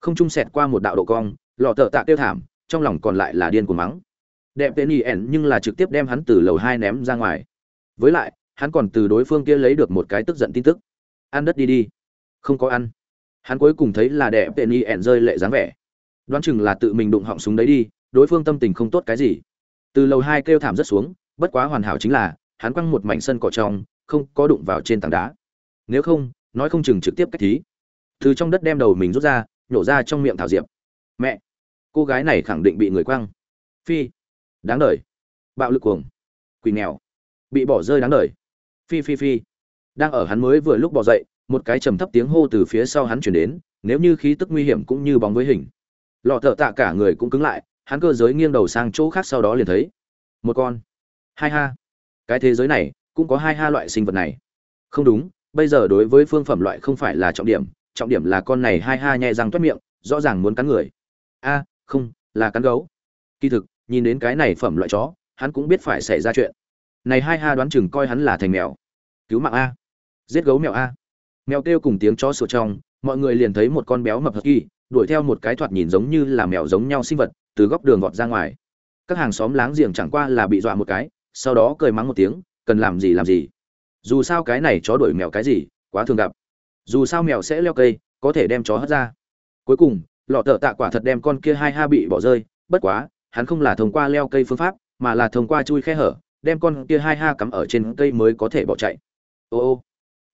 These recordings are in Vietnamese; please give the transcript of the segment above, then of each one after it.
không trung sẹt qua một đạo độ cong, lọ thợ tạ tiêu thảm, trong lòng còn lại là điên của mắng. Đẹp tên y ẻn nhưng là trực tiếp đem hắn từ lầu hai ném ra ngoài. Với lại, hắn còn từ đối phương kia lấy được một cái tức giận tin tức. Ăn đất đi đi. Không có ăn. Hắn cuối cùng thấy là đẹp tên y ẻn rơi lệ dáng vẻ. Đoán chừng là tự mình đụng họng súng đấy đi, đối phương tâm tình không tốt cái gì. Từ lầu hai kêu thảm rất xuống, bất quá hoàn hảo chính là, hắn quăng một mảnh sân cỏ trong, không có đụng vào trên tảng đá. Nếu không, nói không chừng trực tiếp cách thí. Từ trong đất đem đầu mình rút ra nhổ ra trong miệng thảo diệp. Mẹ, cô gái này khẳng định bị người quăng. Phi, đáng đời. Bạo lực cuồng, quỷ nghèo, bị bỏ rơi đáng đời. Phi phi phi. Đang ở hắn mới vừa lúc bỏ dậy, một cái trầm thấp tiếng hô từ phía sau hắn chuyển đến, nếu như khí tức nguy hiểm cũng như bóng với hình. Lọ thợ tạ cả người cũng cứng lại, hắn cơ giới nghiêng đầu sang chỗ khác sau đó liền thấy, một con. Hai ha. Cái thế giới này cũng có hai ha loại sinh vật này. Không đúng, bây giờ đối với phương phẩm loại không phải là trọng điểm trọng điểm là con này hai ha nhẹ răng toét miệng, rõ ràng muốn cắn người. A, không, là cắn gấu. Kỳ thực, nhìn đến cái này phẩm loại chó, hắn cũng biết phải xảy ra chuyện. Này hai ha đoán chừng coi hắn là thành mèo. Cứu mạng a. Giết gấu mèo a. Mèo kêu cùng tiếng chó sủa trong, mọi người liền thấy một con béo mập hật kỳ, đuổi theo một cái thoạt nhìn giống như là mèo giống nhau sinh vật, từ góc đường vọt ra ngoài. Các hàng xóm láng giềng chẳng qua là bị dọa một cái, sau đó cười mắng một tiếng, cần làm gì làm gì. Dù sao cái này chó đuổi mèo cái gì, quá thường gặp dù sao mèo sẽ leo cây, có thể đem chó hất ra. Cuối cùng, lọ tợ tạ quả thật đem con kia hai ha bị bỏ rơi, bất quá, hắn không là thông qua leo cây phương pháp, mà là thông qua chui khe hở, đem con kia hai ha cắm ở trên cây mới có thể bỏ chạy. Ô ô,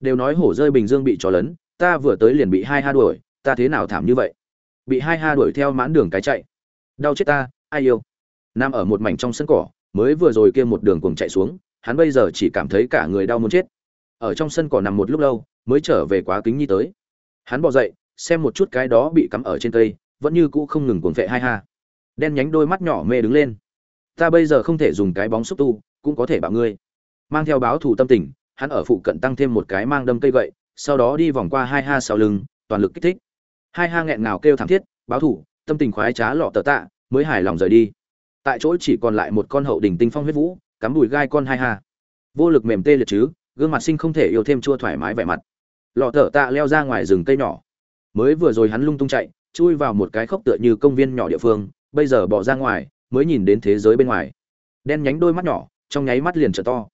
đều nói hổ rơi bình dương bị chó lấn, ta vừa tới liền bị hai ha đuổi, ta thế nào thảm như vậy? Bị hai ha đuổi theo mãn đường cái chạy. Đau chết ta, ai yêu? Nằm ở một mảnh trong sân cỏ, mới vừa rồi kia một đường cùng chạy xuống, hắn bây giờ chỉ cảm thấy cả người đau muốn chết ở trong sân cỏ nằm một lúc lâu, mới trở về quá kính nhi tới. Hắn bỏ dậy, xem một chút cái đó bị cắm ở trên cây, vẫn như cũ không ngừng cuồng vệ hai ha. Đen nhánh đôi mắt nhỏ mê đứng lên. Ta bây giờ không thể dùng cái bóng xúc tu, cũng có thể bảo ngươi. Mang theo báo thù tâm tình, hắn ở phụ cận tăng thêm một cái mang đâm cây gậy, sau đó đi vòng qua hai ha sau lưng, toàn lực kích thích. Hai ha nghẹn ngào kêu thảm thiết, báo thù, tâm tình khoái trá lọ tờ tạ, mới hài lòng rời đi. Tại chỗ chỉ còn lại một con hậu đỉnh tinh phong huyết vũ, cắm đùi gai con hai ha. Vô lực mềm tê liệt chứ gương mặt sinh không thể yêu thêm chua thoải mái vẻ mặt. Lọ thở tạ leo ra ngoài rừng cây nhỏ. Mới vừa rồi hắn lung tung chạy, chui vào một cái khốc tựa như công viên nhỏ địa phương, bây giờ bỏ ra ngoài, mới nhìn đến thế giới bên ngoài. Đen nhánh đôi mắt nhỏ, trong nháy mắt liền trở to.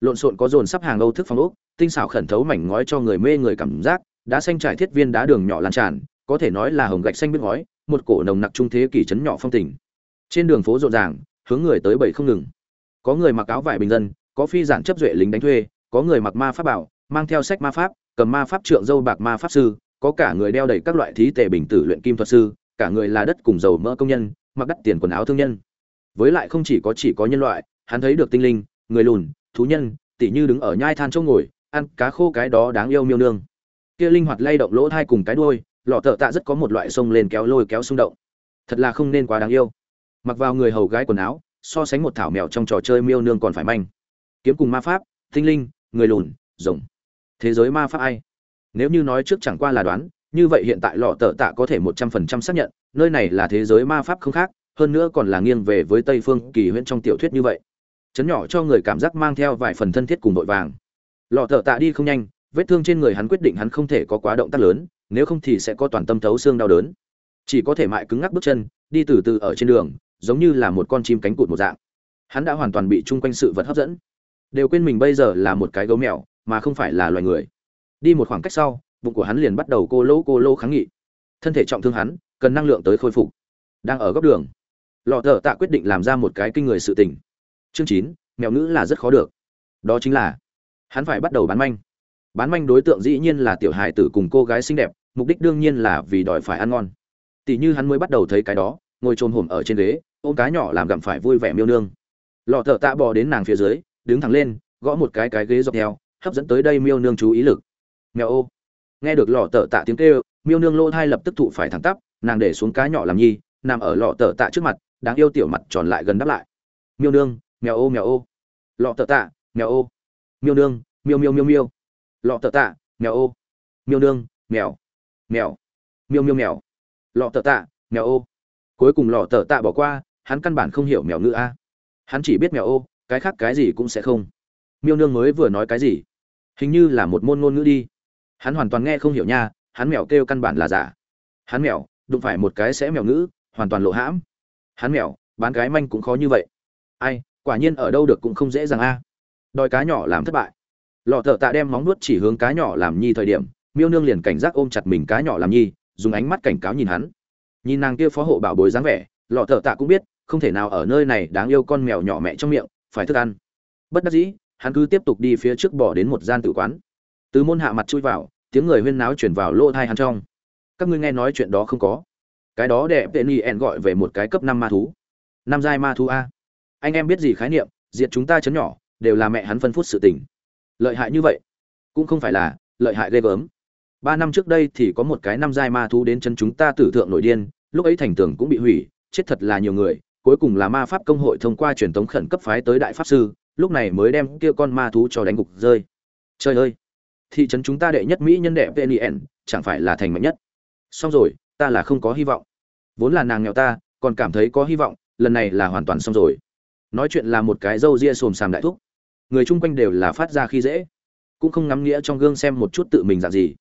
Lộn xộn có dồn sắp hàng âu thức phong ốc, tinh xảo khẩn thấu mảnh ngói cho người mê người cảm giác đã xanh trải thiết viên đá đường nhỏ lan tràn, có thể nói là hồng gạch xanh biết ngói, một cổ nồng nặc trung thế kỷ trấn nhỏ phong tình. Trên đường phố rộn ràng, hướng người tới bảy không ngừng. Có người mặc áo vải bình dân, có phi giản chấp duệ lính đánh thuê có người mặc ma pháp bảo, mang theo sách ma pháp, cầm ma pháp trượng dâu bạc ma pháp sư, có cả người đeo đầy các loại thí tề bình tử luyện kim thuật sư, cả người là đất cùng dầu mỡ công nhân, mặc đắt tiền quần áo thương nhân. Với lại không chỉ có chỉ có nhân loại, hắn thấy được tinh linh, người lùn, thú nhân, tỉ như đứng ở nhai than chỗ ngồi, ăn cá khô cái đó đáng yêu miêu nương. Kia linh hoạt lay động lỗ thai cùng cái đuôi, lọ thợ tạ rất có một loại sông lên kéo lôi kéo xung động. Thật là không nên quá đáng yêu. Mặc vào người hầu gái quần áo, so sánh một thảo mèo trong trò chơi miêu nương còn phải manh. Kiếm cùng ma pháp, tinh linh người lùn, rồng. Thế giới ma pháp ai? Nếu như nói trước chẳng qua là đoán, như vậy hiện tại lọ tờ tạ có thể một trăm phần trăm xác nhận, nơi này là thế giới ma pháp không khác, hơn nữa còn là nghiêng về với tây phương kỳ huyễn trong tiểu thuyết như vậy. Chấn nhỏ cho người cảm giác mang theo vài phần thân thiết cùng vội vàng. Lọ tờ tạ đi không nhanh, vết thương trên người hắn quyết định hắn không thể có quá động tác lớn, nếu không thì sẽ có toàn tâm thấu xương đau đớn. Chỉ có thể mại cứng ngắc bước chân, đi từ từ ở trên đường, giống như là một con chim cánh cụt một dạng. Hắn đã hoàn toàn bị chung quanh sự vật hấp dẫn đều quên mình bây giờ là một cái gấu mèo, mà không phải là loài người. Đi một khoảng cách sau, bụng của hắn liền bắt đầu cô lỗ cô lỗ kháng nghị. Thân thể trọng thương hắn, cần năng lượng tới khôi phục. Đang ở góc đường, lọ thợ tạ quyết định làm ra một cái kinh người sự tình. Chương chín, mèo nữ là rất khó được. Đó chính là, hắn phải bắt đầu bán manh. Bán manh đối tượng dĩ nhiên là tiểu hài tử cùng cô gái xinh đẹp, mục đích đương nhiên là vì đòi phải ăn ngon. Tỷ như hắn mới bắt đầu thấy cái đó, ngồi trồm hổm ở trên ghế, ôm cá nhỏ làm gặm phải vui vẻ miêu nương. Lọ thợ tạ bò đến nàng phía dưới đứng thẳng lên, gõ một cái cái ghế dọc theo, hấp dẫn tới đây miêu nương chú ý lực. Mèo ô. Nghe được lọ tờ tạ tiếng kêu, miêu nương lỗ thai lập tức thụ phải thẳng tắp, nàng để xuống cá nhỏ làm nhi, nằm ở lọ tờ tạ trước mặt, đáng yêu tiểu mặt tròn lại gần đáp lại. Miêu nương, mèo ô mèo ô. Lọ tờ tạ, mèo ô. Miêu nương, miêu miêu miêu miêu. Lọ tờ tạ, mèo ô. Miêu nương, mèo mèo. Miêu miêu, mèo. Lọ tờ tạ, mèo ô. Cuối cùng lọ tờ tạ bỏ qua, hắn căn bản không hiểu mèo ngữ a. Hắn chỉ biết mèo ô cái khác cái gì cũng sẽ không. Miêu nương mới vừa nói cái gì? Hình như là một môn ngôn ngữ đi. Hắn hoàn toàn nghe không hiểu nha, hắn mèo kêu căn bản là giả. Hắn mèo, đụng phải một cái sẽ mèo ngữ, hoàn toàn lộ hãm. Hắn mèo, bán cái manh cũng khó như vậy. Ai, quả nhiên ở đâu được cũng không dễ dàng a. Đòi cá nhỏ làm thất bại. Lọ thợ tạ đem móng nuốt chỉ hướng cá nhỏ làm nhi thời điểm, miêu nương liền cảnh giác ôm chặt mình cá nhỏ làm nhi, dùng ánh mắt cảnh cáo nhìn hắn. Nhìn nàng kia phó hộ bảo bối dáng vẻ, lọ thợ tạ cũng biết, không thể nào ở nơi này đáng yêu con mèo nhỏ mẹ trong miệng phải thức ăn. Bất đắc dĩ, hắn cứ tiếp tục đi phía trước bỏ đến một gian tử quán. Từ môn hạ mặt chui vào, tiếng người huyên náo chuyển vào lỗ thai hắn trong. Các ngươi nghe nói chuyện đó không có. Cái đó đẹp tên y en gọi về một cái cấp năm ma thú. Năm giai ma thú a. Anh em biết gì khái niệm, diệt chúng ta chấn nhỏ, đều là mẹ hắn phân phút sự tình. Lợi hại như vậy, cũng không phải là lợi hại ghê gớm. Ba năm trước đây thì có một cái năm giai ma thú đến chân chúng ta tử thượng nổi điên, lúc ấy thành tường cũng bị hủy, chết thật là nhiều người cuối cùng là ma pháp công hội thông qua truyền thống khẩn cấp phái tới đại pháp sư, lúc này mới đem kia con ma thú cho đánh gục rơi. Trời ơi! Thị trấn chúng ta đệ nhất mỹ nhân đệ pnn chẳng phải là thành mạnh nhất. Xong rồi, ta là không có hy vọng. Vốn là nàng nghèo ta, còn cảm thấy có hy vọng, lần này là hoàn toàn xong rồi. Nói chuyện là một cái râu ria xồm xàm đại thúc. Người chung quanh đều là phát ra khi dễ. Cũng không ngắm nghĩa trong gương xem một chút tự mình dạng gì.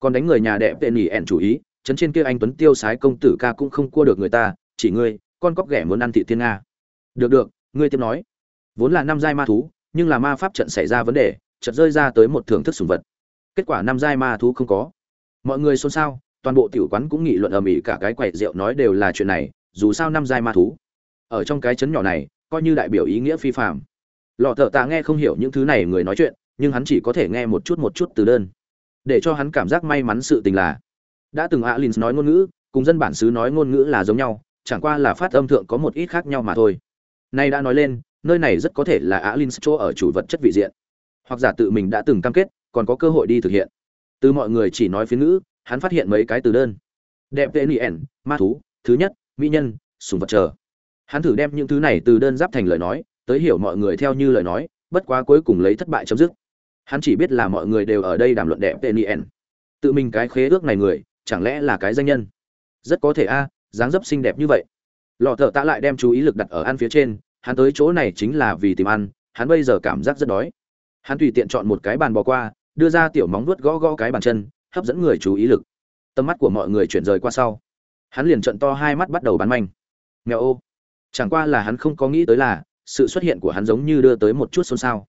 Còn đánh người nhà đệ tệ nỉ ẹn chủ ý, trấn trên kia anh tuấn tiêu sái công tử ca cũng không cua được người ta, chỉ ngươi con cóc ghẻ muốn ăn thị thiên nga. Được được, ngươi tiếp nói. Vốn là năm giai ma thú, nhưng là ma pháp trận xảy ra vấn đề, chợt rơi ra tới một thưởng thức sùng vật. Kết quả năm giai ma thú không có. Mọi người xôn xao, toàn bộ tiểu quán cũng nghị luận ầm ĩ cả cái quầy rượu nói đều là chuyện này, dù sao năm giai ma thú. Ở trong cái chấn nhỏ này, coi như đại biểu ý nghĩa phi phạm lọ thợ tạ nghe không hiểu những thứ này người nói chuyện, nhưng hắn chỉ có thể nghe một chút một chút từ đơn. Để cho hắn cảm giác may mắn sự tình là, đã từng alin nói ngôn ngữ, cùng dân bản xứ nói ngôn ngữ là giống nhau chẳng qua là phát âm thượng có một ít khác nhau mà thôi. Nay đã nói lên, nơi này rất có thể là alin chỗ ở chủ vật chất vị diện. Hoặc giả tự mình đã từng cam kết, còn có cơ hội đi thực hiện. Từ mọi người chỉ nói phiên ngữ, hắn phát hiện mấy cái từ đơn. Đẹp tên ien ma thú, thứ nhất, mỹ nhân, sùng vật chờ. Hắn thử đem những thứ này từ đơn giáp thành lời nói, tới hiểu mọi người theo như lời nói, bất quá cuối cùng lấy thất bại chấm dứt. Hắn chỉ biết là mọi người đều ở đây đàm luận đẹp tên ien tự mình cái khế ước này người, chẳng lẽ là cái danh nhân? Rất có thể a dáng dấp xinh đẹp như vậy. Lọ thợ tạ lại đem chú ý lực đặt ở ăn phía trên, hắn tới chỗ này chính là vì tìm ăn, hắn bây giờ cảm giác rất đói. Hắn tùy tiện chọn một cái bàn bò qua, đưa ra tiểu móng vuốt gõ gõ cái bàn chân, hấp dẫn người chú ý lực. Tầm mắt của mọi người chuyển rời qua sau. Hắn liền trận to hai mắt bắt đầu bắn manh. Mèo ô. Chẳng qua là hắn không có nghĩ tới là, sự xuất hiện của hắn giống như đưa tới một chút xôn xao.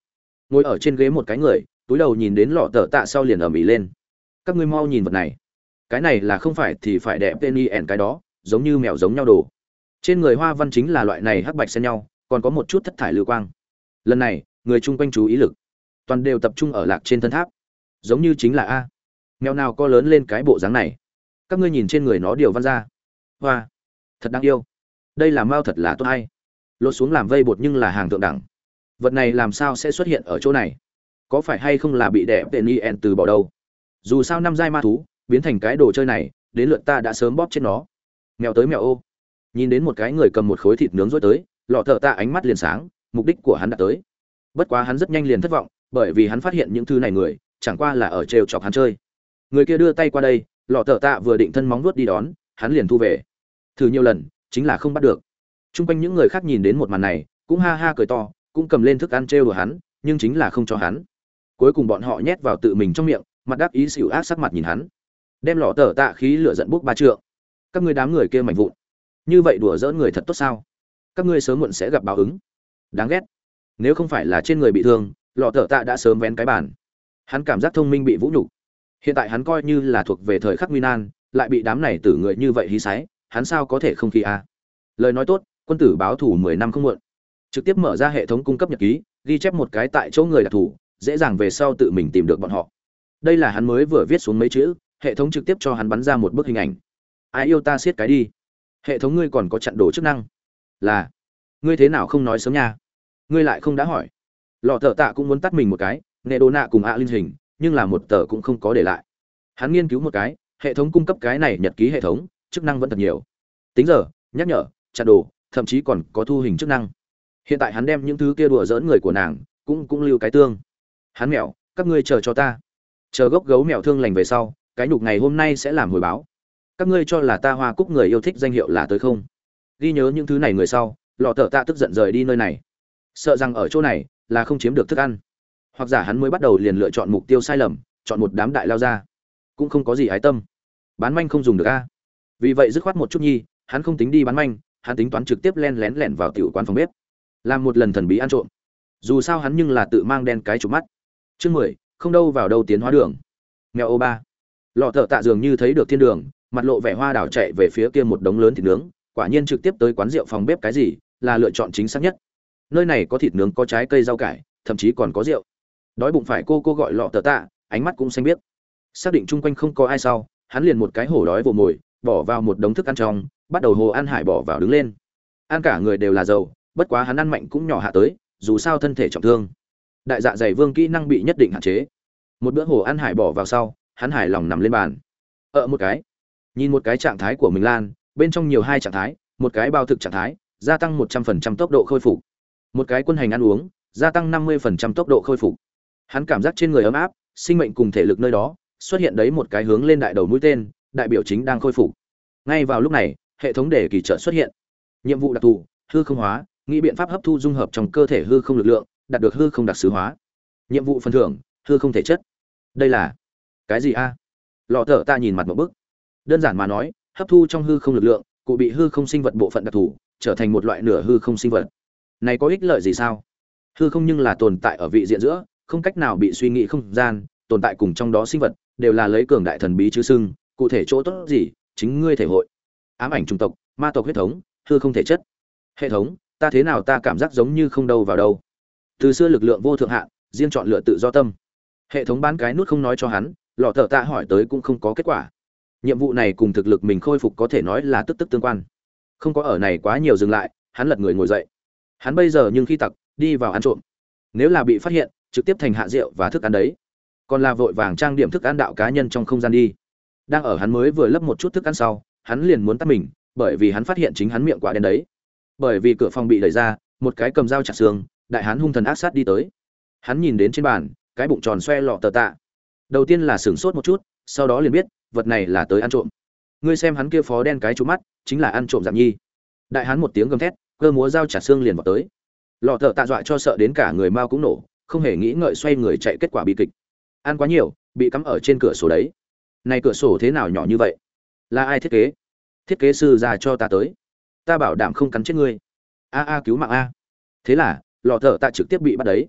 Ngồi ở trên ghế một cái người, túi đầu nhìn đến lọ tờ tạ sau liền ầm ĩ lên. Các ngươi mau nhìn vật này. Cái này là không phải thì phải đẹp tên y ẻn cái đó giống như mèo giống nhau đồ. Trên người hoa văn chính là loại này hắc bạch xen nhau, còn có một chút thất thải lưu quang. Lần này, người chung quanh chú ý lực, toàn đều tập trung ở lạc trên thân tháp. Giống như chính là a. Mèo nào có lớn lên cái bộ dáng này? Các ngươi nhìn trên người nó điều văn ra. Hoa. Thật đáng yêu. Đây là mao thật là tốt hay. Lột xuống làm vây bột nhưng là hàng thượng đẳng. Vật này làm sao sẽ xuất hiện ở chỗ này? Có phải hay không là bị đẹp tên y en từ bỏ đâu? Dù sao năm giai ma thú, biến thành cái đồ chơi này, đến lượt ta đã sớm bóp trên nó mèo tới mèo ô. Nhìn đến một cái người cầm một khối thịt nướng rối tới, lọ thợ tạ ánh mắt liền sáng, mục đích của hắn đã tới. Bất quá hắn rất nhanh liền thất vọng, bởi vì hắn phát hiện những thứ này người, chẳng qua là ở trêu chọc hắn chơi. Người kia đưa tay qua đây, lọ thợ tạ vừa định thân móng vuốt đi đón, hắn liền thu về. Thử nhiều lần, chính là không bắt được. Chung quanh những người khác nhìn đến một màn này, cũng ha ha cười to, cũng cầm lên thức ăn trêu đùa hắn, nhưng chính là không cho hắn. Cuối cùng bọn họ nhét vào tự mình trong miệng, mặt đáp ý xỉu ác sắc mặt nhìn hắn. Đem lọ tờ tạ khí lửa giận bốc ba trượng các ngươi đám người kia mạnh vụn. Như vậy đùa dỡ người thật tốt sao? Các ngươi sớm muộn sẽ gặp báo ứng. Đáng ghét. Nếu không phải là trên người bị thương lọ tờ tạ đã sớm vén cái bàn. Hắn cảm giác thông minh bị vũ nhục. Hiện tại hắn coi như là thuộc về thời khắc nguy nan lại bị đám này tử người như vậy hí sái hắn sao có thể không khi a? Lời nói tốt quân tử báo thủ mười năm không muộn. Trực tiếp mở ra hệ thống cung cấp nhật ký ghi chép một cái tại chỗ người đặc thủ, dễ dàng về sau tự mình tìm được bọn họ. Đây là hắn mới vừa viết xuống mấy chữ hệ thống trực tiếp cho hắn bắn ra một bức hình ảnh ai yêu ta siết cái đi. Hệ thống ngươi còn có chặn đồ chức năng. Là, ngươi thế nào không nói sớm nha? Ngươi lại không đã hỏi. Lọ thợ tạ cũng muốn tắt mình một cái, nệ đồ nạ cùng ạ linh hình, nhưng là một tờ cũng không có để lại. Hắn nghiên cứu một cái, hệ thống cung cấp cái này nhật ký hệ thống, chức năng vẫn thật nhiều. Tính giờ, nhắc nhở, chặn đồ, thậm chí còn có thu hình chức năng. Hiện tại hắn đem những thứ kia đùa dỡn người của nàng, cũng cũng lưu cái tương. Hắn mèo các ngươi chờ cho ta. Chờ gốc gấu mèo thương lành về sau, cái nhục ngày hôm nay sẽ làm hồi báo các ngươi cho là ta hoa cúc người yêu thích danh hiệu là tới không? Ghi nhớ những thứ này người sau, lọ thợ tạ tức giận rời đi nơi này. Sợ rằng ở chỗ này là không chiếm được thức ăn. Hoặc giả hắn mới bắt đầu liền lựa chọn mục tiêu sai lầm, chọn một đám đại lao ra. Cũng không có gì ái tâm. Bán manh không dùng được a. Vì vậy dứt khoát một chút nhi, hắn không tính đi bán manh, hắn tính toán trực tiếp len lén lẻn vào tiểu quán phòng bếp. Làm một lần thần bí ăn trộm. Dù sao hắn nhưng là tự mang đen cái chụp mắt. Chương mười, không đâu vào đâu tiến hóa đường. Nghèo ô ba. Lọ thợ tạ dường như thấy được thiên đường mặt lộ vẻ hoa đảo chạy về phía kia một đống lớn thịt nướng, quả nhiên trực tiếp tới quán rượu phòng bếp cái gì, là lựa chọn chính xác nhất. Nơi này có thịt nướng, có trái cây rau cải, thậm chí còn có rượu. Đói bụng phải cô cô gọi lọ tờ tạ, ánh mắt cũng xanh biết xác định chung quanh không có ai sau, hắn liền một cái hổ đói vồ mồi, bỏ vào một đống thức ăn trong, bắt đầu hồ ăn hải bỏ vào đứng lên. Ăn cả người đều là dầu bất quá hắn ăn mạnh cũng nhỏ hạ tới, dù sao thân thể trọng thương. Đại dạ dày vương kỹ năng bị nhất định hạn chế. Một bữa hồ ăn hải bỏ vào sau, hắn hài lòng nằm lên bàn. Ợ một cái nhìn một cái trạng thái của mình lan, bên trong nhiều hai trạng thái, một cái bao thực trạng thái, gia tăng một trăm phần trăm tốc độ khôi phục. Một cái quân hành ăn uống, gia tăng năm mươi phần trăm tốc độ khôi phục. Hắn cảm giác trên người ấm áp, sinh mệnh cùng thể lực nơi đó, xuất hiện đấy một cái hướng lên đại đầu mũi tên, đại biểu chính đang khôi phục. Ngay vào lúc này, hệ thống đề kỳ trợ xuất hiện. Nhiệm vụ đặc thù, hư không hóa, nghĩ biện pháp hấp thu dung hợp trong cơ thể hư không lực lượng, đạt được hư không đặc sứ hóa. Nhiệm vụ phần thưởng, hư không thể chất. Đây là cái gì a? Lọ thở ta nhìn mặt một bức đơn giản mà nói, hấp thu trong hư không lực lượng, cụ bị hư không sinh vật bộ phận đặc thù, trở thành một loại nửa hư không sinh vật. Này có ích lợi gì sao? Hư không nhưng là tồn tại ở vị diện giữa, không cách nào bị suy nghĩ không gian, tồn tại cùng trong đó sinh vật, đều là lấy cường đại thần bí chứ sưng cụ thể chỗ tốt gì, chính ngươi thể hội. Ám ảnh trung tộc, ma tộc huyết thống, hư không thể chất. Hệ thống, ta thế nào ta cảm giác giống như không đâu vào đâu. Từ xưa lực lượng vô thượng hạn riêng chọn lựa tự do tâm. Hệ thống bán cái nút không nói cho hắn, lọ thợ tạ hỏi tới cũng không có kết quả nhiệm vụ này cùng thực lực mình khôi phục có thể nói là tức tức tương quan. Không có ở này quá nhiều dừng lại, hắn lật người ngồi dậy. Hắn bây giờ nhưng khi tặc, đi vào ăn trộm. Nếu là bị phát hiện, trực tiếp thành hạ rượu và thức ăn đấy. Còn là vội vàng trang điểm thức ăn đạo cá nhân trong không gian đi. Đang ở hắn mới vừa lấp một chút thức ăn sau, hắn liền muốn tắt mình, bởi vì hắn phát hiện chính hắn miệng quả đen đấy. Bởi vì cửa phòng bị đẩy ra, một cái cầm dao chặt xương, đại hán hung thần ác sát đi tới. Hắn nhìn đến trên bàn, cái bụng tròn xoe lọ tờ tạ. Đầu tiên là sửng sốt một chút, sau đó liền biết vật này là tới ăn trộm. Ngươi xem hắn kia phó đen cái chú mắt, chính là ăn trộm giảm nhi. Đại hán một tiếng gầm thét, cơ múa dao chặt xương liền vào tới. Lọ thợ tạ dọa cho sợ đến cả người mao cũng nổ, không hề nghĩ ngợi xoay người chạy kết quả bi kịch. Ăn quá nhiều, bị cắm ở trên cửa sổ đấy. Này cửa sổ thế nào nhỏ như vậy? Là ai thiết kế? Thiết kế sư già cho ta tới. Ta bảo đảm không cắn chết ngươi. A a, cứu mạng a. Thế là, lọ thợ tạ trực tiếp bị bắt đấy.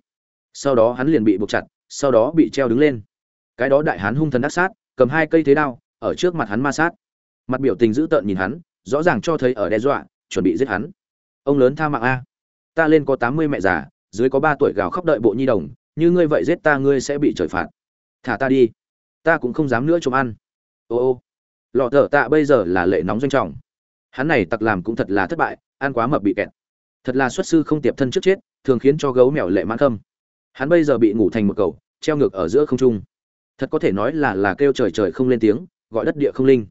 Sau đó hắn liền bị buộc chặt, sau đó bị treo đứng lên. Cái đó đại hán hung thần ác sát cầm hai cây thế đao, ở trước mặt hắn ma sát. Mặt biểu tình dữ tợn nhìn hắn, rõ ràng cho thấy ở đe dọa, chuẩn bị giết hắn. Ông lớn tha mạng a. Ta lên có tám mươi mẹ già, dưới có ba tuổi gào khóc đợi bộ nhi đồng, như ngươi vậy giết ta ngươi sẽ bị trời phạt. Thả ta đi. Ta cũng không dám nữa trộm ăn. Ô ô. Lọ thở tạ bây giờ là lệ nóng doanh trọng. Hắn này tặc làm cũng thật là thất bại, ăn quá mập bị kẹt. Thật là xuất sư không tiệp thân trước chết, thường khiến cho gấu mèo lệ mãn khâm hắn bây giờ bị ngủ thành một cầu, treo ngược ở giữa không trung thật có thể nói là là kêu trời trời không lên tiếng, gọi đất địa không linh.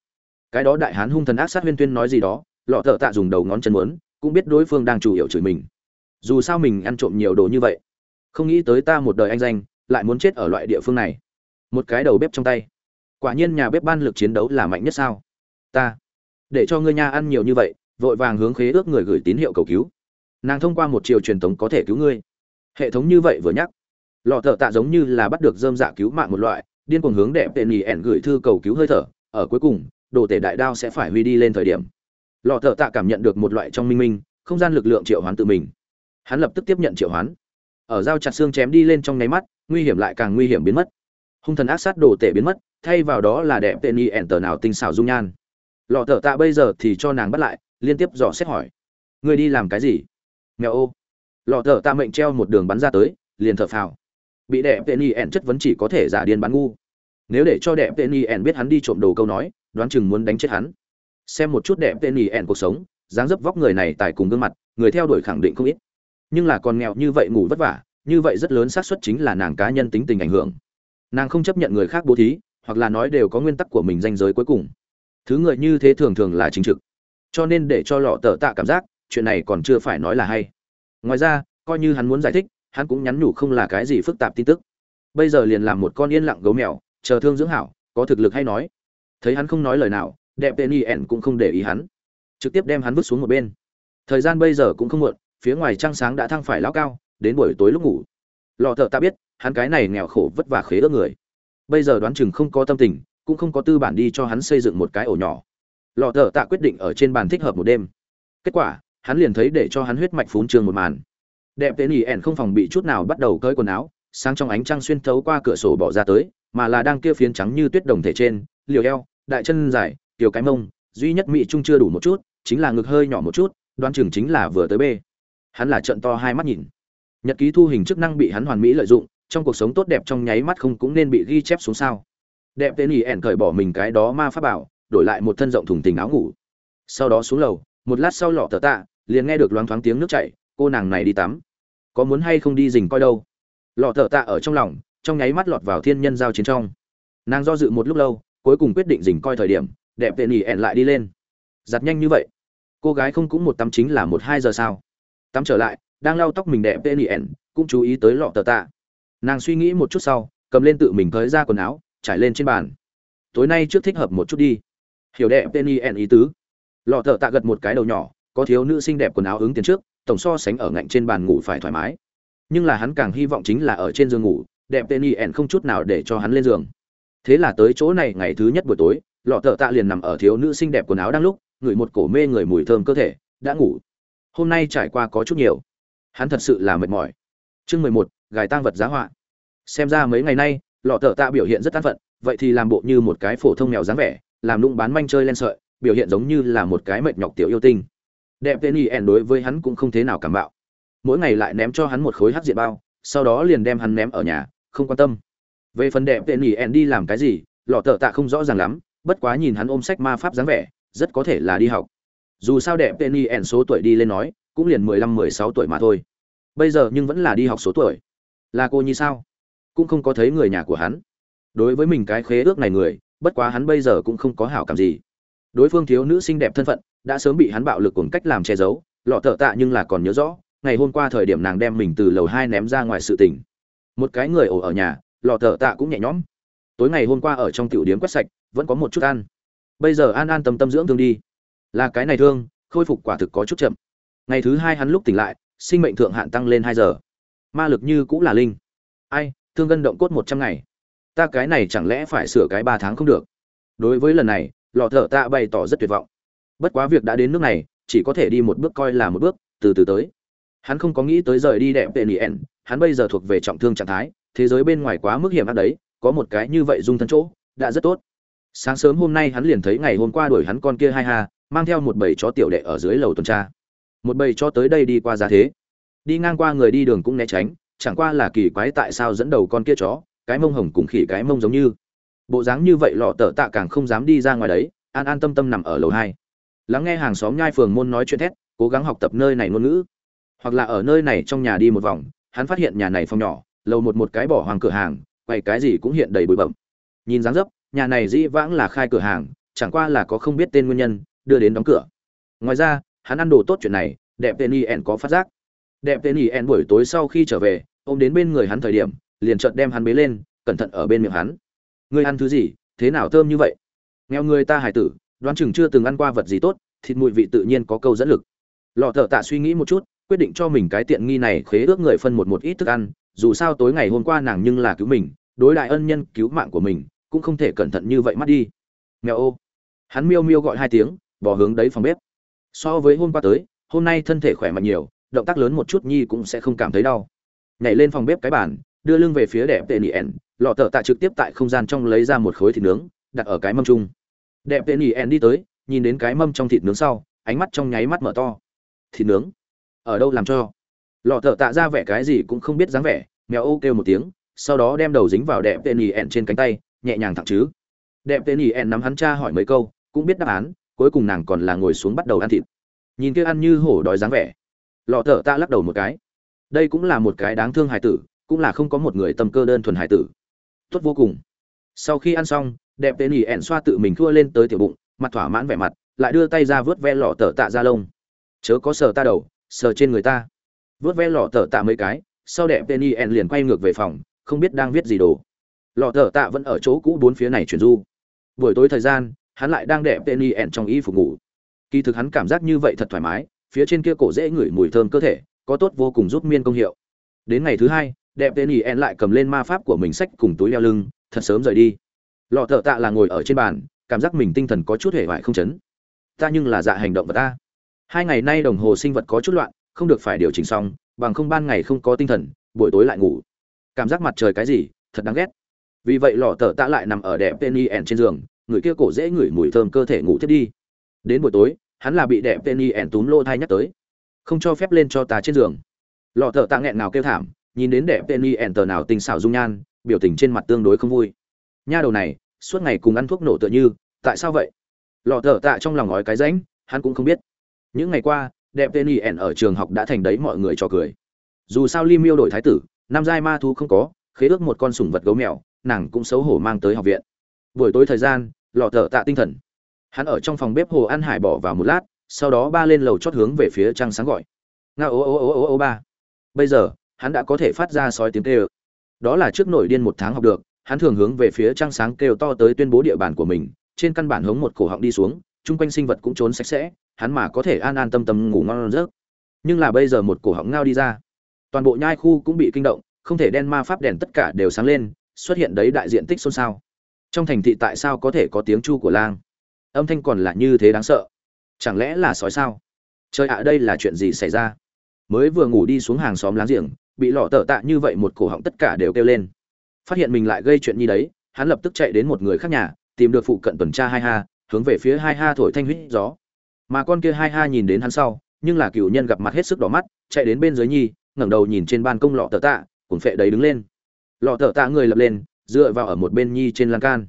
Cái đó đại hán hung thần ác sát huyên tuyên nói gì đó, lọ thợ tạ dùng đầu ngón chân muốn, cũng biết đối phương đang chủ yếu chửi mình. Dù sao mình ăn trộm nhiều đồ như vậy, không nghĩ tới ta một đời anh danh, lại muốn chết ở loại địa phương này. Một cái đầu bếp trong tay. Quả nhiên nhà bếp ban lực chiến đấu là mạnh nhất sao? Ta, để cho ngươi nha ăn nhiều như vậy, vội vàng hướng khế ước người gửi tín hiệu cầu cứu. Nàng thông qua một chiều truyền thống có thể cứu ngươi. Hệ thống như vậy vừa nhắc, lọ thợ tạ giống như là bắt được dơm dạ cứu mạng một loại điên cuồng hướng đẹp tệ nhì ẻn gửi thư cầu cứu hơi thở, ở cuối cùng, đồ tể đại đao sẽ phải huy đi lên thời điểm. Lọ thợ tạ cảm nhận được một loại trong minh minh, không gian lực lượng triệu hoán tự mình. Hắn lập tức tiếp nhận triệu hoán. Ở dao chặt xương chém đi lên trong nháy mắt, nguy hiểm lại càng nguy hiểm biến mất. Hung thần ác sát đồ tể biến mất, thay vào đó là đẹp tệ nhì ẻn tờ nào tinh xảo dung nhan. Lọ thợ tạ bây giờ thì cho nàng bắt lại, liên tiếp dò xét hỏi. Người đi làm cái gì? Mèo ô. Lọ thợ tạ mệnh treo một đường bắn ra tới, liền thở phào bị đẹp tên y ẻn chất vấn chỉ có thể giả điên bắn ngu. Nếu để cho đẹp tên y ẻn biết hắn đi trộm đồ câu nói, đoán chừng muốn đánh chết hắn. Xem một chút đẹp tên y ẻn cuộc sống, dáng dấp vóc người này tại cùng gương mặt, người theo đuổi khẳng định không ít. Nhưng là còn nghèo như vậy ngủ vất vả, như vậy rất lớn xác suất chính là nàng cá nhân tính tình ảnh hưởng. Nàng không chấp nhận người khác bố thí, hoặc là nói đều có nguyên tắc của mình danh giới cuối cùng. Thứ người như thế thường thường là chính trực. Cho nên để cho lọ tờ tạ cảm giác, chuyện này còn chưa phải nói là hay. Ngoài ra, coi như hắn muốn giải thích hắn cũng nhắn nhủ không là cái gì phức tạp tin tức. Bây giờ liền làm một con yên lặng gấu mèo, chờ thương dưỡng hảo, có thực lực hay nói. Thấy hắn không nói lời nào, đẹp tên y ẻn cũng không để ý hắn. Trực tiếp đem hắn vứt xuống một bên. Thời gian bây giờ cũng không muộn, phía ngoài trăng sáng đã thăng phải lão cao, đến buổi tối lúc ngủ. Lọ thợ ta biết, hắn cái này nghèo khổ vất vả khế ước người. Bây giờ đoán chừng không có tâm tình, cũng không có tư bản đi cho hắn xây dựng một cái ổ nhỏ. Lọ thợ tạ quyết định ở trên bàn thích hợp một đêm. Kết quả, hắn liền thấy để cho hắn huyết mạch phún trường một màn đẹp tên ỉ ẻn không phòng bị chút nào bắt đầu cởi quần áo, sáng trong ánh trăng xuyên thấu qua cửa sổ bỏ ra tới, mà là đang kia phiến trắng như tuyết đồng thể trên, liều eo, đại chân dài, tiểu cái mông, duy nhất mỹ trung chưa đủ một chút, chính là ngực hơi nhỏ một chút, đoán chừng chính là vừa tới b hắn là trận to hai mắt nhìn. Nhật ký thu hình chức năng bị hắn hoàn mỹ lợi dụng, trong cuộc sống tốt đẹp trong nháy mắt không cũng nên bị ghi chép xuống sao. Đẹp tên ỉ ẻn cởi bỏ mình cái đó ma pháp bảo, đổi lại một thân rộng thùng tình áo ngủ. Sau đó xuống lầu, một lát sau lọ tờ tạ, liền nghe được loáng thoáng tiếng nước chảy cô nàng này đi tắm. Có muốn hay không đi dình coi đâu. Lọ thợ tạ ở trong lòng, trong nháy mắt lọt vào thiên nhân giao chiến trong. Nàng do dự một lúc lâu, cuối cùng quyết định dình coi thời điểm, đẹp tệ nỉ ẻn lại đi lên. Giặt nhanh như vậy. Cô gái không cũng một tắm chính là một hai giờ sao. Tắm trở lại, đang lau tóc mình đẹp tệ nỉ ẻn cũng chú ý tới lọ tờ tạ. Nàng suy nghĩ một chút sau, cầm lên tự mình thới ra quần áo, trải lên trên bàn. Tối nay trước thích hợp một chút đi. Hiểu đẹp tên y ẻn ý tứ. Lọ thợ tạ gật một cái đầu nhỏ, có thiếu nữ xinh đẹp quần áo ứng tiền trước tổng so sánh ở ngạnh trên bàn ngủ phải thoải mái. Nhưng là hắn càng hy vọng chính là ở trên giường ngủ, đẹp tên y ẻn không chút nào để cho hắn lên giường. Thế là tới chỗ này ngày thứ nhất buổi tối, lọ thợ tạ liền nằm ở thiếu nữ xinh đẹp quần áo đang lúc, ngửi một cổ mê người mùi thơm cơ thể, đã ngủ. Hôm nay trải qua có chút nhiều. Hắn thật sự là mệt mỏi. Chương mười một, gài tang vật giá họa. Xem ra mấy ngày nay, lọ thợ tạ biểu hiện rất tan phận, vậy thì làm bộ như một cái phổ thông mèo dáng vẻ, làm lung bán manh chơi lên sợi, biểu hiện giống như là một cái mệt nhọc tiểu yêu tinh đẹp tên y ẻn đối với hắn cũng không thế nào cảm bạo. Mỗi ngày lại ném cho hắn một khối hắc diện bao, sau đó liền đem hắn ném ở nhà, không quan tâm. Về phần đẹp tên y ẻn đi làm cái gì, lọ thợ tạ không rõ ràng lắm, bất quá nhìn hắn ôm sách ma pháp dáng vẻ, rất có thể là đi học. Dù sao đẹp tên y ẻn số tuổi đi lên nói, cũng liền mười lăm, mười sáu tuổi mà thôi. Bây giờ nhưng vẫn là đi học số tuổi. Là cô như sao? Cũng không có thấy người nhà của hắn. Đối với mình cái khế ước này người, bất quá hắn bây giờ cũng không có hảo cảm gì. Đối phương thiếu nữ xinh đẹp thân phận đã sớm bị hắn bạo lực cùng cách làm che giấu, lọ thợ tạ nhưng là còn nhớ rõ, ngày hôm qua thời điểm nàng đem mình từ lầu hai ném ra ngoài sự tình. Một cái người ổ ở nhà, lọ thợ tạ cũng nhẹ nhõm. Tối ngày hôm qua ở trong tiểu điếm quét sạch, vẫn có một chút ăn. Bây giờ an an tâm tâm dưỡng thương đi. Là cái này thương, khôi phục quả thực có chút chậm. Ngày thứ hai hắn lúc tỉnh lại, sinh mệnh thượng hạn tăng lên hai giờ. Ma lực như cũng là linh. Ai, thương gân động cốt một trăm ngày. Ta cái này chẳng lẽ phải sửa cái ba tháng không được? Đối với lần này, lọ thợ tạ bày tỏ rất tuyệt vọng bất quá việc đã đến nước này chỉ có thể đi một bước coi là một bước từ từ tới. Hắn không có nghĩ tới rời đi đẹp tệ nien hắn bây giờ thuộc về trọng thương trạng thái thế giới bên ngoài quá mức hiểm ác đấy có một cái như vậy dung thân chỗ đã rất tốt. Sáng sớm hôm nay hắn liền thấy ngày hôm qua đuổi hắn con kia hai hà, mang theo một bầy chó tiểu đệ ở dưới lầu tuần tra. Một bầy chó tới đây đi qua giá thế. Đi ngang qua người đi đường cũng né tránh chẳng qua là kỳ quái tại sao dẫn đầu con kia chó cái mông hồng cùng khỉ cái mông giống như. Bộ dáng như vậy lọ tờ tạ càng không dám đi ra ngoài đấy an an tâm tâm nằm ở lầu hai lắng nghe hàng xóm nhai phường môn nói chuyện thét, cố gắng học tập nơi này ngôn ngữ. Hoặc là ở nơi này trong nhà đi một vòng, hắn phát hiện nhà này phòng nhỏ, lầu một một cái bỏ hoàng cửa hàng quay cái gì cũng hiện đầy bụi bẩm nhìn dáng dấp, nhà này dĩ vãng là khai cửa hàng, chẳng qua là có không biết tên nguyên nhân, đưa đến đóng cửa. Ngoài ra, hắn ăn đồ tốt chuyện này, đẹp tên y có phát giác. Đẹp tên y buổi tối sau khi trở về, ôm đến bên người hắn thời điểm, liền trợt đem hắn bế lên, cẩn thận ở bên miệng hắn. Ngươi ăn thứ gì? Thế nào thơm như vậy? Nghèo người ta hải tử đoán chừng chưa từng ăn qua vật gì tốt, thịt mùi vị tự nhiên có câu dẫn lực. Lọ thợ tạ suy nghĩ một chút, quyết định cho mình cái tiện nghi này khế ước người phân một một ít thức ăn, dù sao tối ngày hôm qua nàng nhưng là cứu mình, đối đại ân nhân cứu mạng của mình, cũng không thể cẩn thận như vậy mắt đi. Mèo ô. Hắn miêu miêu gọi hai tiếng, bỏ hướng đấy phòng bếp. So với hôm qua tới, hôm nay thân thể khỏe mạnh nhiều, động tác lớn một chút nhi cũng sẽ không cảm thấy đau. Nhảy lên phòng bếp cái bàn, đưa lưng về phía đẹp tệ nien lọ thợ tạ trực tiếp tại không gian trong lấy ra một khối thịt nướng, đặt ở cái mâm chung đẹp tên nhì en đi tới, nhìn đến cái mâm trong thịt nướng sau, ánh mắt trong nháy mắt mở to. Thịt nướng? Ở đâu làm cho? Lọ thợ tạ ra vẻ cái gì cũng không biết dáng vẻ, mèo ô kêu một tiếng, sau đó đem đầu dính vào đẹp tên nhì en trên cánh tay, nhẹ nhàng thẳng chứ. Đẹp tên nhì en nắm hắn cha hỏi mấy câu, cũng biết đáp án, cuối cùng nàng còn là ngồi xuống bắt đầu ăn thịt. Nhìn kia ăn như hổ đói dáng vẻ. Lọ thợ tạ lắc đầu một cái. Đây cũng là một cái đáng thương hài tử, cũng là không có một người tâm cơ đơn thuần hài tử. Tốt vô cùng. Sau khi ăn xong đẹp tên ỉ ẻn xoa tự mình thua lên tới tiểu bụng, mặt thỏa mãn vẻ mặt, lại đưa tay ra vớt ve lọ tờ tạ ra lông. Chớ có sờ ta đầu, sờ trên người ta. Vớt ve lọ tờ tạ mấy cái, sau đẹp tên ỉ ẻn liền quay ngược về phòng, không biết đang viết gì đồ. Lọ tờ tạ vẫn ở chỗ cũ bốn phía này chuyển du. Buổi tối thời gian, hắn lại đang đẹp tên ỉ ẻn trong y phục ngủ. Kỳ thực hắn cảm giác như vậy thật thoải mái, phía trên kia cổ dễ ngửi mùi thơm cơ thể, có tốt vô cùng giúp miên công hiệu. Đến ngày thứ hai, đẹp tên ỉ en lại cầm lên ma pháp của mình sách cùng túi leo lưng, thật sớm rời đi lọ thợ tạ là ngồi ở trên bàn, cảm giác mình tinh thần có chút hề vải không chấn. Ta nhưng là dạ hành động vật ta. Hai ngày nay đồng hồ sinh vật có chút loạn, không được phải điều chỉnh xong, bằng không ban ngày không có tinh thần, buổi tối lại ngủ. Cảm giác mặt trời cái gì, thật đáng ghét. Vì vậy lọ thợ tạ lại nằm ở đẹp penny ẻn trên giường, người kia cổ dễ ngửi mùi thơm cơ thể ngủ thiết đi. Đến buổi tối, hắn là bị đẹp penny ẻn túm lô thai nhắc tới. Không cho phép lên cho ta trên giường. Lọ thợ tạ nghẹn nào kêu thảm, nhìn đến đẹp penny ẻn tờ nào tình xảo dung nhan, biểu tình trên mặt tương đối không vui nha đầu này, suốt ngày cùng ăn thuốc nổ tựa như, tại sao vậy? Lọ thở tạ trong lòng nói cái ránh hắn cũng không biết. Những ngày qua, đẹp penny ẻn ở trường học đã thành đấy mọi người cho cười. Dù sao li miêu đổi thái tử, nam giai ma thu không có, khế ước một con sủng vật gấu mèo, nàng cũng xấu hổ mang tới học viện. Buổi tối thời gian, lọ thở tạ tinh thần. Hắn ở trong phòng bếp hồ ăn hải bỏ vào một lát, sau đó ba lên lầu chót hướng về phía trăng sáng gọi. Nga ô ô ô ô ô ba. Bây giờ, hắn đã có thể phát ra sói tiếng kêu. Đó là trước nổi điên một tháng học được hắn thường hướng về phía trăng sáng kêu to tới tuyên bố địa bàn của mình, trên căn bản hống một cổ họng đi xuống, chung quanh sinh vật cũng trốn sạch sẽ, hắn mà có thể an an tâm tâm ngủ ngon giấc. Nhưng là bây giờ một cổ họng ngao đi ra, toàn bộ nhai khu cũng bị kinh động, không thể đen ma pháp đèn tất cả đều sáng lên, xuất hiện đấy đại diện tích xôn xao. Trong thành thị tại sao có thể có tiếng chu của lang? Âm thanh còn là như thế đáng sợ. Chẳng lẽ là sói sao? Trời ạ, đây là chuyện gì xảy ra? Mới vừa ngủ đi xuống hàng xóm láng giềng, bị lọ tở tạ như vậy một cổ họng tất cả đều kêu lên phát hiện mình lại gây chuyện như đấy, hắn lập tức chạy đến một người khác nhà, tìm được phụ cận tuần tra hai ha, hướng về phía hai ha thổi thanh huyết gió. Mà con kia hai ha nhìn đến hắn sau, nhưng là cựu nhân gặp mặt hết sức đỏ mắt, chạy đến bên dưới nhi, ngẩng đầu nhìn trên ban công lọ tờ tạ cuốn phệ đấy đứng lên. Lọ tờ tạ người lập lên, dựa vào ở một bên nhi trên lan can.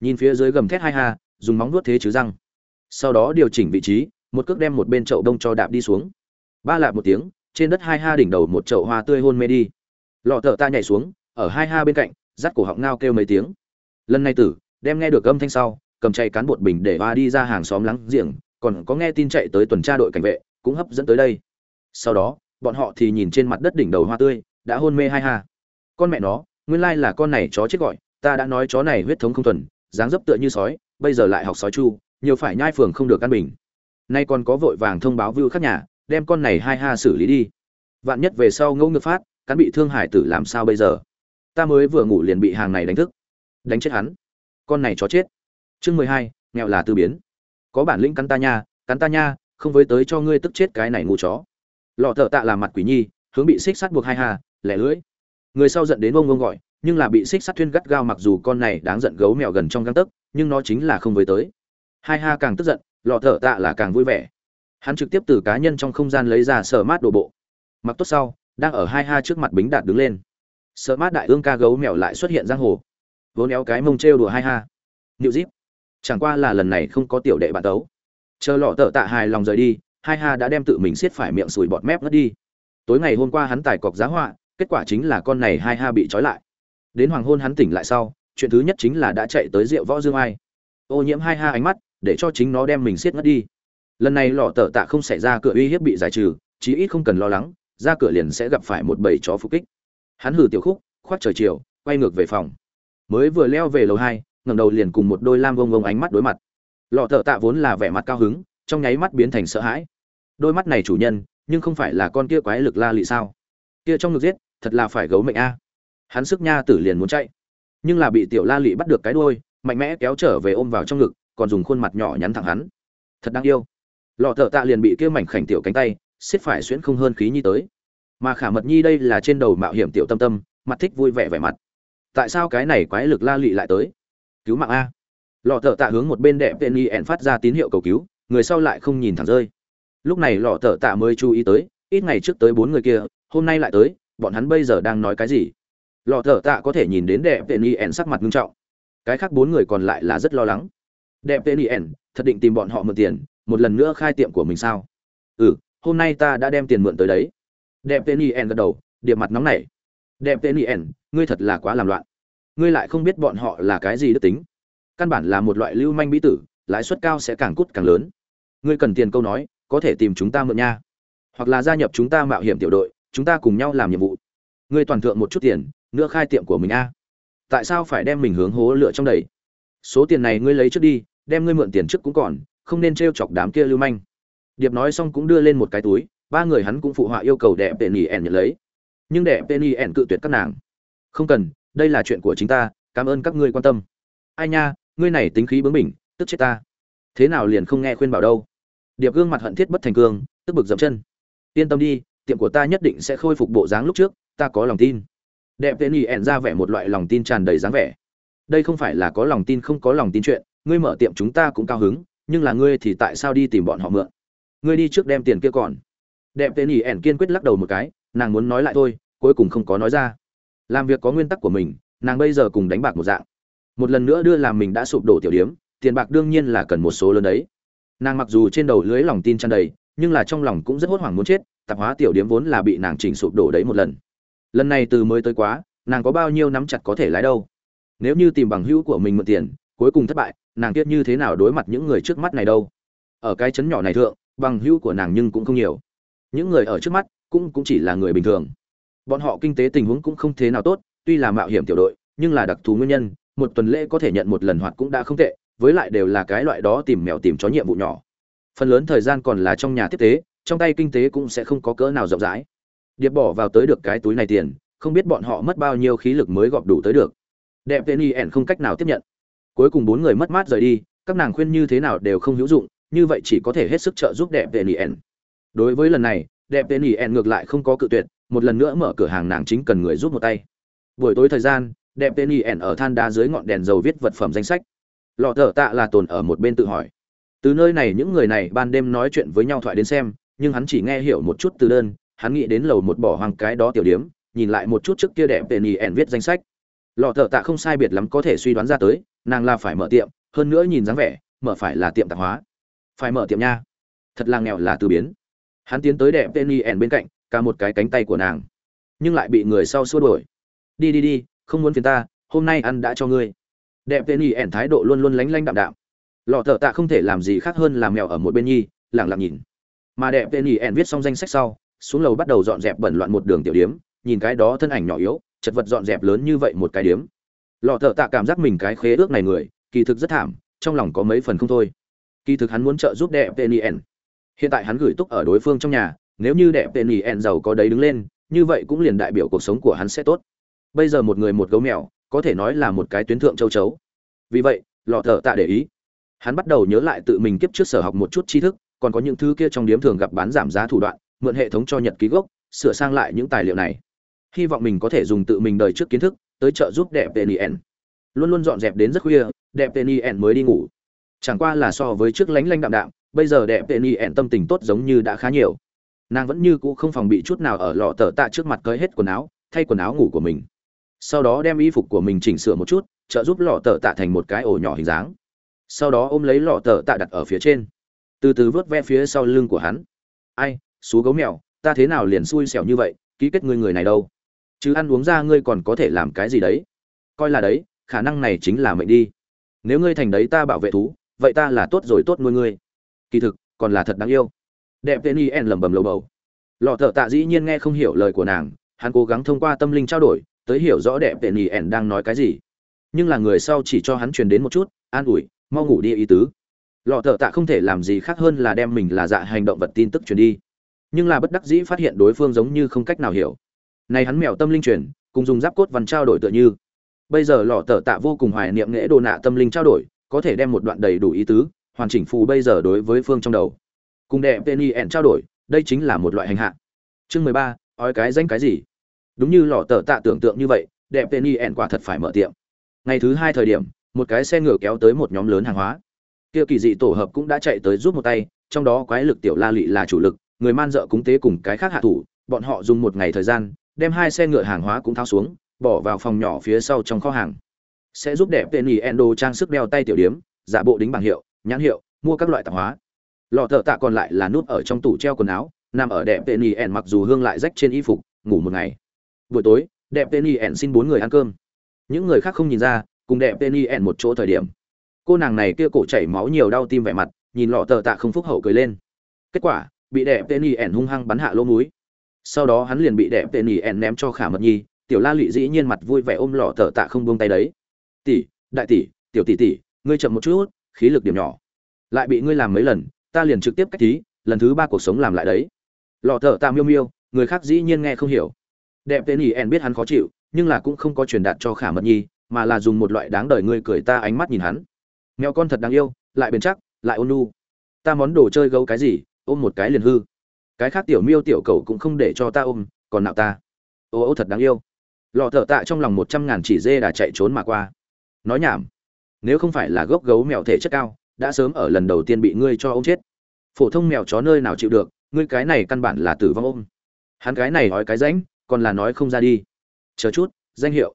Nhìn phía dưới gầm thét hai ha, dùng móng nuốt thế chứ răng. Sau đó điều chỉnh vị trí, một cước đem một bên chậu đông cho đạp đi xuống. Ba lạp một tiếng, trên đất hai ha đỉnh đầu một chậu hoa tươi hôn mê đi. Lọ tờ ta nhảy xuống ở hai ha bên cạnh, dắt cổ họng ngao kêu mấy tiếng. Lần này tử, đem nghe được âm thanh sau, cầm chạy cán bột bình để hoa đi ra hàng xóm lắng giềng, còn có nghe tin chạy tới tuần tra đội cảnh vệ, cũng hấp dẫn tới đây. Sau đó, bọn họ thì nhìn trên mặt đất đỉnh đầu hoa tươi, đã hôn mê hai ha. Con mẹ nó, nguyên lai là con này chó chết gọi, ta đã nói chó này huyết thống không thuần, dáng dấp tựa như sói, bây giờ lại học sói chu, nhiều phải nhai phường không được căn bình. Nay còn có vội vàng thông báo vưu khác nhà, đem con này hai ha xử lý đi. Vạn nhất về sau ngẫu ngược phát cán bị thương hải tử làm sao bây giờ? Ta mới vừa ngủ liền bị hàng này đánh thức. Đánh chết hắn. Con này chó chết. Chương mười hai, nghèo là tư biến. Có bản lĩnh cắn ta nha, cắn ta nha, không với tới cho ngươi tức chết cái này ngu chó. Lọ thợ tạ làm mặt quỷ nhi, hướng bị xích sắt buộc hai hà, lẻ lưỡi. Người sau giận đến ông ông gọi, nhưng là bị xích sắt thuyên gắt gao mặc dù con này đáng giận gấu mèo gần trong găng tấc, nhưng nó chính là không với tới. Hai ha càng tức giận, lọ thợ tạ là càng vui vẻ. Hắn trực tiếp từ cá nhân trong không gian lấy ra sở mát đồ bộ. Mặc tốt sau, đang ở hai ha trước mặt bính đạt đứng lên sợ mát đại ương ca gấu mèo lại xuất hiện giang hồ. Vốn éo cái mông trêu đùa hai ha. Nịu díp chẳng qua là lần này không có tiểu đệ bạn tấu. Chờ lọ tợ tạ hài lòng rời đi, hai ha đã đem tự mình siết phải miệng sùi bọt mép ngất đi. Tối ngày hôm qua hắn tài cọc giá họa, kết quả chính là con này hai ha bị trói lại. Đến hoàng hôn hắn tỉnh lại sau, chuyện thứ nhất chính là đã chạy tới rượu võ dương ai. Ô nhiễm hai ha ánh mắt, để cho chính nó đem mình siết ngất đi. Lần này lọ tợ tạ không xảy ra cửa uy hiếp bị giải trừ, chí ít không cần lo lắng, ra cửa liền sẽ gặp phải một bầy chó phục kích hắn hừ tiểu khúc, khoác trời chiều, quay ngược về phòng. Mới vừa leo về lầu hai, ngẩng đầu liền cùng một đôi lam vông vông ánh mắt đối mặt. Lọ thợ tạ vốn là vẻ mặt cao hứng, trong nháy mắt biến thành sợ hãi. Đôi mắt này chủ nhân, nhưng không phải là con kia quái lực la lị sao? Kia trong ngực giết, thật là phải gấu mệnh a. Hắn sức nha tử liền muốn chạy. Nhưng là bị tiểu la lị bắt được cái đuôi, mạnh mẽ kéo trở về ôm vào trong ngực, còn dùng khuôn mặt nhỏ nhắn thẳng hắn. Thật đáng yêu. Lọ thợ tạ liền bị kia mảnh khảnh tiểu cánh tay, xiết phải xuyễn không hơn khí nhi tới mà khả mật nhi đây là trên đầu mạo hiểm tiểu tâm tâm, mặt thích vui vẻ vẻ mặt. Tại sao cái này quái lực la lị lại tới? Cứu mạng a. Lọ thợ tạ hướng một bên đẹp tên y ẹn phát ra tín hiệu cầu cứu, người sau lại không nhìn thẳng rơi. Lúc này lọ thợ tạ mới chú ý tới, ít ngày trước tới bốn người kia, hôm nay lại tới, bọn hắn bây giờ đang nói cái gì? Lọ thợ tạ có thể nhìn đến đẹp tên y ẹn sắc mặt nghiêm trọng. Cái khác bốn người còn lại là rất lo lắng. Đẹp tên y ẹn, thật định tìm bọn họ mượn tiền, một lần nữa khai tiệm của mình sao? Ừ hôm nay ta đã đem tiền mượn tới đấy đẹp tên yen gật đầu, điệp mặt nóng nảy. Đẹp tên yen, ngươi thật là quá làm loạn. Ngươi lại không biết bọn họ là cái gì đức tính. Căn bản là một loại lưu manh bí tử, lãi suất cao sẽ càng cút càng lớn. Ngươi cần tiền câu nói, có thể tìm chúng ta mượn nha. Hoặc là gia nhập chúng ta mạo hiểm tiểu đội, chúng ta cùng nhau làm nhiệm vụ. Ngươi toàn thượng một chút tiền nữa khai tiệm của mình a. Tại sao phải đem mình hướng hố lựa trong đầy số tiền này ngươi lấy trước đi, đem ngươi mượn tiền trước cũng còn, không nên t chọc đám kia lưu manh. Điệp nói xong cũng đưa lên một cái túi ba người hắn cũng phụ họa yêu cầu đẹp tên y ẻn nhận lấy. Nhưng đẹp tên y ẻn cự tuyệt các nàng. Không cần, đây là chuyện của chính ta, cảm ơn các ngươi quan tâm. Ai nha, ngươi này tính khí bướng bỉnh, tức chết ta. Thế nào liền không nghe khuyên bảo đâu. Điệp gương mặt hận thiết bất thành cương, tức bực dậm chân. Yên tâm đi, tiệm của ta nhất định sẽ khôi phục bộ dáng lúc trước, ta có lòng tin. Đẹp tên y ẻn ra vẻ một loại lòng tin tràn đầy dáng vẻ. Đây không phải là có lòng tin không có lòng tin chuyện, ngươi mở tiệm chúng ta cũng cao hứng, nhưng là ngươi thì tại sao đi tìm bọn họ mượn? Ngươi đi trước đem tiền kia còn đẹp tên ỉ ẻn kiên quyết lắc đầu một cái, nàng muốn nói lại thôi, cuối cùng không có nói ra. Làm việc có nguyên tắc của mình, nàng bây giờ cùng đánh bạc một dạng. Một lần nữa đưa làm mình đã sụp đổ tiểu điếm, tiền bạc đương nhiên là cần một số lớn đấy. Nàng mặc dù trên đầu lưới lòng tin tràn đầy, nhưng là trong lòng cũng rất hốt hoảng muốn chết, tạp hóa tiểu điếm vốn là bị nàng chỉnh sụp đổ đấy một lần. Lần này từ mới tới quá, nàng có bao nhiêu nắm chặt có thể lái đâu. Nếu như tìm bằng hữu của mình mượn tiền, cuối cùng thất bại, nàng tiếc như thế nào đối mặt những người trước mắt này đâu. Ở cái chấn nhỏ này thượng, bằng hữu của nàng nhưng cũng không nhiều những người ở trước mắt cũng cũng chỉ là người bình thường. Bọn họ kinh tế tình huống cũng không thế nào tốt, tuy là mạo hiểm tiểu đội, nhưng là đặc thù nguyên nhân, một tuần lễ có thể nhận một lần hoạt cũng đã không tệ, với lại đều là cái loại đó tìm mèo tìm chó nhiệm vụ nhỏ. Phần lớn thời gian còn là trong nhà tiếp tế, trong tay kinh tế cũng sẽ không có cỡ nào rộng rãi. Điệp bỏ vào tới được cái túi này tiền, không biết bọn họ mất bao nhiêu khí lực mới gọp đủ tới được. Đẹp tên y ẻn không cách nào tiếp nhận. Cuối cùng bốn người mất mát rời đi, các nàng khuyên như thế nào đều không hữu dụng, như vậy chỉ có thể hết sức trợ giúp đẹp tên y ẻn đối với lần này, đẹp tên ỉ ẻn ngược lại không có cự tuyệt, một lần nữa mở cửa hàng nàng chính cần người giúp một tay. Buổi tối thời gian, đẹp tên ỉ ẻn ở than đá dưới ngọn đèn dầu viết vật phẩm danh sách. Lọ thở tạ là tồn ở một bên tự hỏi. Từ nơi này những người này ban đêm nói chuyện với nhau thoại đến xem, nhưng hắn chỉ nghe hiểu một chút từ đơn, hắn nghĩ đến lầu một bỏ hoang cái đó tiểu điếm nhìn lại một chút trước kia đẹp tên ỉ ẻn viết danh sách. Lọ thợ tạ không sai biệt lắm có thể suy đoán ra tới, nàng là phải mở tiệm, hơn nữa nhìn dáng vẻ, mở phải là tiệm tạp hóa. Phải mở tiệm nha. Thật là nghèo là từ biến hắn tiến tới đẹp tên y ẻn bên cạnh, cả một cái cánh tay của nàng. Nhưng lại bị người sau xua đuổi. Đi đi đi, không muốn phiền ta, hôm nay ăn đã cho ngươi. Đẹp tên y ẻn thái độ luôn luôn lánh lánh đạm đạm. Lọ thợ tạ không thể làm gì khác hơn làm mèo ở một bên nhi lẳng lặng nhìn. Mà đẹp tên y ẻn viết xong danh sách sau, xuống lầu bắt đầu dọn dẹp bẩn loạn một đường tiểu điếm, nhìn cái đó thân ảnh nhỏ yếu, chật vật dọn dẹp lớn như vậy một cái điếm. Lọ thợ tạ cảm giác mình cái khế ước này người, kỳ thực rất thảm, trong lòng có mấy phần không thôi. Kỳ thực hắn muốn trợ giúp đẹp tên y ẻn hiện tại hắn gửi túc ở đối phương trong nhà, nếu như đẹp tên ý ẻn giàu có đấy đứng lên, như vậy cũng liền đại biểu cuộc sống của hắn sẽ tốt. Bây giờ một người một gấu mèo, có thể nói là một cái tuyến thượng châu chấu. Vì vậy, lọ thợ tạ để ý. Hắn bắt đầu nhớ lại tự mình kiếp trước sở học một chút tri thức, còn có những thứ kia trong điếm thường gặp bán giảm giá thủ đoạn, mượn hệ thống cho nhật ký gốc, sửa sang lại những tài liệu này. Hy vọng mình có thể dùng tự mình đời trước kiến thức, tới trợ giúp đẹp tên yen luôn luôn dọn dẹp đến rất khuya, đẹp tên yen mới đi ngủ. Chẳng qua là so với trước lánh lanh đạm đạm bây giờ đẹp tệ ni ẹn tâm tình tốt giống như đã khá nhiều. Nàng vẫn như cũ không phòng bị chút nào ở lọ tờ tạ trước mặt cởi hết quần áo, thay quần áo ngủ của mình. Sau đó đem y phục của mình chỉnh sửa một chút, trợ giúp lọ tờ tạ thành một cái ổ nhỏ hình dáng. Sau đó ôm lấy lọ tờ tạ đặt ở phía trên. Từ từ vớt ve phía sau lưng của hắn. Ai, xú gấu mèo, ta thế nào liền xui xẻo như vậy, ký kết ngươi người này đâu? Chứ ăn uống ra ngươi còn có thể làm cái gì đấy? Coi là đấy, khả năng này chính là mệnh đi. Nếu ngươi thành đấy ta bảo vệ thú, vậy ta là tốt rồi tốt nuôi ngươi kỳ thực, còn là thật đáng yêu. Đẹp tên y en lẩm bẩm lầu bầu. Lọ thợ tạ dĩ nhiên nghe không hiểu lời của nàng, hắn cố gắng thông qua tâm linh trao đổi, tới hiểu rõ đẹp tên y en đang nói cái gì. Nhưng là người sau chỉ cho hắn truyền đến một chút, an ủi, mau ngủ đi ý tứ. Lọ thợ tạ không thể làm gì khác hơn là đem mình là dạ hành động vật tin tức truyền đi. Nhưng là bất đắc dĩ phát hiện đối phương giống như không cách nào hiểu. Này hắn mèo tâm linh truyền, cùng dùng giáp cốt văn trao đổi tựa như. Bây giờ lọ thợ tạ vô cùng hoài niệm nghệ đồ nạ tâm linh trao đổi, có thể đem một đoạn đầy đủ ý tứ hoàn chỉnh phù bây giờ đối với phương trong đầu. Cùng đẹp penny ẻn trao đổi, đây chính là một loại hành hạ. Chương mười ba, ói cái danh cái gì? Đúng như lò tờ tạ tưởng tượng như vậy đẹp penny ẻn quả thật phải mở tiệm. Ngày thứ hai thời điểm, một cái xe ngựa kéo tới một nhóm lớn hàng hóa. Kia kỳ dị tổ hợp cũng đã chạy tới giúp một tay, trong đó quái lực tiểu la lị là chủ lực, người man dợ cúng tế cùng cái khác hạ thủ, bọn họ dùng một ngày thời gian, đem hai xe ngựa hàng hóa cũng tháo xuống, bỏ vào phòng nhỏ phía sau trong kho hàng. Sẽ giúp đẹp tên ý endo trang sức đeo tay tiểu điếm, giả bộ đính bảng hiệu nhãn hiệu, mua các loại tạp hóa. Lọ thợ tạ còn lại là nút ở trong tủ treo quần áo, nằm ở đẹp tên nhì ẻn mặc dù hương lại rách trên y phục, ngủ một ngày. Buổi tối, đẹp tên nhì ẻn xin bốn người ăn cơm. Những người khác không nhìn ra, cùng đẹp tên nhì ẻn một chỗ thời điểm. Cô nàng này kia cổ chảy máu nhiều đau tim vẻ mặt, nhìn lọ thợ tạ không phúc hậu cười lên. Kết quả, bị đẹp tên nhì ẻn hung hăng bắn hạ lỗ múi sau đó hắn liền bị đẹp tên y ẻn ném cho khả mật nhi, tiểu la lụy dĩ nhiên mặt vui vẻ ôm lọ tờ tạ không buông tay đấy. Tỷ, đại tỷ, tiểu tỷ tỷ, ngươi chậm một chút khí lực điểm nhỏ. Lại bị ngươi làm mấy lần ta liền trực tiếp cách thí, lần thứ ba cuộc sống làm lại đấy. Lọ thợ tạ miêu miêu người khác dĩ nhiên nghe không hiểu. Đẹp tên ý en biết hắn khó chịu nhưng là cũng không có truyền đạt cho khả mật nhi mà là dùng một loại đáng đời ngươi cười ta ánh mắt nhìn hắn. Mèo con thật đáng yêu lại bền chắc lại ôn nu ta món đồ chơi gấu cái gì ôm một cái liền hư. Cái khác tiểu miêu tiểu cầu cũng không để cho ta ôm còn nạo ta. Ô ô thật đáng yêu. Lọ thợ tạ trong lòng một trăm ngàn chỉ dê đã chạy trốn mà qua. Nói nhảm nếu không phải là gốc gấu mèo thể chất cao, đã sớm ở lần đầu tiên bị ngươi cho ôm chết. Phổ thông mèo chó nơi nào chịu được, ngươi cái này căn bản là tử vong ôm. Hắn cái này nói cái rãnh còn là nói không ra đi. Chờ chút, danh hiệu.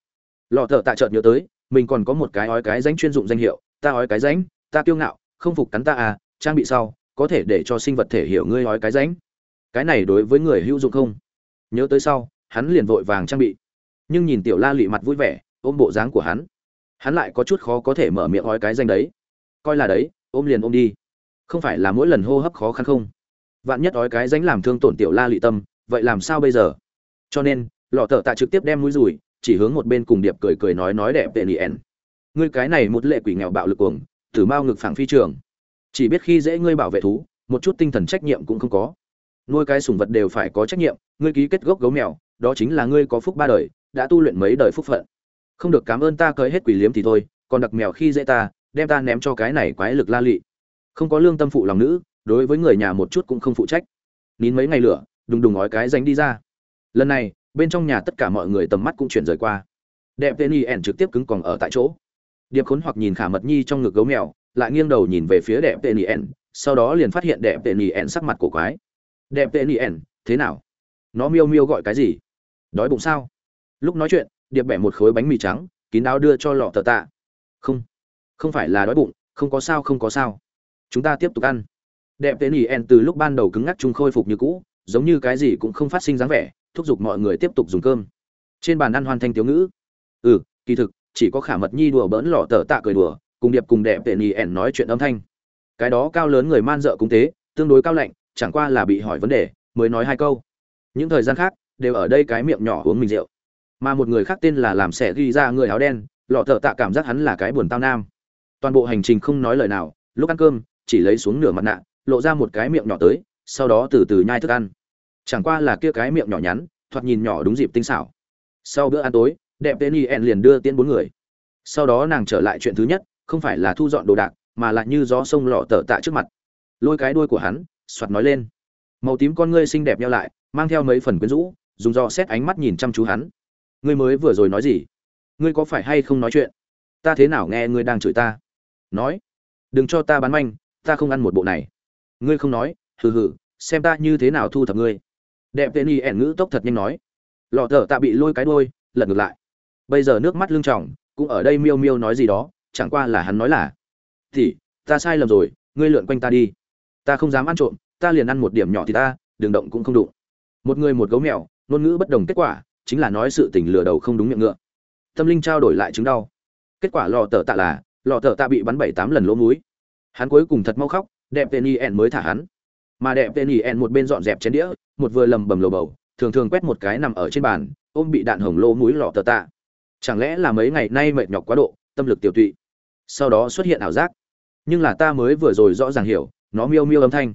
Lọ thợ tạ chợt nhớ tới, mình còn có một cái ói cái rãnh chuyên dụng danh hiệu, ta ói cái rãnh ta kiêu ngạo, không phục cắn ta à trang bị sau, có thể để cho sinh vật thể hiểu ngươi ói cái rãnh cái này đối với người hữu dụng không? Nhớ tới sau, hắn liền vội vàng trang bị. Nhưng nhìn tiểu la lị mặt vui vẻ, ôm bộ dáng của hắn hắn lại có chút khó có thể mở miệng nói cái danh đấy. Coi là đấy, ôm liền ôm đi. Không phải là mỗi lần hô hấp khó khăn không? Vạn nhất ói cái danh làm thương tổn tiểu la lị tâm, vậy làm sao bây giờ? Cho nên, lọ thợ tạ trực tiếp đem mũi rùi chỉ hướng một bên cùng điệp cười cười nói nói đẹp tệ nien ngươi cái này một lệ quỷ nghèo bạo lực cuồng, thử mao ngực phẳng phi trường. Chỉ biết khi dễ ngươi bảo vệ thú, một chút tinh thần trách nhiệm cũng không có. Nuôi cái sủng vật đều phải có trách nhiệm, ngươi ký kết gốc gấu mèo, đó chính là ngươi có phúc ba đời, đã tu luyện mấy đời phúc phận không được cảm ơn ta cởi hết quỷ liếm thì thôi, còn đặc mèo khi dễ ta, đem ta ném cho cái này quái lực la lị. Không có lương tâm phụ lòng nữ, đối với người nhà một chút cũng không phụ trách. Nín mấy ngày lửa, đùng đùng nói cái dánh đi ra. Lần này, bên trong nhà tất cả mọi người tầm mắt cũng chuyển rời qua. Đẹp tên y ẻn trực tiếp cứng còn ở tại chỗ. Điệp khốn hoặc nhìn khả mật nhi trong ngực gấu mèo, lại nghiêng đầu nhìn về phía đẹp tên y ẻn, sau đó liền phát hiện đẹp tên y ẻn sắc mặt của quái. Đẹp tên y ẻn, thế nào? Nó miêu miêu gọi cái gì? Đói bụng sao? Lúc nói chuyện điệp bẻ một khối bánh mì trắng, kín đáo đưa cho lọ tờ tạ. Không không phải là đói bụng, không có sao, không có sao. Chúng ta tiếp tục ăn. Đẹp tên ý en từ lúc ban đầu cứng ngắc chúng khôi phục như cũ, giống như cái gì cũng không phát sinh dáng vẻ, thúc giục mọi người tiếp tục dùng cơm. Trên bàn ăn hoàn thành tiếu ngữ. Ừ kỳ thực, chỉ có khả mật nhi đùa bỡn lọ tờ tạ cười đùa, cùng điệp cùng đẹp tên ý en nói chuyện âm thanh. Cái đó cao lớn người man dợ cung tế tương đối cao lạnh, chẳng qua là bị hỏi vấn đề, mới nói hai câu. Những thời gian khác, đều ở đây cái miệng nhỏ uống mình rượu mà một người khác tên là làm sẻ ghi ra người áo đen, lọ thợ tạ cảm giác hắn là cái buồn tao nam. Toàn bộ hành trình không nói lời nào, lúc ăn cơm, chỉ lấy xuống nửa mặt nạ, lộ ra một cái miệng nhỏ tới, sau đó từ từ nhai thức ăn. Chẳng qua là kia cái miệng nhỏ nhắn, thoạt nhìn nhỏ đúng dịp tinh xảo. Sau bữa ăn tối, đẹp tên y liền đưa tiễn bốn người. Sau đó nàng trở lại chuyện thứ nhất, không phải là thu dọn đồ đạc, mà là như gió sông lọ tờ tạ trước mặt. Lôi cái đuôi của hắn, soạt nói lên. Màu tím con ngươi xinh đẹp nhau lại, mang theo mấy phần quyến rũ, dùng do xét ánh mắt nhìn chăm chú hắn ngươi mới vừa rồi nói gì? Ngươi có phải hay không nói chuyện? Ta thế nào nghe ngươi đang chửi ta? Nói. Đừng cho ta bán manh, ta không ăn một bộ này. Ngươi không nói, hừ hừ, xem ta như thế nào thu thập ngươi. Đẹp tên y ẻn ngữ tốc thật nhanh nói. Lọ thở tạ bị lôi cái đôi lật ngược lại. Bây giờ nước mắt lưng tròng, cũng ở đây miêu miêu nói gì đó, chẳng qua là hắn nói là, thì, ta sai lầm rồi, ngươi lượn quanh ta đi. Ta không dám ăn trộm, ta liền ăn một điểm nhỏ thì ta, đường động cũng không đụng. Một người một gấu mèo, ngôn ngữ bất đồng kết quả chính là nói sự tình lừa đầu không đúng miệng ngựa. Tâm linh trao đổi lại chứng đau. Kết quả lò tờ tạ là lò tờ tạ bị bắn bảy tám lần lỗ mũi, hắn cuối cùng thật mau khóc đẹp tên y mới thả hắn. Mà đẹp tên ỉ một bên dọn dẹp chén đĩa một vừa lầm bầm lầu bầu thường thường quét một cái nằm ở trên bàn ôm bị đạn hồng lỗ mũi lò tờ tạ. Chẳng lẽ là mấy ngày nay mệt nhọc quá độ tâm lực tiểu tụy? Sau đó xuất hiện ảo giác. Nhưng là ta mới vừa rồi rõ ràng hiểu nó miêu miêu âm thanh.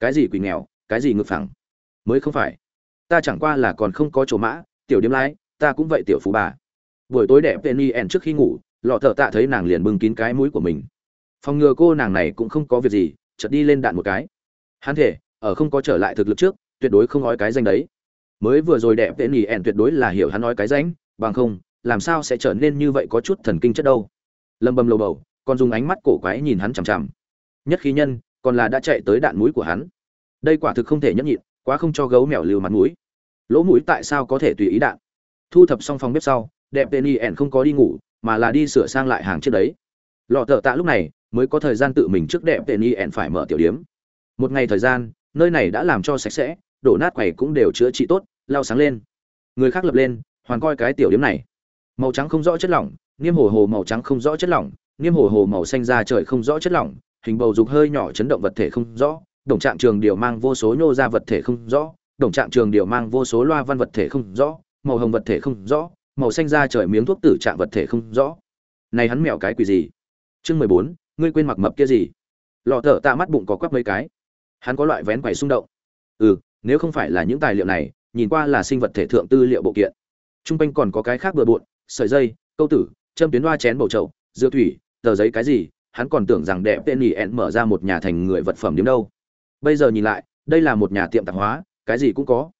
Cái gì quỷ nghèo cái gì ngực phẳng? Mới không phải. Ta chẳng qua là còn không có chỗ mã tiểu điếm lái, ta cũng vậy tiểu phú bà. Buổi tối đẹp tên y ẻn trước khi ngủ, lọ thợ tạ thấy nàng liền bưng kín cái mũi của mình. Phòng ngừa cô nàng này cũng không có việc gì, chợt đi lên đạn một cái. Hắn thể ở không có trở lại thực lực trước, tuyệt đối không nói cái danh đấy. Mới vừa rồi đẹp tên nhì ẻn tuyệt đối là hiểu hắn nói cái danh, bằng không, làm sao sẽ trở nên như vậy có chút thần kinh chất đâu. Lâm bầm lầu bầu, còn dùng ánh mắt cổ quái nhìn hắn chằm chằm. Nhất khí nhân, còn là đã chạy tới đạn mũi của hắn. Đây quả thực không thể nhẫn nhịn, quá không cho gấu mèo lưu mặt mũi lỗ mũi tại sao có thể tùy ý đạn? Thu thập xong phòng bếp sau, đẹp tên y ẻn không có đi ngủ, mà là đi sửa sang lại hàng trước đấy. Lọ thợ tạ lúc này mới có thời gian tự mình trước đẹp tên y ẻn phải mở tiểu điếm. Một ngày thời gian, nơi này đã làm cho sạch sẽ, đổ nát quầy cũng đều chữa trị tốt lao sáng lên. Người khác lập lên, hoàn coi cái tiểu điếm này. Màu trắng không rõ chất lỏng, niêm hồ hồ màu trắng không rõ chất lỏng, niêm hồ hồ màu xanh da trời không rõ chất lỏng, hình bầu dục hơi nhỏ chấn động vật thể không rõ, đồng trạng trường điều mang vô số nhô ra vật thể không rõ đồng trạng trường điều mang vô số loa văn vật thể không rõ, màu hồng vật thể không rõ, màu xanh da trời miếng thuốc tử trạng vật thể không rõ. Này hắn mèo cái quỷ gì? Chương mười bốn, ngươi quên mặc mập kia gì? Lọ thở tạ mắt bụng có quắp mấy cái. Hắn có loại vén quầy xung động. Ừ nếu không phải là những tài liệu này, nhìn qua là sinh vật thể thượng tư liệu bộ kiện. T r u n g quanh còn có cái khác bừa bộn, sợi dây, câu tử, châm tuyến hoa chén bầu trậu dưa thủy, tờ giấy cái gì, hắn còn tưởng rằng đẹp tên nỉ ẹn mở ra một nhà thành người vật phẩm điểm đâu. Bây giờ nhìn lại, đây là một nhà tiệm tạp hóa cái gì cũng có.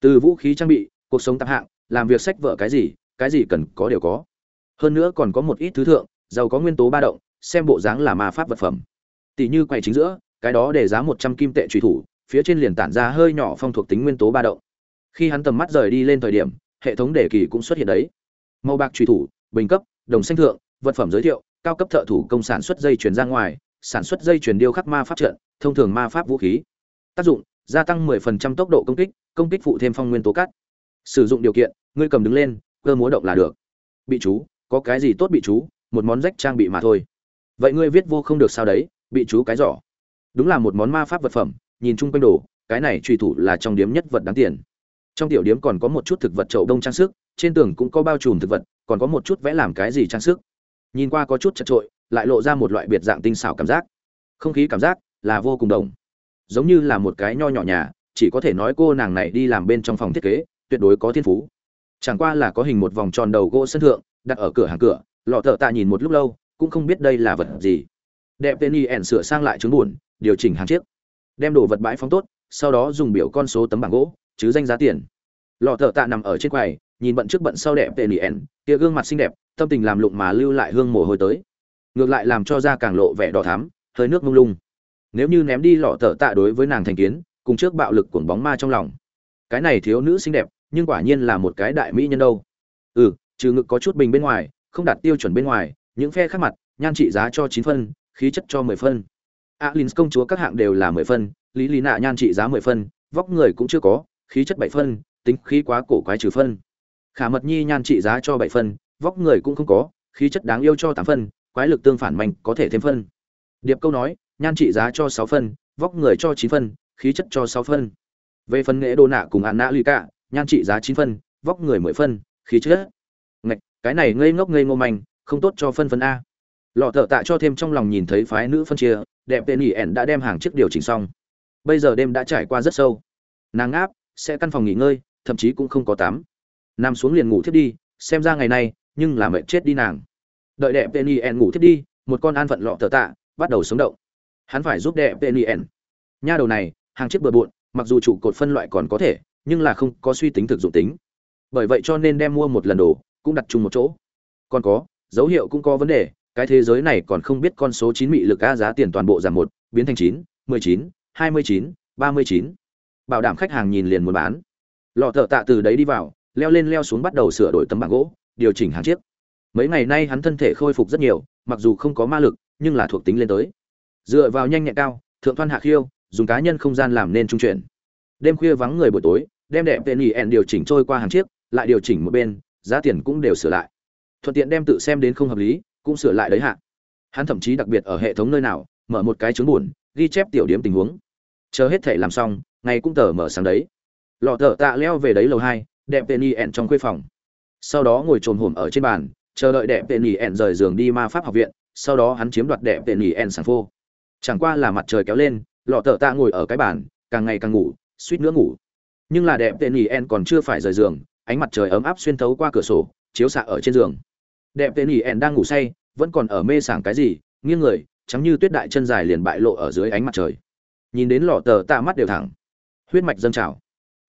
Từ vũ khí trang bị, cuộc sống tạp hạng, làm việc sách vở cái gì cái gì cần có đều có. Hơn nữa còn có một ít thứ thượng, giàu có nguyên tố ba động, xem bộ dáng là ma pháp vật phẩm. Tỷ như quầy chính giữa, cái đó để giá một trăm kim tệ truy thủ, phía trên liền tản ra hơi nhỏ phong thuộc tính nguyên tố ba động. Khi hắn tầm mắt rời đi lên thời điểm, hệ thống đề kỳ cũng xuất hiện đấy. Màu bạc truy thủ, bình cấp, đồng xanh thượng, vật phẩm giới thiệu, cao cấp thợ thủ công sản xuất dây chuyền ra ngoài, sản xuất dây chuyền điêu khắc ma pháp trận, thông thường ma pháp vũ khí. Tác dụng gia tăng 10% tốc độ công kích công kích phụ thêm phong nguyên tố cắt sử dụng điều kiện, ngươi cầm đứng lên, cơ múa động là được. Bị chú, có cái gì tốt bị chú, một món rách trang bị mà thôi. Vậy ngươi viết vô không được sao đấy, bị chú cái giỏ. Đúng là một món ma pháp vật phẩm, nhìn chung quanh đồ, cái này truy thủ là trong điếm nhất vật đáng tiền. Trong tiểu điếm còn có một chút thực vật chậu đông trang sức, trên tường cũng có bao trùm thực vật, còn có một chút vẽ làm cái gì trang sức. Nhìn qua có chút chật trội lại lộ ra một loại biệt dạng tinh xảo cảm giác. Không khí cảm giác là vô cùng đồng giống như là một cái nho nhỏ nhà, chỉ có thể nói cô nàng này đi làm bên trong phòng thiết kế, tuyệt đối có thiên phú. Chẳng qua là có hình một vòng tròn đầu gỗ sân thượng, đặt ở cửa hàng cửa, lọ thợ tạ nhìn một lúc lâu, cũng không biết đây là vật gì. Đẹp tên y ẻn sửa sang lại trứng buồn, điều chỉnh hàng chiếc. Đem đồ vật bãi phóng tốt, sau đó dùng biểu con số tấm bảng gỗ, chứ danh giá tiền. Lọ thợ tạ nằm ở trên quầy, nhìn bận trước bận sau đẹp tên y ẻn, kia gương mặt xinh đẹp, tâm tình làm lụng mà lưu lại hương mồ hôi tới. Ngược lại làm cho da càng lộ vẻ đỏ thắm, hơi nước mông lung nếu như ném đi lọ thợ tạ đối với nàng thành kiến, cùng trước bạo lực cuồng bóng ma trong lòng. Cái này thiếu nữ xinh đẹp, nhưng quả nhiên là một cái đại mỹ nhân đâu. Ừ trừ ngực có chút bình bên ngoài, không đạt tiêu chuẩn bên ngoài, những phe khác mặt, nhan trị giá cho chín phân, khí chất cho mười phân. Alin công chúa các hạng đều là mười phân, lý lý nạ nhan trị giá mười phân, vóc người cũng chưa có, khí chất bảy phân, tính khí quá cổ quái trừ phân. Khả mật nhi nhan trị giá cho bảy phân, vóc người cũng không có, khí chất đáng yêu cho tám phân, quái lực tương phản mạnh có thể thêm phân. Điệp câu nói nhan trị giá cho sáu phân, vóc người cho chín phân, khí chất cho sáu phân. Về phần nghệ đồ nạ cùng hạn nạ lì cả, nhan trị giá chín phân, vóc người mười phân, khí chất. Ngạch, cái này ngây ngốc ngây ngô manh, không tốt cho phân phân a. Lọ thợ tạ cho thêm trong lòng nhìn thấy phái nữ phân chia, đẹp tên ỉ ẻn đã đem hàng chiếc điều chỉnh xong. Bây giờ đêm đã trải qua rất sâu. Nàng áp sẽ căn phòng nghỉ ngơi, thậm chí cũng không có tắm. Nằm xuống liền ngủ thiết đi, xem ra ngày nay, nhưng là mệt chết đi nàng. Đợi đẹp tên ỉ ẻn ngủ thiết đi, một con an phận lọ thợ tạ bắt đầu sống động hắn phải giúp đệ penien nha đầu này, hàng chiếc bừa bộn, mặc dù trụ cột phân loại còn có thể, nhưng là không có suy tính thực dụng tính. Bởi vậy cho nên đem mua một lần đồ, cũng đặt chung một chỗ. Còn có, dấu hiệu cũng có vấn đề, cái thế giới này còn không biết con số chín mị lực a giá tiền toàn bộ giảm một, biến thành chín, mười chín, hai mươi chín, ba mươi chín. Bảo đảm khách hàng nhìn liền muốn bán. Lọ thợ tạ từ đấy đi vào, leo lên leo xuống bắt đầu sửa đổi tấm bảng gỗ, điều chỉnh hàng chiếc. Mấy ngày nay hắn thân thể khôi phục rất nhiều, mặc dù không có ma lực, nhưng là thuộc tính lên tới dựa vào nhanh nhẹn cao, thượng thoan hạ khiêu, dùng cá nhân không gian làm nên trung chuyển. Đêm khuya vắng người buổi tối, đem đẹp tên nghỉ ẹn điều chỉnh trôi qua hàng chiếc, lại điều chỉnh một bên, giá tiền cũng đều sửa lại. Thuận tiện đem tự xem đến không hợp lý, cũng sửa lại đấy hạ. Hắn thậm chí đặc biệt ở hệ thống nơi nào, mở một cái chứng buồn, ghi chép tiểu điểm tình huống. Chờ hết thể làm xong, ngày cũng tờ mở sáng đấy. Lọ thợ tạ leo về đấy lầu hai, đẹp tên y ẹn trong khuê phòng. Sau đó ngồi trồm hổm ở trên bàn, chờ đợi đẹp tên y ẹn rời giường đi ma pháp học viện, sau đó hắn chiếm đoạt đẹp tên y ẹn sàng phô chẳng qua là mặt trời kéo lên, lọ thợ tạ ngồi ở cái bàn, càng ngày càng ngủ, suýt nữa ngủ. Nhưng là đẹp tên y ẹn còn chưa phải rời giường, ánh mặt trời ấm áp xuyên thấu qua cửa sổ, chiếu xạ ở trên giường. Đẹp tên ỉ ẻn đang ngủ say, vẫn còn ở mê sảng cái gì, nghiêng người trắng như tuyết đại chân dài liền bại lộ ở dưới ánh mặt trời. Nhìn đến lọ tờ tạ mắt đều thẳng. Huyết mạch dâng trào.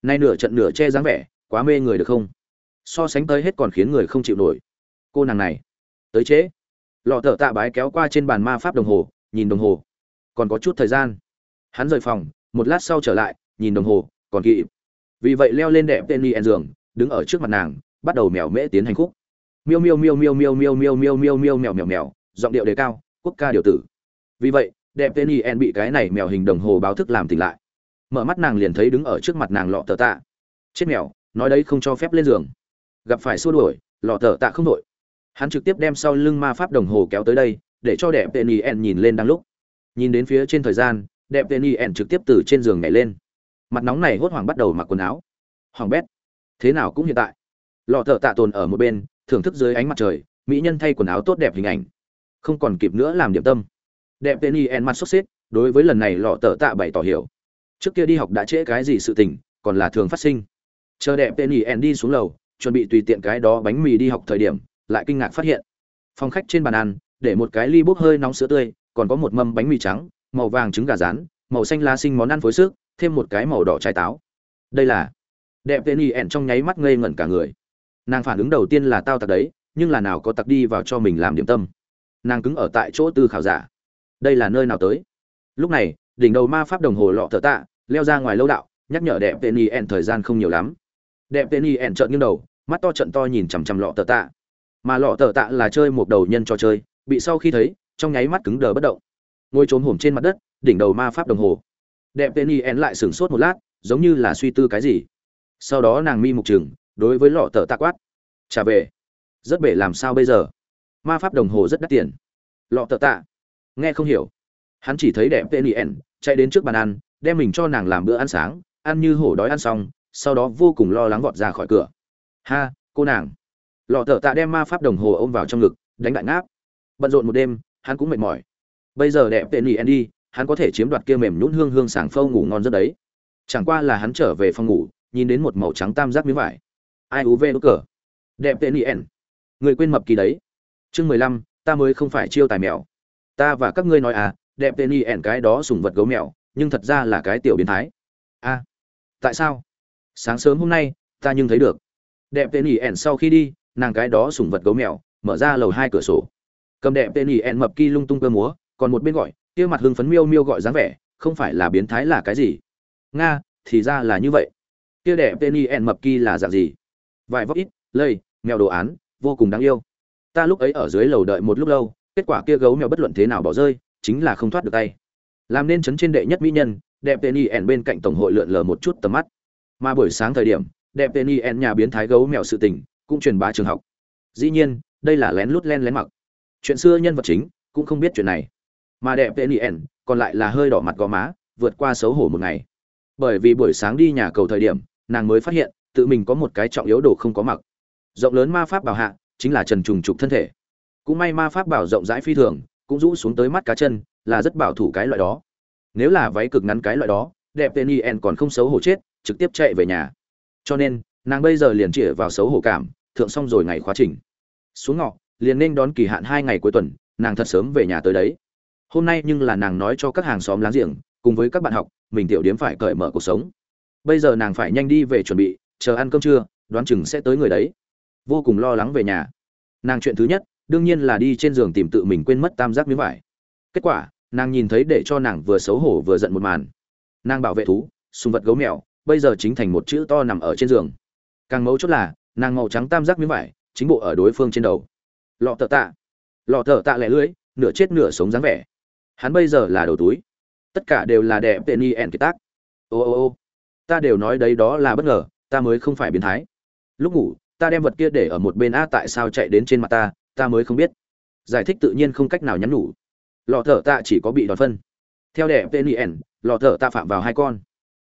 Nay nửa trận nửa che dáng vẻ, quá mê người được không? So sánh tới hết còn khiến người không chịu nổi. Cô nàng này. Tới chế lọ tờ tạ bái kéo qua trên bàn ma pháp đồng hồ, nhìn đồng hồ còn có chút thời gian. Hắn rời phòng, một lát sau trở lại, nhìn đồng hồ, còn kỵ vì vậy leo lên đẹp tên en giường, đứng ở trước mặt nàng, bắt đầu mèo mễ tiến hành khúc. Miêu miêu miêu miêu miêu miêu miêu miêu miêu miêu mèo mèo mèo, giọng điệu đề cao, quốc ca điều tử. Vì vậy, đẹp tên en bị cái này mèo hình đồng hồ báo thức làm tỉnh lại. Mở mắt nàng liền thấy đứng ở trước mặt nàng lọ tờ tạ. Chết mèo, nói đấy không cho phép lên giường. Gặp phải xua đuổi, lọ tờ tạ không đội hắn trực tiếp đem sau lưng ma pháp đồng hồ kéo tới đây, để cho đẹp tên en nhìn lên đang lúc nhìn đến phía trên thời gian, đẹp tên en trực tiếp từ trên giường nhảy lên. Mặt nóng này hốt hoảng bắt đầu mặc quần áo. Hoàng bét, thế nào cũng hiện tại. Lọ thợ tạ tồn ở một bên, thưởng thức dưới ánh mặt trời, mỹ nhân thay quần áo tốt đẹp hình ảnh. Không còn kịp nữa làm điểm tâm. Đẹp tên y en mặt sốt xếp đối với lần này lọ thợ tạ bày tỏ hiểu. Trước kia đi học đã trễ cái gì sự tình, còn là thường phát sinh. Chờ đẹp tên y en đi xuống lầu, chuẩn bị tùy tiện cái đó bánh mì đi học thời điểm, lại kinh ngạc phát hiện. Phòng khách trên bàn ăn, để một cái ly bốc hơi nóng sữa tươi còn có một mâm bánh mì trắng, màu vàng trứng gà rán, màu xanh lá sinh món ăn phối sức, thêm một cái màu đỏ trái táo. Đây là đẹp tên y ẹn trong nháy mắt ngây ngẩn cả người. Nàng phản ứng đầu tiên là tao tặc đấy, nhưng là nào có tặc đi vào cho mình làm điểm tâm. Nàng cứng ở tại chỗ tư khảo giả. Đây là nơi nào tới? Lúc này, đỉnh đầu ma pháp đồng hồ lọ thợ tạ, leo ra ngoài lâu đạo, nhắc nhở đẹp tên y ẹn thời gian không nhiều lắm. Đẹp tên y ẹn trợn nghiêng đầu, mắt to trận to nhìn chằm chằm lọ tờ tạ. Mà lọ tờ tạ là chơi một đầu nhân cho chơi, bị sau khi thấy trong nháy mắt cứng đờ bất động. Ngồi trốn hổm trên mặt đất, đỉnh đầu ma pháp đồng hồ. Đẹp tên y ẹn lại sửng sốt một lát, giống như là suy tư cái gì. Sau đó nàng mi mục chừng đối với lọ tờ tạ quát. Trả về. Rất bể làm sao bây giờ? Ma pháp đồng hồ rất đắt tiền. Lọ tờ tạ. Nghe không hiểu. Hắn chỉ thấy đẹp tên yen, chạy đến trước bàn ăn, đem mình cho nàng làm bữa ăn sáng, ăn như hổ đói ăn xong, sau đó vô cùng lo lắng vọt ra khỏi cửa. Ha, cô nàng. Lọ tờ tạ đem ma pháp đồng hồ ôm vào trong ngực, đánh đại ngáp. Bận rộn một đêm hắn cũng mệt mỏi. Bây giờ đẹp tên yen đi, hắn có thể chiếm đoạt kia mềm nhũn hương hương sảng phâu ngủ ngon rất đấy. Chẳng qua là hắn trở về phòng ngủ, nhìn đến một màu trắng tam giác miếng vải. Ai uv đốt cờ. Đẹp tên yen người quên mập kỳ đấy. Chương mười lăm, ta mới không phải chiêu tài mèo. Ta và các ngươi nói à đẹp tên yen cái đó sùng vật gấu mèo, nhưng thật ra là cái tiểu biến thái. A tại sao? Sáng sớm hôm nay, ta nhưng thấy được. Đẹp tên yen sau khi đi, nàng cái đó sùng vật gấu mèo, mở ra lầu hai cửa sổ cầm đẹp tên yen mập kỳ lung tung cơ múa, còn một bên gọi, kia mặt hưng phấn miêu miêu gọi dáng vẻ, không phải là biến thái là cái gì? Nga, thì ra là như vậy. Kia đẹp tên yen mập kỳ là dạng gì? Vài vóc ít lây mèo đồ án, vô cùng đáng yêu. Ta lúc ấy ở dưới lầu đợi một lúc lâu, kết quả kia gấu mèo bất luận thế nào bỏ rơi, chính là không thoát được tay. Làm nên chấn trên đệ nhất mỹ nhân đẹp tên yen bên cạnh tổng hội lượn lờ một chút tầm mắt. Mà buổi sáng thời điểm đẹp tên yen nhà biến thái gấu mèo sự tình, cũng truyền bá trường học. Dĩ nhiên, đây là lén lút len lén mặc chuyện xưa nhân vật chính cũng không biết chuyện này. Mà đẹp tên yen còn lại là hơi đỏ mặt gò má, vượt qua xấu hổ một ngày. Bởi vì buổi sáng đi nhà cầu thời điểm, nàng mới phát hiện tự mình có một cái trọng yếu đồ không có mặc. Rộng lớn ma pháp bảo hạ, chính là trần trùng trục thân thể. Cũng may ma pháp bảo rộng rãi phi thường, cũng rũ xuống tới mắt cá chân, là rất bảo thủ cái loại đó. Nếu là váy cực ngắn cái loại đó, đẹp tên Yen còn không xấu hổ chết, trực tiếp chạy về nhà. Cho nên, nàng bây giờ liền chĩa vào xấu hổ cảm, thượng xong rồi ngày khóa trình xuống ngọ liền nên đón kỳ hạn hai ngày cuối tuần, nàng thật sớm về nhà tới đấy. Hôm nay nhưng là nàng nói cho các hàng xóm láng giềng, cùng với các bạn học, mình tiểu điếm phải cởi mở cuộc sống. Bây giờ nàng phải nhanh đi về chuẩn bị, chờ ăn cơm trưa, đoán chừng sẽ tới người đấy. Vô cùng lo lắng về nhà. Nàng chuyện thứ nhất, đương nhiên là đi trên giường tìm tự mình quên mất tam giác miếng vải. Kết quả, nàng nhìn thấy để cho nàng vừa xấu hổ vừa giận một màn. Nàng bảo vệ thú, sùng vật gấu mèo, bây giờ chính thành một chữ to nằm ở trên giường. Càng mấu chốt là, nàng màu trắng tam giác miếng vải, chính bộ ở đối phương trên đầu lọ tờ tạ. Lọ tờ tạ lẻ lưới, nửa chết nửa sống dáng vẻ. Hắn bây giờ là đầu túi. Tất cả đều là đẹp tên y ẻn kiệt tác. Ô ô ô. Ta đều nói đấy đó là bất ngờ, ta mới không phải biến thái. Lúc ngủ, ta đem vật kia để ở một bên a tại sao chạy đến trên mặt ta ta mới không biết. Giải thích tự nhiên không cách nào nhắn nhủ. Lọ thở ta chỉ có bị đòn phân. Theo đẹp tên yen lọ thở ta phạm vào hai con.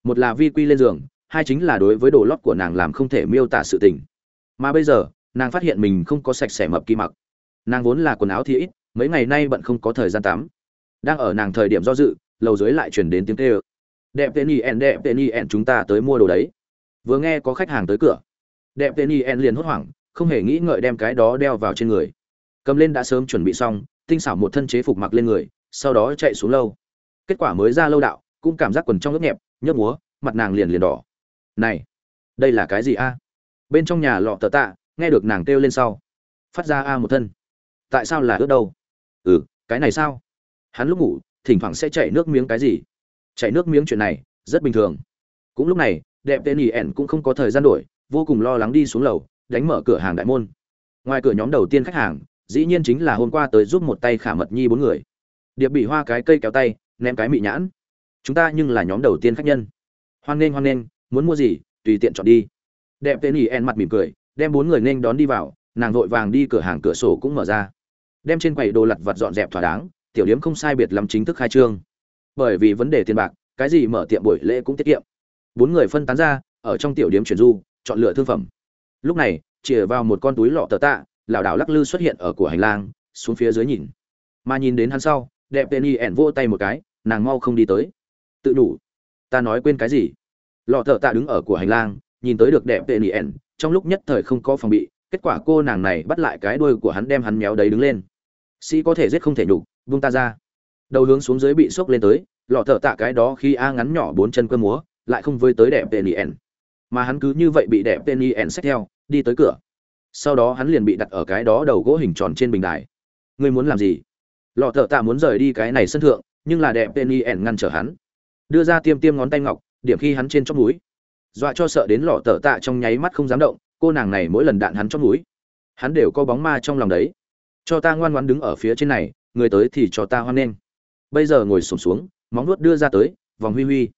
Một là vi quy lên giường, hai chính là đối với đồ lót của nàng làm không thể miêu tả sự tình. Mà bây giờ, nàng phát hiện mình không có sạch sẽ mập kỳ mặc nàng vốn là quần áo thì ít, mấy ngày nay bận không có thời gian tắm. Đang ở nàng thời điểm do dự, lầu dưới lại chuyển đến tiếng tê ơ đẹp tên yen đẹp tên yen chúng ta tới mua đồ đấy. Vừa nghe có khách hàng tới cửa. Đẹp tên yen liền hốt hoảng, không hề nghĩ ngợi đem cái đó đeo vào trên người. Cầm lên đã sớm chuẩn bị xong, tinh xảo một thân chế phục mặc lên người, sau đó chạy xuống lâu. Kết quả mới ra lâu đạo, cũng cảm giác quần trong ướt nhẹp nhấp múa, mặt nàng liền liền đỏ. Này, đây là cái gì a? Bên trong nhà lọ tờ tạ, nghe được nàng kêu lên sau, phát ra a một thân tại sao là ướt đâu? Ừ cái này sao? Hắn lúc ngủ, thỉnh thoảng sẽ chạy nước miếng cái gì? Chạy nước miếng chuyện này, rất bình thường. Cũng lúc này, đẹp tên ỉ ẻn cũng không có thời gian đổi, vô cùng lo lắng đi xuống lầu, đánh mở cửa hàng đại môn. Ngoài cửa nhóm đầu tiên khách hàng, dĩ nhiên chính là hôm qua tới giúp một tay khả mật nhi bốn người. Điệp bị hoa cái cây kéo tay, ném cái mị nhãn. Chúng ta nhưng là nhóm đầu tiên khách nhân. Hoan nghênh hoan nghênh, muốn mua gì, tùy tiện chọn đi. Đẹp tên ỉ ẻn mặt mỉm cười, đem bốn người nên đón đi vào, nàng vội vàng đi cửa hàng cửa sổ cũng mở ra đem trên quầy đồ lặt vặt dọn dẹp thỏa đáng, tiểu điếm không sai biệt lắm chính thức khai trương. Bởi vì vấn đề tiền bạc, cái gì mở tiệm buổi lễ cũng tiết kiệm. Bốn người phân tán ra, ở trong tiểu điếm chuyển du, chọn lựa thương phẩm. Lúc này, chìa vào một con túi lọ tờ tạ, lảo đảo lắc lư xuất hiện ở của hành lang, xuống phía dưới nhìn. Mà nhìn đến hắn sau, đẹp tên y ẻn vỗ tay một cái, nàng mau không đi tới. Tự đủ. Ta nói quên cái gì? Lọ tờ tạ đứng ở của hành lang, nhìn tới được đẹp tên y ẻn, trong lúc nhất thời không có phòng bị kết quả cô nàng này bắt lại cái đuôi của hắn đem hắn méo đấy đứng lên. Sĩ có thể giết không thể nhục vung ta ra. Đầu hướng xuống dưới bị sốc lên tới, lọ thợ tạ cái đó khi a ngắn nhỏ bốn chân cơ múa, lại không với tới đẹp tên yen mà hắn cứ như vậy bị đẹp tên yen xách theo, đi tới cửa. Sau đó hắn liền bị đặt ở cái đó đầu gỗ hình tròn trên bình đài. Ngươi muốn làm gì? Lọ thợ tạ muốn rời đi cái này sân thượng, nhưng là đẹp tên yen ngăn trở hắn. Đưa ra tiêm tiêm ngón tay ngọc, điểm khi hắn trên chóp núi dọa cho sợ đến lọ thợ tạ trong nháy mắt không dám động cô nàng này mỗi lần đạn hắn trong núi hắn đều có bóng ma trong lòng đấy. Cho ta ngoan ngoãn đứng ở phía trên này người tới thì cho ta hoan nghênh. Bây giờ ngồi sụp xuống, xuống móng nuốt đưa ra tới vòng huy huy.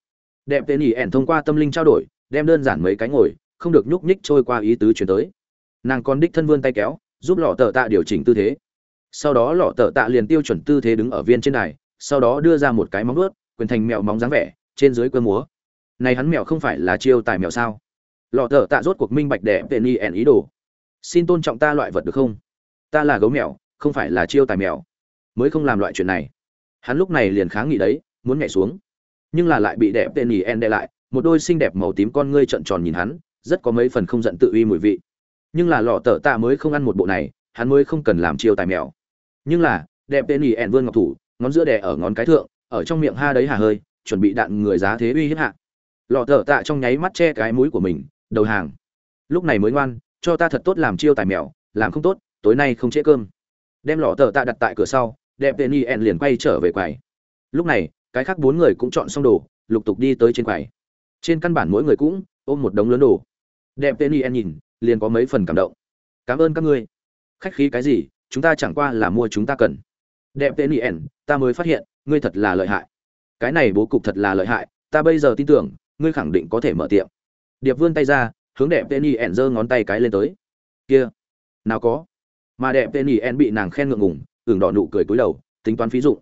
Đẹp tên ỉ ẻn thông qua tâm linh trao đổi đem đơn giản mấy cái ngồi không được nhúc nhích trôi qua ý tứ chuyển tới. Nàng còn đích thân vươn tay kéo giúp lọ tờ tạ điều chỉnh tư thế. Sau đó lọ tờ tạ liền tiêu chuẩn tư thế đứng ở viên trên này sau đó đưa ra một cái móng nuốt quyền thành mèo móng dáng vẻ trên dưới cơ múa. Này hắn mèo không phải là chiêu tài mèo sao? Lọ thở tạ rốt cuộc minh bạch đẻ tên y ẻn ý đồ. Xin tôn trọng ta loại vật được không? Ta là gấu mèo, không phải là chiêu tài mèo. Mới không làm loại chuyện này. Hắn lúc này liền kháng nghị đấy, muốn nhảy xuống. Nhưng là lại bị đẻ tên y en đe lại, một đôi xinh đẹp màu tím con ngươi trợn tròn nhìn hắn, rất có mấy phần không giận tự uy mùi vị. Nhưng là lọ thở tạ mới không ăn một bộ này, hắn mới không cần làm chiêu tài mèo. Nhưng là, đẹp tên y en vươn ngọc thủ, ngón giữa đè ở ngón cái thượng, ở trong miệng ha đấy hà hơi, chuẩn bị đạn người giá thế uy hiếp hạ. Lọ thở tạ trong nháy mắt che cái mũi của mình đầu hàng. Lúc này mới ngoan, cho ta thật tốt làm chiêu tài mèo, làm không tốt, tối nay không trễ cơm. Đem lọ tờ tạ đặt tại cửa sau, đẹp tên y liền quay trở về quầy. Lúc này, cái khác bốn người cũng chọn xong đồ, lục tục đi tới trên quầy. Trên căn bản mỗi người cũng ôm một đống lớn đồ. Đẹp tên y nhìn, liền có mấy phần cảm động. Cảm ơn các ngươi. Khách khí cái gì, chúng ta chẳng qua là mua chúng ta cần. Đẹp tên y ta mới phát hiện, ngươi thật là lợi hại. Cái này bố cục thật là lợi hại, ta bây giờ tin tưởng, ngươi khẳng định có thể mở tiệm điệp vươn tay ra, hướng đẹp tên y giơ ngón tay cái lên tới. Kia, nào có. Mà đẹp tên y bị nàng khen ngượng ngùng, ửng đỏ nụ cười cúi đầu, tính toán phí dụng.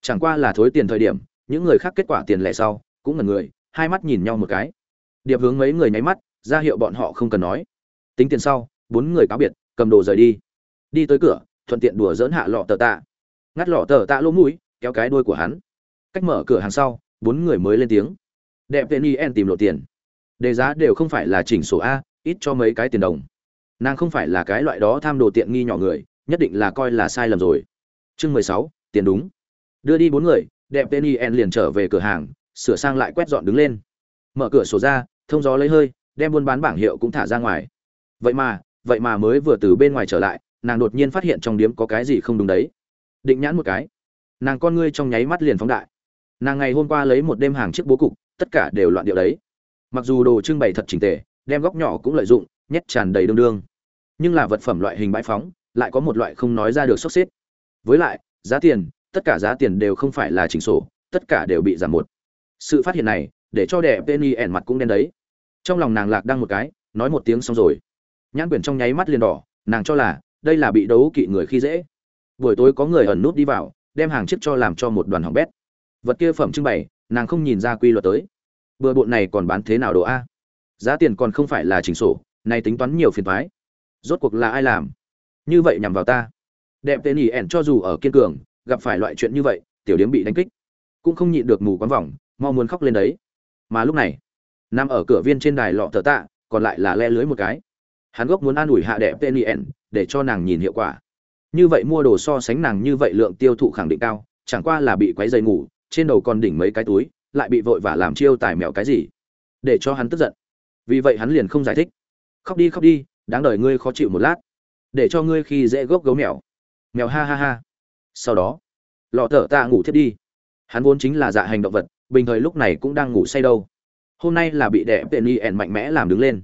Chẳng qua là thối tiền thời điểm, những người khác kết quả tiền lẻ sau, cũng ngần người, hai mắt nhìn nhau một cái. Điệp hướng mấy người nháy mắt, ra hiệu bọn họ không cần nói. Tính tiền sau, bốn người cáo biệt, cầm đồ rời đi. Đi tới cửa, thuận tiện đùa dỡn hạ lọ tờ tạ. Ngắt lọ tờ tạ lỗ mũi, kéo cái đuôi của hắn. Cách mở cửa hàng sau, bốn người mới lên tiếng. Đẹp tên y en tìm lộ tiền đề giá đều không phải là chỉnh sổ a, ít cho mấy cái tiền đồng. Nàng không phải là cái loại đó tham đồ tiện nghi nhỏ người, nhất định là coi là sai lầm rồi. Chương mười sáu, tiền đúng. Đưa đi bốn người, đẹp tên en liền trở về cửa hàng, sửa sang lại quét dọn đứng lên. Mở cửa sổ ra, thông gió lấy hơi, đem buôn bán bảng hiệu cũng thả ra ngoài. Vậy mà vậy mà mới vừa từ bên ngoài trở lại, nàng đột nhiên phát hiện trong điếm có cái gì không đúng đấy. Định nhãn một cái. Nàng con ngươi trong nháy mắt liền phóng đại. Nàng ngày hôm qua lấy một đêm hàng chiếc bố cục, tất cả đều loạn điệu đấy mặc dù đồ trưng bày thật chỉnh tề, đem góc nhỏ cũng lợi dụng, nhét tràn đầy đương đương. Nhưng là vật phẩm loại hình bãi phóng, lại có một loại không nói ra được sốc xếp. Với lại, giá tiền, tất cả giá tiền đều không phải là chỉnh sổ, tất cả đều bị giảm một. Sự phát hiện này, để cho đẹp penny ẻn mặt cũng đen đấy. Trong lòng nàng lạc đăng một cái, nói một tiếng xong rồi. Nhãn quyển trong nháy mắt liền đỏ, nàng cho là, đây là bị đấu kỵ người khi dễ. Buổi tối có người ẩn nút đi vào, đem hàng chiếc cho làm cho một đoàn hỏng bét. Vật kia phẩm trưng bày, nàng không nhìn ra quy luật tới bừa bộn này còn bán thế nào đồ a? Giá tiền còn không phải là chỉnh sổ này tính toán nhiều phiền thoái rốt cuộc là ai làm? Như vậy nhằm vào ta. Đẹp tên ỉ ẻn cho dù ở kiên cường, gặp phải loại chuyện như vậy, tiểu điếm bị đánh kích, cũng không nhịn được mù quán vòng, mau muốn khóc lên đấy. Mà lúc này, nằm ở cửa viên trên đài lọ thở tạ, còn lại là le lưới một cái. Hắn gốc muốn an ủi hạ đẹp tên ỉ để cho nàng nhìn hiệu quả. Như vậy mua đồ so sánh nàng như vậy lượng tiêu thụ khẳng định cao, chẳng qua là bị quấy dày ngủ, trên đầu còn đỉnh mấy cái túi lại bị vội vã làm chiêu tài mèo cái gì, để cho hắn tức giận. Vì vậy hắn liền không giải thích. Khóc đi khóc đi, đáng đời ngươi khó chịu một lát, để cho ngươi khi dễ gốc gấu mèo. Mèo ha ha ha. Sau đó, lọ thở ta ngủ thiết đi. Hắn vốn chính là dạ hành động vật, bình thời lúc này cũng đang ngủ say đâu. Hôm nay là bị đẻ tên y ẻn mạnh mẽ làm đứng lên.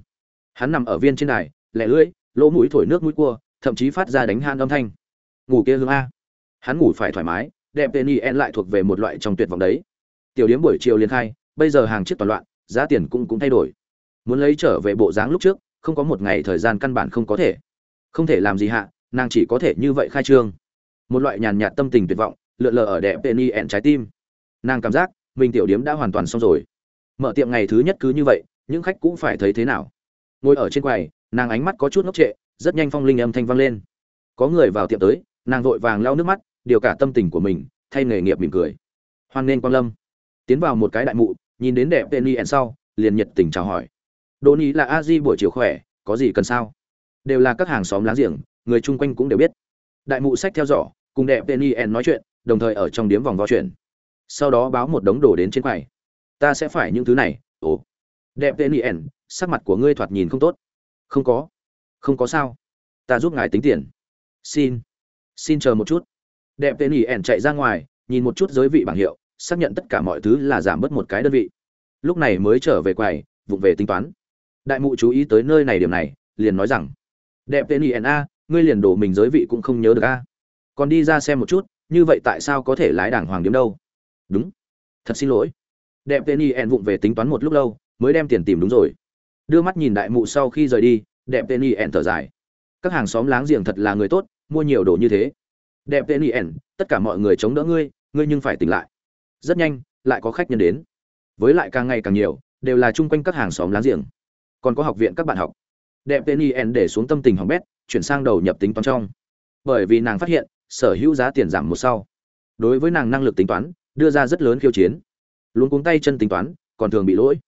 Hắn nằm ở viên trên đài, lẻ lưỡi, lỗ mũi thổi nước mũi cua, thậm chí phát ra đánh han âm thanh. Ngủ kia hương a. Hắn ngủ phải thoải mái đẹp tên y ẻn lại thuộc về một loại trong tuyệt vọng đấy tiểu điếm buổi chiều liền khai, bây giờ hàng chiếc toàn loạn, giá tiền cũng cũng thay đổi. Muốn lấy trở về bộ dáng lúc trước, không có một ngày thời gian căn bản không có thể. Không thể làm gì hạ, nàng chỉ có thể như vậy khai trương. Một loại nhàn nhạt tâm tình tuyệt vọng, lượn lờ ở đẹp penny ẹn trái tim. Nàng cảm giác, mình tiểu điếm đã hoàn toàn xong rồi. Mở tiệm ngày thứ nhất cứ như vậy, những khách cũng phải thấy thế nào? Ngồi ở trên quầy, nàng ánh mắt có chút ngốc trệ, rất nhanh phong linh âm thanh vang lên. Có người vào tiệm tới, nàng vội vàng lau nước mắt, điều cả tâm tình của mình, thay nghề nghiệp mỉm cười. Hoan nên quang lâm tiến vào một cái đại mụ, nhìn đến đẹp tên ẹn sau, liền nhiệt tình chào hỏi. Đỗ ni là a di buổi chiều khỏe, có gì cần sao? Đều là các hàng xóm láng giềng, người chung quanh cũng đều biết. Đại mụ sách theo dõi, cùng đẹp tên yen nói chuyện, đồng thời ở trong điếm vòng vo chuyện. Sau đó báo một đống đồ đến trên quầy. Ta sẽ phải những thứ này, ồ. Đẹp tên yen sắc mặt của ngươi thoạt nhìn không tốt. Không có. Không có sao. Ta giúp ngài tính tiền. Xin. Xin chờ một chút. Đẹp tên yen chạy ra ngoài, nhìn một chút giới vị bảng hiệu xác nhận tất cả mọi thứ là giảm bớt một cái đơn vị. Lúc này mới trở về quầy, vụng về tính toán. Đại mụ chú ý tới nơi này điểm này, liền nói rằng, đẹp tên yen a, ngươi liền đổ mình giới vị cũng không nhớ được a. Còn đi ra xem một chút, như vậy tại sao có thể lái đảng hoàng điếm đâu? Đúng. Thật xin lỗi. Đẹp tên yen vụng về tính toán một lúc lâu, mới đem tiền tìm đúng rồi. Đưa mắt nhìn đại mụ sau khi rời đi, đẹp tên yen thở dài. Các hàng xóm láng giềng thật là người tốt, mua nhiều đồ như thế. Đẹp tên yen tất cả mọi người chống đỡ ngươi ngươi nhưng phải tỉnh lại rất nhanh, lại có khách nhân đến. Với lại càng ngày càng nhiều, đều là chung quanh các hàng xóm láng giềng. Còn có học viện các bạn học. Đẹp tên yen để xuống tâm tình hỏng bét, chuyển sang đầu nhập tính toán trong. Bởi vì nàng phát hiện, sở hữu giá tiền giảm một sau. Đối với nàng năng lực tính toán, đưa ra rất lớn khiêu chiến. Luôn cuống tay chân tính toán, còn thường bị lỗi.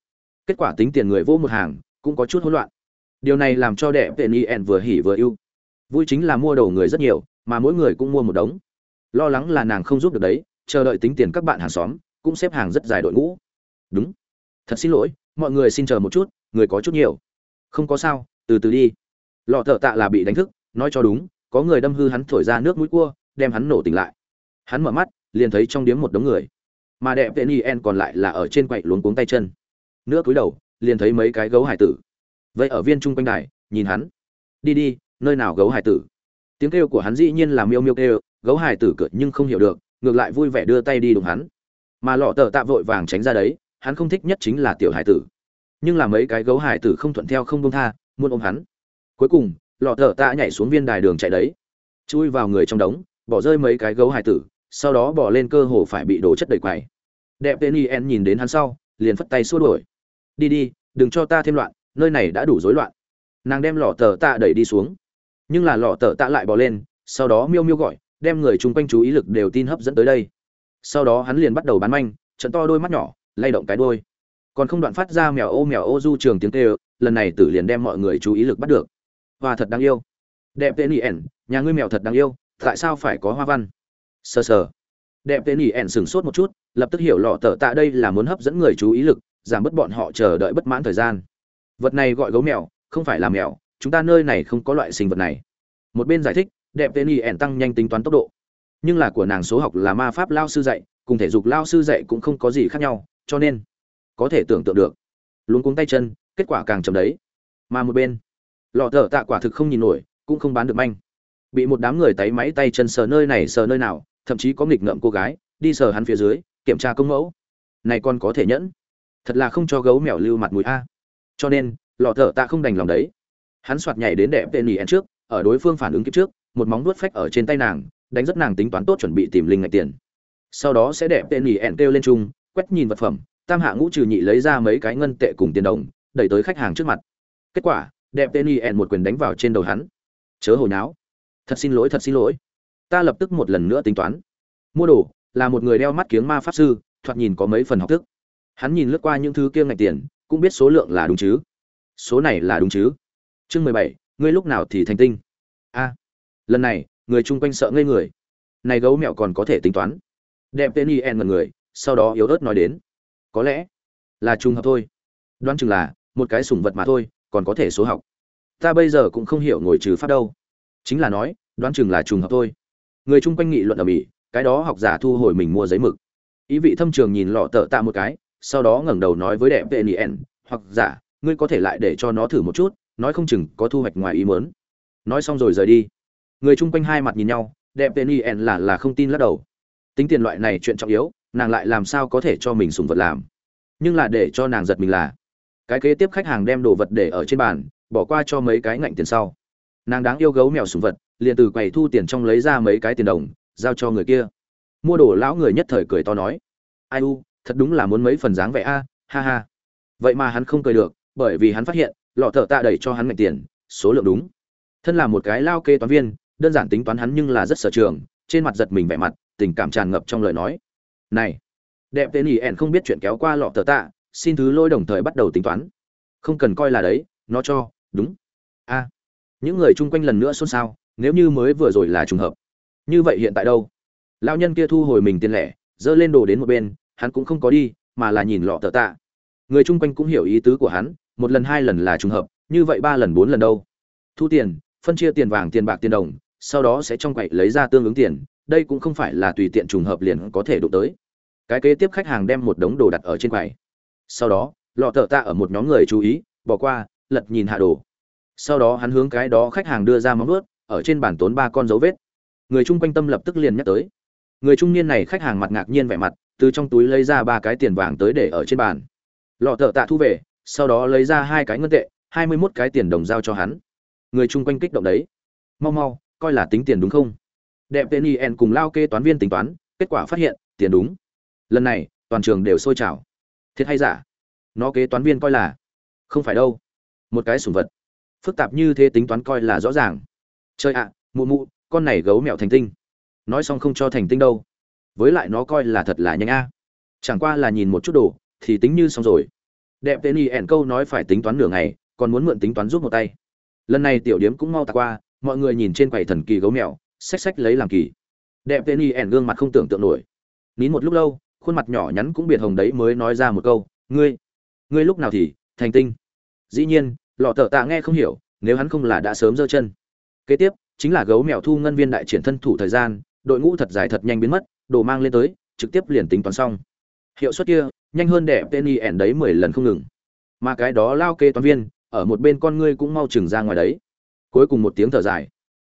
Kết quả tính tiền người vô một hàng, cũng có chút hỗn loạn. Điều này làm cho đẹp tên yen vừa hỉ vừa yêu vui chính là mua đầu người rất nhiều, mà mỗi người cũng mua một đống. Lo lắng là nàng không giúp được đấy chờ đợi tính tiền các bạn hàng xóm, cũng xếp hàng rất dài đội ngũ. Đúng. Thật xin lỗi, mọi người xin chờ một chút, người có chút nhiều. Không có sao, từ từ đi. Lọ thợ tạ là bị đánh thức, nói cho đúng, có người đâm hư hắn thổi ra nước mũi cua, đem hắn nổ tỉnh lại. Hắn mở mắt, liền thấy trong điếm một đống người. Mà đẹp tên en còn lại là ở trên quậy luống cuống tay chân. Nữa cúi đầu, liền thấy mấy cái gấu hải tử. Vậy ở viên trung quanh đài, nhìn hắn. Đi đi, nơi nào gấu hải tử? Tiếng kêu của hắn dĩ nhiên là miêu miêu kêu, gấu hải tử cợt nhưng không hiểu được ngược lại vui vẻ đưa tay đi đụng hắn. Mà lọ tờ tạ vội vàng tránh ra đấy, hắn không thích nhất chính là tiểu hải tử. Nhưng là mấy cái gấu hải tử không thuận theo không buông tha, muốn ôm hắn. Cuối cùng, lọ tờ tạ nhảy xuống viên đài đường chạy đấy. Chui vào người trong đống, bỏ rơi mấy cái gấu hải tử, sau đó bỏ lên cơ hồ phải bị đổ chất đầy quầy. Đẹp tên yen nhìn đến hắn sau, liền phất tay xua đuổi. Đi đi, đừng cho ta thêm loạn, nơi này đã đủ rối loạn. Nàng đem lọ tờ tạ đẩy đi xuống. Nhưng là lọ tờ tạ lại bỏ lên, sau đó miêu miêu gọi đem người chung quanh chú ý lực đều tin hấp dẫn tới đây. Sau đó hắn liền bắt đầu bán manh, trận to đôi mắt nhỏ, lay động cái đôi còn không đoạn phát ra mèo ô mèo ô du trường tiếng kêu, lần này tử liền đem mọi người chú ý lực bắt được. Và thật đáng yêu. Đẹp tên ỉn nhà ngươi mèo thật đáng yêu, tại sao phải có hoa văn? Sờ sờ. Đẹp tên ỉn sửng sốt một chút, lập tức hiểu lọ tờ tạ đây là muốn hấp dẫn người chú ý lực, giảm bớt bọn họ chờ đợi bất mãn thời gian. Vật này gọi gấu mèo, không phải là mèo, chúng ta nơi này không có loại sinh vật này. Một bên giải thích đẹp tên yen tăng nhanh tính toán tốc độ. Nhưng là của nàng số học là ma pháp lao sư dạy, cùng thể dục lao sư dạy cũng không có gì khác nhau, cho nên có thể tưởng tượng được. Luôn cuống tay chân, kết quả càng chậm đấy. Mà một bên, lọ thở tạ quả thực không nhìn nổi, cũng không bán được manh. Bị một đám người tay máy tay chân sờ nơi này sờ nơi nào, thậm chí có nghịch ngợm cô gái, đi sờ hắn phía dưới, kiểm tra công mẫu. Này còn có thể nhẫn. Thật là không cho gấu mèo lưu mặt mũi a. Cho nên, lọ thở tạ không đành lòng đấy. Hắn soạt nhảy đến đẹp tên nỉ en trước, ở đối phương phản ứng kiếp trước một móng nuốt phách ở trên tay nàng, đánh rất nàng tính toán tốt chuẩn bị tìm linh ngạch tiền. Sau đó sẽ đẹp tên nhì ẹn kêu lên chung, quét nhìn vật phẩm, tam hạ ngũ trừ nhị lấy ra mấy cái ngân tệ cùng tiền đồng, đẩy tới khách hàng trước mặt. Kết quả, đẹp tên nhì ẹn một quyền đánh vào trên đầu hắn. Chớ hồi náo. Thật xin lỗi, thật xin lỗi. Ta lập tức một lần nữa tính toán. Mua đồ, là một người đeo mắt kiếng ma pháp sư, thoạt nhìn có mấy phần học thức. Hắn nhìn lướt qua những thứ kia ngạch tiền, cũng biết số lượng là đúng chứ. Số này là đúng chứ. Chương mười bảy, ngươi lúc nào thì thành tinh? Lần này, người chung quanh sợ ngây người. Này gấu mẹo còn có thể tính toán. Đẹp tên y en mật người, sau đó yếu ớt nói đến. Có lẽ là trùng hợp thôi. Đoán chừng là một cái sủng vật mà thôi, còn có thể số học. Ta bây giờ cũng không hiểu ngồi trừ pháp đâu. Chính là nói, đoán chừng là trùng hợp thôi. Người chung quanh nghị luận ở mỹ, cái đó học giả thu hồi mình mua giấy mực. Ý vị thâm trường nhìn lọ tợ tạ một cái, sau đó ngẩng đầu nói với đẹp tên y en, hoặc giả, ngươi có thể lại để cho nó thử một chút, nói không chừng có thu hoạch ngoài ý mớn nói xong rồi rời đi người chung quanh hai mặt nhìn nhau, đẹp tên yen là là không tin lắc đầu. Tính tiền loại này chuyện trọng yếu, nàng lại làm sao có thể cho mình sùng vật làm? Nhưng là để cho nàng giật mình là, cái kế tiếp khách hàng đem đồ vật để ở trên bàn, bỏ qua cho mấy cái ngạnh tiền sau. Nàng đáng yêu gấu mèo sùng vật, liền từ quầy thu tiền trong lấy ra mấy cái tiền đồng, giao cho người kia. Mua đồ lão người nhất thời cười to nói, ai u, thật đúng là muốn mấy phần dáng vẻ a, ha ha. Vậy mà hắn không cười được, bởi vì hắn phát hiện, lọ thợ tạ đẩy cho hắn ngạch tiền, số lượng đúng. Thân là một cái lao kê toán viên đơn giản tính toán hắn nhưng là rất sở trường, trên mặt giật mình vẻ mặt, tình cảm tràn ngập trong lời nói. Này, đẹp tên ỉ ẻn không biết chuyện kéo qua lọ tờ tạ, xin thứ lôi đồng thời bắt đầu tính toán. Không cần coi là đấy, nó cho, đúng. A, những người chung quanh lần nữa xôn xao, nếu như mới vừa rồi là trùng hợp. Như vậy hiện tại đâu? Lão nhân kia thu hồi mình tiền lẻ dơ lên đồ đến một bên, hắn cũng không có đi, mà là nhìn lọ tờ tạ. Người chung quanh cũng hiểu ý tứ của hắn, một lần hai lần là trùng hợp, như vậy ba lần bốn lần đâu? Thu tiền, phân chia tiền vàng, tiền bạc, tiền đồng sau đó sẽ trong quậy lấy ra tương ứng tiền, đây cũng không phải là tùy tiện trùng hợp liền có thể đụng tới. Cái kế tiếp khách hàng đem một đống đồ đặt ở trên quầy. Sau đó, lọ tờ tạ ở một nhóm người chú ý, bỏ qua, lật nhìn hạ đồ. Sau đó hắn hướng cái đó khách hàng đưa ra móng vuốt, ở trên bàn tốn ba con dấu vết. Người chung quanh tâm lập tức liền nhắc tới. Người trung niên này khách hàng mặt ngạc nhiên vẻ mặt, từ trong túi lấy ra ba cái tiền vàng tới để ở trên bàn. Lọ thợ tạ thu về, sau đó lấy ra hai cái ngân tệ, hai mươi mốt cái tiền đồng giao cho hắn. Người chung quanh kích động đấy. Mau mau coi là tính tiền đúng không? Đẹp tên yen cùng lao kê toán viên tính toán, kết quả phát hiện, tiền đúng. Lần này, toàn trường đều sôi trào. Thiệt hay giả? Nó kế toán viên coi là không phải đâu. Một cái sủng vật. Phức tạp như thế tính toán coi là rõ ràng. Chơi ạ, mụ mụ, con này gấu mẹo thành tinh. Nói xong không cho thành tinh đâu. Với lại nó coi là thật là nhanh a. Chẳng qua là nhìn một chút đồ, thì tính như xong rồi. Đẹp tên y ẻn câu nói phải tính toán nửa ngày, còn muốn mượn tính toán giúp một tay. Lần này tiểu điếm cũng mau tạc qua mọi người nhìn trên quầy thần kỳ gấu mèo, xách xách lấy làm kỳ. Đẹp tên y ẻn gương mặt không tưởng tượng nổi. Nín một lúc lâu, khuôn mặt nhỏ nhắn cũng biệt hồng đấy mới nói ra một câu, ngươi ngươi lúc nào thì thành tinh? Dĩ nhiên, lọ tờ tạ nghe không hiểu, nếu hắn không là đã sớm giơ chân. Kế tiếp, chính là gấu mèo thu ngân viên đại triển thân thủ thời gian, đội ngũ thật dài thật nhanh biến mất, đồ mang lên tới, trực tiếp liền tính toán xong. Hiệu suất kia, nhanh hơn đẹp tên y ẻn đấy mười lần không ngừng. Mà cái đó lao kê toán viên, ở một bên con ngươi cũng mau chừng ra ngoài đấy cuối cùng một tiếng thở dài.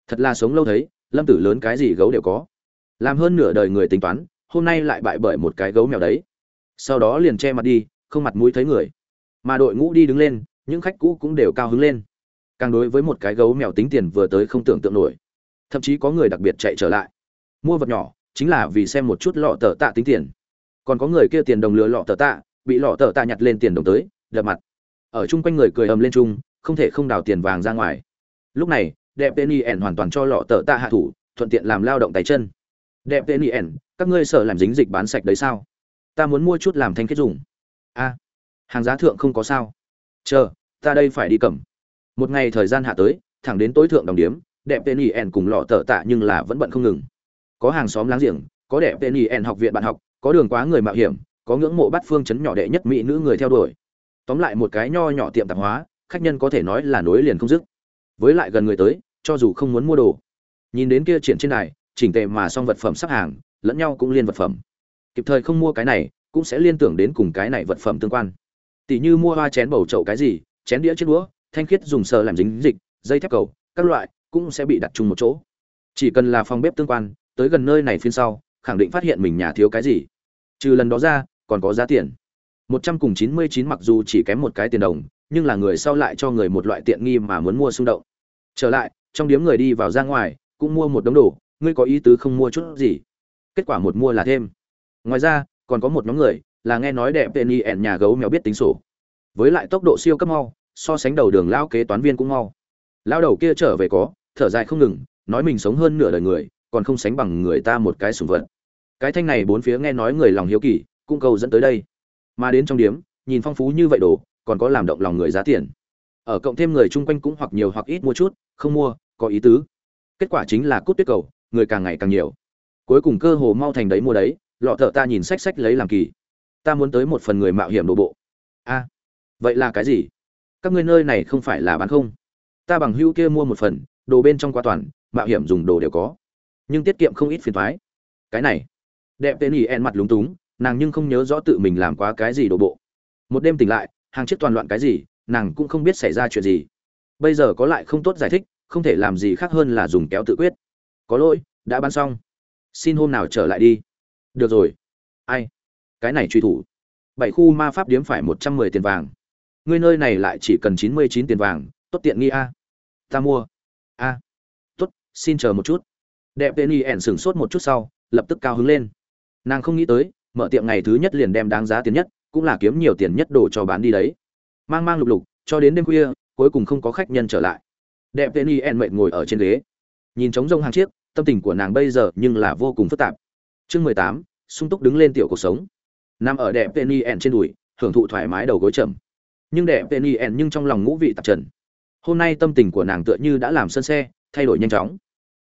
Thật là sống lâu thấy, lâm tử lớn cái gì gấu đều có. Làm hơn nửa đời người tính toán, hôm nay lại bại bởi một cái gấu mèo đấy. Sau đó liền che mặt đi, không mặt mũi thấy người. Mà đội ngũ đi đứng lên, những khách cũ cũng đều cao hứng lên. Càng đối với một cái gấu mèo tính tiền vừa tới không tưởng tượng nổi. Thậm chí có người đặc biệt chạy trở lại. Mua vật nhỏ, chính là vì xem một chút lọ tờ tạ tính tiền. Còn có người kia tiền đồng lừa lọ tờ tạ, bị lọ tờ tạ nhặt lên tiền đồng tới, đập mặt. Ở chung quanh người cười ầm lên chung, không thể không đào tiền vàng ra ngoài lúc này, đẹp tên y ẻn hoàn toàn cho lọ tờ tạ hạ thủ, thuận tiện làm lao động tay chân. Đẹp tên y ẻn, các ngươi sợ làm dính dịch bán sạch đấy sao? Ta muốn mua chút làm thanh kết dùng. A, hàng giá thượng không có sao. Chờ, ta đây phải đi cầm. Một ngày thời gian hạ tới, thẳng đến tối thượng đồng điếm, đẹp tên y ẻn cùng lọ tờ tạ nhưng là vẫn bận không ngừng. Có hàng xóm láng giềng, có đẹp tên y ẻn học viện bạn học, có đường quá người mạo hiểm, có ngưỡng mộ bắt phương chấn nhỏ đệ nhất mỹ nữ người theo đuổi. Tóm lại một cái nho nhỏ tiệm tạp hóa, khách nhân có thể nói là nối liền không dứt với lại gần người tới, cho dù không muốn mua đồ. Nhìn đến kia triển trên này chỉnh tề mà xong vật phẩm sắp hàng, lẫn nhau cũng liên vật phẩm. Kịp thời không mua cái này, cũng sẽ liên tưởng đến cùng cái này vật phẩm tương quan. Tỷ như mua hoa chén bầu chậu cái gì, chén đĩa chiếc đũa, thanh khiết dùng sờ làm dính dịch, dây thép cầu, các loại, cũng sẽ bị đặt chung một chỗ. Chỉ cần là phòng bếp tương quan, tới gần nơi này phiên sau, khẳng định phát hiện mình nhà thiếu cái gì. Trừ lần đó ra, còn có giá tiền. Một trăm cùng chín mươi chín mặc dù chỉ kém một cái tiền đồng nhưng là người sau lại cho người một loại tiện nghi mà muốn mua xung động. Trở lại, trong điếm người đi vào ra ngoài, cũng mua một đống đồ, ngươi có ý tứ không mua chút gì? Kết quả một mua là thêm. Ngoài ra, còn có một nhóm người, là nghe nói đẹp tên y ẻn nhà gấu mèo biết tính sổ. Với lại tốc độ siêu cấp mau, so sánh đầu đường lão kế toán viên cũng mau. Lão đầu kia trở về có, thở dài không ngừng, nói mình sống hơn nửa đời người, còn không sánh bằng người ta một cái sủng vật. Cái thanh này bốn phía nghe nói người lòng hiếu kỳ, cũng cầu dẫn tới đây. Mà đến trong điếm, nhìn phong phú như vậy đồ còn có làm động lòng người giá tiền. Ở cộng thêm người chung quanh cũng hoặc nhiều hoặc ít mua chút, không mua, có ý tứ. Kết quả chính là cút tuyết cầu, người càng ngày càng nhiều. Cuối cùng cơ hồ mau thành đấy mua đấy, lọ thợ ta nhìn sách sách lấy làm kỳ. Ta muốn tới một phần người mạo hiểm đồ bộ. A, vậy là cái gì? Các ngươi nơi này không phải là bán không? Ta bằng hữu kia mua một phần, đồ bên trong quá toàn, mạo hiểm dùng đồ đều có. Nhưng tiết kiệm không ít phiền thoái cái này, đẹp tên ỉ en mặt lúng túng, nàng nhưng không nhớ rõ tự mình làm quá cái gì đồ bộ. Một đêm tỉnh lại hàng chiếc toàn loạn cái gì, nàng cũng không biết xảy ra chuyện gì. Bây giờ có lại không tốt giải thích, không thể làm gì khác hơn là dùng kéo tự quyết. Có lỗi, đã bán xong. Xin hôm nào trở lại đi. Được rồi. Ai? Cái này truy thủ. Bảy khu ma pháp điếm phải một trăm mười tiền vàng. Ngươi nơi này lại chỉ cần chín mươi chín tiền vàng, tốt tiện nghi a. Ta mua. A. Tốt, xin chờ một chút. Đẹp tên y ẻn sửng sốt một chút sau, lập tức cao hứng lên. Nàng không nghĩ tới, mở tiệm ngày thứ nhất liền đem đáng giá tiền nhất cũng là kiếm nhiều tiền nhất đồ cho bán đi đấy. Mang mang lục lục, cho đến đêm khuya, cuối cùng không có khách nhân trở lại. Đẹp tên y en mệt ngồi ở trên ghế. Nhìn trống rông hàng chiếc, tâm tình của nàng bây giờ nhưng là vô cùng phức tạp. Chương mười tám, sung túc đứng lên tiểu cuộc sống. Nằm ở đẹp tên y en trên đùi, hưởng thụ thoải mái đầu gối chậm. Nhưng đẹp tên y en nhưng trong lòng ngũ vị tạp trần. Hôm nay tâm tình của nàng tựa như đã làm sân xe, thay đổi nhanh chóng.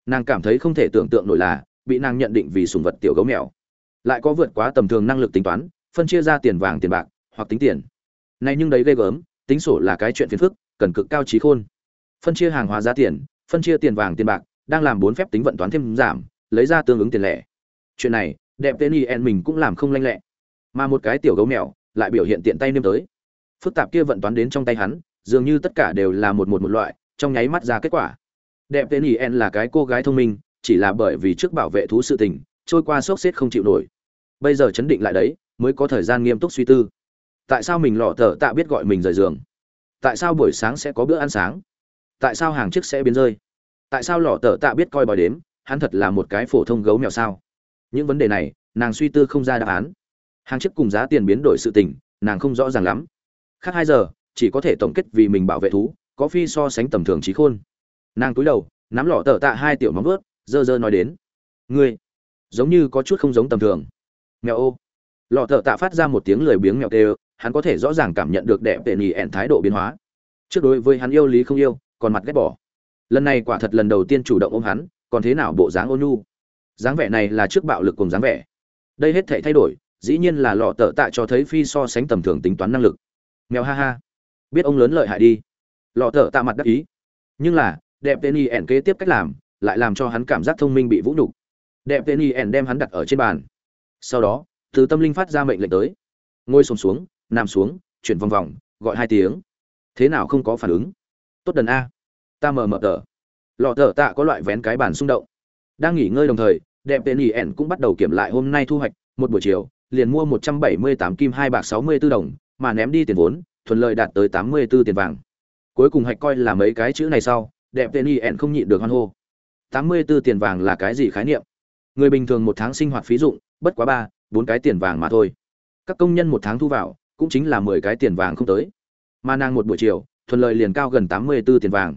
Nàng cảm thấy không thể tưởng tượng nổi là, bị nàng nhận định vì sùng vật tiểu gấu mèo. Lại có vượt quá tầm thường năng lực tính toán phân chia ra tiền vàng tiền bạc, hoặc tính tiền. Này nhưng đấy ghê gớm, tính sổ là cái chuyện phiền phức, cần cực cao trí khôn. Phân chia hàng hóa giá tiền, phân chia tiền vàng tiền bạc, đang làm bốn phép tính vận toán thêm giảm, lấy ra tương ứng tiền lẻ. Chuyện này, đẹp tên yen mình cũng làm không lanh lẹ. Mà một cái tiểu gấu mèo, lại biểu hiện tiện tay nêm tới. Phức tạp kia vận toán đến trong tay hắn, dường như tất cả đều là một một một loại, trong nháy mắt ra kết quả. Đẹp tên yen là cái cô gái thông minh, chỉ là bởi vì trước bảo vệ thú sự tình, trôi qua sốc xếp không chịu nổi. Bây giờ chấn định lại đấy mới có thời gian nghiêm túc suy tư. Tại sao mình lọ thở tạ biết gọi mình rời giường? Tại sao buổi sáng sẽ có bữa ăn sáng? Tại sao hàng chiếc sẽ biến rơi? Tại sao lọ tờ tạ biết coi bòi đếm? Hắn thật là một cái phổ thông gấu mèo sao? Những vấn đề này, nàng suy tư không ra đáp án. Hàng chiếc cùng giá tiền biến đổi sự tình, nàng không rõ ràng lắm. Khác hai giờ, chỉ có thể tổng kết vì mình bảo vệ thú, có phi so sánh tầm thường trí khôn. Nàng cúi đầu, nắm lọ tờ tạ hai tiểu móng vớt dơ dơ nói đến. Ngươi, giống như có chút không giống tầm thường. Mèo ô lọ thợ tạ phát ra một tiếng lười biếng mèo tê hắn có thể rõ ràng cảm nhận được đẹp tệ nỉ ẹn thái độ biến hóa. Trước đối với hắn yêu lý không yêu, còn mặt ghét bỏ. Lần này quả thật lần đầu tiên chủ động ôm hắn, còn thế nào bộ dáng ôn nhu. Dáng vẻ này là trước bạo lực cùng dáng vẻ. Đây hết thể thay đổi, dĩ nhiên là lọ tợ tạ cho thấy phi so sánh tầm thường tính toán năng lực. Mèo ha ha. Biết ông lớn lợi hại đi. Lọ tợ tạ mặt đắc ý. Nhưng là, đẹp tên y ẻn kế tiếp cách làm, lại làm cho hắn cảm giác thông minh bị vũ nhục. Đẹp tên y ẻn đem hắn đặt ở trên bàn. Sau đó từ tâm linh phát ra mệnh lệnh tới. Ngồi xổm xuống, nằm xuống, chuyển vòng vòng, gọi hai tiếng. Thế nào không có phản ứng? Tốt đần a. Ta mờ mờ tờ. Lọ tờ tạ có loại vén cái bàn xung động. Đang nghỉ ngơi đồng thời, đẹp tên ỉ ẻn cũng bắt đầu kiểm lại hôm nay thu hoạch. Một buổi chiều, liền mua một trăm bảy mươi tám kim hai bạc sáu mươi 64 đồng, mà ném đi tiền vốn, thuận lợi đạt tới tám mươi 84 tiền vàng. Cuối cùng hạch coi là mấy cái chữ này sau, đẹp tên ỉ ẻn không nhịn được hoan hô. tám mươi 84 tiền vàng là cái gì khái niệm? Người bình thường một tháng sinh hoạt phí dụng, bất quá ba bốn cái tiền vàng mà thôi. Các công nhân một tháng thu vào, cũng chính là mười cái tiền vàng không tới. Mà nàng một buổi chiều, thuận lợi liền cao gần tám mươi 84 tiền vàng.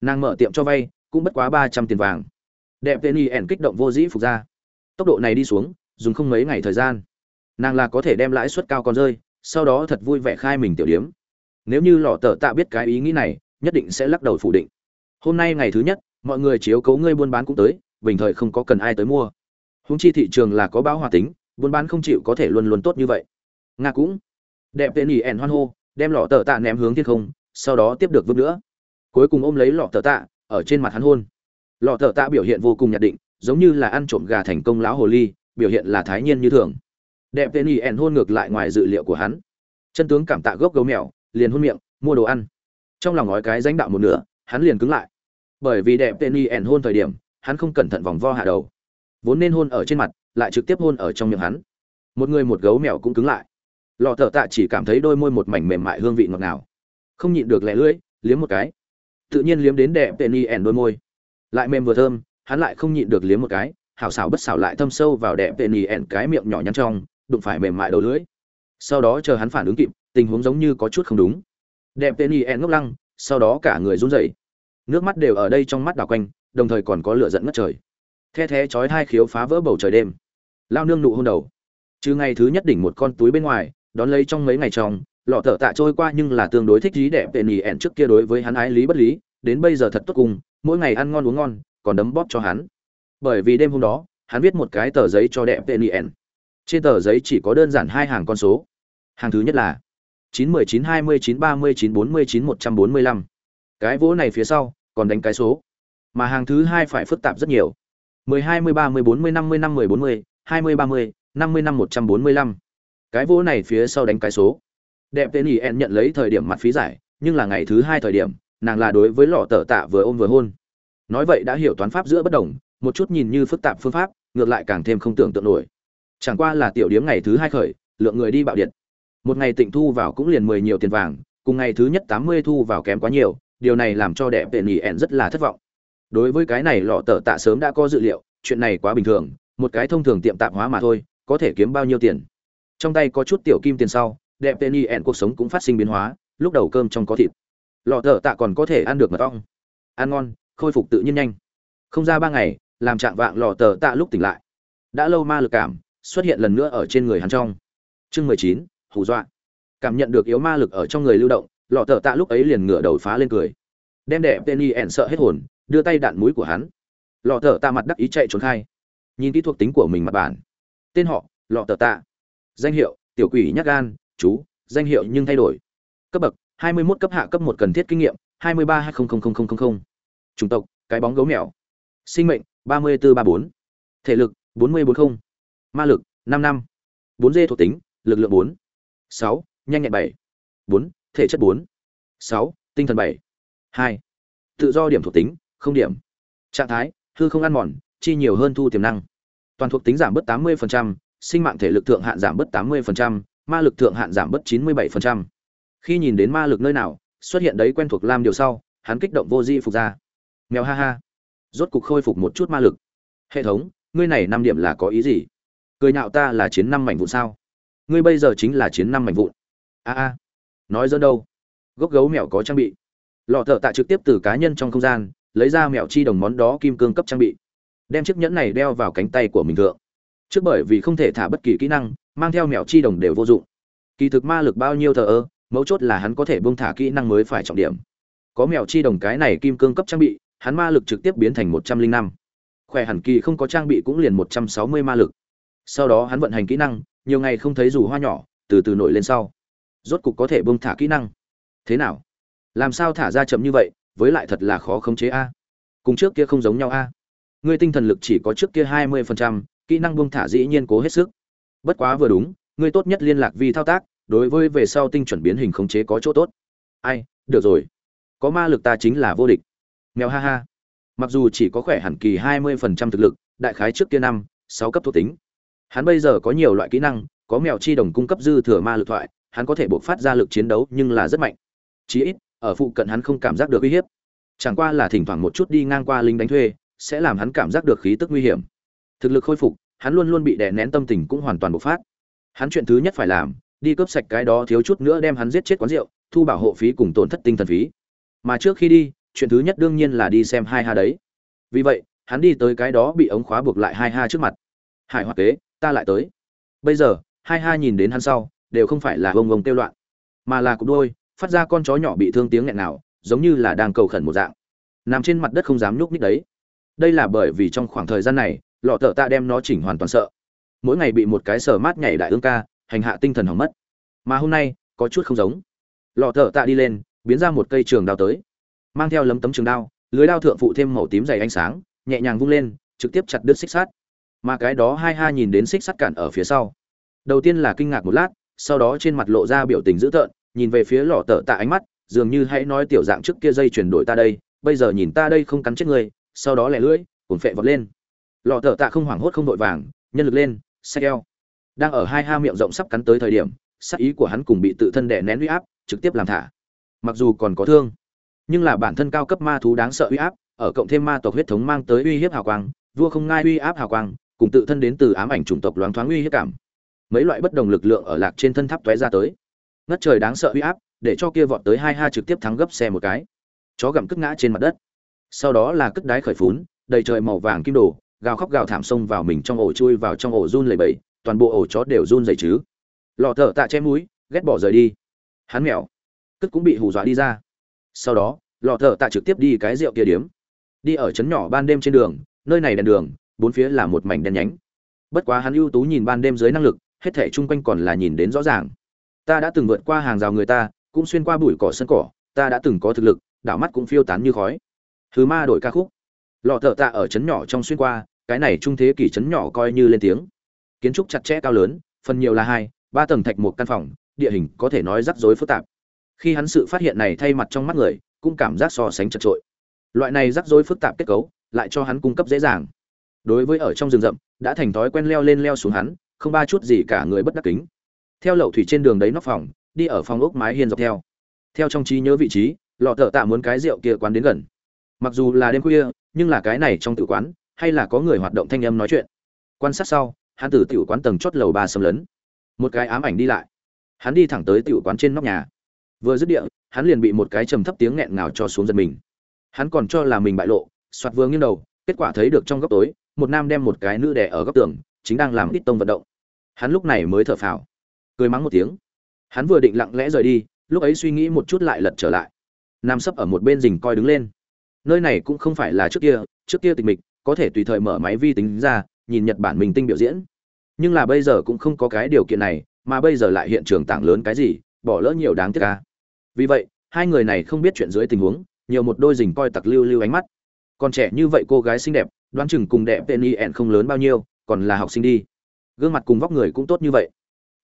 Nàng mở tiệm cho vay, cũng bất quá ba trăm tiền vàng. Đẹp tên y ẻn kích động vô dĩ phục ra. Tốc độ này đi xuống, dùng không mấy ngày thời gian. Nàng là có thể đem lãi suất cao còn rơi, sau đó thật vui vẻ khai mình tiểu điếm. Nếu như lò tờ tạ biết cái ý nghĩ này, nhất định sẽ lắc đầu phủ định. Hôm nay ngày thứ nhất, mọi người chiếu cấu ngươi buôn bán cũng tới, bình thời không có cần ai tới mua. Húng chi thị trường là có bão hòa tính buôn bán không chịu có thể luôn luôn tốt như vậy. Nga cũng. Đẹp tên ỉ ẻn hoan hô, đem lọ tờ tạ ném hướng thiên không, sau đó tiếp được vứt nữa. Cuối cùng ôm lấy lọ tờ tạ, ở trên mặt hắn hôn. Lọ tờ tạ biểu hiện vô cùng nhạt định, giống như là ăn trộm gà thành công lão hồ ly, biểu hiện là thái nhiên như thường. Đẹp tên ỉ ẻn hôn ngược lại ngoài dự liệu của hắn. Chân tướng cảm tạ gốc gấu mèo, liền hôn miệng, mua đồ ăn. Trong lòng ngói cái danh đạo một nửa, hắn liền cứng lại. Bởi vì đẹp tên y ẻn hôn thời điểm, hắn không cẩn thận vòng vo hạ đầu. Vốn nên hôn ở trên mặt lại trực tiếp hôn ở trong miệng hắn. Một người một gấu mèo cũng cứng lại. Lò thợ tạ chỉ cảm thấy đôi môi một mảnh mềm mại hương vị ngọt ngào. Không nhịn được lẻ lưỡi, liếm một cái. Tự nhiên liếm đến đẹp tên y ẻn đôi môi. Lại mềm vừa thơm, hắn lại không nhịn được liếm một cái. Hảo xảo bất xảo lại thâm sâu vào đẹp tên y ẻn cái miệng nhỏ nhắn trong, đụng phải mềm mại đầu lưỡi. Sau đó chờ hắn phản ứng kịp, tình huống giống như có chút không đúng. Đẹp tên y ẻn ngốc lăng, sau đó cả người run rẩy. Nước mắt đều ở đây trong mắt đảo quanh, đồng thời còn có lửa giận ngất trời the thé chói hai khiếu phá vỡ bầu trời đêm. Lao nương nụ hôn đầu. Chứ ngày thứ nhất đỉnh một con túi bên ngoài, đón lấy trong mấy ngày trong lọ thở tạ trôi qua nhưng là tương đối thích lý đẹp tệ nỉ ẹn trước kia đối với hắn ái lý bất lý, đến bây giờ thật tốt cùng, mỗi ngày ăn ngon uống ngon, còn đấm bóp cho hắn. Bởi vì đêm hôm đó, hắn viết một cái tờ giấy cho đẹp tệ nỉ ẹn trên tờ giấy chỉ có đơn giản hai hàng con số. Hàng thứ nhất là chín mười chín hai mươi chín ba mươi chín bốn mươi chín một trăm bốn mươi lăm. Cái vỗ này phía sau, còn đánh cái số. Mà hàng thứ hai phải phức tạp rất nhiều mười hai mươi ba mươi bốn mươi năm mươi năm, mười bốn mươi, hai mươi, ba mươi, năm mươi năm, một trăm bốn mươi lăm. Cái vỗ này phía sau đánh cái số. Đẹp tên ý en nhận lấy thời điểm mặt phí giải, nhưng là ngày thứ hai thời điểm, nàng là đối với lọ tờ tạ vừa ôm vừa hôn. Nói vậy đã hiểu toán pháp giữa bất đồng, một chút nhìn như phức tạp phương pháp, ngược lại càng thêm không tưởng tượng nổi. Chẳng qua là tiểu điếm ngày thứ hai khởi, lượng người đi bạo điện. Một ngày tịnh thu vào cũng liền mười nhiều tiền vàng, cùng ngày thứ nhất tám mươi thu vào kém quá nhiều, điều này làm cho đẹp tên ý en rất là thất vọng đối với cái này lọ tờ tạ sớm đã có dự liệu, chuyện này quá bình thường, một cái thông thường tiệm tạp hóa mà thôi, có thể kiếm bao nhiêu tiền. Trong tay có chút tiểu kim tiền sau, đẹp tên y ẹn cuộc sống cũng phát sinh biến hóa, lúc đầu cơm trong có thịt. Lọ thợ tạ còn có thể ăn được mật ong. Ăn ngon, khôi phục tự nhiên nhanh. Không ra ba ngày, làm trạng vạng lọ tờ tạ lúc tỉnh lại. Đã lâu ma lực cảm xuất hiện lần nữa ở trên người hắn trong. Chương mười chín, hù dọa. Cảm nhận được yếu ma lực ở trong người lưu động, lọ tờ tạ lúc ấy liền ngửa đầu phá lên cười. Đem đẹp tên y ẹn sợ hết hồn đưa tay đạn mũi của hắn. Lọ thở tạ mặt đắc ý chạy trốn khai. Nhìn kỹ thuộc tính của mình mặt bản. Tên họ, lọ thở tạ danh hiệu, tiểu quỷ nhắc gan, chú, danh hiệu nhưng thay đổi. Cấp bậc 21 cấp hạ cấp một cần thiết kinh nghiệm 23 200000 chủng tộc, cái bóng gấu mèo. Sinh mệnh 3434 thể lực 4040 ma lực 5 năm. 4 d thuộc tính, lực lượng 4 6 nhanh nhẹn 7 4 thể chất 4 6 tinh thần 7 2 tự do điểm thuộc tính không điểm trạng thái hư không ăn mòn chi nhiều hơn thu tiềm năng toàn thuộc tính giảm bớt 80%, sinh mạng thể lực thượng hạn giảm bớt 80%, ma lực thượng hạn giảm bớt 97%. Khi nhìn đến ma lực nơi nào, xuất hiện đấy quen thuộc lam điều sau, hắn kích động vô di phục ra. Mèo ha ha, rốt cục khôi phục một chút ma lực. Hệ thống, ngươi này năm điểm là có ý gì? Cười nhạo ta là chiến năm mảnh vụn sao? Ngươi bây giờ chính là chiến năm mảnh vụn. A a, nói dẫn đâu? Gốc gấu mèo có trang bị. Lọ thợ tạ trực tiếp từ cá nhân trong không gian, lấy ra mèo chi đồng món đó kim cương cấp trang bị. Đem chiếc nhẫn này đeo vào cánh tay của mình thượng. Trước bởi vì không thể thả bất kỳ kỹ năng, mang theo mèo chi đồng đều vô dụng. Kỳ thực ma lực bao nhiêu thờ ơ, mấu chốt là hắn có thể bông thả kỹ năng mới phải trọng điểm. Có mèo chi đồng cái này kim cương cấp trang bị, hắn ma lực trực tiếp biến thành một trăm linh năm. Khỏe hẳn kỳ không có trang bị cũng liền một trăm sáu mươi ma lực. Sau đó hắn vận hành kỹ năng, nhiều ngày không thấy dù hoa nhỏ, từ từ nổi lên sau. Rốt cục có thể bông thả kỹ năng. Thế nào? Làm sao thả ra chậm như vậy? Với lại thật là khó khống chế a. Cùng trước kia không giống nhau a. Ngươi tinh thần lực chỉ có trước kia hai mươi phần trăm, kỹ năng buông thả dĩ nhiên cố hết sức. Bất quá vừa đúng, ngươi tốt nhất liên lạc vi thao tác, đối với về sau tinh chuẩn biến hình khống chế có chỗ tốt. Ai, được rồi. Có ma lực ta chính là vô địch. Mèo ha ha. Mặc dù chỉ có khỏe hẳn kỳ hai mươi phần trăm thực lực, đại khái trước kia năm, sáu cấp thuộc tính. Hắn bây giờ có nhiều loại kỹ năng, có mèo chi đồng cung cấp dư thừa ma lực thoại, hắn có thể buộc phát ra lực chiến đấu nhưng là rất mạnh. Chí ít ở phụ cận hắn không cảm giác được uy hiếp. Chẳng qua là thỉnh thoảng một chút đi ngang qua lính đánh thuê, sẽ làm hắn cảm giác được khí tức nguy hiểm. Thực lực khôi phục, hắn luôn luôn bị đè nén tâm tình cũng hoàn toàn bộc phát. Hắn chuyện thứ nhất phải làm, đi cướp sạch cái đó thiếu chút nữa đem hắn giết chết quán rượu, thu bảo hộ phí cùng tổn thất tinh thần phí. Mà trước khi đi, chuyện thứ nhất đương nhiên là đi xem hai ha đấy. Vì vậy, hắn đi tới cái đó bị ống khóa buộc lại hai ha trước mặt. Hải hoặc kế, ta lại tới. Bây giờ, hai ha nhìn đến hắn sau, đều không phải là vông vông kêu loạn, mà là cục đôi phát ra con chó nhỏ bị thương tiếng nghẹn nào, giống như là đang cầu khẩn một dạng. Nằm trên mặt đất không dám nhúc nhích đấy. Đây là bởi vì trong khoảng thời gian này, lọ thợ tạ đem nó chỉnh hoàn toàn sợ. Mỗi ngày bị một cái sờ mát nhảy đại ương ca, hành hạ tinh thần hỏng mất. Mà hôm nay, có chút không giống. Lọ thợ tạ đi lên, biến ra một cây trường đao tới. Mang theo lấm tấm trường đao, lưới đao thượng phụ thêm màu tím dày ánh sáng, nhẹ nhàng vung lên, trực tiếp chặt đứt xích sắt. Mà cái đó hai ha nhìn đến xích sắt cản ở phía sau. Đầu tiên là kinh ngạc một lát, sau đó trên mặt lộ ra biểu tình dữ tợn nhìn về phía lọ tợ tạ ánh mắt, dường như hãy nói tiểu dạng trước kia dây chuyển đổi ta đây, bây giờ nhìn ta đây không cắn chết người, sau đó lẻ lưỡi cuồn phệ vọt lên. Lọ thợ tạ không hoảng hốt không vội vàng, nhân lực lên, xe keo đang ở hai ha miệng rộng sắp cắn tới thời điểm sắc ý của hắn cùng bị tự thân đè nén uy áp, trực tiếp làm thả. Mặc dù còn có thương, nhưng là bản thân cao cấp ma thú đáng sợ uy áp, ở cộng thêm ma tộc huyết thống mang tới uy hiếp hào quang, vua không ngai uy áp hào quang, cùng tự thân đến từ ám ảnh chủng tộc loáng thoáng uy hiếp cảm. Mấy loại bất đồng lực lượng ở lạc trên thân tháp tóe ra tới ngất trời đáng sợ uy áp, để cho kia vọt tới hai ha trực tiếp thắng gấp xe một cái. Chó gặm cất ngã trên mặt đất. Sau đó là cất đái khởi phún, đầy trời màu vàng kim đồ, gào khóc gào thảm xông vào mình trong ổ chui vào trong ổ run lầy bẩy, toàn bộ ổ chó đều run dày chứ. Lọ thợ tạ che mũi, ghét bỏ rời đi. Hắn mèo. Cất cũng bị hù dọa đi ra. Sau đó, lọ thợ tạ trực tiếp đi cái rượu kia điếm. Đi ở trấn nhỏ ban đêm trên đường, nơi này đèn đường, bốn phía là một mảnh đen nhánh. Bất quá hắn ưu tú nhìn ban đêm dưới năng lực, hết thể chung quanh còn là nhìn đến rõ ràng ta đã từng vượt qua hàng rào người ta, cũng xuyên qua bụi cỏ sân cỏ, ta đã từng có thực lực, đảo mắt cũng phiêu tán như khói. Thứ ma đổi ca khúc. Lọ thợ tạ ở trấn nhỏ trong xuyên qua, cái này trung thế kỷ trấn nhỏ coi như lên tiếng. Kiến trúc chặt chẽ cao lớn, phần nhiều là hai, ba tầng thạch một căn phòng, địa hình có thể nói rắc rối phức tạp. Khi hắn sự phát hiện này thay mặt trong mắt người, cũng cảm giác so sánh chật trội loại này rắc rối phức tạp kết cấu, lại cho hắn cung cấp dễ dàng. Đối với ở trong rừng rậm, đã thành thói quen leo lên leo xuống hắn, không ba chút gì cả người bất đắc kính theo lậu thủy trên đường đấy nóc phòng, đi ở phòng ốc mái hiên dọc theo. Theo trong trí nhớ vị trí, lọ thợ tạ muốn cái rượu kia quán đến gần. Mặc dù là đêm khuya, nhưng là cái này trong tử quán, hay là có người hoạt động thanh âm nói chuyện. Quan sát sau, hắn từ tiểu quán tầng chót lầu ba xâm lấn. Một cái ám ảnh đi lại. Hắn đi thẳng tới tiểu quán trên nóc nhà. Vừa dứt địa, hắn liền bị một cái trầm thấp tiếng nghẹn ngào cho xuống giật mình. Hắn còn cho là mình bại lộ, soạt vừa nghiêng đầu, kết quả thấy được trong góc tối, một nam đem một cái nữ đẻ ở góc tường, chính đang làm ít tông vận động. Hắn lúc này mới thở phào cười mắng một tiếng. Hắn vừa định lặng lẽ rời đi, lúc ấy suy nghĩ một chút lại lật trở lại. Nam sấp ở một bên rình coi đứng lên. Nơi này cũng không phải là trước kia trước kia tịch mịch, có thể tùy thời mở máy vi tính ra, nhìn nhật bản mình tinh biểu diễn. Nhưng là bây giờ cũng không có cái điều kiện này, mà bây giờ lại hiện trường tảng lớn cái gì, bỏ lỡ nhiều đáng tiếc ca vì vậy, hai người này không biết chuyện dưới tình huống, nhiều một đôi dình coi tặc lưu lưu ánh mắt. Còn trẻ như vậy cô gái xinh đẹp, đoán chừng cùng đẹp penny ẹn không lớn bao nhiêu, còn là học sinh đi. Gương mặt cùng vóc người cũng tốt như vậy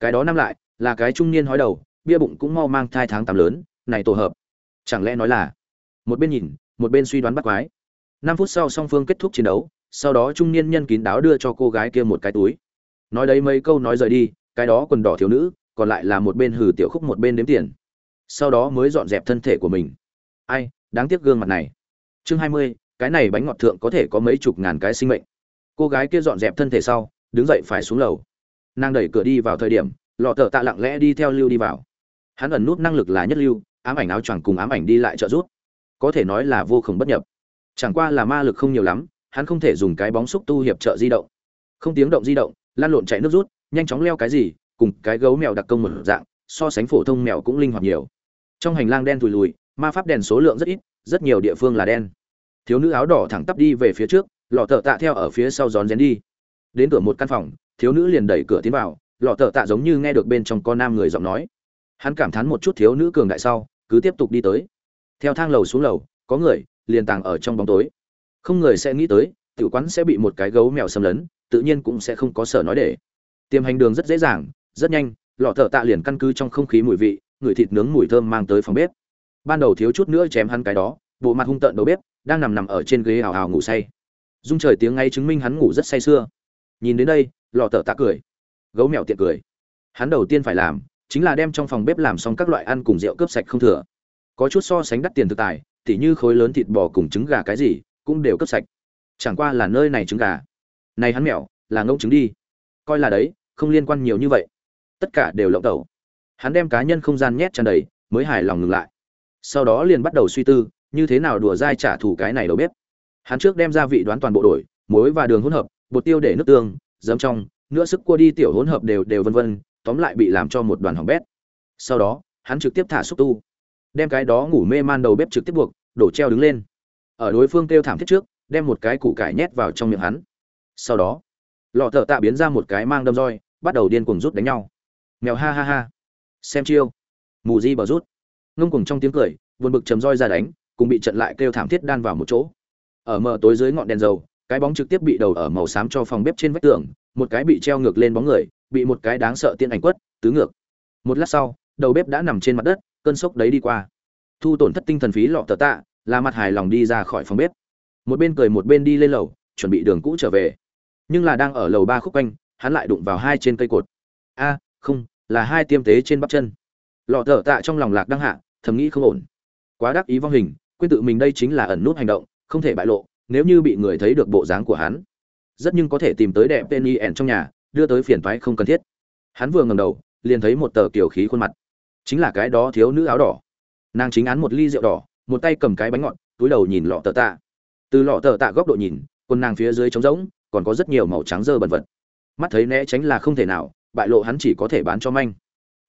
cái đó năm lại, là cái trung niên hói đầu, bia bụng cũng mau mang thai tháng tám lớn, này tổ hợp. Chẳng lẽ nói là, một bên nhìn, một bên suy đoán bắt quái. Năm phút sau song phương kết thúc chiến đấu, sau đó trung niên nhân kín đáo đưa cho cô gái kia một cái túi. Nói đấy mấy câu nói rời đi, cái đó quần đỏ thiếu nữ, còn lại là một bên hử tiểu khúc một bên đếm tiền. Sau đó mới dọn dẹp thân thể của mình. Ai, đáng tiếc gương mặt này. Chương hai mươi, cái này bánh ngọt thượng có thể có mấy chục ngàn cái sinh mệnh. Cô gái kia dọn dẹp thân thể sau, đứng dậy phải xuống lầu nàng đẩy cửa đi vào thời điểm lọ thợ tạ lặng lẽ đi theo lưu đi vào. Hắn ẩn nút năng lực là nhất lưu ám ảnh áo choàng cùng ám ảnh đi lại trợ giúp, có thể nói là vô cùng bất nhập. Chẳng qua là ma lực không nhiều lắm hắn không thể dùng cái bóng xúc tu hiệp trợ di động. Không tiếng động di động lan lộn chạy nước rút nhanh chóng leo cái gì cùng cái gấu mèo đặc công một dạng so sánh phổ thông mèo cũng linh hoạt nhiều. Trong hành lang đen thùi lùi ma pháp đèn số lượng rất ít rất nhiều địa phương là đen. Thiếu nữ áo đỏ thẳng tắp đi về phía trước lọ thợ tạ theo ở phía sau gión rén đi. Đến cửa một căn phòng thiếu nữ liền đẩy cửa tiến vào, lọ thợ tạ giống như nghe được bên trong con nam người giọng nói. Hắn cảm thán một chút thiếu nữ cường đại sau, cứ tiếp tục đi tới. Theo thang lầu xuống lầu, có người liền tàng ở trong bóng tối. Không người sẽ nghĩ tới tự quán sẽ bị một cái gấu mèo xâm lấn, tự nhiên cũng sẽ không có sở nói để. Tiềm hành đường rất dễ dàng, rất nhanh, lọ thợ tạ liền căn cứ trong không khí mùi vị, người thịt nướng mùi thơm mang tới phòng bếp. Ban đầu thiếu chút nữa chém hắn cái đó, bộ mặt hung tợn đầu bếp, đang nằm nằm ở trên ghế hào hào ngủ say. Dung trời tiếng ngay chứng minh hắn ngủ rất say sưa nhìn đến đây lò thợ tạ cười. Gấu mèo tiện cười. Hắn đầu tiên phải làm, chính là đem trong phòng bếp làm xong các loại ăn cùng rượu cướp sạch không thừa. Có chút so sánh đắt tiền thực tài, tỉ như khối lớn thịt bò cùng trứng gà cái gì, cũng đều cướp sạch. Chẳng qua là nơi này trứng gà. Này hắn mèo, là ngỗng trứng đi. Coi là đấy, không liên quan nhiều như vậy. Tất cả đều lộng tẩu. Hắn đem cá nhân không gian nhét tràn đầy, mới hài lòng ngừng lại. Sau đó liền bắt đầu suy tư, như thế nào đùa dai trả thù cái này đầu bếp. Hắn trước đem gia vị đoán toàn bộ đổi, muối và đường hỗn hợp bột tiêu để nước tương, giấm trong, nữa sức cua đi tiểu hỗn hợp đều đều vân vân, tóm lại bị làm cho một đoàn hỏng bét. Sau đó, hắn trực tiếp thả xúc tu, đem cái đó ngủ mê man đầu bếp trực tiếp buộc, đổ treo đứng lên. Ở đối phương kêu thảm thiết trước, đem một cái củ cải nhét vào trong miệng hắn. Sau đó, lọ thợ tạ biến ra một cái mang đâm roi, bắt đầu điên cuồng rút đánh nhau. Mèo ha ha ha. Xem chiêu. Mù di bờ rút. Ngông cuồng trong tiếng cười, buồn bực chấm roi ra đánh, cùng bị trận lại kêu thảm thiết đan vào một chỗ. Ở mờ tối dưới ngọn đèn dầu cái bóng trực tiếp bị đầu ở màu xám cho phòng bếp trên vách tường, một cái bị treo ngược lên bóng người, bị một cái đáng sợ tiên ảnh quất, tứ ngược. Một lát sau, đầu bếp đã nằm trên mặt đất, cơn sốc đấy đi qua. Thu tổn thất tinh thần phí lọ tờ tạ, là mặt hài lòng đi ra khỏi phòng bếp. Một bên cười một bên đi lên lầu, chuẩn bị đường cũ trở về. Nhưng là đang ở lầu ba khúc quanh, hắn lại đụng vào hai trên cây cột. A, không, là hai tiêm tế trên bắp chân. Lọ tờ tạ trong lòng lạc đăng hạ, thầm nghĩ không ổn. Quá đắc ý vong hình, quên tự mình đây chính là ẩn nút hành động, không thể bại lộ nếu như bị người thấy được bộ dáng của hắn, rất nhưng có thể tìm tới đẹp penny ẻn trong nhà, đưa tới phiền toái không cần thiết. Hắn vừa ngầm đầu, liền thấy một tờ kiểu khí khuôn mặt. Chính là cái đó thiếu nữ áo đỏ. Nàng chính án một ly rượu đỏ, một tay cầm cái bánh ngọt, túi đầu nhìn lọ tờ tạ. Từ lọ tờ tạ góc độ nhìn, quần nàng phía dưới trống rỗng, còn có rất nhiều màu trắng dơ bẩn vật. Mắt thấy né tránh là không thể nào, bại lộ hắn chỉ có thể bán cho manh.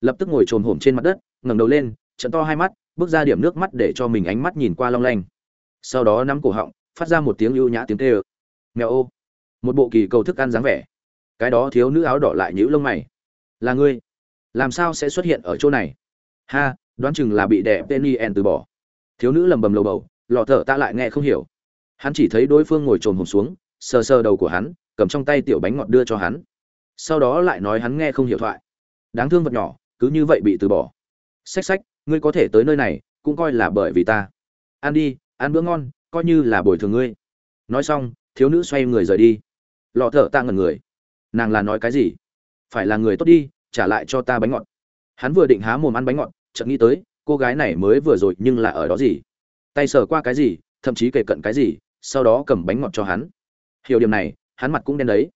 Lập tức ngồi trồm hổm trên mặt đất, ngẩng đầu lên, trận to hai mắt, bước ra điểm nước mắt để cho mình ánh mắt nhìn qua long lanh. Sau đó nắm cổ họng phát ra một tiếng ưu nhã tiếng tê ơ mèo ô. Một bộ kỳ cầu thức ăn dáng vẻ. Cái đó thiếu nữ áo đỏ lại nhũ lông mày. Là ngươi. Làm sao sẽ xuất hiện ở chỗ này? Ha, đoán chừng là bị đẻ penny en từ bỏ. Thiếu nữ lầm bầm lầu bầu, lọ thở ta lại nghe không hiểu. Hắn chỉ thấy đối phương ngồi trồn hồn xuống, sờ sờ đầu của hắn, cầm trong tay tiểu bánh ngọt đưa cho hắn. Sau đó lại nói hắn nghe không hiểu thoại. Đáng thương vật nhỏ, cứ như vậy bị từ bỏ. Xách xách, ngươi có thể tới nơi này, cũng coi là bởi vì ta. Ăn đi, ăn bữa ngon coi như là bồi thường ngươi. Nói xong, thiếu nữ xoay người rời đi. Lọ thở ta ngẩn người. Nàng là nói cái gì? Phải là người tốt đi, trả lại cho ta bánh ngọt. Hắn vừa định há mồm ăn bánh ngọt, chợt nghĩ tới, cô gái này mới vừa rồi nhưng là ở đó gì? Tay sờ qua cái gì, thậm chí kể cận cái gì, sau đó cầm bánh ngọt cho hắn. Hiểu điểm này, hắn mặt cũng đen đấy.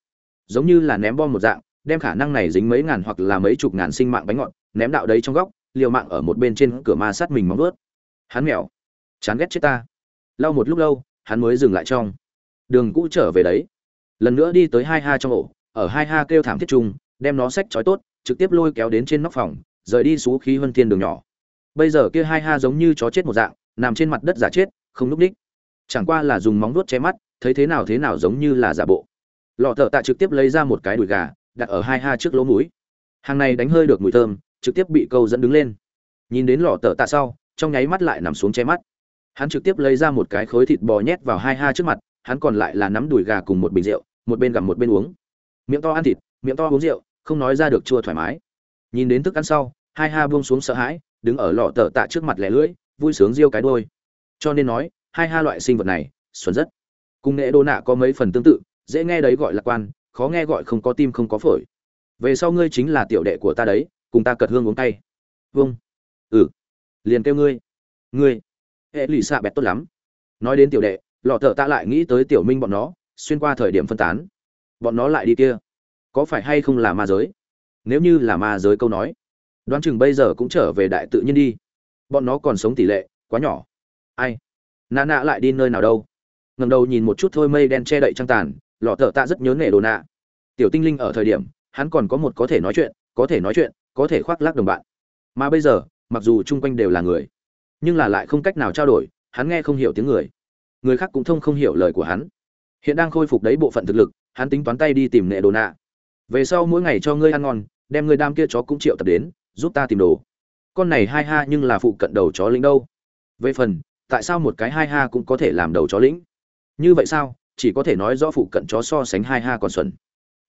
Giống như là ném bom một dạng, đem khả năng này dính mấy ngàn hoặc là mấy chục ngàn sinh mạng bánh ngọt, ném đạo đấy trong góc, liều mạng ở một bên trên cửa ma sát mình móng ướt hắn mèo. Chán ghét chết ta lau một lúc lâu, hắn mới dừng lại trong đường cũ trở về đấy. Lần nữa đi tới hai ha trong ổ, ở hai ha kêu thảm thiết chung đem nó xách trói tốt, trực tiếp lôi kéo đến trên nóc phòng, rời đi xú khí vân thiên đường nhỏ. Bây giờ kia hai ha giống như chó chết một dạng, nằm trên mặt đất giả chết, không núp đích chẳng qua là dùng móng vuốt che mắt, thấy thế nào thế nào giống như là giả bộ. Lọ thợ tạ trực tiếp lấy ra một cái đùi gà, đặt ở hai ha trước lỗ mũi. Hàng này đánh hơi được mùi thơm, trực tiếp bị câu dẫn đứng lên. Nhìn đến lọ thợ tạ sau, trong nháy mắt lại nằm xuống che mắt hắn trực tiếp lấy ra một cái khối thịt bò nhét vào hai ha trước mặt, hắn còn lại là nắm đùi gà cùng một bình rượu, một bên gặm một bên uống. Miệng to ăn thịt, miệng to uống rượu, không nói ra được chua thoải mái. Nhìn đến thức ăn sau, hai ha buông xuống sợ hãi, đứng ở lọ tờ tạ trước mặt lẻ lưỡi, vui sướng riêu cái đôi cho nên nói, hai ha loại sinh vật này xuân rất. Cùng nghệ đô nạ có mấy phần tương tự, dễ nghe đấy gọi lạc quan, khó nghe gọi không có tim không có phổi. Về sau ngươi chính là tiểu đệ của ta đấy, cùng ta cật hương uống tay vâng. Ừ. Liền kêu ngươi. Ngươi hệ lì xạ bẹt tốt lắm. Nói đến tiểu đệ, lọ thợ ta lại nghĩ tới tiểu minh bọn nó, xuyên qua thời điểm phân tán. Bọn nó lại đi kia. Có phải hay không là ma giới? Nếu như là ma giới câu nói, đoán chừng bây giờ cũng trở về đại tự nhiên đi. Bọn nó còn sống tỷ lệ quá nhỏ. Ai? Nạ nạ lại đi nơi nào đâu? Ngầm đầu nhìn một chút thôi mây đen che đậy trăng tàn, lọ thợ tạ rất nhớ nghề đồ nạ. Tiểu tinh linh ở thời điểm, hắn còn có một có thể nói chuyện, có thể nói chuyện, có thể khoác lác đồng bạn. Mà bây giờ, mặc dù chung quanh đều là người nhưng là lại không cách nào trao đổi, hắn nghe không hiểu tiếng người. Người khác cũng thông không hiểu lời của hắn. Hiện đang khôi phục đấy bộ phận thực lực, hắn tính toán tay đi tìm nệ đồ nạ. Về sau mỗi ngày cho ngươi ăn ngon, đem ngươi đam kia chó cũng triệu tập đến, giúp ta tìm đồ. Con này hai ha nhưng là phụ cận đầu chó lính đâu. Về phần, tại sao một cái hai ha cũng có thể làm đầu chó lĩnh? Như vậy sao, chỉ có thể nói rõ phụ cận chó so sánh hai ha còn xuẩn.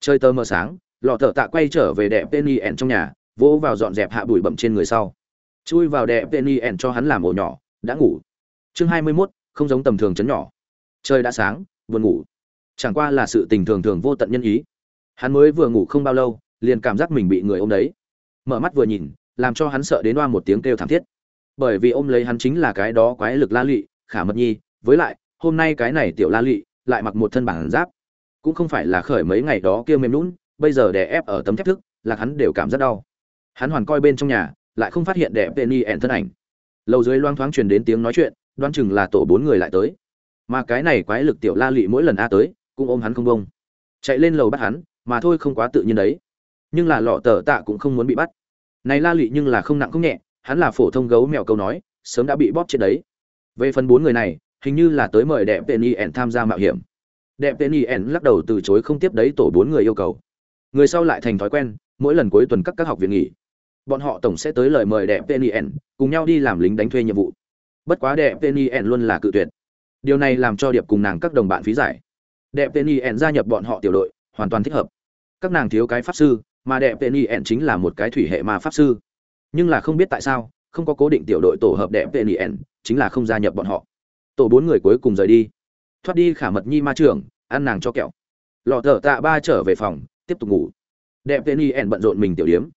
Chơi tơ mờ sáng, lọ thợ tạ quay trở về đẹp penny ẻn trong nhà, vỗ vào dọn dẹp hạ bụi bậm trên người sau chui vào đẹp penny ẻn cho hắn làm ổ nhỏ đã ngủ. Chương hai mươi 21, không giống tầm thường chấn nhỏ. Trời đã sáng buồn ngủ. Chẳng qua là sự tình thường thường vô tận nhân ý. Hắn mới vừa ngủ không bao lâu liền cảm giác mình bị người ôm đấy mở mắt vừa nhìn làm cho hắn sợ đến oa một tiếng kêu thảm thiết. Bởi vì ôm lấy hắn chính là cái đó quái lực la lị khả mật nhi với lại hôm nay cái này tiểu la lị lại mặc một thân bản giáp. Cũng không phải là khởi mấy ngày đó kia mềm lún bây giờ đè ép ở tấm thép thức là hắn đều cảm giác đau. Hắn hoàn coi bên trong nhà lại không phát hiện đẹp penny ẻn thân ảnh. Lầu dưới loang thoáng truyền đến tiếng nói chuyện, đoán chừng là tổ bốn người lại tới. Mà cái này quái lực tiểu la lị mỗi lần a tới, cũng ôm hắn không bông chạy lên lầu bắt hắn, mà thôi không quá tự nhiên đấy. Nhưng là lọ tờ tạ cũng không muốn bị bắt. Này la lị nhưng là không nặng không nhẹ, hắn là phổ thông gấu mèo câu nói, sớm đã bị bóp chết đấy. Về phần bốn người này, hình như là tới mời đẹp penny ẻn tham gia mạo hiểm. Đẹp penny ẻn lắc đầu từ chối không tiếp đấy tổ bốn người yêu cầu. Người sau lại thành thói quen, mỗi lần cuối tuần các các học viện nghỉ bọn họ tổng sẽ tới lời mời đẹp penny cùng nhau đi làm lính đánh thuê nhiệm vụ. Bất quá đẹp penny luôn là cự tuyệt. Điều này làm cho điệp cùng nàng các đồng bạn phí giải. Đẹp penny gia nhập bọn họ tiểu đội, hoàn toàn thích hợp. Các nàng thiếu cái pháp sư, mà đẹp penny chính là một cái thủy hệ ma pháp sư. Nhưng là không biết tại sao, không có cố định tiểu đội tổ hợp đẹp penny chính là không gia nhập bọn họ. Tổ bốn người cuối cùng rời đi. Thoát đi khả mật nhi ma trưởng ăn nàng cho kẹo. Lọ thở tạ ba trở về phòng, tiếp tục ngủ. Đẹp penny bận rộn mình tiểu điếm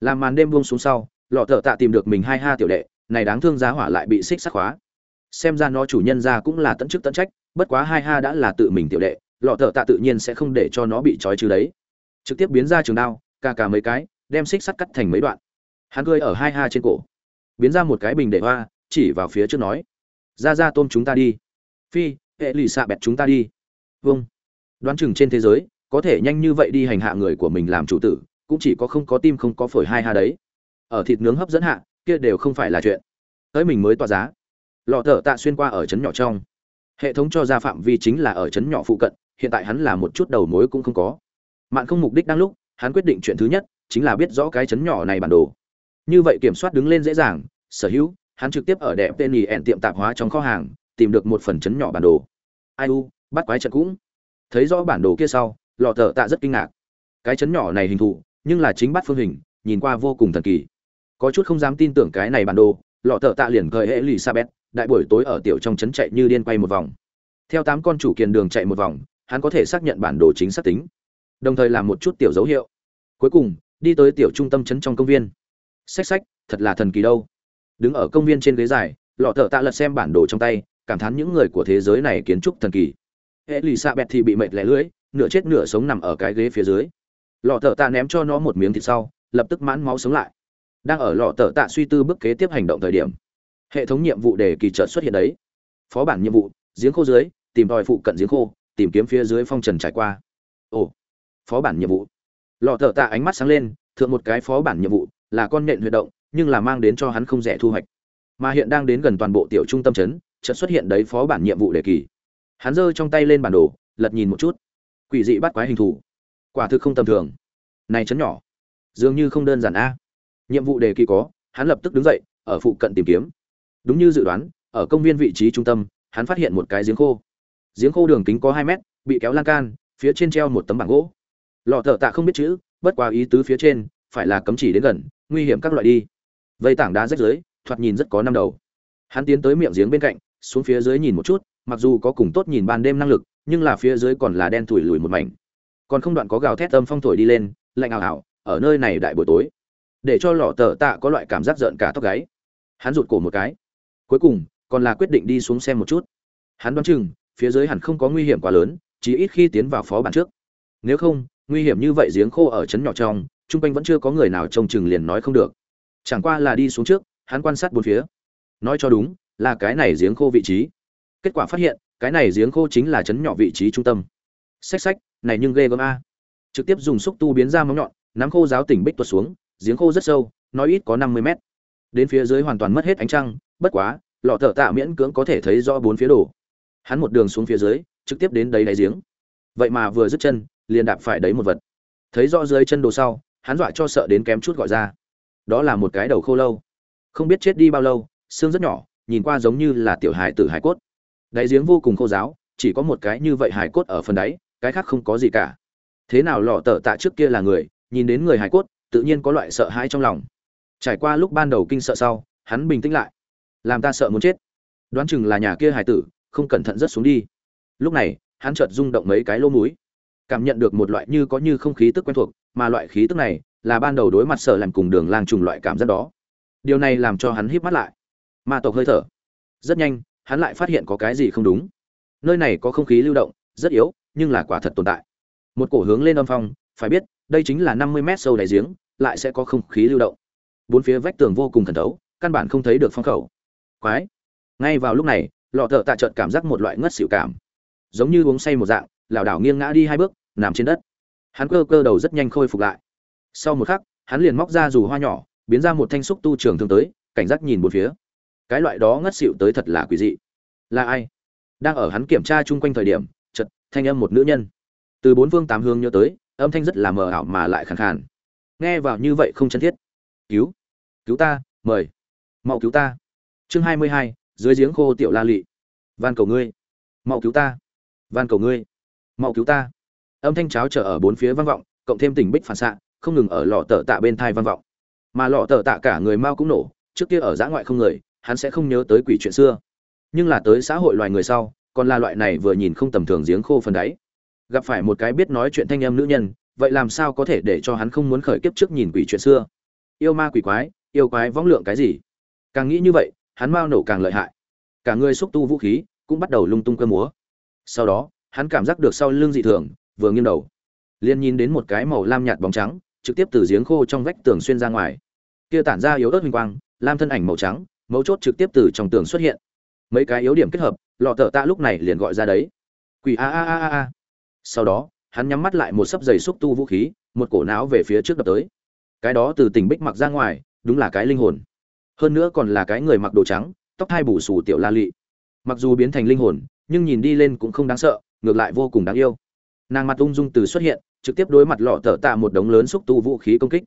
làm màn đêm buông xuống sau, lọ thợ tạ tìm được mình hai ha tiểu đệ, này đáng thương giá hỏa lại bị xích sắc khóa. Xem ra nó chủ nhân ra cũng là tận chức tận trách, bất quá hai ha đã là tự mình tiểu đệ, lọ thợ tạ tự nhiên sẽ không để cho nó bị trói trừ đấy. Trực tiếp biến ra trường đao ca ca mấy cái, đem xích sắt cắt thành mấy đoạn. Hắn cười ở hai ha trên cổ. Biến ra một cái bình để hoa, chỉ vào phía trước nói, ra ra tôm chúng ta đi. Phi, hệ lì xạ bẹt chúng ta đi. Vâng. Đoán chừng trên thế giới, có thể nhanh như vậy đi hành hạ người của mình làm chủ tử cũng chỉ có không có tim không có phổi hai ha đấy. Ở thịt nướng hấp dẫn hạ, kia đều không phải là chuyện. Tới mình mới tỏa giá. Lọ thở tạ xuyên qua ở trấn nhỏ trong. Hệ thống cho ra phạm vi chính là ở trấn nhỏ phụ cận, hiện tại hắn là một chút đầu mối cũng không có. Mạn không mục đích đang lúc, hắn quyết định chuyện thứ nhất, chính là biết rõ cái trấn nhỏ này bản đồ. Như vậy kiểm soát đứng lên dễ dàng, sở hữu, hắn trực tiếp ở đẹp tên nhì ẹn tiệm tạp hóa trong kho hàng, tìm được một phần trấn nhỏ bản đồ. Ai u, bắt quái trận cũng. Thấy rõ bản đồ kia sau, lọ thở tạ rất kinh ngạc. Cái trấn nhỏ này hình thù nhưng là chính bắt phương hình, nhìn qua vô cùng thần kỳ. Có chút không dám tin tưởng cái này bản đồ, lọ thợ tạ liền gợi hệ lì sa bét đại buổi tối ở tiểu trong trấn chạy như điên quay một vòng. Theo tám con chủ kiền đường chạy một vòng, hắn có thể xác nhận bản đồ chính xác tính. Đồng thời làm một chút tiểu dấu hiệu. Cuối cùng, đi tới tiểu trung tâm trấn trong công viên. Xách xách, thật là thần kỳ đâu. Đứng ở công viên trên ghế dài, lọ thợ tạ lật xem bản đồ trong tay, cảm thán những người của thế giới này kiến trúc thần kỳ. Hệ lì sa bét thì bị mệt lẻ lưỡi, nửa chết nửa sống nằm ở cái ghế phía dưới lọ thợ tạ ném cho nó một miếng thịt sau, lập tức mãn máu sống lại. Đang ở lọ tờ tạ suy tư bước kế tiếp hành động thời điểm, hệ thống nhiệm vụ đề kỳ trợ xuất hiện đấy. Phó bản nhiệm vụ, giếng khô dưới, tìm tòi phụ cận giếng khô, tìm kiếm phía dưới phong trần trải qua. Ồ, phó bản nhiệm vụ. Lọ tờ tạ ánh mắt sáng lên, thượng một cái phó bản nhiệm vụ, là con nhện huy động, nhưng là mang đến cho hắn không rẻ thu hoạch. Mà hiện đang đến gần toàn bộ tiểu trung tâm trấn, chợt xuất hiện đấy phó bản nhiệm vụ đề kỳ. Hắn giơ trong tay lên bản đồ, lật nhìn một chút. Quỷ dị bắt quái hình thù quả thực không tầm thường. Này chấn nhỏ, dường như không đơn giản a. Nhiệm vụ đề kỳ có, hắn lập tức đứng dậy, ở phụ cận tìm kiếm. Đúng như dự đoán, ở công viên vị trí trung tâm, hắn phát hiện một cái giếng khô. Giếng khô đường kính có hai mét, bị kéo lan can, phía trên treo một tấm bảng gỗ. Lọ thợ tạ không biết chữ, bất quá ý tứ phía trên, phải là cấm chỉ đến gần, nguy hiểm các loại đi. Vây tảng đá rách dưới, thoạt nhìn rất có năm đầu. Hắn tiến tới miệng giếng bên cạnh, xuống phía dưới nhìn một chút, mặc dù có cùng tốt nhìn ban đêm năng lực, nhưng là phía dưới còn là đen thủi lùi một mảnh còn không đoạn có gào thét âm phong thổi đi lên, lạnh ảo ảo ở nơi này đại buổi tối, để cho lọ tờ tạ có loại cảm giác giận cả tóc gáy. Hắn rụt cổ một cái. Cuối cùng, còn là quyết định đi xuống xem một chút. Hắn đoán chừng, phía dưới hẳn không có nguy hiểm quá lớn chỉ ít khi tiến vào phó bản trước. Nếu không, nguy hiểm như vậy giếng khô ở trấn nhỏ trong chung quanh vẫn chưa có người nào trông chừng liền nói không được. Chẳng qua là đi xuống trước, hắn quan sát bốn phía. Nói cho đúng, là cái này giếng khô vị trí. Kết quả phát hiện, cái này giếng khô chính là trấn nhỏ vị trí trung tâm xách xách, này nhưng ghê gớm a. Trực tiếp dùng xúc tu biến ra móng nhọn, nắm khô giáo tỉnh bích tuột xuống, giếng khô rất sâu, nói ít có năm mươi mét. Đến phía dưới hoàn toàn mất hết ánh trăng, bất quá, lọ thở tạ miễn cưỡng có thể thấy rõ bốn phía đổ. hắn một đường xuống phía dưới, trực tiếp đến đấy đáy giếng. Vậy mà vừa dứt chân, liền đạp phải đấy một vật. Thấy rõ dưới chân đồ sau, hắn dọa cho sợ đến kém chút gọi ra. Đó là một cái đầu khô lâu. Không biết chết đi bao lâu, xương rất nhỏ, nhìn qua giống như là tiểu hài tử hải cốt. Đáy giếng vô cùng khô giáo, chỉ có một cái như vậy hải cốt ở phần đáy cái khác không có gì cả. Thế nào lọ tờ tạ trước kia là người, nhìn đến người hải cốt, tự nhiên có loại sợ hãi trong lòng. Trải qua lúc ban đầu kinh sợ sau, hắn bình tĩnh lại. Làm ta sợ muốn chết. Đoán chừng là nhà kia hải tử, không cẩn thận rất xuống đi. Lúc này, hắn chợt rung động mấy cái lô múi cảm nhận được một loại như có như không khí tức quen thuộc, mà loại khí tức này là ban đầu đối mặt sợ làm cùng đường lang trùng loại cảm giác đó. Điều này làm cho hắn híp mắt lại. Ma tộc hơi thở. Rất nhanh, hắn lại phát hiện có cái gì không đúng. Nơi này có không khí lưu động, rất yếu nhưng là quả thật tồn tại. Một cổ hướng lên âm phong, phải biết, đây chính là năm mươi mét sâu đáy giếng, lại sẽ có không khí lưu động. Bốn phía vách tường vô cùng thần thấu, căn bản không thấy được phong khẩu. Quái! Ngay vào lúc này, lọ thợ tạ trợt cảm giác một loại ngất xỉu cảm. Giống như uống say một dạng, lảo đảo nghiêng ngã đi hai bước, nằm trên đất. Hắn cơ cơ đầu rất nhanh khôi phục lại. Sau một khắc, hắn liền móc ra dù hoa nhỏ, biến ra một thanh xúc tu trường thương tới, cảnh giác nhìn một phía. Cái loại đó ngất xỉu tới thật là quỷ dị. Là ai? Đang ở hắn kiểm tra chung quanh thời điểm thanh âm một nữ nhân. Từ bốn phương tám hướng nhớ tới, âm thanh rất là mờ ảo mà lại khàn khàn. Nghe vào như vậy không chân thiết. Cứu cứu ta, mời. Mau cứu ta. Chương hai mươi hai, dưới giếng khô tiểu la lị. Van cầu ngươi. Mau cứu ta. Van cầu ngươi. Mau cứu ta. Âm thanh cháo trở ở bốn phía vang vọng, cộng thêm tình bích phản xạ, không ngừng ở lọ tờ tạ bên thai vang vọng. Mà lọ tờ tạ cả người mau cũng nổ, trước kia ở giã ngoại không người, hắn sẽ không nhớ tới quỷ chuyện xưa. Nhưng là tới xã hội loài người sau còn là loại này vừa nhìn không tầm thường giếng khô phần đáy. Gặp phải một cái biết nói chuyện thanh em nữ nhân, vậy làm sao có thể để cho hắn không muốn khởi kiếp trước nhìn quỷ chuyện xưa? Yêu ma quỷ quái, yêu quái võng lượng cái gì? Càng nghĩ như vậy, hắn mau nổ càng lợi hại. Cả người xúc tu vũ khí cũng bắt đầu lung tung cơ múa. Sau đó, hắn cảm giác được sau lưng dị thường, vừa nghiêng đầu. Liền nhìn đến một cái màu lam nhạt bóng trắng, trực tiếp từ giếng khô trong vách tường xuyên ra ngoài. Kia tản ra yếu ớt huỳnh quang, lam thân ảnh màu trắng, mấu chốt trực tiếp từ trong tường xuất hiện mấy cái yếu điểm kết hợp, lọ tờ tạ lúc này liền gọi ra đấy. Quỷ a a a a a. Sau đó, hắn nhắm mắt lại một sấp giày xúc tu vũ khí, một cổ não về phía trước đập tới. Cái đó từ tỉnh bích mặc ra ngoài, đúng là cái linh hồn. Hơn nữa còn là cái người mặc đồ trắng, tóc hai bù xù tiểu la lị. Mặc dù biến thành linh hồn, nhưng nhìn đi lên cũng không đáng sợ, ngược lại vô cùng đáng yêu. Nàng mặt ung dung từ xuất hiện, trực tiếp đối mặt lọ tờ tạ một đống lớn xúc tu vũ khí công kích.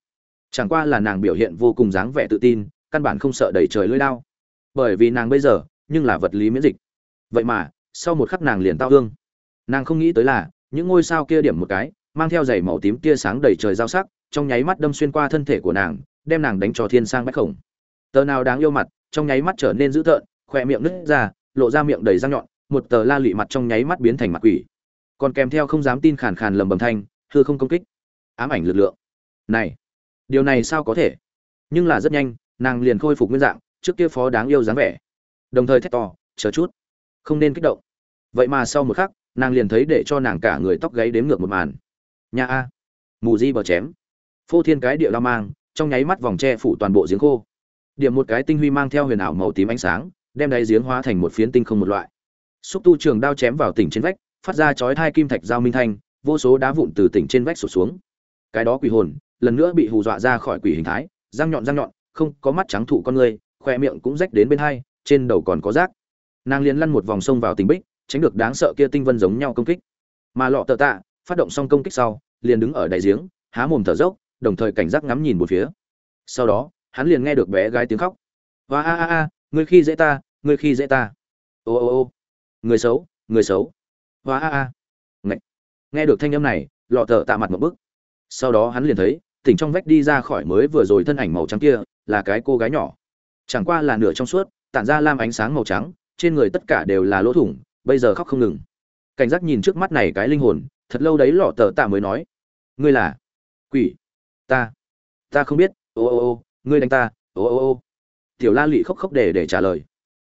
Chẳng qua là nàng biểu hiện vô cùng dáng vẻ tự tin, căn bản không sợ đẩy trời lưỡi lao. Bởi vì nàng bây giờ nhưng là vật lý miễn dịch. Vậy mà, sau một khắc nàng liền tao hương nàng không nghĩ tới là, những ngôi sao kia điểm một cái, mang theo giày màu tím tia sáng đầy trời giao sắc, trong nháy mắt đâm xuyên qua thân thể của nàng, đem nàng đánh cho thiên sang bách khổng. Tờ nào đáng yêu mặt, trong nháy mắt trở nên dữ tợn, khỏe miệng nứt ra, lộ ra miệng đầy răng nhọn, một tờ la lị mặt trong nháy mắt biến thành mặt quỷ. Còn kèm theo không dám tin khàn khàn lầm bầm thanh, hư không công kích. Ám ảnh lực lượng. Này, điều này sao có thể? Nhưng là rất nhanh, nàng liền khôi phục nguyên dạng, trước kia phó đáng yêu dáng vẻ đồng thời thét to, chờ chút, không nên kích động. Vậy mà sau một khắc, nàng liền thấy để cho nàng cả người tóc gáy đếm ngược một màn. Nhà a, mù di bờ chém. Phô thiên cái địa đao mang, trong nháy mắt vòng tre phủ toàn bộ giếng khô. Điểm một cái tinh huy mang theo huyền ảo màu tím ánh sáng, đem đáy giếng hóa thành một phiến tinh không một loại. Xúc tu trường đao chém vào tỉnh trên vách, phát ra chói thai kim thạch giao minh thanh, vô số đá vụn từ tỉnh trên vách sụt xuống. Cái đó quỷ hồn, lần nữa bị hù dọa ra khỏi quỷ hình thái, răng nhọn răng nhọn, không có mắt trắng thụ con người khoe miệng cũng rách đến bên hai trên đầu còn có rác. Nàng liền lăn một vòng sông vào tình bích, tránh được đáng sợ kia tinh vân giống nhau công kích. Mà lọ tờ tạ, phát động xong công kích sau, liền đứng ở đại giếng, há mồm thở dốc, đồng thời cảnh giác ngắm nhìn một phía. Sau đó, hắn liền nghe được bé gái tiếng khóc. Và a a a người khi dễ ta người khi dễ ta. Ô ô ô. Người xấu người xấu. Và a a. Ngậy. nghe được thanh âm này, lọ tờ tạ mặt một bức. Sau đó hắn liền thấy, tỉnh trong vách đi ra khỏi mới vừa rồi thân ảnh màu trắng kia, là cái cô gái nhỏ. Chẳng qua là nửa trong suốt tản ra lam ánh sáng màu trắng, trên người tất cả đều là lỗ thủng, bây giờ khóc không ngừng. Cảnh giác nhìn trước mắt này cái linh hồn, thật lâu đấy lọ tờ tạ mới nói, ngươi là quỷ? Ta ta không biết. Ô ô ô, ngươi đánh ta. Ô ô ô. Tiểu la lị khóc khóc để để trả lời.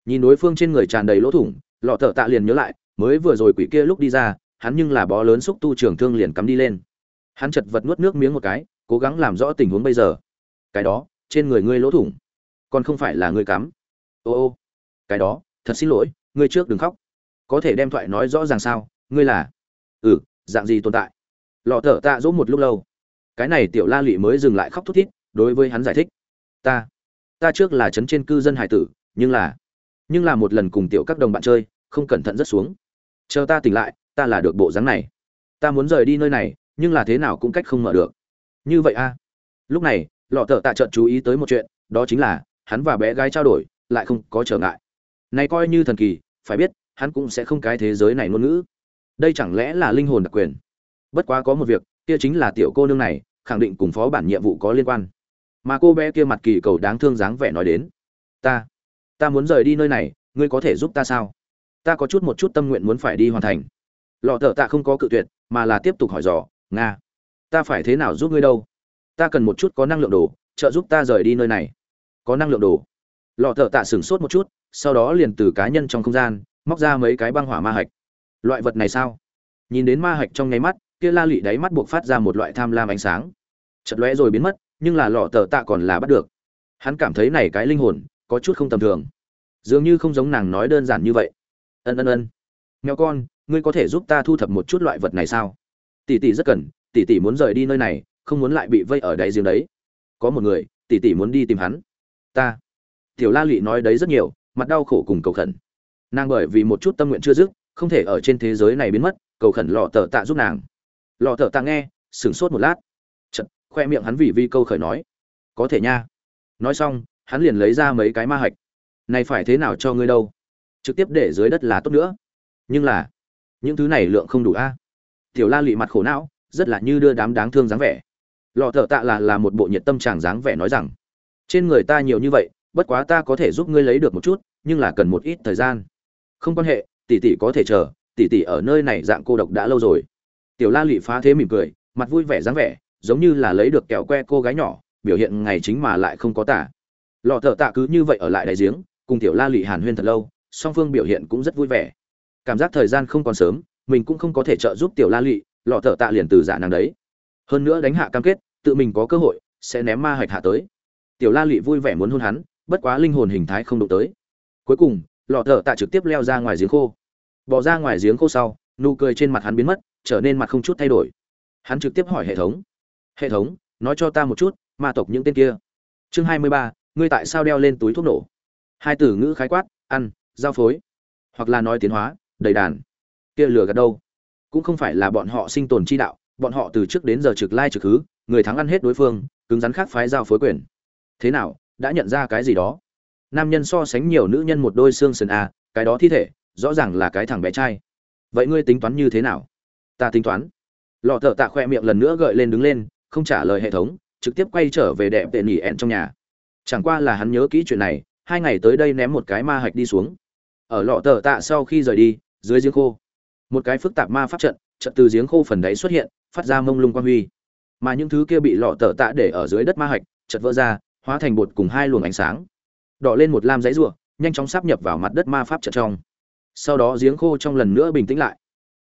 Nhìn đối phương trên người tràn đầy lỗ thủng, lọ tờ tạ liền nhớ lại, mới vừa rồi quỷ kia lúc đi ra, hắn nhưng là bó lớn xúc tu trường thương liền cắm đi lên. Hắn chật vật nuốt nước miếng một cái, cố gắng làm rõ tình huống bây giờ. Cái đó, trên người ngươi lỗ thủng, còn không phải là ngươi cắm ô ô, cái đó, thật xin lỗi, ngươi trước đừng khóc. Có thể đem thoại nói rõ ràng sao, ngươi là ừ dạng gì tồn tại? Lọ thở tạ dỗ một lúc lâu. Cái này tiểu la lụy mới dừng lại khóc thút thít, đối với hắn giải thích. Ta ta trước là trấn trên cư dân hải tử, nhưng là nhưng là một lần cùng tiểu các đồng bạn chơi, không cẩn thận rất xuống. Chờ ta tỉnh lại, ta là được bộ dáng này. Ta muốn rời đi nơi này, nhưng là thế nào cũng cách không mở được. Như vậy a. Lúc này, lọ thợ tạ trợn chú ý tới một chuyện, đó chính là, hắn và bé gái trao đổi lại không có trở ngại. Này coi như thần kỳ, phải biết, hắn cũng sẽ không cái thế giới này ngôn ngữ. Đây chẳng lẽ là linh hồn đặc quyền? Bất quá có một việc, kia chính là tiểu cô nương này, khẳng định cùng phó bản nhiệm vụ có liên quan. Mà cô bé kia mặt kỳ cầu đáng thương dáng vẻ nói đến, ta ta muốn rời đi nơi này, ngươi có thể giúp ta sao? Ta có chút một chút tâm nguyện muốn phải đi hoàn thành. Lọ thợ tạ không có cự tuyệt, mà là tiếp tục hỏi dò, nga, ta phải thế nào giúp ngươi đâu? Ta cần một chút có năng lượng đồ, trợ giúp ta rời đi nơi này. Có năng lượng đồ? Lọ thợ tạ sửng sốt một chút, sau đó liền từ cá nhân trong không gian, móc ra mấy cái băng hỏa ma hạch. Loại vật này sao? Nhìn đến ma hạch trong nháy mắt, kia la lị đáy mắt buộc phát ra một loại tham lam ánh sáng. Chật lóe rồi biến mất, nhưng là lọ thợ tạ còn là bắt được. Hắn cảm thấy này cái linh hồn, có chút không tầm thường. Dường như không giống nàng nói đơn giản như vậy. Ân ân ân. Nghèo con, ngươi có thể giúp ta thu thập một chút loại vật này sao? Tỷ tỷ rất cần, tỷ tỷ muốn rời đi nơi này, không muốn lại bị vây ở đáy giếng đấy. Có một người, tỷ tỷ muốn đi tìm hắn. Ta tiểu la lị nói đấy rất nhiều, mặt đau khổ cùng cầu khẩn. Nàng bởi vì một chút tâm nguyện chưa dứt, không thể ở trên thế giới này biến mất, cầu khẩn lọ tờ tạ giúp nàng. Lọ tờ tạ nghe, sửng sốt một lát. Chật khoe miệng hắn vì vi câu khởi nói, có thể nha. Nói xong, hắn liền lấy ra mấy cái ma hạch. Này phải thế nào cho ngươi đâu? Trực tiếp để dưới đất là tốt nữa. Nhưng là, những thứ này lượng không đủ a. Tiểu la lị mặt khổ não, rất là như đưa đám đáng thương dáng vẻ. Lọ thợ tạ là là một bộ nhiệt tâm chàng dáng vẻ nói rằng, trên người ta nhiều như vậy bất quá ta có thể giúp ngươi lấy được một chút, nhưng là cần một ít thời gian. Không quan hệ, tỷ tỷ có thể chờ, tỷ tỷ ở nơi này dạng cô độc đã lâu rồi. Tiểu la lụy phá thế mỉm cười, mặt vui vẻ dáng vẻ, giống như là lấy được kẹo que cô gái nhỏ, biểu hiện ngày chính mà lại không có tả. Lọ thợ tạ cứ như vậy ở lại đại giếng, cùng tiểu la lụy hàn huyên thật lâu, song phương biểu hiện cũng rất vui vẻ. Cảm giác thời gian không còn sớm, mình cũng không có thể trợ giúp tiểu la lụy lọ thợ tạ liền từ giả nàng đấy. Hơn nữa đánh hạ cam kết, tự mình có cơ hội, sẽ ném ma hạch hạ tới. Tiểu la lụy vui vẻ muốn hôn hắn bất quá linh hồn hình thái không đụng tới. Cuối cùng, lọ thợ tạ trực tiếp leo ra ngoài giếng khô. Bỏ ra ngoài giếng khô sau, nụ cười trên mặt hắn biến mất, trở nên mặt không chút thay đổi. Hắn trực tiếp hỏi hệ thống. Hệ thống, nói cho ta một chút, ma tộc những tên kia. Chương hai mươi ba, ngươi tại sao đeo lên túi thuốc nổ? Hai từ ngữ khái quát, ăn, giao phối. Hoặc là nói tiến hóa, đầy đàn. Kia lừa gạt đâu? Cũng không phải là bọn họ sinh tồn chi đạo, bọn họ từ trước đến giờ trực lai trực hứ, người thắng ăn hết đối phương, cứng rắn khác phái giao phối quyền. Thế nào đã nhận ra cái gì đó. Nam nhân so sánh nhiều nữ nhân một đôi xương sườn a cái đó thi thể, rõ ràng là cái thằng bé trai. Vậy ngươi tính toán như thế nào? Ta tính toán. Lọ thợ tạ khoe miệng lần nữa gợi lên đứng lên, không trả lời hệ thống, trực tiếp quay trở về đẹp tệ nỉ ẹn trong nhà. Chẳng qua là hắn nhớ kỹ chuyện này, hai ngày tới đây ném một cái ma hạch đi xuống. Ở lọ thợ tạ sau khi rời đi, dưới giếng khô. Một cái phức tạp ma pháp trận trận từ giếng khô phần đáy xuất hiện, phát ra mông lung quang huy. Mà những thứ kia bị lọ thợ tạ để ở dưới đất ma hạch chật vỡ ra hóa thành bột cùng hai luồng ánh sáng. Đỏ lên một lam giấy rùa nhanh chóng sáp nhập vào mặt đất ma pháp trận trong. Sau đó giếng khô trong lần nữa bình tĩnh lại.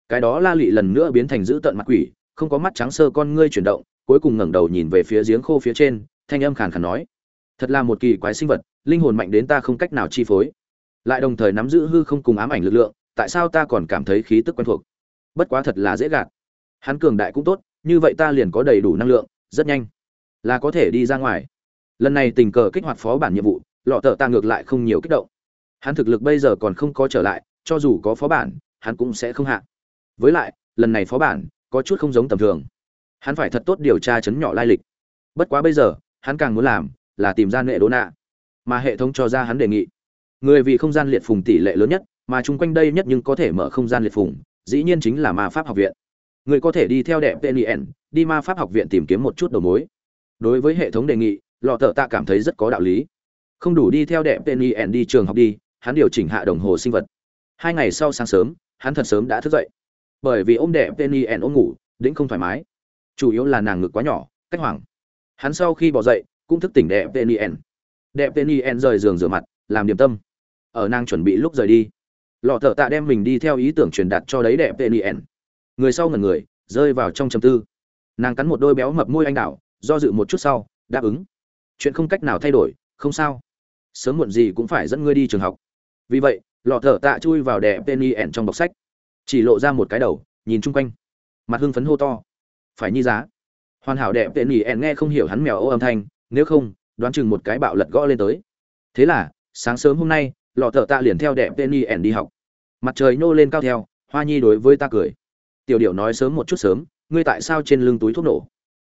Cái đó la lị lần nữa biến thành dữ tợn mặt quỷ, không có mắt trắng sơ con ngươi chuyển động, cuối cùng ngẩng đầu nhìn về phía giếng khô phía trên, thanh âm khàn khàn nói, thật là một kỳ quái sinh vật, linh hồn mạnh đến ta không cách nào chi phối. Lại đồng thời nắm giữ hư không cùng ám ảnh lực lượng, tại sao ta còn cảm thấy khí tức quen thuộc? Bất quá thật là dễ gạt. Hắn cường đại cũng tốt, như vậy ta liền có đầy đủ năng lượng, rất nhanh là có thể đi ra ngoài lần này tình cờ kích hoạt phó bản nhiệm vụ, lọ tờ ta ngược lại không nhiều kích động. Hắn thực lực bây giờ còn không có trở lại, cho dù có phó bản, hắn cũng sẽ không hạ. Với lại, lần này phó bản, có chút không giống tầm thường. Hắn phải thật tốt điều tra chấn nhỏ lai lịch. Bất quá bây giờ, hắn càng muốn làm, là tìm ra nệ đố nạ. Mà hệ thống cho ra hắn đề nghị. Người vì không gian liệt phùng tỷ lệ lớn nhất, mà chung quanh đây nhất nhưng có thể mở không gian liệt phùng, dĩ nhiên chính là ma pháp học viện. Người có thể đi theo đẹp pnn đi ma pháp học viện tìm kiếm một chút đầu mối. Đối với hệ thống đề nghị lọ thợ tạ cảm thấy rất có đạo lý. Không đủ đi theo đẹp pnn đi trường học đi, hắn điều chỉnh hạ đồng hồ sinh vật. Hai ngày sau sáng sớm, hắn thật sớm đã thức dậy. Bởi vì ôm đẹp pnn ôm ngủ, đĩnh không thoải mái. Chủ yếu là nàng ngực quá nhỏ, cách hoảng. Hắn sau khi bỏ dậy, cũng thức tỉnh đẹp pnn đẹp pnn rời giường rửa mặt, làm điểm tâm. Ở nàng chuẩn bị lúc rời đi, lọ thợ tạ đem mình đi theo ý tưởng truyền đạt cho đấy đẹp pnn người sau ngần người, rơi vào trong trầm tư. Nàng cắn một đôi béo mập môi anh đảo, do dự một chút sau, đáp ứng chuyện không cách nào thay đổi, không sao. Sớm muộn gì cũng phải dẫn ngươi đi trường học. Vì vậy, lọ thở tạ chui vào đè penny ẹn trong bọc sách. Chỉ lộ ra một cái đầu, nhìn chung quanh. Mặt hưng phấn hô to. Phải nhi giá. Hoàn hảo đẹp ẹn nghe không hiểu hắn mèo ô âm thanh, nếu không, đoán chừng một cái bạo lật gõ lên tới. Thế là, sáng sớm hôm nay, lọ thợ tạ liền theo đẹp ẹn đi học. Mặt trời nhô lên cao theo, hoa nhi đối với ta cười. Tiểu điệu nói sớm một chút sớm, ngươi tại sao trên lưng túi thuốc nổ?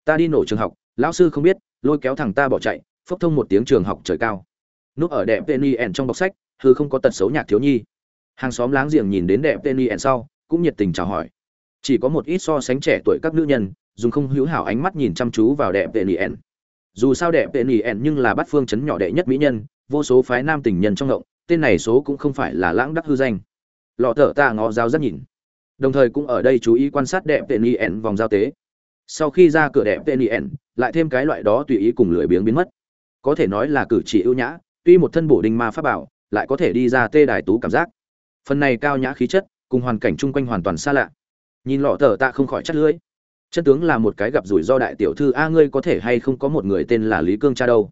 Ta đi nổ trường học, lão sư không biết lôi kéo thằng ta bỏ chạy, phốc thông một tiếng trường học trời cao. Núp ở đẹp tên yen trong bọc sách, hư không có tật xấu nhạc thiếu nhi. Hàng xóm láng giềng nhìn đến đẹp tên yen sau, cũng nhiệt tình chào hỏi. Chỉ có một ít so sánh trẻ tuổi các nữ nhân, dùng không hữu hảo ánh mắt nhìn chăm chú vào đẹp tên yen dù sao đẹp tên yen nhưng là bắt phương chấn nhỏ đệ nhất mỹ nhân, vô số phái nam tình nhân trong ngộng, tên này số cũng không phải là lãng đắc hư danh. Lọ thở ta ngó dao rất nhìn. Đồng thời cũng ở đây chú ý quan sát đẹp tên yen vòng giao tế. Sau khi ra cửa đẹp tên yen lại thêm cái loại đó tùy ý cùng lười biếng biến mất. Có thể nói là cử chỉ ưu nhã, tuy một thân bổ đinh ma pháp bảo, lại có thể đi ra tê đài tú cảm giác. Phần này cao nhã khí chất, cùng hoàn cảnh chung quanh hoàn toàn xa lạ. Nhìn lọ thở tạ không khỏi chắt lưỡi. Chân tướng là một cái gặp rủi do đại tiểu thư, a, ngươi có thể hay không có một người tên là lý cương cha đâu?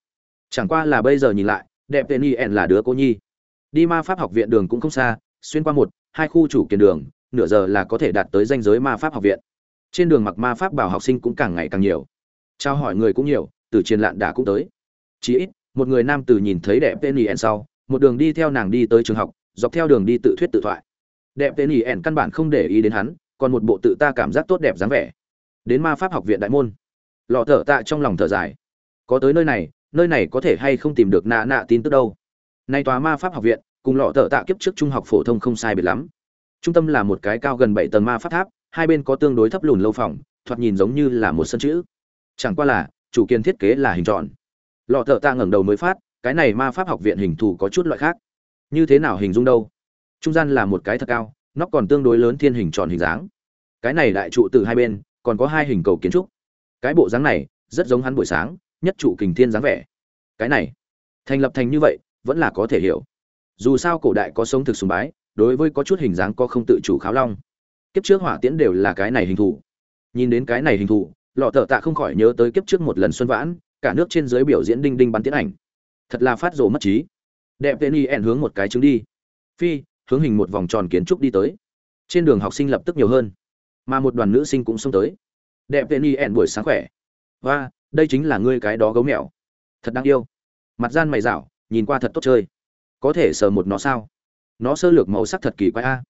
Chẳng qua là bây giờ nhìn lại, đẹp tên yen là đứa cô nhi. Đi ma pháp học viện đường cũng không xa, xuyên qua một, hai khu chủ kiền đường, nửa giờ là có thể đạt tới danh giới ma pháp học viện. Trên đường mặc ma pháp bảo học sinh cũng càng ngày càng nhiều trao hỏi người cũng nhiều, từ chiến lạn đà cũng tới. Chí ít, một người nam từ nhìn thấy đẹp tên yen sau, một đường đi theo nàng đi tới trường học, dọc theo đường đi tự thuyết tự thoại. Đẹp tên yen căn bản không để ý đến hắn, còn một bộ tự ta cảm giác tốt đẹp dáng vẻ. Đến ma pháp học viện đại môn. Lọ thở tạ trong lòng thở dài. Có tới nơi này nơi này có thể hay không tìm được nạ nạ tin tức đâu? Nay tòa ma pháp học viện, cùng lọ thở tạ kiếp trước trung học phổ thông không sai biệt lắm. Trung tâm là một cái cao gần bảy tầng ma pháp tháp, hai bên có tương đối thấp lùn lâu phòng, thoạt nhìn giống như là một sân chữ chẳng qua là, chủ kiến thiết kế là hình tròn. Lọ thợ tạ ngẩng đầu mới phát, cái này ma pháp học viện hình thù có chút loại khác. Như thế nào hình dung đâu? Trung gian là một cái thật cao, nó còn tương đối lớn thiên hình tròn hình dáng. Cái này đại trụ từ hai bên, còn có hai hình cầu kiến trúc. Cái bộ dáng này, rất giống hắn buổi sáng, nhất trụ kình thiên dáng vẻ. Cái này, thành lập thành như vậy, vẫn là có thể hiểu. Dù sao cổ đại có sống thực sùng bái, đối với có chút hình dáng có không tự chủ kháo long. Kiếp trước hỏa tiễn đều là cái này hình thù. Nhìn đến cái này hình thù lọ thợ tạ không khỏi nhớ tới kiếp trước một lần xuân vãn, cả nước trên dưới biểu diễn đinh đinh bắn tiến ảnh. Thật là phát rồ mất trí. Đẹp tên y ẹn hướng một cái trứng đi. Phi, hướng hình một vòng tròn kiến trúc đi tới. Trên đường học sinh lập tức nhiều hơn. Mà một đoàn nữ sinh cũng xông tới. Đẹp tên y ẹn buổi sáng khỏe. Và đây chính là ngươi cái đó gấu mèo. Thật đáng yêu. Mặt gian mày rảo nhìn qua thật tốt chơi. Có thể sờ một nó sao? Nó sơ lược màu sắc thật kỳ quái a.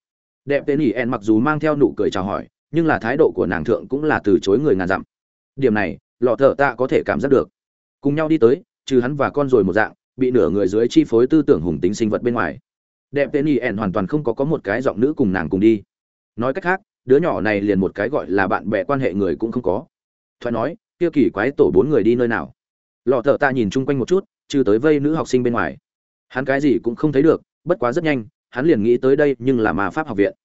Đẹp tên y ẹn mặc dù mang theo nụ cười chào hỏi, nhưng là thái độ của nàng thượng cũng là từ chối người ngàn dặm điểm này, lọ thợ tạ có thể cảm giác được. Cùng nhau đi tới, trừ hắn và con rồi một dạng, bị nửa người dưới chi phối tư tưởng hùng tính sinh vật bên ngoài. Đẹp tên y ẻn hoàn toàn không có có một cái giọng nữ cùng nàng cùng đi. Nói cách khác, đứa nhỏ này liền một cái gọi là bạn bè quan hệ người cũng không có. Thoại nói, kia kỳ quái tổ bốn người đi nơi nào? Lọ thợ tạ nhìn chung quanh một chút, trừ tới vây nữ học sinh bên ngoài. Hắn cái gì cũng không thấy được, bất quá rất nhanh, hắn liền nghĩ tới đây nhưng là ma pháp học viện.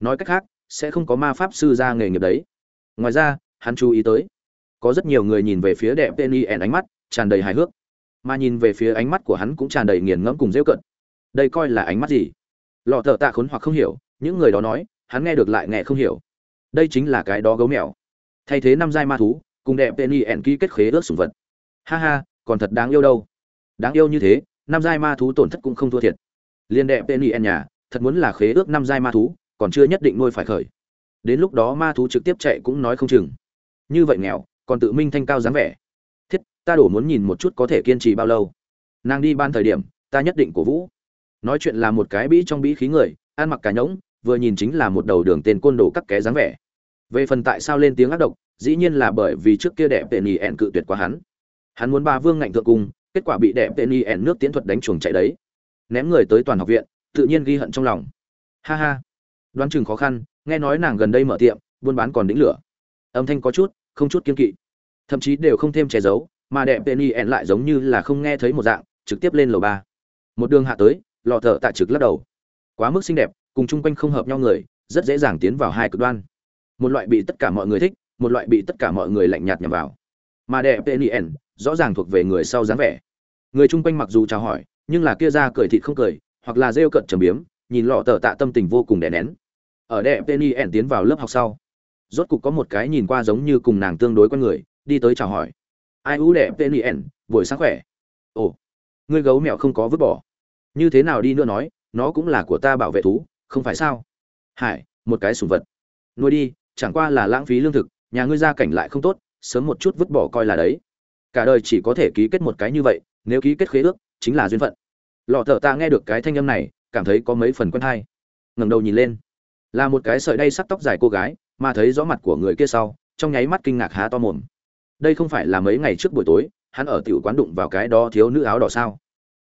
Nói cách khác, sẽ không có ma pháp sư ra nghề nghiệp đấy. Ngoài ra, hắn chú ý tới có rất nhiều người nhìn về phía đẹp penny ẻn ánh mắt tràn đầy hài hước. Mà nhìn về phía ánh mắt của hắn cũng tràn đầy nghiền ngẫm cùng rêu cận đây coi là ánh mắt gì? Lọ thợ tạ khốn hoặc không hiểu, những người đó nói, hắn nghe được lại nghe không hiểu. Đây chính là cái đó gấu mèo. Thay thế năm giai ma thú, cùng đẹp penny ẻn ký kết khế ước sủng vật. Ha ha, còn thật đáng yêu đâu. Đáng yêu như thế, năm giai ma thú tổn thất cũng không thua thiệt. Liên đệ tên ẻn nhà, thật muốn là khế ước năm giai ma thú, còn chưa nhất định nuôi phải khởi. Đến lúc đó ma thú trực tiếp chạy cũng nói không chừng. Như vậy nghèo còn tự minh thanh cao dáng vẻ. Thiết, ta đổ muốn nhìn một chút có thể kiên trì bao lâu. Nàng đi ban thời điểm, ta nhất định cổ vũ. Nói chuyện là một cái bĩ trong bĩ khí người, ăn mặc cả nhỗng, vừa nhìn chính là một đầu đường tên côn đồ cắt ké dáng vẻ. Về phần tại sao lên tiếng ác độc, dĩ nhiên là bởi vì trước kia đẹp tệ nhì ẹn cự tuyệt quá hắn. Hắn muốn ba vương ngạnh thượng cung kết quả bị đẹp tệ nhì ẹn nước tiến thuật đánh chuồng chạy đấy. Ném người tới toàn học viện, tự nhiên ghi hận trong lòng. Ha ha. Đoán chừng khó khăn, nghe nói nàng gần đây mở tiệm, buôn bán còn đĩnh lửa. Âm thanh có chút không chút kiên kỵ. Thậm chí đều không thêm che giấu, mà đẹp penny ẹn lại giống như là không nghe thấy một dạng, trực tiếp lên lầu ba. Một đường hạ tới lò thợ tạ trực lắc đầu. Quá mức xinh đẹp, cùng chung quanh không hợp nhau người, rất dễ dàng tiến vào hai cực đoan. Một loại bị tất cả mọi người thích, một loại bị tất cả mọi người lạnh nhạt nhằm vào. Mà đẹp penny ẹn, rõ ràng thuộc về người sau dáng vẻ. Người chung quanh mặc dù chào hỏi, nhưng là kia ra cười thịt không cười, hoặc là rêu cận trầm biếm, nhìn lọ tờ tạ tâm tình vô cùng đè nén. Ở đẹp penny ẹn tiến vào lớp học sau rốt cục có một cái nhìn qua giống như cùng nàng tương đối con người, đi tới chào hỏi. Ai ú đẹp tên ẹn buổi sáng khỏe. Ồ, ngươi gấu mèo không có vứt bỏ. Như thế nào đi nữa nói, nó cũng là của ta bảo vệ thú, không phải sao? Hải, một cái sủng vật. Nuôi đi, chẳng qua là lãng phí lương thực, nhà ngươi gia cảnh lại không tốt, sớm một chút vứt bỏ coi là đấy. Cả đời chỉ có thể ký kết một cái như vậy, nếu ký kết khế ước, chính là duyên phận. Lọ thợ ta nghe được cái thanh âm này, cảm thấy có mấy phần quen hay. Ngẩng đầu nhìn lên. Là một cái sợi đay sắc tóc dài cô gái mà thấy rõ mặt của người kia sau trong nháy mắt kinh ngạc há to mồm. Đây không phải là mấy ngày trước buổi tối hắn ở tiểu quán đụng vào cái đó thiếu nữ áo đỏ sao?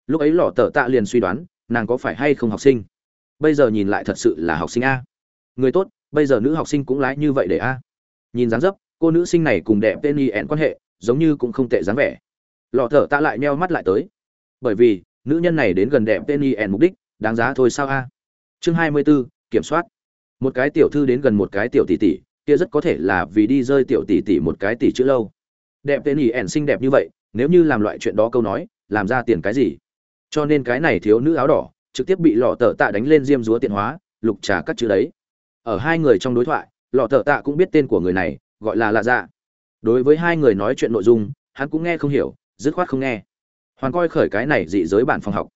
Lúc ấy lọ tờ tạ liền suy đoán nàng có phải hay không học sinh? Bây giờ nhìn lại thật sự là học sinh a. Người tốt bây giờ nữ học sinh cũng lái như vậy để a. Nhìn dáng dấp cô nữ sinh này cùng đẹp tên y ẹn quan hệ giống như cũng không tệ dáng vẻ. Lọ thở tạ lại meo mắt lại tới. Bởi vì nữ nhân này đến gần đẹp tên y ẹn mục đích đáng giá thôi sao a? Chương hai mươi 24, kiểm soát một cái tiểu thư đến gần một cái tiểu tỷ tỷ, kia rất có thể là vì đi rơi tiểu tỷ tỷ một cái tỷ chữ lâu. Đẹp tên y ẻn xinh đẹp như vậy, nếu như làm loại chuyện đó câu nói, làm ra tiền cái gì? Cho nên cái này thiếu nữ áo đỏ, trực tiếp bị lọ tờ tạ đánh lên diêm dúa tiện hóa, lục trà các chữ đấy. Ở hai người trong đối thoại, lọ tờ tạ cũng biết tên của người này, gọi là lạ dạ. Đối với hai người nói chuyện nội dung, hắn cũng nghe không hiểu, dứt khoát không nghe. Hoàn coi khởi cái này dị giới bản phòng học.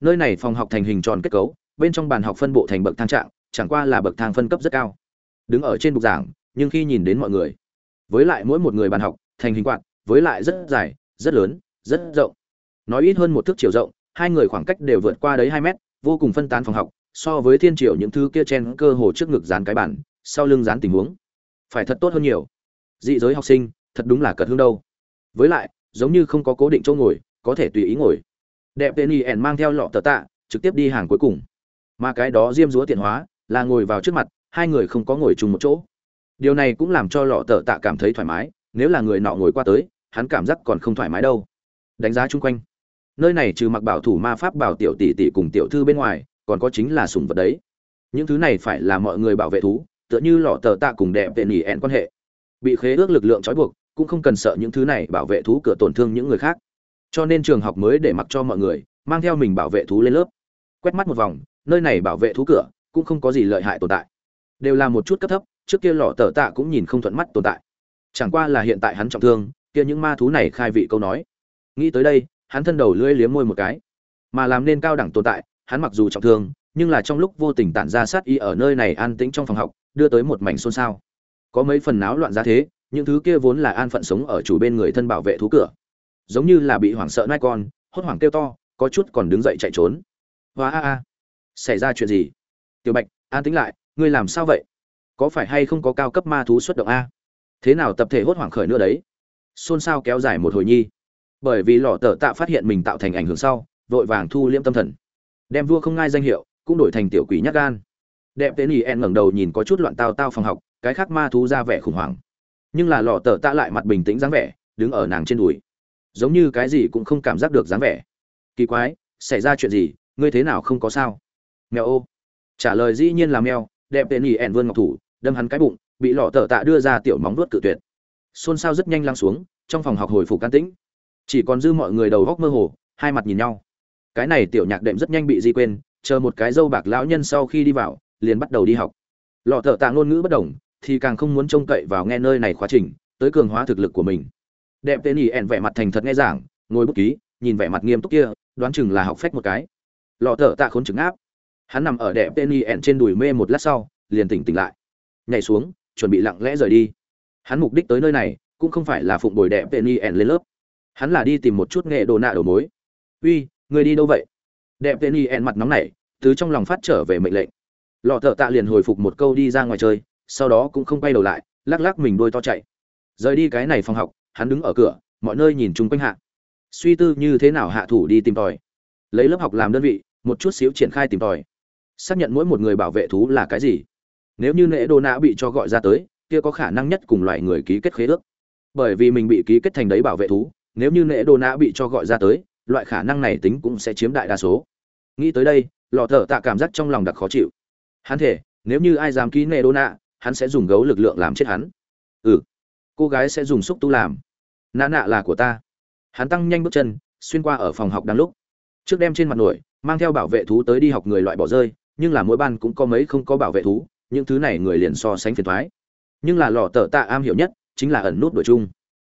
Nơi này phòng học thành hình tròn kết cấu, bên trong bàn học phân bộ thành bậc thang trạng chẳng qua là bậc thang phân cấp rất cao. Đứng ở trên bục giảng, nhưng khi nhìn đến mọi người, với lại mỗi một người bàn học, thành hình quạt, với lại rất dài, rất lớn, rất rộng. Nói ít hơn một thước chiều rộng, hai người khoảng cách đều vượt qua đấy hai mét, vô cùng phân tán phòng học, so với thiên triều những thứ kia chen cơ hồ trước ngực dán cái bản sau lưng dán tình huống. Phải thật tốt hơn nhiều. Dị giới học sinh, thật đúng là cật hương đâu. Với lại, giống như không có cố định chỗ ngồi, có thể tùy ý ngồi. Đẹp tên y ẻn mang theo lọ tờ tạ, trực tiếp đi hàng cuối cùng. Mà cái đó diêm dúa tiện hóa là ngồi vào trước mặt, hai người không có ngồi chung một chỗ. Điều này cũng làm cho lọ tờ tạ cảm thấy thoải mái, nếu là người nọ ngồi qua tới, hắn cảm giác còn không thoải mái đâu. Đánh giá chung quanh. Nơi này trừ mặc bảo thủ ma pháp bảo tiểu tỷ tỷ cùng tiểu thư bên ngoài, còn có chính là sùng vật đấy. Những thứ này phải là mọi người bảo vệ thú, tựa như lọ tờ tạ cùng đẹp vệ nỉ ẹn quan hệ. Bị khế ước lực lượng trói buộc, cũng không cần sợ những thứ này bảo vệ thú cửa tổn thương những người khác. Cho nên trường học mới để mặc cho mọi người, mang theo mình bảo vệ thú lên lớp. Quét mắt một vòng, nơi này bảo vệ thú cửa cũng không có gì lợi hại tồn tại. Đều là một chút cấp thấp, trước kia lọ tờ tạ cũng nhìn không thuận mắt tồn tại. Chẳng qua là hiện tại hắn trọng thương, kia những ma thú này khai vị câu nói. Nghĩ tới đây, hắn thân đầu lưỡi liếm môi một cái. Mà làm nên cao đẳng tồn tại, hắn mặc dù trọng thương, nhưng là trong lúc vô tình tản ra sát y ở nơi này an tĩnh trong phòng học, đưa tới một mảnh xôn xao. Có mấy phần náo loạn ra thế, những thứ kia vốn là an phận sống ở chủ bên người thân bảo vệ thú cửa. Giống như là bị hoảng sợ nai con, hốt hoảng kêu to, có chút còn đứng dậy chạy trốn. Hoa a a, xảy ra chuyện gì? Tiểu bạch, an tính lại, ngươi làm sao vậy? Có phải hay không có cao cấp ma thú xuất động a? Thế nào tập thể hốt hoảng khởi nữa đấy? Xôn xao kéo dài một hồi nhi. Bởi vì lọ tờ tạ phát hiện mình tạo thành ảnh hưởng sau, vội vàng thu liễm tâm thần. Đem vua không ngai danh hiệu, cũng đổi thành tiểu quỷ nhắc gan. Đẹp tên ý en ngẩng đầu nhìn có chút loạn tao tao phòng học, cái khác ma thú ra vẻ khủng hoảng. Nhưng là lọ tờ tạ lại mặt bình tĩnh dáng vẻ, đứng ở nàng trên đùi. Giống như cái gì cũng không cảm giác được dáng vẻ. Kỳ quái, xảy ra chuyện gì, ngươi thế nào không có sao? Mèo ô trả lời dĩ nhiên là mèo, đẹp tên ỉ en vươn ngọc thủ, đâm hắn cái bụng, bị lọ tờ tạ đưa ra tiểu móng vuốt cự tuyệt. Xôn xao rất nhanh lăng xuống, trong phòng học hồi phục can tĩnh. Chỉ còn dư mọi người đầu góc mơ hồ, hai mặt nhìn nhau. Cái này tiểu nhạc đệm rất nhanh bị di quên, chờ một cái dâu bạc lão nhân sau khi đi vào, liền bắt đầu đi học. Lọ thợ tạ ngôn ngữ bất đồng, thì càng không muốn trông cậy vào nghe nơi này khóa trình, tới cường hóa thực lực của mình. Đẹp tên ỉ ẹn vẻ mặt thành thật nghe giảng, ngồi bút ký, nhìn vẻ mặt nghiêm túc kia, đoán chừng là học phách một cái. Lọ thợ tạ khốn trứng áp hắn nằm ở đẹp tên ẹn trên đùi mê một lát sau, liền tỉnh tỉnh lại. Nhảy xuống, chuẩn bị lặng lẽ rời đi. Hắn mục đích tới nơi này, cũng không phải là phụng bồi đẹp tên ẹn lên lớp. Hắn là đi tìm một chút nghệ đồ nạ đầu mối. Uy, người đi đâu vậy? Đẹp tên y ẹn mặt nóng nảy, từ trong lòng phát trở về mệnh lệnh. Lọ thợ tạ liền hồi phục một câu đi ra ngoài chơi, sau đó cũng không quay đầu lại, lắc lắc mình đuôi to chạy. Rời đi cái này phòng học, hắn đứng ở cửa, mọi nơi nhìn chung quanh hạ. Suy tư như thế nào hạ thủ đi tìm tòi. Lấy lớp học làm đơn vị, một chút xíu triển khai tìm tòi xác nhận mỗi một người bảo vệ thú là cái gì. Nếu như nệ đô nã bị cho gọi ra tới, kia có khả năng nhất cùng loại người ký kết khế ước. Bởi vì mình bị ký kết thành đấy bảo vệ thú, nếu như nệ đô nã bị cho gọi ra tới, loại khả năng này tính cũng sẽ chiếm đại đa số. Nghĩ tới đây, lò thở tạ cảm giác trong lòng đặc khó chịu. Hắn thể nếu như ai dám ký nệ đô nạ hắn sẽ dùng gấu lực lượng làm chết hắn. Ừ cô gái sẽ dùng xúc tu làm. Nã nạ là của ta. Hắn tăng nhanh bước chân, xuyên qua ở phòng học đang lúc. Trước đem trên mặt nổi, mang theo bảo vệ thú tới đi học người loại bỏ rơi nhưng là mỗi ban cũng có mấy không có bảo vệ thú, những thứ này người liền so sánh phiền thoái. Nhưng là lò tờ tạ am hiểu nhất chính là ẩn nút đổi chung.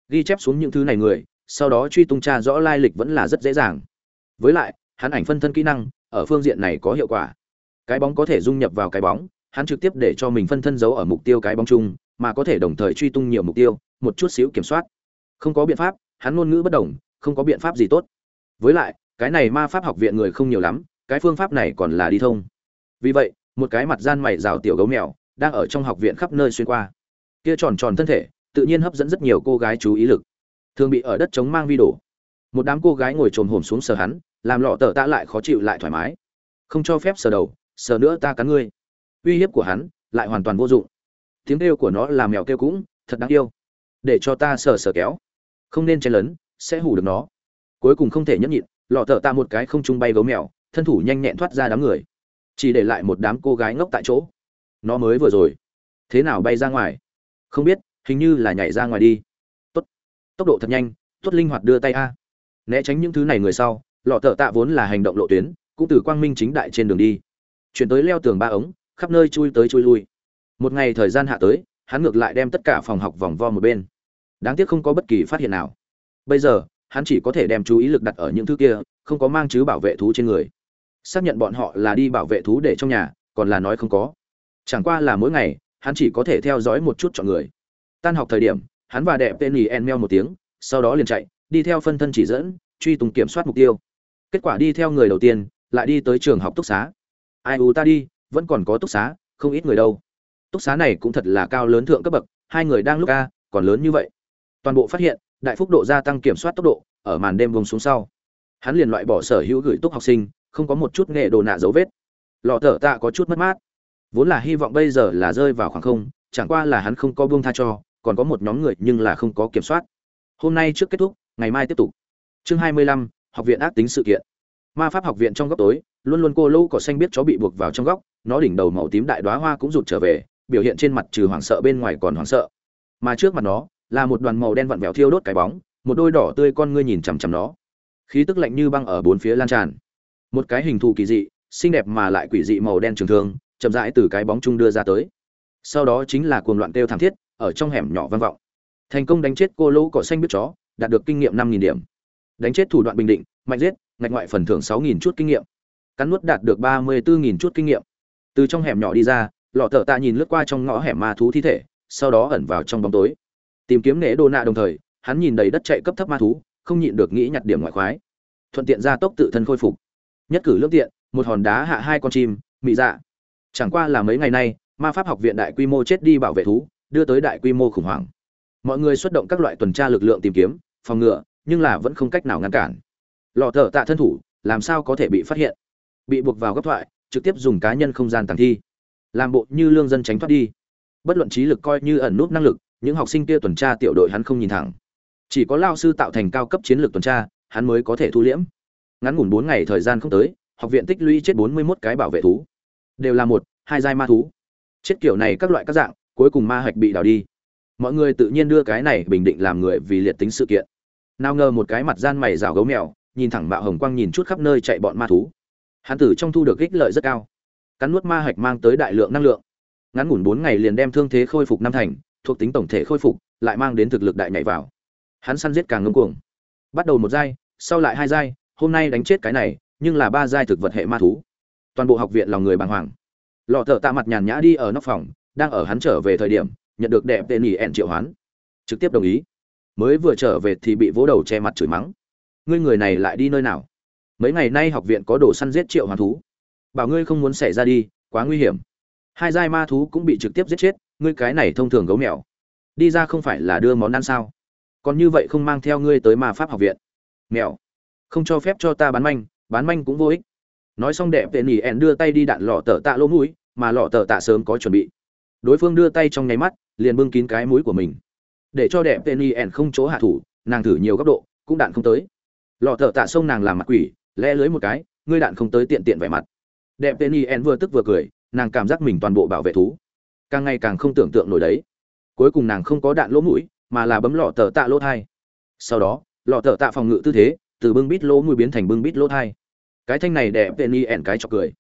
Ghi chép xuống những thứ này người, sau đó truy tung tra rõ lai lịch vẫn là rất dễ dàng. Với lại, hắn ảnh phân thân kỹ năng, ở phương diện này có hiệu quả. Cái bóng có thể dung nhập vào cái bóng, hắn trực tiếp để cho mình phân thân giấu ở mục tiêu cái bóng chung, mà có thể đồng thời truy tung nhiều mục tiêu, một chút xíu kiểm soát. Không có biện pháp, hắn ngôn ngữ bất đồng, không có biện pháp gì tốt. Với lại, cái này ma pháp học viện người không nhiều lắm, cái phương pháp này còn là đi thông vì vậy, một cái mặt gian mày rào tiểu gấu mèo đang ở trong học viện khắp nơi xuyên qua. Kia tròn tròn thân thể, tự nhiên hấp dẫn rất nhiều cô gái chú ý lực. Thường bị ở đất chống mang vi đổ. Một đám cô gái ngồi trồm hổm xuống sờ hắn, làm lọ tờ tạ lại khó chịu lại thoải mái. Không cho phép sờ đầu, sờ nữa ta cắn ngươi. Uy hiếp của hắn lại hoàn toàn vô dụng. Tiếng kêu của nó là mèo kêu cũng thật đáng yêu. Để cho ta sờ sờ kéo. Không nên chen lấn, sẽ hủ được nó. Cuối cùng không thể nhẫn nhịn, lọ thợ ta một cái không trung bay gấu mèo, thân thủ nhanh nhẹn thoát ra đám người chỉ để lại một đám cô gái ngốc tại chỗ. Nó mới vừa rồi. Thế nào bay ra ngoài? Không biết, hình như là nhảy ra ngoài đi. Tốt. Tốc độ thật nhanh tốt linh hoạt đưa tay a. Né tránh những thứ này người sau, lọ thợ tạ vốn là hành động lộ tuyến, cũng từ quang minh chính đại trên đường đi. Chuyển tới leo tường ba ống, khắp nơi chui tới chui lui. Một ngày thời gian hạ tới, hắn ngược lại đem tất cả phòng học vòng vo một bên. Đáng tiếc không có bất kỳ phát hiện nào. Bây giờ, hắn chỉ có thể đem chú ý lực đặt ở những thứ kia, không có mang chứ bảo vệ thú trên người xác nhận bọn họ là đi bảo vệ thú để trong nhà, còn là nói không có. Chẳng qua là mỗi ngày, hắn chỉ có thể theo dõi một chút chọn người. Tan học thời điểm, hắn và đẹp tên nhì en meo một tiếng, sau đó liền chạy, đi theo phân thân chỉ dẫn, truy tùng kiểm soát mục tiêu. Kết quả đi theo người đầu tiên, lại đi tới trường học túc xá. Ai u ta đi, vẫn còn có túc xá, không ít người đâu. Túc xá này cũng thật là cao lớn thượng cấp bậc, hai người đang lúc ca còn lớn như vậy. Toàn bộ phát hiện, đại phúc độ gia tăng kiểm soát tốc độ, ở màn đêm vùng xuống sau. Hắn liền loại bỏ sở hữu gửi túc học sinh không có một chút nghệ đồ nạ dấu vết. Lọ thở tạ có chút mất mát. Vốn là hy vọng bây giờ là rơi vào khoảng không, chẳng qua là hắn không có buông tha cho, còn có một nhóm người nhưng là không có kiểm soát. Hôm nay trước kết thúc, ngày mai tiếp tục. Chương hai mươi lăm, học viện ác tính sự kiện. Ma pháp học viện trong góc tối, luôn luôn cô lũ cỏ xanh biết chó bị buộc vào trong góc, nó đỉnh đầu màu tím đại đoá hoa cũng rụt trở về, biểu hiện trên mặt trừ hoảng sợ bên ngoài còn hoảng sợ. Mà trước mặt nó, là một đoàn màu đen vặn vẹo thiêu đốt cái bóng, một đôi đỏ tươi con ngươi nhìn chằm chằm nó. Khí tức lạnh như băng ở bốn phía lan tràn một cái hình thù kỳ dị, xinh đẹp mà lại quỷ dị màu đen trường thương, chậm rãi từ cái bóng chung đưa ra tới. Sau đó chính là cuồng loạn kêu thảm thiết, ở trong hẻm nhỏ vang vọng. Thành công đánh chết cô lỗ cỏ xanh biết chó, đạt được kinh nghiệm năm nghìn điểm. Đánh chết thủ đoạn bình định, mạnh giết, ngạch ngoại phần thưởng sáu nghìn chút kinh nghiệm. Cắn nuốt đạt được ba mươi bốn nghìn chút kinh nghiệm. Từ trong hẻm nhỏ đi ra, lọ thợ tạ nhìn lướt qua trong ngõ hẻm ma thú thi thể, sau đó ẩn vào trong bóng tối. Tìm kiếm nễ đô nạ đồng thời, hắn nhìn đầy đất chạy cấp thấp ma thú, không nhịn được nghĩ nhặt điểm ngoại khoái. Thuận tiện ra tốc tự thân khôi phục nhất cử lương tiện, một hòn đá hạ hai con chim, mị dạ. Chẳng qua là mấy ngày nay, ma pháp học viện đại quy mô chết đi bảo vệ thú, đưa tới đại quy mô khủng hoảng. Mọi người xuất động các loại tuần tra lực lượng tìm kiếm, phòng ngừa, nhưng là vẫn không cách nào ngăn cản. Lò thở tạ thân thủ, làm sao có thể bị phát hiện? Bị buộc vào gấp thoại, trực tiếp dùng cá nhân không gian tàng thi. Làm bộ như lương dân tránh thoát đi. Bất luận trí lực coi như ẩn nút năng lực, những học sinh kia tuần tra tiểu đội hắn không nhìn thẳng. Chỉ có lao sư tạo thành cao cấp chiến lược tuần tra, hắn mới có thể thu liễm ngắn ngủn bốn ngày thời gian không tới, học viện tích lũy chết bốn mươi 41 cái bảo vệ thú. Đều là một, hai giai ma thú. Chết kiểu này các loại các dạng, cuối cùng ma hạch bị đào đi. Mọi người tự nhiên đưa cái này bình định làm người vì liệt tính sự kiện. Nào ngờ một cái mặt gian mày rào gấu mèo, nhìn thẳng mạo hồng quang nhìn chút khắp nơi chạy bọn ma thú. Hắn tử trong thu được ích lợi rất cao. Cắn nuốt ma hạch mang tới đại lượng năng lượng. Ngắn ngủn bốn ngày liền đem thương thế khôi phục năm thành, thuộc tính tổng thể khôi phục, lại mang đến thực lực đại nhảy vào. Hắn săn giết càng ngưng cuồng. Bắt đầu một giai, sau lại hai giai hôm nay đánh chết cái này, nhưng là ba giai thực vật hệ ma thú. Toàn bộ học viện lòng người bàng hoàng. Lọ thợ tạ mặt nhàn nhã đi ở nóc phòng, đang ở hắn trở về thời điểm, nhận được đẹp tên ỉ ẹn triệu hoán. Trực tiếp đồng ý. Mới vừa trở về thì bị vỗ đầu che mặt chửi mắng. Ngươi người này lại đi nơi nào? Mấy ngày nay học viện có đồ săn giết triệu hoàn thú. Bảo ngươi không muốn xảy ra đi, quá nguy hiểm. Hai giai ma thú cũng bị trực tiếp giết chết, ngươi cái này thông thường gấu mèo. Đi ra không phải là đưa món ăn sao? Còn như vậy không mang theo ngươi tới ma pháp học viện. Mèo không cho phép cho ta bán manh bán manh cũng vô ích. Nói xong đẹp tệ nỉ ẹn đưa tay đi đạn lọ tờ tạ lỗ mũi, mà lọ tờ tạ sớm có chuẩn bị. Đối phương đưa tay trong nháy mắt, liền bưng kín cái mũi của mình. Để cho đẹp tệ nỉ ẹn không chỗ hạ thủ, nàng thử nhiều góc độ, cũng đạn không tới. Lọ tờ tạ xông nàng làm mặt quỷ, lẽ lưới một cái, ngươi đạn không tới tiện tiện vẻ mặt. Đẹp tệ nỉ ẹn vừa tức vừa cười, nàng cảm giác mình toàn bộ bảo vệ thú. Càng ngày càng không tưởng tượng nổi đấy. Cuối cùng nàng không có đạn lỗ mũi, mà là bấm lọ tờ tạ lỗ thai. Sau đó, lọ tờ tạ phòng ngự tư thế từ bưng bít lỗ mũi biến thành bưng bít lỗ thai. Cái thanh này đẹp tên y ẻn cái chọc cười.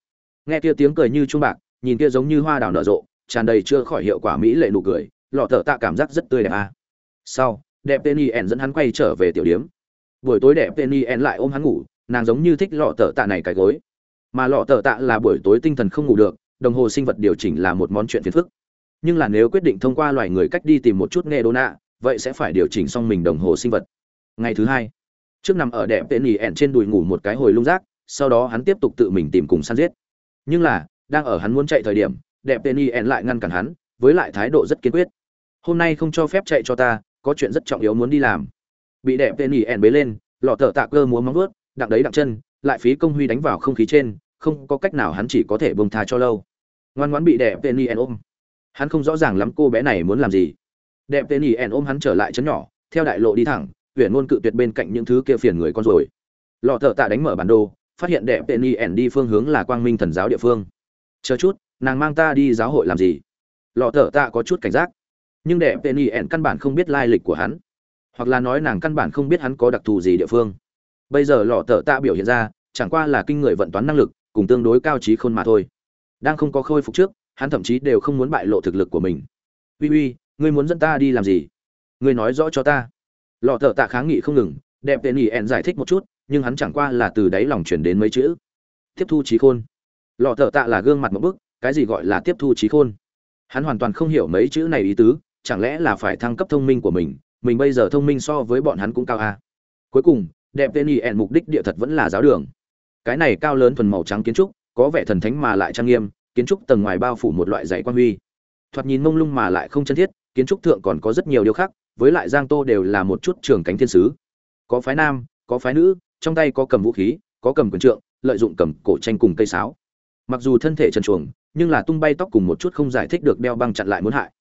Nghe kia tiếng cười như trung bạc, nhìn kia giống như hoa đào nở rộ, tràn đầy chưa khỏi hiệu quả mỹ lệ nụ cười, lọ tờ tạ cảm giác rất tươi đẹp à. sau, đẹp tên y ẻn dẫn hắn quay trở về tiểu điếm. Buổi tối đẹp tên y ẻn lại ôm hắn ngủ, nàng giống như thích lọ tờ tạ này cái gối. Mà lọ tờ tạ là buổi tối tinh thần không ngủ được, đồng hồ sinh vật điều chỉnh là một món chuyện phiền phức. Nhưng là nếu quyết định thông qua loài người cách đi tìm một chút nghe đô nạ vậy sẽ phải điều chỉnh xong mình đồng hồ sinh vật. Ngày thứ hai trước nằm ở đẹp tên ỉ ẹn trên đùi ngủ một cái hồi lung rác, sau đó hắn tiếp tục tự mình tìm cùng săn giết. Nhưng là, đang ở hắn muốn chạy thời điểm, đẹp tên ỉ ẹn lại ngăn cản hắn, với lại thái độ rất kiên quyết. Hôm nay không cho phép chạy cho ta, có chuyện rất trọng yếu muốn đi làm. Bị đẹp tên ỉ ẹn bế lên, lọ thợ tạ cơ múa móng vuốt, đặng đấy đặng chân, lại phí công huy đánh vào không khí trên, không có cách nào hắn chỉ có thể bông tha cho lâu. Ngoan ngoãn bị đẹp tên ỉ ôm. Hắn không rõ ràng lắm cô bé này muốn làm gì. Đẹp tên ỉ ôm hắn trở lại chấn nhỏ, theo đại lộ đi thẳng huyện ngôn cự tuyệt bên cạnh những thứ kia phiền người con rồi. Lọ thợ tạ đánh mở bản đồ, phát hiện đẹp tên y ẻn đi phương hướng là quang minh thần giáo địa phương. Chờ chút, nàng mang ta đi giáo hội làm gì? Lọ thợ tạ có chút cảnh giác. Nhưng đẹp tên y ẻn căn bản không biết lai lịch của hắn. Hoặc là nói nàng căn bản không biết hắn có đặc thù gì địa phương. Bây giờ lọ thợ tạ biểu hiện ra, chẳng qua là kinh người vận toán năng lực, cùng tương đối cao trí khôn mà thôi. Đang không có khôi phục trước, hắn thậm chí đều không muốn bại lộ thực lực của mình. Uy uy, ngươi muốn dẫn ta đi làm gì? Ngươi nói rõ cho ta lọ thợ tạ kháng nghị không ngừng, đẹp tên ỉ ẹn giải thích một chút, nhưng hắn chẳng qua là từ đáy lòng chuyển đến mấy chữ. Tiếp thu trí khôn. Lọ thợ tạ là gương mặt một bức, cái gì gọi là tiếp thu trí khôn? Hắn hoàn toàn không hiểu mấy chữ này ý tứ, chẳng lẽ là phải thăng cấp thông minh của mình mình bây giờ thông minh so với bọn hắn cũng cao à. cuối cùng, đẹp tên ỉ ẹn mục đích địa thật vẫn là giáo đường. Cái này cao lớn thuần màu trắng kiến trúc, có vẻ thần thánh mà lại trang nghiêm, kiến trúc tầng ngoài bao phủ một loại dạy quan huy. Thoạt nhìn mông lung mà lại không chân thiết, kiến trúc thượng còn có rất nhiều điều khác với lại giang tô đều là một chút trường cánh thiên sứ. Có phái nam, có phái nữ, trong tay có cầm vũ khí, có cầm quyền trượng, lợi dụng cầm cổ tranh cùng cây sáo. Mặc dù thân thể trần chuồng nhưng là tung bay tóc cùng một chút không giải thích được đeo băng chặn lại muốn hại.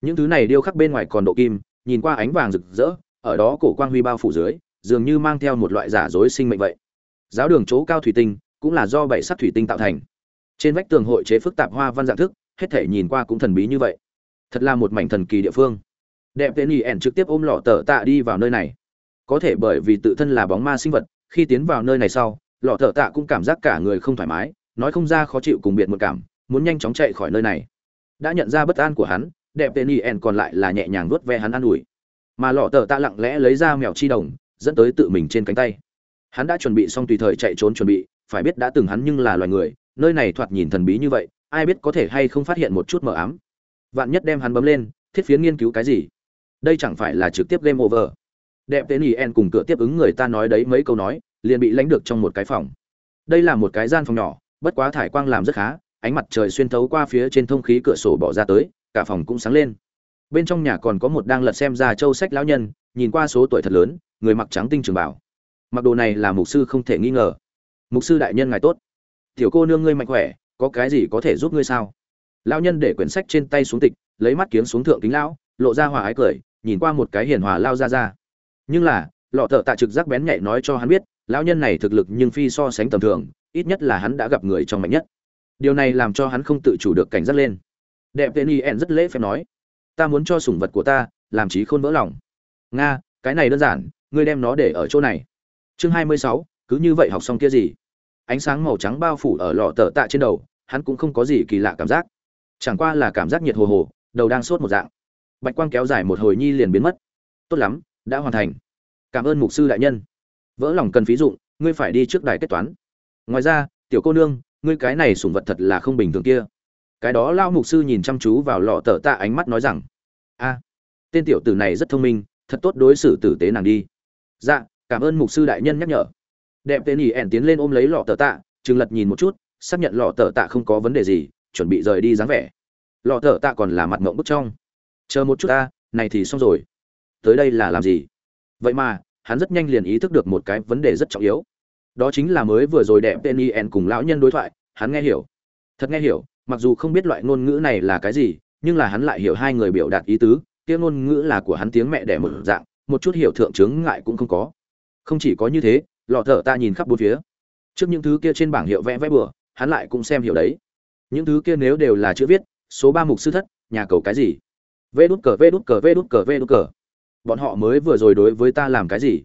Những thứ này điêu khắc bên ngoài còn độ kim, nhìn qua ánh vàng rực rỡ, ở đó cổ quang huy bao phủ dưới, dường như mang theo một loại giả dối sinh mệnh vậy. Giáo đường chỗ cao thủy tinh, cũng là do bảy sắc thủy tinh tạo thành. Trên vách tường hội chế phức tạp hoa văn dạng thức, hết thể nhìn qua cũng thần bí như vậy. Thật là một mảnh thần kỳ địa phương đẹp tên ỉ ẻn trực tiếp ôm lọ tờ tạ đi vào nơi này. Có thể bởi vì tự thân là bóng ma sinh vật, khi tiến vào nơi này sau, lọ tờ tạ cũng cảm giác cả người không thoải mái, nói không ra khó chịu cùng biệt một cảm, muốn nhanh chóng chạy khỏi nơi này. Đã nhận ra bất an của hắn, đẹp tên ỉ ẻn còn lại là nhẹ nhàng vuốt ve hắn an ủi. Mà lọ tờ tạ lặng lẽ lấy ra mèo chi đồng, dẫn tới tự mình trên cánh tay. Hắn đã chuẩn bị xong tùy thời chạy trốn chuẩn bị, phải biết đã từng hắn nhưng là loài người, nơi này thoạt nhìn thần bí như vậy, ai biết có thể hay không phát hiện một chút mờ ám. Vạn nhất đem hắn bấm lên, thiết phiến nghiên cứu cái gì? Đây chẳng phải là trực tiếp game over. Đẹp tên yen cùng cửa tiếp ứng người ta nói đấy mấy câu nói, liền bị lánh được trong một cái phòng. Đây là một cái gian phòng nhỏ, bất quá thải quang làm rất khá, ánh mặt trời xuyên thấu qua phía trên thông khí cửa sổ bỏ ra tới, cả phòng cũng sáng lên. Bên trong nhà còn có một đang lật xem ra châu sách lão nhân, nhìn qua số tuổi thật lớn, người mặc trắng tinh trường bảo. Mặc đồ này là mục sư không thể nghi ngờ. Mục sư đại nhân ngài tốt. Tiểu cô nương ngươi mạnh khỏe, có cái gì có thể giúp ngươi sao? Lão nhân để quyển sách trên tay xuống tịch, lấy mắt kiếm xuống thượng kính lão, lộ ra hòa ái cười nhìn qua một cái hiền hòa lao ra ra. Nhưng là, lọ thợ tạ trực giác bén nhạy nói cho hắn biết, lão nhân này thực lực nhưng phi so sánh tầm thường, ít nhất là hắn đã gặp người trong mạnh nhất. Điều này làm cho hắn không tự chủ được cảnh giác lên. Đẹp tên y rất lễ phép nói, ta muốn cho sủng vật của ta, làm trí khôn vỡ lòng. Nga, cái này đơn giản, ngươi đem nó để ở chỗ này. Chương hai mươi sáu, cứ như vậy học xong kia gì? Ánh sáng màu trắng bao phủ ở lọ tờ tạ trên đầu, hắn cũng không có gì kỳ lạ cảm giác. Chẳng qua là cảm giác nhiệt hồ hồ, đầu đang sốt một dạng bạch quang kéo dài một hồi nhi liền biến mất. Tốt lắm, đã hoàn thành. Cảm ơn mục sư đại nhân. Vỡ lòng cần phí dụng, ngươi phải đi trước đài kết toán. Ngoài ra, tiểu cô nương, ngươi cái này sủng vật thật là không bình thường kia. Cái đó lao mục sư nhìn chăm chú vào lọ tờ tạ ánh mắt nói rằng, a, tên tiểu tử này rất thông minh, thật tốt đối xử tử tế nàng đi. Dạ cảm ơn mục sư đại nhân nhắc nhở. Đẹp tên ỉ ẻn tiến lên ôm lấy lọ tờ tạ chừng lật nhìn một chút, xác nhận lọ tờ tạ không có vấn đề gì, chuẩn bị rời đi dáng vẻ. Lọ tờ tạ còn là mặt mộng bức trong chờ một chút ta, này thì xong rồi. Tới đây là làm gì? Vậy mà, hắn rất nhanh liền ý thức được một cái vấn đề rất trọng yếu. Đó chính là mới vừa rồi đẹp penny en cùng lão nhân đối thoại, hắn nghe hiểu. Thật nghe hiểu, mặc dù không biết loại ngôn ngữ này là cái gì, nhưng là hắn lại hiểu hai người biểu đạt ý tứ, kia ngôn ngữ là của hắn tiếng mẹ đẻ một dạng, một chút hiểu thượng chứng ngại cũng không có. Không chỉ có như thế, lọ thở ta nhìn khắp bốn phía. Trước những thứ kia trên bảng hiệu vẽ vẽ bừa, hắn lại cũng xem hiểu đấy. Những thứ kia nếu đều là chữ viết, số ba mục sư thất, nhà cầu cái gì? Vê đút cờ, vê đút cờ, vê đút cờ, vê đút cờ. Bọn họ mới vừa rồi đối với ta làm cái gì?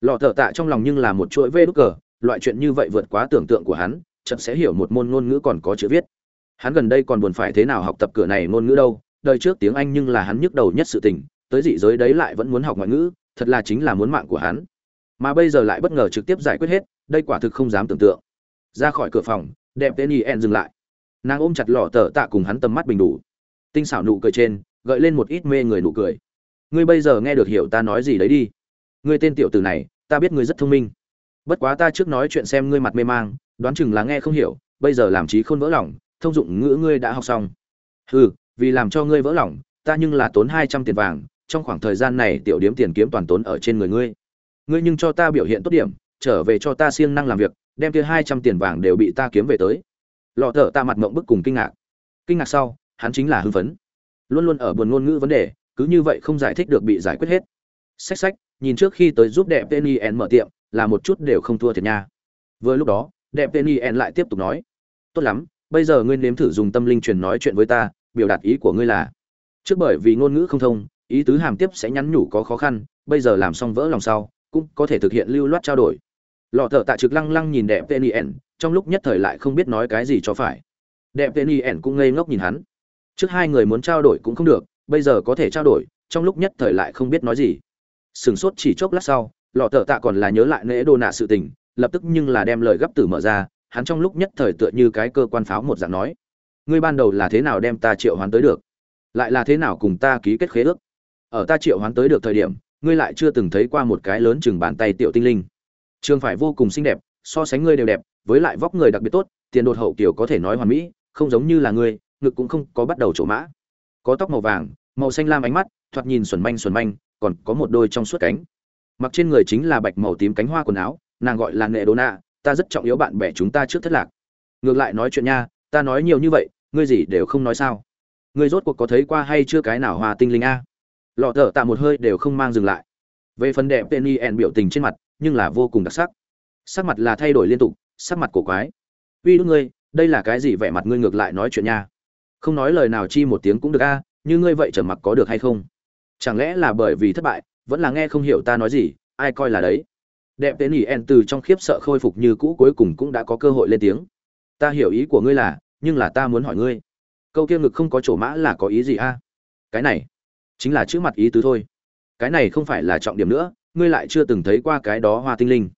Lọ thợ tạ trong lòng nhưng là một chuỗi vê đút cờ, loại chuyện như vậy vượt quá tưởng tượng của hắn chậm sẽ hiểu một môn ngôn ngữ còn có chữ viết. Hắn gần đây còn buồn phải thế nào học tập cửa này ngôn ngữ đâu, đời trước tiếng anh nhưng là hắn nhức đầu nhất sự tình, tới dị giới đấy lại vẫn muốn học ngoại ngữ, thật là chính là muốn mạng của hắn. Mà bây giờ lại bất ngờ trực tiếp giải quyết hết, đây quả thực không dám tưởng tượng. Ra khỏi cửa phòng, đẹp tên y en dừng lại. Nàng ôm chặt lọ tờ tạ cùng hắn tầm mắt bình đủ. Tinh xảo nụ cười trên gợi lên một ít mê người nụ cười. Ngươi bây giờ nghe được hiểu ta nói gì đấy đi. Ngươi tên tiểu tử này, ta biết ngươi rất thông minh. Bất quá ta trước nói chuyện xem ngươi mặt mê mang, đoán chừng là nghe không hiểu, bây giờ làm trí khôn vỡ lòng, thông dụng ngữ ngươi đã học xong. Ừ vì làm cho ngươi vỡ lòng, ta nhưng là tốn hai trăm tiền vàng, trong khoảng thời gian này tiểu điếm tiền kiếm toàn tốn ở trên người ngươi. Ngươi nhưng cho ta biểu hiện tốt điểm, trở về cho ta siêng năng làm việc, đem kia hai trăm tiền vàng đều bị ta kiếm về tới. Lọ thở ta mặt mộng bức cùng kinh ngạc. Kinh ngạc sau, hắn chính là hưng phấn luôn luôn ở buồn ngôn ngữ vấn đề, cứ như vậy không giải thích được bị giải quyết hết. Xách xách, nhìn trước khi tới giúp đẹp tên en mở tiệm, là một chút đều không thua thiệt nha. Vừa lúc đó, đẹp tên en lại tiếp tục nói, tốt lắm, bây giờ ngươi nếm thử dùng tâm linh truyền nói chuyện với ta, biểu đạt ý của ngươi là, trước bởi vì ngôn ngữ không thông, ý tứ hàm tiếp sẽ nhắn nhủ có khó khăn, bây giờ làm xong vỡ lòng sau, cũng có thể thực hiện lưu loát trao đổi. Lọ thợ tạ trực lăng lăng nhìn đẹp tên en, trong lúc nhất thời lại không biết nói cái gì cho phải. Đẹp tên en cũng ngây ngốc nhìn hắn trước hai người muốn trao đổi cũng không được, bây giờ có thể trao đổi, trong lúc nhất thời lại không biết nói gì. Sửng sốt chỉ chốc lát sau, lọ thợ tạ còn là nhớ lại nễ đồ nạ sự tình, lập tức nhưng là đem lời gấp tử mở ra, hắn trong lúc nhất thời tựa như cái cơ quan pháo một dạng nói. Ngươi ban đầu là thế nào đem ta triệu hoán tới được? Lại là thế nào cùng ta ký kết khế ước? Ở ta triệu hoán tới được thời điểm, ngươi lại chưa từng thấy qua một cái lớn chừng bàn tay tiểu tinh linh. Trường phải vô cùng xinh đẹp, so sánh ngươi đều đẹp, với lại vóc người đặc biệt tốt, tiền đột hậu kiểu có thể nói hoàn mỹ, không giống như là ngươi ngực cũng không có bắt đầu trổ mã. Có tóc màu vàng, màu xanh lam ánh mắt, thoạt nhìn xuẩn manh xuẩn manh, còn có một đôi trong suốt cánh. Mặc trên người chính là bạch màu tím cánh hoa quần áo, nàng gọi là nệ đô nạ, ta rất trọng yếu bạn bè chúng ta trước thất lạc. Ngược lại nói chuyện nha, ta nói nhiều như vậy, ngươi gì đều không nói sao. Ngươi rốt cuộc có thấy qua hay chưa cái nào hoa tinh linh a? Lọ thở tạ một hơi đều không mang dừng lại. Về phần đẹp penny ẻn biểu tình trên mặt, nhưng là vô cùng đặc sắc. Sắc mặt là thay đổi liên tục, sắc mặt cổ quái. Uy đức ngươi, đây là cái gì vẻ mặt ngươi ngược lại nói chuyện nha? Không nói lời nào chi một tiếng cũng được a, như ngươi vậy trở mặc có được hay không? Chẳng lẽ là bởi vì thất bại, vẫn là nghe không hiểu ta nói gì, ai coi là đấy? Đẹp tên ỉ en từ trong khiếp sợ khôi phục như cũ cuối cùng cũng đã có cơ hội lên tiếng. Ta hiểu ý của ngươi là, nhưng là ta muốn hỏi ngươi. Câu kia ngực không có chỗ mã là có ý gì a? Cái này, chính là chữ mặt ý tứ thôi. Cái này không phải là trọng điểm nữa, ngươi lại chưa từng thấy qua cái đó hoa tinh linh.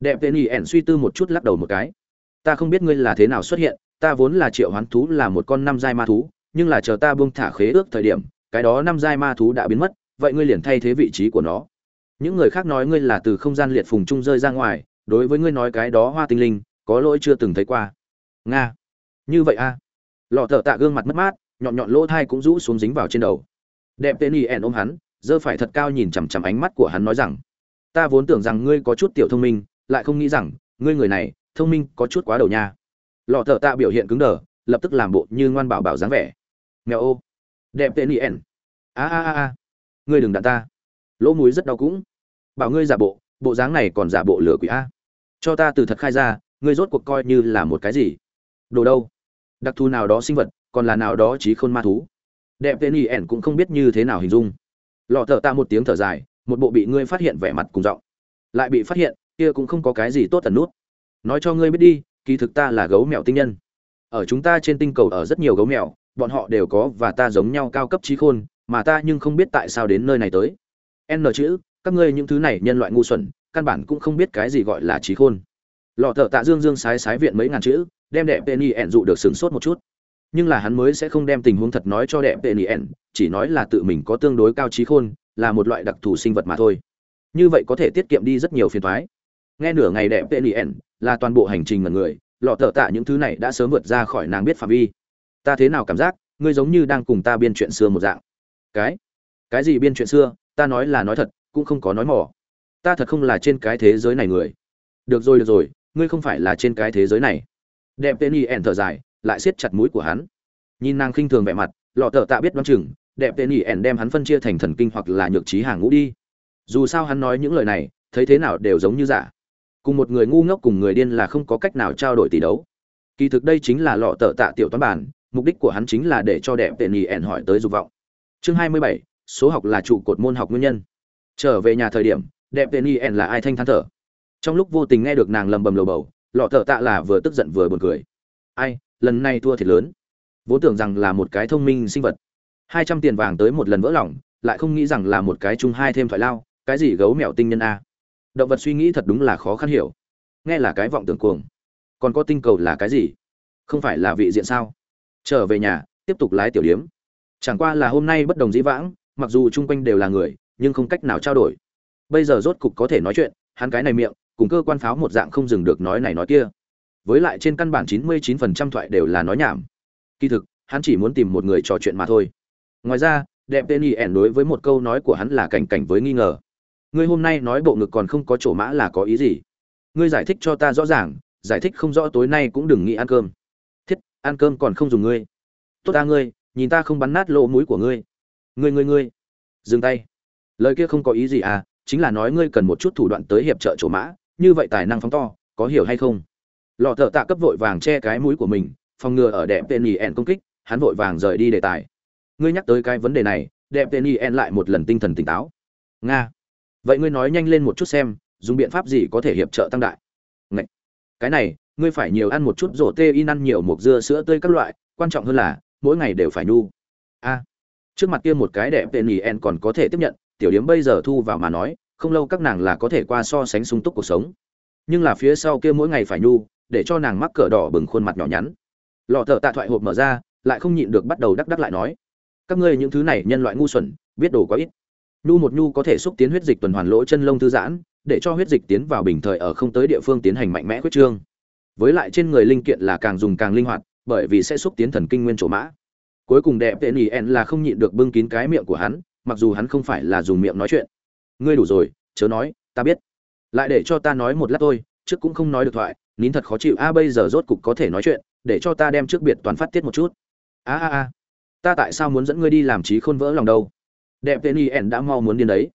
Đẹp tên ỉ ẻn suy tư một chút lắc đầu một cái. Ta không biết ngươi là thế nào xuất hiện ta vốn là triệu hoán thú là một con năm giai ma thú, nhưng là chờ ta buông thả khế ước thời điểm, cái đó năm giai ma thú đã biến mất, vậy ngươi liền thay thế vị trí của nó. Những người khác nói ngươi là từ không gian liệt phùng trung rơi ra ngoài, đối với ngươi nói cái đó hoa tinh linh, có lỗi chưa từng thấy qua. Nga. Như vậy a. À. lọ thợ tạ gương mặt mất mát, nhọn nhọn lỗ thai cũng rũ xuống dính vào trên đầu. Đẹp tên y ẻn ôm hắn, giơ phải thật cao nhìn chằm chằm ánh mắt của hắn nói rằng, ta vốn tưởng rằng ngươi có chút tiểu thông minh, lại không nghĩ rằng, ngươi người này thông minh có chút quá đầu nha lọ thợ tạ biểu hiện cứng đờ, lập tức làm bộ như ngoan bảo bảo dáng vẻ. Nghèo ô. Đẹp tên y ẻn a a a a. Ngươi đừng đạn ta. Lỗ mũi rất đau cũng. Bảo ngươi giả bộ bộ dáng này còn giả bộ lửa quỷ a. Cho ta từ thật khai ra, ngươi rốt cuộc coi như là một cái gì? Đồ đâu? Đặc thù nào đó sinh vật, còn là nào đó trí khôn ma thú. Đẹp tên y ẻn cũng không biết như thế nào hình dung. Lọ thợ ta một tiếng thở dài, một bộ bị ngươi phát hiện vẻ mặt cùng giọng. Lại bị phát hiện, kia cũng không có cái gì tốt tần nút. Nói cho ngươi biết đi kỳ thực ta là gấu mèo tinh nhân. Ở chúng ta trên tinh cầu ở rất nhiều gấu mèo, bọn họ đều có và ta giống nhau cao cấp trí khôn, mà ta nhưng không biết tại sao đến nơi này tới. N chữ, các ngươi những thứ này nhân loại ngu xuẩn, căn bản cũng không biết cái gì gọi là trí khôn. Lọ thợ tạ dương dương sái sái viện mấy ngàn chữ, đem đẹp penny ẹn dụ được sửng sốt một chút. Nhưng là hắn mới sẽ không đem tình huống thật nói cho đẹp penny ẹn chỉ nói là tự mình có tương đối cao trí khôn, là một loại đặc thù sinh vật mà thôi. Như vậy có thể tiết kiệm đi rất nhiều phiền thoái nghe nửa ngày đẹp tên ẻn là toàn bộ hành trình ngần người, lọ thợ tạ những thứ này đã sớm vượt ra khỏi nàng biết phạm vi. Ta thế nào cảm giác, ngươi giống như đang cùng ta biên chuyện xưa một dạng. Cái? Cái gì biên chuyện xưa? Ta nói là nói thật, cũng không có nói mỏ. Ta thật không là trên cái thế giới này người. Được rồi được rồi, ngươi không phải là trên cái thế giới này. Đẹp tên y ẻn thở dài, lại siết chặt mũi của hắn. Nhìn nàng khinh thường vẻ mặt, lọ thợ tạ biết đoán chừng, đẹp tên y ẻn đem hắn phân chia thành thần kinh hoặc là nhược trí hàng ngũ đi. Dù sao hắn nói những lời này, thấy thế nào đều giống như giả cùng một người ngu ngốc cùng người điên là không có cách nào trao đổi tỷ đấu. Kỳ thực đây chính là lọ tợ tạ tiểu toán bản, mục đích của hắn chính là để cho đẹp tên nhì ẻn hỏi tới dục vọng. Chương hai mươi bảy, số học là trụ cột môn học nguyên nhân. Trở về nhà thời điểm, đẹp tên nhì ẻn là ai thanh than thở. Trong lúc vô tình nghe được nàng lầm bầm lầu bầu, lọ tợ tạ là vừa tức giận vừa buồn cười. Ai, lần này thua thiệt lớn. Vốn tưởng rằng là một cái thông minh sinh vật. Hai trăm tiền vàng tới một lần vỡ lòng, lại không nghĩ rằng là một cái chung hai thêm phải lao, cái gì gấu mèo tinh nhân a động vật suy nghĩ thật đúng là khó khăn hiểu. Nghe là cái vọng tưởng cuồng. Còn có tinh cầu là cái gì? Không phải là vị diện sao? Trở về nhà, tiếp tục lái tiểu điếm. Chẳng qua là hôm nay bất đồng dĩ vãng, mặc dù chung quanh đều là người, nhưng không cách nào trao đổi. Bây giờ rốt cục có thể nói chuyện, hắn cái này miệng, cùng cơ quan pháo một dạng không dừng được nói này nói kia. Với lại trên căn bản 99% thoại đều là nói nhảm. Kỳ thực, hắn chỉ muốn tìm một người trò chuyện mà thôi. Ngoài ra, đẹp tên y ẻn đối với một câu nói của hắn là cảnh cảnh với nghi ngờ ngươi hôm nay nói bộ ngực còn không có chỗ mã là có ý gì? Ngươi giải thích cho ta rõ ràng, giải thích không rõ tối nay cũng đừng nghĩ ăn cơm. Thiết, ăn cơm còn không dùng ngươi. Tốt ta ngươi, nhìn ta không bắn nát lỗ mũi của ngươi. Ngươi ngươi ngươi. Dừng tay. Lời kia không có ý gì à chính là nói ngươi cần một chút thủ đoạn tới hiệp trợ chỗ mã, như vậy tài năng phóng to, có hiểu hay không? Lọ thợ tạ cấp vội vàng che cái mũi của mình, phòng ngừa ở đẹp tên nhì ẹn công kích, hắn vội vàng rời đi đề tài. Ngươi nhắc tới cái vấn đề này, đẹp tên nhì ẹn lại một lần tinh thần tỉnh táo. Nga vậy ngươi nói nhanh lên một chút xem, dùng biện pháp gì có thể hiệp trợ tăng đại? Ngậy! cái này, ngươi phải nhiều ăn một chút rổ tê in ăn nhiều mộc dưa, sữa tươi các loại, quan trọng hơn là, mỗi ngày đều phải nhu. A! Trước mặt kia một cái đẹp tên nhì en còn có thể tiếp nhận, tiểu điếm bây giờ thu vào mà nói, không lâu các nàng là có thể qua so sánh sung túc cuộc sống. Nhưng là phía sau kia mỗi ngày phải nhu, để cho nàng mắc cỡ đỏ bừng khuôn mặt nhỏ nhắn. Lọ thợ tạ thoại hộp mở ra, lại không nhịn được bắt đầu đắc đắc lại nói, các ngươi những thứ này nhân loại ngu xuẩn, biết đồ có ít nhu một nhu có thể xúc tiến huyết dịch tuần hoàn lỗ chân lông thư giãn, để cho huyết dịch tiến vào bình thời ở không tới địa phương tiến hành mạnh mẽ huyết trương. Với lại trên người linh kiện là càng dùng càng linh hoạt, bởi vì sẽ xúc tiến thần kinh nguyên chỗ mã. Cuối cùng đẹp tên ý en là không nhịn được bưng kín cái miệng của hắn, mặc dù hắn không phải là dùng miệng nói chuyện. Ngươi đủ rồi, chớ nói, ta biết. Lại để cho ta nói một lát thôi, trước cũng không nói được thoại, nín thật khó chịu. A, bây giờ rốt cục có thể nói chuyện, để cho ta đem trước biệt toàn phát tiết một chút. A a a. Ta tại sao muốn dẫn ngươi đi làm trí khôn vỡ lòng đâu? Đẹp tên y ẻn đã mau muốn điên đấy.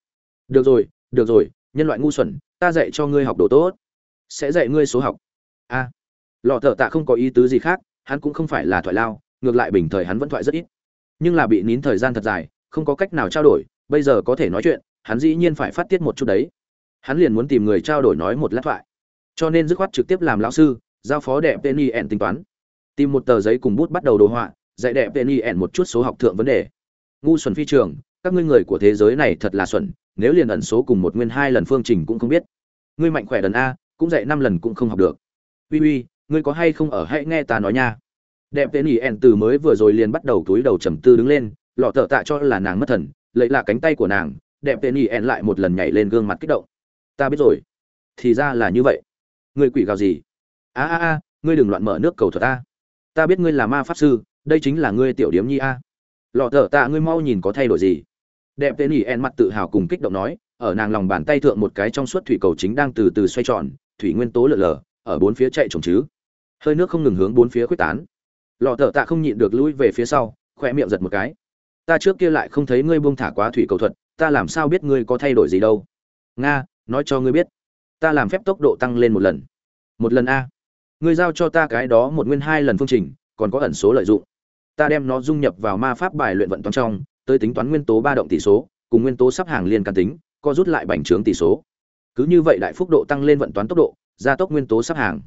Được rồi được rồi nhân loại ngu xuẩn ta dạy cho ngươi học đồ tốt. Sẽ dạy ngươi số học. A. À, lọ thợ tạ không có ý tứ gì khác hắn cũng không phải là thoại lao ngược lại bình thời hắn vẫn thoại rất ít. Nhưng là bị nín thời gian thật dài không có cách nào trao đổi bây giờ có thể nói chuyện hắn dĩ nhiên phải phát tiết một chút đấy. Hắn liền muốn tìm người trao đổi nói một lát thoại. Cho nên dứt khoát trực tiếp làm lão sư giao phó đẹp tên y ẻn tính toán. Tìm một tờ giấy cùng bút bắt đầu đồ họa dạy đẹp tên y ẻn một chút số học thượng vấn đề. Ngu xuẩn phi trường các ngươi người của thế giới này thật là xuẩn, nếu liền ẩn số cùng một nguyên hai lần phương trình cũng không biết. Ngươi mạnh khỏe đần a, cũng dạy năm lần cũng không học được. Uy uy, ngươi có hay không ở hãy nghe ta nói nha. Đẹp tên y ẻn từ mới vừa rồi liền bắt đầu túi đầu trầm tư đứng lên, lọ thợ tạ cho là nàng mất thần, lấy là cánh tay của nàng, đẹp tên y ẻn lại một lần nhảy lên gương mặt kích động. Ta biết rồi. Thì ra là như vậy. Ngươi quỷ gào gì? A a a, ngươi đừng loạn mở nước cầu thuật a. Ta biết ngươi là ma pháp sư, đây chính là ngươi tiểu điếm nhi a. Lọ thở tạ ngươi mau nhìn có thay đổi gì đẹp tên ỉ en mặt tự hào cùng kích động nói, ở nàng lòng bàn tay thượng một cái trong suốt thủy cầu chính đang từ từ xoay tròn, thủy nguyên tố lở lở, ở bốn phía chạy trồng chứ. Hơi nước không ngừng hướng bốn phía quyết tán. Lọ thở tạ không nhịn được lũi về phía sau khoe miệng giật một cái. Ta trước kia lại không thấy ngươi buông thả quá thủy cầu thuật, ta làm sao biết ngươi có thay đổi gì đâu? Nga, nói cho ngươi biết. Ta làm phép tốc độ tăng lên một lần. Một lần a. Ngươi giao cho ta cái đó một nguyên hai lần phương trình, còn có ẩn số lợi dụng. Ta đem nó dung nhập vào ma pháp bài luyện vận toán trong tới tính toán nguyên tố ba động tỷ số, cùng nguyên tố sắp hàng liên can tính, co rút lại bành trướng tỷ số. Cứ như vậy đại phúc độ tăng lên vận toán tốc độ, gia tốc nguyên tố sắp hàng.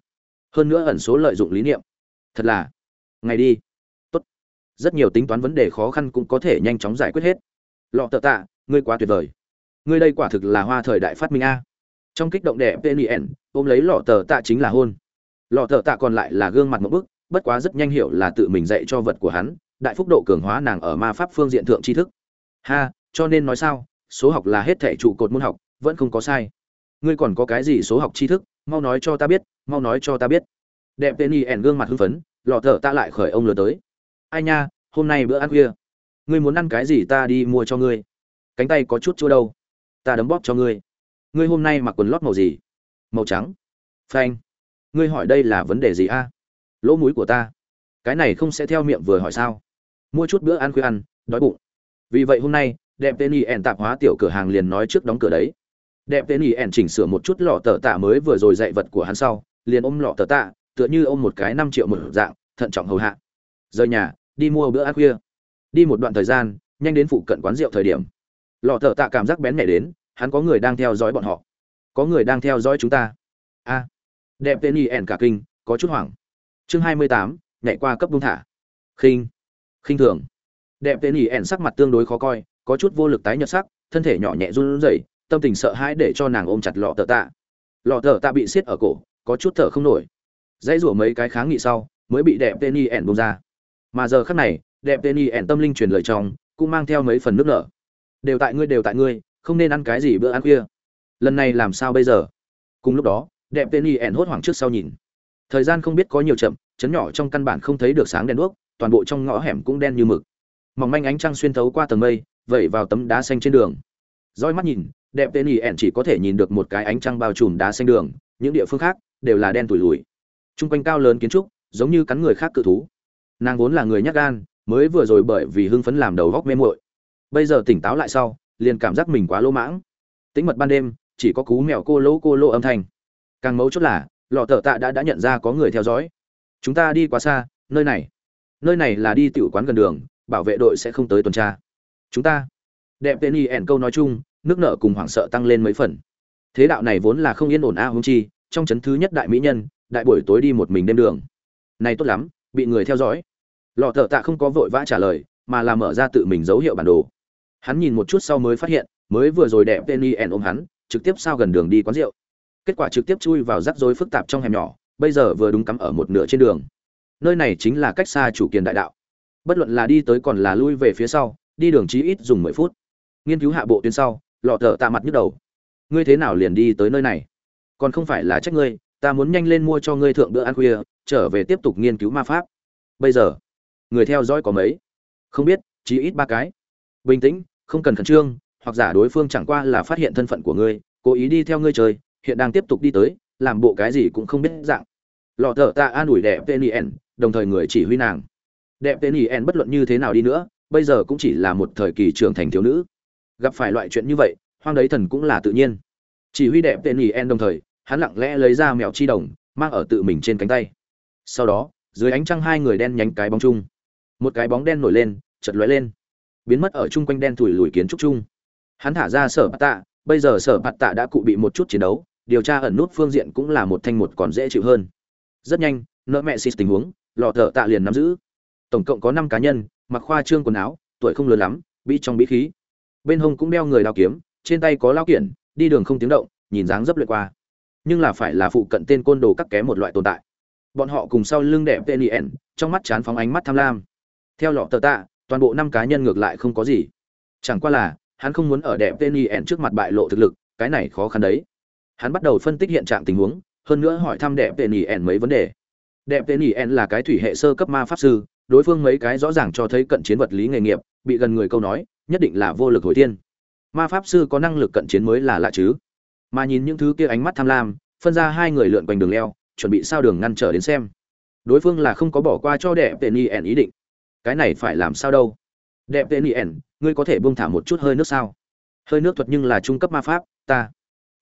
Hơn nữa ẩn số lợi dụng lý niệm. Thật là. Ngày đi. Tốt. Rất nhiều tính toán vấn đề khó khăn cũng có thể nhanh chóng giải quyết hết. Lọ tợ tạ, ngươi quá tuyệt vời. Ngươi đây quả thực là hoa thời đại phát minh a. Trong kích động đẹp pnn ôm lấy lọ tờ tạ chính là hôn. Lọ tờ tạ còn lại là gương mặt một bức, bất quá rất nhanh hiểu là tự mình dạy cho vật của hắn đại phúc độ cường hóa nàng ở ma pháp phương diện thượng tri thức. Ha, cho nên nói sao, số học là hết thể trụ cột môn học, vẫn không có sai. Ngươi còn có cái gì số học tri thức, mau nói cho ta biết, mau nói cho ta biết. Đẹp tên y ẻn gương mặt hưng phấn, lọ thở ta lại khởi ông lừa tới. Ai nha, hôm nay bữa ăn khuya. Ngươi muốn ăn cái gì ta đi mua cho ngươi. Cánh tay có chút chua đâu. Ta đấm bóp cho ngươi. Ngươi hôm nay mặc quần lót màu gì? Màu trắng. Phanh. Ngươi hỏi đây là vấn đề gì a? Lỗ mũi của ta. Cái này không sẽ theo miệng vừa hỏi sao? Mua chút bữa ăn khuya ăn, đói bụng. Vì vậy hôm nay, đẹp tên y ẻn tạp hóa tiểu cửa hàng liền nói trước đóng cửa đấy. Đẹp tên y ẻn chỉnh sửa một chút lọ tờ tạ mới vừa rồi dạy vật của hắn sau, liền ôm lọ tờ tạ, tựa như ôm một cái năm triệu một dạng, thận trọng hầu hạ. Rời nhà, đi mua bữa ăn khuya. Đi một đoạn thời gian, nhanh đến phụ cận quán rượu thời điểm. Lọ tờ tạ cảm giác bén mẻ đến, hắn có người đang theo dõi bọn họ. Có người đang theo dõi chúng ta. A. Đẹp tên y ẻn cả kinh, có chút hoảng. Chương hai mươi tám, nhảy qua cấp bung thả. Khinh khinh thường. Đẹp tên ỉ ẻn sắc mặt tương đối khó coi, có chút vô lực tái nhợt sắc, thân thể nhỏ nhẹ run rẩy, tâm tình sợ hãi để cho nàng ôm chặt lọ tờ tạ. Lọ tờ tạ bị siết ở cổ, có chút thở không nổi. Dãy rủa mấy cái kháng nghị sau, mới bị đẹp tên ỉ ẻn bông ra. Mà giờ khắc này, đẹp tên ỉ ẻn tâm linh truyền lời trong, cũng mang theo mấy phần nước nở. Đều tại ngươi, đều tại ngươi, không nên ăn cái gì bữa ăn khuya. Lần này làm sao bây giờ? Cùng lúc đó, đẹp tên y ẻn hốt hoảng trước sau nhìn. Thời gian không biết có nhiều chậm, chấn nhỏ trong căn bản không thấy được sáng đèn đuốc toàn bộ trong ngõ hẻm cũng đen như mực mỏng manh ánh trăng xuyên thấu qua tầng mây vẩy vào tấm đá xanh trên đường roi mắt nhìn đẹp tên ỉ ẻn chỉ có thể nhìn được một cái ánh trăng bao trùm đá xanh đường những địa phương khác đều là đen tủi lùi Trung quanh cao lớn kiến trúc, giống như cắn người khác cự thú. Nàng vốn là người nhát gan, mới vừa rồi bởi vì hưng phấn làm đầu góc mê muội. Bây giờ tỉnh táo lại sau, liền cảm giác mình quá lỗ mãng. Tính mật ban đêm, chỉ có cú mèo cô lỗ cô lỗ âm thanh. Càng mấu chốt là, lọ tở tạ đã đã nhận ra có người theo dõi. Chúng ta đi quá xa, nơi này, nơi này là đi tiểu quán gần đường, bảo vệ đội sẽ không tới tuần tra. Chúng ta, đẹp tên y ẻn câu nói chung, nước nợ cùng hoảng sợ tăng lên mấy phần. Thế đạo này vốn là không yên ổn a à chi, trong chấn thứ nhất đại mỹ nhân, đại buổi tối đi một mình đêm đường. Này tốt lắm bị người theo dõi. Lọ thợ tạ không có vội vã trả lời mà là mở ra tự mình dấu hiệu bản đồ. Hắn nhìn một chút sau mới phát hiện mới vừa rồi đẹp penny ẻn ôm hắn trực tiếp sao gần đường đi quán rượu. Kết quả trực tiếp chui vào rắc rối phức tạp trong hẻm nhỏ bây giờ vừa đúng cắm ở một nửa trên đường nơi này chính là cách xa chủ kiền đại đạo. Bất luận là đi tới còn là lui về phía sau, đi đường chí ít dùng mười phút. Nghiên cứu hạ bộ tuyến sau, lọ thợ tạ mặt nhức đầu. Ngươi thế nào liền đi tới nơi này? Còn không phải là trách ngươi, ta muốn nhanh lên mua cho ngươi thượng bữa ăn khuya, trở về tiếp tục nghiên cứu ma pháp. Bây giờ, người theo dõi có mấy? Không biết, chí ít ba cái. Bình tĩnh, không cần khẩn trương, hoặc giả đối phương chẳng qua là phát hiện thân phận của ngươi, cố ý đi theo ngươi chơi, hiện đang tiếp tục đi tới, làm bộ cái gì cũng không biết dạng. Lọ thợ ta an ủi đẹp tên yen đồng thời người chỉ huy nàng. Đẹp tên en bất luận như thế nào đi nữa, bây giờ cũng chỉ là một thời kỳ trưởng thành thiếu nữ. Gặp phải loại chuyện như vậy, hoang đấy thần cũng là tự nhiên. Chỉ huy đẹp tên en đồng thời, hắn lặng lẽ lấy ra mèo chi đồng, mang ở tự mình trên cánh tay. Sau đó, dưới ánh trăng hai người đen nhánh cái bóng chung. Một cái bóng đen nổi lên chật lóe lên. Biến mất ở chung quanh đen thủi lùi kiến trúc chung. Hắn thả ra sở bát tạ, bây giờ sở bát tạ đã cụ bị một chút chiến đấu, điều tra ẩn nút phương diện cũng là một thanh một còn dễ chịu hơn. Rất nhanh, nợ mẹ xịt tình huống lò thợ tạ liền nắm giữ. Tổng cộng có năm cá nhân, mặc khoa trương quần áo, tuổi không lớn lắm, bị trong bí khí. Bên hông cũng đeo người đao kiếm, trên tay có lao kiển đi đường không tiếng động, nhìn dáng dấp lượt qua. Nhưng là phải là phụ cận tên côn đồ các kém một loại tồn tại. Bọn họ cùng sau lưng đẹp tên trong mắt chán phóng ánh mắt tham lam. Theo lọ tờ tạ, toàn bộ năm cá nhân ngược lại không có gì. Chẳng qua là, hắn không muốn ở đẹp tên trước mặt bại lộ thực lực, cái này khó khăn đấy. Hắn bắt đầu phân tích hiện trạng tình huống, hơn nữa hỏi thăm đẹp tên mấy vấn đề đẹp tên là cái thủy hệ sơ cấp ma pháp sư, đối phương mấy cái rõ ràng cho thấy cận chiến vật lý nghề nghiệp, bị gần người câu nói, nhất định là vô lực hồi tiên ma pháp sư có năng lực cận chiến mới là lạ chứ. Mà nhìn những thứ kia ánh mắt tham lam, phân ra hai người lượn quanh đường leo, chuẩn bị sao đường ngăn trở đến xem. Đối phương là không có bỏ qua cho đẹp tên yen ý định. Cái này phải làm sao đâu? Đẹp tên yen ngươi có thể buông thả một chút hơi nước sao? Hơi nước thuật nhưng là trung cấp ma pháp, ta.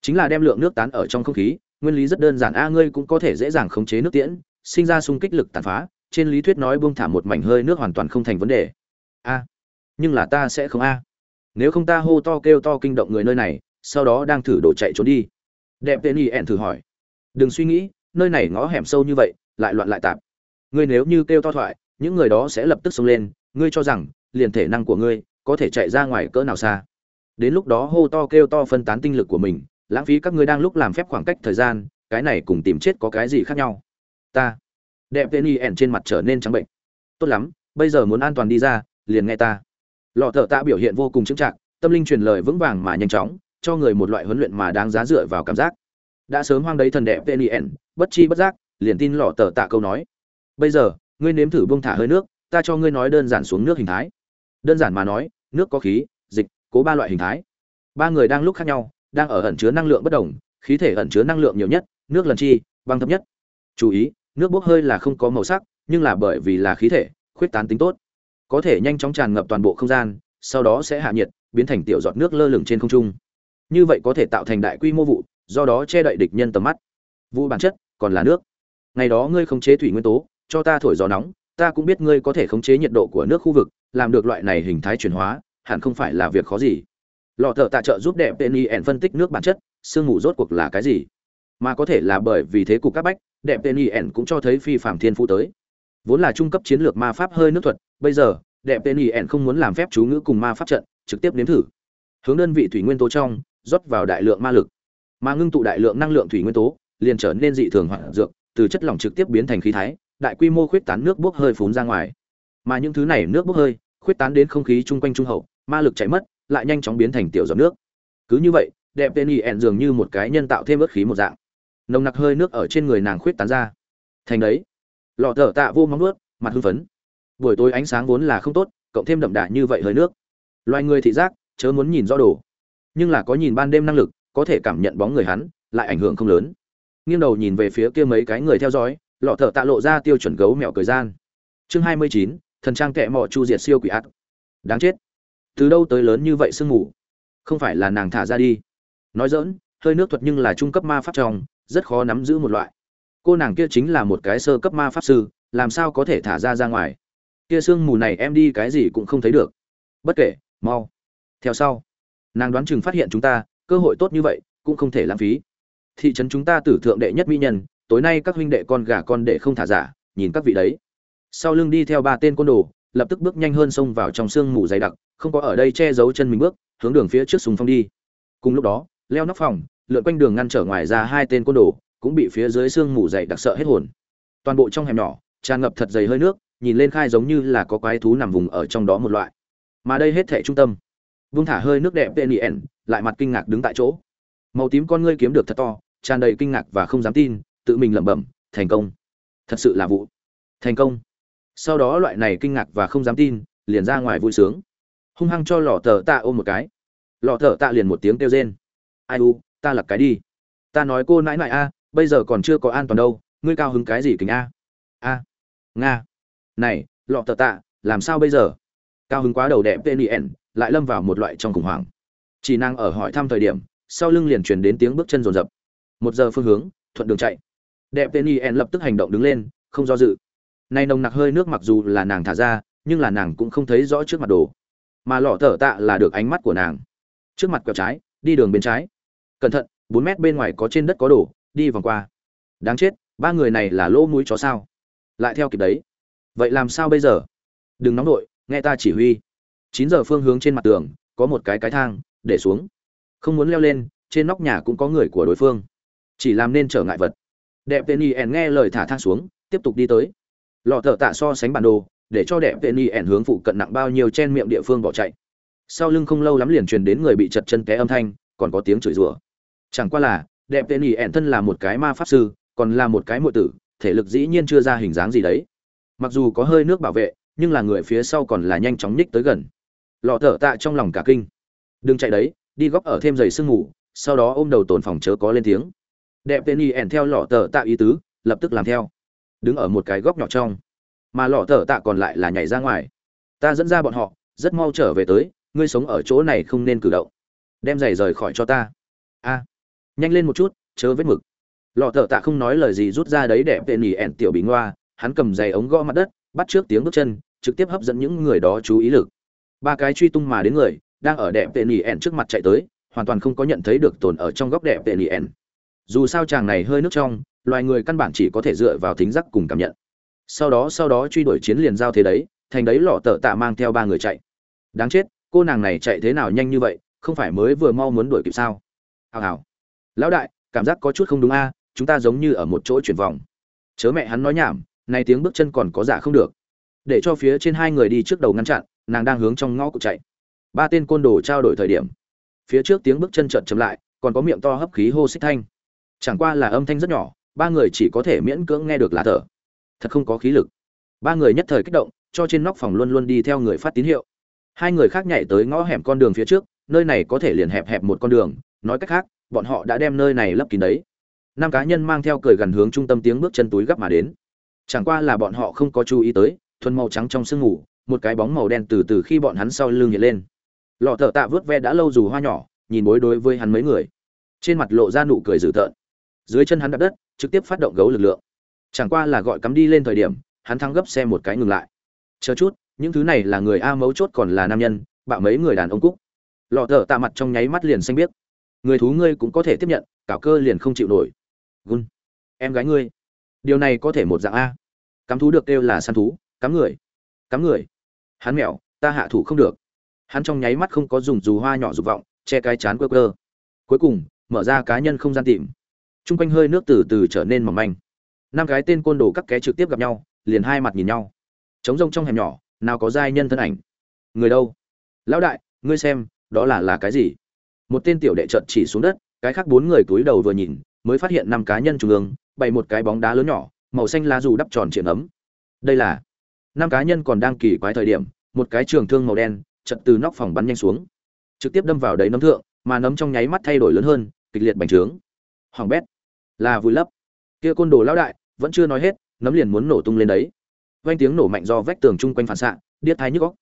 Chính là đem lượng nước tán ở trong không khí, nguyên lý rất đơn giản. A, ngươi cũng có thể dễ dàng khống chế nước tiễn sinh ra xung kích lực tàn phá, trên lý thuyết nói buông thả một mảnh hơi nước hoàn toàn không thành vấn đề. A, nhưng là ta sẽ không a. Nếu không ta hô to kêu to kinh động người nơi này, sau đó đang thử đổ chạy trốn đi. Đẹp tên y ẹn thử hỏi. Đừng suy nghĩ, nơi này ngõ hẻm sâu như vậy, lại loạn lại tạp. Ngươi nếu như kêu to thoại, những người đó sẽ lập tức xông lên, ngươi cho rằng, liền thể năng của ngươi, có thể chạy ra ngoài cỡ nào xa. Đến lúc đó hô to kêu to phân tán tinh lực của mình, lãng phí các ngươi đang lúc làm phép khoảng cách thời gian, cái này cùng tìm chết có cái gì khác nhau ta. Đẹp tên y ẻn trên mặt trở nên trắng bệnh. Tốt lắm, bây giờ muốn an toàn đi ra, liền nghe ta. Lọ thợ tạ biểu hiện vô cùng chững chạc, tâm linh truyền lời vững vàng mà nhanh chóng, cho người một loại huấn luyện mà đáng giá dựa vào cảm giác. Đã sớm hoang đấy thần đẹp penien bất chi bất giác, liền tin lọ thợ tạ câu nói. Bây giờ, ngươi nếm thử buông thả hơi nước, ta cho ngươi nói đơn giản xuống nước hình thái. Đơn giản mà nói, nước có khí, dịch, cố ba loại hình thái. Ba người đang lúc khác nhau, đang ở ẩn chứa năng lượng bất đồng, khí thể ẩn chứa năng lượng nhiều nhất, nước lần chi băng thấp nhất. Chú ý nước bốc hơi là không có màu sắc, nhưng là bởi vì là khí thể, khuyết tán tính tốt. Có thể nhanh chóng tràn ngập toàn bộ không gian, sau đó sẽ hạ nhiệt, biến thành tiểu giọt nước lơ lửng trên không trung. Như vậy có thể tạo thành đại quy mô vụ, do đó che đậy địch nhân tầm mắt. Vụ bản chất, còn là nước. Ngày đó ngươi khống chế thủy nguyên tố, cho ta thổi gió nóng, ta cũng biết ngươi có thể khống chế nhiệt độ của nước khu vực, làm được loại này hình thái chuyển hóa, hẳn không phải là việc khó gì. Lọ thợ tạ trợ giúp đẹp tên y ẻn phân tích nước bản chất, sương mù rốt cuộc là cái gì? Mà có thể là bởi vì thế cục các bách đẹp tên y ẻn cũng cho thấy phi phạm thiên phú tới. Vốn là trung cấp chiến lược ma pháp hơi nước thuật, bây giờ, đẹp tên y ẻn không muốn làm phép chú ngữ cùng ma pháp trận, trực tiếp nếm thử. Hướng đơn vị thủy nguyên tố trong, rót vào đại lượng ma lực. Mà ngưng tụ đại lượng năng lượng thủy nguyên tố, liền trở nên dị thường hoạn dược, từ chất lỏng trực tiếp biến thành khí thái, đại quy mô khuyết tán nước bốc hơi phún ra ngoài. Mà những thứ này nước bốc hơi, khuyết tán đến không khí chung quanh trung hậu, ma lực chảy mất, lại nhanh chóng biến thành tiểu giọt nước. Cứ như vậy, đẹp tên y ẹn dường như một cái nhân tạo thêm ớt khí một dạng nồng nặc hơi nước ở trên người nàng khuyết tán ra. Thành đấy, lọ thở tạ vô móng nuốt, mặt hưng phấn. Buổi tối ánh sáng vốn là không tốt, cộng thêm đậm đà như vậy hơi nước. Loài người thị giác, chớ muốn nhìn rõ đồ. Nhưng là có nhìn ban đêm năng lực, có thể cảm nhận bóng người hắn, lại ảnh hưởng không lớn. Nghiêng đầu nhìn về phía kia mấy cái người theo dõi, lọ thở tạ lộ ra tiêu chuẩn gấu mèo cười gian. Chương hai mươi chín, thần trang kẹ mọ chu diệt siêu quỷ ác. Đáng chết. Từ đâu tới lớn như vậy sương mù? Không phải là nàng thả ra đi. Nói dỡn hơi nước thuật nhưng là trung cấp ma pháp trong rất khó nắm giữ một loại. Cô nàng kia chính là một cái sơ cấp ma pháp sư, làm sao có thể thả ra ra ngoài? Kia sương mù này em đi cái gì cũng không thấy được. Bất kể, mau. Theo sau, nàng đoán chừng phát hiện chúng ta, cơ hội tốt như vậy, cũng không thể lãng phí. Thị trấn chúng ta tử thượng đệ nhất mỹ nhân, tối nay các huynh đệ con gà con đệ không thả giả, nhìn các vị đấy. Sau lưng đi theo ba tên côn đồ, lập tức bước nhanh hơn xông vào trong sương mù dày đặc, không có ở đây che giấu chân mình bước, hướng đường phía trước sùng phong đi. Cùng lúc đó, leo nóc phòng lượn quanh đường ngăn trở ngoài ra hai tên côn đồ, cũng bị phía dưới sương mù dày đặc sợ hết hồn. Toàn bộ trong hẻm nhỏ, tràn ngập thật dày hơi nước, nhìn lên khai giống như là có quái thú nằm vùng ở trong đó một loại. Mà đây hết thể trung tâm. Vương thả hơi nước đẹp pnien lại mặt kinh ngạc đứng tại chỗ. Màu tím con ngươi kiếm được thật to, tràn đầy kinh ngạc và không dám tin, tự mình lẩm bẩm, thành công. Thật sự là vụ. Thành công. Sau đó loại này kinh ngạc và không dám tin, liền ra ngoài vui sướng. Hung hăng cho lọ tờ tạ ôm một cái. Lọ tờ tạ liền một tiếng kêu rên. Ai u ta lật cái đi. Ta nói cô nãi nãi a, bây giờ còn chưa có an toàn đâu, ngươi cao hứng cái gì kính a? A, nga. Này, lọ tờ tạ, làm sao bây giờ? Cao hứng quá đầu đẹp pnn lại lâm vào một loại trong khủng hoảng. Chỉ năng ở hỏi thăm thời điểm, sau lưng liền truyền đến tiếng bước chân rồn rập một giờ phương hướng, thuận đường chạy. Đẹp pnn lập tức hành động đứng lên, không do dự. Nay nồng nặc hơi nước mặc dù là nàng thả ra, nhưng là nàng cũng không thấy rõ trước mặt đồ. Mà lọ tờ tạ là được ánh mắt của nàng. Trước mặt quẹo trái, đi đường bên trái cẩn thận bốn mét bên ngoài có trên đất có đổ, đi vòng qua. Đáng chết ba người này là lỗ mũi chó sao? Lại theo kịp đấy. Vậy làm sao bây giờ? Đừng nóng nổi nghe ta chỉ huy. Chín giờ phương hướng trên mặt tường có một cái cái thang để xuống. Không muốn leo lên trên nóc nhà cũng có người của đối phương. Chỉ làm nên trở ngại vật. Đẹp tên y ẻn nghe lời thả thang xuống tiếp tục đi tới. Lọ thợ tạ so sánh bản đồ để cho đẹp tên y ẻn hướng phụ cận nặng bao nhiêu trên miệng địa phương bỏ chạy. Sau lưng không lâu lắm liền truyền đến người bị chật chân té âm thanh còn có tiếng chửi rủa chẳng qua là, đẹp tên ỉ ẻn thân là một cái ma pháp sư, còn là một cái muội tử, thể lực dĩ nhiên chưa ra hình dáng gì đấy. Mặc dù có hơi nước bảo vệ, nhưng là người phía sau còn là nhanh chóng nhích tới gần. Lọ thở tạ trong lòng cả kinh. Đừng chạy đấy, đi góc ở thêm giày sương ngủ, sau đó ôm đầu tồn phòng chớ có lên tiếng. Đẹp tên y ẻn theo lọ thở tạ ý tứ, lập tức làm theo. Đứng ở một cái góc nhỏ trong, mà lọ thở tạ còn lại là nhảy ra ngoài. Ta dẫn ra bọn họ, rất mau trở về tới, ngươi sống ở chỗ này không nên cử động. Đem giày rời khỏi cho ta. A nhanh lên một chút, chớ vết mực. Lọ thợ tạ không nói lời gì rút ra đấy để tên Nỉ ẻn tiểu bị ngoa, hắn cầm giày ống gõ mặt đất, bắt trước tiếng bước chân, trực tiếp hấp dẫn những người đó chú ý lực. Ba cái truy tung mà đến người, đang ở đẹp Nỉ ẻn trước mặt chạy tới, hoàn toàn không có nhận thấy được tồn ở trong góc đẹp Nỉ ẻn. dù sao chàng này hơi nước trong, loài người căn bản chỉ có thể dựa vào thính giác cùng cảm nhận. Sau đó sau đó truy đuổi chiến liền giao thế đấy, thành đấy lọ tợ tạ mang theo ba người chạy. Đáng chết, cô nàng này chạy thế nào nhanh như vậy, không phải mới vừa mau muốn đuổi kịp sao? Hào hào lão đại, cảm giác có chút không đúng a, chúng ta giống như ở một chỗ chuyển vòng. Chớ mẹ hắn nói nhảm này tiếng bước chân còn có giả không được. Để cho phía trên hai người đi trước đầu ngăn chặn, nàng đang hướng trong ngõ cụ chạy. Ba tên côn đồ trao đổi thời điểm. Phía trước tiếng bước chân chợt chậm lại, còn có miệng to hấp khí hô xích thanh. Chẳng qua là âm thanh rất nhỏ, ba người chỉ có thể miễn cưỡng nghe được lá thở. Thật không có khí lực. Ba người nhất thời kích động, cho trên nóc phòng luôn luôn đi theo người phát tín hiệu. Hai người khác nhảy tới ngõ hẻm con đường phía trước, nơi này có thể liền hẹp hẹp một con đường, nói cách khác bọn họ đã đem nơi này lấp kín đấy. Năm cá nhân mang theo cười gần hướng trung tâm tiếng bước chân túi gấp mà đến. Chẳng qua là bọn họ không có chú ý tới, thuần màu trắng trong sương ngủ, một cái bóng màu đen từ từ khi bọn hắn sau lưng hiện lên. Lọ thợ tạ vớt ve đã lâu dù hoa nhỏ, nhìn bối đối với hắn mấy người. Trên mặt lộ ra nụ cười dữ tợn. Dưới chân hắn đạp đất, trực tiếp phát động gấu lực lượng. Chẳng qua là gọi cắm đi lên thời điểm, hắn thăng gấp xe một cái ngừng lại. Chờ chút, những thứ này là người a mấu chốt còn là nam nhân bạo mấy người đàn ông cúc. Lọ thợ tạ mặt trong nháy mắt liền xanh biết người thú ngươi cũng có thể tiếp nhận, cảo cơ liền không chịu nổi. Gun. Em gái ngươi. Điều này có thể một dạng a. Cắm thú được kêu là săn thú, cắm người. Cắm người. Hắn mẹo, ta hạ thủ không được. Hắn trong nháy mắt không có dùng dù hoa nhỏ dục vọng, che cái chán quơ cơ. cuối cùng, mở ra cá nhân không gian tìm. T r u n g quanh hơi nước từ từ trở nên mỏng manh. Năm cái tên côn đồ các ké trực tiếp gặp nhau, liền hai mặt nhìn nhau. Trống rông trong hẻm nhỏ, nào có giai nhân thân ảnh. Người đâu? Lão đại, ngươi xem, đó là là cái gì? Một tên tiểu đệ trợt chỉ xuống đất, cái khác bốn người túi đầu vừa nhìn, mới phát hiện năm cá nhân trung ương, bày một cái bóng đá lớn nhỏ, màu xanh lá dù đắp tròn triển ấm. Đây là, năm cá nhân còn đang kỳ quái thời điểm, một cái trường thương màu đen chật từ nóc phòng bắn nhanh xuống. Trực tiếp đâm vào đấy nấm thượng, mà nấm trong nháy mắt thay đổi lớn hơn, kịch liệt bành trướng. Hoàng bét, là vùi lấp. Kia côn đồ lão đại, vẫn chưa nói hết, nấm liền muốn nổ tung lên đấy. Vang tiếng nổ mạnh do vách tường chung quanh phản xạ, điếc thái nhức óc.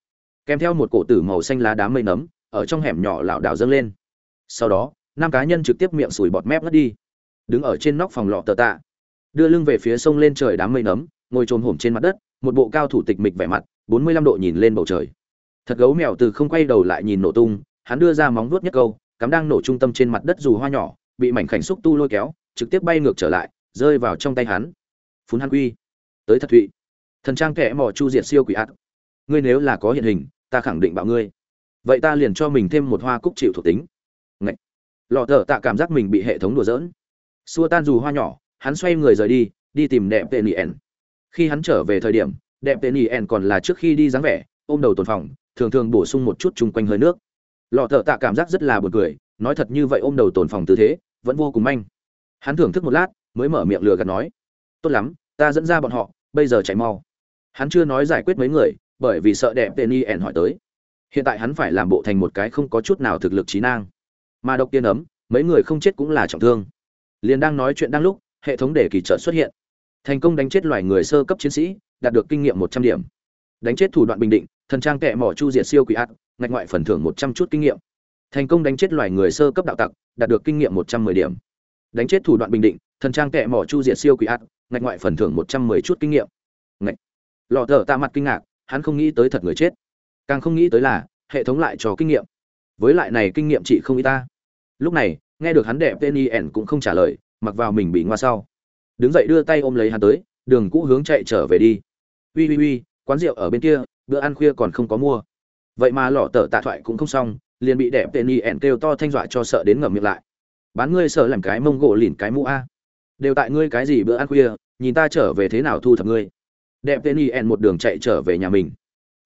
Kèm theo một cổ tử màu xanh lá đám mây nấm, ở trong hẻm nhỏ lảo đảo dâng lên sau đó, năm cá nhân trực tiếp miệng sùi bọt mép ngất đi. Đứng ở trên nóc phòng lọ tờ tạ. Đưa lưng về phía sông lên trời đám mây nấm, ngồi trồm hổm trên mặt đất, một bộ cao thủ tịch mịch vẻ mặt, bốn mươi lăm độ nhìn lên bầu trời. Thật gấu mèo từ không quay đầu lại nhìn nổ tung, hắn đưa ra móng vuốt nhất câu, cắm đang nổ trung tâm trên mặt đất dù hoa nhỏ, bị mảnh khảnh xúc tu lôi kéo, trực tiếp bay ngược trở lại, rơi vào trong tay hắn. Phun hắn quy. Tới thật thụy. Thần trang kẻ mỏ chu diệt siêu quỷ ạt ngươi nếu là có hiện hình, ta khẳng định bảo ngươi. Vậy ta liền cho mình thêm một hoa cúc chịu thuộc tính lọ thở tạ cảm giác mình bị hệ thống đùa giỡn. Xua tan dù hoa nhỏ, hắn xoay người rời đi đi tìm đẹp tên yen khi hắn trở về thời điểm, đẹp tên yen còn là trước khi đi dáng vẻ, ôm đầu tồn phòng, thường thường bổ sung một chút chung quanh hơi nước. Lọ thợ tạ cảm giác rất là buồn cười, nói thật như vậy ôm đầu tồn phòng tư thế, vẫn vô cùng manh. Hắn thưởng thức một lát, mới mở miệng lừa gạt nói, tốt lắm, ta dẫn ra bọn họ, bây giờ chạy mau. Hắn chưa nói giải quyết mấy người, bởi vì sợ đẹp tên y ẻn hỏi tới. Hiện tại hắn phải làm bộ thành một cái không có chút nào thực lực trí nang mà độc tiên ấm, mấy người không chết cũng là trọng thương. Liền đang nói chuyện đang lúc, hệ thống để kỳ trợ xuất hiện. Thành công đánh chết loài người sơ cấp chiến sĩ, đạt được kinh nghiệm một trăm điểm. Đánh chết thủ đoạn bình định, thần trang kệ mỏ chu diệt siêu quỷ ác, ngạch ngoại phần thưởng một trăm chút kinh nghiệm. Thành công đánh chết loài người sơ cấp đạo tặc, đạt được kinh nghiệm một trăm mười điểm. Đánh chết thủ đoạn bình định, thần trang kệ mỏ chu diệt siêu quỷ ác, ngạch ngoại phần thưởng một trăm mười chút kinh nghiệm. Ngạch. Lọ thở tạ mặt kinh ngạc, hắn không nghĩ tới thật người chết. Càng không nghĩ tới là, hệ thống lại cho kinh nghiệm. Với lại này kinh nghiệm chị không y ta lúc này, nghe được hắn đẹp tên yen cũng không trả lời, mặc vào mình bị ngoa sau. Đứng dậy đưa tay ôm lấy hắn tới, đường cũ hướng chạy trở về đi. Ui ui ui, quán rượu ở bên kia, bữa ăn khuya còn không có mua. Vậy mà lọ tờ tạ thoại cũng không xong, liền bị đẹp tên y ẻn kêu to thanh dọa cho sợ đến ngậm miệng lại. Bán ngươi sợ làm cái mông gỗ lìn cái mũ a. Đều tại ngươi cái gì bữa ăn khuya, nhìn ta trở về thế nào thu thập ngươi. Đẹp tên y ẻn một đường chạy trở về nhà mình.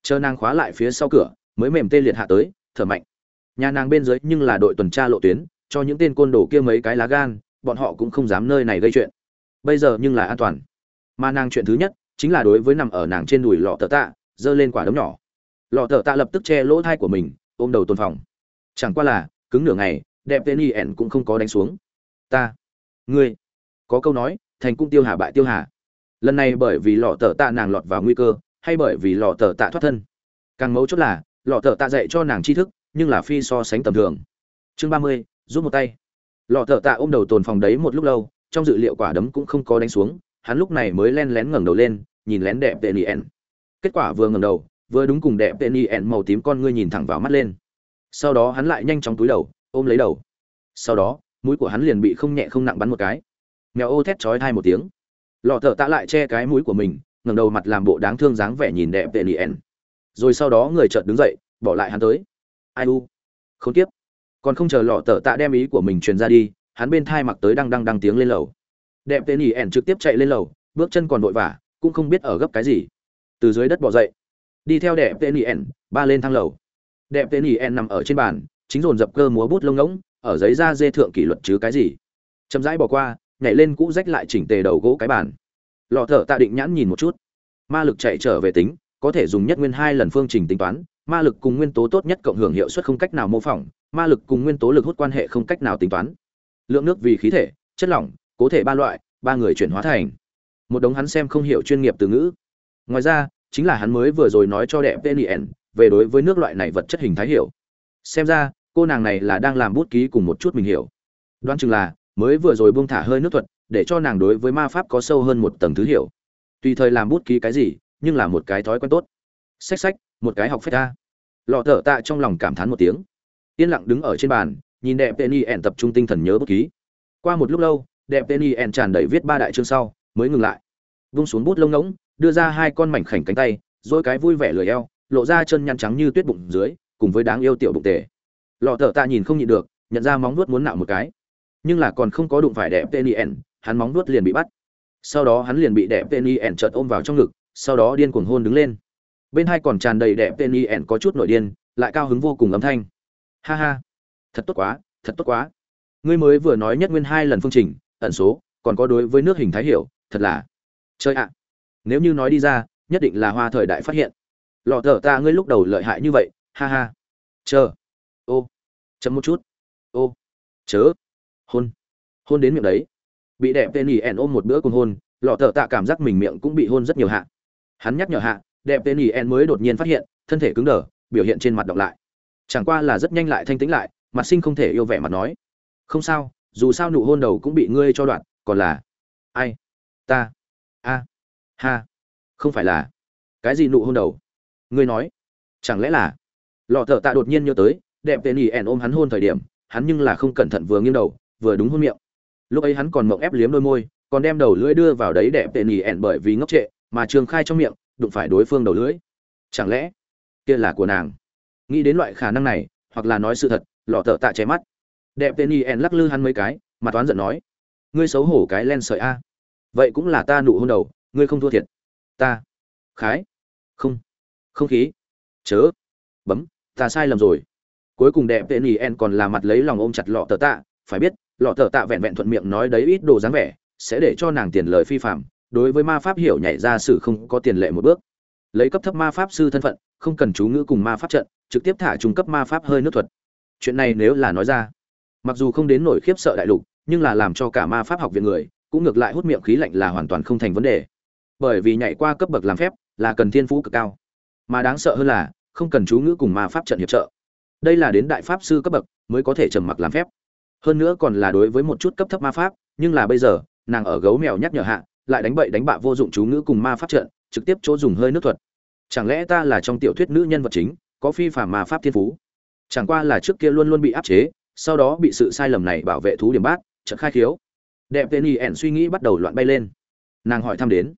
Chờ nàng khóa lại phía sau cửa, mới mềm tê liệt hạ tới, thở mạnh nhà nàng bên dưới nhưng là đội tuần tra lộ tuyến, cho những tên côn đồ kia mấy cái lá gan, bọn họ cũng không dám nơi này gây chuyện. Bây giờ nhưng là an toàn. Mà nàng chuyện thứ nhất, chính là đối với nằm ở nàng trên đùi lọ tờ tạ, giơ lên quả đấm nhỏ. Lọ tờ tạ lập tức che lỗ thai của mình, ôm đầu tôn phòng. Chẳng qua là, cứng nửa ngày, đẹp tên y ẻn cũng không có đánh xuống. Ta, ngươi, có câu nói, thành cung tiêu hà bại tiêu hà. Lần này bởi vì lọ tờ tạ nàng lọt vào nguy cơ, hay bởi vì lọ tờ tạ thoát thân. Càng mấu chốt là, lọ tờ tạ dạy cho nàng tri thức nhưng là phi so sánh tầm thường. Chương ba mươi, rút một tay. Lọ thở tạ ôm đầu tồn phòng đấy một lúc lâu, trong dự liệu quả đấm cũng không có đánh xuống, hắn lúc này mới len lén ngẩng đầu lên, nhìn lén đẹp tên y kết quả vừa ngẩng đầu, vừa đúng cùng đẹp tên y màu tím con ngươi nhìn thẳng vào mắt lên. Sau đó hắn lại nhanh chóng túi đầu, ôm lấy đầu. Sau đó, mũi của hắn liền bị không nhẹ không nặng bắn một cái. Mèo ô thét chói thai một tiếng. Lọ thợ tạ lại che cái mũi của mình, ngẩng đầu mặt làm bộ đáng thương dáng vẻ nhìn đẹp tên y rồi sau đó người chợt đứng dậy, bỏ lại hắn tới ai u? Không tiếp còn không chờ lọ tờ tạ đem ý của mình truyền ra đi, hắn bên thai mặc tới đang đang đang tiếng lên lầu. Đẹp tên ỉ ẻn trực tiếp chạy lên lầu, bước chân còn vội vã, cũng không biết ở gấp cái gì. Từ dưới đất bỏ dậy. Đi theo đẹp tên ẻn, ba lên thang lầu. Đẹp tên ẻn nằm ở trên bàn, chính dồn dập cơ múa bút lông ngỗng, ở giấy da dê thượng kỷ luật chứ cái gì. Chậm rãi bỏ qua, nhảy lên cũ rách lại chỉnh tề đầu gỗ cái bàn. Lọ thở tạ định nhãn nhìn một chút. Ma lực chạy trở về tính, có thể dùng nhất nguyên hai lần phương trình tính toán ma lực cùng nguyên tố tốt nhất cộng hưởng hiệu suất không cách nào mô phỏng, ma lực cùng nguyên tố lực hút quan hệ không cách nào tính toán. Lượng nước vì khí thể, chất lỏng, cố thể ba loại, ba người chuyển hóa thành. Một đống hắn xem không hiểu chuyên nghiệp từ ngữ. Ngoài ra, chính là hắn mới vừa rồi nói cho đẹp penien về đối với nước loại này vật chất hình thái hiểu. Xem ra, cô nàng này là đang làm bút ký cùng một chút mình hiểu. Đoán chừng là, mới vừa rồi buông thả hơi nước thuật, để cho nàng đối với ma pháp có sâu hơn một tầng thứ hiểu. Tùy thời làm bút ký cái gì, nhưng là một cái thói quen tốt. Xách xách một cái học phép ta. Lọ thở tạ trong lòng cảm thán một tiếng. Yên lặng đứng ở trên bàn, nhìn đẹp penny ẻn tập trung tinh thần nhớ bút ký. Qua một lúc lâu, đẹp penny ẻn tràn đầy viết ba đại chương sau, mới ngừng lại. Vung xuống bút lông ngỗng, đưa ra hai con mảnh khảnh cánh tay, dỗi cái vui vẻ lười eo, lộ ra chân nhăn trắng như tuyết bụng dưới, cùng với đáng yêu tiểu bụng tề. Lọ thở tạ nhìn không nhịn được, nhận ra móng vuốt muốn nạo một cái. Nhưng là còn không có đụng phải đẹp penny ẻn, hắn móng vuốt liền bị bắt. Sau đó hắn liền bị đẹp penny ẻn chợt ôm vào trong ngực, sau đó điên cuồng hôn đứng lên bên hai còn tràn đầy đẹp penny ẻn có chút nội điên, lại cao hứng vô cùng âm thanh. Ha ha, thật tốt quá, thật tốt quá. Ngươi mới vừa nói nhất nguyên hai lần phương trình, ẩn số, còn có đối với nước hình thái hiểu, thật là. Chơi ạ, nếu như nói đi ra, nhất định là hoa thời đại phát hiện. Lọ thở ta ngươi lúc đầu lợi hại như vậy, ha ha. Chờ. Ô. Chấm một chút. Ô. Chớ. Hôn. Hôn đến miệng đấy. Bị đẹp tên ỉ ẻn ôm một bữa cùng hôn, lọ thở tạ cảm giác mình miệng cũng bị hôn rất nhiều hạ. Hắn nhắc nhở hạ đẹp tên ỉ ẻn mới đột nhiên phát hiện, thân thể cứng đờ, biểu hiện trên mặt đọc lại. Chẳng qua là rất nhanh lại thanh tĩnh lại, mặt sinh không thể yêu vẻ mặt nói. Không sao, dù sao nụ hôn đầu cũng bị ngươi cho đoạn, còn là ai? Ta. A. Ha. Không phải là cái gì nụ hôn đầu? Ngươi nói. Chẳng lẽ là lọ thợ tạ đột nhiên nhớ tới, đẹp tên ỉ ẻn ôm hắn hôn thời điểm, hắn nhưng là không cẩn thận vừa nghiêng đầu, vừa đúng hôn miệng. Lúc ấy hắn còn mộng ép liếm đôi môi, còn đem đầu lưỡi đưa vào đấy đẹp tên ỉ ẻn bởi vì ngốc trệ, mà trường khai trong miệng đụng phải đối phương đầu lưỡi. Chẳng lẽ, kia là của nàng? Nghĩ đến loại khả năng này, hoặc là nói sự thật, lọ thợ tạ che mắt. Đẹp tên y en lắc lư hắn mấy cái mà toán giận nói, ngươi xấu hổ cái len sợi a. Vậy cũng là ta nụ hôn đầu, ngươi không thua thiệt. Ta. Khái. Không. Không khí. Chớ. Bấm, ta sai lầm rồi. Cuối cùng đẹp tên y en còn là mặt lấy lòng ôm chặt lọ tờ tạ. Phải biết, lọ tờ tạ vẹn vẹn thuận miệng nói đấy ít đồ dáng vẻ, sẽ để cho nàng tiền lời phi phạm đối với ma pháp hiểu nhảy ra sử không có tiền lệ một bước. Lấy cấp thấp ma pháp sư thân phận, không cần chú ngữ cùng ma pháp trận, trực tiếp thả trung cấp ma pháp hơi nước thuật. Chuyện này nếu là nói ra, mặc dù không đến nổi khiếp sợ đại lục, nhưng là làm cho cả ma pháp học viện người, cũng ngược lại hút miệng khí lạnh là hoàn toàn không thành vấn đề. Bởi vì nhảy qua cấp bậc làm phép, là cần thiên phú cực cao. Mà đáng sợ hơn là, không cần chú ngữ cùng ma pháp trận hiệp trợ. Đây là đến đại pháp sư cấp bậc mới có thể trầm mặc làm phép. Hơn nữa còn là đối với một chút cấp thấp ma pháp, nhưng là bây giờ, nàng ở gấu mèo nhắc nhở hạ lại đánh bậy đánh bạ vô dụng chú ngữ cùng ma pháp trận, trực tiếp chỗ dùng hơi nước thuật. Chẳng lẽ ta là trong tiểu thuyết nữ nhân vật chính, có phi phàm ma pháp thiên phú? Chẳng qua là trước kia luôn luôn bị áp chế, sau đó bị sự sai lầm này bảo vệ thú điểm bát, trận khai khiếu. Đẹp tên y ẻn suy nghĩ bắt đầu loạn bay lên. Nàng hỏi thăm đến.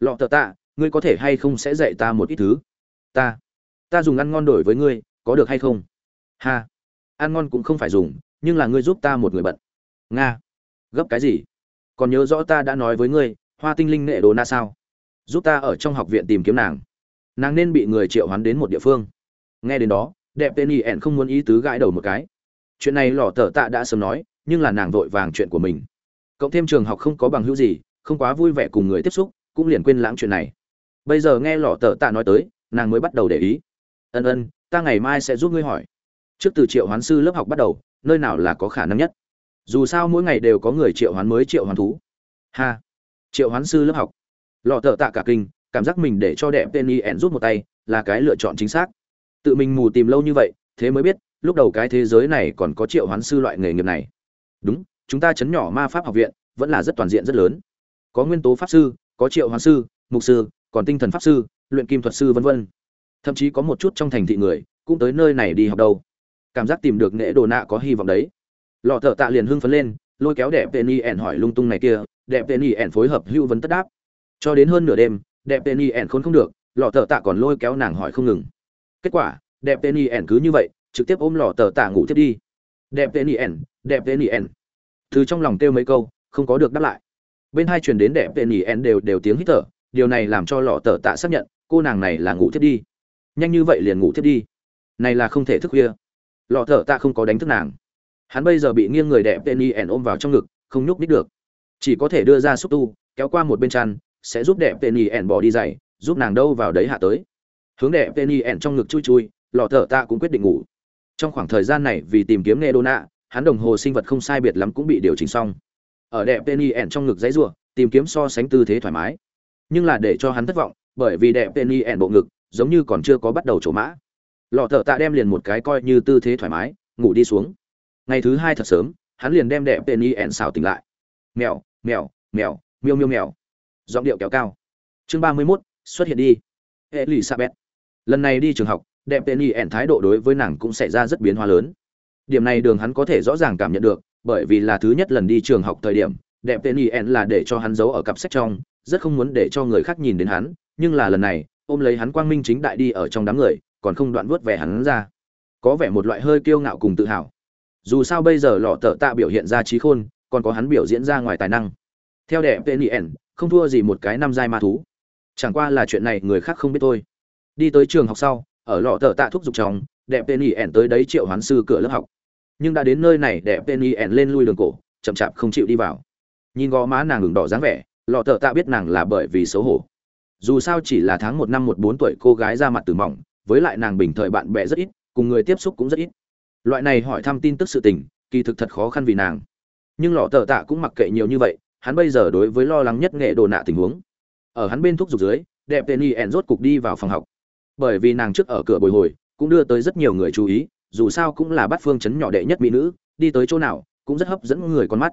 Lọ Tở tạ, ngươi có thể hay không sẽ dạy ta một ít thứ? Ta. Ta dùng ăn ngon đổi với ngươi, có được hay không? Ha. Ăn ngon cũng không phải dùng, nhưng là ngươi giúp ta một người bận. Nga. Gấp cái gì? Còn nhớ rõ ta đã nói với ngươi hoa tinh linh nệ đồ na sao? Giúp ta ở trong học viện tìm kiếm nàng. Nàng nên bị người triệu hoán đến một địa phương. Nghe đến đó, đẹp tên y ẻn không muốn ý tứ gãi đầu một cái. Chuyện này lò tờ tạ đã sớm nói, nhưng là nàng vội vàng chuyện của mình. Cộng thêm trường học không có bằng hữu gì, không quá vui vẻ cùng người tiếp xúc, cũng liền quên lãng chuyện này. Bây giờ nghe lò tờ tạ nói tới, nàng mới bắt đầu để ý. Ân ân, ta ngày mai sẽ giúp ngươi hỏi. Trước từ triệu hoán sư lớp học bắt đầu, nơi nào là có khả năng nhất? Dù sao mỗi ngày đều có người triệu hoán mới triệu hoán thú. Ha triệu hoán sư lớp học. Lọ thợ tạ cả kinh, cảm giác mình để cho đẹp tên y ẻn rút một tay, là cái lựa chọn chính xác. Tự mình mù tìm lâu như vậy, thế mới biết, lúc đầu cái thế giới này còn có triệu hoán sư loại nghề nghiệp này. Đúng, chúng ta chấn nhỏ ma pháp học viện, vẫn là rất toàn diện rất lớn. Có nguyên tố pháp sư, có triệu hoán sư, mục sư, còn tinh thần pháp sư, luyện kim thuật sư vân vân. Thậm chí có một chút trong thành thị người, cũng tới nơi này đi học đâu. Cảm giác tìm được nệ đồ nạ có hy vọng đấy. Lọ thợ tạ liền hưng phấn lên, lôi kéo đẹp tên y ẻn hỏi lung tung này kia đẹp tên y ẻn phối hợp hưu vấn tất đáp. Cho đến hơn nửa đêm, đẹp tên y ẻn khốn không được, lọ tờ tạ còn lôi kéo nàng hỏi không ngừng. Kết quả, đẹp tên y ẻn cứ như vậy, trực tiếp ôm lọ tờ tạ ngủ tiếp đi. Đẹp tên y ẻn, đẹp tên y ẻn. Từ trong lòng kêu mấy câu, không có được đáp lại. Bên hai truyền đến đẹp tên y ẻn đều đều tiếng hít thở, điều này làm cho lọ tờ tạ xác nhận, cô nàng này là ngủ thiết đi. Nhanh như vậy liền ngủ thiết đi. Này là không thể thức khuya. Lọ thợ tạ không có đánh thức nàng. Hắn bây giờ bị nghiêng người đẹp tên y ẻn ôm vào trong ngực, không nhúc nít được chỉ có thể đưa ra xúc tu, kéo qua một bên chăn, sẽ giúp đẹp tên y ẻn bỏ đi dày giúp nàng đâu vào đấy hạ tới. Hướng đẹp tên y ẻn trong ngực chui chui lò thở tạ cũng quyết định ngủ. Trong khoảng thời gian này vì tìm kiếm nghe đô nạ hắn đồng hồ sinh vật không sai biệt lắm cũng bị điều chỉnh xong. Ở đẹp tên y ẻn trong ngực dãy ruộng tìm kiếm so sánh tư thế thoải mái. Nhưng là để cho hắn thất vọng, bởi vì đẹp tên y ẻn bộ ngực giống như còn chưa có bắt đầu trổ mã. Lò thợ tạ đem liền một cái coi như tư thế thoải mái, ngủ đi xuống. Ngày thứ hai thật sớm, hắn liền đem đẹp tên y ẻn xào tỉnh lại. Mèo mèo mèo, miêu miêu mèo. Giọng điệu kéo cao. Chương ba mươi mốt, xuất hiện đi. Hệ lì sa bét lần này đi trường học, đẹp tên y ẻn thái độ đối với nàng cũng xảy ra rất biến hóa lớn. Điểm này đường hắn có thể rõ ràng cảm nhận được, bởi vì là thứ nhất lần đi trường học thời điểm, đẹp tên y ẻn là để cho hắn giấu ở cặp sách trong, rất không muốn để cho người khác nhìn đến hắn, nhưng là lần này, ôm lấy hắn quang minh chính đại đi ở trong đám người, còn không đoạn vớt vẻ hắn ra. Có vẻ một loại hơi kiêu ngạo cùng tự hào. Dù sao bây giờ lọ tờ tạ biểu hiện ra trí khôn còn có hắn biểu diễn ra ngoài tài năng. Theo đẹp tên y không thua gì một cái năm giai ma thú. Chẳng qua là chuyện này người khác không biết thôi. Đi tới trường học sau, ở lọ tờ tạ thúc giục trong đẹp tên y tới đấy triệu hoán sư cửa lớp học. Nhưng đã đến nơi này đẹp tên y lên lui đường cổ, chậm chạp không chịu đi vào. Nhìn gò má nàng ngừng đỏ dáng vẻ, lọ tờ tạ biết nàng là bởi vì xấu hổ. Dù sao chỉ là tháng một năm một bốn tuổi, cô gái ra mặt từ mỏng, với lại nàng bình thời bạn bè rất ít, cùng người tiếp xúc cũng rất ít. Loại này hỏi thăm tin tức sự tình, kỳ thực thật khó khăn vì nàng nhưng lọ tờ tạ cũng mặc kệ nhiều như vậy, hắn bây giờ đối với lo lắng nhất nghệ đồ nạ tình huống. Ở hắn bên thuốc dục dưới, đẹp tên y ẻn rốt cục đi vào phòng học. Bởi vì nàng trước ở cửa bồi hồi, cũng đưa tới rất nhiều người chú ý, dù sao cũng là bắt phương chấn nhỏ đệ nhất mỹ nữ, đi tới chỗ nào cũng rất hấp dẫn người con mắt.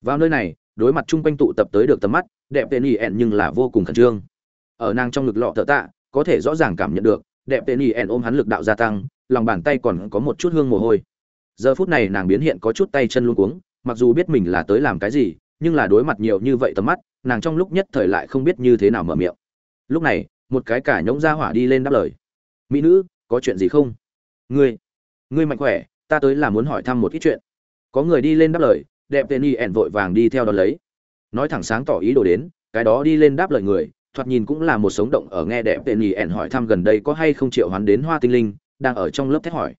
Vào nơi này, đối mặt chung quanh tụ tập tới được tầm mắt, đẹp tên y ẻn nhưng là vô cùng khẩn trương. Ở nàng trong ngực lọ thợ tạ, có thể rõ ràng cảm nhận được, đẹp tên y ẻn ôm hắn lực đạo gia tăng, lòng bàn tay còn có một chút hương mồ hôi. Giờ phút này nàng biến hiện có chút tay chân luôn cuống mặc dù biết mình là tới làm cái gì, nhưng là đối mặt nhiều như vậy tầm mắt, nàng trong lúc nhất thời lại không biết như thế nào mở miệng. Lúc này, một cái cả nhỗng ra hỏa đi lên đáp lời. Mỹ nữ, có chuyện gì không? Ngươi ngươi mạnh khỏe, ta tới là muốn hỏi thăm một ít chuyện. Có người đi lên đáp lời, đẹp tên y ẻn vội vàng đi theo đó lấy. Nói thẳng sáng tỏ ý đồ đến, cái đó đi lên đáp lời người, thoạt nhìn cũng là một sống động ở nghe đẹp tên y ẻn hỏi thăm gần đây có hay không triệu hoán đến hoa tinh linh, đang ở trong lớp thét hỏi.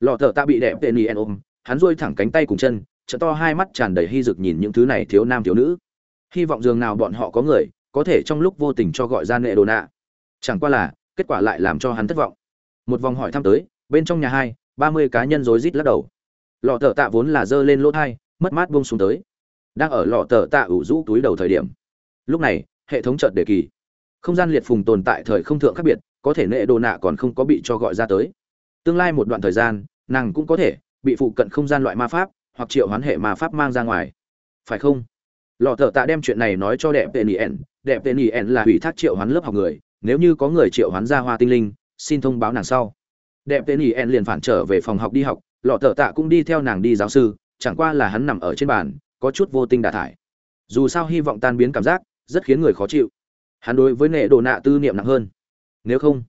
Lọ thợ ta bị đẹp tên y ẻn ôm, hắn duỗi thẳng cánh tay cùng chân trợ to hai mắt tràn đầy hy dực nhìn những thứ này thiếu nam thiếu nữ. Hy vọng dường nào bọn họ có người, có thể trong lúc vô tình cho gọi ra nệ đồ nạ. Chẳng qua là, kết quả lại làm cho hắn thất vọng. Một vòng hỏi thăm tới, bên trong nhà hai, ba mươi cá nhân rối rít lắc đầu. Lọ tờ tạ vốn là dơ lên lỗ thai, mất mát buông xuống tới. Đang ở lọ tờ tạ ủ rũ túi đầu thời điểm. Lúc này, hệ thống chợt đề kỳ. Không gian liệt phùng tồn tại thời không thượng khác biệt, có thể nệ đồ nạ còn không có bị cho gọi ra tới. Tương lai một đoạn thời gian, nàng cũng có thể bị phụ cận không gian loại ma pháp hoặc triệu hoán hệ ma pháp mang ra ngoài. Phải không? Lọ thợ tạ đem chuyện này nói cho đẹp tên yen. Đẹp tên yen là ủy thác triệu hoán lớp học người. Nếu như có người triệu hoán ra hoa tinh linh, xin thông báo nàng sau. Đẹp tên yen liền phản trở về phòng học đi học. Lọ thợ tạ cũng đi theo nàng đi giáo sư. Chẳng qua là hắn nằm ở trên bàn, có chút vô tinh đả thải. Dù sao hy vọng tan biến cảm giác, rất khiến người khó chịu. Hắn đối với nệ đồ nạ tư niệm nặng hơn. Nếu không,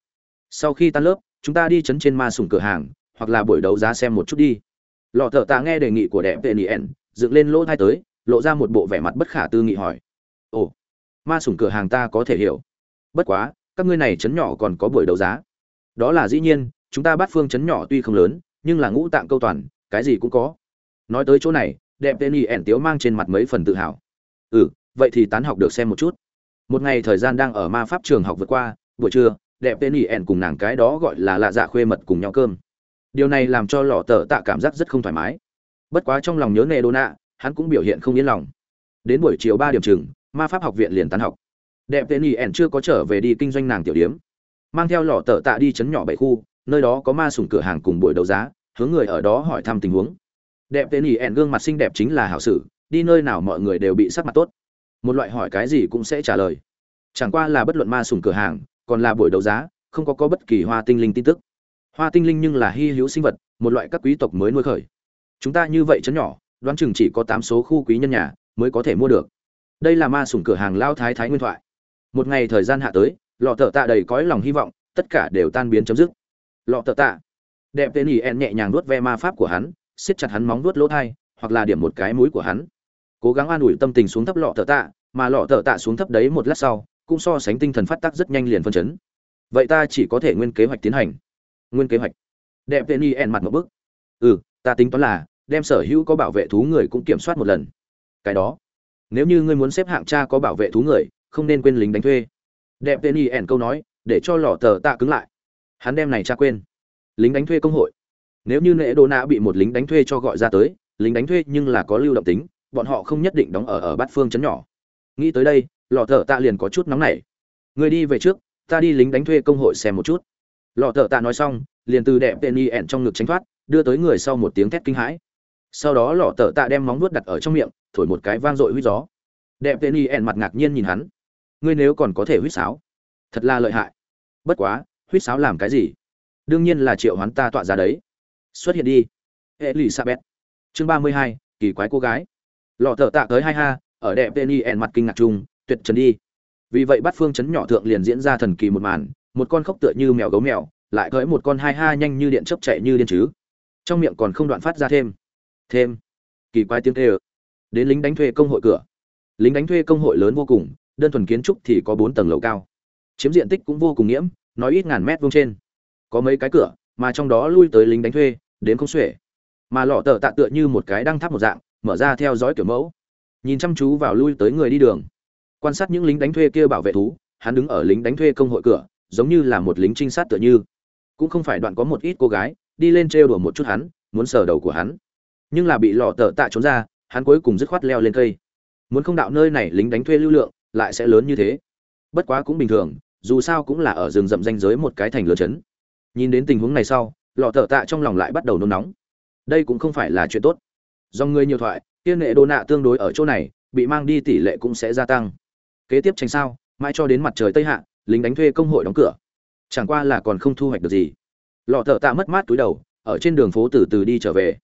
sau khi tan lớp, chúng ta đi chấn trên ma sủng cửa hàng, hoặc là buổi đấu giá xem một chút đi lọ thợ tạ nghe đề nghị của đẹp tên yen dựng lên lỗ thai tới, lộ ra một bộ vẻ mặt bất khả tư nghị hỏi. Ồ, ma sủng cửa hàng ta có thể hiểu. Bất quá, các ngươi này chấn nhỏ còn có buổi đấu giá. Đó là dĩ nhiên, chúng ta bắt phương chấn nhỏ tuy không lớn, nhưng là ngũ tạng câu toàn, cái gì cũng có. Nói tới chỗ này, đẹp tên y ẻn tiếu mang trên mặt mấy phần tự hào. Ừ vậy thì tán học được xem một chút. Một ngày thời gian đang ở ma pháp trường học vượt qua, buổi trưa, đẹp tên y ẻn cùng nàng cái đó gọi là lạ dạ khuê mật cùng nhau cơm điều này làm cho lọ tờ tạ cảm giác rất không thoải mái. Bất quá trong lòng nhớ nệ đô nạ, hắn cũng biểu hiện không yên lòng. Đến buổi chiều ba điểm chừng, ma pháp học viện liền tán học. Đẹp tên y ẻn chưa có trở về đi kinh doanh nàng tiểu điếm. Mang theo lọ tờ tạ đi chấn nhỏ bảy khu, nơi đó có ma sủng cửa hàng cùng buổi đấu giá, hướng người ở đó hỏi thăm tình huống. Đẹp tên y ẻn gương mặt xinh đẹp chính là hảo sử, đi nơi nào mọi người đều bị sắc mặt tốt. Một loại hỏi cái gì cũng sẽ trả lời. Chẳng qua là bất luận ma sủng cửa hàng, còn là buổi đấu giá, không có có bất kỳ hoa tinh linh tin tức hoa tinh linh nhưng là hy hữu sinh vật, một loại các quý tộc mới nuôi khởi. Chúng ta như vậy chấn nhỏ, đoán chừng chỉ có tám số khu quý nhân nhà mới có thể mua được. Đây là ma sủng cửa hàng lao thái thái nguyên thoại. Một ngày thời gian hạ tới, lọ thợ tạ đầy cõi lòng hy vọng, tất cả đều tan biến chấm dứt. Lọ thợ tạ. Đẹp tên ỉ en nhẹ nhàng nuốt ve ma pháp của hắn, siết chặt hắn móng nuốt lỗ thai, hoặc là điểm một cái mũi của hắn. Cố gắng an ủi tâm tình xuống thấp lọ thợ tạ, mà lọ thợ tạ xuống thấp đấy một lát sau, cũng so sánh tinh thần phát tác rất nhanh liền phân chấn. Vậy ta chỉ có thể nguyên kế hoạch tiến hành nguyên kế hoạch. Đẹp tên y en mặt một bức ừ ta tính toán là, đem sở hữu có bảo vệ thú người cũng kiểm soát một lần. Cái đó, nếu như ngươi muốn xếp hạng cha có bảo vệ thú người, không nên quên lính đánh thuê. Đẹp tên y ẻn câu nói, để cho lò tờ tạ cứng lại. Hắn đem này cha quên. Lính đánh thuê công hội. Nếu như nệ đô nạ bị một lính đánh thuê cho gọi ra tới, lính đánh thuê nhưng là có lưu động tính, bọn họ không nhất định đóng ở ở bát phương chấn nhỏ. Nghĩ tới đây, lò thợ tạ liền có chút nóng nảy. Người đi về trước, ta đi lính đánh thuê công hội xem một chút lọ thợ tạ nói xong, liền từ đẹp tên y ẻn trong ngực tránh thoát, đưa tới người sau một tiếng thét kinh hãi. Sau đó lọ thợ tạ đem móng vuốt đặt ở trong miệng, thổi một cái vang dội huýt gió. Đẹp tên y ẻn mặt ngạc nhiên nhìn hắn. Ngươi nếu còn có thể huýt sáo, thật là lợi hại. Bất quá, huýt sáo làm cái gì? Đương nhiên là triệu hoán ta tọa ra đấy. Xuất hiện đi. Hệ lì sa bét chương ba mươi hai, kỳ quái cô gái. Lọ thợ tạ tới hai ha, ở đẹp tên y ẻn mặt kinh ngạc chung, tuyệt trần đi. Vì vậy bắt phương chấn nhỏ thượng liền diễn ra thần kỳ một màn một con khóc tựa như mèo gấu mèo, lại cưỡi một con hai ha nhanh như điện chớp chạy như điên chứ. Trong miệng còn không đoạn phát ra thêm. Thêm. Kỳ quái tiếng kêu. Đến lính đánh thuê công hội cửa. Lính đánh thuê công hội lớn vô cùng, đơn thuần kiến trúc thì có bốn tầng lầu cao. Chiếm diện tích cũng vô cùng nghiễm, nói ít ngàn mét vuông trên. Có mấy cái cửa, mà trong đó lui tới lính đánh thuê đến không xuể. Mà lọ tờ tạ tựa như một cái đăng tháp một dạng, mở ra theo dõi kiểu mẫu. Nhìn chăm chú vào lui tới người đi đường. Quan sát những lính đánh thuê kia bảo vệ thú, hắn đứng ở lính đánh thuê công hội cửa giống như là một lính trinh sát tựa như. Cũng không phải đoạn có một ít cô gái, đi lên trêu đùa một chút hắn, muốn sờ đầu của hắn. Nhưng là bị lọ tờ tạ trốn ra, hắn cuối cùng dứt khoát leo lên cây. Muốn không đạo nơi này lính đánh thuê lưu lượng, lại sẽ lớn như thế. Bất quá cũng bình thường, dù sao cũng là ở rừng rậm danh giới một cái thành lớn chấn. Nhìn đến tình huống này sau, lọ tờ tạ trong lòng lại bắt đầu nôn nóng. Đây cũng không phải là chuyện tốt. Do người nhiều thoại, tiên nghệ đô nạ tương đối ở chỗ này, bị mang đi tỷ lệ cũng sẽ gia tăng. Kế tiếp tranh sao, mãi cho đến mặt trời tây hạ lính đánh thuê công hội đóng cửa. Chẳng qua là còn không thu hoạch được gì. Lọ thợ tạ mất mát túi đầu, ở trên đường phố từ từ đi trở về.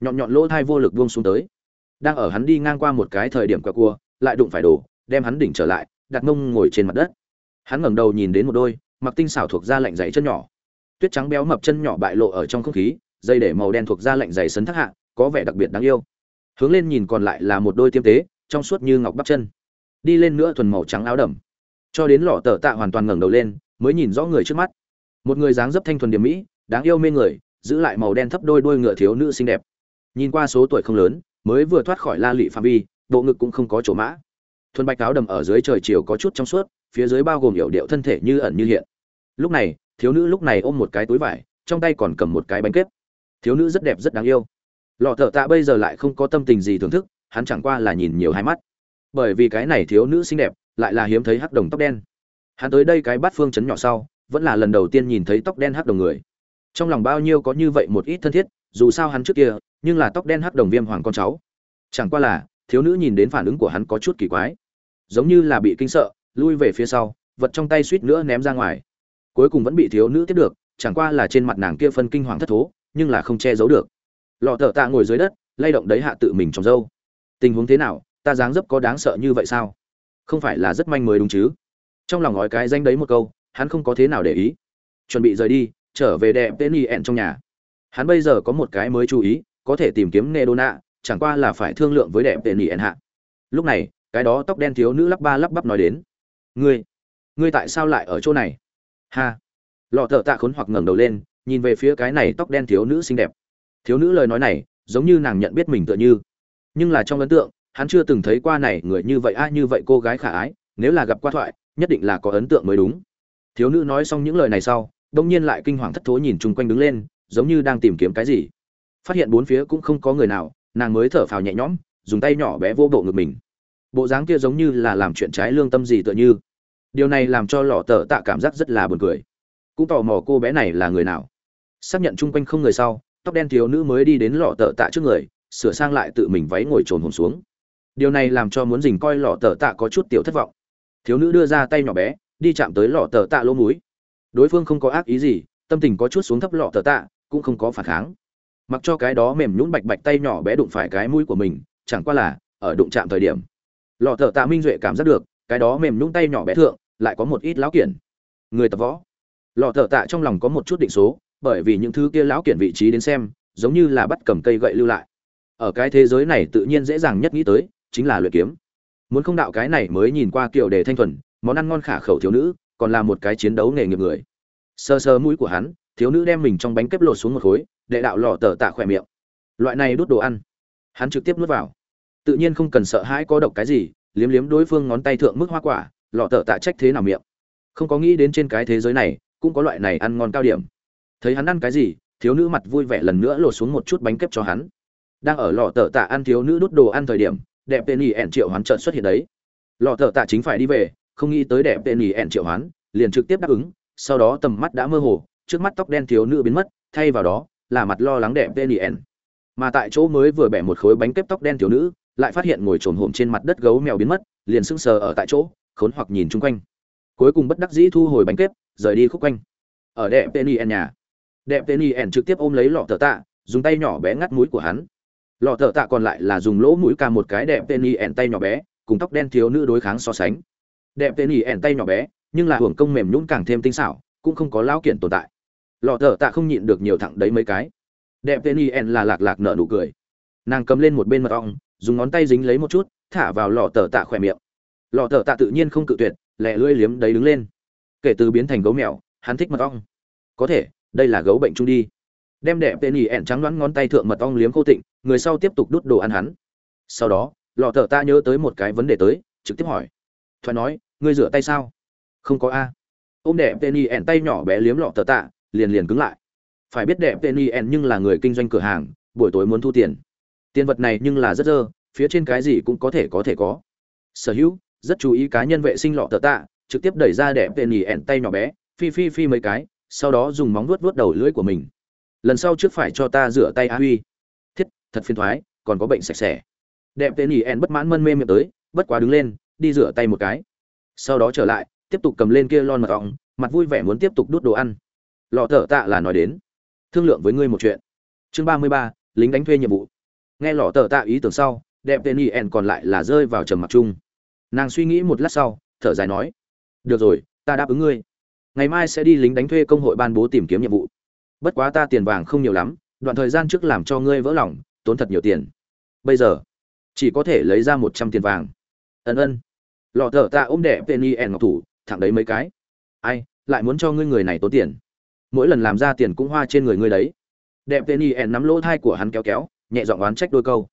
Nhọn nhọn lỗ thai vô lực buông xuống tới. Đang ở hắn đi ngang qua một cái thời điểm qua cua, lại đụng phải đổ đem hắn đỉnh trở lại, đặt mông ngồi trên mặt đất. Hắn ngẩng đầu nhìn đến một đôi, mặc tinh xảo thuộc da lạnh dày chân nhỏ. Tuyết trắng béo mập chân nhỏ bại lộ ở trong không khí, dây để màu đen thuộc da lạnh dày sấn thác hạ, có vẻ đặc biệt đáng yêu. Hướng lên nhìn còn lại là một đôi tiêm tế, trong suốt như ngọc bắp chân. Đi lên nữa thuần màu trắng áo đầm cho đến lọ tờ tạ hoàn toàn ngẩng đầu lên, mới nhìn rõ người trước mắt. Một người dáng dấp thanh thuần điểm mỹ, đáng yêu mê người, giữ lại màu đen thấp đôi đôi ngựa thiếu nữ xinh đẹp. Nhìn qua số tuổi không lớn, mới vừa thoát khỏi la lụy phạm vi, bộ ngực cũng không có chỗ mã. Thuần bạch áo đầm ở dưới trời chiều có chút trong suốt, phía dưới bao gồm hiểu điệu thân thể như ẩn như hiện. Lúc này, thiếu nữ lúc này ôm một cái túi vải, trong tay còn cầm một cái bánh kếp. Thiếu nữ rất đẹp rất đáng yêu. Lọ thợ tạ bây giờ lại không có tâm tình gì thưởng thức, hắn chẳng qua là nhìn nhiều hai mắt. Bởi vì cái này thiếu nữ xinh đẹp lại là hiếm thấy hắc đồng tóc đen. Hắn tới đây cái bát phương chấn nhỏ sau, vẫn là lần đầu tiên nhìn thấy tóc đen hắc đồng người. Trong lòng bao nhiêu có như vậy một ít thân thiết, dù sao hắn trước kia, nhưng là tóc đen hắc đồng viêm hoàng con cháu. Chẳng qua là, thiếu nữ nhìn đến phản ứng của hắn có chút kỳ quái. Giống như là bị kinh sợ, lui về phía sau, vật trong tay suýt nữa ném ra ngoài. Cuối cùng vẫn bị thiếu nữ tiếp được, chẳng qua là trên mặt nàng kia phân kinh hoàng thất thố, nhưng là không che giấu được. Lọ thợ tạ ngồi dưới đất, lay động đấy hạ tự mình trong dâu. Tình huống thế nào, ta dáng dấp có đáng sợ như vậy sao? Không phải là rất manh mới đúng chứ? Trong lòng nói cái danh đấy một câu, hắn không có thế nào để ý. Chuẩn bị rời đi, trở về đẹp tên y ẹn trong nhà. Hắn bây giờ có một cái mới chú ý, có thể tìm kiếm nê đô nạ chẳng qua là phải thương lượng với đẹp tên y ẹn hạ. Lúc này, cái đó tóc đen thiếu nữ lắp ba lắp bắp nói đến. Ngươi ngươi tại sao lại ở chỗ này? Ha. Lọ thợ tạ khốn hoặc ngẩng đầu lên, nhìn về phía cái này tóc đen thiếu nữ xinh đẹp. Thiếu nữ lời nói này, giống như nàng nhận biết mình tựa như. Nhưng là trong ấn tượng hắn chưa từng thấy qua này người như vậy, a, như vậy cô gái khả ái, nếu là gặp qua thoại, nhất định là có ấn tượng mới đúng. Thiếu nữ nói xong những lời này sau, đông nhiên lại kinh hoàng thất thố nhìn chung quanh đứng lên, giống như đang tìm kiếm cái gì. Phát hiện bốn phía cũng không có người nào, nàng mới thở phào nhẹ nhõm, dùng tay nhỏ bé vô bộ ngực mình. Bộ dáng kia giống như là làm chuyện trái lương tâm gì tựa như. Điều này làm cho lọ tờ tạ cảm giác rất là buồn cười. Cũng tò mò cô bé này là người nào. Xác nhận chung quanh không người sau, tóc đen thiếu nữ mới đi đến lọ tờ tạ trước người, sửa sang lại tự mình váy ngồi trồn hồn xuống điều này làm cho muốn dình coi lọ tờ tạ có chút tiểu thất vọng. Thiếu nữ đưa ra tay nhỏ bé, đi chạm tới lọ tờ tạ lỗ múi đối phương không có ác ý gì, tâm tình có chút xuống thấp lọ tờ tạ, cũng không có phản kháng. Mặc cho cái đó mềm nhũn bạch bạch tay nhỏ bé đụng phải cái mũi của mình, chẳng qua là, ở đụng chạm thời điểm. Lọ tờ tạ minh duệ cảm giác được, cái đó mềm nhũn tay nhỏ bé thượng, lại có một ít lão kiển người tập võ. Lọ tờ tạ trong lòng có một chút định số, bởi vì những thứ kia lão kiển vị trí đến xem, giống như là bắt cầm cây gậy lưu lại. Ở cái thế giới này tự nhiên dễ dàng nhất nghĩ tới chính là luyện kiếm. Muốn không đạo cái này mới nhìn qua kiểu đề thanh thuần, món ăn ngon khả khẩu thiếu nữ, còn là một cái chiến đấu nghề nghiệp người. Sơ sơ mũi của hắn, thiếu nữ đem mình trong bánh kếp lột xuống một khối, để đạo lò tờ tạ khỏe miệng. Loại này đút đồ ăn, hắn trực tiếp nuốt vào. Tự nhiên không cần sợ hãi có độc cái gì, liếm liếm đối phương ngón tay thượng mức hoa quả, lọ tờ tạ trách thế nào miệng. Không có nghĩ đến trên cái thế giới này, cũng có loại này ăn ngon cao điểm. Thấy hắn ăn cái gì, thiếu nữ mặt vui vẻ lần nữa lột xuống một chút bánh kép cho hắn. Đang ở lọ tờ tạ ăn thiếu nữ đút đồ ăn thời điểm đẹp tên ỉ ẻn triệu hoán trợn xuất hiện đấy. Lò thợ tạ chính phải đi về, không nghĩ tới đẹp tên ỉ ẻn triệu hoán, liền trực tiếp đáp ứng, sau đó tầm mắt đã mơ hồ, trước mắt tóc đen thiếu nữ biến mất, thay vào đó, là mặt lo lắng đẹp tên ỉ ẻn. Mà tại chỗ mới vừa bẻ một khối bánh kép tóc đen thiếu nữ, lại phát hiện ngồi trồn hổm trên mặt đất gấu mèo biến mất, liền sững sờ ở tại chỗ, khốn hoặc nhìn chung quanh. Cuối cùng bất đắc dĩ thu hồi bánh kép, rời đi khúc quanh. Ở đẹp tên ỉ ẻn nhà, đẹp tên ỉ ẻn trực tiếp ôm lấy lọ thợ tạ, dùng tay nhỏ bé ngắt mũi của hắn lọ thợ tạ còn lại là dùng lỗ mũi ca một cái đẹp tên y ẻn tay nhỏ bé, cùng tóc đen thiếu nữ đối kháng so sánh. Đẹp tên y ẻn tay nhỏ bé, nhưng là hưởng công mềm nhún càng thêm tinh xảo, cũng không có lao kiện tồn tại. Lọ thợ tạ không nhịn được nhiều thẳng đấy mấy cái. Đẹp tên y ẻn là lạc lạc nở nụ cười. Nàng cầm lên một bên mật ong, dùng ngón tay dính lấy một chút, thả vào lọ thợ tạ khỏe miệng. Lọ thợ tạ tự nhiên không cự tuyệt, lẹ lưỡi liếm đấy đứng lên. Kể từ biến thành gấu mèo, hắn thích mật ong. Có thể, đây là gấu bệnh trung đi đem đẹp tên ỉ ẹn trắng đoán ngón tay thượng mật ong liếm khô tịnh, người sau tiếp tục đút đồ ăn hắn. Sau đó, lọ thợ ta nhớ tới một cái vấn đề tới, trực tiếp hỏi. Thoại nói, ngươi rửa tay sao? Không có a. Ôm đẹp tên ỉ ẹn tay nhỏ bé liếm lọ thợ tạ liền liền cứng lại. Phải biết đẹp tên ỉ ẹn nhưng là người kinh doanh cửa hàng, buổi tối muốn thu tiền. Tiền vật này nhưng là rất dơ, phía trên cái gì cũng có thể có thể có. Sở hữu, rất chú ý cá nhân vệ sinh lọ thợ tạ trực tiếp đẩy ra đẹp tên ỉ ẹn tay nhỏ bé, phi phi phi mấy cái, sau đó dùng móng vuốt vuốt đầu lưỡi của mình lần sau trước phải cho ta rửa tay a huy. Thiết, thật phiền thoái, còn có bệnh sạch sẽ. Đẹp tên ỉ en bất mãn mân mê miệng tới, bất quá đứng lên, đi rửa tay một cái. Sau đó trở lại, tiếp tục cầm lên kia lon mật ong, mặt vui vẻ muốn tiếp tục đút đồ ăn. Lọ thợ tạ là nói đến. Thương lượng với ngươi một chuyện. Chương ba mươi ba, lính đánh thuê nhiệm vụ. Nghe lọ thợ tạ ý tưởng sau, đẹp tên ỉ en còn lại là rơi vào trầm mặc chung. Nàng suy nghĩ một lát sau, thở dài nói. Được rồi, ta đáp ứng ngươi. Ngày mai sẽ đi lính đánh thuê công hội ban bố tìm kiếm nhiệm vụ bất quá ta tiền vàng không nhiều lắm, đoạn thời gian trước làm cho ngươi vỡ lòng, tốn thật nhiều tiền. Bây giờ, chỉ có thể lấy ra một trăm tiền vàng. Ân ân. Lọ thở ta ôm đẻ penny ẻn ngọc thủ, thẳng đấy mấy cái. Ai, lại muốn cho ngươi người này tốn tiền. Mỗi lần làm ra tiền cũng hoa trên người ngươi đấy. Đẹp penny ẻn nắm lỗ thai của hắn kéo kéo, nhẹ dọn oán trách đôi câu.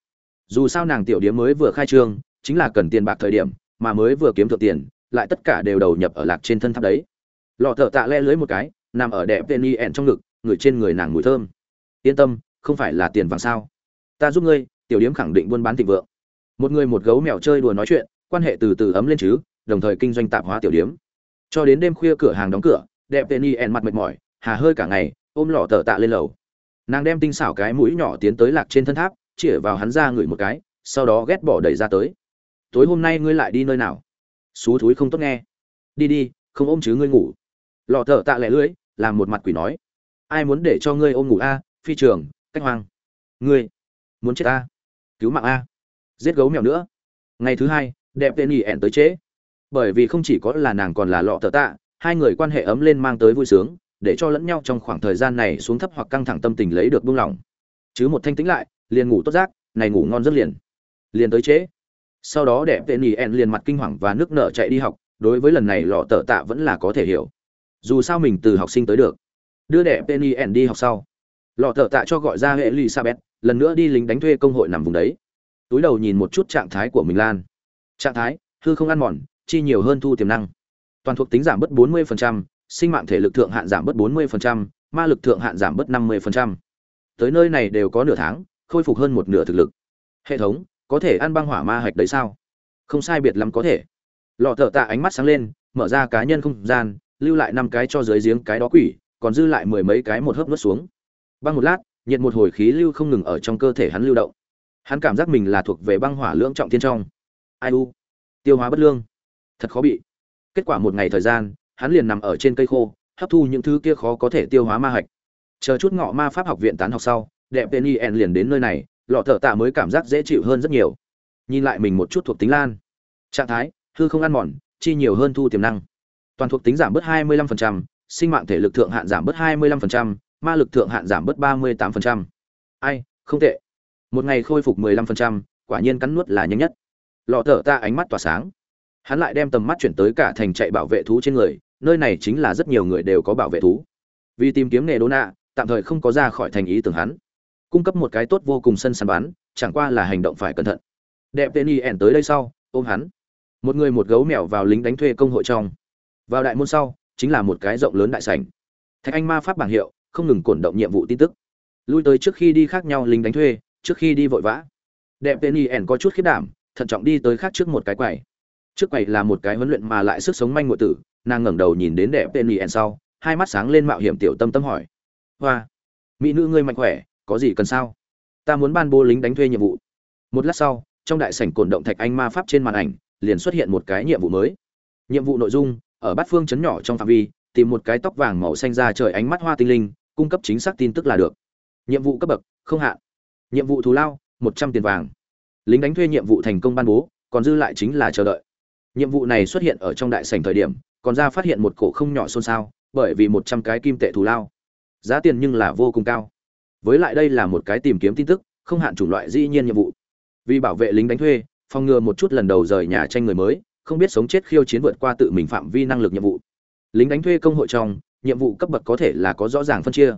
Dù sao nàng tiểu điếm mới vừa khai trương, chính là cần tiền bạc thời điểm, mà mới vừa kiếm thượng tiền, lại tất cả đều đầu nhập ở lạc trên thân tháp đấy. Lọ thợ tạ le lưới một cái, nằm ở đẹp penny ẻn trong ngực người trên người nàng mùi thơm. Yên tâm, không phải là tiền vàng sao? Ta giúp ngươi, tiểu điếm khẳng định buôn bán thịnh vượng. Một người một gấu mèo chơi đùa nói chuyện, quan hệ từ từ ấm lên chứ, đồng thời kinh doanh tạp hóa tiểu điếm. Cho đến đêm khuya cửa hàng đóng cửa, đẹp penny ẻn mặt mệt mỏi, hà hơi cả ngày, ôm lọ tờ tạ lên lầu. Nàng đem tinh xảo cái mũi nhỏ tiến tới lạc trên thân tháp, chĩa vào hắn ra ngửi một cái, sau đó ghét bỏ đẩy ra tới. Tối hôm nay ngươi lại đi nơi nào? Xú thúi không tốt nghe. Đi đi, không ôm chứ ngươi ngủ. Lọ thợ tạ lẻ lưỡi, làm một mặt quỷ nói ai muốn để cho ngươi ôm ngủ a, phi trường, cách hoang. Ngươi muốn chết a? Cứu mạng a? Giết gấu mèo nữa. Ngày thứ hai, đẹp tên ỉ ẻn tới trễ bởi vì không chỉ có là nàng còn là lọ tờ tạ, hai người quan hệ ấm lên mang tới vui sướng, để cho lẫn nhau trong khoảng thời gian này xuống thấp hoặc căng thẳng tâm tình lấy được buông lỏng. Chứ một thanh tĩnh lại, liền ngủ tốt giấc này ngủ ngon rất liền. Liền tới trễ sau đó đẹp tên ỉ ẻn liền mặt kinh hoàng và nước nở chạy đi học, đối với lần này lọ tờ tạ vẫn là có thể hiểu. Dù sao mình từ học sinh tới được đưa đẻ penny ẻn đi học sau. Lọ thợ tạ cho gọi ra hệ elizabeth lần nữa đi lính đánh thuê công hội nằm vùng đấy. Túi đầu nhìn một chút trạng thái của mình lan. Trạng thái hư không ăn mòn chi nhiều hơn thu tiềm năng. Toàn thuộc tính giảm bớt 40%, sinh mạng thể lực thượng hạn giảm bớt 40%, ma lực thượng hạn giảm bớt 50%. tới nơi này đều có nửa tháng khôi phục hơn một nửa thực lực. Hệ thống có thể ăn băng hỏa ma hạch đấy sao? Không sai biệt lắm có thể. Lọ thợ tạ ánh mắt sáng lên mở ra cá nhân không gian lưu lại năm cái cho dưới giếng cái đó quỷ còn dư lại mười mấy cái một hớp nuốt xuống. Băng một lát nhiệt một hồi khí lưu không ngừng ở trong cơ thể hắn lưu động. Hắn cảm giác mình là thuộc về băng hỏa lưỡng trọng thiên trong. Ai u? Tiêu hóa bất lương. Thật khó bị. Kết quả một ngày thời gian hắn liền nằm ở trên cây khô hấp thu những thứ kia khó có thể tiêu hóa ma hạch. Chờ chút ngọ ma pháp học viện tán học sau đẹp tên en liền đến nơi này lọ thở tạ mới cảm giác dễ chịu hơn rất nhiều. Nhìn lại mình một chút thuộc tính lan. Trạng thái hư không ăn mòn chi nhiều hơn thu tiềm năng. Toàn thuộc tính giảm bớt 25%, sinh mạng thể lực thượng hạn giảm bớt 25%, ma lực thượng hạn giảm bớt 38%. Ai, không tệ. Một ngày khôi phục 15%, quả nhiên cắn nuốt là nhanh nhất. Lọ thở ta ánh mắt tỏa sáng. Hắn lại đem tầm mắt chuyển tới cả thành chạy bảo vệ thú trên người, nơi này chính là rất nhiều người đều có bảo vệ thú. Vì tìm kiếm nghề đố nạ, tạm thời không có ra khỏi thành ý tưởng hắn. Cung cấp một cái tốt vô cùng sân săn bắn, chẳng qua là hành động phải cẩn thận. Đẹp Penny ẻn tới đây sau, ôm hắn. Một người một gấu mèo vào lính đánh thuê công hội trong. Vào đại môn sau, chính là một cái rộng lớn đại sảnh. Thạch anh ma pháp bảng hiệu, không ngừng cổn động nhiệm vụ tin tức. Lui tới trước khi đi khác nhau lính đánh thuê, trước khi đi vội vã. Đẹp tên y ẻn có chút khiết đảm, thận trọng đi tới khác trước một cái quầy. Trước quầy là một cái huấn luyện mà lại sức sống manh ngụy tử, nàng ngẩng đầu nhìn đến đẹp tên y ẻn sau, hai mắt sáng lên mạo hiểm tiểu tâm tâm hỏi. Hoa, mỹ nữ ngươi mạnh khỏe, có gì cần sao? Ta muốn ban bố lính đánh thuê nhiệm vụ. Một lát sau, trong đại sảnh cổn động thạch anh ma pháp trên màn ảnh, liền xuất hiện một cái nhiệm vụ mới. Nhiệm vụ nội dung ở bát phương chấn nhỏ trong phạm vi, tìm một cái tóc vàng màu xanh ra trời ánh mắt hoa tinh linh, cung cấp chính xác tin tức là được. Nhiệm vụ cấp bậc, không hạn. Nhiệm vụ thù lao, một trăm tiền vàng. Lính đánh thuê nhiệm vụ thành công ban bố, còn dư lại chính là chờ đợi. Nhiệm vụ này xuất hiện ở trong đại sảnh thời điểm, còn ra phát hiện một cổ không nhỏ xôn xao, bởi vì một trăm cái kim tệ thù lao. Giá tiền nhưng là vô cùng cao. Với lại đây là một cái tìm kiếm tin tức, không hạn chủng loại dĩ nhiên nhiệm vụ. Vì bảo vệ lính đánh thuê, phòng ngừa một chút lần đầu rời nhà tranh người mới không biết sống chết khiêu chiến vượt qua tự mình phạm vi năng lực nhiệm vụ. Lính đánh thuê công hội trong nhiệm vụ cấp bậc có thể là có rõ ràng phân chia.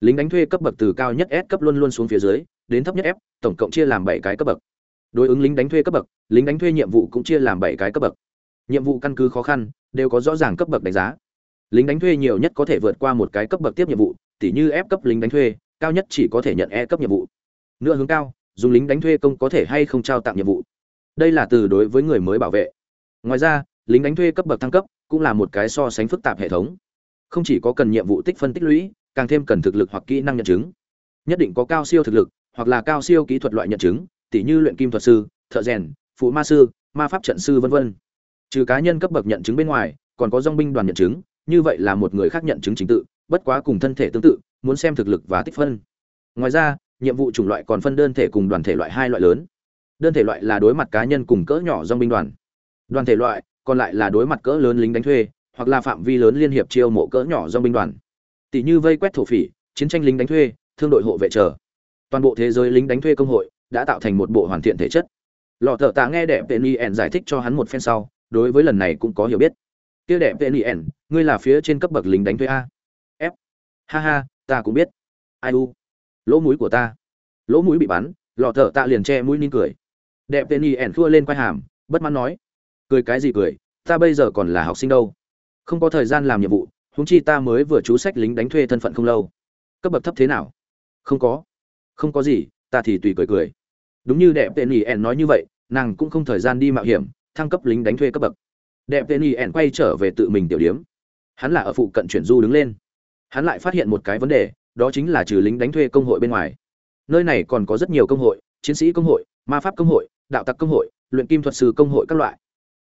Lính đánh thuê cấp bậc từ cao nhất S cấp luôn luôn xuống phía dưới đến thấp nhất F, tổng cộng chia làm bảy cái cấp bậc. Đối ứng lính đánh thuê cấp bậc lính đánh thuê nhiệm vụ cũng chia làm bảy cái cấp bậc. Nhiệm vụ căn cứ khó khăn đều có rõ ràng cấp bậc đánh giá. Lính đánh thuê nhiều nhất có thể vượt qua một cái cấp bậc tiếp nhiệm vụ tỉ như F cấp lính đánh thuê cao nhất chỉ có thể nhận E cấp nhiệm vụ. Nữa hướng cao dùng lính đánh thuê công có thể hay không trao tặng nhiệm vụ. Đây là từ đối với người mới bảo vệ ngoài ra, lính đánh thuê cấp bậc thăng cấp cũng là một cái so sánh phức tạp hệ thống. Không chỉ có cần nhiệm vụ tích phân tích lũy, càng thêm cần thực lực hoặc kỹ năng nhận chứng. Nhất định có cao siêu thực lực hoặc là cao siêu kỹ thuật loại nhận chứng, tỉ như luyện kim thuật sư, thợ rèn, phụ ma sư, ma pháp trận sư vân vân. Trừ cá nhân cấp bậc nhận chứng bên ngoài, còn có dong binh đoàn nhận chứng, như vậy là một người khác nhận chứng chính tự, bất quá cùng thân thể tương tự, muốn xem thực lực và tích phân. Ngoài ra, nhiệm vụ chủng loại còn phân đơn thể cùng đoàn thể loại hai loại lớn. Đơn thể loại là đối mặt cá nhân cùng cỡ nhỏ dong binh đoàn đoàn thể loại, còn lại là đối mặt cỡ lớn lính đánh thuê, hoặc là phạm vi lớn liên hiệp chiêu mộ cỡ nhỏ do binh đoàn. Tỷ như vây quét thổ phỉ, chiến tranh lính đánh thuê, thương đội hộ vệ trở. toàn bộ thế giới lính đánh thuê công hội đã tạo thành một bộ hoàn thiện thể chất. Lọ thợ tạ nghe đẹp tên yen giải thích cho hắn một phen sau, đối với lần này cũng có hiểu biết. Kia đẹp tên yen ngươi là phía trên cấp bậc lính đánh thuê a. F. Ha ha, ta cũng biết. Ai u? Lỗ mũi của ta. Lỗ mũi bị bắn, lọ thợ tạ liền che mũi nín cười. Đẹp tên yen thua lên quai hàm, bất mãn nói cười cái gì cười, ta bây giờ còn là học sinh đâu. Không có thời gian làm nhiệm vụ, huống chi ta mới vừa chú sách lính đánh thuê thân phận không lâu. Cấp bậc thấp thế nào? Không có. Không có gì, ta thì tùy cười cười. Đúng như đẹp tên ỉ ẻn nói như vậy, nàng cũng không thời gian đi mạo hiểm, thăng cấp lính đánh thuê cấp bậc. Đẹp tên ỉ ẻn quay trở về tự mình tiểu điếm. Hắn là ở phụ cận chuyển du đứng lên. Hắn lại phát hiện một cái vấn đề, đó chính là trừ lính đánh thuê công hội bên ngoài. Nơi này còn có rất nhiều công hội, chiến sĩ công hội, ma pháp công hội, đạo tặc công hội, luyện kim thuật sư công hội các loại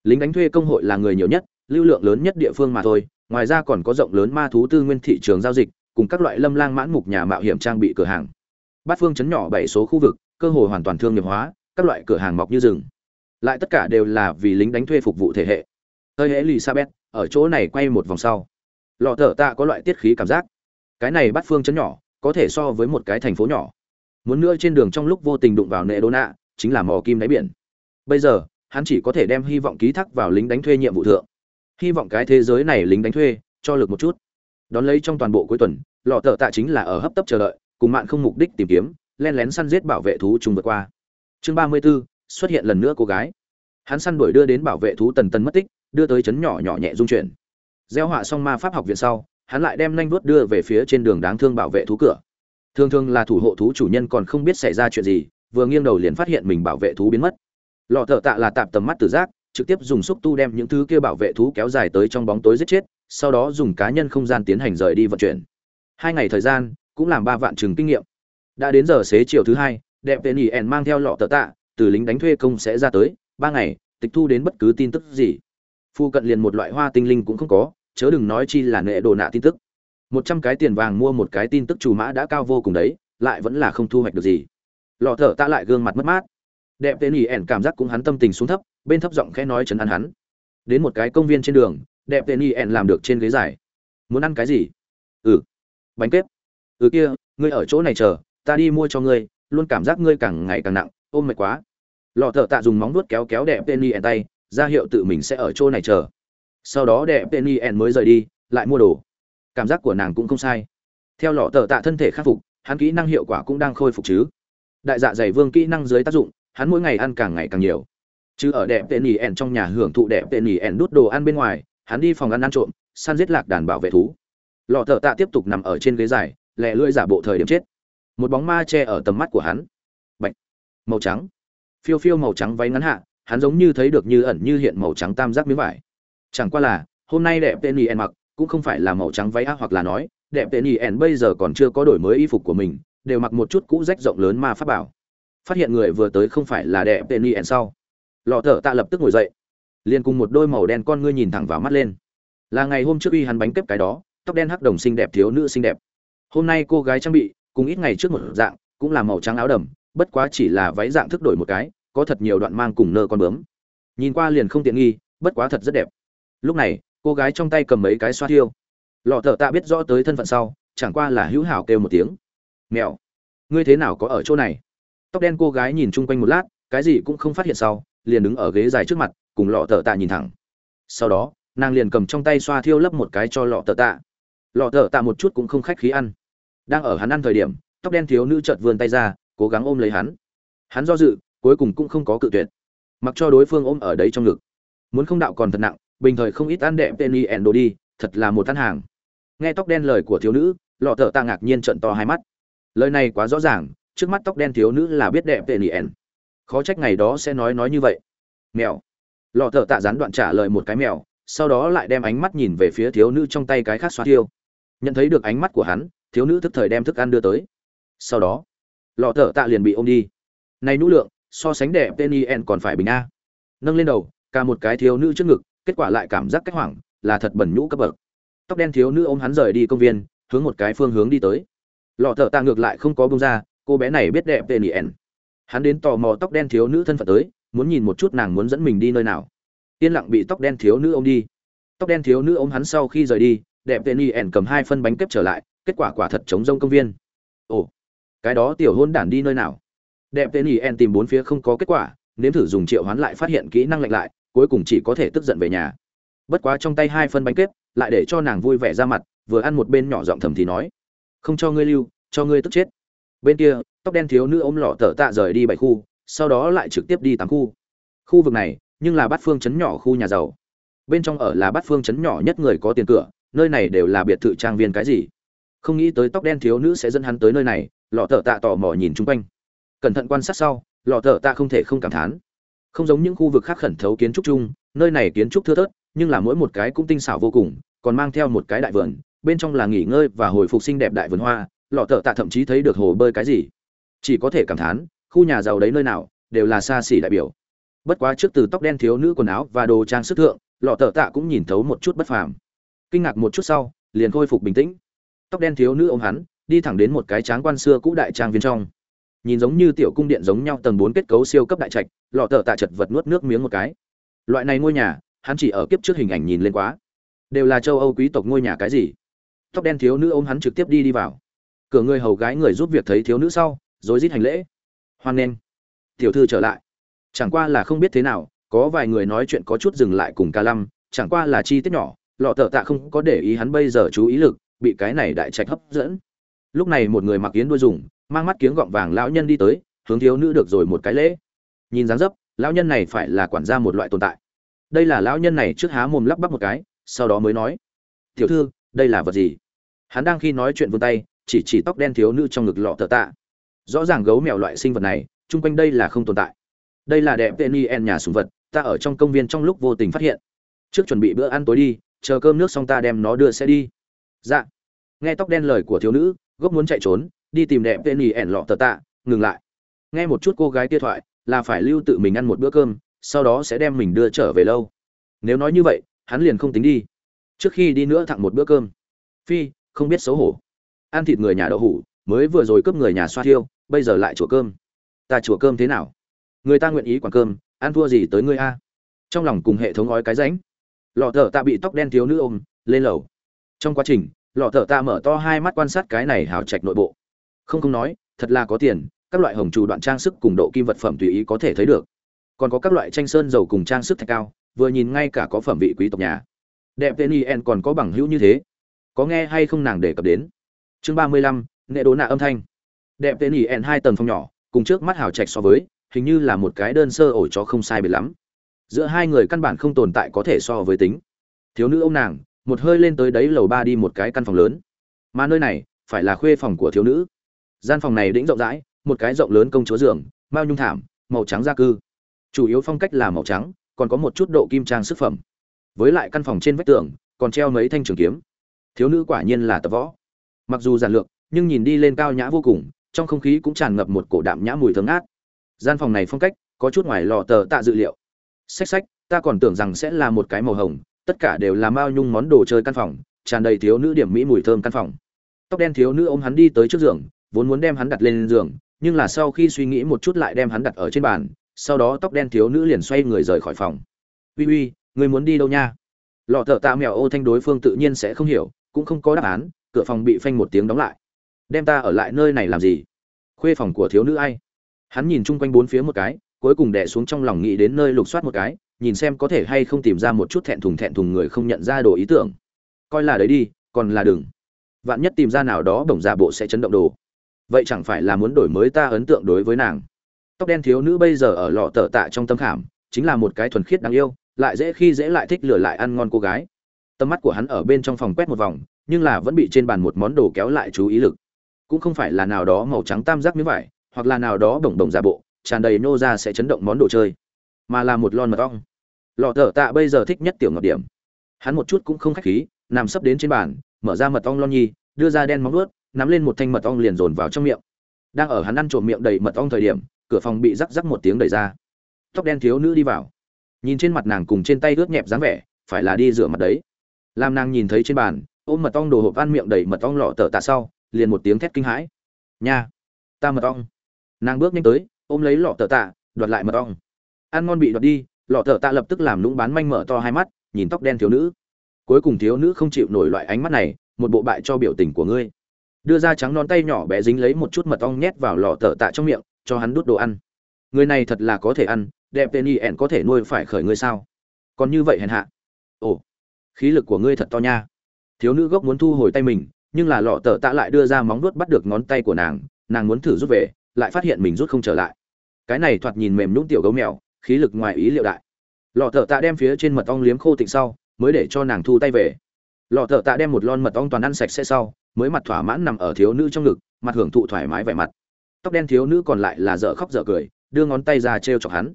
lính đánh thuê công hội là người nhiều nhất, lưu lượng lớn nhất địa phương mà thôi, ngoài ra còn có rộng lớn ma thú tư nguyên thị trường giao dịch, cùng các loại lâm lang mãn mục nhà mạo hiểm trang bị cửa hàng. Bát phương chấn nhỏ bảy số khu vực, cơ hội hoàn toàn thương nghiệp hóa, các loại cửa hàng mọc như rừng. Lại tất cả đều là vì lính đánh thuê phục vụ thể hệ. Hơi hễ elizabeth, ở chỗ này quay một vòng sau. Lọ thở tạ có loại tiết khí cảm giác. Cái này bát phương chấn nhỏ, có thể so với một cái thành phố nhỏ. Muốn nữa trên đường trong lúc vô tình đụng vào nệ đô nạ chính là mò kim đáy biển. Bây giờ hắn chỉ có thể đem hy vọng ký thác vào lính đánh thuê nhiệm vụ thượng. Hy vọng cái thế giới này lính đánh thuê cho lực một chút. Đón lấy trong toàn bộ cuối tuần lọ tờ tạ chính là ở hấp tấp chờ đợi cùng mạng không mục đích tìm kiếm len lén săn giết bảo vệ thú trùng vượt qua. Chương ba mươi 34, xuất hiện lần nữa cô gái. Hắn săn đuổi đưa đến bảo vệ thú tần tần mất tích đưa tới chấn nhỏ nhỏ nhẹ dung chuyển. Gieo họa xong ma pháp học viện sau hắn lại đem nhanh vuốt đưa về phía trên đường đáng thương bảo vệ thú cửa. Thường thường là thủ hộ thú chủ nhân còn không biết xảy ra chuyện gì vừa nghiêng đầu liền phát hiện mình bảo vệ thú biến mất lọ thợ tạ là tạm tầm mắt tử giác, trực tiếp dùng xúc tu đem những thứ kia bảo vệ thú kéo dài tới trong bóng tối giết chết, sau đó dùng cá nhân không gian tiến hành rời đi vận chuyển. Hai ngày thời gian, cũng làm ba vạn chừng kinh nghiệm. Đã đến giờ xế chiều thứ hai, đẹp tên ỉ ẻn mang theo lọ tờ tạ, từ lính đánh thuê công sẽ ra tới, ba ngày, tịch thu đến bất cứ tin tức gì. Phu cận liền một loại hoa tinh linh cũng không có, chớ đừng nói chi là nệ đồ nạ tin tức. Một trăm cái tiền vàng mua một cái tin tức chủ mã đã cao vô cùng đấy, lại vẫn là không thu hoạch được gì. Lọ thở tạ lại gương mặt mất mát đẹp tên ỉ ẻn cảm giác cũng hắn tâm tình xuống thấp, bên thấp giọng khẽ nói chấn an hắn. Đến một cái công viên trên đường, đẹp tên ỉ ẻn làm được trên ghế dài. Muốn ăn cái gì? Ừ. Bánh kếp ừ kia, ngươi ở chỗ này chờ, ta đi mua cho ngươi, luôn cảm giác ngươi càng ngày càng nặng, ôm mệt quá. Lọ thợ tạ dùng móng vuốt kéo kéo đẹp tên ỉ tay, ra hiệu tự mình sẽ ở chỗ này chờ. Sau đó đẹp tên ỉ mới rời đi, lại mua đồ. Cảm giác của nàng cũng không sai. Theo lọ thợ tạ thân thể khắc phục, hắn kỹ năng hiệu quả cũng đang khôi phục chứ. Đại dạ dày vương kỹ năng dưới tác dụng hắn mỗi ngày ăn càng ngày càng nhiều. Chứ ở đẹp tên nhì ẻn trong nhà hưởng thụ đẹp tên nhì ẻn đút đồ ăn bên ngoài, hắn đi phòng ăn ăn trộm, săn giết lạc đàn bảo vệ thú. Lọ thợ tạ tiếp tục nằm ở trên ghế dài lẹ lưỡi giả bộ thời điểm chết. Một bóng ma che ở tầm mắt của hắn. Bạch. màu trắng. Phiêu phiêu màu trắng váy ngắn hạ, hắn giống như thấy được như ẩn như hiện màu trắng tam giác miếng vải. Chẳng qua là, hôm nay đẹp tên y mặc, cũng không phải là màu trắng váy ác hoặc là nói, đẹp tên y bây giờ còn chưa có đổi mới y phục của mình, đều mặc một chút cũ rách rộng lớn ma pháp bảo phát hiện người vừa tới không phải là đẹp tên y sau. Lọ thở tạ lập tức ngồi dậy. Liền cùng một đôi màu đen con ngươi nhìn thẳng vào mắt lên. Là ngày hôm trước uy hắn bánh kép cái đó, tóc đen hắc đồng xinh đẹp thiếu nữ xinh đẹp. Hôm nay cô gái trang bị, cùng ít ngày trước một dạng, cũng là màu trắng áo đầm, bất quá chỉ là váy dạng thức đổi một cái, có thật nhiều đoạn mang cùng nơ con bướm. Nhìn qua liền không tiện nghi, bất quá thật rất đẹp. Lúc này, cô gái trong tay cầm mấy cái xoa thiêu. Lọ thợ tạ biết rõ tới thân phận sau, chẳng qua là hữu hảo kêu một tiếng. Mèo ngươi thế nào có ở chỗ này? Tóc đen cô gái nhìn chung quanh một lát, cái gì cũng không phát hiện sau, liền đứng ở ghế dài trước mặt, cùng lọ tờ tạ nhìn thẳng. Sau đó, nàng liền cầm trong tay xoa thiêu lấp một cái cho lọ tờ tạ. Lọ tờ tạ một chút cũng không khách khí ăn. Đang ở hắn ăn thời điểm, tóc đen thiếu nữ chợt vươn tay ra, cố gắng ôm lấy hắn. Hắn do dự, cuối cùng cũng không có cự tuyệt. Mặc cho đối phương ôm ở đấy trong ngực. Muốn không đạo còn thật nặng, bình thời không ít ăn đệm tên y ẻn đồ đi, thật là một thân hàng. Nghe tóc đen lời của thiếu nữ, lọ thợ tạ ngạc nhiên trận to hai mắt. Lời này quá rõ ràng trước mắt tóc đen thiếu nữ là biết đẹp tên nỉ ẻn. Khó trách ngày đó sẽ nói nói như vậy. Mèo. Lọ thợ tạ gián đoạn trả lời một cái mèo, sau đó lại đem ánh mắt nhìn về phía thiếu nữ trong tay cái khác xoa tiêu nhận thấy được ánh mắt của hắn, thiếu nữ thức thời đem thức ăn đưa tới. Sau đó, lọ thợ tạ liền bị ôm đi. Này nũ lượng, so sánh đẹp tên yen còn phải bình a. Nâng lên đầu cả một cái thiếu nữ trước ngực, kết quả lại cảm giác cách hoảng, là thật bẩn nhũ cấp bậc. Tóc đen thiếu nữ ôm hắn rời đi công viên, hướng một cái phương hướng đi tới. Lọ thợ tạ ngược lại không có bông ra cô bé này biết đẹp tên yen hắn đến tò mò tóc đen thiếu nữ thân phận tới, muốn nhìn một chút nàng muốn dẫn mình đi nơi nào. Yên lặng bị tóc đen thiếu nữ ôm đi. Tóc đen thiếu nữ ôm hắn sau khi rời đi, đẹp tên yen ẻn cầm hai phân bánh kép trở lại, kết quả quả thật chống rông công viên. Ồ, cái đó tiểu hôn đản đi nơi nào? Đẹp tên yen ẻn tìm bốn phía không có kết quả, nếm thử dùng triệu hoán lại phát hiện kỹ năng lạnh lại, cuối cùng chỉ có thể tức giận về nhà. Bất quá trong tay hai phân bánh kép, lại để cho nàng vui vẻ ra mặt, vừa ăn một bên nhỏ giọng thầm thì nói, không cho ngươi lưu, cho ngươi tức chết bên kia, tóc đen thiếu nữ ôm lọ tờ tạ rời đi bảy khu, sau đó lại trực tiếp đi tám khu. Khu vực này, nhưng là bát phương chấn nhỏ khu nhà giàu. Bên trong ở là bát phương chấn nhỏ nhất người có tiền cửa, nơi này đều là biệt thự trang viên cái gì. Không nghĩ tới tóc đen thiếu nữ sẽ dẫn hắn tới nơi này, lọ thợ tạ tò mò nhìn chung quanh. Cẩn thận quan sát sau, lọ thợ tạ không thể không cảm thán. Không giống những khu vực khác khẩn thấu kiến trúc chung, nơi này kiến trúc thưa thớt, nhưng là mỗi một cái cũng tinh xảo vô cùng, còn mang theo một cái đại vườn, bên trong là nghỉ ngơi và hồi phục xinh đẹp đại vườn hoa lọ thợ tạ thậm chí thấy được hồ bơi cái gì. Chỉ có thể cảm thán, khu nhà giàu đấy nơi nào, đều là xa xỉ đại biểu. Bất quá trước từ tóc đen thiếu nữ quần áo và đồ trang sức thượng, lọ tờ tạ cũng nhìn thấu một chút bất phàm. Kinh ngạc một chút sau, liền khôi phục bình tĩnh. Tóc đen thiếu nữ ôm hắn, đi thẳng đến một cái tráng quan xưa cũ đại trang viên trong. Nhìn giống như tiểu cung điện giống nhau tầng bốn kết cấu siêu cấp đại trạch, lọ tờ tạ chật vật nuốt nước miếng một cái. Loại này ngôi nhà, hắn chỉ ở kiếp trước hình ảnh nhìn lên quá. Đều là châu âu quý tộc ngôi nhà cái gì? Tóc đen thiếu nữ ôm hắn trực tiếp đi đi vào cửa người hầu gái người giúp việc thấy thiếu nữ sau, rồi rít hành lễ. Hoan nghênh. Tiểu thư trở lại. Chẳng qua là không biết thế nào, có vài người nói chuyện có chút dừng lại cùng ca lăm chẳng qua là chi tiết nhỏ, lọ tờ tạ không có để ý hắn bây giờ chú ý lực, bị cái này đại trạch hấp dẫn. Lúc này một người mặc yến đuôi dùng, mang mắt kiếng gọng vàng lão nhân đi tới, hướng thiếu nữ được rồi một cái lễ. Nhìn dáng dấp, lão nhân này phải là quản gia một loại tồn tại. Đây là lão nhân này trước há mồm lắp bắp một cái, sau đó mới nói. Tiểu thư, đây là vật gì? Hắn đang khi nói chuyện vươn tay chỉ chỉ tóc đen thiếu nữ trong ngực lọ tờ tạ. Rõ ràng gấu mèo loại sinh vật này, chung quanh đây là không tồn tại. Đây là đẹp tên en nhà sùng vật, ta ở trong công viên trong lúc vô tình phát hiện. Trước chuẩn bị bữa ăn tối đi, chờ cơm nước xong ta đem nó đưa xe đi. Dạ. Nghe tóc đen lời của thiếu nữ, gốc muốn chạy trốn, đi tìm đẹp tên en lọ tờ tạ, ngừng lại. Nghe một chút cô gái kia thoại, là phải lưu tự mình ăn một bữa cơm, sau đó sẽ đem mình đưa trở về lâu. Nếu nói như vậy, hắn liền không tính đi. Trước khi đi nữa thẳng một bữa cơm. Phi, không biết xấu hổ ăn thịt người nhà đậu hủ, mới vừa rồi cướp người nhà xoa thiêu, bây giờ lại chùa cơm. Ta chùa cơm thế nào? Người ta nguyện ý quản cơm, ăn thua gì tới ngươi a? Trong lòng cùng hệ thống ói cái ránh. Lọ thợ ta bị tóc đen thiếu nữ ôm, lên lầu. Trong quá trình, lọ thợ ta mở to hai mắt quan sát cái này hào trạch nội bộ. Không không nói, thật là có tiền, các loại hồng trù đoạn trang sức cùng độ kim vật phẩm tùy ý có thể thấy được. Còn có các loại tranh sơn dầu cùng trang sức thạch cao, vừa nhìn ngay cả có phẩm vị quý tộc nhà. Đẹp tên en còn có bằng hữu như thế. Có nghe hay không nàng đề cập đến? Chương ba mươi lăm, nệ đố nạ âm thanh. Đẹp tên en hai tầng phòng nhỏ, cùng trước mắt hào trạch so với, hình như là một cái đơn sơ ổ chó không sai biệt lắm. Giữa hai người căn bản không tồn tại có thể so với tính. Thiếu nữ ông nàng, một hơi lên tới đấy lầu ba đi một cái căn phòng lớn. Mà nơi này, phải là khuê phòng của thiếu nữ. Gian phòng này đĩnh rộng rãi, một cái rộng lớn công chúa giường, mao nhung thảm, màu trắng gia cư. Chủ yếu phong cách là màu trắng, còn có một chút độ kim trang sức phẩm. Với lại căn phòng trên vách tường, còn treo mấy thanh trường kiếm. Thiếu nữ quả nhiên là tập võ mặc dù giản lược, nhưng nhìn đi lên cao nhã vô cùng, trong không khí cũng tràn ngập một cổ đạm nhã mùi thơm ngát. Gian phòng này phong cách có chút ngoài lò tờ tạ dự liệu. Sách sách ta còn tưởng rằng sẽ là một cái màu hồng, tất cả đều là mao nhung món đồ chơi căn phòng, tràn đầy thiếu nữ điểm mỹ mùi thơm căn phòng. Tóc đen thiếu nữ ôm hắn đi tới trước giường, vốn muốn đem hắn đặt lên giường, nhưng là sau khi suy nghĩ một chút lại đem hắn đặt ở trên bàn, sau đó tóc đen thiếu nữ liền xoay người rời khỏi phòng. Uy uy người muốn đi đâu nha? Lọ thợ tạ mèo ô thanh đối phương tự nhiên sẽ không hiểu, cũng không có đáp án cửa phòng bị phanh một tiếng đóng lại. Đem ta ở lại nơi này làm gì? Khuê phòng của thiếu nữ ai? Hắn nhìn chung quanh bốn phía một cái, cuối cùng đẻ xuống trong lòng nghĩ đến nơi lục soát một cái, nhìn xem có thể hay không tìm ra một chút thẹn thùng thẹn thùng người không nhận ra đồ ý tưởng. Coi là đấy đi, còn là đừng. Vạn nhất tìm ra nào đó bổng giả bộ sẽ chấn động đồ. Vậy chẳng phải là muốn đổi mới ta ấn tượng đối với nàng. Tóc đen thiếu nữ bây giờ ở lọ tờ tạ trong tâm khảm, chính là một cái thuần khiết đáng yêu, lại dễ khi dễ lại thích lừa lại ăn ngon cô gái. Tầm mắt của hắn ở bên trong phòng quét một vòng nhưng là vẫn bị trên bàn một món đồ kéo lại chú ý lực. Cũng không phải là nào đó màu trắng tam giác miếng vải, hoặc là nào đó bổng bổng giả bộ, tràn đầy nô ra sẽ chấn động món đồ chơi. Mà là một lon mật ong. Lọ thở tạ bây giờ thích nhất tiểu ngọc điểm. Hắn một chút cũng không khách khí, nằm sấp đến trên bàn, mở ra mật ong lon nhi, đưa ra đen móng nuốt nắm lên một thanh mật ong liền dồn vào trong miệng. Đang ở hắn ăn trộm miệng đầy mật ong thời điểm, cửa phòng bị rắc rắc một tiếng đẩy ra. Tóc đen thiếu nữ đi vào. Nhìn trên mặt nàng cùng trên tay ướt nhẹp dáng vẻ, phải là đi rửa mặt đấy. Làm nàng nhìn thấy trên bàn ôm mật ong đồ hộp ăn miệng đầy mật ong lọ tở tạ sau, liền một tiếng thét kinh hãi. Nha, ta mật ong. Nàng bước nhanh tới, ôm lấy lọ tở tạ đoạt lại mật ong. Ăn ngon bị đoạt đi. Lọ tở tạ lập tức làm lũng bán manh mở to hai mắt, nhìn tóc đen thiếu nữ. Cuối cùng thiếu nữ không chịu nổi loại ánh mắt này, một bộ bại cho biểu tình của ngươi. Đưa ra trắng non tay nhỏ bé dính lấy một chút mật ong nhét vào lọ tở tạ trong miệng, cho hắn đút đồ ăn. Người này thật là có thể ăn, đẹp tên y ẻn có thể nuôi phải khởi ngươi sao? Còn như vậy hèn hạ. Ồ, khí lực của ngươi thật to nha thiếu nữ gốc muốn thu hồi tay mình, nhưng là lọ tờ tạ lại đưa ra móng vuốt bắt được ngón tay của nàng nàng muốn thử rút về, lại phát hiện mình rút không trở lại. Cái này thoạt nhìn mềm nhũng tiểu gấu mèo, khí lực ngoài ý liệu đại. Lọ tờ tạ đem phía trên mật ong liếm khô tịnh sau, mới để cho nàng thu tay về. Lọ tờ tạ đem một lon mật ong toàn ăn sạch sẽ sau, mới mặt thỏa mãn nằm ở thiếu nữ trong ngực, mặt hưởng thụ thoải mái vẻ mặt. Tóc đen thiếu nữ còn lại là dở khóc dở cười, đưa ngón tay ra trêu chọc hắn.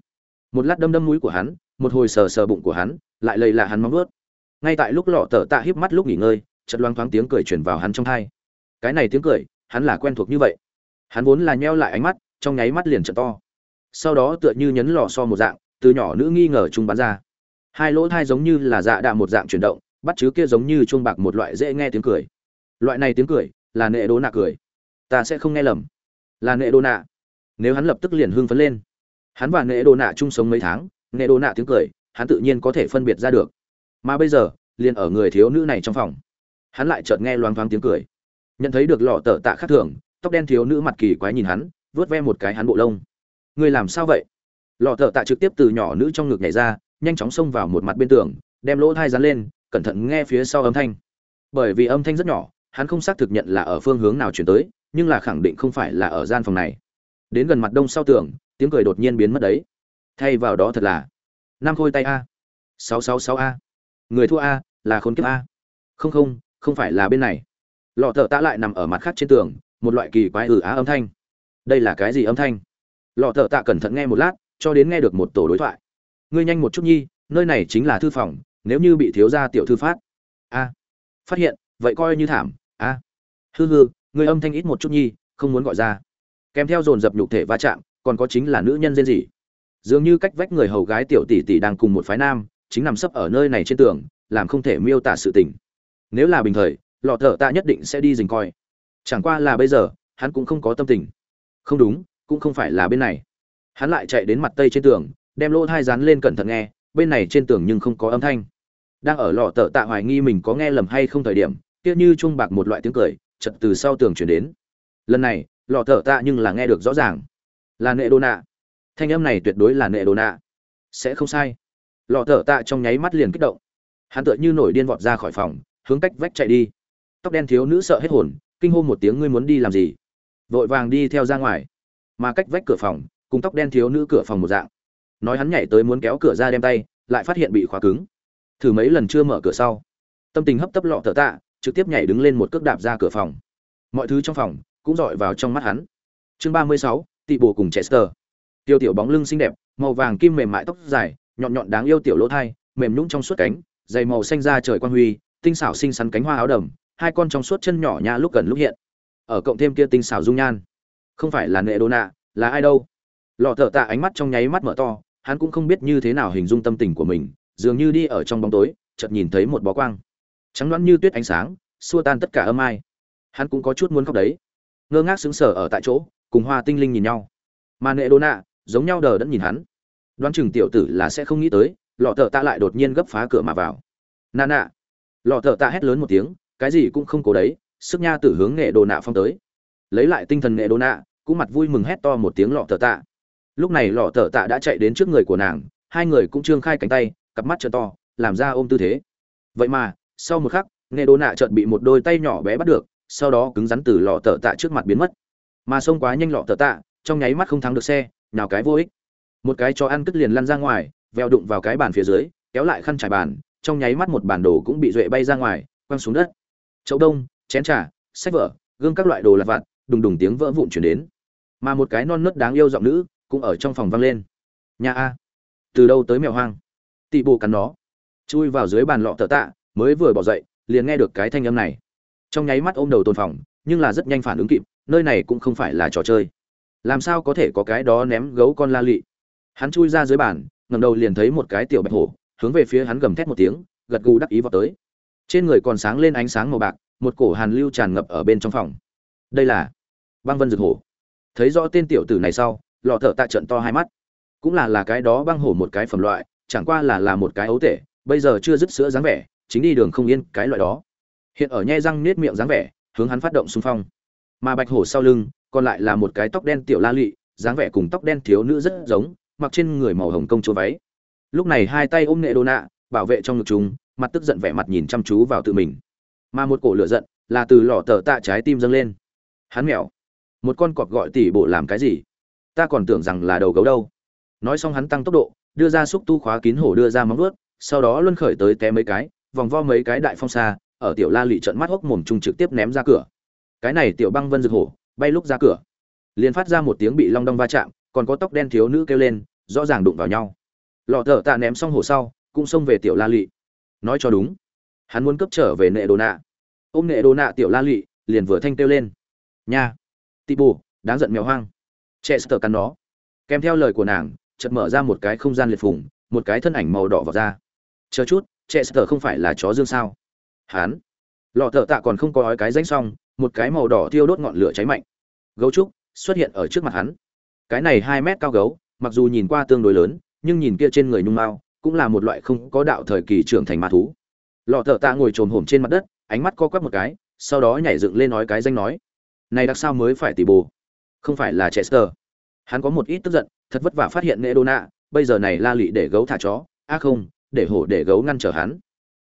Một lát đâm đâm mũi của hắn, một hồi sờ sờ bụng của hắn, lại lầy là hắn móng vuốt ngay tại lúc lọ tờ tạ híp mắt lúc nghỉ ngơi, chợt loang thoáng tiếng cười truyền vào hắn trong thai. Cái này tiếng cười, hắn là quen thuộc như vậy. Hắn vốn là nheo lại ánh mắt, trong nháy mắt liền trợ to. Sau đó tựa như nhấn lò so một dạng, từ nhỏ nữ nghi ngờ trung bắn ra. Hai lỗ thai giống như là dạ đạ một dạng chuyển động, bắt chứ kia giống như chuông bạc một loại dễ nghe tiếng cười. Loại này tiếng cười, là nệ đố nạ cười. Ta sẽ không nghe lầm. Là nệ đô nạ. Nếu hắn lập tức liền hưng phấn lên. Hắn và nệ đô nạ chung sống mấy tháng, nệ đô nạ tiếng cười, hắn tự nhiên có thể phân biệt ra được mà bây giờ, liền ở người thiếu nữ này trong phòng. Hắn lại chợt nghe loáng thoáng tiếng cười. Nhận thấy được lọ tờ tạ khắc thường, tóc đen thiếu nữ mặt kỳ quái nhìn hắn vớt ve một cái hắn bộ lông. Người làm sao vậy? Lọ tờ tạ trực tiếp từ nhỏ nữ trong ngực nhảy ra, nhanh chóng xông vào một mặt bên tường, đem lỗ thai dán lên, cẩn thận nghe phía sau âm thanh. Bởi vì âm thanh rất nhỏ, hắn không xác thực nhận là ở phương hướng nào chuyển tới, nhưng là khẳng định không phải là ở gian phòng này. Đến gần mặt đông sau tường, tiếng cười đột nhiên biến mất đấy. Thay vào đó thật là, năm khôi tay a. Sáu sáu sáu a người thua a, là khốn kiếp a. Không không không phải là bên này. Lọ thợ tạ lại nằm ở mặt khác trên tường, một loại kỳ quái ử á âm thanh. Đây là cái gì âm thanh? Lọ thợ tạ cẩn thận nghe một lát, cho đến nghe được một tổ đối thoại. Ngươi nhanh một chút nhi, nơi này chính là thư phòng, nếu như bị thiếu gia tiểu thư phát. A. Phát hiện, vậy coi như thảm, a. Hư hư người âm thanh ít một chút nhi, không muốn gọi ra. Kèm theo dồn dập nhục thể va chạm, còn có chính là nữ nhân dên gì dường như cách vách người hầu gái tiểu tỷ tỷ đang cùng một phái nam chính nằm sấp ở nơi này trên tường, làm không thể miêu tả sự tình. Nếu là bình thời, lọ thợ tạ nhất định sẽ đi dình coi. Chẳng qua là bây giờ, hắn cũng không có tâm tình. Không đúng, cũng không phải là bên này. Hắn lại chạy đến mặt tây trên tường, đem lỗ thai rán lên cẩn thận nghe, bên này trên tường nhưng không có âm thanh. Đang ở lọ thở tạ hoài nghi mình có nghe lầm hay không thời điểm tiếc như chuông bạc một loại tiếng cười chật từ sau tường chuyển đến. Lần này, lọ thở tạ nhưng là nghe được rõ ràng. Là nệ đô nạ. Thanh âm này tuyệt đối là nệ đô nạ. Sẽ không sai lọ thở tạ trong nháy mắt liền kích động. Hắn tựa như nổi điên vọt ra khỏi phòng, hướng cách vách chạy đi. Tóc đen thiếu nữ sợ hết hồn, kinh hô một tiếng, ngươi muốn đi làm gì? Vội vàng đi theo ra ngoài. Mà cách vách cửa phòng, cùng tóc đen thiếu nữ cửa phòng một dạng. Nói hắn nhảy tới muốn kéo cửa ra đem tay, lại phát hiện bị khóa cứng. Thử mấy lần chưa mở cửa sau, tâm tình hấp tấp lọ thở tạ, trực tiếp nhảy đứng lên một cước đạp ra cửa phòng. Mọi thứ trong phòng cũng dọi vào trong mắt hắn. Chương ba mươi sáu, tị bồ cùng chester. Tiêu tiểu bóng lưng xinh đẹp, màu vàng kim mềm mại tóc dài nhọn nhọn đáng yêu tiểu lỗ thai, mềm nhũng trong suốt cánh, dày màu xanh da trời quan huy, tinh xảo xinh xắn cánh hoa áo đầm, hai con trong suốt chân nhỏ nha lúc gần lúc hiện. Ở cộng thêm kia tinh xảo dung nhan. Không phải là nệ đô nạ là ai đâu? Lọ thợ tạ ánh mắt trong nháy mắt mở to, hắn cũng không biết như thế nào hình dung tâm tình của mình, dường như đi ở trong bóng tối, chợt nhìn thấy một bó quang. Trắng loãng như tuyết ánh sáng, xua tan tất cả âm ai. Hắn cũng có chút muốn khóc đấy. Ngơ ngác sững sờ ở tại chỗ, cùng hoa tinh linh nhìn nhau. Mà nệ đô nạ giống nhau đờ đẫn nhìn hắn đoán chừng tiểu tử là sẽ không nghĩ tới, lọ thợ tạ lại đột nhiên gấp phá cửa mà vào. Nà nạ lọ thợ tạ hét lớn một tiếng, cái gì cũng không cố đấy, sức nha tử hướng nghệ đồ nạ phong tới. Lấy lại tinh thần nghệ đồ nạ, cũng mặt vui mừng hét to một tiếng lọ thợ tạ. Lúc này lọ thợ tạ đã chạy đến trước người của nàng, hai người cũng trương khai cánh tay, cặp mắt trợ to, làm ra ôm tư thế. Vậy mà, sau một khắc, nghệ đồ nạ chợt bị một đôi tay nhỏ bé bắt được, sau đó cứng rắn từ lọ thợ tạ trước mặt biến mất. Mà xông quá nhanh lọ thợ tạ, trong nháy mắt không thắng được xe, nào cái vô ích một cái cho ăn cất liền lăn ra ngoài, veo đụng vào cái bàn phía dưới, kéo lại khăn trải bàn, trong nháy mắt một bản đồ cũng bị duệ bay ra ngoài, quăng xuống đất. Chậu đông, chén trà, sách vở, gương các loại đồ lặt vặt, đùng đùng tiếng vỡ vụn chuyển đến. Mà một cái non nớt đáng yêu giọng nữ cũng ở trong phòng vang lên. Nhà a. Từ đâu tới mèo hoang? Tị bồ cắn nó. Chui vào dưới bàn lọ tờ tạ, mới vừa bỏ dậy, liền nghe được cái thanh âm này. Trong nháy mắt ôm đầu tôn phòng, nhưng là rất nhanh phản ứng kịp, nơi này cũng không phải là trò chơi. Làm sao có thể có cái đó ném gấu con la lị? Hắn chui ra dưới bàn ngầm đầu liền thấy một cái tiểu bạch hổ, hướng về phía hắn gầm thét một tiếng, gật gù đắc ý vào tới. Trên người còn sáng lên ánh sáng màu bạc, một cổ hàn lưu tràn ngập ở bên trong phòng. Đây là băng vân rực hổ. Thấy rõ tên tiểu tử này sau, lọ thợ tạ trận to hai mắt. Cũng là là cái đó băng hổ một cái phẩm loại, chẳng qua là là một cái ấu tể, bây giờ chưa dứt sữa dáng vẻ, chính đi đường không yên cái loại đó. Hiện ở nhe răng nết miệng dáng vẻ, hướng hắn phát động xung phong. Mà bạch hổ sau lưng, còn lại là một cái tóc đen tiểu la lị, dáng vẻ cùng tóc đen thiếu nữ rất giống mặc trên người màu hồng công chúa váy. Lúc này hai tay ôm nệ đô nạ, bảo vệ trong ngực chúng, mặt tức giận vẻ mặt nhìn chăm chú vào tự mình. Mà một cổ lửa giận là từ lò tờ tạ trái tim dâng lên. Hắn mèo một con cọp gọi tỷ bộ làm cái gì? Ta còn tưởng rằng là đầu gấu đâu. Nói xong hắn tăng tốc độ, đưa ra xúc tu khóa kín hổ đưa ra móng vuốt, sau đó luân khởi tới té mấy cái, vòng vo mấy cái đại phong xa, ở tiểu la lị trận mắt hốc mồm chung trực tiếp ném ra cửa. Cái này tiểu băng vân rực hổ, bay lúc ra cửa. Liền phát ra một tiếng bị long đong va chạm, còn có tóc đen thiếu nữ kêu lên rõ ràng đụng vào nhau. Lọ thợ tạ ném xong hổ sau, cũng xông về tiểu la lị. Nói cho đúng, hắn muốn cấp trở về nệ đồ nạ. Ôm nệ đồ nạ tiểu la lị, liền vừa thanh kêu lên. Nha! Tị bù, đáng giận mèo hoang. Trẻ sờ cắn nó. Kèm theo lời của nàng, chợt mở ra một cái không gian liệt phủng một cái thân ảnh màu đỏ vào ra. Chờ chút trẻ sờ không phải là chó dương sao? Hắn! Lọ thợ tạ còn không có ói cái danh xong, một cái màu đỏ thiêu đốt ngọn lửa cháy mạnh. Gấu trúc xuất hiện ở trước mặt hắn. Cái này hai mét cao gấu mặc dù nhìn qua tương đối lớn, nhưng nhìn kia trên người nhung mao cũng là một loại không có đạo thời kỳ trưởng thành ma thú. Lọ thợ tạ ngồi trồm hổm trên mặt đất, ánh mắt co quắp một cái, sau đó nhảy dựng lên nói cái danh nói, này đặc sao mới phải tỉ bồ? Không phải là chester. Hắn có một ít tức giận, thật vất vả phát hiện nghệ đô nạ bây giờ này la lị để gấu thả chó á không, để hổ để gấu ngăn trở hắn.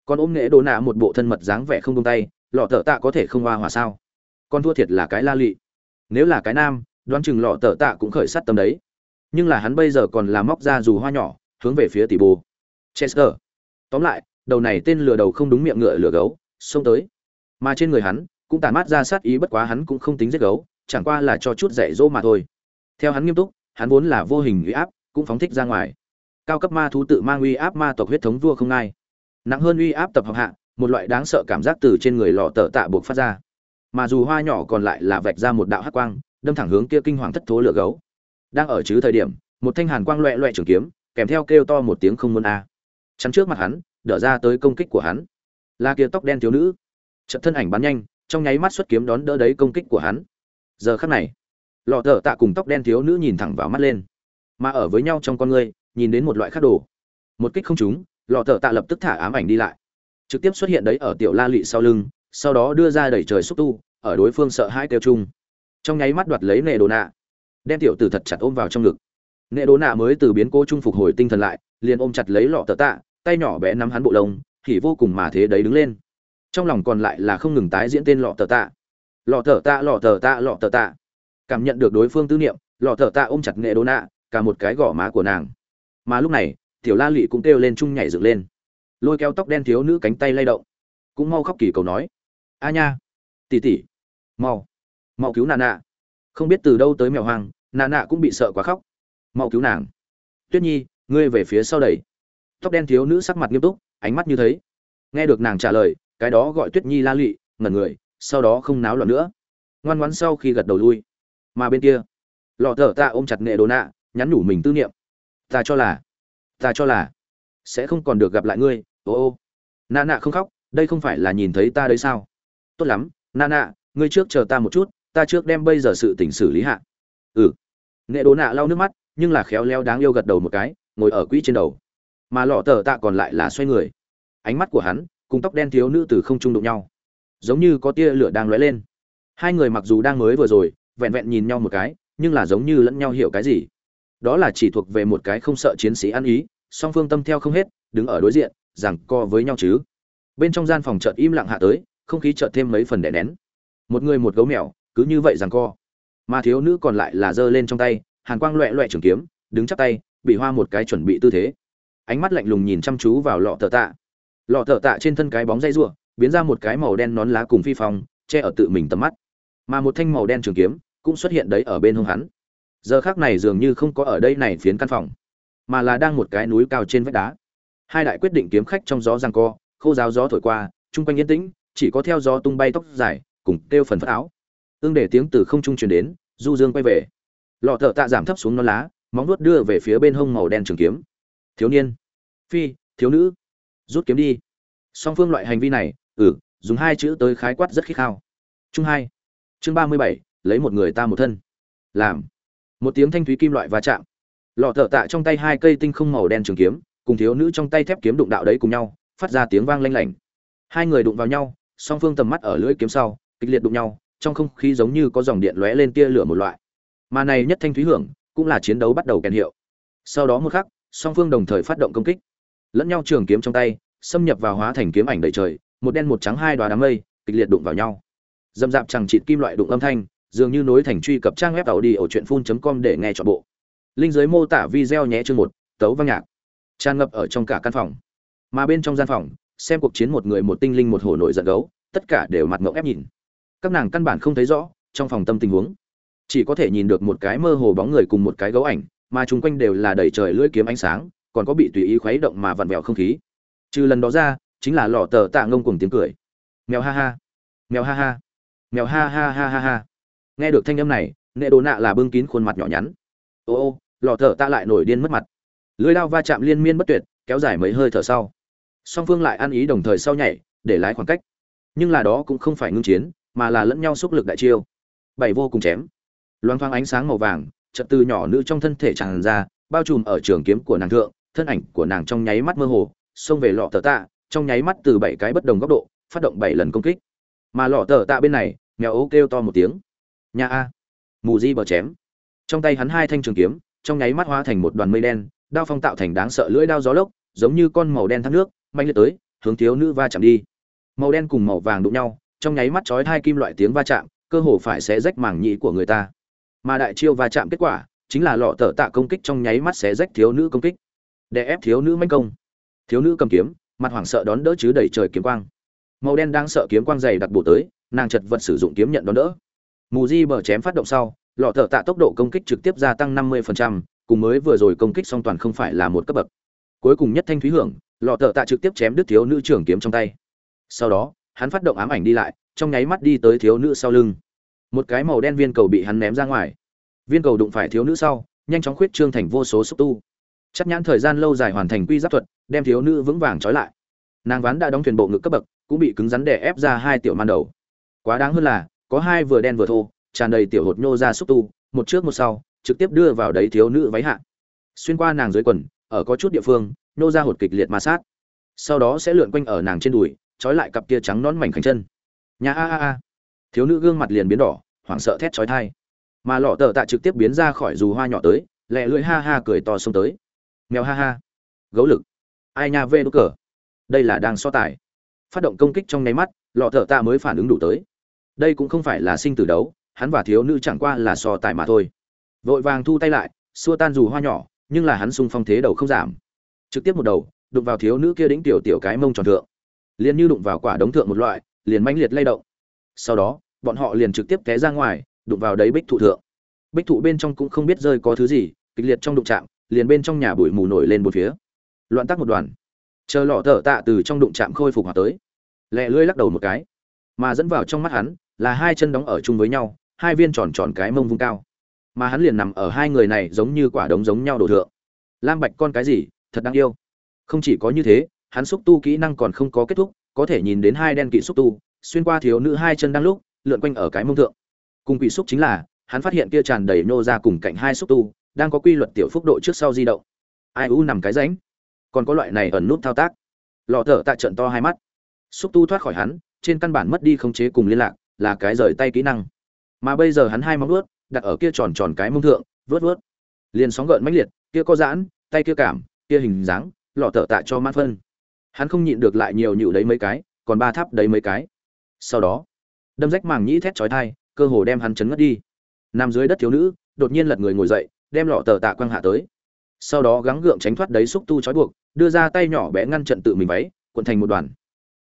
Còn ôm nghệ đô nạ một bộ thân mật dáng vẻ không tung tay, lọ thợ tạ có thể không hoa hòa sao? Con thua thiệt là cái la lị. Nếu là cái nam, đoán chừng lọ thợ tạ cũng khởi sát tâm đấy nhưng là hắn bây giờ còn là móc ra dù hoa nhỏ, hướng về phía tỷ bồ. Chester. Tóm lại, đầu này tên lừa đầu không đúng miệng ngựa lừa gấu, xông tới. Mà trên người hắn, cũng tàn mát ra sát ý bất quá hắn cũng không tính giết gấu, chẳng qua là cho chút dạy dỗ mà thôi. Theo hắn nghiêm túc, hắn vốn là vô hình uy áp, cũng phóng thích ra ngoài. Cao cấp ma thú tự mang uy áp ma tộc huyết thống vua không ai. Nặng hơn uy áp tập hợp hạ, một loại đáng sợ cảm giác từ trên người lò tợ tạ buộc phát ra. Mà dù hoa nhỏ còn lại là vạch ra một đạo hắc quang, đâm thẳng hướng kia kinh hoàng thất thố lửa gấu đang ở chứ thời điểm, một thanh hàn quang loẹ loẹ trường kiếm, kèm theo kêu to một tiếng không muốn a. À. Chắn trước mặt hắn, đỡ ra tới công kích của hắn. Là kia tóc đen thiếu nữ. Trận thân ảnh bắn nhanh, trong nháy mắt xuất kiếm đón đỡ đấy công kích của hắn. Giờ khắc này, lọ thở tạ cùng tóc đen thiếu nữ nhìn thẳng vào mắt lên. Mà ở với nhau trong con ngươi nhìn đến một loại khắc đồ. Một kích không trúng, lọ thở tạ lập tức thả ám ảnh đi lại. Trực tiếp xuất hiện đấy ở tiểu la lị sau lưng, sau đó đưa ra đẩy trời xúc tu, ở đối phương sợ hãi kêu chung. Trong nháy mắt đoạt lấy nệ đồ nạ đem tiểu tử thật chặt ôm vào trong ngực. Nệ đố nạ mới từ biến cố trung phục hồi tinh thần lại, liền ôm chặt lấy lọ tờ tạ, tay nhỏ bé nắm hắn bộ lông, thì vô cùng mà thế đấy đứng lên. Trong lòng còn lại là không ngừng tái diễn tên lọ tờ tạ. Lọ tờ tạ, lọ tờ tạ, lọ tờ tạ. Cảm nhận được đối phương tư niệm, lọ tờ tạ ôm chặt nệ đố nạ, cả một cái gò má của nàng. Mà lúc này, tiểu la lụy cũng kêu lên chung nhảy dựng lên. Lôi kéo tóc đen thiếu nữ cánh tay lay động. Cũng mau khóc kỳ cầu nói. A nha tỉ tỉ mau mau cứu nà nà không biết từ đâu tới mèo hoang, nà nạ cũng bị sợ quá khóc. Mau cứu nàng. Tuyết nhi, ngươi về phía sau đẩy. Tóc đen thiếu nữ sắc mặt nghiêm túc, ánh mắt như thấy. Nghe được nàng trả lời, cái đó gọi tuyết nhi la lụy ngẩn người, sau đó không náo loạn nữa. Ngoan ngoãn sau khi gật đầu lui. Mà bên kia, lọ thở ta ôm chặt nệ đồ nạ, nhắn nhủ mình tư niệm. Ta cho là, ta cho là, sẽ không còn được gặp lại ngươi, ô ô. Nà nạ không khóc, đây không phải là nhìn thấy ta đấy sao? Tốt lắm, nà nạ ngươi trước chờ ta một chút ta trước đem bây giờ sự tình xử lý hạ. Ừ. Nghệ đồ nạ lau nước mắt, nhưng là khéo léo đáng yêu gật đầu một cái, ngồi ở quỹ trên đầu. Mà lọ tờ tạ còn lại là xoay người. Ánh mắt của hắn, cùng tóc đen thiếu nữ từ không trung đụng nhau. Giống như có tia lửa đang lóe lên. Hai người mặc dù đang mới vừa rồi, vẹn vẹn nhìn nhau một cái, nhưng là giống như lẫn nhau hiểu cái gì. Đó là chỉ thuộc về một cái không sợ chiến sĩ ăn ý, song phương tâm theo không hết, đứng ở đối diện rằng co với nhau chứ. Bên trong gian phòng chợt im lặng hạ tới, không khí chợt thêm mấy phần đè nén. Một người một gấu mèo cứ như vậy rằng co. Mà thiếu nữ còn lại là giơ lên trong tay, hàn quang loẹ loẹ trường kiếm, đứng chắp tay, bị hoa một cái chuẩn bị tư thế. Ánh mắt lạnh lùng nhìn chăm chú vào lọ thợ tạ. Lọ thợ tạ trên thân cái bóng dây rùa, biến ra một cái màu đen nón lá cùng phi phong, che ở tự mình tầm mắt. Mà một thanh màu đen trường kiếm cũng xuất hiện đấy ở bên hông hắn. Giờ khác này dường như không có ở đây này phiến căn phòng, mà là đang một cái núi cao trên vách đá. Hai đại quyết định kiếm khách trong gió giang co, khô giáo gió thổi qua, chung quanh yên tĩnh, chỉ có theo gió tung bay tóc dài, cùng kêu phần phất áo ương để tiếng từ không trung truyền đến, du dương quay về. Lọ thợ tạ giảm thấp xuống non lá, móng nuốt đưa về phía bên hông màu đen trường kiếm. Thiếu niên. Phi, thiếu nữ. Rút kiếm đi. Song phương loại hành vi này ừ dùng hai chữ tới khái quát rất khích khao. Chương hai. Chương ba mươi bảy, lấy một người ta một thân. Làm. Một tiếng thanh thúy kim loại va chạm. Lọ thợ tạ trong tay hai cây tinh không màu đen trường kiếm, cùng thiếu nữ trong tay thép kiếm đụng đạo đấy cùng nhau, phát ra tiếng vang lanh lảnh. Hai người đụng vào nhau, song phương tầm mắt ở lưỡi kiếm sau, kịch liệt đụng nhau trong không khí giống như có dòng điện lóe lên tia lửa một loại. Mà này nhất thanh thúy hưởng cũng là chiến đấu bắt đầu kèn hiệu. Sau đó một khắc, song phương đồng thời phát động công kích. Lẫn nhau trường kiếm trong tay, xâm nhập vào hóa thành kiếm ảnh đầy trời, một đen một trắng hai đoá đám mây, kịch liệt đụng vào nhau. Dầm dạp chẳng chịt kim loại đụng âm thanh, dường như nối thành truy cập trang web tàu đi ở truyện phun com để nghe trọn bộ. Linh giới mô tả video nhé chương một, tấu văn nhạc. Tràn ngập ở trong cả căn phòng. Mà bên trong gian phòng, xem cuộc chiến một người một tinh linh một hồ nội giận gấu, tất cả đều mặt ngộng ép nhìn các nàng căn bản không thấy rõ trong phòng tâm tình huống. Chỉ có thể nhìn được một cái mơ hồ bóng người cùng một cái gấu ảnh, mà chung quanh đều là đầy trời lưỡi kiếm ánh sáng, còn có bị tùy ý khuấy động mà vặn vẹo không khí. Trừ lần đó ra, chính là lọ tờ tạ ngông cùng tiếng cười. Mèo ha ha. Mèo ha ha. Mèo ha ha ha ha ha. Nghe được thanh âm này, nệ đồ nạ là bưng kín khuôn mặt nhỏ nhắn. Ô ô, lọ thở ta lại nổi điên mất mặt. Lưới lao va chạm liên miên bất tuyệt, kéo dài mấy hơi thở sau. Song phương lại ăn ý đồng thời sau nhảy, để lái khoảng cách. Nhưng là đó cũng không phải ngưng chiến mà là lẫn nhau xúc lực đại chiêu. Bảy vô cùng chém. Loang thoáng ánh sáng màu vàng, chợt từ nhỏ nữ trong thân thể tràn ra, bao trùm ở trường kiếm của nàng thượng, thân ảnh của nàng trong nháy mắt mơ hồ, xông về lọ tờ tạ, trong nháy mắt từ bảy cái bất đồng góc độ, phát động bảy lần công kích. Mà lọ tờ tạ bên này nghèo ấu kêu to một tiếng. Nhà a. Mù di bờ chém. Trong tay hắn hai thanh trường kiếm, trong nháy mắt hóa thành một đoàn mây đen, đao phong tạo thành đáng sợ lưỡi đao gió lốc, giống như con màu đen thác nước, mạnh liệt tới, hướng thiếu nữ va chạm đi. Màu đen cùng màu vàng đụng nhau trong nháy mắt chói hai kim loại tiếng va chạm cơ hồ phải xé rách màng nhĩ của người ta. Mà đại chiêu va chạm kết quả chính là lọ tở tạ công kích trong nháy mắt xé rách thiếu nữ công kích. Để ép thiếu nữ manh công. Thiếu nữ cầm kiếm mặt hoảng sợ đón đỡ chứ đẩy trời kiếm quang. Màu đen đang sợ kiếm quang dày đặc bổ tới nàng chật vật sử dụng kiếm nhận đón đỡ. Mù di bờ chém phát động sau lọ thợ tạ tốc độ công kích trực tiếp gia tăng 50%, cùng mới vừa rồi công kích song toàn không phải là một cấp bậc. Cuối cùng nhất thanh thúy hưởng lọ thợ tạ trực tiếp chém đứt thiếu nữ trưởng kiếm trong tay. Sau đó hắn phát động ám ảnh đi lại, trong nháy mắt đi tới thiếu nữ sau lưng. Một cái màu đen viên cầu bị hắn ném ra ngoài. Viên cầu đụng phải thiếu nữ sau, nhanh chóng khuyết trương thành vô số xúc tu. Chắc nhãn thời gian lâu dài hoàn thành quy giáp thuật, đem thiếu nữ vững vàng trói lại. Nàng ván đã đóng thuyền bộ ngực cấp bậc, cũng bị cứng rắn đè ép ra hai tiểu man đầu. Quá đáng hơn là, có hai vừa đen vừa thô, tràn đầy tiểu hột nhô ra xúc tu, một trước một sau, trực tiếp đưa vào đấy thiếu nữ váy hạ. Xuyên qua nàng dưới quần, ở có chút địa phương, nhô ra hột kịch liệt ma sát. Sau đó sẽ lượn quanh ở nàng trên đùi trói lại cặp kia trắng nón mảnh khảnh chân. Nhà a a a. Thiếu nữ gương mặt liền biến đỏ, hoảng sợ thét chói thai. Mà lọ tờ tạ trực tiếp biến ra khỏi dù hoa nhỏ tới, lẹ lưỡi ha ha cười to xông tới. Mèo ha ha. Gấu lực. Ai nha, vê đốt cờ. Đây là đang so tài. Phát động công kích trong nháy mắt, lọ thợ tạ mới phản ứng đủ tới. Đây cũng không phải là sinh tử đấu, hắn và thiếu nữ chẳng qua là so tài mà thôi. Vội vàng thu tay lại, xua tan dù hoa nhỏ, nhưng là hắn sung phong thế đầu không giảm. Trực tiếp một đầu đục vào thiếu nữ kia đĩnh tiểu tiểu cái mông tròn thượng liền như đụng vào quả đống thượng một loại, liền mãnh liệt lay động. Sau đó, bọn họ liền trực tiếp té ra ngoài, đụng vào đấy bích thụ thượng. Bích thụ bên trong cũng không biết rơi có thứ gì, kịch liệt trong đụng chạm, liền bên trong nhà bụi mù nổi lên một phía. Loạn tắc một đoàn. Chờ lọ thở tạ từ trong đụng chạm khôi phục hòa tới. Lẹ lưỡi lắc đầu một cái. Mà dẫn vào trong mắt hắn, là hai chân đóng ở chung với nhau, hai viên tròn tròn cái mông vung cao. Mà hắn liền nằm ở hai người này giống như quả đống giống nhau đổ thượng. Lam bạch con cái gì, thật đáng yêu. Không chỉ có như thế hắn xúc tu kỹ năng còn không có kết thúc, có thể nhìn đến hai đen kỵ xúc tu, xuyên qua thiếu nữ hai chân đang lúc, lượn quanh ở cái mông thượng. Cùng quỷ xúc chính là, hắn phát hiện kia tràn đầy nô ra cùng cạnh hai xúc tu, đang có quy luật tiểu phúc độ trước sau di động. Ai u nằm cái ránh. Còn có loại này ẩn nút thao tác. Lọ thở tại trận to hai mắt. Xúc tu thoát khỏi hắn, trên căn bản mất đi khống chế cùng liên lạc, là cái rời tay kỹ năng. Mà bây giờ hắn hai móng vuốt, đặt ở kia tròn tròn cái mông thượng vớt vớt liền sóng gợn mãnh liệt, kia có giãn, tay kia cảm, kia hình dáng, lọ thở tạ cho mát phân hắn không nhịn được lại nhiều nhịu đấy mấy cái, còn ba tháp đấy mấy cái. Sau đó, đâm rách màng nhĩ thét chói thai cơ hồ đem hắn chấn ngất đi. Nằm dưới đất thiếu nữ, đột nhiên lật người ngồi dậy, đem lọ tờ tạ quăng hạ tới. Sau đó gắng gượng tránh thoát đấy xúc tu trói buộc, đưa ra tay nhỏ bé ngăn trận tự mình váy, cuộn thành một đoàn.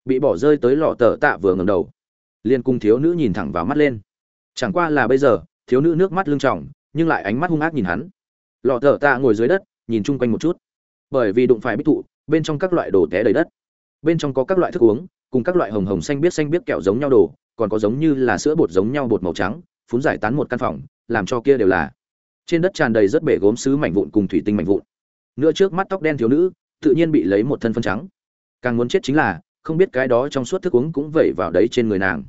Bị bỏ rơi tới lọ tờ tạ vừa ngầm đầu. Liên cung thiếu nữ nhìn thẳng vào mắt lên. Chẳng qua là bây giờ, thiếu nữ nước mắt lưng tròng, nhưng lại ánh mắt hung ác nhìn hắn. Lọ tờ tạ ngồi dưới đất, nhìn chung quanh một chút. Bởi vì đụng phải bích thụ bên trong các loại đồ té đầy đất. Bên trong có các loại thức uống, cùng các loại hồng hồng xanh biết xanh biết kẹo giống nhau đồ, còn có giống như là sữa bột giống nhau bột màu trắng, phun giải tán một căn phòng, làm cho kia đều là. Trên đất tràn đầy rất bể gốm sứ mảnh vụn cùng thủy tinh mảnh vụn. Nữa trước mắt tóc đen thiếu nữ, tự nhiên bị lấy một thân phân trắng. Càng muốn chết chính là, không biết cái đó trong suốt thức uống cũng vẩy vào đấy trên người nàng.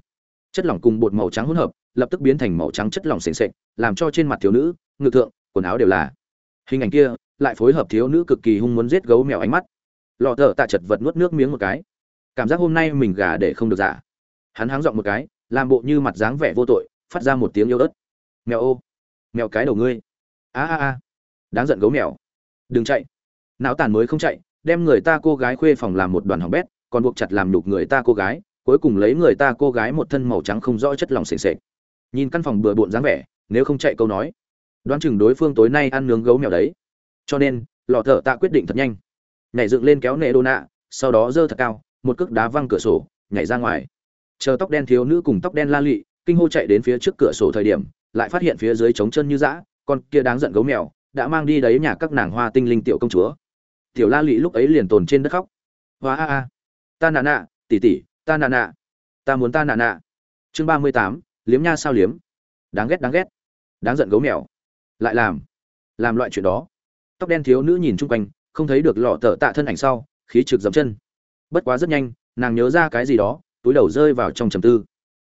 Chất lỏng cùng bột màu trắng hỗn hợp, lập tức biến thành màu trắng chất lỏng sền sệt, làm cho trên mặt thiếu nữ, ngực thượng, quần áo đều là. Hình ảnh kia, lại phối hợp thiếu nữ cực kỳ hung muốn giết gấu mèo ánh mắt lọ thở tạ chật vật nuốt nước miếng một cái. Cảm giác hôm nay mình gà để không được giả hắn háng giọng một cái, làm bộ như mặt dáng vẻ vô tội, phát ra một tiếng yêu ớt. Mèo ô, mèo cái đầu ngươi. A a a. Đáng giận gấu mèo. Đừng chạy. Não tàn mới không chạy, đem người ta cô gái khuê phòng làm một đoàn hỏng bét, còn buộc chặt làm nhục người ta cô gái, cuối cùng lấy người ta cô gái một thân màu trắng không rõ chất lỏng s ề sệt. Nhìn căn phòng bừa bộn dáng vẻ, nếu không chạy câu nói. Đoán chừng đối phương tối nay ăn nướng gấu mèo đấy. Cho nên, lọ thợ tạ quyết định thật nhanh nhảy dựng lên kéo nệ đô nạ, sau đó giơ thật cao, một cước đá văng cửa sổ, nhảy ra ngoài. Chờ tóc đen thiếu nữ cùng tóc đen la lụy, kinh hô chạy đến phía trước cửa sổ thời điểm, lại phát hiện phía dưới trống chân như dã, con kia đáng giận gấu mèo đã mang đi đấy nhà các nàng hoa tinh linh tiểu công chúa. Tiểu la lụy lúc ấy liền tồn trên đất khóc. Hoa a a. Ta nà nạ tỉ tỉ, ta nà nạ ta muốn ta nà nạ chương ba mươi tám, liếm nha sao liếm. Đáng ghét đáng ghét. Đáng giận gấu mèo. Lại làm. Làm loại chuyện đó. Tóc đen thiếu nữ nhìn chung quanh không thấy được lọ tờ tạ thân ảnh sau, khí trực dậm chân. Bất quá rất nhanh, nàng nhớ ra cái gì đó, túi đầu rơi vào trong trầm tư.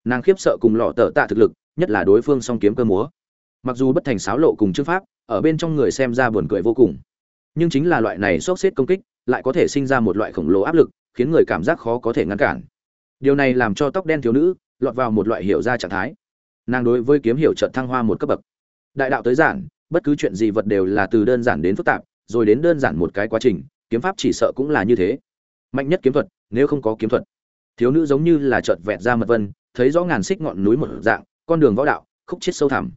Nàng khiếp sợ cùng lọ tờ tạ thực lực, nhất là đối phương song kiếm cơ múa. Mặc dù bất thành sáo lộ cùng chữ pháp, ở bên trong người xem ra buồn cười vô cùng. Nhưng chính là loại này sốc xếp công kích, lại có thể sinh ra một loại khổng lồ áp lực, khiến người cảm giác khó có thể ngăn cản. Điều này làm cho tóc đen thiếu nữ, lọt vào một loại hiểu ra trạng thái. Nàng đối với kiếm hiểu trận thăng hoa một cấp bậc. Đại đạo tới giản, bất cứ chuyện gì vật đều là từ đơn giản đến phức tạp rồi đến đơn giản một cái quá trình, kiếm pháp chỉ sợ cũng là như thế. Mạnh nhất kiếm thuật, nếu không có kiếm thuật. Thiếu nữ giống như là chợt vẹt ra mật vân, thấy rõ ngàn xích ngọn núi một dạng, con đường võ đạo, khúc chết sâu thẳm.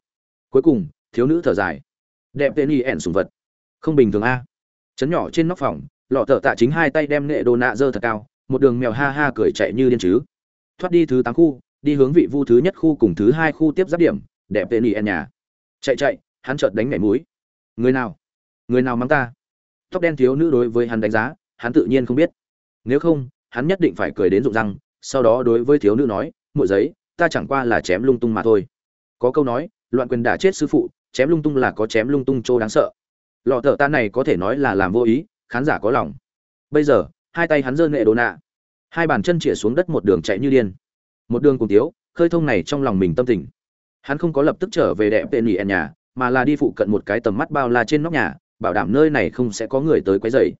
Cuối cùng, thiếu nữ thở dài. Đẹp tên y ẻn sùng vật. Không bình thường a. Chấn nhỏ trên nóc phòng, lọ thợ tạ chính hai tay đem nệ đồ nạ dơ thật cao, một đường mèo ha ha cười chạy như điên chứ. Thoát đi thứ tám khu, đi hướng vị vu thứ nhất khu cùng thứ hai khu tiếp giáp điểm, đẹp tên y ẻn nhà. Chạy chạy, hắn chợt đánh nhảy mũi. Người nào? Người nào mắng ta? Tóc đen thiếu nữ đối với hắn đánh giá, hắn tự nhiên không biết. Nếu không, hắn nhất định phải cười đến rụng răng, sau đó đối với thiếu nữ nói, muội giấy, ta chẳng qua là chém lung tung mà thôi. Có câu nói, loạn quyền đả chết sư phụ, chém lung tung là có chém lung tung chỗ đáng sợ. Lọ thợ ta này có thể nói là làm vô ý, khán giả có lòng. Bây giờ, hai tay hắn giơ nghệ đồ nạ. Hai bàn chân chĩa xuống đất một đường chạy như điên. Một đường cùng tiếu khơi thông này trong lòng mình tâm tình. Hắn không có lập tức trở về đẹp tên nghỉ nhà, mà là đi phụ cận một cái tầm mắt bao la trên nóc nhà bảo đảm nơi này không sẽ có người tới quấy rầy.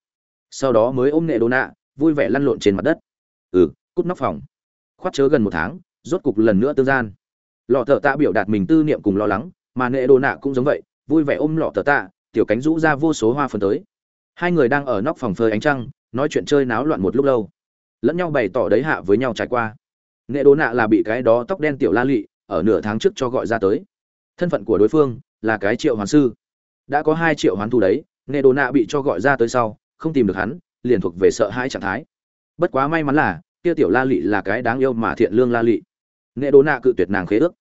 Sau đó mới ôm Nệ đồ nạ, vui vẻ lăn lộn trên mặt đất. Ừ cút nóc phòng. Khoát chớ gần một tháng, rốt cục lần nữa tương gian. Lọ thở tạ biểu đạt mình tư niệm cùng lo lắng, mà nệ đồ nạ cũng giống vậy, vui vẻ ôm lọ thở tạ, tiểu cánh rũ ra vô số hoa phấn tới. Hai người đang ở nóc phòng phơi ánh trăng, nói chuyện chơi náo loạn một lúc lâu. Lẫn nhau bày tỏ đấy hạ với nhau trải qua. Nệ đồ nạ là bị cái đó tóc đen tiểu la lị, ở nửa tháng trước cho gọi ra tới. Thân phận của đối phương là cái triệu hoàn sư đã có hai triệu hoán thu đấy nệ đồ nạ bị cho gọi ra tới sau, không tìm được hắn, liền thuộc về sợ hãi trạng thái. Bất quá may mắn là, kia tiểu la lị là cái đáng yêu mà thiện lương la lị. Nệ đô nạ cự tuyệt nàng khế ước.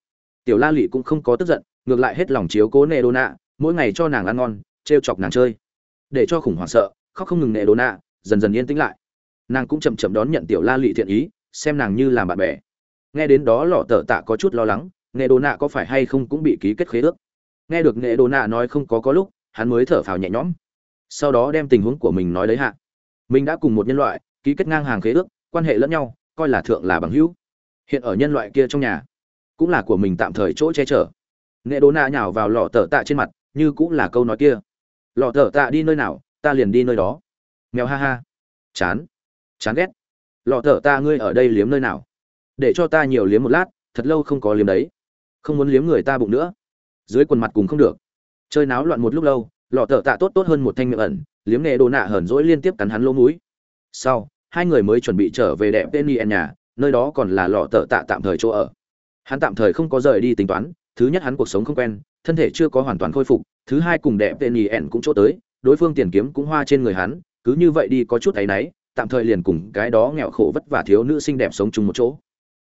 Tiểu la lị cũng không có tức giận, ngược lại hết lòng chiếu cố nệ đô nạ, mỗi ngày cho nàng ăn ngon, trêu chọc nàng chơi. Để cho khủng hoảng sợ, khóc không ngừng nệ đô nạ, dần dần yên tĩnh lại. Nàng cũng chậm chậm đón nhận tiểu la lị thiện ý, xem nàng như làm bạn bè. Nghe đến đó lọ tờ tạ có chút lo lắng nệ đô nạ có phải hay không cũng bị ký kết khế ước nghe được nghệ đồ nạ nói không có có lúc, hắn mới thở phào nhẹ nhõm. Sau đó đem tình huống của mình nói đấy hạ. Mình đã cùng một nhân loại, ký kết ngang hàng khế ước, quan hệ lẫn nhau, coi là thượng là bằng hữu. Hiện ở nhân loại kia trong nhà, cũng là của mình tạm thời chỗ che chở. Nghệ đồ nạ nhào vào lò tờ tạ trên mặt, như cũng là câu nói kia. Lò tờ tạ đi nơi nào, ta liền đi nơi đó. Mèo ha ha. Chán. Chán ghét. Lò tờ tạ ngươi ở đây liếm nơi nào? Để cho ta nhiều liếm một lát, thật lâu không có liếm đấy. Không muốn liếm người ta bụng nữa dưới quần mặt cùng không được. Chơi náo loạn một lúc lâu, lọ thợ tạ tốt tốt hơn một thanh miệng ẩn, liếm nệ đồ nạ hờn dỗi liên tiếp cắn hắn lỗ mũi. Sau, hai người mới chuẩn bị trở về đẹp penny en nhà, nơi đó còn là lọ thợ tạ tạm thời chỗ ở. Hắn tạm thời không có rời đi tính toán, thứ nhất hắn cuộc sống không quen, thân thể chưa có hoàn toàn khôi phục, thứ hai cùng đẹp penny ẻn cũng chỗ tới, đối phương tiền kiếm cũng hoa trên người hắn, cứ như vậy đi có chút áy náy, tạm thời liền cùng cái đó nghèo khổ vất vả thiếu nữ xinh đẹp sống chung một chỗ.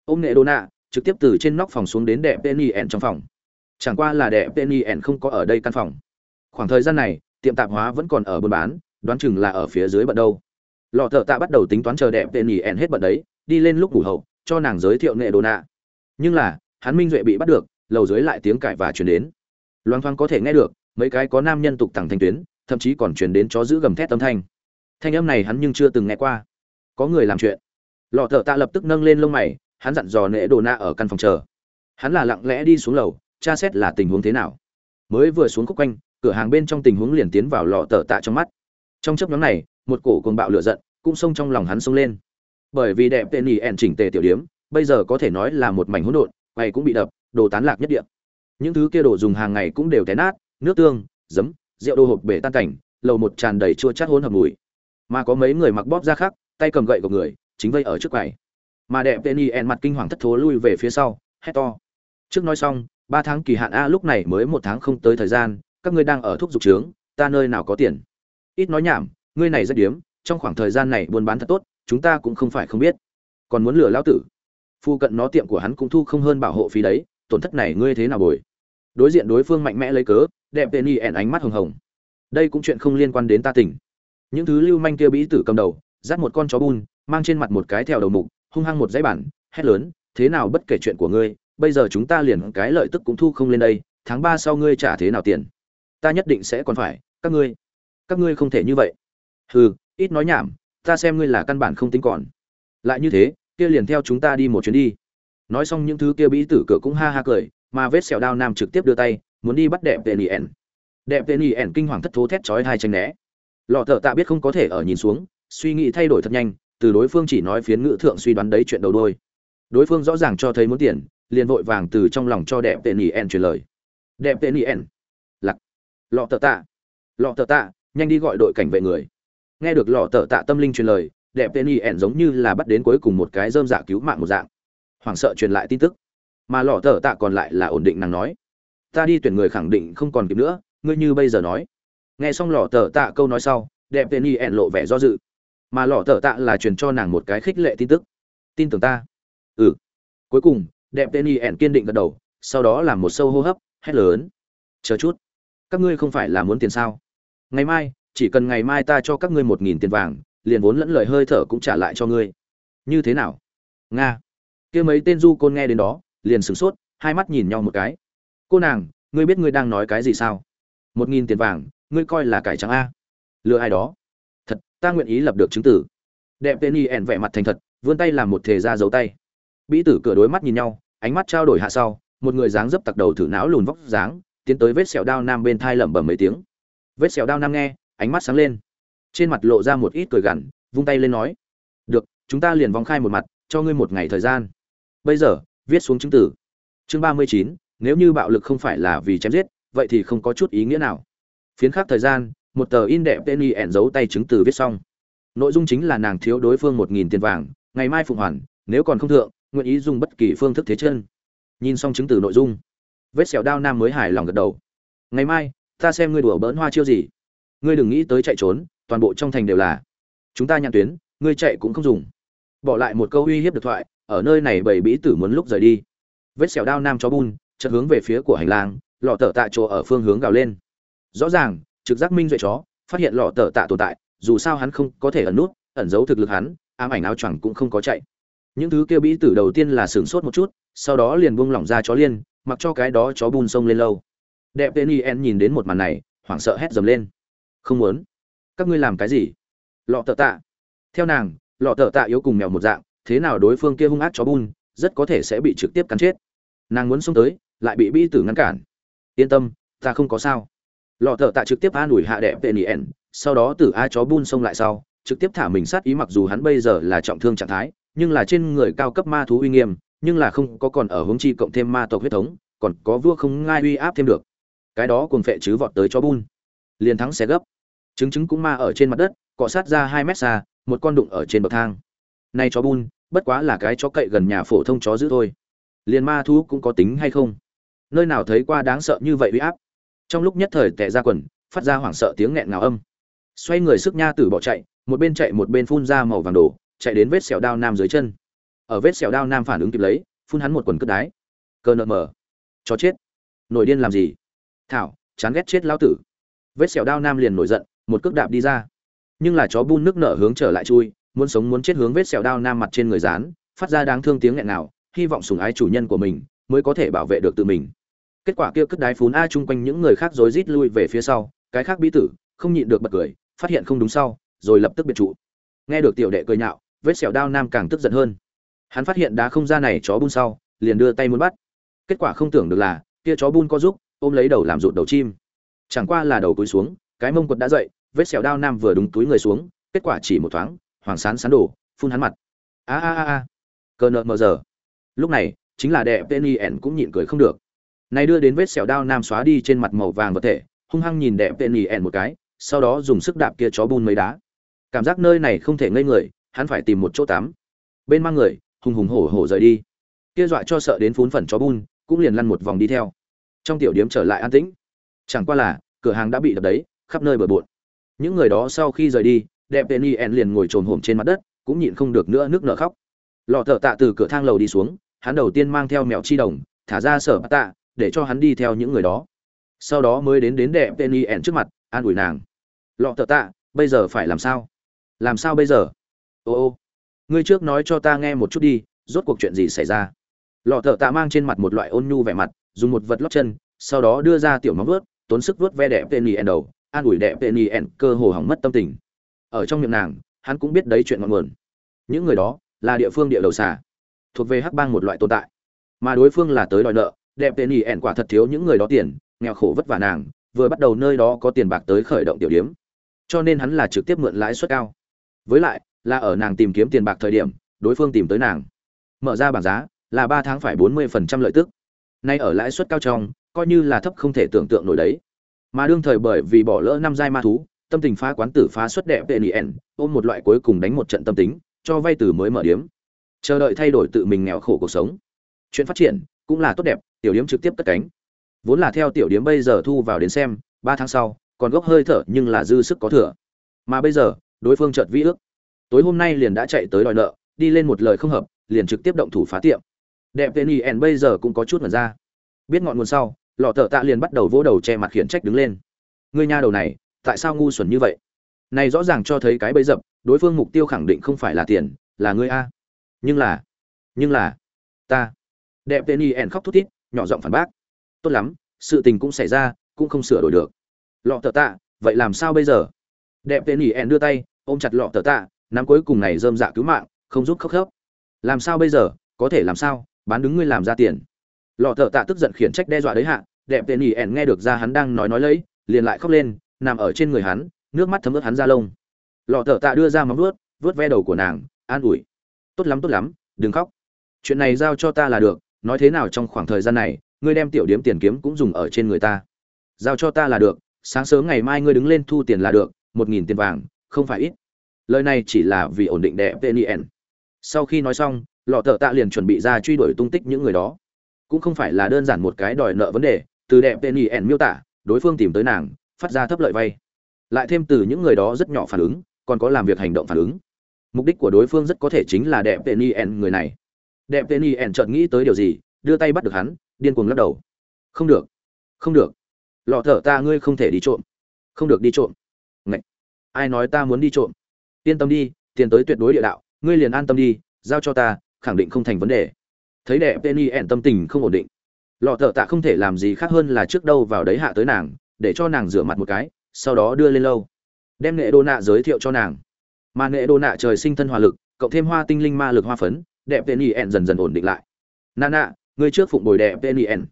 Ôm nghệ đồ nạ, trực tiếp từ trên nóc phòng xuống đến đẹp penny ẻn trong phòng chẳng qua là đẹp penny en không có ở đây căn phòng. Khoảng thời gian này, tiệm tạp hóa vẫn còn ở buôn bán, đoán chừng là ở phía dưới bận đâu. Lọ thợ tạ bắt đầu tính toán chờ đẹp tên nhì ẻn hết bận đấy, đi lên lúc ngủ hậu, cho nàng giới thiệu nghệ đồ nạ. Nhưng là, hắn minh duệ bị bắt được, lầu dưới lại tiếng cãi và chuyển đến. Loang thoang có thể nghe được, mấy cái có nam nhân tục tằng thanh tuyến, thậm chí còn chuyển đến chó giữ gầm thét âm thanh. Thanh âm này hắn nhưng chưa từng nghe qua. Có người làm chuyện. Lọ thợ tạ lập tức nâng lên lông mày, hắn dặn dò nệ đồ nạ ở căn phòng chờ. Hắn là lặng lẽ đi xuống lầu tra xét là tình huống thế nào. Mới vừa xuống khúc quanh, cửa hàng bên trong tình huống liền tiến vào lọ tờ tạ trong mắt. Trong chấp nhóm này, một cổ cuồng bạo lửa giận cũng xông trong lòng hắn xông lên. Bởi vì đẹp tên nhì ẻn chỉnh tề tiểu điếm, bây giờ có thể nói là một mảnh hỗn độn quầy cũng bị đập, đồ tán lạc nhất địa. Những thứ kia đồ dùng hàng ngày cũng đều té nát, nước tương, giấm, rượu đồ hộp bể tan cảnh, lầu một tràn đầy chua chát hỗn hợp mùi. Mà có mấy người mặc bóp ra khác, tay cầm gậy của người, chính vây ở trước quầy. Mà đẹp tên nhì ẻn mặt kinh hoàng thất thố lui về phía sau, hét to. Trước nói xong ba tháng kỳ hạn a lúc này mới một tháng không tới thời gian, các ngươi đang ở thuốc dục trướng ta nơi nào có tiền? Ít nói nhảm, ngươi này rất điếm, trong khoảng thời gian này buôn bán thật tốt, chúng ta cũng không phải không biết. Còn muốn lừa lão tử? Phu cận nó tiệm của hắn cũng thu không hơn bảo hộ phí đấy, tổn thất này ngươi thế nào bồi? Đối diện đối phương mạnh mẽ lấy cớ, đẹp tên y ẻn ánh mắt hồng hồng. Đây cũng chuyện không liên quan đến ta tỉnh những thứ lưu manh kia bĩ tử cầm đầu, dắt một con chó bun, mang trên mặt một cái thèo đầu mục, hung hăng một dãy bản, hét lớn, thế nào bất kể chuyện của ngươi bây giờ chúng ta liền cái lợi tức cũng thu không lên đây, tháng ba sau ngươi trả thế nào tiền? Ta nhất định sẽ còn phải, các ngươi các ngươi không thể như vậy. Hừ, ít nói nhảm, ta xem ngươi là căn bản không tính còn. Lại như thế, kia liền theo chúng ta đi một chuyến đi. Nói xong những thứ kia bí tử cửa cũng ha ha cười, mà vết sẹo đao nam trực tiếp đưa tay, muốn đi bắt đẹp tên y ẻn. Đẹp tên y ẻn kinh hoàng thất thố thét chói hai tranh né. Lọ thợ tạ biết không có thể ở nhìn xuống, suy nghĩ thay đổi thật nhanh, từ đối phương chỉ nói phiến ngữ thượng suy đoán đấy chuyện đầu đôi. Đối phương rõ ràng cho thấy muốn tiền liền vội vàng từ trong lòng cho đẹp tên yen truyền lời. Đẹp tên yen lặc lọ tờ tạ. Lọ tờ tạ, nhanh đi gọi đội cảnh vệ người. Nghe được lọ tờ tạ tâm linh truyền lời, đẹp tên yen giống như là bắt đến cuối cùng một cái dơm dạ cứu mạng một dạng. Hoảng sợ truyền lại tin tức. Mà lọ tờ tạ còn lại là ổn định nàng nói. Ta đi tuyển người khẳng định không còn kịp nữa, ngươi như bây giờ nói. Nghe xong lọ tờ tạ câu nói sau, đẹp tên yen lộ vẻ do dự. Mà lọ tờ tạ là truyền cho nàng một cái khích lệ tin tức. Tin tưởng ta. Ừ. Cuối cùng đẹp tên y ẻn kiên định gật đầu, sau đó làm một sâu hô hấp, hét lớn. Chờ chút, các ngươi không phải là muốn tiền sao? Ngày mai, chỉ cần ngày mai ta cho các ngươi một nghìn tiền vàng, liền vốn lẫn lời hơi thở cũng trả lại cho ngươi. Như thế nào? Nga. Kia mấy tên du côn nghe đến đó, liền sửng sốt, hai mắt nhìn nhau một cái. Cô nàng, ngươi biết ngươi đang nói cái gì sao? Một nghìn tiền vàng, ngươi coi là cải trắng a. Lừa ai đó? Thật, ta nguyện ý lập được chứng tử. Đẹp tên y ẻn vẻ mặt thành thật, vươn tay làm một thể ra dấu tay bĩ tử cửa đối mắt nhìn nhau, ánh mắt trao đổi hạ sau, một người dáng dấp tặc đầu thử não lùn vóc dáng, tiến tới vết sẹo đao nam bên thai lẩm bẩm mấy tiếng. Vết sẹo đao nam nghe, ánh mắt sáng lên. Trên mặt lộ ra một ít cười gằn, vung tay lên nói, được, chúng ta liền vòng khai một mặt, cho ngươi một ngày thời gian. Bây giờ, viết xuống chứng tử. Chương ba mươi chín, nếu như bạo lực không phải là vì chém giết, vậy thì không có chút ý nghĩa nào. Phiến khác thời gian, một tờ in đẹp tên y ẻn giấu tay chứng từ viết xong. Nội dung chính là nàng thiếu đối phương một nghìn tiền vàng, ngày mai phụng hoàn, nếu còn không thượng nguyện ý dùng bất kỳ phương thức thế chân. Nhìn xong chứng từ nội dung, vết sẹo đao nam mới hài lòng gật đầu. Ngày mai, ta xem ngươi đùa bỡn hoa chiêu gì. Ngươi đừng nghĩ tới chạy trốn, toàn bộ trong thành đều là. Chúng ta nhãn tuyến, ngươi chạy cũng không dùng. Bỏ lại một câu uy hiếp được thoại, ở nơi này bảy bĩ tử muốn lúc rời đi. Vết sẹo đao nam chó bun, chợt hướng về phía của hành lang, lọ tở tạ chỗ ở phương hướng gào lên. Rõ ràng, trực giác minh duệ chó, phát hiện lọ tở tạ tồn tại, dù sao hắn không có thể ẩn nút, ẩn giấu thực lực hắn, ám ảnh áo choàng cũng không có chạy những thứ kia bĩ tử đầu tiên là sửng sốt một chút sau đó liền buông lỏng ra chó liên mặc cho cái đó chó bùn sông lên lâu. Đẹp tên yen nhìn đến một màn này hoảng sợ hét dầm lên. Không muốn. Các ngươi làm cái gì? Lọ tợ tạ. Theo nàng lọ tợ tạ yếu cùng mèo một dạng thế nào đối phương kia hung ác chó bùn, rất có thể sẽ bị trực tiếp cắn chết. Nàng muốn xông tới lại bị bĩ tử ngăn cản. Yên tâm ta không có sao. Lọ tờ tạ trực tiếp an ủi hạ đẹp tên yen sau đó tử a chó bun xông lại sau trực tiếp thả mình sát ý mặc dù hắn bây giờ là trọng thương trạng thái nhưng là trên người cao cấp ma thú uy nghiêm, nhưng là không có còn ở hướng chi cộng thêm ma tộc huyết thống, còn có vua không ngai uy áp thêm được. Cái đó cuồng phệ chứ vọt tới chó bun. Liền thắng xe gấp. Chứng chứng cũng ma ở trên mặt đất, cọ sát ra hai mét xa, một con đụng ở trên bậc thang. Nay chó bun, bất quá là cái chó cậy gần nhà phổ thông chó giữ thôi. Liền ma thú cũng có tính hay không? Nơi nào thấy qua đáng sợ như vậy uy áp? Trong lúc nhất thời tệ ra quần, phát ra hoảng sợ tiếng nghẹn ngào âm. Xoay người sức nha tử bỏ chạy, một bên chạy một bên phun ra màu vàng đổ chạy đến vết sẹo đao nam dưới chân. Ở vết sẹo đao nam phản ứng kịp lấy, phun hắn một quần cất đái. Cơ nợ mờ. Cho chết. Nổi điên làm gì? Thảo, chán ghét chết lão tử. Vết sẹo đao nam liền nổi giận, một cước đạp đi ra. Nhưng là chó bun nước nở hướng trở lại chui, muốn sống muốn chết hướng vết sẹo đao nam mặt trên người dán, phát ra đáng thương tiếng nghẹn nào hy vọng sùng ái chủ nhân của mình mới có thể bảo vệ được tự mình. Kết quả kia cất đái phún a chung quanh những người khác rối rít lui về phía sau, cái khác bí tử, không nhịn được bật cười, phát hiện không đúng sau, rồi lập tức biệt trụ. Nghe được tiểu đệ cười nhạo vết sẹo đao nam càng tức giận hơn. Hắn phát hiện đá không ra này chó bun sau, liền đưa tay muốn bắt. Kết quả không tưởng được là, kia chó bun có giúp, ôm lấy đầu làm rụt đầu chim. Chẳng qua là đầu cúi xuống, cái mông quật đã dậy, vết sẹo đao nam vừa đúng túi người xuống, kết quả chỉ một thoáng, hoàng sán sán đổ, phun hắn mặt. A a a a. Cờ nợ mờ giờ. Lúc này, chính là đệ penny ẻn cũng nhịn cười không được. Này đưa đến vết sẹo đao nam xóa đi trên mặt màu vàng vật thể, hung hăng nhìn đệ penny ẻn một cái, sau đó dùng sức đạp kia chó bun mấy đá. Cảm giác nơi này không thể ngây người hắn phải tìm một chỗ tắm. Bên mang người, hùng hùng hổ hổ rời đi. Kia dọa cho sợ đến phún phần chó bun, cũng liền lăn một vòng đi theo. Trong tiểu điếm trở lại an tĩnh. Chẳng qua là, cửa hàng đã bị đập đấy, khắp nơi bừa bộn. Những người đó sau khi rời đi, đẹp penny en liền ngồi trồm hổm trên mặt đất, cũng nhịn không được nữa nước nở khóc. Lọ thợ tạ từ cửa thang lầu đi xuống, hắn đầu tiên mang theo mèo chi đồng, thả ra sở tạ, để cho hắn đi theo những người đó. Sau đó mới đến đến đẹp penny en trước mặt, an ủi nàng. Lọ thợ tạ, bây giờ phải làm sao? Làm sao bây giờ? Ô ô ngươi trước nói cho ta nghe một chút đi rốt cuộc chuyện gì xảy ra? Lọ thợ tạ mang trên mặt một loại ôn nhu vẻ mặt dùng một vật lót chân sau đó đưa ra tiểu móng vớt, tốn sức vớt ve đẹp tên en đầu an ủi đẹp tên en cơ hồ hỏng mất tâm tình. Ở trong miệng nàng hắn cũng biết đấy chuyện ngọn nguồn. Những người đó là địa phương địa đầu xà thuộc về hắc bang một loại tồn tại. Mà đối phương là tới đòi nợ đẹp tên en quả thật thiếu những người đó tiền nghèo khổ vất vả nàng vừa bắt đầu nơi đó có tiền bạc tới khởi động tiểu điếm. Cho nên hắn là trực tiếp mượn lãi suất cao. Với lại là ở nàng tìm kiếm tiền bạc thời điểm, đối phương tìm tới nàng. Mở ra bảng giá, là ba tháng phải bốn mươi phần trăm lợi tức. Nay ở lãi suất cao trong, coi như là thấp không thể tưởng tượng nổi đấy. Mà đương thời bởi vì bỏ lỡ năm giai ma thú, tâm tình phá quán tử phá xuất đẹp tệ nien ôm một loại cuối cùng đánh một trận tâm tính, cho vay từ mới mở điếm. Chờ đợi thay đổi tự mình nghèo khổ cuộc sống. Chuyện phát triển, cũng là tốt đẹp, tiểu điếm trực tiếp cất cánh. Vốn là theo tiểu điếm bây giờ thu vào đến xem, ba tháng sau, còn gốc hơi thở nhưng là dư sức có thừa. Mà bây giờ, đối phương chợt vĩ ước tối hôm nay liền đã chạy tới đòi nợ, đi lên một lời không hợp, liền trực tiếp động thủ phá tiệm. Đẹp tên y ẻn bây giờ cũng có chút mật ra. Biết ngọn nguồn sau, lọ thợ tạ liền bắt đầu vỗ đầu che mặt khiển trách đứng lên. Ngươi nha đầu này, tại sao ngu xuẩn như vậy? Này rõ ràng cho thấy cái bẫy dập, đối phương mục tiêu khẳng định không phải là tiền, là ngươi a. Nhưng là nhưng là, ta. Đẹp tên y ẻn khóc thút thít, nhỏ giọng phản bác. Tốt lắm, sự tình cũng xảy ra, cũng không sửa đổi được. Lọ thợ tạ, vậy làm sao bây giờ? Đẹp tên y ẻn đưa tay, ôm chặt lọ thợ tạ nắm cuối cùng này dơm dạ cứu mạng, không giúp khóc khớp làm sao bây giờ? Có thể làm sao? Bán đứng ngươi làm ra tiền. Lọ thợ tạ tức giận khiển trách đe dọa đấy hạ, đẹp tên ỉ ẻn nghe được ra hắn đang nói nói lấy, liền lại khóc lên, nằm ở trên người hắn, nước mắt thấm ướt hắn ra lông. Lọ thợ tạ đưa ra móng vuốt vuốt ve đầu của nàng, an ủi. Tốt lắm tốt lắm, đừng khóc. Chuyện này giao cho ta là được, nói thế nào trong khoảng thời gian này, ngươi đem tiểu điếm tiền kiếm cũng dùng ở trên người ta. Giao cho ta là được, sáng sớm ngày mai ngươi đứng lên thu tiền là được, một nghìn tiền vàng, không phải ít lời này chỉ là vì ổn định đẹp tên sau khi nói xong, lọ thợ tạ liền chuẩn bị ra truy đuổi tung tích những người đó. Cũng không phải là đơn giản một cái đòi nợ vấn đề, từ đẹp tên miêu tả, đối phương tìm tới nàng, phát ra thấp lợi vay. Lại thêm từ những người đó rất nhỏ phản ứng, còn có làm việc hành động phản ứng. Mục đích của đối phương rất có thể chính là đẹp tên yen người này. Đẹp tên yen chợt nghĩ tới điều gì, đưa tay bắt được hắn, điên cuồng lắc đầu. Không được không được. Lọ thở ta ngươi không thể đi trộm. Không được đi trộm. Ngậy! ai nói ta muốn đi trộm? Yên tâm đi, tiền tới tuyệt đối địa đạo, ngươi liền an tâm đi, giao cho ta, khẳng định không thành vấn đề. Thấy đẹp penny yen tâm tình không ổn định. Lọ thợ tạ không thể làm gì khác hơn là trước đâu vào đấy hạ tới nàng, để cho nàng rửa mặt một cái, sau đó đưa lên lâu đem nghệ đô nạ giới thiệu cho nàng. Mà nghệ đô nạ trời sinh thân hòa lực, cộng thêm hoa tinh linh ma lực hoa phấn, đẹp penny yen dần dần ổn định lại. Nà nạ, ngươi trước phụng bồi đẹp penny yen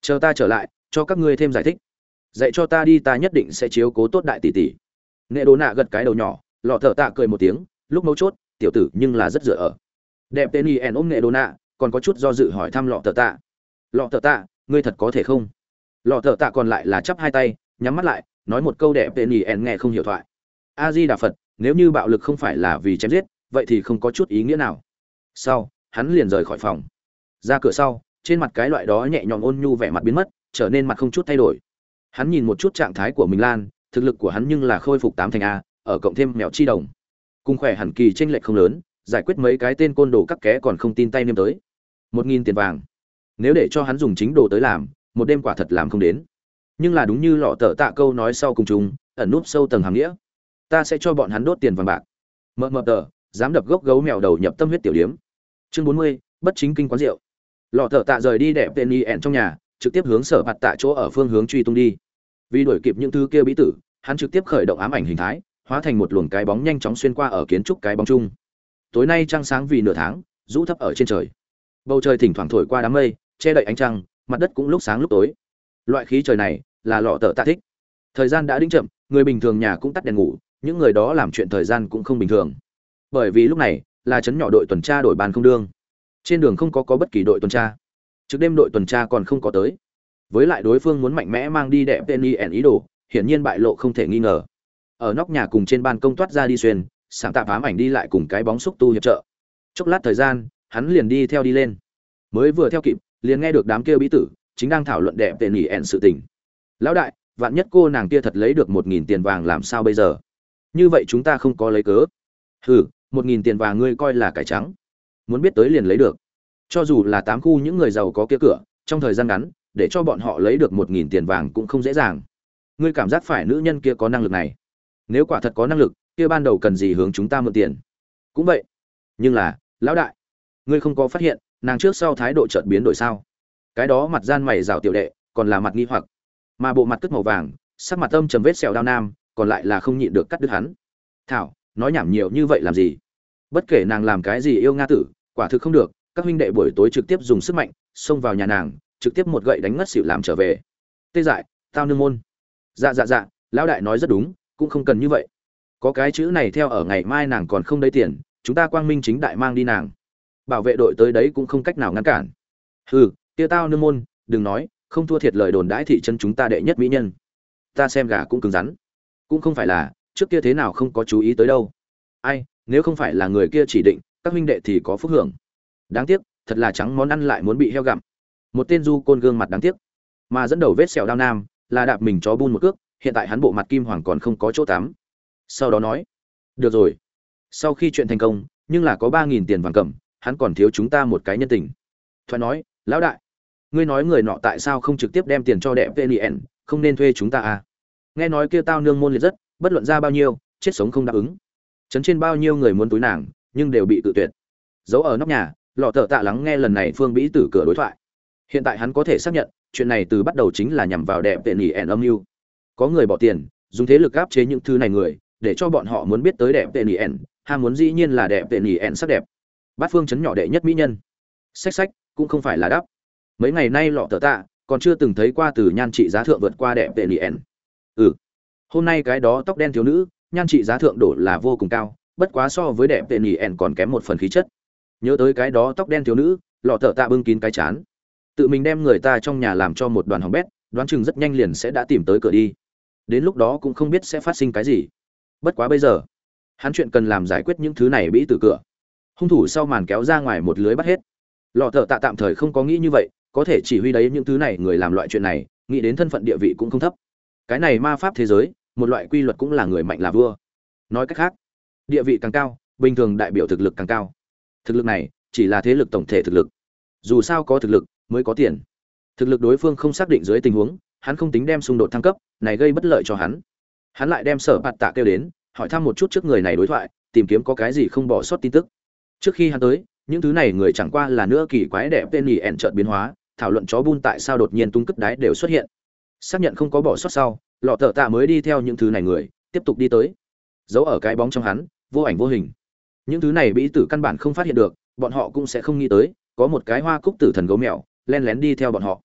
chờ ta trở lại, cho các ngươi thêm giải thích. Dạy cho ta đi, ta nhất định sẽ chiếu cố tốt đại tỷ tỷ. Nghệ đô nạ gật cái đầu nhỏ lọ thở tạ cười một tiếng, lúc mấu chốt, tiểu tử nhưng là rất dựa ở. Đẹp tên yen ôm nghệ đồ nạ, còn có chút do dự hỏi thăm lọ thở tạ. Lọ thở tạ, ngươi thật có thể không? Lọ thở tạ còn lại là chắp hai tay, nhắm mắt lại, nói một câu đẹp tên yen nghe không hiểu thoại. A di đà phật, nếu như bạo lực không phải là vì chém giết, vậy thì không có chút ý nghĩa nào. Sau, hắn liền rời khỏi phòng. Ra cửa sau, trên mặt cái loại đó nhẹ nhõm ôn nhu vẻ mặt biến mất, trở nên mặt không chút thay đổi. Hắn nhìn một chút trạng thái của mình lan, thực lực của hắn nhưng là khôi phục tám thành a ở cộng thêm mèo chi đồng. Cùng khỏe hẳn kỳ tranh lệch không lớn, giải quyết mấy cái tên côn đồ các ké còn không tin tay niêm tới. Một nghìn tiền vàng. Nếu để cho hắn dùng chính đồ tới làm, một đêm quả thật làm không đến. Nhưng là đúng như lọ tờ tạ câu nói sau cùng chúng ẩn núp sâu tầng hàm nghĩa. Ta sẽ cho bọn hắn đốt tiền vàng bạc. Mợ mợ tờ dám đập gốc gấu mèo đầu nhập tâm huyết tiểu điếm. Chương bốn mươi, bất chính kinh quán rượu. Lọ tờ tạ rời đi đẹp tên y ẹn trong nhà, trực tiếp hướng sở mặt tạ chỗ ở phương hướng truy tung đi. Vì đuổi kịp những thứ kia bí tử, hắn trực tiếp khởi động ám ảnh hình thái hóa thành một luồng cái bóng nhanh chóng xuyên qua ở kiến trúc cái bóng chung. Tối nay trăng sáng vì nửa tháng, rũ thấp ở trên trời. Bầu trời thỉnh thoảng thổi qua đám mây, che đậy ánh trăng, mặt đất cũng lúc sáng lúc tối. Loại khí trời này là lọ tợ tạ thích. Thời gian đã đĩnh chậm, người bình thường nhà cũng tắt đèn ngủ, những người đó làm chuyện thời gian cũng không bình thường. Bởi vì lúc này là chấn nhỏ đội tuần tra đổi bàn không đương. Trên đường không có có bất kỳ đội tuần tra. Trước đêm đội tuần tra còn không có tới. Với lại đối phương muốn mạnh mẽ mang đi đẹp tên y ẻn ý đồ, hiển nhiên bại lộ không thể nghi ngờ ở nóc nhà cùng trên ban công toát ra đi xuyên sáng tạo ám ảnh đi lại cùng cái bóng xúc tu hiệp trợ. Chốc lát thời gian, hắn liền đi theo đi lên. Mới vừa theo kịp, liền nghe được đám kia bí tử, chính đang thảo luận đẹp tệ nỉ ẹn sự tình. Lão đại, vạn nhất cô nàng kia thật lấy được một nghìn tiền vàng làm sao bây giờ? Như vậy chúng ta không có lấy cớ. Hừ, một nghìn tiền vàng ngươi coi là cải trắng. Muốn biết tới liền lấy được. Cho dù là tám khu những người giàu có kia cửa, trong thời gian ngắn, để cho bọn họ lấy được một nghìn tiền vàng cũng không dễ dàng. Ngươi cảm giác phải nữ nhân kia có năng lực này nếu quả thật có năng lực, kia ban đầu cần gì hướng chúng ta mượn tiền? Cũng vậy. Nhưng là, lão đại, ngươi không có phát hiện, nàng trước sau thái độ chợt biến đổi sao? Cái đó mặt gian mày rào tiểu đệ, còn là mặt nghi hoặc. Mà bộ mặt cất màu vàng, sắc mặt âm trầm vết sẹo đao nam, còn lại là không nhịn được cắt đứt hắn. Thảo, nói nhảm nhiều như vậy làm gì? Bất kể nàng làm cái gì yêu nga tử, quả thực không được, các huynh đệ buổi tối trực tiếp dùng sức mạnh, xông vào nhà nàng, trực tiếp một gậy đánh ngất xỉu làm trở về. Tê dại, tao nương môn. Dạ dạ dạ lão đại nói rất đúng cũng không cần như vậy. Có cái chữ này theo ở ngày mai nàng còn không đấy tiền, chúng ta quang minh chính đại mang đi nàng. Bảo vệ đội tới đấy cũng không cách nào ngăn cản. Hừ tia tao nương môn, đừng nói, không thua thiệt lời đồn đãi thị chân chúng ta đệ nhất mỹ nhân. Ta xem gà cũng cứng rắn. Cũng không phải là, trước kia thế nào không có chú ý tới đâu. Ai, nếu không phải là người kia chỉ định, các huynh đệ thì có phúc hưởng. Đáng tiếc, thật là trắng món ăn lại muốn bị heo gặm. Một tên du côn gương mặt đáng tiếc. Mà dẫn đầu vết sẹo đao nam, là đạp mình chó bun một cước hiện tại hắn bộ mặt kim hoàng còn không có chỗ tắm. Sau đó nói, được rồi, sau khi chuyện thành công, nhưng là có ba nghìn tiền vàng cầm, hắn còn thiếu chúng ta một cái nhân tình. Thoại nói, lão đại, ngươi nói người nọ tại sao không trực tiếp đem tiền cho đẹp vnn không nên thuê chúng ta à? Nghe nói kia tao nương môn liệt rất, bất luận ra bao nhiêu, chết sống không đáp ứng. Chấn trên bao nhiêu người muốn túi nàng, nhưng đều bị tự tuyệt. Giấu ở nóc nhà, lọ thợ tạ lắng nghe lần này phương bĩ tử cửa đối thoại. Hiện tại hắn có thể xác nhận, chuyện này từ bắt đầu chính là nhằm vào đẹp tiện nỉ ẻn âm mưu có người bỏ tiền, dùng thế lực áp chế những thứ này người, để cho bọn họ muốn biết tới đẹp tệ nỉ ẻn ham muốn dĩ nhiên là đẹp tệ nỉ ẻn sắc đẹp. Bát phương chấn nhỏ đệ nhất mỹ nhân. Sách sách cũng không phải là đắp. Mấy ngày nay lọ tờ tạ, còn chưa từng thấy qua từ nhan trị giá thượng vượt qua đẹp tệ nỉ ẻn ừ. Hôm nay cái đó tóc đen thiếu nữ, nhan trị giá thượng đổ là vô cùng cao, bất quá so với đẹp tệ nỉ ẻn còn kém một phần khí chất. Nhớ tới cái đó tóc đen thiếu nữ, lọ tờ tạ bưng kín cái chán. Tự mình đem người ta trong nhà làm cho một đoàn hỏng bét, đoán chừng rất nhanh liền sẽ đã tìm tới cửa đi đến lúc đó cũng không biết sẽ phát sinh cái gì. Bất quá bây giờ, hắn chuyện cần làm giải quyết những thứ này bĩ từ cửa. Hung thủ sau màn kéo ra ngoài một lưới bắt hết. Lọ thợ tạ tạm thời không có nghĩ như vậy, có thể chỉ huy đấy những thứ này người làm loại chuyện này, nghĩ đến thân phận địa vị cũng không thấp. Cái này ma pháp thế giới, một loại quy luật cũng là người mạnh là vua. Nói cách khác, địa vị càng cao, bình thường đại biểu thực lực càng cao. Thực lực này, chỉ là thế lực tổng thể thực lực. Dù sao có thực lực, mới có tiền. Thực lực đối phương không xác định dưới tình huống hắn không tính đem xung đột thăng cấp, này gây bất lợi cho hắn. Hắn lại đem sở bạt tạ kêu đến, hỏi thăm một chút trước người này đối thoại, tìm kiếm có cái gì không bỏ sót tin tức. Trước khi hắn tới, những thứ này người chẳng qua là nữa kỳ quái đẹp tên nhì ẻn trợn biến hóa, thảo luận chó bun tại sao đột nhiên tung cất đáy đều xuất hiện. Xác nhận không có bỏ sót sau, lọ thợ tạ mới đi theo những thứ này người, tiếp tục đi tới. Giấu ở cái bóng trong hắn, vô ảnh vô hình. Những thứ này bị tử căn bản không phát hiện được, bọn họ cũng sẽ không nghĩ tới, có một cái hoa cúc tử thần gấu mèo, len lén đi theo bọn họ.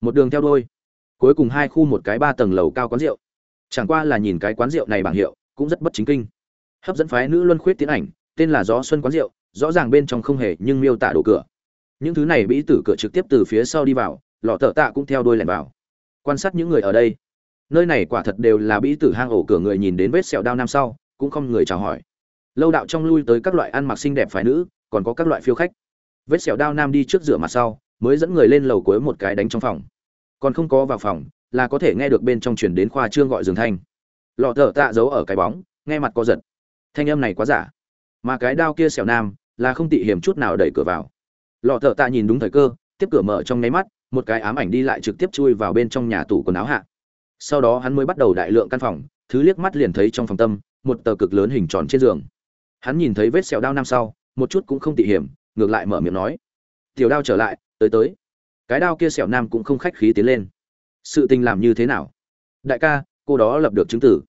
Một đường theo đôi cuối cùng hai khu một cái ba tầng lầu cao quán rượu. Chẳng qua là nhìn cái quán rượu này bảng hiệu, cũng rất bất chính kinh. Hấp dẫn phái nữ luân khuyết tiến ảnh, tên là gió xuân quán rượu, rõ ràng bên trong không hề nhưng miêu tả đồ cửa. Những thứ này bị tử cửa trực tiếp từ phía sau đi vào, lọ tợ tạ cũng theo đôi lẻn vào. Quan sát những người ở đây. Nơi này quả thật đều là bị tử hang ổ cửa người nhìn đến vết sẹo đao nam sau, cũng không người chào hỏi. Lâu đạo trong lui tới các loại ăn mặc xinh đẹp phái nữ, còn có các loại phiêu khách. Vết sẹo đao nam đi trước rửa mặt sau, mới dẫn người lên lầu cuối một cái đánh trong phòng còn không có vào phòng, là có thể nghe được bên trong chuyển đến khoa trương gọi dường thanh. Lọ thở tạ giấu ở cái bóng, nghe mặt có giật. Thanh âm này quá giả. Mà cái đao kia xẻo nam, là không tị hiểm chút nào đẩy cửa vào. Lọ thợ tạ nhìn đúng thời cơ, tiếp cửa mở trong nháy mắt, một cái ám ảnh đi lại trực tiếp chui vào bên trong nhà tủ quần áo hạ. Sau đó hắn mới bắt đầu đại lượng căn phòng, thứ liếc mắt liền thấy trong phòng tâm, một tờ cực lớn hình tròn trên giường. Hắn nhìn thấy vết sẹo đao năm sau, một chút cũng không tị hiểm, ngược lại mở miệng nói, tiểu đao trở lại, tới tới cái đao kia sẹo nam cũng không khách khí tiến lên. Sự tình làm như thế nào? Đại ca, cô đó lập được chứng tử.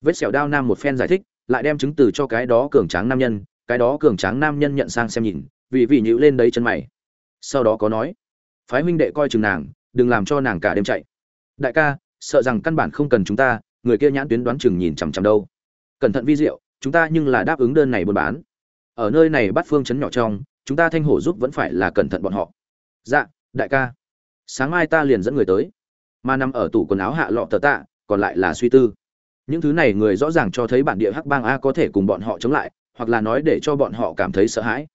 Vết sẹo đao nam một phen giải thích, lại đem chứng từ cho cái đó cường tráng nam nhân, cái đó cường tráng nam nhân nhận sang xem nhìn, vì vì nhữ lên đấy chân mày. Sau đó có nói, phái huynh đệ coi chừng nàng, đừng làm cho nàng cả đêm chạy. Đại ca, sợ rằng căn bản không cần chúng ta, người kia nhãn tuyến đoán chừng nhìn chằm chằm đâu. Cẩn thận vi diệu, chúng ta nhưng là đáp ứng đơn này buôn bán. Ở nơi này bắt phương chấn nhỏ trong, chúng ta thanh hổ giúp vẫn phải là cẩn thận bọn họ. Dạ đại ca sáng mai ta liền dẫn người tới. Mà nằm ở tủ quần áo hạ lọ tờ tạ còn lại là suy tư. Những thứ này người rõ ràng cho thấy bản địa hắc bang a có thể cùng bọn họ chống lại hoặc là nói để cho bọn họ cảm thấy sợ hãi.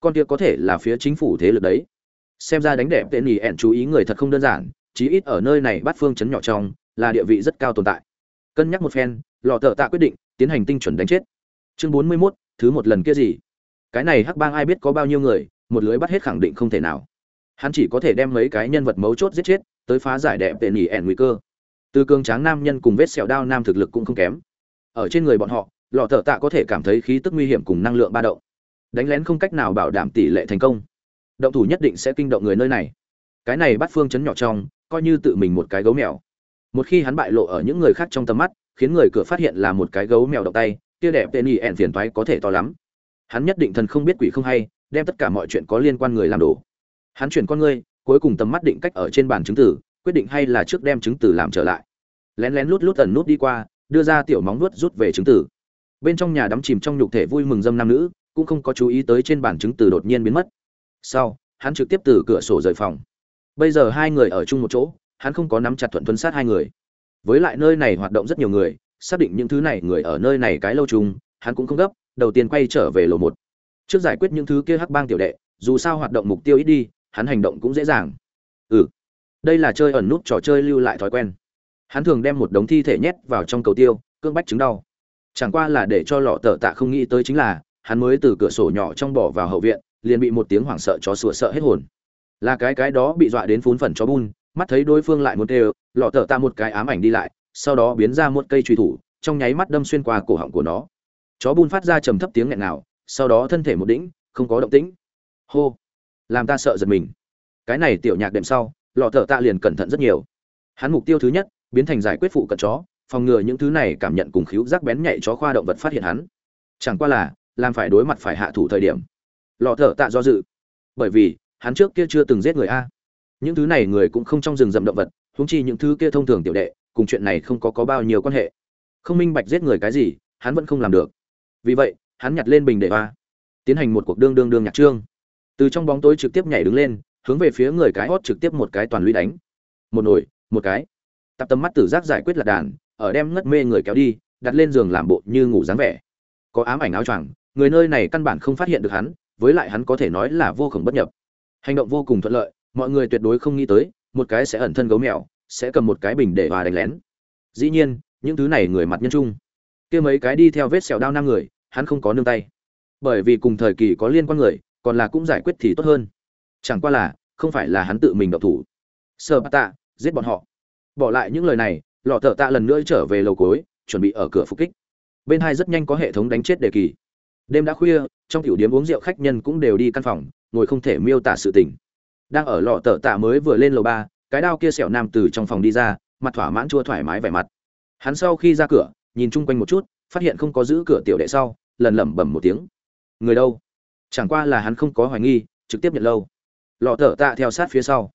Con kia có thể là phía chính phủ thế lực đấy. Xem ra đánh đẹp tên nhì ẹn chú ý người thật không đơn giản chí ít ở nơi này bắt phương chấn nhỏ trong là địa vị rất cao tồn tại. Cân nhắc một phen lọ tờ tạ quyết định tiến hành tinh chuẩn đánh chết. Chương bốn mươi 41, thứ một lần kia gì? Cái này hắc bang ai biết có bao nhiêu người một lưới bắt hết khẳng định không thể nào hắn chỉ có thể đem mấy cái nhân vật mấu chốt giết chết, tới phá giải đẹp tệ nỉ ẻn nguy cơ. Từ cường tráng nam nhân cùng vết sẹo đao nam thực lực cũng không kém. Ở trên người bọn họ, lọ thợ tạ có thể cảm thấy khí tức nguy hiểm cùng năng lượng ba động. Đánh lén không cách nào bảo đảm tỷ lệ thành công. Động thủ nhất định sẽ kinh động người nơi này. Cái này bắt phương chấn nhỏ trong, coi như tự mình một cái gấu mèo. Một khi hắn bại lộ ở những người khác trong tầm mắt, khiến người cửa phát hiện là một cái gấu mèo động tay kia đẹp tên y ẻn phiền toái có thể to lắm. Hắn nhất định thần không biết quỷ không hay, đem tất cả mọi chuyện có liên quan người làm đổ hắn chuyển con ngươi, cuối cùng tầm mắt định cách ở trên bàn chứng tử, quyết định hay là trước đem chứng tử làm trở lại. Lén lén lút lút ẩn nút đi qua, đưa ra tiểu móng nuốt rút về chứng tử. Bên trong nhà đắm chìm trong nhục thể vui mừng dâm nam nữ, cũng không có chú ý tới trên bàn chứng tử đột nhiên biến mất. Sau, hắn trực tiếp từ cửa sổ rời phòng. Bây giờ hai người ở chung một chỗ, hắn không có nắm chặt thuận tuấn sát hai người. Với lại nơi này hoạt động rất nhiều người, xác định những thứ này người ở nơi này cái lâu chung, hắn cũng không gấp, đầu tiên quay trở về lầu một. Trước giải quyết những thứ kia hắc bang tiểu đệ, dù sao hoạt động mục tiêu ít đi hắn hành động cũng dễ dàng. Ừ. Đây là chơi ẩn nút trò chơi lưu lại thói quen. Hắn thường đem một đống thi thể nhét vào trong cầu tiêu cương bách chứng đau. Chẳng qua là để cho lọ tờ tạ không nghĩ tới chính là, hắn mới từ cửa sổ nhỏ trong bỏ vào hậu viện, liền bị một tiếng hoảng sợ chó sủa sợ hết hồn. Là cái cái đó bị dọa đến phún phần chó bun, mắt thấy đối phương lại một đều lọ tờ tạ một cái ám ảnh đi lại, sau đó biến ra một cây truy thủ, trong nháy mắt đâm xuyên qua cổ họng của nó. Chó bun phát ra trầm thấp tiếng nghẹn nào sau đó thân thể một đĩnh, không có động tĩnh. Hô làm ta sợ giật mình. Cái này tiểu nhạc đệm sau, lọ thợ tạ liền cẩn thận rất nhiều. Hắn mục tiêu thứ nhất, biến thành giải quyết phụ cận chó, phòng ngừa những thứ này cảm nhận cùng khíu giác bén nhạy chó khoa động vật phát hiện hắn. Chẳng qua là, làm phải đối mặt phải hạ thủ thời điểm. Lọ thợ tạ do dự. Bởi vì, hắn trước kia chưa từng giết người a. Những thứ này người cũng không trong rừng rậm động vật húng chi những thứ kia thông thường tiểu đệ, cùng chuyện này không có có bao nhiêu quan hệ. Không minh bạch giết người cái gì, hắn vẫn không làm được. Vì vậy, hắn nhặt lên bình để va tiến hành một cuộc đương đương đương nhạc trương từ trong bóng tối trực tiếp nhảy đứng lên hướng về phía người cái hót trực tiếp một cái toàn lũy đánh. Một nổi, một cái. Tập tầm mắt tử giác giải quyết là đàn ở đem ngất mê người kéo đi đặt lên giường làm bộ như ngủ dáng vẻ. Có ám ảnh áo choàng người nơi này căn bản không phát hiện được hắn với lại hắn có thể nói là vô cùng bất nhập. Hành động vô cùng thuận lợi mọi người tuyệt đối không nghĩ tới một cái sẽ ẩn thân gấu mèo sẽ cầm một cái bình để và đánh lén. Dĩ nhiên những thứ này người mặt nhân trung. Kia mấy cái đi theo vết sẹo đao nam người hắn không có nương tay. Bởi vì cùng thời kỳ có liên quan người còn là cũng giải quyết thì tốt hơn. Chẳng qua là, không phải là hắn tự mình độc thủ. Sợ bà tạ, giết bọn họ. Bỏ lại những lời này, lọ thợ tạ lần nữa trở về lầu cối chuẩn bị ở cửa phục kích. Bên hai rất nhanh có hệ thống đánh chết đề kỳ. Đêm đã khuya, trong tiểu điếm uống rượu khách nhân cũng đều đi căn phòng, ngồi không thể miêu tả sự tình. Đang ở lọ tờ tạ mới vừa lên lầu ba, cái đao kia sẹo nam từ trong phòng đi ra, mặt thỏa mãn chua thoải mái vẻ mặt. Hắn sau khi ra cửa, nhìn chung quanh một chút, phát hiện không có giữ cửa tiểu đệ sau, lần lẩm bẩm một tiếng. Người đâu? Chẳng qua là hắn không có hoài nghi, trực tiếp nhận lâu. Lọ thở tạ theo sát phía sau.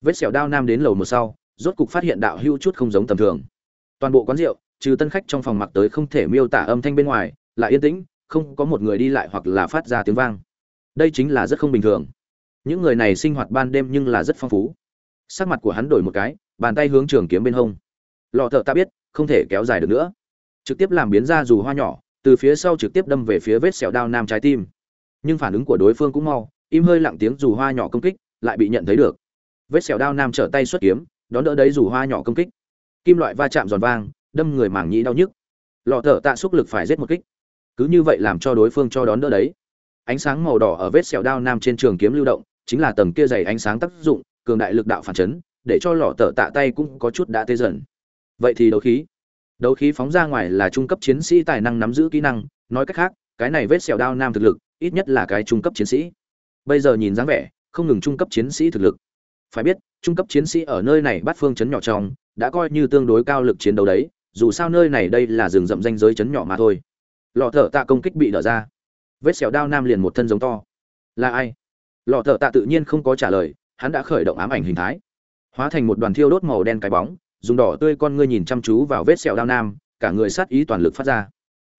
Vết sẹo đao nam đến lầu một sau, rốt cục phát hiện đạo hưu chút không giống tầm thường. Toàn bộ quán rượu, trừ tân khách trong phòng mặc tới không thể miêu tả âm thanh bên ngoài, lại yên tĩnh, không có một người đi lại hoặc là phát ra tiếng vang. Đây chính là rất không bình thường. Những người này sinh hoạt ban đêm nhưng là rất phong phú. Sắc mặt của hắn đổi một cái, bàn tay hướng trường kiếm bên hông. Lọ thợ ta biết, không thể kéo dài được nữa. Trực tiếp làm biến ra dù hoa nhỏ, từ phía sau trực tiếp đâm về phía vết sẹo đao nam trái tim nhưng phản ứng của đối phương cũng mau, im hơi lặng tiếng dù hoa nhỏ công kích, lại bị nhận thấy được. Vết sẹo đao nam trở tay xuất kiếm, đón đỡ đấy dù hoa nhỏ công kích. Kim loại va chạm giòn vang, đâm người màng nhĩ đau nhức. Lọ thở tạ xúc lực phải giết một kích. Cứ như vậy làm cho đối phương cho đón đỡ đấy. Ánh sáng màu đỏ ở vết sẹo đao nam trên trường kiếm lưu động, chính là tầng kia dày ánh sáng tác dụng, cường đại lực đạo phản chấn, để cho lọ thở tạ tay cũng có chút đã tê dần. Vậy thì đấu khí. Đấu khí phóng ra ngoài là trung cấp chiến sĩ tài năng nắm giữ kỹ năng, nói cách khác, cái này vết sẹo đao nam thực lực ít nhất là cái trung cấp chiến sĩ. Bây giờ nhìn dáng vẻ, không ngừng trung cấp chiến sĩ thực lực. Phải biết, trung cấp chiến sĩ ở nơi này bắt phương chấn nhỏ trong, đã coi như tương đối cao lực chiến đấu đấy, dù sao nơi này đây là rừng rậm danh giới chấn nhỏ mà thôi. Lọ thợ tạ công kích bị đỡ ra. Vết sẹo đao nam liền một thân giống to. Là ai? Lọ thợ tạ tự nhiên không có trả lời, hắn đã khởi động ám ảnh hình thái. Hóa thành một đoàn thiêu đốt màu đen cái bóng, dùng đỏ tươi con ngươi nhìn chăm chú vào vết sẹo đao nam, cả người sát ý toàn lực phát ra.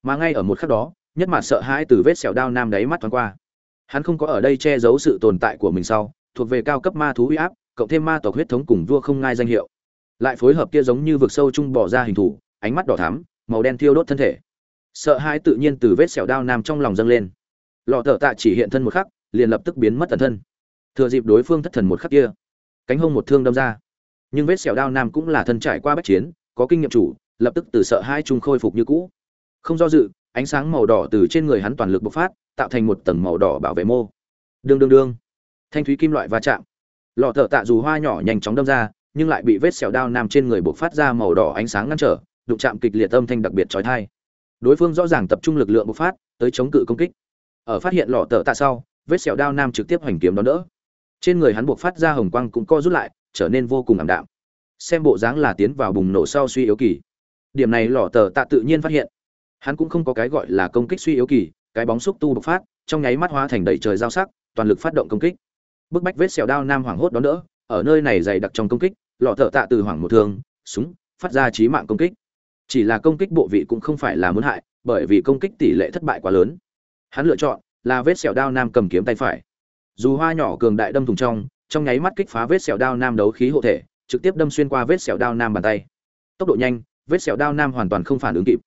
Mà ngay ở một khắc đó nhất mặt sợ hãi từ vết sẹo đao nam đáy mắt thoáng qua. Hắn không có ở đây che giấu sự tồn tại của mình sau, thuộc về cao cấp ma thú uy áp, cộng thêm ma tộc huyết thống cùng vua không ngai danh hiệu. Lại phối hợp kia giống như vực sâu chung bỏ ra hình thủ ánh mắt đỏ thắm, màu đen thiêu đốt thân thể. Sợ hãi tự nhiên từ vết sẹo đao nam trong lòng dâng lên. Lọ thợ tạ chỉ hiện thân một khắc, liền lập tức biến mất tần thân. Thừa dịp đối phương thất thần một khắc kia, cánh hông một thương đâm ra. Nhưng vết sẹo đao nam cũng là thân trải qua bách chiến, có kinh nghiệm chủ, lập tức từ sợ hai trung khôi phục như cũ. Không do dự ánh sáng màu đỏ từ trên người hắn toàn lực bộc phát, tạo thành một tầng màu đỏ bảo vệ mô. Đương đương đương. Thanh thúy kim loại va chạm. Lọ thợ tạ dù hoa nhỏ nhanh chóng đâm ra, nhưng lại bị vết sẹo đao nam trên người bộc phát ra màu đỏ ánh sáng ngăn trở, đụng chạm kịch liệt âm thanh đặc biệt trói thai đối phương rõ ràng tập trung lực lượng bộc phát, tới chống cự công kích. Ở phát hiện lọ thợ tạ sau, vết sẹo đao nam trực tiếp hoành kiếm đón đỡ. Trên người hắn buộc phát ra hồng quang cũng co rút lại, trở nên vô cùng ảm đạm. Xem bộ dáng là tiến vào bùng nổ sau suy yếu kỳ. Điểm này lọ tờ tạ tự nhiên phát hiện hắn cũng không có cái gọi là công kích suy yếu kỳ, cái bóng xúc tu bộc phát, trong nháy mắt hóa thành đầy trời giao sắc, toàn lực phát động công kích. Bức bách vết sẹo đao nam hoảng hốt đón đỡ, ở nơi này dày đặc trong công kích, lọ thợ tạ từ hoảng một thương, súng, phát ra trí mạng công kích. Chỉ là công kích bộ vị cũng không phải là muốn hại, bởi vì công kích tỷ lệ thất bại quá lớn. Hắn lựa chọn là vết sẹo đao nam cầm kiếm tay phải. Dù hoa nhỏ cường đại đâm thùng trong trong nháy mắt kích phá vết sẹo đao nam đấu khí hộ thể, trực tiếp đâm xuyên qua vết sẹo đao nam bàn tay. Tốc độ nhanh, vết sẹo đao nam hoàn toàn không phản ứng kịp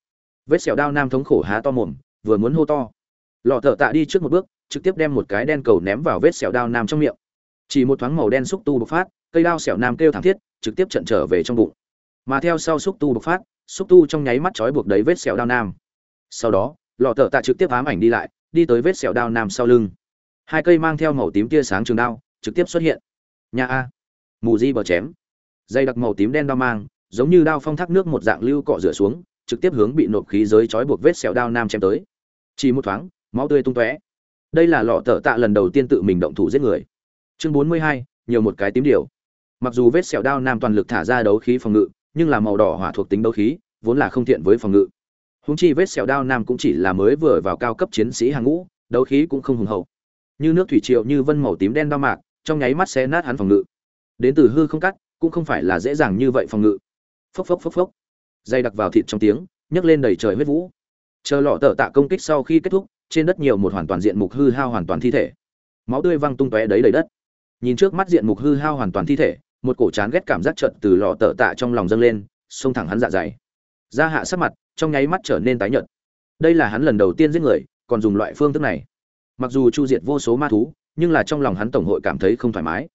vết sẹo đao nam thống khổ há to mồm, vừa muốn hô to. Lọ thợ tạ đi trước một bước, trực tiếp đem một cái đen cầu ném vào vết sẹo đao nam trong miệng. Chỉ một thoáng màu đen xúc tu bộc phát, cây đao sẹo nam kêu thảm thiết, trực tiếp trận trở về trong bụng. Mà theo sau xúc tu bộc phát, xúc tu trong nháy mắt trói buộc đấy vết sẹo đao nam. Sau đó, lọ thợ tạ trực tiếp ám ảnh đi lại, đi tới vết sẹo đao nam sau lưng. Hai cây mang theo màu tím tia sáng trường đao, trực tiếp xuất hiện. Nhà a. Mù di bờ chém. Dây đặc màu tím đen đao mang, giống như đao phong thác nước một dạng lưu cọ rửa xuống trực tiếp hướng bị nộp khí giới trói buộc vết sẹo đao nam chém tới. Chỉ một thoáng, máu tươi tung tóe. Đây là lọ tờ tạ lần đầu tiên tự mình động thủ giết người. Chương bốn mươi hai, nhiều một cái tím điều. Mặc dù vết sẹo đao nam toàn lực thả ra đấu khí phòng ngự, nhưng là màu đỏ hỏa thuộc tính đấu khí, vốn là không thiện với phòng ngự. Húng chi vết sẹo đao nam cũng chỉ là mới vừa vào cao cấp chiến sĩ hàng ngũ, đấu khí cũng không hùng hậu. Như nước thủy triệu như vân màu tím đen đao mạc, trong nháy mắt sẽ nát hắn phòng ngự. Đến từ hư không cắt, cũng không phải là dễ dàng như vậy phòng ngự. Phốc phốc phốc phốc dây đặc vào thịt trong tiếng, nhấc lên đầy trời huyết vũ. Chờ lọ tờ tạ công kích sau khi kết thúc, trên đất nhiều một hoàn toàn diện mục hư hao hoàn toàn thi thể. Máu tươi văng tung tóe đấy đầy đất. Nhìn trước mắt diện mục hư hao hoàn toàn thi thể, một cổ chán ghét cảm giác trận từ lọ tờ tạ trong lòng dâng lên, xông thẳng hắn dạ dày. Da hạ sắc mặt, trong nháy mắt trở nên tái nhợt. Đây là hắn lần đầu tiên giết người, còn dùng loại phương thức này. Mặc dù chu diệt vô số ma thú, nhưng là trong lòng hắn tổng hội cảm thấy không thoải mái.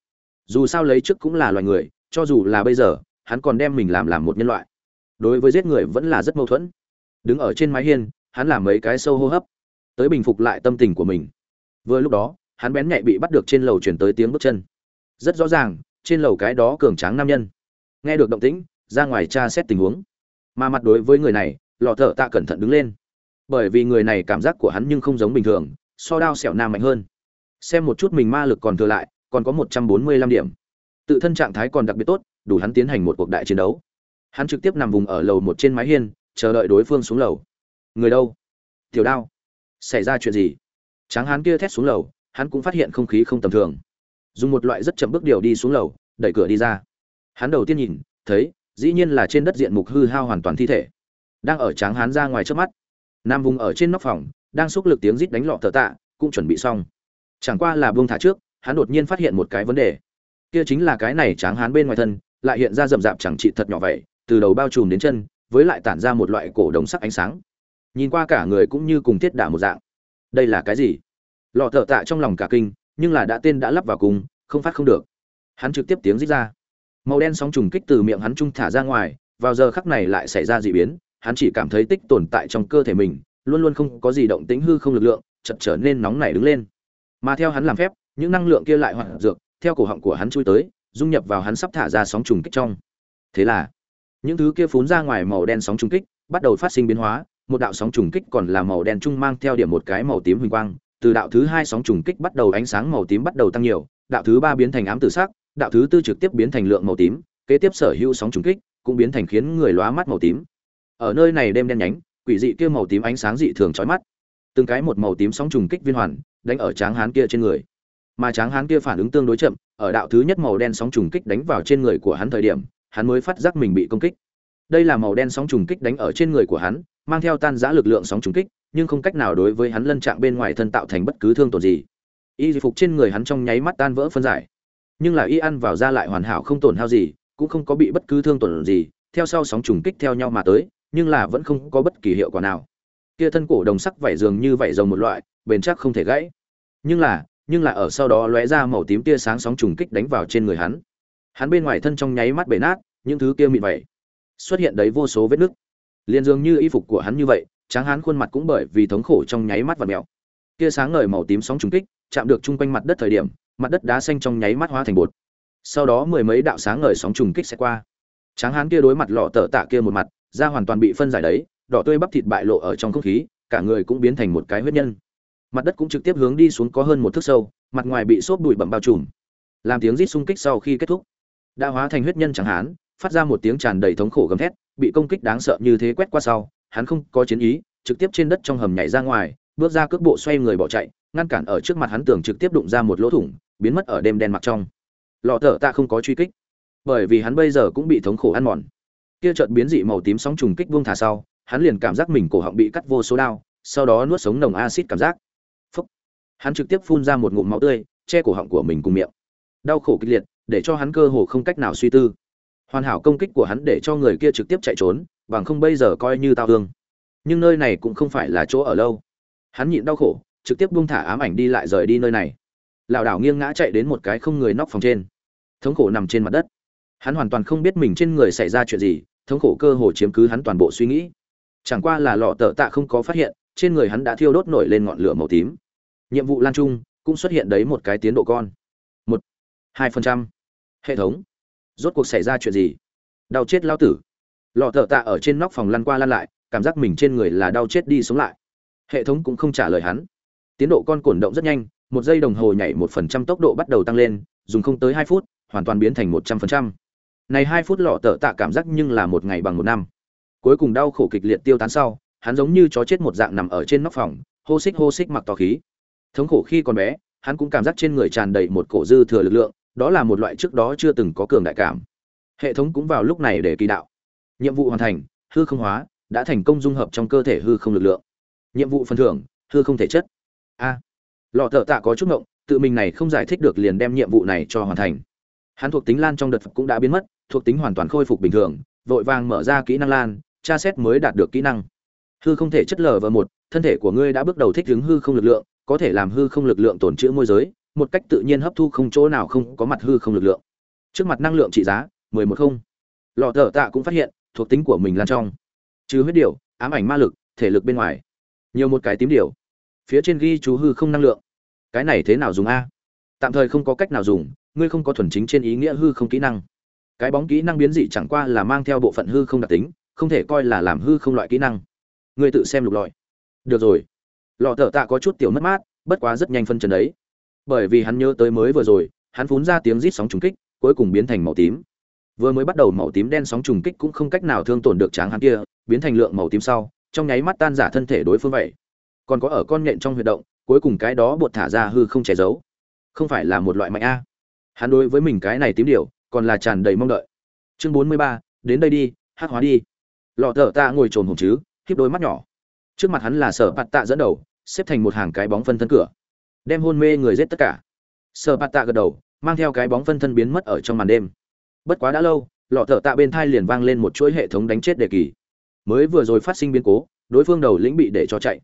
Dù sao lấy trước cũng là loài người, cho dù là bây giờ, hắn còn đem mình làm làm một nhân loại đối với giết người vẫn là rất mâu thuẫn. Đứng ở trên mái hiên, hắn làm mấy cái sâu hô hấp, tới bình phục lại tâm tình của mình. Vừa lúc đó, hắn bén nhạy bị bắt được trên lầu chuyển tới tiếng bước chân. Rất rõ ràng, trên lầu cái đó cường tráng nam nhân. Nghe được động tĩnh, ra ngoài tra xét tình huống. Mà mặt đối với người này, lọ thợ tạ cẩn thận đứng lên. Bởi vì người này cảm giác của hắn nhưng không giống bình thường, so đao xẻo nam mạnh hơn. Xem một chút mình ma lực còn thừa lại, còn có một trăm bốn mươi lăm điểm. Tự thân trạng thái còn đặc biệt tốt, đủ hắn tiến hành một cuộc đại chiến đấu hắn trực tiếp nằm vùng ở lầu một trên mái hiên, chờ đợi đối phương xuống lầu. Người đâu? Tiểu đao. Xảy ra chuyện gì? Tráng hắn kia thét xuống lầu, hắn cũng phát hiện không khí không tầm thường. Dùng một loại rất chậm bước điều đi xuống lầu, đẩy cửa đi ra. Hắn đầu tiên nhìn, thấy, dĩ nhiên là trên đất diện mục hư hao hoàn toàn thi thể. Đang ở tráng hắn ra ngoài trước mắt. Nam vùng ở trên nóc phòng, đang xúc lực tiếng rít đánh lọ thợ tạ, cũng chuẩn bị xong. Chẳng qua là buông thả trước, hắn đột nhiên phát hiện một cái vấn đề. Kia chính là cái này tráng hán bên ngoài thân, lại hiện ra rậm rạp chẳng trị thật nhỏ vậy từ đầu bao trùm đến chân, với lại tản ra một loại cổ đồng sắc ánh sáng. Nhìn qua cả người cũng như cùng thiết đả một dạng. Đây là cái gì? Lọ thợ tạ trong lòng cả kinh, nhưng là đã tên đã lắp vào cùng, không phát không được. Hắn trực tiếp tiếng rít ra. Màu đen sóng trùng kích từ miệng hắn trung thả ra ngoài, vào giờ khắc này lại xảy ra dị biến, hắn chỉ cảm thấy tích tồn tại trong cơ thể mình, luôn luôn không có gì động tĩnh hư không lực lượng chật trở nên nóng nảy đứng lên. Mà theo hắn làm phép, những năng lượng kia lại hoạt dược, theo cổ họng của hắn chui tới, dung nhập vào hắn sắp thả ra sóng trùng kích trong. Thế là những thứ kia phun ra ngoài màu đen sóng trùng kích bắt đầu phát sinh biến hóa, một đạo sóng trùng kích còn là màu đen trung mang theo điểm một cái màu tím huỳnh quang, từ đạo thứ hai sóng trùng kích bắt đầu ánh sáng màu tím bắt đầu tăng nhiều, đạo thứ ba biến thành ám tử sắc, đạo thứ tư trực tiếp biến thành lượng màu tím, kế tiếp sở hữu sóng trùng kích cũng biến thành khiến người lóa mắt màu tím. Ở nơi này đêm đen nhánh, quỷ dị kia màu tím ánh sáng dị thường chói mắt. Từng cái một màu tím sóng trùng kích viên hoàn, đánh ở tráng hán kia trên người. Mà tráng hán kia phản ứng tương đối chậm, ở đạo thứ nhất màu đen sóng trùng kích đánh vào trên người của hắn thời điểm hắn mới phát giác mình bị công kích. Đây là màu đen sóng trùng kích đánh ở trên người của hắn, mang theo tan giã lực lượng sóng trùng kích, nhưng không cách nào đối với hắn lân trạng bên ngoài thân tạo thành bất cứ thương tổn gì. Y phục trên người hắn trong nháy mắt tan vỡ phân giải. Nhưng là y ăn vào da lại hoàn hảo không tổn hao gì, cũng không có bị bất cứ thương tổn gì, theo sau sóng trùng kích theo nhau mà tới, nhưng là vẫn không có bất kỳ hiệu quả nào. Kia thân cổ đồng sắc vảy dường như vảy rồng một loại, bền chắc không thể gãy. Nhưng là nhưng là ở sau đó lóe ra màu tím tia sáng sóng trùng kích đánh vào trên người hắn hắn bên ngoài thân trong nháy mắt bể nát, những thứ kia mịn vẩy xuất hiện đấy vô số vết nứt. Liền dường như y phục của hắn như vậy, tráng hắn khuôn mặt cũng bởi vì thống khổ trong nháy mắt và mèo. Kia sáng ngời màu tím sóng trùng kích, chạm được chung quanh mặt đất thời điểm, mặt đất đá xanh trong nháy mắt hóa thành bột. Sau đó mười mấy đạo sáng ngời sóng trùng kích sẽ qua. Tráng hán kia đối mặt lọ tở tạ kia một mặt, da hoàn toàn bị phân giải đấy, đỏ tươi bắp thịt bại lộ ở trong không khí, cả người cũng biến thành một cái huyết nhân. Mặt đất cũng trực tiếp hướng đi xuống có hơn một thước sâu, mặt ngoài bị xốp bụi bẩm bao trùm. Làm tiếng rít xung kích sau khi kết thúc đã hóa thành huyết nhân chẳng hán phát ra một tiếng tràn đầy thống khổ gầm thét, bị công kích đáng sợ như thế quét qua sau, hắn không có chiến ý, trực tiếp trên đất trong hầm nhảy ra ngoài, bước ra cước bộ xoay người bỏ chạy, ngăn cản ở trước mặt hắn tường trực tiếp đụng ra một lỗ thủng, biến mất ở đêm đen mặc trong. Lọ thở ta không có truy kích, bởi vì hắn bây giờ cũng bị thống khổ ăn mòn. Kia chợt biến dị màu tím sóng trùng kích buông thả sau, hắn liền cảm giác mình cổ họng bị cắt vô số đao sau đó nuốt sống nồng axit cảm giác. Phúc. hắn trực tiếp phun ra một ngụm máu tươi, che cổ họng của mình cùng miệng. Đau khổ kịch liệt để cho hắn cơ hồ không cách nào suy tư. Hoàn hảo công kích của hắn để cho người kia trực tiếp chạy trốn, bằng không bây giờ coi như tao thương. Nhưng nơi này cũng không phải là chỗ ở lâu. Hắn nhịn đau khổ, trực tiếp buông thả ám ảnh đi lại rời đi nơi này. Lảo đảo nghiêng ngã chạy đến một cái không người nóc phòng trên. Thống khổ nằm trên mặt đất. Hắn hoàn toàn không biết mình trên người xảy ra chuyện gì, thống khổ cơ hồ chiếm cứ hắn toàn bộ suy nghĩ. Chẳng qua là lọ tờ tạ không có phát hiện, trên người hắn đã thiêu đốt nổi lên ngọn lửa màu tím. Nhiệm vụ lan trung, cũng xuất hiện đấy một cái tiến độ con. Một, hai phần trăm hệ thống. Rốt cuộc xảy ra chuyện gì? Đau chết lao tử. Lọ thợ tạ ở trên nóc phòng lăn qua lăn lại, cảm giác mình trên người là đau chết đi sống lại. Hệ thống cũng không trả lời hắn. Tiến độ con cổn động rất nhanh, một giây đồng hồ nhảy một phần trăm tốc độ bắt đầu tăng lên, dùng không tới hai phút, hoàn toàn biến thành một trăm phần trăm. Này hai phút lọ tợ tạ cảm giác nhưng là một ngày bằng một năm. Cuối cùng đau khổ kịch liệt tiêu tán sau, hắn giống như chó chết một dạng nằm ở trên nóc phòng, hô xích hô xích mặc tò khí. Thống khổ khi còn bé, hắn cũng cảm giác trên người tràn đầy một cổ dư thừa lực lượng đó là một loại trước đó chưa từng có cường đại cảm. Hệ thống cũng vào lúc này để kỳ đạo. Nhiệm vụ hoàn thành, hư không hóa, đã thành công dung hợp trong cơ thể hư không lực lượng. Nhiệm vụ phần thưởng, hư không thể chất. A. Lọ thợ tạ có chút ngộng, tự mình này không giải thích được liền đem nhiệm vụ này cho hoàn thành. Hắn thuộc tính lan trong đợt cũng đã biến mất, thuộc tính hoàn toàn khôi phục bình thường, vội vàng mở ra kỹ năng lan, tra xét mới đạt được kỹ năng. Hư không thể chất lờ và một, thân thể của ngươi đã bước đầu thích ứng hư không lực lượng, có thể làm hư không lực lượng tổn chữa môi giới một cách tự nhiên hấp thu không chỗ nào không có mặt hư không lực lượng. Trước mặt năng lượng trị giá, mười một không. Lò thở tạ cũng phát hiện, thuộc tính của mình lan trong. Trừ huyết điều ám ảnh ma lực, thể lực bên ngoài. Nhiều một cái tím điều phía trên ghi chú hư không năng lượng. Cái này thế nào dùng a? Tạm thời không có cách nào dùng, ngươi không có thuần chính trên ý nghĩa hư không kỹ năng. Cái bóng kỹ năng biến dị chẳng qua là mang theo bộ phận hư không đặc tính, không thể coi là làm hư không loại kỹ năng. Ngươi tự xem lục lọi. Được rồi. Lọ thợ tạ có chút tiểu mất mát, bất quá rất nhanh phân trần đấy bởi vì hắn nhớ tới mới vừa rồi, hắn phun ra tiếng rít sóng trùng kích, cuối cùng biến thành màu tím. Vừa mới bắt đầu màu tím đen sóng trùng kích cũng không cách nào thương tổn được tráng hắn kia, biến thành lượng màu tím sau, trong nháy mắt tan giả thân thể đối phương vậy. Còn có ở con nhện trong huyệt động, cuối cùng cái đó bột thả ra hư không che giấu. Không phải là một loại mạnh a. Hắn đối với mình cái này tím điều còn là tràn đầy mong đợi. Chương bốn mươi ba, đến đây đi, hát hóa đi. Lọ thở tạ ngồi trồn hồn chứ khiếp đôi mắt nhỏ. Trước mặt hắn là sở bạt tạ dẫn đầu, xếp thành một hàng cái bóng phân thân cửa đem hôn mê người giết tất cả. Sở bạt tạ gật đầu, mang theo cái bóng phân thân biến mất ở trong màn đêm. Bất quá đã lâu, lọ thợ tạ bên thai liền vang lên một chuỗi hệ thống đánh chết đề kỳ. Mới vừa rồi phát sinh biến cố, đối phương đầu lĩnh bị để cho chạy.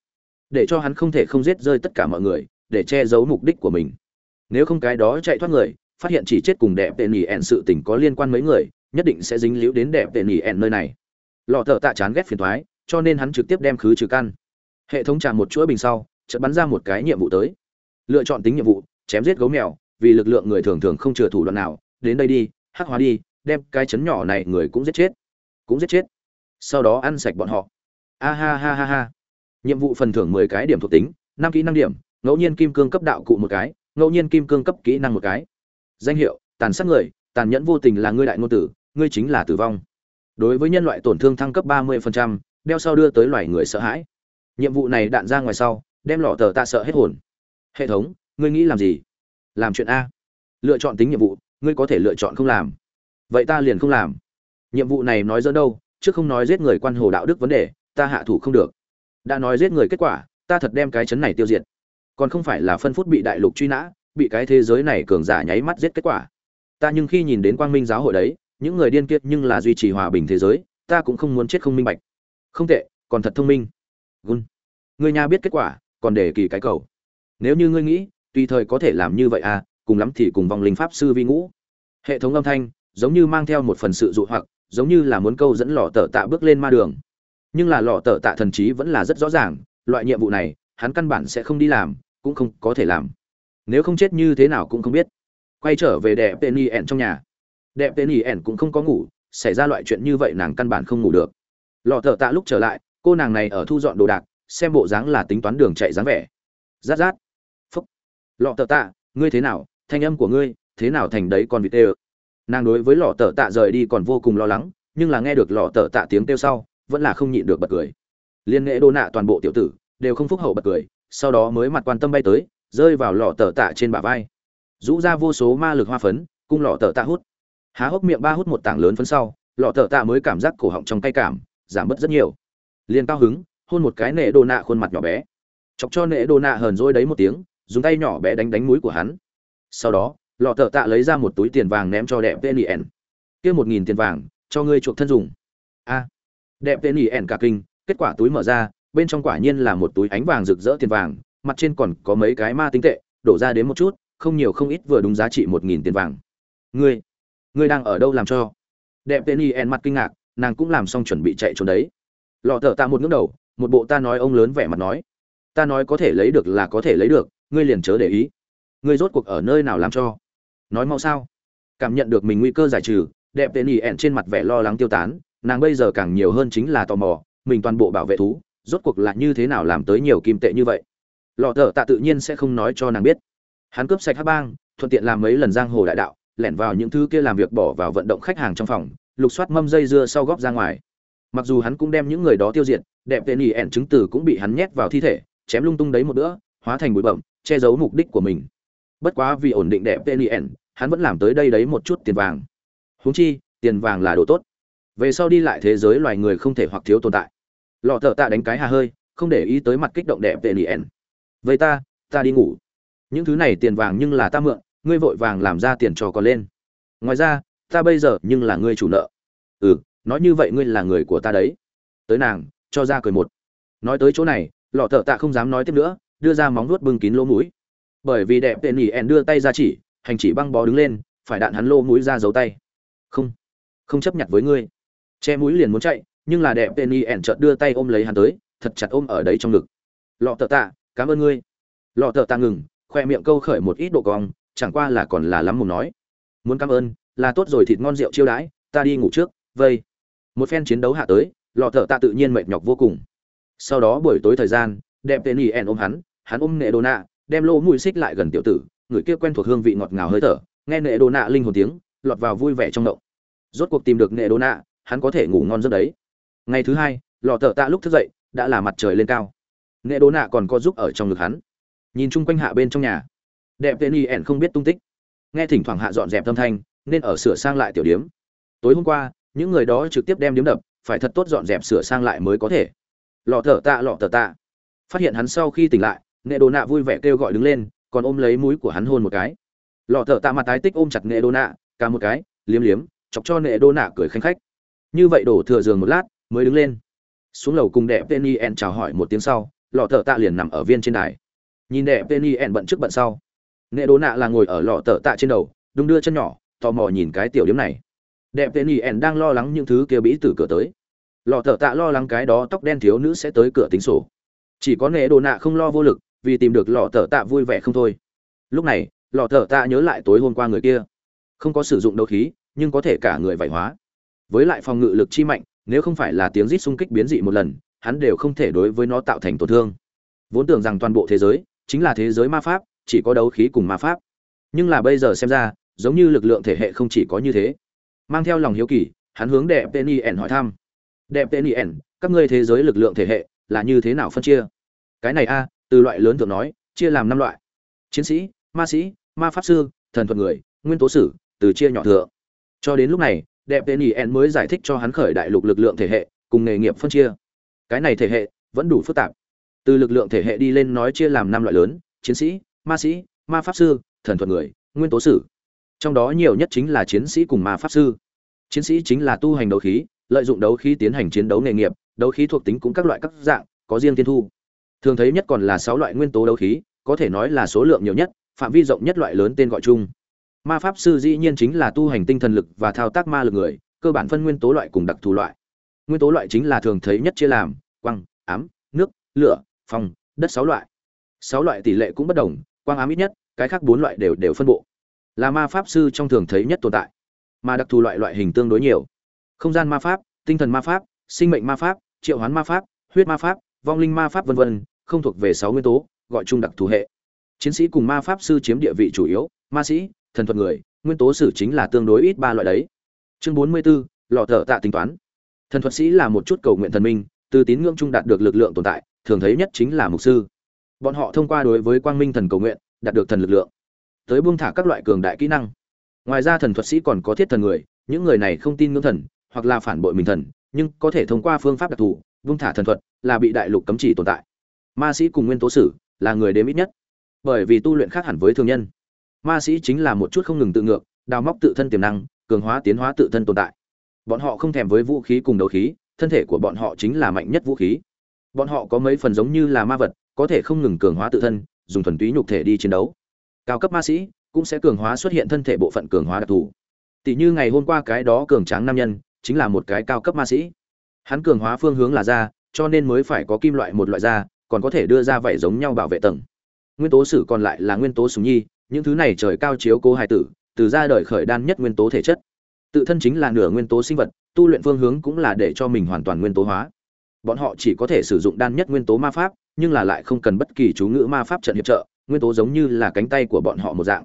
Để cho hắn không thể không giết rơi tất cả mọi người, để che giấu mục đích của mình. Nếu không cái đó chạy thoát người, phát hiện chỉ chết cùng đẹp tệ nỉ ẹn sự tình có liên quan mấy người, nhất định sẽ dính líu đến đẹp tệ nỉ ẹn nơi này. Lọ thợ tạ chán ghét phiền thoái cho nên hắn trực tiếp đem khứ trừ căn. Hệ thống trả một chuỗi bình sau, chợt bắn ra một cái nhiệm vụ tới lựa chọn tính nhiệm vụ chém giết gấu mèo vì lực lượng người thường thường không chừa thủ đoạn nào đến đây đi hắc hóa đi đem cái chấn nhỏ này người cũng giết chết. Cũng giết chết. Sau đó ăn sạch bọn họ. A ha ha ha ha. Nhiệm vụ phần thưởng mười cái điểm thuộc tính năm kỹ năng điểm ngẫu nhiên kim cương cấp đạo cụ một cái ngẫu nhiên kim cương cấp kỹ năng một cái. Danh hiệu tàn sát người tàn nhẫn vô tình là ngươi đại ngôn tử ngươi chính là tử vong. Đối với nhân loại tổn thương thăng cấp ba 30%, đeo sau đưa tới loài người sợ hãi. Nhiệm vụ này đạn ra ngoài sau đem lọ tờ tạ sợ hết hồn hệ thống, ngươi nghĩ làm gì? Làm chuyện a. Lựa chọn tính nhiệm vụ, ngươi có thể lựa chọn không làm. Vậy ta liền không làm. Nhiệm vụ này nói dẫn đâu chứ không nói giết người quan hồ đạo đức vấn đề, ta hạ thủ không được. Đã nói giết người kết quả, ta thật đem cái chấn này tiêu diệt. Còn không phải là phân phút bị đại lục truy nã, bị cái thế giới này cường giả nháy mắt giết kết quả. Ta nhưng khi nhìn đến quang minh giáo hội đấy, những người điên kiệt nhưng là duy trì hòa bình thế giới, ta cũng không muốn chết không minh bạch. Không tệ, còn thật thông minh. Gun. Người nhà biết kết quả, còn để kỳ cái cầu nếu như ngươi nghĩ, tùy thời có thể làm như vậy à cùng lắm thì cùng vòng linh pháp sư vi ngũ. Hệ thống âm thanh, giống như mang theo một phần sự dụ hoặc, giống như là muốn câu dẫn lò tờ tạ bước lên ma đường. Nhưng là lò tờ tạ thần trí vẫn là rất rõ ràng, loại nhiệm vụ này, hắn căn bản sẽ không đi làm, cũng không có thể làm. Nếu không chết như thế nào cũng không biết. Quay trở về đẹp tên y ẻn trong nhà. Đẹp tên y ẻn cũng không có ngủ, xảy ra loại chuyện như vậy nàng căn bản không ngủ được. Lò thợ tạ lúc trở lại, cô nàng này ở thu dọn đồ đạc, xem bộ dáng là tính toán đường chạy dáng vẻ. Rát rát lọ tờ tạ, ngươi thế nào? Thanh âm của ngươi, thế nào thành đấy còn vịt tê nàng đối với lọ tờ tạ rời đi còn vô cùng lo lắng, nhưng là nghe được lọ tờ tạ tiếng kêu sau, vẫn là không nhịn được bật cười. Liên nghệ đô nạ toàn bộ tiểu tử, đều không phúc hậu bật cười, sau đó mới mặt quan tâm bay tới, rơi vào lọ tờ tạ trên bả vai. Rũ ra vô số ma lực hoa phấn, cung lọ tờ tạ hút. Há hốc miệng ba hút một tảng lớn phấn sau, lọ tờ tạ mới cảm giác cổ họng trong cay cảm, giảm bớt rất nhiều. Liền cao hứng, hôn một cái nệ đồ nạ khuôn mặt nhỏ bé. Chọc cho nệ đồ nạ hờn dỗi đấy một tiếng dùng tay nhỏ bé đánh đánh mũi của hắn. Sau đó, lọ tờ tạ lấy ra một túi tiền vàng ném cho đẹp tên yen. Kia một nghìn tiền vàng, cho ngươi chuộc thân dùng. A. Đẹp tên yen cả kinh, kết quả túi mở ra, bên trong quả nhiên là một túi ánh vàng rực rỡ tiền vàng, mặt trên còn có mấy cái ma tinh tệ, đổ ra đến một chút, không nhiều không ít vừa đúng giá trị một nghìn tiền vàng. Ngươi ngươi đang ở đâu làm cho? Đẹp tên y mặt kinh ngạc, nàng cũng làm xong chuẩn bị chạy trốn đấy. Lọ thợ tạ một ngước đầu, một bộ ta nói ông lớn vẻ mặt nói. Ta nói có thể lấy được là có thể lấy được ngươi liền chớ để ý. Ngươi rốt cuộc ở nơi nào làm cho? Nói mau sao? Cảm nhận được mình nguy cơ giải trừ, đẹp tên nhỉ ẹn trên mặt vẻ lo lắng tiêu tán, nàng bây giờ càng nhiều hơn chính là tò mò, mình toàn bộ bảo vệ thú, rốt cuộc là như thế nào làm tới nhiều kim tệ như vậy? Lọ thợ tạ tự nhiên sẽ không nói cho nàng biết. Hắn cướp sạch hát bang, thuận tiện làm mấy lần giang hồ đại đạo, lẻn vào những thứ kia làm việc bỏ vào vận động khách hàng trong phòng, lục soát mâm dây dưa sau góp ra ngoài. Mặc dù hắn cũng đem những người đó tiêu diệt, đẹp tên ỉ ẻn chứng từ cũng bị hắn nhét vào thi thể, chém lung tung đấy một bữa, hóa thành bụi bẩm che giấu mục đích của mình. Bất quá vì ổn định đẹp tên hắn vẫn làm tới đây đấy một chút tiền vàng. Huống chi, tiền vàng là đồ tốt. Về sau đi lại thế giới loài người không thể hoặc thiếu tồn tại. Lọ thợ tạ đánh cái hà hơi, không để ý tới mặt kích động đẹp tên ỉ ẻn vậy ta ta đi ngủ. Những thứ này tiền vàng nhưng là ta mượn, ngươi vội vàng làm ra tiền cho còn lên. Ngoài ra, ta bây giờ nhưng là ngươi chủ nợ. Ừ nói như vậy ngươi là người của ta đấy. Tới nàng, cho ra cười một. Nói tới chỗ này, lọ thợ tạ không dám nói tiếp nữa đưa ra móng nuốt bưng kín lỗ mũi. Bởi vì đẹp tên nhỉ ẻn đưa tay ra chỉ, hành chỉ băng bó đứng lên, phải đạn hắn lỗ mũi ra giấu tay. Không không chấp nhận với ngươi. Che mũi liền muốn chạy, nhưng là đẹp tên nhỉ ẻn chợt đưa tay ôm lấy hắn tới, thật chặt ôm ở đấy trong ngực. Lọ tờ tạ, cảm ơn ngươi. Lọ tờ tạ ngừng, khoe miệng câu khởi một ít độ cong, chẳng qua là còn là lắm mồm nói. Muốn cảm ơn, là tốt rồi, thịt ngon rượu chiêu đãi, ta đi ngủ trước, vây. Một phen chiến đấu hạ tới, lọ thợ tạ tự nhiên mệt nhọc vô cùng. Sau đó buổi tối thời gian, đẹp tên yen ôm hắn hắn ôm nệ đồ nạ, đem lỗ mùi xích lại gần tiểu tử, người kia quen thuộc hương vị ngọt ngào hơi thở, nghe nệ đồ nạ linh hồn tiếng, lọt vào vui vẻ trong động rốt cuộc tìm được nệ đồ nạ, hắn có thể ngủ ngon giấc đấy. Ngày thứ hai, lọ thợ tạ lúc thức dậy, đã là mặt trời lên cao. Nệ đồ nạ còn có giúp ở trong ngực hắn. Nhìn chung quanh hạ bên trong nhà. Đẹp tên y ẻn không biết tung tích. Nghe thỉnh thoảng hạ dọn dẹp âm thanh, nên ở sửa sang lại tiểu điếm. Tối hôm qua, những người đó trực tiếp đem điếm đập, phải thật tốt dọn dẹp sửa sang lại mới có thể. Lọ thở tạ, lọ thở tạ. Phát hiện hắn sau khi tỉnh lại nghệ đồ nạ vui vẻ kêu gọi đứng lên, còn ôm lấy mũi của hắn hôn một cái. Lọ thợ tạ mặt tái tích ôm chặt nghệ đồ nạ, cả một cái, liếm liếm, chọc cho nghệ đồ nạ cười khanh khách. Như vậy đổ thừa giường một lát, mới đứng lên. Xuống lầu cùng đẹp penny en chào hỏi một tiếng sau, lọ thợ tạ liền nằm ở viên trên đài. Nhìn đẹp penny en bận trước bận sau. Nghệ đồ nạ là ngồi ở lọ thợ tạ trên đầu, đung đưa chân nhỏ, tò mò nhìn cái tiểu điếm này. Đẹp penny en đang lo lắng những thứ kia bĩ từ cửa tới. Lọ thợ tạ lo lắng cái đó tóc đen thiếu nữ sẽ tới cửa tính sổ. Chỉ có nghệ đồ nạ không lo vô lực vì tìm được lọ thở tạ vui vẻ không thôi. Lúc này, lọ thở tạ nhớ lại tối hôm qua người kia. Không có sử dụng đấu khí, nhưng có thể cả người vải hóa. Với lại phòng ngự lực chi mạnh, nếu không phải là tiếng rít xung kích biến dị một lần, hắn đều không thể đối với nó tạo thành tổn thương. Vốn tưởng rằng toàn bộ thế giới chính là thế giới ma pháp, chỉ có đấu khí cùng ma pháp. Nhưng là bây giờ xem ra, giống như lực lượng thể hệ không chỉ có như thế. Mang theo lòng hiếu kỳ, hắn hướng đẹp penny ẩn hỏi thăm. Đẹp penny ẩn, các ngươi thế giới lực lượng thể hệ là như thế nào phân chia? Cái này a từ loại lớn thường nói chia làm năm loại. Chiến sĩ ma sĩ ma pháp sư thần thuật người nguyên tố sử từ chia nhỏ thượng, cho đến lúc này đẹp tên yen mới giải thích cho hắn khởi đại lục lực lượng thể hệ cùng nghề nghiệp phân chia. Cái này thể hệ vẫn đủ phức tạp. Từ lực lượng thể hệ đi lên nói chia làm năm loại lớn chiến sĩ ma sĩ ma pháp sư thần thuật người nguyên tố sử. Trong đó nhiều nhất chính là chiến sĩ cùng ma pháp sư. Chiến sĩ chính là tu hành đấu khí lợi dụng đấu khí tiến hành chiến đấu nghề nghiệp đấu khí thuộc tính cũng các loại các dạng có riêng tiên thu thường thấy nhất còn là sáu loại nguyên tố đấu khí, có thể nói là số lượng nhiều nhất, phạm vi rộng nhất loại lớn tên gọi chung. Ma pháp sư dĩ nhiên chính là tu hành tinh thần lực và thao tác ma lực người, cơ bản phân nguyên tố loại cùng đặc thù loại. Nguyên tố loại chính là thường thấy nhất chia làm quăng ám, nước, lửa phong đất sáu loại. Sáu loại tỷ lệ cũng bất đồng, quang ám ít nhất, cái khác bốn loại đều đều phân bộ. Là ma pháp sư trong thường thấy nhất tồn tại, mà đặc thù loại loại hình tương đối nhiều. Không gian ma pháp, tinh thần ma pháp, sinh mệnh ma pháp, triệu hoán ma pháp, huyết ma pháp, vong linh ma pháp vân vân không thuộc về sáu nguyên tố gọi chung đặc thù hệ. Chiến sĩ cùng ma pháp sư chiếm địa vị chủ yếu ma sĩ thần thuật người nguyên tố sử chính là tương đối ít ba loại đấy. Chương bốn mươi 44, lọ thợ tạ tính toán. Thần thuật sĩ là một chút cầu nguyện thần minh từ tín ngưỡng trung đạt được lực lượng tồn tại thường thấy nhất chính là mục sư. Bọn họ thông qua đối với quang minh thần cầu nguyện đạt được thần lực lượng tới buông thả các loại cường đại kỹ năng. Ngoài ra thần thuật sĩ còn có thiết thần người những người này không tin ngưỡng thần hoặc là phản bội mình thần nhưng có thể thông qua phương pháp đặc thù buông thả thần thuật là bị đại lục cấm chỉ tồn tại ma sĩ cùng nguyên tố sử là người đếm ít nhất, bởi vì tu luyện khác hẳn với thường nhân. Ma sĩ chính là một chút không ngừng tự ngược, đào móc tự thân tiềm năng, cường hóa tiến hóa tự thân tồn tại. Bọn họ không thèm với vũ khí cùng đấu khí, thân thể của bọn họ chính là mạnh nhất vũ khí. Bọn họ có mấy phần giống như là ma vật, có thể không ngừng cường hóa tự thân, dùng thuần túy nhục thể đi chiến đấu. Cao cấp ma sĩ cũng sẽ cường hóa xuất hiện thân thể bộ phận cường hóa đặc thù. Tỷ như ngày hôm qua cái đó cường tráng nam nhân, chính là một cái cao cấp ma sĩ. Hắn cường hóa phương hướng là da, cho nên mới phải có kim loại một loại da còn có thể đưa ra vảy giống nhau bảo vệ tầng. Nguyên tố sử còn lại là nguyên tố súng nhi, những thứ này trời cao chiếu cố hài tử, từ ra đời khởi đan nhất nguyên tố thể chất. Tự thân chính là nửa nguyên tố sinh vật, tu luyện phương hướng cũng là để cho mình hoàn toàn nguyên tố hóa. Bọn họ chỉ có thể sử dụng đan nhất nguyên tố ma pháp, nhưng là lại không cần bất kỳ chú ngữ ma pháp trận hiệp trợ, nguyên tố giống như là cánh tay của bọn họ một dạng.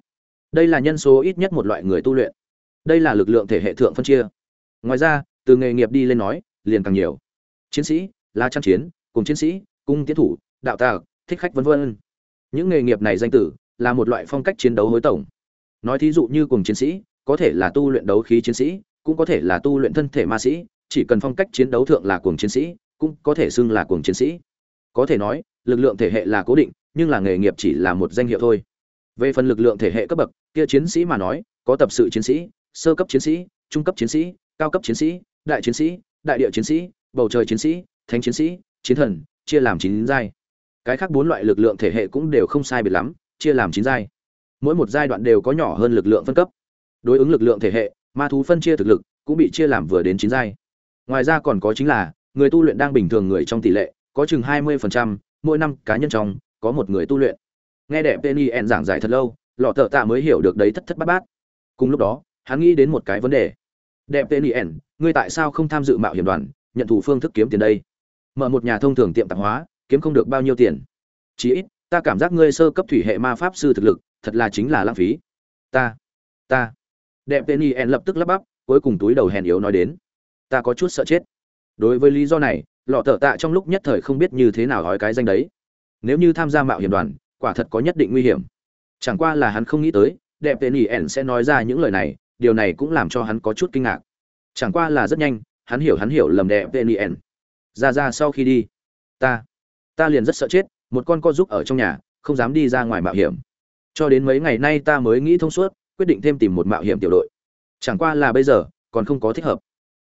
Đây là nhân số ít nhất một loại người tu luyện. Đây là lực lượng thể hệ thượng phân chia. Ngoài ra, từ nghề nghiệp đi lên nói, liền càng nhiều. Chiến sĩ là trang chiến, cùng chiến sĩ cung tiến thủ đạo tạc thích khách vân vân những nghề nghiệp này danh tử là một loại phong cách chiến đấu hối tổng nói thí dụ như cùng chiến sĩ có thể là tu luyện đấu khí chiến sĩ cũng có thể là tu luyện thân thể ma sĩ chỉ cần phong cách chiến đấu thượng là cuồng chiến sĩ cũng có thể xưng là cuồng chiến sĩ có thể nói lực lượng thể hệ là cố định nhưng là nghề nghiệp chỉ là một danh hiệu thôi về phần lực lượng thể hệ cấp bậc kia chiến sĩ mà nói có tập sự chiến sĩ sơ cấp chiến sĩ trung cấp chiến sĩ cao cấp chiến sĩ đại chiến sĩ đại địa chiến sĩ bầu trời chiến sĩ thánh chiến sĩ chiến thần chia làm chín giai. Cái khác bốn loại lực lượng thể hệ cũng đều không sai biệt lắm, chia làm chín giai. Mỗi một giai đoạn đều có nhỏ hơn lực lượng phân cấp. Đối ứng lực lượng thể hệ, ma thú phân chia thực lực cũng bị chia làm vừa đến chín giai. Ngoài ra còn có chính là, người tu luyện đang bình thường người trong tỷ lệ, có chừng hai mươi phần trăm, mỗi năm cá nhân trong, có một người tu luyện. Nghe đẹp penny en giảng giải thật lâu, lọ thợ tạ mới hiểu được đấy thất thất bát bát. Cùng lúc đó, hắn nghĩ đến một cái vấn đề. Đẹp penny en ngươi tại sao không tham dự mạo hiểm đoàn, nhận thủ phương thức kiếm tiền đây? Mở một nhà thông thường tiệm tạp hóa, kiếm không được bao nhiêu tiền. Chí ít, ta cảm giác ngươi sơ cấp thủy hệ ma pháp sư thực lực, thật là chính là lãng phí. Ta ta. Đẹp y en lập tức lắp bắp, cuối cùng túi đầu hèn yếu nói đến. Ta có chút sợ chết. Đối với lý do này, lọ tợ tạ trong lúc nhất thời không biết như thế nào nói cái danh đấy. Nếu như tham gia mạo hiểm đoàn, quả thật có nhất định nguy hiểm. Chẳng qua là hắn không nghĩ tới, đẹp tên ỉ ẻn sẽ nói ra những lời này, điều này cũng làm cho hắn có chút kinh ngạc. Chẳng qua là rất nhanh, hắn hiểu hắn hiểu lầm đẹp tên ỉ ẻn ra ra sau khi đi. Ta ta liền rất sợ chết, một con co giúp ở trong nhà, không dám đi ra ngoài mạo hiểm. Cho đến mấy ngày nay ta mới nghĩ thông suốt, quyết định thêm tìm một mạo hiểm tiểu đội. Chẳng qua là bây giờ, còn không có thích hợp.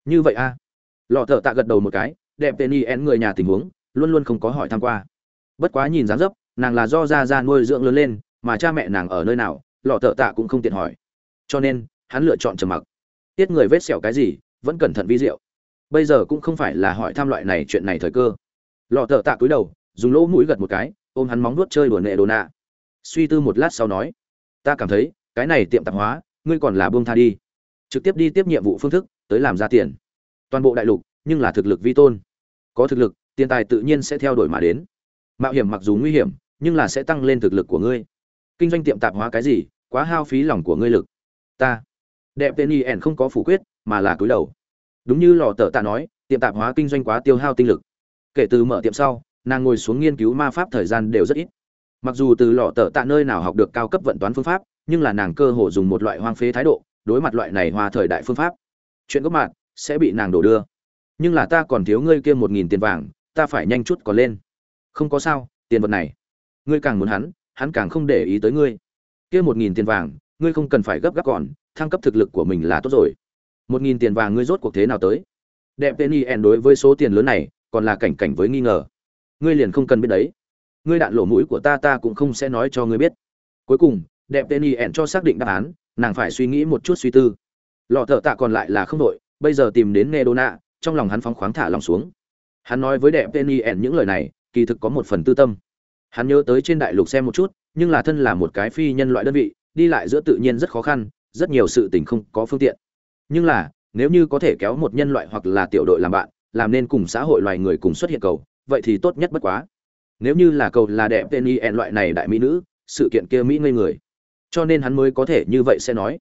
Như vậy a à. lọ thợ tạ gật đầu một cái, đẹp tên y én người nhà tình huống, luôn luôn không có hỏi tham q u a bất quá nhìn dáng dấp, nàng là do ra ra nuôi dưỡng lớn lên, mà cha mẹ nàng ở nơi nào, lọ thợ tạ cũng không tiện hỏi. Cho nên, hắn lựa chọn trầm mặc. Tiết người vết sẹo cái gì, vẫn cẩn thận vi diệu bây giờ cũng không phải là hỏi tham loại này chuyện này thời cơ. Lọ thợ tạ cúi đầu, dùng lỗ mũi gật một cái, ôm hắn móng nuốt chơi đùa nệ đồ nạ. Suy tư một lát sau nói, ta cảm thấy, cái này tiệm tạp hóa, ngươi còn là buông tha đi. Trực tiếp đi tiếp nhiệm vụ phương thức, tới làm ra tiền. Toàn bộ đại lục, nhưng là thực lực vi tôn. Có thực lực, tiền tài tự nhiên sẽ theo đuổi mà đến. Mạo hiểm mặc dù nguy hiểm, nhưng là sẽ tăng lên thực lực của ngươi. Kinh doanh tiệm tạp hóa cái gì, quá hao phí lòng của ngươi lực. Ta. Đẹp tên y ẻn không có phủ quyết, mà là cúi đầu đúng như lò tờ tạ nói, tiệm tạp hóa kinh doanh quá tiêu hao tinh lực. Kể từ mở tiệm sau, nàng ngồi xuống nghiên cứu ma pháp thời gian đều rất ít. Mặc dù từ lò tờ tạ nơi nào học được cao cấp vận toán phương pháp, nhưng là nàng cơ hồ dùng một loại hoang phế thái độ, đối mặt loại này hoa thời đại phương pháp. Chuyện gốc mạng sẽ bị nàng đổ đưa. Nhưng là ta còn thiếu ngươi kia một nghìn tiền vàng, ta phải nhanh chút còn lên. Không có sao, tiền vật này. Ngươi càng muốn hắn hắn càng không để ý tới ngươi. Kia một nghìn tiền vàng, ngươi không cần phải gấp gáp còn, thăng cấp thực lực của mình là tốt rồi một nghìn tiền vàng ngươi rốt cuộc thế nào tới? Đẹp tên yen đối với số tiền lớn này còn là cảnh cảnh với nghi ngờ. Ngươi liền không cần biết đấy. Ngươi đạn lỗ mũi của ta ta cũng không sẽ nói cho ngươi biết. Cuối cùng, đẹp tên yen cho xác định đáp án, nàng phải suy nghĩ một chút suy tư. Lọ thợ tạ còn lại là không đội, bây giờ tìm đến nghe đô nạ trong lòng hắn phóng khoáng thả lòng xuống. Hắn nói với đẹp tên yen những lời này, kỳ thực có một phần tư tâm. Hắn nhớ tới trên đại lục xem một chút, nhưng là thân là một cái phi nhân loại đơn vị, đi lại giữa tự nhiên rất khó khăn, rất nhiều sự tình không có phương tiện nhưng là, nếu như có thể kéo một nhân loại hoặc là tiểu đội làm bạn, làm nên cùng xã hội loài người cùng xuất hiện cầu, vậy thì tốt nhất bất quá. Nếu như là cầu là đẹp tên y ẹn loại này đại mỹ nữ, sự kiện kia mỹ ngây người. Cho nên hắn mới có thể như vậy sẽ nói.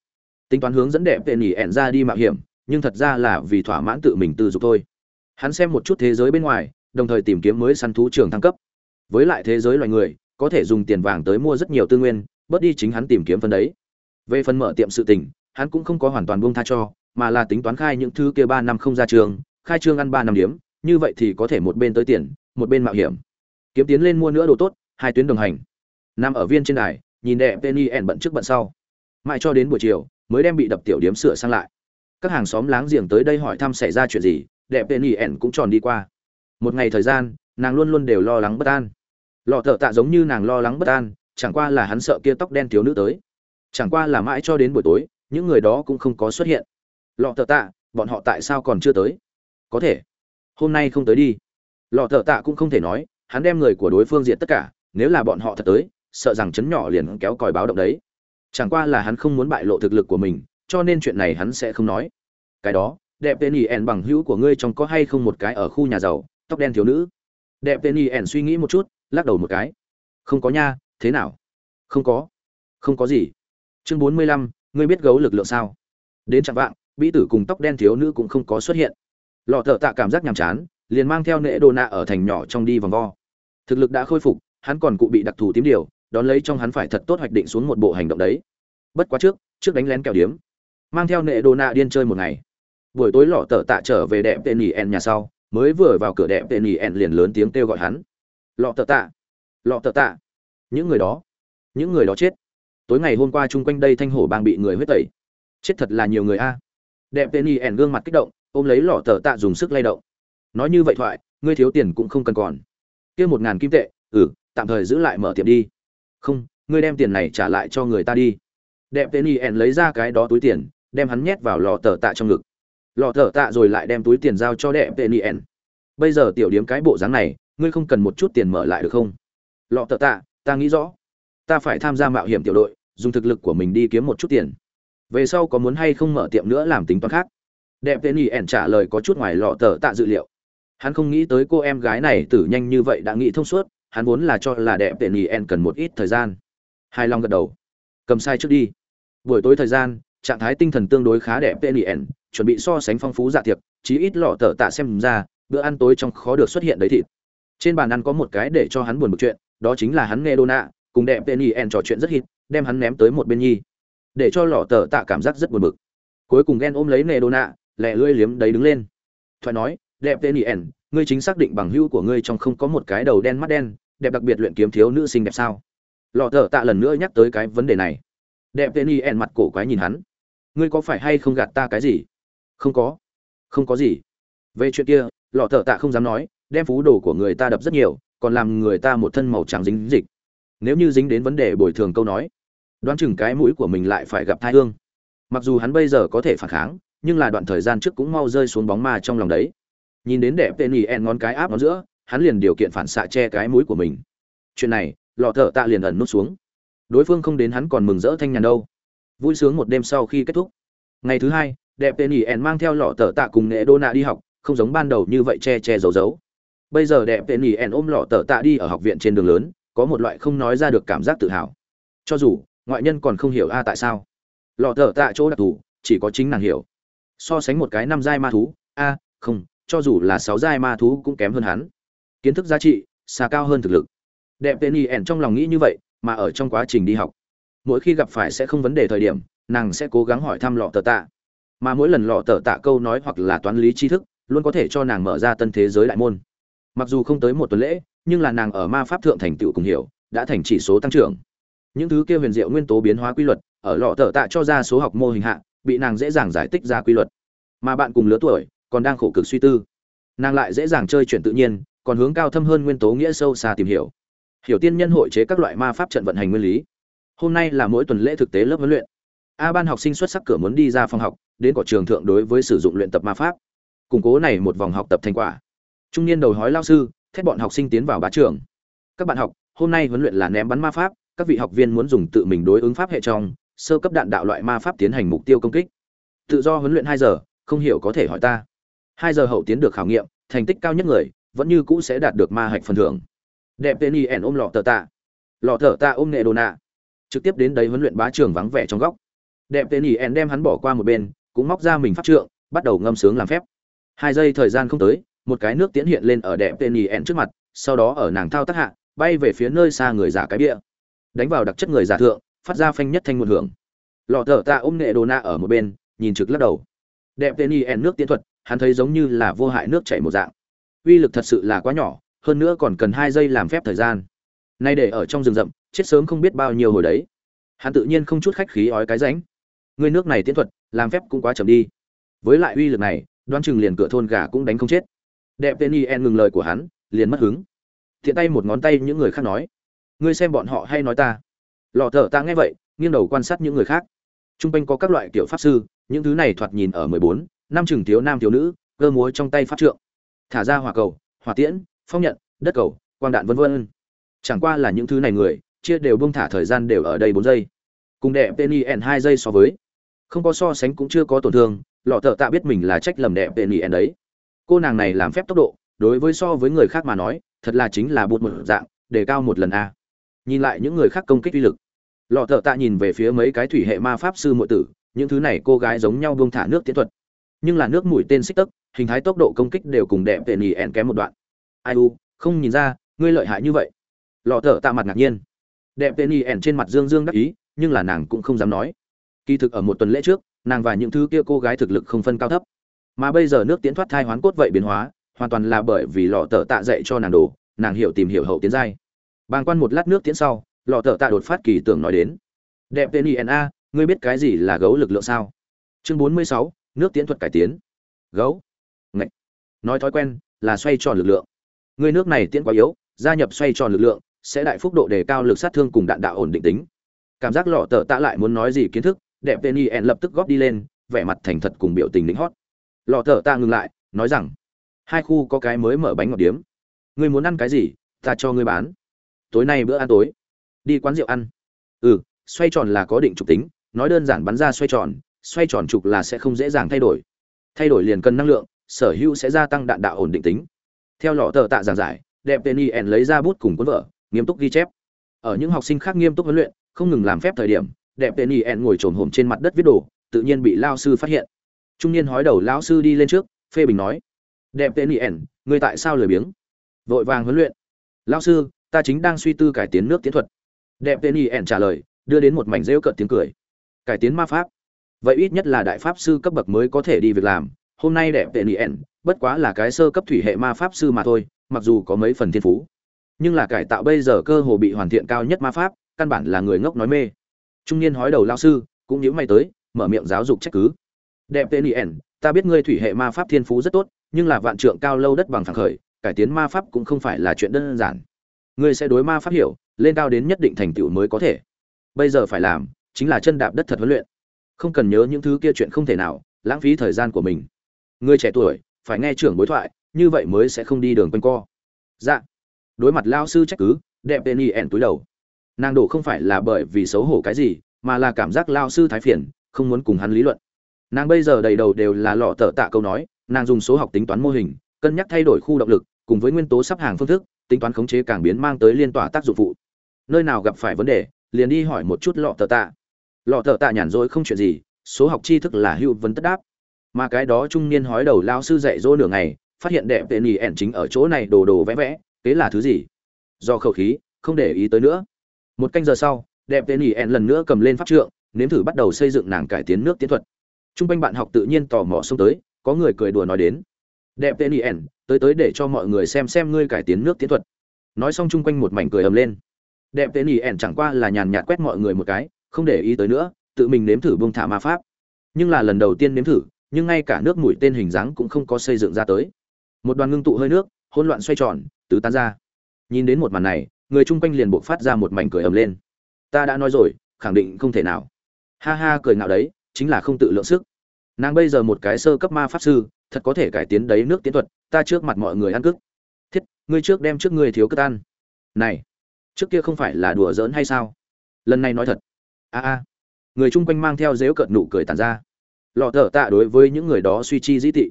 Tính toán hướng dẫn đẹp tên y ẹn ra đi mạo hiểm, nhưng thật ra là vì thỏa mãn tự mình tư dục thôi. Hắn xem một chút thế giới bên ngoài, đồng thời tìm kiếm mới săn thú trường thăng cấp. Với lại thế giới loài người, có thể dùng tiền vàng tới mua rất nhiều tư nguyên, bớt đi chính hắn tìm kiếm phần đấy. Về phần mở tiệm sự tình, hắn cũng không có hoàn toàn buông tha cho mà là tính toán khai những thứ kia ba năm không ra trường, khai trương ăn ba năm điểm, như vậy thì có thể một bên tới tiền, một bên mạo hiểm. Kiếm tiến lên mua nữa đồ tốt, hai tuyến đồng hành. Nằm ở viên trên đài, nhìn đẹp penny ẻn bận trước bận sau. Mãi cho đến buổi chiều, mới đem bị đập tiểu điếm sửa sang lại. Các hàng xóm láng giềng tới đây hỏi thăm xảy ra chuyện gì đẹp penny ẻn cũng tròn đi qua. Một ngày thời gian, nàng luôn luôn đều lo lắng bất an. Lọ thợ tạ giống như nàng lo lắng bất an, chẳng qua là hắn sợ kia tóc đen thiếu nữ tới. Chẳng qua là mãi cho đến buổi tối, những người đó cũng không có xuất hiện lọ thợ tạ, bọn họ tại sao còn chưa tới? Có thể. Hôm nay không tới đi. Lọ thợ tạ cũng không thể nói, hắn đem người của đối phương diệt tất cả, nếu là bọn họ thật tới, sợ rằng chấn nhỏ liền kéo còi báo động đấy. Chẳng qua là hắn không muốn bại lộ thực lực của mình, cho nên chuyện này hắn sẽ không nói. Cái đó, đẹp tên y ẻn bằng hữu của ngươi trong có hay không một cái ở khu nhà giàu, tóc đen thiếu nữ. Đẹp tên y ẻn suy nghĩ một chút, lắc đầu một cái. Không có nha, thế nào? Không có. Không có gì. Chương bốn mươi lăm, ngươi biết gấu lực lượng sao? Đến chạm vạng bĩ tử cùng tóc đen thiếu nữ cũng không có xuất hiện. Lọ thợ tạ cảm giác nhàm chán, liền mang theo nệ đồ nạ ở thành nhỏ trong đi vòng vo. Thực lực đã khôi phục, hắn còn cụ bị đặc thù tím điều, đón lấy trong hắn phải thật tốt hoạch định xuống một bộ hành động đấy. Bất quá trước trước đánh lén kẹo điếm. Mang theo nệ đồ nạ điên chơi một ngày. Buổi tối lọ tở tạ trở về đẹp tên nhì en nhà sau, mới vừa vào cửa đẹp tên nhì en liền lớn tiếng kêu gọi hắn. Lọ tở tạ, lọ tở tạ. Những người đó, những người đó chết. Tối ngày hôm qua chung quanh đây thanh hổ bang bị người huyết tẩy. Chết thật là nhiều người a đẹp tên y ẻn gương mặt kích động, ôm lấy lọ tờ tạ dùng sức lay động. Nói như vậy thoại, ngươi thiếu tiền cũng không cần còn. Kia một ngàn kim tệ ừ tạm thời giữ lại mở tiệm đi. Không, ngươi đem tiền này trả lại cho người ta đi. Đẹp tên y ẻn lấy ra cái đó túi tiền, đem hắn nhét vào lọ tờ tạ trong ngực. Lọ tờ tạ rồi lại đem túi tiền giao cho đẹp tên y ẻn. Bây giờ tiểu điếm cái bộ dáng này, ngươi không cần một chút tiền mở lại được không? Lọ tờ tạ, ta nghĩ rõ. Ta phải tham gia mạo hiểm tiểu đội, dùng thực lực của mình đi kiếm một chút tiền về sau có muốn hay không mở tiệm nữa làm tính toán khác? Đẹp tên y ẻn trả lời có chút ngoài lọ tờ tạ dự liệu. Hắn không nghĩ tới cô em gái này tử nhanh như vậy đã nghĩ thông suốt, hắn vốn là cho là đẹp tên y ẻn cần một ít thời gian. Hai long gật đầu. Cầm sai trước đi. Buổi tối thời gian, trạng thái tinh thần tương đối khá đẹp tên y ẻn, chuẩn bị so sánh phong phú dạ tiệc, chí ít lọ tờ tạ xem ra, bữa ăn tối trong khó được xuất hiện đấy thịt. Trên bàn ăn có một cái để cho hắn buồn một chuyện, đó chính là hắn nghe đô nạ cùng đẹp tên y ẻn trò chuyện rất hít, đem hắn ném tới một bên nhi để cho lọ tờ tạ cảm giác rất buồn bực. Cuối cùng ghen ôm lấy nề đồ nạ, lẹ lưỡi liếm đấy đứng lên. Thoại nói, đẹp tên yen ngươi chính xác định bằng hữu của ngươi trong không có một cái đầu đen mắt đen, đẹp đặc biệt luyện kiếm thiếu nữ xinh đẹp sao? Lọ tờ tạ lần nữa nhắc tới cái vấn đề này. Đẹp tên yen mặt cổ quái nhìn hắn. Ngươi có phải hay không gạt ta cái gì? Không có. Không có gì. Về chuyện kia, lọ tờ tạ không dám nói, đem phú đồ của người ta đập rất nhiều, còn làm người ta một thân màu trắng dính dịch. Nếu như dính đến vấn đề bồi thường câu nói đoán chừng cái mũi của mình lại phải gặp thai hương. Mặc dù hắn bây giờ có thể phản kháng, nhưng là đoạn thời gian trước cũng mau rơi xuống bóng ma trong lòng đấy. Nhìn đến đẹp tên ý en ngón cái áp nó giữa, hắn liền điều kiện phản xạ che cái mũi của mình. Chuyện này, lọ thợ tạ liền ẩn nút xuống. Đối phương không đến hắn còn mừng rỡ thanh nhàn đâu. Vui sướng một đêm sau khi kết thúc. Ngày thứ hai, đẹp tên ý en mang theo lọ thợ tạ cùng nghệ đô nạ đi học, không giống ban đầu như vậy che che giấu giấu. Bây giờ đẹp tên ý en ôm lọ thợ tạ đi ở học viện trên đường lớn, có một loại không nói ra được cảm giác tự hào. Cho dù ngoại nhân còn không hiểu a à tại sao. Lọ thở tạ chỗ đặc thù, chỉ có chính nàng hiểu. So sánh một cái năm giai ma thú, a, không, cho dù là sáu giai ma thú cũng kém hơn hắn. Kiến thức giá trị, xa cao hơn thực lực. Đẹp tên y ẻn trong lòng nghĩ như vậy, mà ở trong quá trình đi học. Mỗi khi gặp phải sẽ không vấn đề thời điểm, nàng sẽ cố gắng hỏi thăm lọ tờ tạ. Mà mỗi lần lọ tờ tạ câu nói hoặc là toán lý tri thức, luôn có thể cho nàng mở ra tân thế giới đại môn. Mặc dù không tới một tuần lễ, nhưng là nàng ở ma pháp thượng thành tựu cùng hiểu, đã thành chỉ số tăng trưởng những thứ kia huyền diệu nguyên tố biến hóa quy luật, ở lọ tờ tạ cho ra số học mô hình hạ, bị nàng dễ dàng giải tích ra quy luật. Mà bạn cùng lứa tuổi, còn đang khổ cực suy tư. Nàng lại dễ dàng chơi chuyển tự nhiên, còn hướng cao thâm hơn nguyên tố nghĩa sâu xa tìm hiểu. Hiểu tiên nhân hội chế các loại ma pháp trận vận hành nguyên lý. Hôm nay là mỗi tuần lễ thực tế lớp huấn luyện. A ban học sinh xuất sắc cửa muốn đi ra phòng học, đến cỏ trường thượng đối với sử dụng luyện tập ma pháp. Củng cố này một vòng học tập thành quả. Trung niên đầu hói lao sư, thét bọn học sinh tiến vào bá trường. Các bạn học, hôm nay huấn luyện là ném bắn ma pháp các vị học viên muốn dùng tự mình đối ứng pháp hệ trong, sơ cấp đạn đạo loại ma pháp tiến hành mục tiêu công kích. Tự do huấn luyện hai giờ, không hiểu có thể hỏi ta. Hai giờ hậu tiến được khảo nghiệm, thành tích cao nhất người, vẫn như cũ sẽ đạt được ma hạch phần thưởng. Đẹp tên y ẻn ôm lọ tờ tạ. Lọ thở tạ ôm nghệ đồ nạ. Trực tiếp đến đấy huấn luyện bá trường vắng vẻ trong góc. Đẹp tên y ẻn đem hắn bỏ qua một bên, cũng móc ra mình pháp trượng, bắt đầu ngâm sướng làm phép. Hai giây thời gian không tới, một cái nước tiến hiện lên ở đẹp tên y ẻn trước mặt, sau đó ở nàng thao tác hạ, bay về phía nơi xa người giả cái bia đánh vào đặc chất người giả thượng, phát ra phanh nhất thanh một hưởng. Lọ thở tạ ôm nghệ đồ na ở một bên, nhìn trực lắc đầu. Đẹp tên y en nước tiến thuật, hắn thấy giống như là vô hại nước chảy một dạng. Uy lực thật sự là quá nhỏ, hơn nữa còn cần hai giây làm phép thời gian. Nay để ở trong rừng rậm, chết sớm không biết bao nhiêu hồi đấy. Hắn tự nhiên không chút khách khí ói cái ránh. Người nước này tiến thuật, làm phép cũng quá chậm đi. Với lại uy lực này đoan chừng liền cửa thôn gà cũng đánh không chết. Đẹp tên y en ngừng lời của hắn, liền mất hứng. Thiện tay một ngón tay những người khác nói ngươi xem bọn họ hay nói ta. Lò thở ta nghe vậy, nghiêng đầu quan sát những người khác. T r u n g quanh có các loại kiểu pháp sư, những thứ này thoạt nhìn ở mười bốn, năm chừng thiếu nam thiếu nữ, cơ múa trong tay pháp trượng. Thả ra hỏa cầu, hỏa tiễn, phong nhận, đất cầu, quang đạn vân vân. Chẳng qua là những thứ này người, chia đều bông thả thời gian đều ở đây bốn giây. Cùng đẹp penny n hai giây so với. Không có so sánh cũng chưa có tổn thương, lọ thợ tạ biết mình là trách lầm đẹp penny n đấy. Cô nàng này làm phép tốc độ, đối với so với người khác mà nói, thật là chính là bột một dạng, để cao một lần a nhìn lại những người khác công kích uy lực. Lọ thợ tạ nhìn về phía mấy cái thủy hệ ma pháp sư muội tử, những thứ này cô gái giống nhau buông thả nước tiến thuật. Nhưng là nước mũi tên xích tấc, hình thái tốc độ công kích đều cùng đẹp tệ nỉ ẹn kém một đoạn. Ai u, không nhìn ra, ngươi lợi hại như vậy. Lọ thợ tạ mặt ngạc nhiên. Đẹp tệ nỉ ẹn trên mặt dương dương đắc ý, nhưng là nàng cũng không dám nói. Kỳ thực ở một tuần lễ trước, nàng và những thứ kia cô gái thực lực không phân cao thấp. Mà bây giờ nước tiến thoát thai hoán cốt vậy biến hóa, hoàn toàn là bởi vì lọ thợ tạ dạy cho nàng đồ, nàng hiểu tìm hiểu hậu tiến giai bàng quan một lát nước tiến sau, lọ tở tạ đột phát kỳ tưởng nói đến. Đẹp tên ina ngươi biết cái gì là gấu lực lượng sao? Chương bốn mươi sáu, nước tiến thuật cải tiến. Gấu. Ngậy. nói thói quen là xoay tròn lực lượng. Ngươi nước này tiến quá yếu, gia nhập xoay tròn lực lượng sẽ đại phúc độ đề cao lực sát thương cùng đạn đạo ổn định tính. Cảm giác lọ tờ tạ lại muốn nói gì kiến thức, đẹp tên y lập tức góp đi lên, vẻ mặt thành thật cùng biểu tình lính hót. Lọ tờ tạ ngừng lại, nói rằng, hai khu có cái mới mở bánh ngọt điếm. Ngươi muốn ăn cái gì, ta cho ngươi bán tối nay bữa ăn tối. Đi quán rượu ăn. Ừ xoay tròn là có định trục tính, nói đơn giản bắn ra xoay tròn xoay tròn trục là sẽ không dễ dàng thay đổi. Thay đổi liền cần năng lượng, sở hữu sẽ gia tăng đạn đạo ổn định tính. Theo lọ tờ tạ giảng giải, đẹp tên yen lấy ra bút cùng cuốn vở, nghiêm túc ghi chép. Ở những học sinh khác nghiêm túc huấn luyện, không ngừng làm phép thời điểm, đẹp tên yen ngồi trồn hổm trên mặt đất viết đồ, tự nhiên bị lao sư phát hiện. Trung niên hói đầu lão sư đi lên trước, phê bình nói, đẹp tên yen người tại sao lười biếng? Vội vàng huấn luyện. Lao sư ta chính đang suy tư cải tiến nước tiến thuật. Đẹp tên yen trả lời, đưa đến một mảnh rêu cợt tiếng cười. Cải tiến ma pháp. Vậy ít nhất là đại pháp sư cấp bậc mới có thể đi việc làm. Hôm nay đẹp tệ nien bất quá là cái sơ cấp thủy hệ ma pháp sư mà thôi, mặc dù có mấy phần thiên phú. Nhưng là cải tạo bây giờ cơ hồ bị hoàn thiện cao nhất ma pháp, căn bản là người ngốc nói mê. Trung niên hói đầu lao sư, cũng nhíu mày tới, mở miệng giáo dục trách cứ. Đẹp tệ nien ta biết ngươi thủy hệ ma pháp thiên phú rất tốt, nhưng là vạn trượng cao lâu đất bằng phẳng khởi, cải tiến ma pháp cũng không phải là chuyện đơn giản ngươi sẽ đối ma pháp hiểu, lên cao đến nhất định thành tựu mới có thể. Bây giờ phải làm, chính là chân đạp đất thật huấn luyện. Không cần nhớ những thứ kia chuyện không thể nào, lãng phí thời gian của mình. Người trẻ tuổi, phải nghe trưởng đối thoại, như vậy mới sẽ không đi đường quanh co. Dạ. Đối mặt lao sư trách cứ, đẹp tên y ẻn túi đầu. Nàng đổ không phải là bởi vì xấu hổ cái gì, mà là cảm giác lao sư thái phiền, không muốn cùng hắn lý luận. Nàng bây giờ đầy đầu đều là lọ tờ tạ câu nói, nàng dùng số học tính toán mô hình, cân nhắc thay đổi khu động lực, cùng với nguyên tố sắp hàng phương thức tính toán khống chế càng biến mang tới liên tỏa tác dụng phụ. Nơi nào gặp phải vấn đề, liền đi hỏi một chút lọ tờ tạ. Lọ tờ tạ nhàn rỗi không chuyện gì, số học tri thức là hữu vấn tất đáp. Mà cái đó trung niên hói đầu lao sư dạy dỗ nửa ngày, phát hiện đẹp tệ nỉ ẻn chính ở chỗ này đồ đồ vẽ vẽ, kế là thứ gì? Do khẩu khí, không để ý tới nữa. Một canh giờ sau, đẹp tệ nỉ ẻn lần nữa cầm lên pháp trượng, nếm thử bắt đầu xây dựng nàng cải tiến nước tiến thuật. T r u n g quanh bạn học tự nhiên tò mò xông tới, có người cười đùa nói đến đẹp tên nỉ ẻn, tới tới để cho mọi người xem xem ngươi cải tiến nước tiến thuật. Nói xong chung quanh một mảnh cười ầm lên. Đẹp tên nỉ ẻn chẳng qua là nhàn nhạt quét mọi người một cái, không để ý tới nữa, tự mình nếm thử bông thả ma pháp. Nhưng là lần đầu tiên nếm thử, nhưng ngay cả nước mũi tên hình dáng cũng không có xây dựng ra tới. Một đoàn ngưng tụ hơi nước, hỗn loạn xoay tròn, tứ tán ra. Nhìn đến một màn này, người chung quanh liền buộc phát ra một mảnh cười ầm lên. Ta đã nói rồi, khẳng định không thể nào. Ha ha cười ngạo đấy, chính là không tự lượng sức. Nàng bây giờ một cái sơ cấp ma pháp sư thật có thể cải tiến đấy nước tiến thuật, ta trước mặt mọi người ăn cức. Thiết, ngươi trước đem trước ngươi thiếu cất ăn. Này, trước kia không phải là đùa giỡn hay sao? Lần này nói thật. A a. Người chung quanh mang theo dếu cợt nụ cười tàn ra. Lọ thở tạ đối với những người đó suy chi dĩ tị.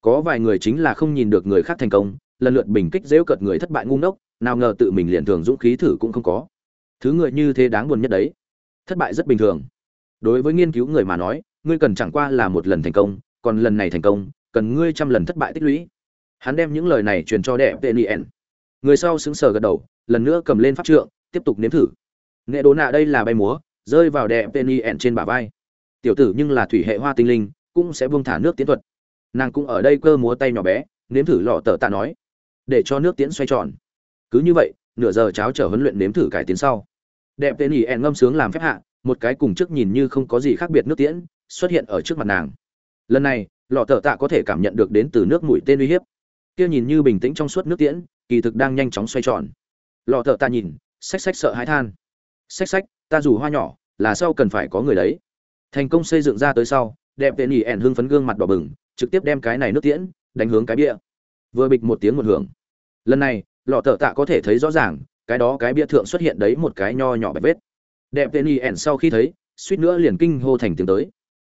Có vài người chính là không nhìn được người khác thành công, lần lượt bình kích dễu cợt người thất bại ngu ngốc, nào ngờ tự mình liền thường dũng khí thử cũng không có. Thứ người như thế đáng buồn nhất đấy. Thất bại rất bình thường. Đối với nghiên cứu người mà nói, ngươi cần chẳng qua là một lần thành công, còn lần này thành công cần ngươi trăm lần thất bại tích lũy. Hắn đem những lời này truyền cho đẹp tên ien người sau xứng sờ gật đầu, lần nữa cầm lên pháp trượng, tiếp tục nếm thử. Nghệ đồ nạ đây là bay múa, rơi vào đẹp tên ien trên bả vai. Tiểu tử nhưng là thủy hệ hoa tinh linh, cũng sẽ buông thả nước tiến thuật. Nàng cũng ở đây cơ múa tay nhỏ bé, nếm thử lọ tờ tạ nói, để cho nước tiến xoay tròn. Cứ như vậy, nửa giờ cháo trở huấn luyện nếm thử cải tiến sau. Đẹp tên ngâm sướng làm phép hạ, một cái cùng trước nhìn như không có gì khác biệt nước tiễn xuất hiện ở trước mặt nàng. Lần này lọ tờ tạ có thể cảm nhận được đến từ nước mũi tên uy hiếp. Kia nhìn như bình tĩnh trong suốt nước tiễn, kỳ thực đang nhanh chóng xoay tròn. Lọ tờ tạ nhìn, xách xách sợ hãi than. Xách xách, ta dù hoa nhỏ, là sau cần phải có người đấy. Thành công xây dựng ra tới sau, đẹp tên ỉ ẻn hưng phấn gương mặt đỏ bừng, trực tiếp đem cái này nước tiễn, đánh hướng cái bia. Vừa bịch một tiếng một hưởng. Lần này, lọ tờ tạ có thể thấy rõ ràng, cái đó cái bia thượng xuất hiện đấy một cái nho nhỏ bạch vết. Đẹp tên ỉ ẻn sau khi thấy, suýt nữa liền kinh hô thành tiếng tới.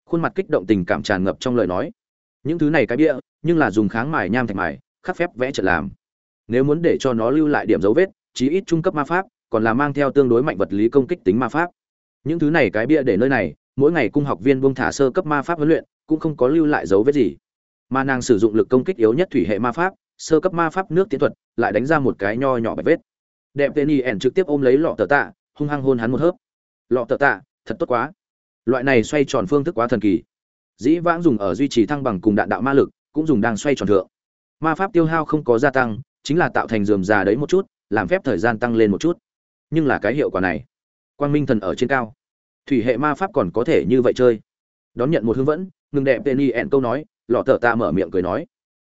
Khuôn mặt kích động tình cảm tràn ngập trong lời nói những thứ này cái bia nhưng là dùng kháng mài nham thạch mài, khắc phép vẽ trận làm. Nếu muốn để cho nó lưu lại điểm dấu vết, chí ít trung cấp ma pháp, còn là mang theo tương đối mạnh vật lý công kích tính ma pháp. Những thứ này cái bia để nơi này, mỗi ngày cung học viên buông thả sơ cấp ma pháp huấn luyện, cũng không có lưu lại dấu vết gì. Mà nàng sử dụng lực công kích yếu nhất thủy hệ ma pháp, sơ cấp ma pháp nước tiến thuật, lại đánh ra một cái nho nhỏ bạch vết. Đẹp tên y ẻn trực tiếp ôm lấy lọ tờ tạ, hung hăng hôn hắn một hớp. Lọ tờ tạ, thật tốt quá. Loại này xoay tròn phương thức quá thần kỳ dĩ vãng dùng ở duy trì thăng bằng cùng đạn đạo ma lực, cũng dùng đang xoay tròn thượng. Ma pháp tiêu hao không có gia tăng, chính là tạo thành dườm già đấy một chút, làm phép thời gian tăng lên một chút. Nhưng là cái hiệu quả này, quang minh thần ở trên cao. Thủy hệ ma pháp còn có thể như vậy chơi. Đón nhận một hướng vẫn, ngừng đẹp tên y ẹn câu nói, lọ thợ ta mở miệng cười nói.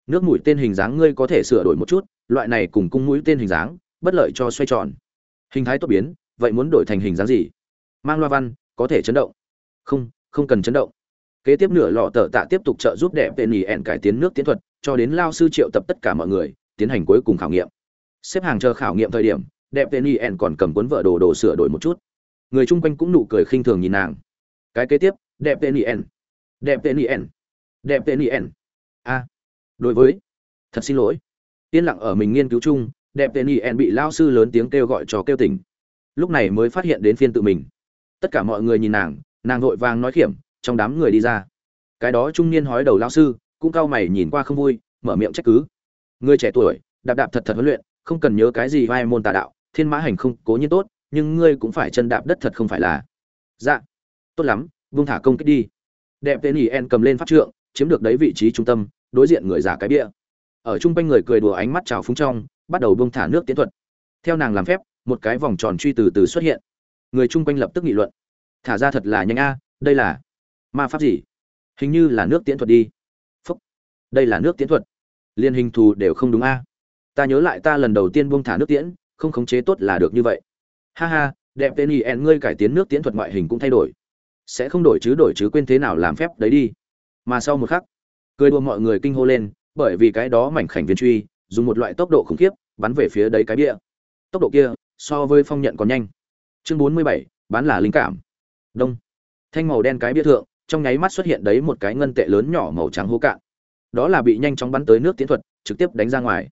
Nước mũi tên hình dáng ngươi có thể sửa đổi một chút, loại này cùng cung mũi tên hình dáng, bất lợi cho xoay tròn. Hình thái tốt biến, vậy muốn đổi thành hình dáng gì? Mang loa văn, có thể chấn động. Không không cần chấn động kế tiếp nửa lọ tờ tạ tiếp tục trợ giúp đẹp tên y ẹn cải tiến nước tiến thuật, cho đến lao sư triệu tập tất cả mọi người, tiến hành cuối cùng khảo nghiệm. Xếp hàng chờ khảo nghiệm thời điểm, đẹp tên y ẹn còn cầm cuốn vợ đồ đồ sửa đổi một chút. Người chung quanh cũng nụ cười khinh thường nhìn nàng. Cái kế tiếp, đẹp tên y ẹn. Đẹp tên y ẹn. Đẹp tên y ẹn. A. Đối với. Thật xin lỗi. Yên lặng ở mình nghiên cứu chung, đẹp tên y ẹn bị lao sư lớn tiếng kêu gọi cho kêu tỉnh. Lúc này mới phát hiện đến phiên tự mình. Tất cả mọi người nhìn nàng nàng vội vàng nói khiểm trong đám người đi ra. Cái đó trung niên hói đầu lao sư, cũng cao mày nhìn qua không vui, mở miệng trách cứ. Người trẻ tuổi, đạp đạp thật thật huấn luyện, không cần nhớ cái gì vai môn tà đạo, thiên mã hành không cố nhiên tốt, nhưng ngươi cũng phải chân đạp đất thật không phải là. Dạ tốt lắm vung thả công kích đi. Đẹp tên ỉ en cầm lên pháp trượng, chiếm được đấy vị trí trung tâm, đối diện người già cái bia. Ở chung quanh người cười đùa ánh mắt trào phúng trong, bắt đầu bông thả nước tiến thuật. Theo nàng làm phép, một cái vòng tròn truy từ từ xuất hiện. Người chung quanh lập tức nghị luận. Thả ra thật là nhanh a, đây là ma pháp gì? Hình như là nước tiễn thuật đi. Phúc. Đây là nước tiễn thuật. Liên hình thù đều không đúng a. Ta nhớ lại ta lần đầu tiên buông thả nước tiễn, không khống chế tốt là được như vậy. Ha ha, đẹp tên y en ngươi cải tiến nước tiễn thuật ngoại hình cũng thay đổi. Sẽ không đổi chứ đổi chứ, quên thế nào làm phép đấy đi. Mà sau một khắc, cười đua mọi người kinh hô lên, bởi vì cái đó mảnh khảnh viên truy, dùng một loại tốc độ khủng khiếp, bắn về phía đấy cái bia tốc độ kia, so với phong nhận còn nhanh. Chương bốn mươi bảy, bán là linh cảm. Đông. Thanh màu đen cái bia thượng trong nháy mắt xuất hiện đấy một cái ngân tệ lớn nhỏ màu trắng hố cạn. Đó là bị nhanh chóng bắn tới nước tiến thuật, trực tiếp đánh ra ngoài.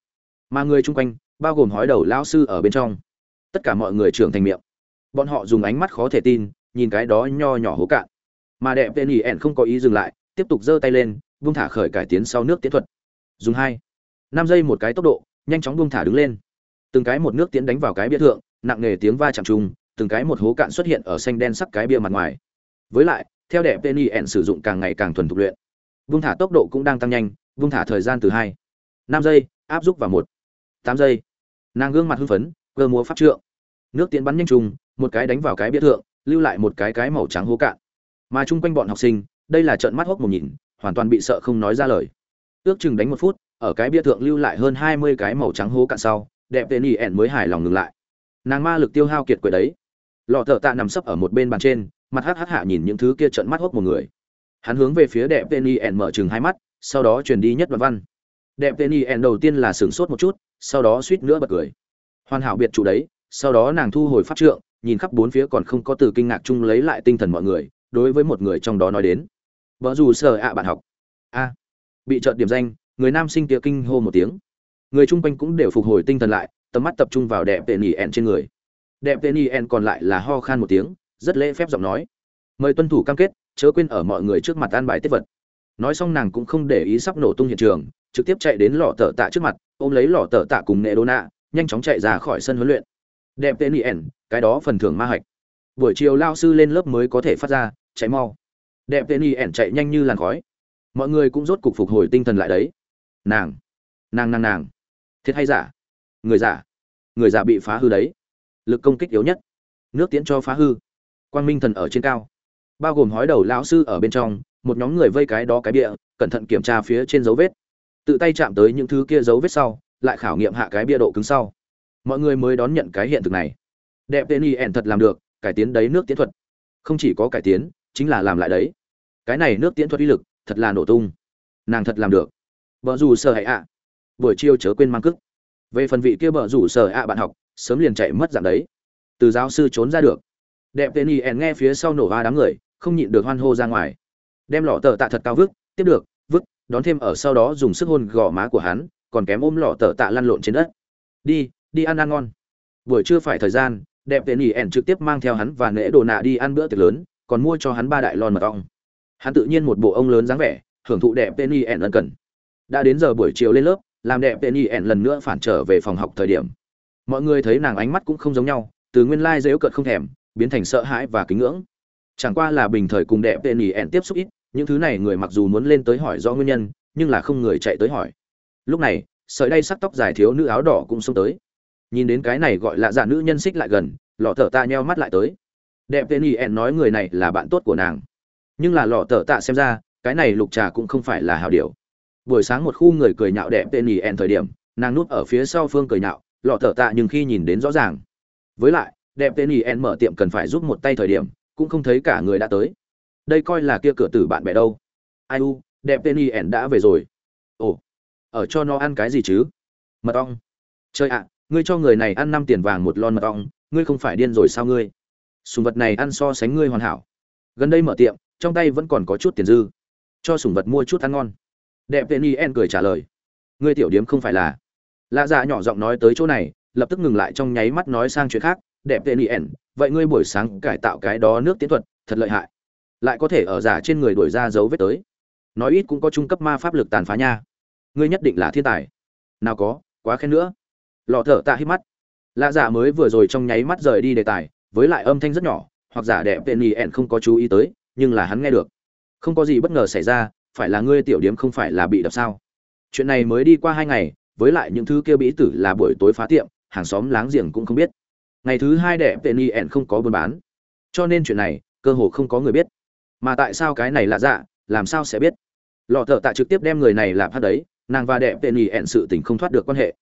Mà người chung quanh, bao gồm hói đầu lao sư ở bên trong, tất cả mọi người trưởng thành miệng. Bọn họ dùng ánh mắt khó thể tin, nhìn cái đó nho nhỏ hố cạn. Mà đẹp tên ỉ ẻn không có ý dừng lại, tiếp tục giơ tay lên vung thả khởi cải tiến sau nước tiến thuật. Dùng hai, năm giây một cái tốc độ, nhanh chóng vung thả đứng lên. Từng cái một nước tiến đánh vào cái bia thượng, nặng nề tiếng va chạm chung từng cái một hố cạn xuất hiện ở xanh đen sắc cái bia mặt ngoài. Với lại theo đẹp tên ỉ sử dụng càng ngày càng thuần thục luyện. Vung thả tốc độ cũng đang tăng nhanh vung thả thời gian từ hai, năm giây, áp dụng vào một, tám giây. Nàng gương mặt hưng phấn, cơ múa pháp trượng. Nước tiến bắn nhanh trùng, một cái đánh vào cái bia thượng, lưu lại một cái cái màu trắng hố cạn. Mà chung quanh bọn học sinh, đây là trận mắt hốc một nhìn, hoàn toàn bị sợ không nói ra lời. Ước chừng đánh một phút, ở cái bia thượng lưu lại hơn hai mươi cái màu trắng hố cạn sau, đẹp tên y ẻn mới hài lòng ngừng lại. Nàng ma lực tiêu hao kiệt quệ đấy. Lọ thợ tạ nằm sấp ở một bên bàn trên mặt hắc hắc hạ nhìn những thứ kia trận mắt hốc một người. Hắn hướng về phía đẹp tên y mở chừng hai mắt, sau đó truyền đi nhất đoạn văn. Đẹp tên y đầu tiên là sửng sốt một chút, sau đó suýt nữa bật cười. Hoàn hảo biệt chủ đấy, sau đó nàng thu hồi pháp trượng, nhìn khắp bốn phía còn không có từ kinh ngạc chung lấy lại tinh thần mọi người, đối với một người trong đó nói đến. Vợ dù sợ ạ, bạn học. A. Bị trợn điểm danh, người nam sinh kia kinh hô một tiếng. Người chung quanh cũng đều phục hồi tinh thần lại, tầm mắt tập trung vào đẹp tên y trên người. Đẹp tên y còn lại là ho khan một tiếng rất lễ phép giọng nói. Mời tuân thủ cam kết, chớ quên ở mọi người trước mặt an bài tiết vật. Nói xong nàng cũng không để ý sắp nổ tung hiện trường, trực tiếp chạy đến lò tờ tạ trước mặt, ôm lấy lò tờ tạ cùng nệ đô nạ, nhanh chóng chạy ra khỏi sân huấn luyện. Đẹp tên yen cái đó phần thưởng ma hạch. Buổi chiều lao sư lên lớp mới có thể phát ra, chạy mau. Đẹp tên yen chạy nhanh như làn khói. Mọi người cũng rốt cục phục hồi tinh thần lại đấy. Nàng nàng nàng nàng. Thiệt hay giả? Người giả? Người giả bị phá hư đấy. Lực công kích yếu nhất. Nước tiến cho phá hư quang minh thần ở trên cao. Bao gồm hói đầu lão sư ở bên trong, một nhóm người vây cái đó cái bia cẩn thận kiểm tra phía trên dấu vết. Tự tay chạm tới những thứ kia dấu vết sau, lại khảo nghiệm hạ cái bia độ cứng sau. Mọi người mới đón nhận cái hiện thực này. Đẹp tên y ẻn thật làm được, cải tiến đấy nước tiến thuật. Không chỉ có cải tiến, chính là làm lại đấy. Cái này nước tiến thuật uy lực, thật là nổ tung. Nàng thật làm được. Vợ dù sợ hãy ạ. Buổi chiều chớ quên mang cức về phần vị kia vợ rủ sở ạ bạn học, sớm liền chạy mất dạng đấy. Từ giáo sư trốn ra được đẹp tên y nghe phía sau nổ va đám người, không nhịn được hoan hô ra ngoài. Đem lọ tờ tạ thật cao vứt, tiếp được, vứt, đón thêm ở sau đó dùng sức hôn gò má của hắn, còn kém ôm lọ tờ tạ lăn lộn trên đất. Đi đi ăn ăn ngon. Buổi trưa phải thời gian, đẹp tên ỉ trực tiếp mang theo hắn và nễ đồ nạ đi ăn bữa tiệc lớn, còn mua cho hắn ba đại lon mật ong. Hắn tự nhiên một bộ ông lớn dáng vẻ, hưởng thụ đẹp tên ỉ ẻn ân cần. Đã đến giờ buổi chiều lên lớp, làm đẹp tên ỉ lần nữa phản trở về phòng học thời điểm. Mọi người thấy nàng ánh mắt cũng không giống nhau, từ nguyên lai dễu cợt không thèm biến thành sợ hãi và kính ngưỡng. Chẳng qua là bình thời cùng đẹp tên ý ẹn tiếp xúc ít, những thứ này người mặc dù muốn lên tới hỏi do nguyên nhân, nhưng là không người chạy tới hỏi. Lúc này, sợi đay sắc tóc dài thiếu nữ áo đỏ cũng xông tới. Nhìn đến cái này gọi là giả nữ nhân xích lại gần, lọ thở tạ nheo mắt lại tới. Đẹp tên ý ẹn nói người này là bạn tốt của nàng. Nhưng là lọ thở tạ xem ra, cái này lục trà cũng không phải là hào điều. Buổi sáng một khu người cười nhạo đẹp tên ý ẹn thời điểm, nàng núp ở phía sau phương cười nhạo, lọ thở tạ nhưng khi nhìn đến rõ ràng. Với lại đẹp tên ý ẹn mở tiệm cần phải giúp một tay thời điểm, cũng không thấy cả người đã tới. Đây coi là kia cửa tử bạn bè đâu. Ai u, đẹp tên y ẻn đã về rồi. Ồ, ở cho nó ăn cái gì chứ? Mật ong. Chơi ạ, ngươi cho người này ăn năm tiền vàng một lon mật ong, ngươi không phải điên rồi sao ngươi? Sùng vật này ăn so sánh ngươi hoàn hảo. Gần đây mở tiệm, trong tay vẫn còn có chút tiền dư. Cho sùng vật mua chút ăn ngon. Đẹp tên y en cười trả lời. Ngươi tiểu điếm không phải là. Lạ dạ nhỏ giọng nói tới chỗ này, lập tức ngừng lại trong nháy mắt nói sang chuyện khác đẹp tên y vậy ngươi buổi sáng cải tạo cái đó nước tiến thuật, thật lợi hại. Lại có thể ở giả trên người đuổi ra dấu vết tới. Nói ít cũng có trung cấp ma pháp lực tàn phá nha. Ngươi nhất định là thiên tài. Nào có, quá khen nữa. Lọ thở tạ hít mắt. Lạ giả mới vừa rồi trong nháy mắt rời đi đề tài, với lại âm thanh rất nhỏ, hoặc giả đẹp tên y ẻn không có chú ý tới, nhưng là hắn nghe được. Không có gì bất ngờ xảy ra, phải là ngươi tiểu điếm không phải là bị đập sao. Chuyện này mới đi qua hai ngày, với lại những thứ kia bĩ tử là buổi tối phá tiệm, hàng xóm láng giềng cũng không biết ngày thứ hai đẹp tên ni ẻn không có buôn bán. Cho nên chuyện này, cơ hồ không có người biết. Mà tại sao cái này lạ dạ làm sao sẽ biết? Lọ thợ tạ trực tiếp đem người này làm hát đấy, nàng và đẹp tên ni ẻn sự tình không thoát được quan hệ.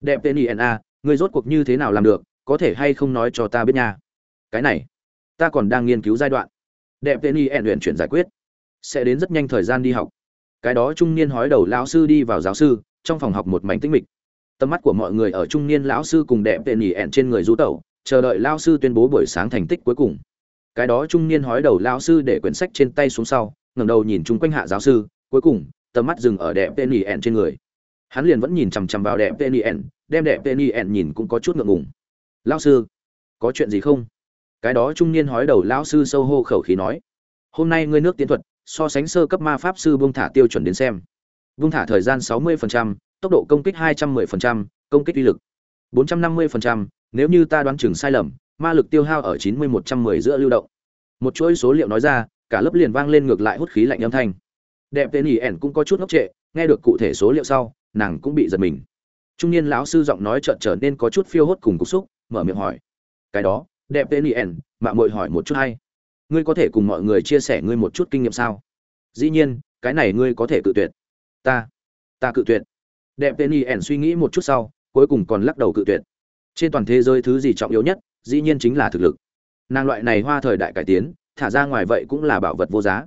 Đẹp tên ni ẻn a, người rốt cuộc như thế nào làm được, có thể hay không nói cho ta biết nha. Cái này, ta còn đang nghiên cứu giai đoạn. Đẹp tên y ẹn luyện chuyển giải quyết. Sẽ đến rất nhanh thời gian đi học. Cái đó trung niên hói đầu lão sư đi vào giáo sư, trong phòng học một mảnh tĩnh mịch. Tầm mắt của mọi người ở trung niên lão sư cùng đẹp tên y ẹn trên người rú tẩu chờ đợi lao sư tuyên bố buổi sáng thành tích cuối cùng. Cái đó trung niên hói đầu lao sư để quyển sách trên tay xuống sau ngẩng đầu nhìn chung quanh hạ giáo sư cuối cùng tầm mắt dừng ở đẹp tên y ẻn trên người. Hắn liền vẫn nhìn chằm chằm vào đẹp tên y ẻn đem đẹp tên y ẻn nhìn cũng có chút ngượng ngùng. Lao sư có chuyện gì không? Cái đó trung niên hói đầu lao sư sâu hô khẩu khí nói. Hôm nay ngươi nước tiến thuật so sánh sơ cấp ma pháp sư buông thả tiêu chuẩn đến xem. Buông thả thời gian 60%, tốc độ công kích 210%, công kích uy lực 450%, nếu như ta đoán chừng sai lầm, ma lực tiêu hao ở 90-110 giữa lưu động. Một chuỗi số liệu nói ra, cả lớp liền vang lên ngược lại hút khí lạnh âm thanh. Đẹp tên ỉ ẻn cũng có chút ngốc trệ, nghe được cụ thể số liệu sau, nàng cũng bị giật mình. Trung niên lão sư giọng nói chợt trở nên có chút phiêu hốt cùng cục xúc, mở miệng hỏi. Cái đó, đẹp tên yen mạng mội hỏi một chút hay. Ngươi có thể cùng mọi người chia sẻ ngươi một chút kinh nghiệm sao? Dĩ nhiên, cái này ngươi có thể cự tuyệt. Ta ta cự tuyệt. Đẹp tên yen suy nghĩ một chút sau, cuối cùng còn lắc đầu cự tuyệt trên toàn thế giới thứ gì trọng yếu nhất, dĩ nhiên chính là thực lực. Nàng loại này hoa thời đại cải tiến, thả ra ngoài vậy cũng là bảo vật vô giá.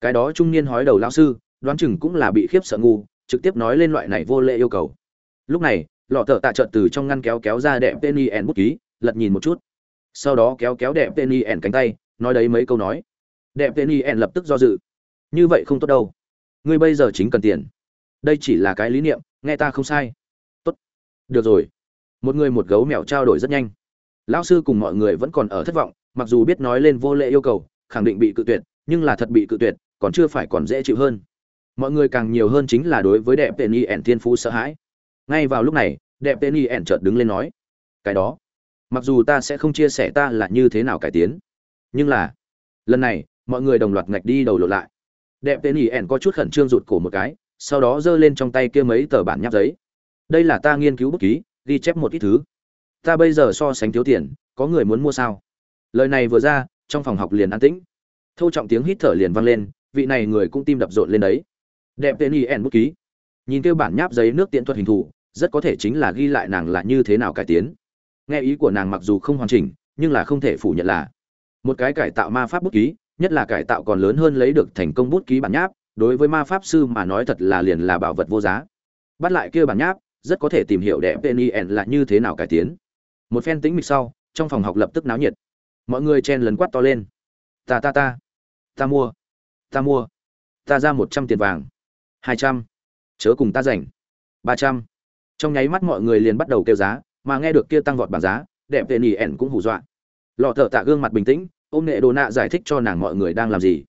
Cái đó trung niên hói đầu lao sư, đoán chừng cũng là bị khiếp sợ ngu, trực tiếp nói lên loại này vô lệ yêu cầu. Lúc này, lọ thợ tạ trợt từ trong ngăn kéo kéo ra đẹp tên ẻn bút ký, lật nhìn một chút. Sau đó kéo kéo đẹp tên y ẻn cánh tay, nói đấy mấy câu nói. Đẹp tên y ẻn lập tức do dự. Như vậy không tốt đâu. Ngươi bây giờ chính cần tiền. Đây chỉ là cái lý niệm, nghe ta không sai. Tốt. Được rồi một người một gấu mèo trao đổi rất nhanh. Lão sư cùng mọi người vẫn còn ở thất vọng, mặc dù biết nói lên vô lệ yêu cầu, khẳng định bị cự tuyệt, nhưng là thật bị cự tuyệt, còn chưa phải còn dễ chịu hơn. Mọi người càng nhiều hơn chính là đối với đẹp tên y ẻn thiên phú sợ hãi. Ngay vào lúc này, đẹp tên y ẻn chợt đứng lên nói, cái đó, mặc dù ta sẽ không chia sẻ ta là như thế nào cải tiến, nhưng là, lần này, mọi người đồng loạt ngạch đi đầu lộ lại. Đẹp tên y ẻn có chút khẩn trương rụt cổ một cái, sau đó giơ lên trong tay kia mấy tờ bản nháp giấy. Đây là ta nghiên cứu bút ký ghi chép một ít thứ. Ta bây giờ so sánh thiếu tiền, có người muốn mua sao? Lời này vừa ra, trong phòng học liền an tĩnh. Thâu trọng tiếng hít thở liền vang lên, vị này người cũng tim đập rộn lên đấy. Đẹp tên y ẻn bút ký. Nhìn kêu bản nháp giấy nước tiện thuật hình thù, rất có thể chính là ghi lại nàng là như thế nào cải tiến. Nghe ý của nàng mặc dù không hoàn chỉnh, nhưng là không thể phủ nhận là một cái cải tạo ma pháp bút ký, nhất là cải tạo còn lớn hơn lấy được thành công bút ký bản nháp, đối với ma pháp sư mà nói thật là liền là bảo vật vô giá. Bắt lại kia bản nháp rất có thể tìm hiểu đẹp penny ẩn là như thế nào cải tiến. Một phen tĩnh mịch sau, trong phòng học lập tức náo nhiệt. Mọi người chen lấn quát to lên. Ta ta ta. Ta mua. Ta mua. Ta ra một trăm tiền vàng. Hai trăm. Chớ cùng ta rảnh ba trăm. Trong nháy mắt mọi người liền bắt đầu kêu giá, mà nghe được kia tăng vọt bảng giá, đẹp tên ỉ ẻn cũng hù dọa. Lọ thợ tạ gương mặt bình tĩnh, ôm nệ đồ nạ giải thích cho nàng mọi người đang làm gì.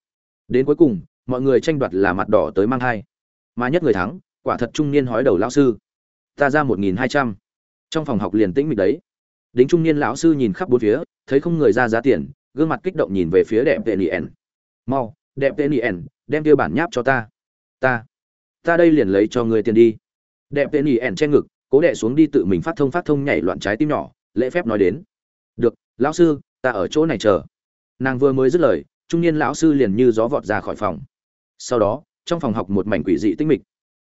Đến cuối cùng, mọi người tranh đoạt là mặt đỏ tới mang hai. Mà nhất người thắng, quả thật trung niên hói đầu lão sư ta ra một nghìn hai trăm. Trong phòng học liền tĩnh mịch đấy. Đính trung niên lão sư nhìn khắp bốn phía, thấy không người ra giá tiền, gương mặt kích động nhìn về phía đẹp tên ỉ mau, đẹp tên ỉ đem tiêu bản nháp cho ta. Ta ta đây liền lấy cho người tiền đi. Đẹp tên ỉ che ngực, cố đệ xuống đi tự mình phát thông phát thông nhảy loạn trái tim nhỏ, lễ phép nói đến. Được, lão sư, ta ở chỗ này chờ. Nàng vừa mới dứt lời, trung niên lão sư liền như gió vọt ra khỏi phòng. Sau đó, trong phòng học một mảnh quỷ dị tinh mịch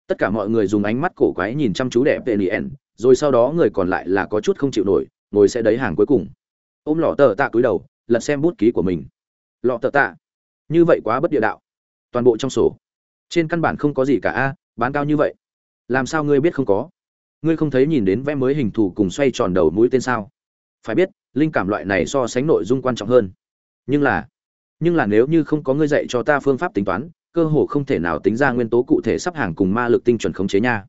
tất cả mọi người dùng ánh mắt cổ quái nhìn chăm chú đẹp tên nien rồi sau đó người còn lại là có chút không chịu nổi, ngồi sẽ đấy hàng cuối cùng. Ôm lọ tờ tạ cúi đầu, lật xem bút ký của mình. Lọ tờ tạ. Như vậy quá bất địa đạo. Toàn bộ trong sổ. Trên căn bản không có gì cả a, bán cao như vậy. Làm sao ngươi biết không có? Ngươi không thấy nhìn đến vẽ mới hình thù cùng xoay tròn đầu mũi tên sao? Phải biết, linh cảm loại này so sánh nội dung quan trọng hơn. Nhưng là nhưng là nếu như không có ngươi dạy cho ta phương pháp tính toán cơ hồ không thể nào tính ra nguyên tố cụ thể sắp hàng cùng ma lực tinh chuẩn khống chế nha.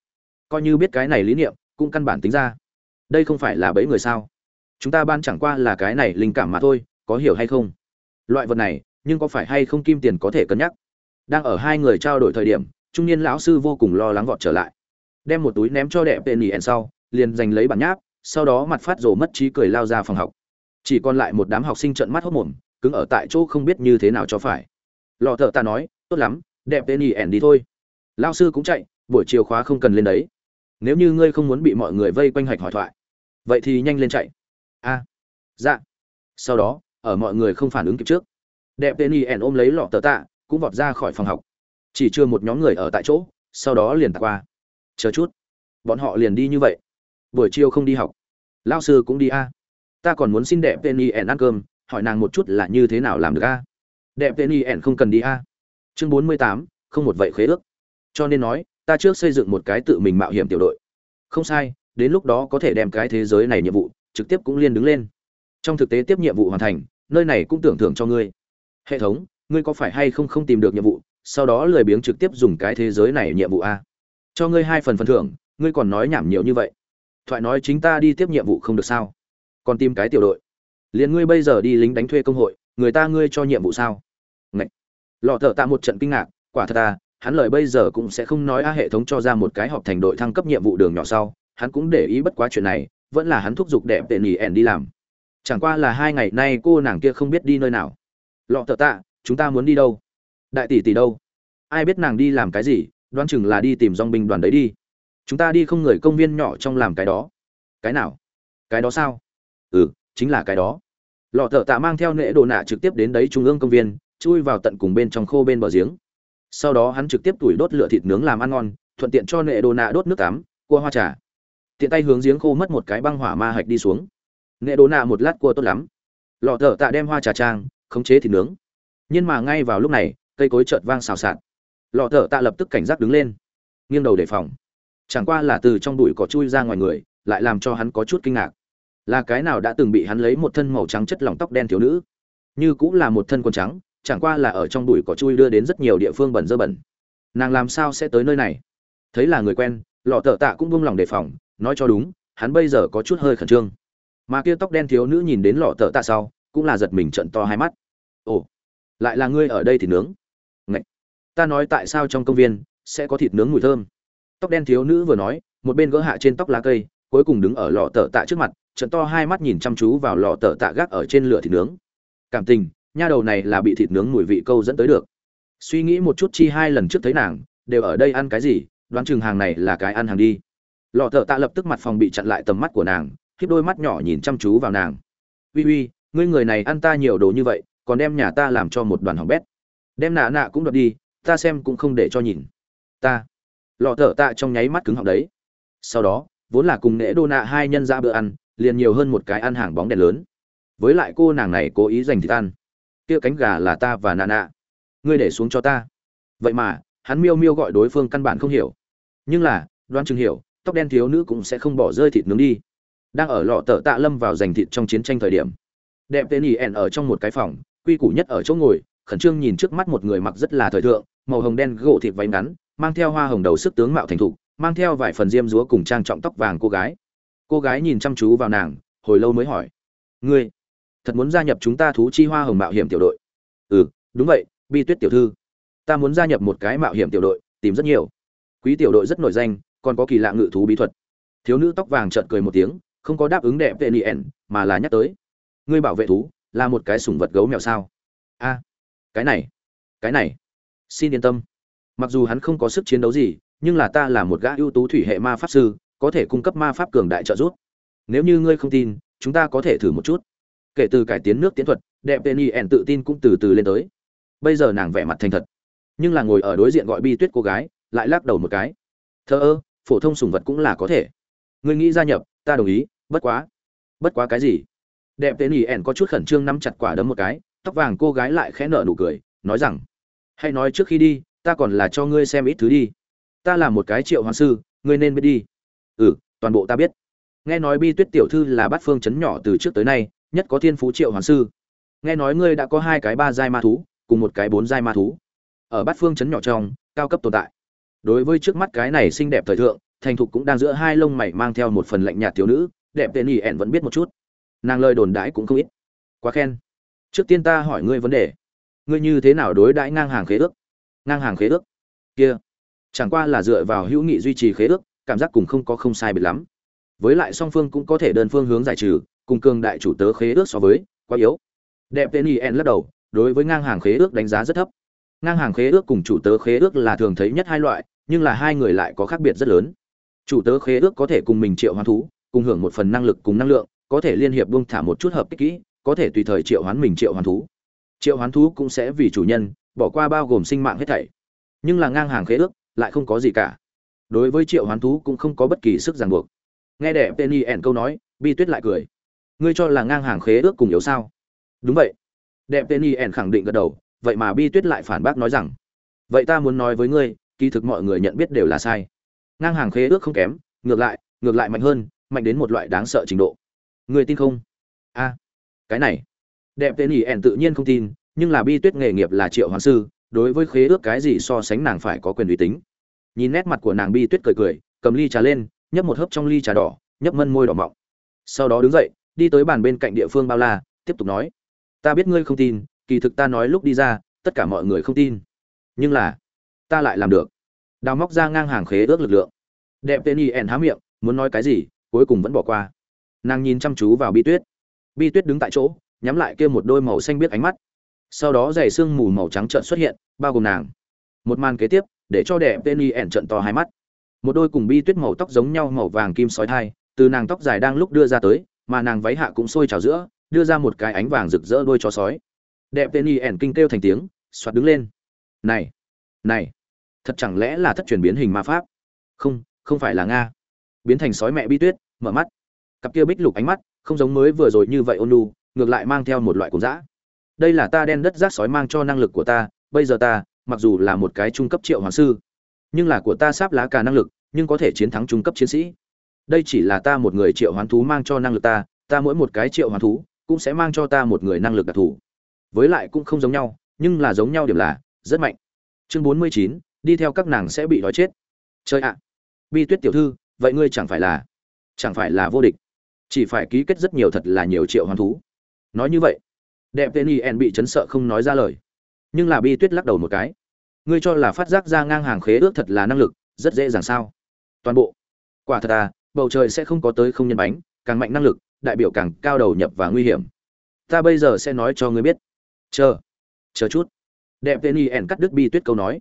Coi như biết cái này lý niệm, cũng căn bản tính ra. Đây không phải là bẫy người sao? Chúng ta ban chẳng qua là cái này linh cảm mà thôi, có hiểu hay không? Loại vật này, nhưng có phải hay không kim tiền có thể cân nhắc? Đang ở hai người trao đổi thời điểm, trung niên lão sư vô cùng lo lắng vọt trở lại. Đem một túi ném cho đẹp tên nỉ sau, liền giành lấy bản nháp, sau đó mặt phát rồ mất trí cười lao ra phòng học. Chỉ còn lại một đám học sinh trợn mắt hốt mồm, cứng ở tại chỗ không biết như thế nào cho phải. Lò thợ ta nói tốt lắm, đẹp tên nỉ ẻn đi thôi. Lao sư cũng chạy, buổi chiều khóa không cần lên đấy. Nếu như ngươi không muốn bị mọi người vây quanh hạch hỏi thoại, vậy thì nhanh lên chạy. A dạ. Sau đó, ở mọi người không phản ứng kịp trước, đẹp tên y ẻn ôm lấy lọ tờ tạ, cũng vọt ra khỏi phòng học. Chỉ chưa một nhóm người ở tại chỗ, sau đó liền tạt qua. Chờ chút, bọn họ liền đi như vậy. Buổi chiều không đi học. Lao sư cũng đi a. Ta còn muốn xin đẹp tên y ẻn ăn cơm, hỏi nàng một chút là như thế nào làm được a. Đẹp tên y ẻn không cần đi a chương bốn mươi tám, không một vậy khế ước. Cho nên nói, ta trước xây dựng một cái tự mình mạo hiểm tiểu đội. Không sai, đến lúc đó có thể đem cái thế giới này nhiệm vụ trực tiếp cũng liên đứng lên. Trong thực tế tiếp nhiệm vụ hoàn thành, nơi này cũng tưởng thưởng cho ngươi. Hệ thống, ngươi có phải hay không không tìm được nhiệm vụ, sau đó lười biếng trực tiếp dùng cái thế giới này nhiệm vụ a cho ngươi hai phần phần thưởng, ngươi còn nói nhảm nhiều như vậy. Thoại nói chính ta đi tiếp nhiệm vụ không được sao? Còn tìm cái tiểu đội. Liền ngươi bây giờ đi lính đánh thuê công hội, người ta ngươi cho nhiệm vụ sao? Lọ thợ tạ một trận kinh ngạc, quả thật à hắn lời bây giờ cũng sẽ không nói a hệ thống cho ra một cái họp thành đội thăng cấp nhiệm vụ đường nhỏ sau, hắn cũng để ý bất quá chuyện này, vẫn là hắn thúc giục đẹp tệ nỉ ẻn đi làm. Chẳng qua là hai ngày nay cô nàng kia không biết đi nơi nào. Lọ thợ tạ, chúng ta muốn đi đâu? Đại tỷ tỷ đâu? Ai biết nàng đi làm cái gì, đoán chừng là đi tìm dong binh đoàn đấy đi. Chúng ta đi không người công viên nhỏ trong làm cái đó. Cái nào? Cái đó sao? Ừ chính là cái đó. Lọ thợ tạ mang theo nệ đồ nạ trực tiếp đến đấy trung ương công viên chui vào tận cùng bên trong khô bên bờ giếng. Sau đó hắn trực tiếp tuổi đốt lửa thịt nướng làm ăn ngon, thuận tiện cho nệ đồ nạ đốt nước tắm, cua hoa trà. Tiện tay hướng giếng khô mất một cái băng hỏa ma hạch đi xuống. Nệ đồ nạ một lát cua tốt lắm. Lọ thợ tạ đem hoa trà trang, khống chế thịt nướng. Nhưng mà ngay vào lúc này, cây cối chợt vang xào xạc. Lọ thợ tạ lập tức cảnh giác đứng lên. Nghiêng đầu đề phòng. Chẳng qua là từ trong bụi cỏ chui ra ngoài người, lại làm cho hắn có chút kinh ngạc. Là cái nào đã từng bị hắn lấy một thân màu trắng chất lỏng tóc đen thiếu nữ? Như cũng là một thân quần trắng chẳng qua là ở trong bụi cỏ chui đưa đến rất nhiều địa phương bẩn dơ bẩn. Nàng làm sao sẽ tới nơi này? Thấy là người quen, lọ tợ tạ cũng buông lòng đề phòng, nói cho đúng, hắn bây giờ có chút hơi khẩn trương. Mà kia tóc đen thiếu nữ nhìn đến lọ tợ tạ sau, cũng là giật mình trận to hai mắt. Ồ, lại là ngươi ở đây thì nướng. Ngậy! ta nói tại sao trong công viên sẽ có thịt nướng mùi thơm? Tóc đen thiếu nữ vừa nói, một bên gỡ hạ trên tóc lá cây, cuối cùng đứng ở lọ tợ tạ trước mặt trận to hai mắt nhìn chăm chú vào lọ tợ tạ gác ở trên lửa thịt nướng. Cảm tình nha đầu này là bị thịt nướng mùi vị câu dẫn tới được. Suy nghĩ một chút chi hai lần trước thấy nàng, đều ở đây ăn cái gì, đoán chừng hàng này là cái ăn hàng đi. Lọ thợ tạ lập tức mặt phòng bị chặn lại tầm mắt của nàng khiếp đôi mắt nhỏ nhìn chăm chú vào nàng. Uy uy, ngươi người này ăn ta nhiều đồ như vậy, còn đem nhà ta làm cho một đoàn hỏng bét. Đem nạ nạ cũng đoạt đi, ta xem cũng không để cho nhìn. Ta. Lọ thở tạ trong nháy mắt cứng họng đấy. Sau đó, vốn là cùng nễ đô nạ hai nhân ra bữa ăn, liền nhiều hơn một cái ăn hàng bóng đèn lớn. Với lại cô nàng này cố ý dành thịt ăn kia cánh gà là ta và nạ nạ ngươi để xuống cho ta. Vậy mà, hắn miêu miêu gọi đối phương căn bản không hiểu. Nhưng là đoan chừng hiểu, tóc đen thiếu nữ cũng sẽ không bỏ rơi thịt nướng đi. Đang ở lọ tợ tạ lâm vào giành thịt trong chiến tranh thời điểm. Đẹp tên ỉ ẻn ở trong một cái phòng, quy củ nhất ở chỗ ngồi, khẩn trương nhìn trước mắt một người mặc rất là thời thượng, màu hồng đen gỗ thịt váy ngắn, mang theo hoa hồng đầu sức tướng mạo thành thục, mang theo vài phần diêm dúa cùng trang trọng tóc vàng cô gái. Cô gái nhìn chăm chú vào nàng, hồi lâu mới hỏi. Ngươi? Thật muốn gia nhập chúng ta thú chi hoa hồng mạo hiểm tiểu đội. Ừ đúng vậy, bi tuyết tiểu thư. Ta muốn gia nhập một cái mạo hiểm tiểu đội, tìm rất nhiều. Quý tiểu đội rất nổi danh, còn có kỳ lạ ngự thú bí thuật. Thiếu nữ tóc vàng trợn cười một tiếng, không có đáp ứng đẹp tệ nien, mà là nhắc tới. Ngươi bảo vệ thú, là một cái sủng vật gấu mèo sao? A, cái này cái này. Xin yên tâm. Mặc dù hắn không có sức chiến đấu gì, nhưng là ta là một gã ưu tú thủy hệ ma pháp sư, có thể cung cấp ma pháp cường đại trợ giúp. Nếu như ngươi không tin, chúng ta có thể thử một chút kể từ cải tiến nước tiến thuật, đẹp tên y ẻn tự tin cũng từ từ lên tới. Bây giờ nàng vẻ mặt thành thật, nhưng là ngồi ở đối diện gọi bi tuyết cô gái, lại lắc đầu một cái. Thơ ơ, phổ thông sùng vật cũng là có thể. Ngươi nghĩ gia nhập, ta đồng ý, bất quá bất quá cái gì? Đẹp tên y ẻn có chút khẩn trương nắm chặt quả đấm một cái, tóc vàng cô gái lại khẽ nở nụ cười, nói rằng, hãy nói trước khi đi, ta còn là cho ngươi xem ít thứ đi. Ta là một cái triệu hoàng sư, ngươi nên biết đi. Ừ toàn bộ ta biết. Nghe nói bi tuyết tiểu thư là bát phương chấn nhỏ từ trước tới nay nhất có thiên phú triệu hoàn sư. Nghe nói ngươi đã có hai cái ba giai ma thú, cùng một cái bốn giai ma thú. Ở bát phương chấn nhỏ trong, cao cấp tồn tại. Đối với trước mắt cái này xinh đẹp thời thượng, thành thục cũng đang giữa hai lông mày mang theo một phần lạnh nhạt thiếu nữ, đẹp tên ỉ ẹn vẫn biết một chút. Nàng lời đồn đãi cũng không ít. Quá khen. Trước tiên ta hỏi ngươi vấn đề. Ngươi như thế nào đối đãi ngang hàng khế ước? Ngang hàng khế ước? Kia. Chẳng qua là dựa vào hữu nghị duy trì khế ước, cảm giác cùng không có không sai biệt lắm. Với lại song phương cũng có thể đơn phương hướng giải trừ cùng cường đại chủ tớ khế ước so với, quá yếu. Đẹp tên yen lắc đầu, đối với ngang hàng khế ước đánh giá rất thấp. Ngang hàng khế ước cùng chủ tớ khế ước là thường thấy nhất hai loại, nhưng là hai người lại có khác biệt rất lớn. Chủ tớ khế ước có thể cùng mình triệu hoán thú, cùng hưởng một phần năng lực cùng năng lượng, có thể liên hiệp buông thả một chút hợp kích kỹ, có thể tùy thời triệu hoán mình triệu hoán thú. Triệu hoán thú cũng sẽ vì chủ nhân, bỏ qua bao gồm sinh mạng hết thảy. Nhưng là ngang hàng khế ước lại không có gì cả. Đối với triệu hoán thú cũng không có bất kỳ sức ràng buộc. Nghe đẹp penny ẻn câu nói, bi tuyết lại cười ngươi cho là ngang hàng khế ước cùng yếu sao? Đúng vậy. Đẹp penny ẻn khẳng định gật đầu, vậy mà bi tuyết lại phản bác nói rằng, vậy ta muốn nói với ngươi, kỳ thực mọi người nhận biết đều là sai. Ngang hàng khế ước không kém, ngược lại ngược lại mạnh hơn, mạnh đến một loại đáng sợ trình độ. Ngươi tin không? A, cái này. Đẹp tên ỉ ẻn tự nhiên không tin, nhưng là bi tuyết nghề nghiệp là triệu hoàng sư, đối với khế ước cái gì so sánh nàng phải có quyền uy tín. Nhìn nét mặt của nàng bi tuyết cười cười, cầm ly trà lên, nhấp một hớp trong ly trà đỏ, nhấp mân môi đỏ mọng. Sau đó đứng dậy đi tới bàn bên cạnh địa phương bao la, tiếp tục nói, ta biết ngươi không tin, kỳ thực ta nói lúc đi ra, tất cả mọi người không tin. Nhưng là, ta lại làm được. Đào móc ra ngang hàng khế ước lực lượng. Đẹp tên y ẻn há miệng, muốn nói cái gì, cuối cùng vẫn bỏ qua. Nàng nhìn chăm chú vào bi tuyết. Bi tuyết đứng tại chỗ, nhắm lại kia một đôi màu xanh biết ánh mắt. Sau đó dày sương mù màu trắng trợn xuất hiện, bao gồm nàng. Một màn kế tiếp, để cho đẹp tên y ẻn trận to hai mắt. Một đôi cùng bi tuyết màu tóc giống nhau màu vàng kim sói thai, từ nàng tóc dài đang lúc đưa ra tới mà nàng váy hạ cũng sôi trào giữa, đưa ra một cái ánh vàng rực rỡ đôi chó sói. Đẹp tên y ẻn kinh kêu thành tiếng xoát đứng lên. Này này, thật chẳng lẽ là thất truyền biến hình ma pháp? Không không phải là nga. Biến thành sói mẹ bi tuyết, mở mắt. Cặp kia bích lục ánh mắt, không giống mới vừa rồi như vậy ôn lu ngược lại mang theo một loại cuồng dã. Đây là ta đen đất rác sói mang cho năng lực của ta, bây giờ ta, mặc dù là một cái trung cấp triệu hoàng sư, nhưng là của ta sáp lá cả năng lực, nhưng có thể chiến thắng trung cấp chiến sĩ đây chỉ là ta một người triệu hoán thú mang cho năng lực ta ta mỗi một cái triệu hoán thú cũng sẽ mang cho ta một người năng lực đặc thù. Với lại cũng không giống nhau, nhưng là giống nhau điểm là rất mạnh. Chương bốn mươi chín, đi theo các nàng sẽ bị đói chết. Chơi ạ! Bi tuyết tiểu thư, vậy ngươi chẳng phải là, chẳng phải là vô địch. Chỉ phải ký kết rất nhiều thật là nhiều triệu hoán thú. Nói như vậy, đẹp tên yen bị chấn sợ không nói ra lời. Nhưng là bi tuyết lắc đầu một cái. Ngươi cho là phát giác ra ngang hàng khế ước thật là năng lực, rất dễ dàng sao? Toàn bộ. Quả thật à bầu trời sẽ không có tới không nhân bánh, càng mạnh năng lực, đại biểu càng cao đầu nhập và nguy hiểm. Ta bây giờ sẽ nói cho ngươi biết. Chờ. Chờ chút. Đẹp tên yen cắt đứt bi tuyết câu nói.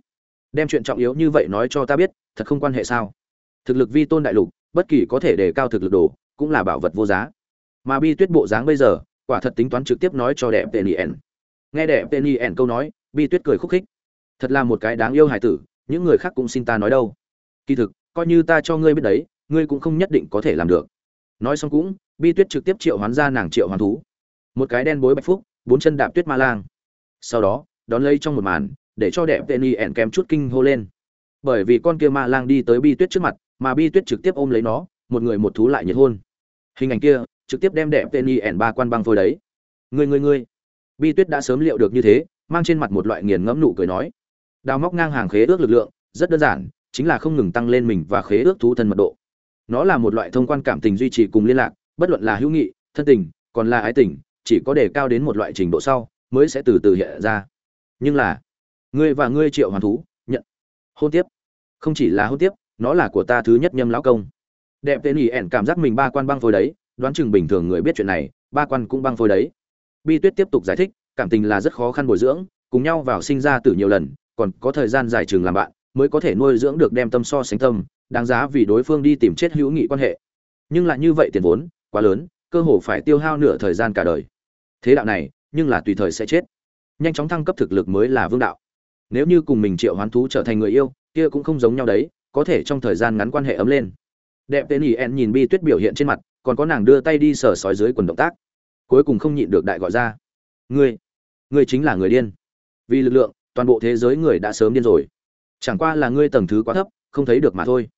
Đem chuyện trọng yếu như vậy nói cho ta biết, thật không quan hệ sao? Thực lực vi tôn đại lục, bất kỳ có thể đề cao thực lực đồ, cũng là bảo vật vô giá. Mà bi tuyết bộ dáng bây giờ, quả thật tính toán trực tiếp nói cho đẹp tên yen nghe đẹp tên yen câu nói, bi tuyết cười khúc khích. Thật là một cái đáng yêu hài tử, những người khác cũng xin ta nói đâu. Kỳ thực, coi như ta cho ngươi biết đấy ngươi cũng không nhất định có thể làm được. Nói xong cũng, bi tuyết trực tiếp triệu hoán ra nàng triệu hoán thú. Một cái đen bối bạch phúc, bốn chân đạp tuyết ma lang. Sau đó, đón lấy trong một màn, để cho đẹp tên y ẻn kém chút kinh hô lên. Bởi vì con kia ma lang đi tới bi tuyết trước mặt, mà bi tuyết trực tiếp ôm lấy nó, một người một thú lại nhiệt hôn. Hình ảnh kia, trực tiếp đem đẹp tên y ẻn ba quan băng phôi đấy. Người người người bi tuyết đã sớm liệu được như thế, mang trên mặt một loại nghiền ngẫm nụ cười nói. Đào móc ngang hàng khế ước lực lượng, rất đơn giản, chính là không ngừng tăng lên mình và khế ước thú thân mật độ nó là một loại thông quan cảm tình duy trì cùng liên lạc, bất luận là hữu nghị, thân tình, còn là ái tình, chỉ có để cao đến một loại trình độ sau, mới sẽ từ từ hiện ra. Nhưng là, ngươi và ngươi triệu hoàn thú, nhận. Hôn tiếp. Không chỉ là hôn tiếp, nó là của ta thứ nhất nhâm lão công. Đẹp tên ỉ ẻn cảm giác mình ba quan băng phôi đấy, đoán chừng bình thường người biết chuyện này, ba quan cũng băng phôi đấy. Bi tuyết tiếp tục giải thích, cảm tình là rất khó khăn bồi dưỡng, cùng nhau vào sinh ra từ nhiều lần, còn có thời gian dài chừng làm bạn, mới có thể nuôi dưỡng được đem tâm so sánh tâm đáng giá vì đối phương đi tìm chết hữu nghị quan hệ. Nhưng lại như vậy tiền vốn, quá lớn, cơ hồ phải tiêu hao nửa thời gian cả đời. Thế đạo này, nhưng là tùy thời sẽ chết. Nhanh chóng thăng cấp thực lực mới là vương đạo. Nếu như cùng mình triệu hoán thú trở thành người yêu, kia cũng không giống nhau đấy, có thể trong thời gian ngắn quan hệ ấm lên. Đẹp tên ỉ en nhìn bi tuyết biểu hiện trên mặt, còn có nàng đưa tay đi sờ sói dưới quần động tác. Cuối cùng không nhịn được đại gọi ra. Ngươi ngươi chính là người điên. Vì lực lượng, toàn bộ thế giới người đã sớm điên rồi. Chẳng qua là ngươi tầng thứ quá thấp không thấy được mà thôi.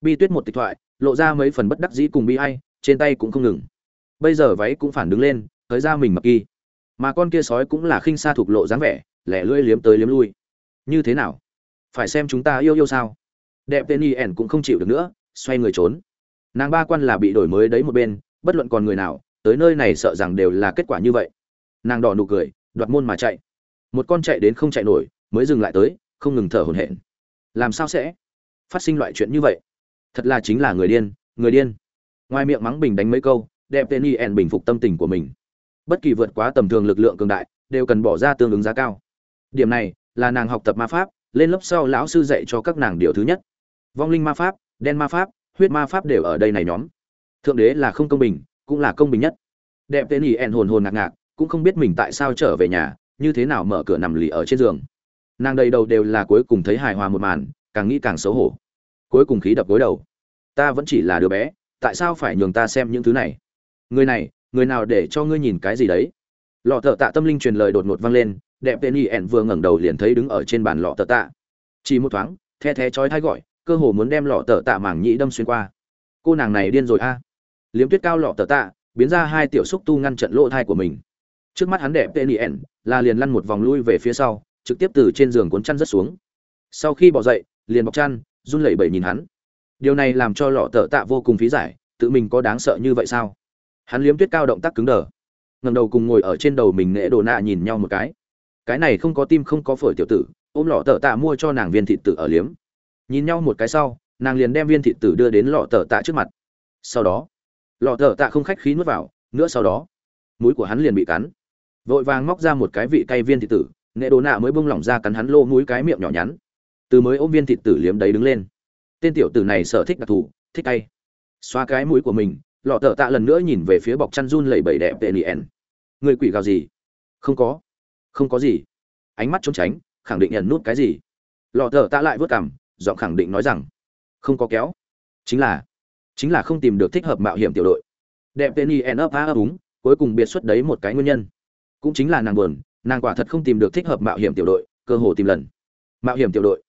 Bi tuyết một tịch thoại, lộ ra mấy phần bất đắc dĩ cùng bi ai, trên tay cũng không ngừng. Bây giờ váy cũng phản đứng lên, tới ra mình mặc kỳ mà con kia sói cũng là khinh xa thuộc lộ dáng vẻ, lẻ lưỡi liếm tới liếm lui. Như thế nào? Phải xem chúng ta yêu yêu sao? Đẹp tên y ẻn cũng không chịu được nữa, xoay người trốn. Nàng ba quan là bị đổi mới đấy một bên, bất luận còn người nào, tới nơi này sợ rằng đều là kết quả như vậy. Nàng đỏ nụ cười, đoạt môn mà chạy. Một con chạy đến không chạy nổi, mới dừng lại tới, không ngừng thở hổn hển. Làm sao sẽ? Phát sinh loại chuyện như vậy. Thật là chính là người điên người điên. Ngoài miệng mắng bình đánh mấy câu, đẹp tên y ẻn bình phục tâm tình của mình. Bất kỳ vượt quá tầm thường lực lượng cường đại, đều cần bỏ ra tương ứng giá cao. Điểm này, là nàng học tập ma pháp, lên lớp sau lão sư dạy cho các nàng điều thứ nhất. Vong linh ma pháp, đen ma pháp, huyết ma pháp đều ở đây này nhóm. Thượng đế là không công bình, cũng là công bình nhất. Đẹp tên ỉ ẹn hồn hồn ngạc ngạc, cũng không biết mình tại sao trở về nhà, như thế nào mở cửa nằm lì ở trên giường. Nàng đầy đầu đều là cuối cùng thấy hài hòa một màn, càng nghĩ càng xấu hổ cuối cùng khí đập gối đầu. Ta vẫn chỉ là đứa bé, tại sao phải nhường ta xem những thứ này? Người này, người nào để cho ngươi nhìn cái gì đấy? Lọ thợ tạ tâm linh truyền lời đột ngột vang lên, đẹp tên y ẻn vừa ngẩng đầu liền thấy đứng ở trên bàn lọ thợ tạ. Chỉ một thoáng, the thé chói thai gọi, cơ hồ muốn đem lọ thợ tạ mảng nhĩ đâm xuyên qua. Cô nàng này điên rồi a. Liếm tuyết cao lọ thợ tạ, biến ra hai tiểu xúc tu ngăn trận lỗ thai của mình. Trước mắt hắn đẹp tên y ẻn là liền lăn một vòng lui về phía sau, trực tiếp từ trên giường cuốn chăn rất xuống. Sau khi bỏ dậy, liền bọc chăn run lẩy bẩy nhìn hắn. Điều này làm cho lọ thợ tạ vô cùng phí giải, tự mình có đáng sợ như vậy sao? Hắn liếm tuyết cao động tác cứng đờ. Ngầm đầu cùng ngồi ở trên đầu mình nệ đồ nạ nhìn nhau một cái. Cái này không có tim không có phổi tiểu tử, ôm lọ tờ tạ mua cho nàng viên thịt tử ở liếm. Nhìn nhau một cái sau, nàng liền đem viên thịt tử đưa đến lọ tờ tạ trước mặt. Sau đó, lọ tờ tạ không khách khí nuốt vào, nữa sau đó, mũi của hắn liền bị cắn. Vội vàng móc ra một cái vị cay viên thịt tử, nệ đồ nạ mới bông lỏng ra cắn hắn lô mũi cái miệng nhỏ nhắn từ mới ôm viên thịt tử liếm đấy đứng lên. Tên tiểu tử này sở thích đặc thù, thích tay xoa cái mũi của mình, lọ tờ tạ lần nữa nhìn về phía bọc chăn run lẩy bẩy đẹp tệ nien người quỷ gào gì? Không có. Không có gì. Ánh mắt trốn tránh, khẳng định nhận nút cái gì? Lọ tờ tạ lại vớt cảm giọng khẳng định nói rằng, không có kéo. Chính là chính là không tìm được thích hợp mạo hiểm tiểu đội. Đẹp tên y ấp a ấp úng, cuối cùng biệt xuất đấy một cái nguyên nhân. Cũng chính là nàng buồn, nàng quả thật không tìm được thích hợp mạo hiểm tiểu đội, cơ hồ tìm lần. Mạo hiểm tiểu đội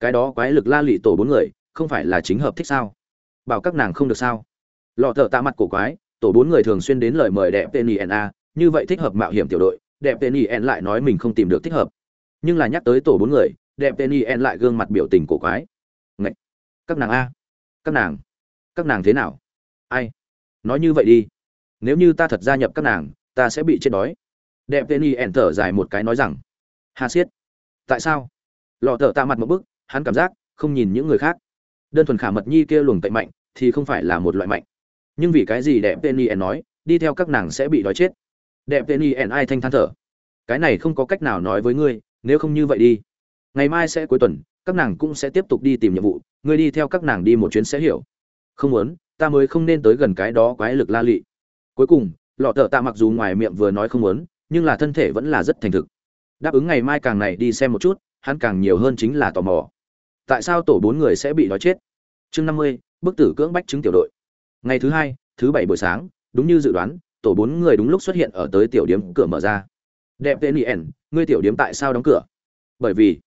cái đó quái lực la lị tổ bốn người, không phải là chính hợp thích sao? Bảo các nàng không được sao? Lọ thợ tạ mặt cổ quái, tổ bốn người thường xuyên đến lời mời đẹp tên a, như vậy thích hợp mạo hiểm tiểu đội, đẹp tên ien lại nói mình không tìm được thích hợp. Nhưng là nhắc tới tổ bốn người, đẹp tên ien lại gương mặt biểu tình cổ quái. Ngậy! các nàng a! Các nàng! Các nàng thế nào? Ai? Nói như vậy đi. Nếu như ta thật gia nhập các nàng, ta sẽ bị chết đói. Đẹp tên ien thở dài một cái nói rằng hà siết tại sao? Lọ thợ tạ mặt một bức hắn cảm giác không nhìn những người khác. Đơn thuần khả mật nhi kia luồng tệ mạnh thì không phải là một loại mạnh. Nhưng vì cái gì đẹp tên ien nói, đi theo các nàng sẽ bị đói chết. Đẹp tên y ẻn ai thanh than thở. Cái này không có cách nào nói với ngươi, nếu không như vậy đi. Ngày mai sẽ cuối tuần, các nàng cũng sẽ tiếp tục đi tìm nhiệm vụ, ngươi đi theo các nàng đi một chuyến sẽ hiểu. Không muốn, ta mới không nên tới gần cái đó quái lực la lị. Cuối cùng, lọ thợ tạ mặc dù ngoài miệng vừa nói không muốn, nhưng là thân thể vẫn là rất thành thực. Đáp ứng ngày mai càng này đi xem một chút, hắn càng nhiều hơn chính là tò mò tại sao tổ bốn người sẽ bị đói chết? Chương năm mươi, bức tử cưỡng bách chứng tiểu đội. Ngày thứ hai, thứ bảy buổi sáng, đúng như dự đoán, tổ bốn người đúng lúc xuất hiện ở tới tiểu điếm cửa mở ra. Đẹp tên ien ngươi tiểu điếm tại sao đóng cửa? Bởi vì,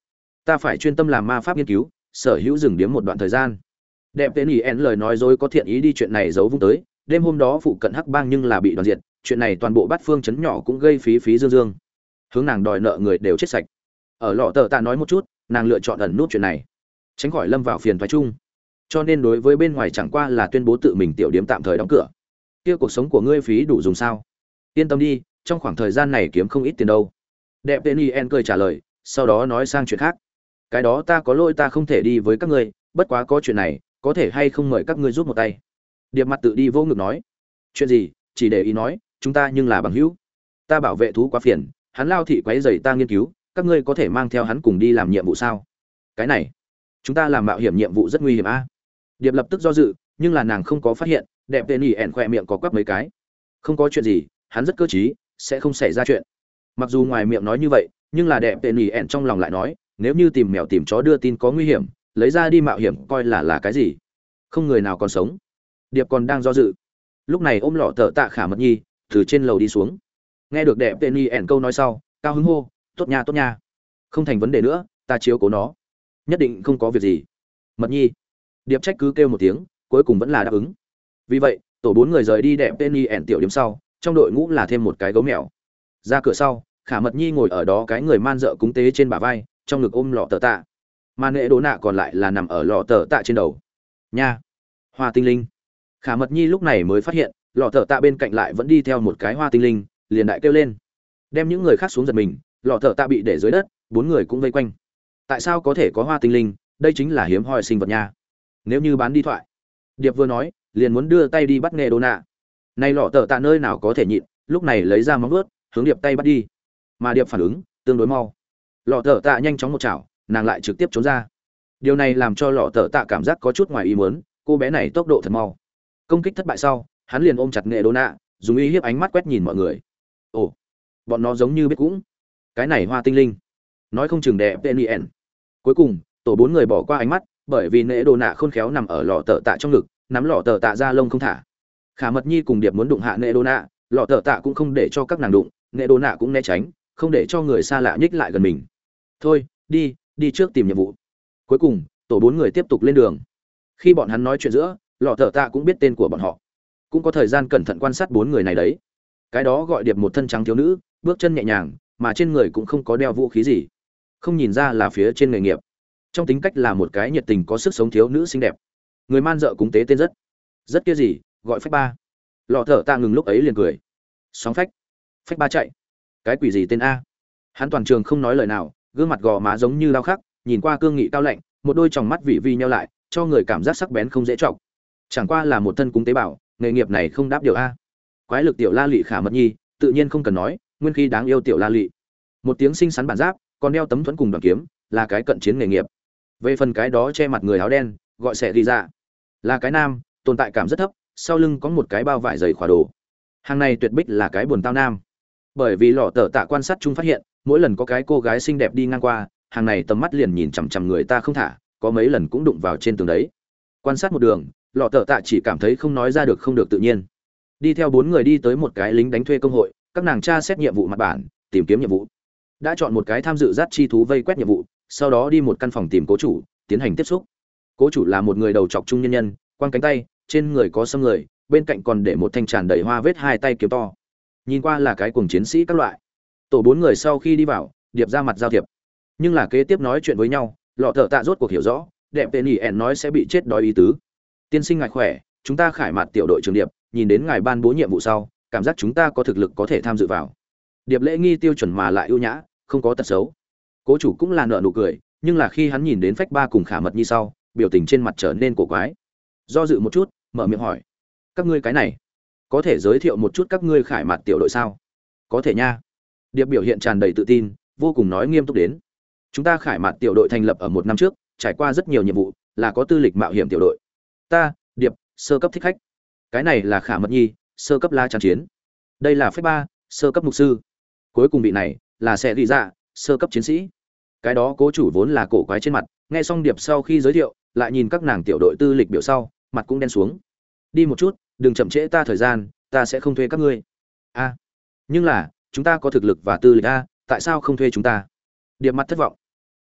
ta phải chuyên tâm làm ma pháp nghiên cứu, sở hữu dừng điếm một đoạn thời gian. Đẹp tên ien lời nói dối có thiện ý đi chuyện này giấu vung tới, đêm hôm đó phụ cận hắc bang nhưng là bị đoàn diệt, chuyện này toàn bộ bát phương chấn nhỏ cũng gây phí phí dương dương. Hướng nàng đòi nợ người đều chết sạch. Ở lọ tờ ta nói một chút, nàng lựa chọn ẩn nút chuyện này tránh khỏi lâm vào phiền thoái chung. Cho nên đối với bên ngoài chẳng qua là tuyên bố tự mình tiểu điếm tạm thời đóng cửa. Kia cuộc sống của ngươi phí đủ dùng sao? Yên tâm đi, trong khoảng thời gian này kiếm không ít tiền đâu. Đẹp tên y en cười trả lời, sau đó nói sang chuyện khác. Cái đó ta có lỗi ta không thể đi với các ngươi, bất quá có chuyện này, có thể hay không mời các ngươi giúp một tay. Điệp mặt tự đi vô ngực nói. Chuyện gì? Chỉ để ý nói, chúng ta nhưng là bằng hữu. Ta bảo vệ thú quá phiền, hắn lao thị quấy dày ta nghiên cứu, các ngươi có thể mang theo hắn cùng đi làm nhiệm vụ sao? Cái này chúng ta làm mạo hiểm nhiệm vụ rất nguy hiểm a. Điệp lập tức do dự, nhưng là nàng không có phát hiện, đẹp tên ỉ ẻn khoe miệng có quắp mấy cái. Không có chuyện gì, hắn rất cơ t sẽ không xảy ra chuyện. Mặc dù ngoài miệng nói như vậy, nhưng là đẹp tên ỉ ẻn trong lòng lại nói, nếu như tìm mèo tìm chó đưa tin có nguy hiểm, lấy ra đi mạo hiểm coi là là cái gì? Không người nào còn sống. Điệp còn đang do dự. Lúc này ôm lọ tờ tạ khả mật nhi, từ trên lầu đi xuống. Nghe được đẹp tên ỉ ẻn câu nói sau, cao hứng hô, tốt nha tốt nha. Không thành vấn đề nữa, ta chiếu cố nó nhất định không có việc gì. Mật nhi, điệp trách cứ kêu một tiếng, cuối cùng vẫn là đáp ứng. Vì vậy, tổ bốn người rời đi đẹp tên y ẻn tiểu điểm sau, trong đội ngũ là thêm một cái gấu mèo. Ra cửa sau, khả mật nhi ngồi ở đó cái người man dợ cúng tế trên bả vai, trong ngực ôm lọ tờ tạ. Mà nệ đố nạ còn lại là nằm ở lọ tờ tạ trên đầu. Nha, hoa tinh linh. Khả mật nhi lúc này mới phát hiện, lọ tờ tạ bên cạnh lại vẫn đi theo một cái hoa tinh linh, liền đại kêu lên. Đem những người khác xuống giật mình, lọ tờ tạ bị để dưới đất, bốn người cũng vây quanh tại sao có thể có hoa tinh linh? Đây chính là hiếm hoi sinh vật nha. Nếu như bán đi thoại. Điệp vừa nói, liền muốn đưa tay đi bắt nghề đô nạ. Nay lọ tờ tạ nơi nào có thể nhịn, lúc này lấy ra móng vuốt, hướng điệp tay bắt đi. Mà điệp phản ứng, tương đối mau. Lọ tờ tạ nhanh chóng một chảo, nàng lại trực tiếp trốn ra. Điều này làm cho lọ tờ tạ cảm giác có chút ngoài ý muốn, cô bé này tốc độ thật mau. Công kích thất bại sau, hắn liền ôm chặt nghệ đô nạ, dùng uy hiếp ánh mắt quét nhìn mọi người. Ồ, bọn nó giống như biết cũng. Cái này hoa tinh linh nói không chừng đẹp penien cuối cùng, tổ bốn người bỏ qua ánh mắt, bởi vì nệ đồ nạ khôn khéo nằm ở lò tờ tạ trong ngực, nắm lọ tờ tạ ra lông không thả. Khả mật nhi cùng điệp muốn đụng hạ nệ đồ nạ, lọ tờ tạ cũng không để cho các nàng đụng, nệ đồ nạ cũng né tránh, không để cho người xa lạ nhích lại gần mình. Thôi, đi đi trước tìm nhiệm vụ. Cuối cùng, tổ bốn người tiếp tục lên đường. Khi bọn hắn nói chuyện giữa, lọ tờ tạ cũng biết tên của bọn họ. Cũng có thời gian cẩn thận quan sát bốn người này đấy. Cái đó gọi điệp một thân trắng thiếu nữ, bước chân nhẹ nhàng, mà trên người cũng không có đeo vũ khí gì không nhìn ra là phía trên nghề nghiệp. Trong tính cách là một cái nhiệt tình có sức sống thiếu nữ xinh đẹp. Người man dợ cúng tế tên rất rất kia gì, gọi phách ba. Lọ thở ta ngừng lúc ấy liền cười. Sóng phách. Phách ba chạy. Cái quỷ gì tên a? Hắn toàn trường không nói lời nào, gương mặt gò má giống như lao khắc, nhìn qua cương nghị cao lạnh, một đôi tròng mắt vị vi nhau lại, cho người cảm giác sắc bén không dễ chọc. Chẳng qua là một thân cúng tế bảo, nghề nghiệp này không đáp điều a. Quái lực tiểu la lị khả mật nhi, tự nhiên không cần nói, nguyên khi đáng yêu tiểu la lị. Một tiếng xinh xắn bản giáp còn đeo tấm thuẫn cùng đoàn kiếm, là cái cận chiến nghề nghiệp. Về phần cái đó che mặt người áo đen, gọi sẽ đi ra. Là cái nam, tồn tại cảm rất thấp, sau lưng có một cái bao vải dày khỏa đồ. Hàng này tuyệt bích là cái buồn tao nam. Bởi vì lọ tờ tạ quan sát chung phát hiện, mỗi lần có cái cô gái xinh đẹp đi ngang qua, hàng này tầm mắt liền nhìn chằm chằm người ta không thả, có mấy lần cũng đụng vào trên tường đấy. Quan sát một đường, lọ tờ tạ chỉ cảm thấy không nói ra được không được tự nhiên. Đi theo bốn người đi tới một cái lính đánh thuê công hội, các nàng tra xét nhiệm vụ mặt bản, tìm kiếm nhiệm vụ đã chọn một cái tham dự dắt chi thú vây quét nhiệm vụ, sau đó đi một căn phòng tìm cố chủ, tiến hành tiếp xúc. Cố chủ là một người đầu chọc trung nhân nhân quăng cánh tay, trên người có xâm người, bên cạnh còn để một thanh tràn đầy hoa vết hai tay kiếm to. Nhìn qua là cái cuồng chiến sĩ các loại. Tổ bốn người sau khi đi vào, điệp ra mặt giao thiệp. Nhưng là kế tiếp nói chuyện với nhau, lọ thợ tạ rốt cuộc hiểu rõ, đẹp tên ỉ ẻn nói sẽ bị chết đói ý tứ. Tiên sinh ngài khỏe, chúng ta khải mặt tiểu đội trường điệp, nhìn đến ngài ban bố nhiệm vụ sau, cảm giác chúng ta có thực lực có thể tham dự vào. Điệp lễ nghi tiêu chuẩn mà lại ưu nhã không có tật xấu. Cố chủ cũng là nợ nụ cười, nhưng là khi hắn nhìn đến phách ba cùng khả mật như sau, biểu tình trên mặt trở nên cổ quái. Do dự một chút, mở miệng hỏi, các ngươi cái này, có thể giới thiệu một chút các ngươi khải mặt tiểu đội sao? Có thể nha. Điệp biểu hiện tràn đầy tự tin, vô cùng nói nghiêm túc đến. Chúng ta khải mặt tiểu đội thành lập ở một năm trước, trải qua rất nhiều nhiệm vụ, là có tư lịch mạo hiểm tiểu đội. Ta, điệp, sơ cấp thích khách. Cái này là khả mật nhi, sơ cấp la tràn chiến. Đây là phép ba, sơ cấp mục sư. Cuối cùng vị này là sẽ ghi ra sơ cấp chiến sĩ. Cái đó cố chủ vốn là cổ quái trên mặt, nghe xong điệp sau khi giới thiệu, lại nhìn các nàng tiểu đội tư lịch biểu sau, mặt cũng đen xuống. Đi một chút, đừng chậm trễ ta thời gian, ta sẽ không thuê các ngươi. A, nhưng là, chúng ta có thực lực và tư lịch a, tại sao không thuê chúng ta? Điệp mặt thất vọng.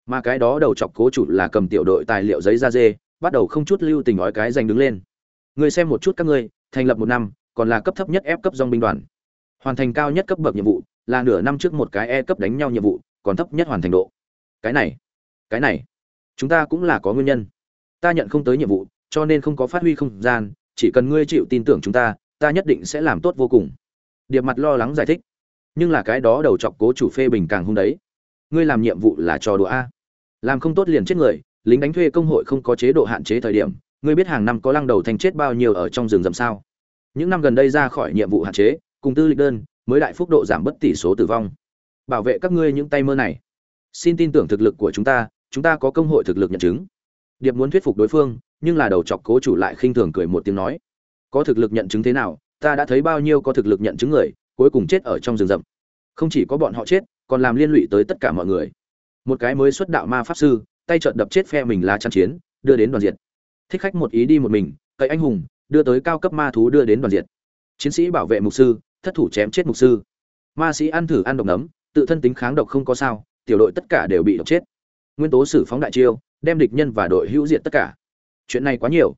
Mà cái đó đầu chọc cố chủ là cầm tiểu đội tài liệu giấy da dê, bắt đầu không chút lưu tình nói cái giành đứng lên. Người xem một chút các ngươi, thành lập một năm, còn là cấp thấp nhất ép cấp dòng binh đoàn. Hoàn thành cao nhất cấp bậc nhiệm vụ là nửa năm trước một cái e cấp đánh nhau nhiệm vụ, còn thấp nhất hoàn thành độ. Cái này cái này, chúng ta cũng là có nguyên nhân. Ta nhận không tới nhiệm vụ, cho nên không có phát huy không gian, chỉ cần ngươi chịu tin tưởng chúng ta ta nhất định sẽ làm tốt vô cùng. Điệp mặt lo lắng giải thích. Nhưng là cái đó đầu chọc cố chủ phê bình càng hung đấy. Ngươi làm nhiệm vụ là trò đùa a. Làm không tốt liền chết người, lính đánh thuê công hội không có chế độ hạn chế thời điểm, ngươi biết hàng năm có lăng đầu thành chết bao nhiêu ở trong rừng rậm sao? Những năm gần đây ra khỏi nhiệm vụ hạn chế, cùng tư lịch đơn mới đại phúc độ giảm bất tỷ số tử vong. Bảo vệ các ngươi những tay mơ này. Xin tin tưởng thực lực của chúng ta chúng ta có công hội thực lực nhận chứng. Điệp muốn thuyết phục đối phương, nhưng là đầu chọc cố chủ lại khinh thường cười một tiếng nói. Có thực lực nhận chứng thế nào, ta đã thấy bao nhiêu có thực lực nhận chứng người, cuối cùng chết ở trong rừng rậm. Không chỉ có bọn họ chết, còn làm liên lụy tới tất cả mọi người. Một cái mới xuất đạo ma pháp sư, tay trợn đập chết phe mình lá chăn chiến, đưa đến đoàn diệt. Thích khách một ý đi một mình, cậy anh hùng, đưa tới cao cấp ma thú đưa đến đoàn diệt. Chiến sĩ bảo vệ mục sư thất thủ chém chết mục sư. Ma sĩ ăn thử ăn độc nấm, tự thân tính kháng độc không có sao, tiểu đội tất cả đều bị độc chết. Nguyên tố xử phóng đại chiêu, đem địch nhân và đội hữu diệt tất cả. Chuyện này quá nhiều.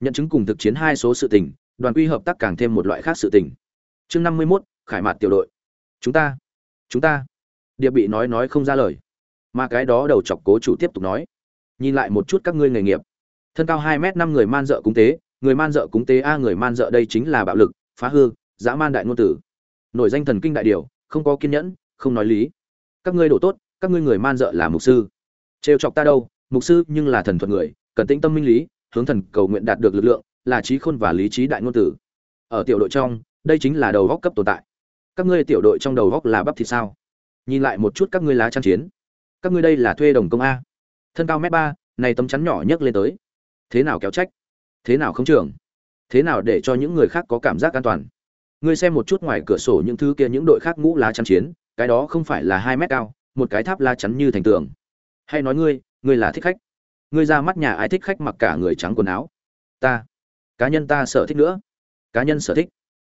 Nhận chứng cùng thực chiến hai số sự tình, đoàn quy hợp tác càng thêm một loại khác sự tình. Chương năm mươi mốt, khải mạt tiểu đội. Chúng ta chúng ta. Điệp bị nói nói không ra lời. Mà cái đó đầu chọc cố chủ tiếp tục nói. Nhìn lại một chút các ngươi nghề nghiệp. Thân cao hai m năm người man dợ cúng tế, người man dợ cúng tế a, người man dợ đây chính là bạo lực, phá hư dã man đại ngôn tử nổi danh thần kinh đại điều, không có kiên nhẫn, không nói lý. Các ngươi đổ tốt, các ngươi người man dợ là mục sư. Trêu chọc ta đâu, mục sư nhưng là thần thuật người, cần tĩnh tâm minh lý, hướng thần cầu nguyện đạt được lực lượng, là trí khôn và lý trí đại ngôn tử ở tiểu đội trong, đây chính là đầu góc cấp tồn tại. Các ngươi tiểu đội trong đầu góc là bắp thịt sao? Nhìn lại một chút các ngươi lá trang chiến. Các ngươi đây là thuê đồng công a. Thân cao m ba, này tấm chắn nhỏ nhấc lên tới. Thế nào kéo trách? Thế nào không trưởng thế nào để cho những người khác có cảm giác an toàn? Ngươi xem một chút ngoài cửa sổ những thứ kia những đội khác ngũ lá chắn chiến, cái đó không phải là hai mét cao, một cái tháp lá chắn như thành tường. Hay nói ngươi ngươi là thích khách. Ngươi ra mắt nhà ai thích khách mặc cả người trắng quần áo? Ta. Cá nhân ta sở thích nữa. Cá nhân sở thích.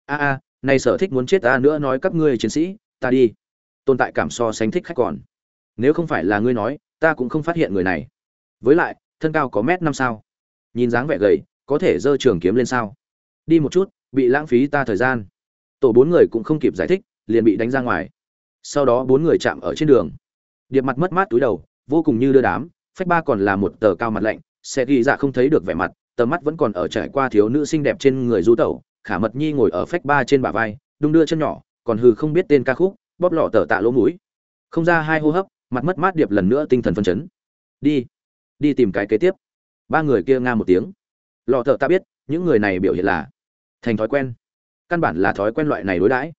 A a, này sở thích muốn chết ta nữa nói các ngươi chiến sĩ, ta đi. Tồn tại cảm so sánh thích khách còn. Nếu không phải là ngươi nói, ta cũng không phát hiện người này. Với lại, thân cao có mét năm sao? Nhìn dáng vẻ gầy, có thể giơ trường kiếm lên sao? Đi một chút, bị lãng phí ta thời gian tổ bốn người cũng không kịp giải thích, liền bị đánh ra ngoài. Sau đó bốn người chạm ở trên đường. Điệp mặt mất mát túi đầu, vô cùng như đưa đám, phách ba còn là một tờ cao mặt lạnh xe ghi dạ không thấy được vẻ mặt tờ mắt vẫn còn ở trải qua thiếu nữ xinh đẹp trên người du tẩu, khả mật nhi ngồi ở phách ba trên bả vai, đung đưa chân nhỏ, còn hừ không biết tên ca khúc, bóp lọ tờ tạ lỗ mũi. Không ra hai hô hấp, mặt mất mát điệp lần nữa tinh thần phân chấn. Đi đi tìm cái kế tiếp. Ba người kia nga một tiếng. Lọ tờ ta biết, những người này biểu hiện là thành thói quen căn bản là thói quen loại này đối đãi.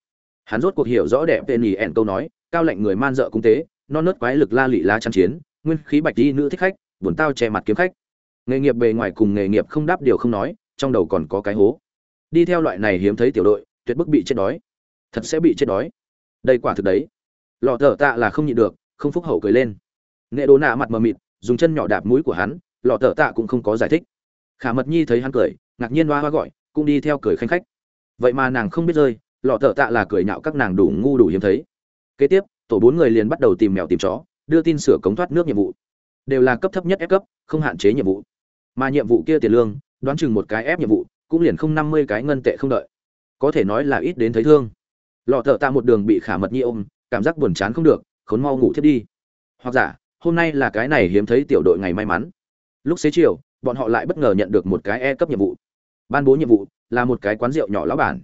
Hắn rốt cuộc hiểu rõ đẹp tên nhì ẻn câu nói, cao lệnh người man dợ cung tế non nớt quái lực la lị la chăn chiến, nguyên khí bạch đi nữ thích khách, buồn tao che mặt kiếm khách. Nghề nghiệp bề ngoài cùng nghề nghiệp không đáp điều không nói, trong đầu còn có cái hố. Đi theo loại này hiếm thấy tiểu đội, tuyệt bức bị chết đói. Thật sẽ bị chết đói. Đây quả thực đấy. Lọ thở tạ là không nhịn được, không phúc hậu cười lên. Nghệ đồ nạ mặt mờ mịt, dùng chân nhỏ đạp mũi của hắn, lọ thở tạ cũng không có giải thích. Khả mật nhi thấy hắn cười, ngạc nhiên hoa hoa gọi, cũng đi theo cười khanh khách vậy mà nàng không biết rơi, lọ thợ tạ là cười nhạo các nàng đủ ngu đủ hiếm thấy. Kế tiếp, tổ bốn người liền bắt đầu tìm mèo tìm chó, đưa tin sửa cống thoát nước nhiệm vụ. Đều là cấp thấp nhất ép cấp, không hạn chế nhiệm vụ. Mà nhiệm vụ kia tiền lương, đoán chừng một cái ép nhiệm vụ, cũng liền không năm mươi cái ngân tệ không đợi. Có thể nói là ít đến thấy thương. Lọ thợ tạ một đường bị khả mật nhi ôm, cảm giác buồn chán không được, khốn mau ngủ thiết đi. Hoặc giả, hôm nay là cái này hiếm thấy tiểu đội ngày may mắn. Lúc xế chiều, bọn họ lại bất ngờ nhận được một cái e cấp nhiệm vụ. Ban bố nhiệm vụ là một cái quán rượu nhỏ lão bản.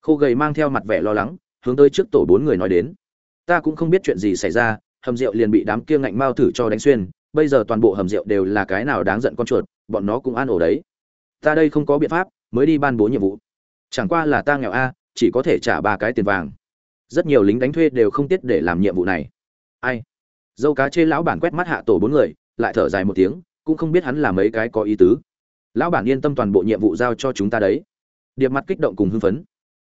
Khô gầy mang theo mặt vẻ lo lắng, hướng tới trước tổ bốn người nói đến. Ta cũng không biết chuyện gì xảy ra, hầm rượu liền bị đám kia ngạnh mao thử cho đánh xuyên, bây giờ toàn bộ hầm rượu đều là cái nào đáng giận con chuột, bọn nó cũng an ổ đấy. Ta đây không có biện pháp, mới đi ban bố nhiệm vụ. Chẳng qua là ta nghèo a, chỉ có thể trả ba cái tiền vàng. Rất nhiều lính đánh thuê đều không tiết để làm nhiệm vụ này. Ai? Dâu cá chê lão bản quét mắt hạ tổ bốn người, lại thở dài một tiếng, cũng không biết hắn là mấy cái có ý tứ. Lão bản yên tâm toàn bộ nhiệm vụ giao cho chúng ta đấy điệp mặt kích động cùng hưng phấn.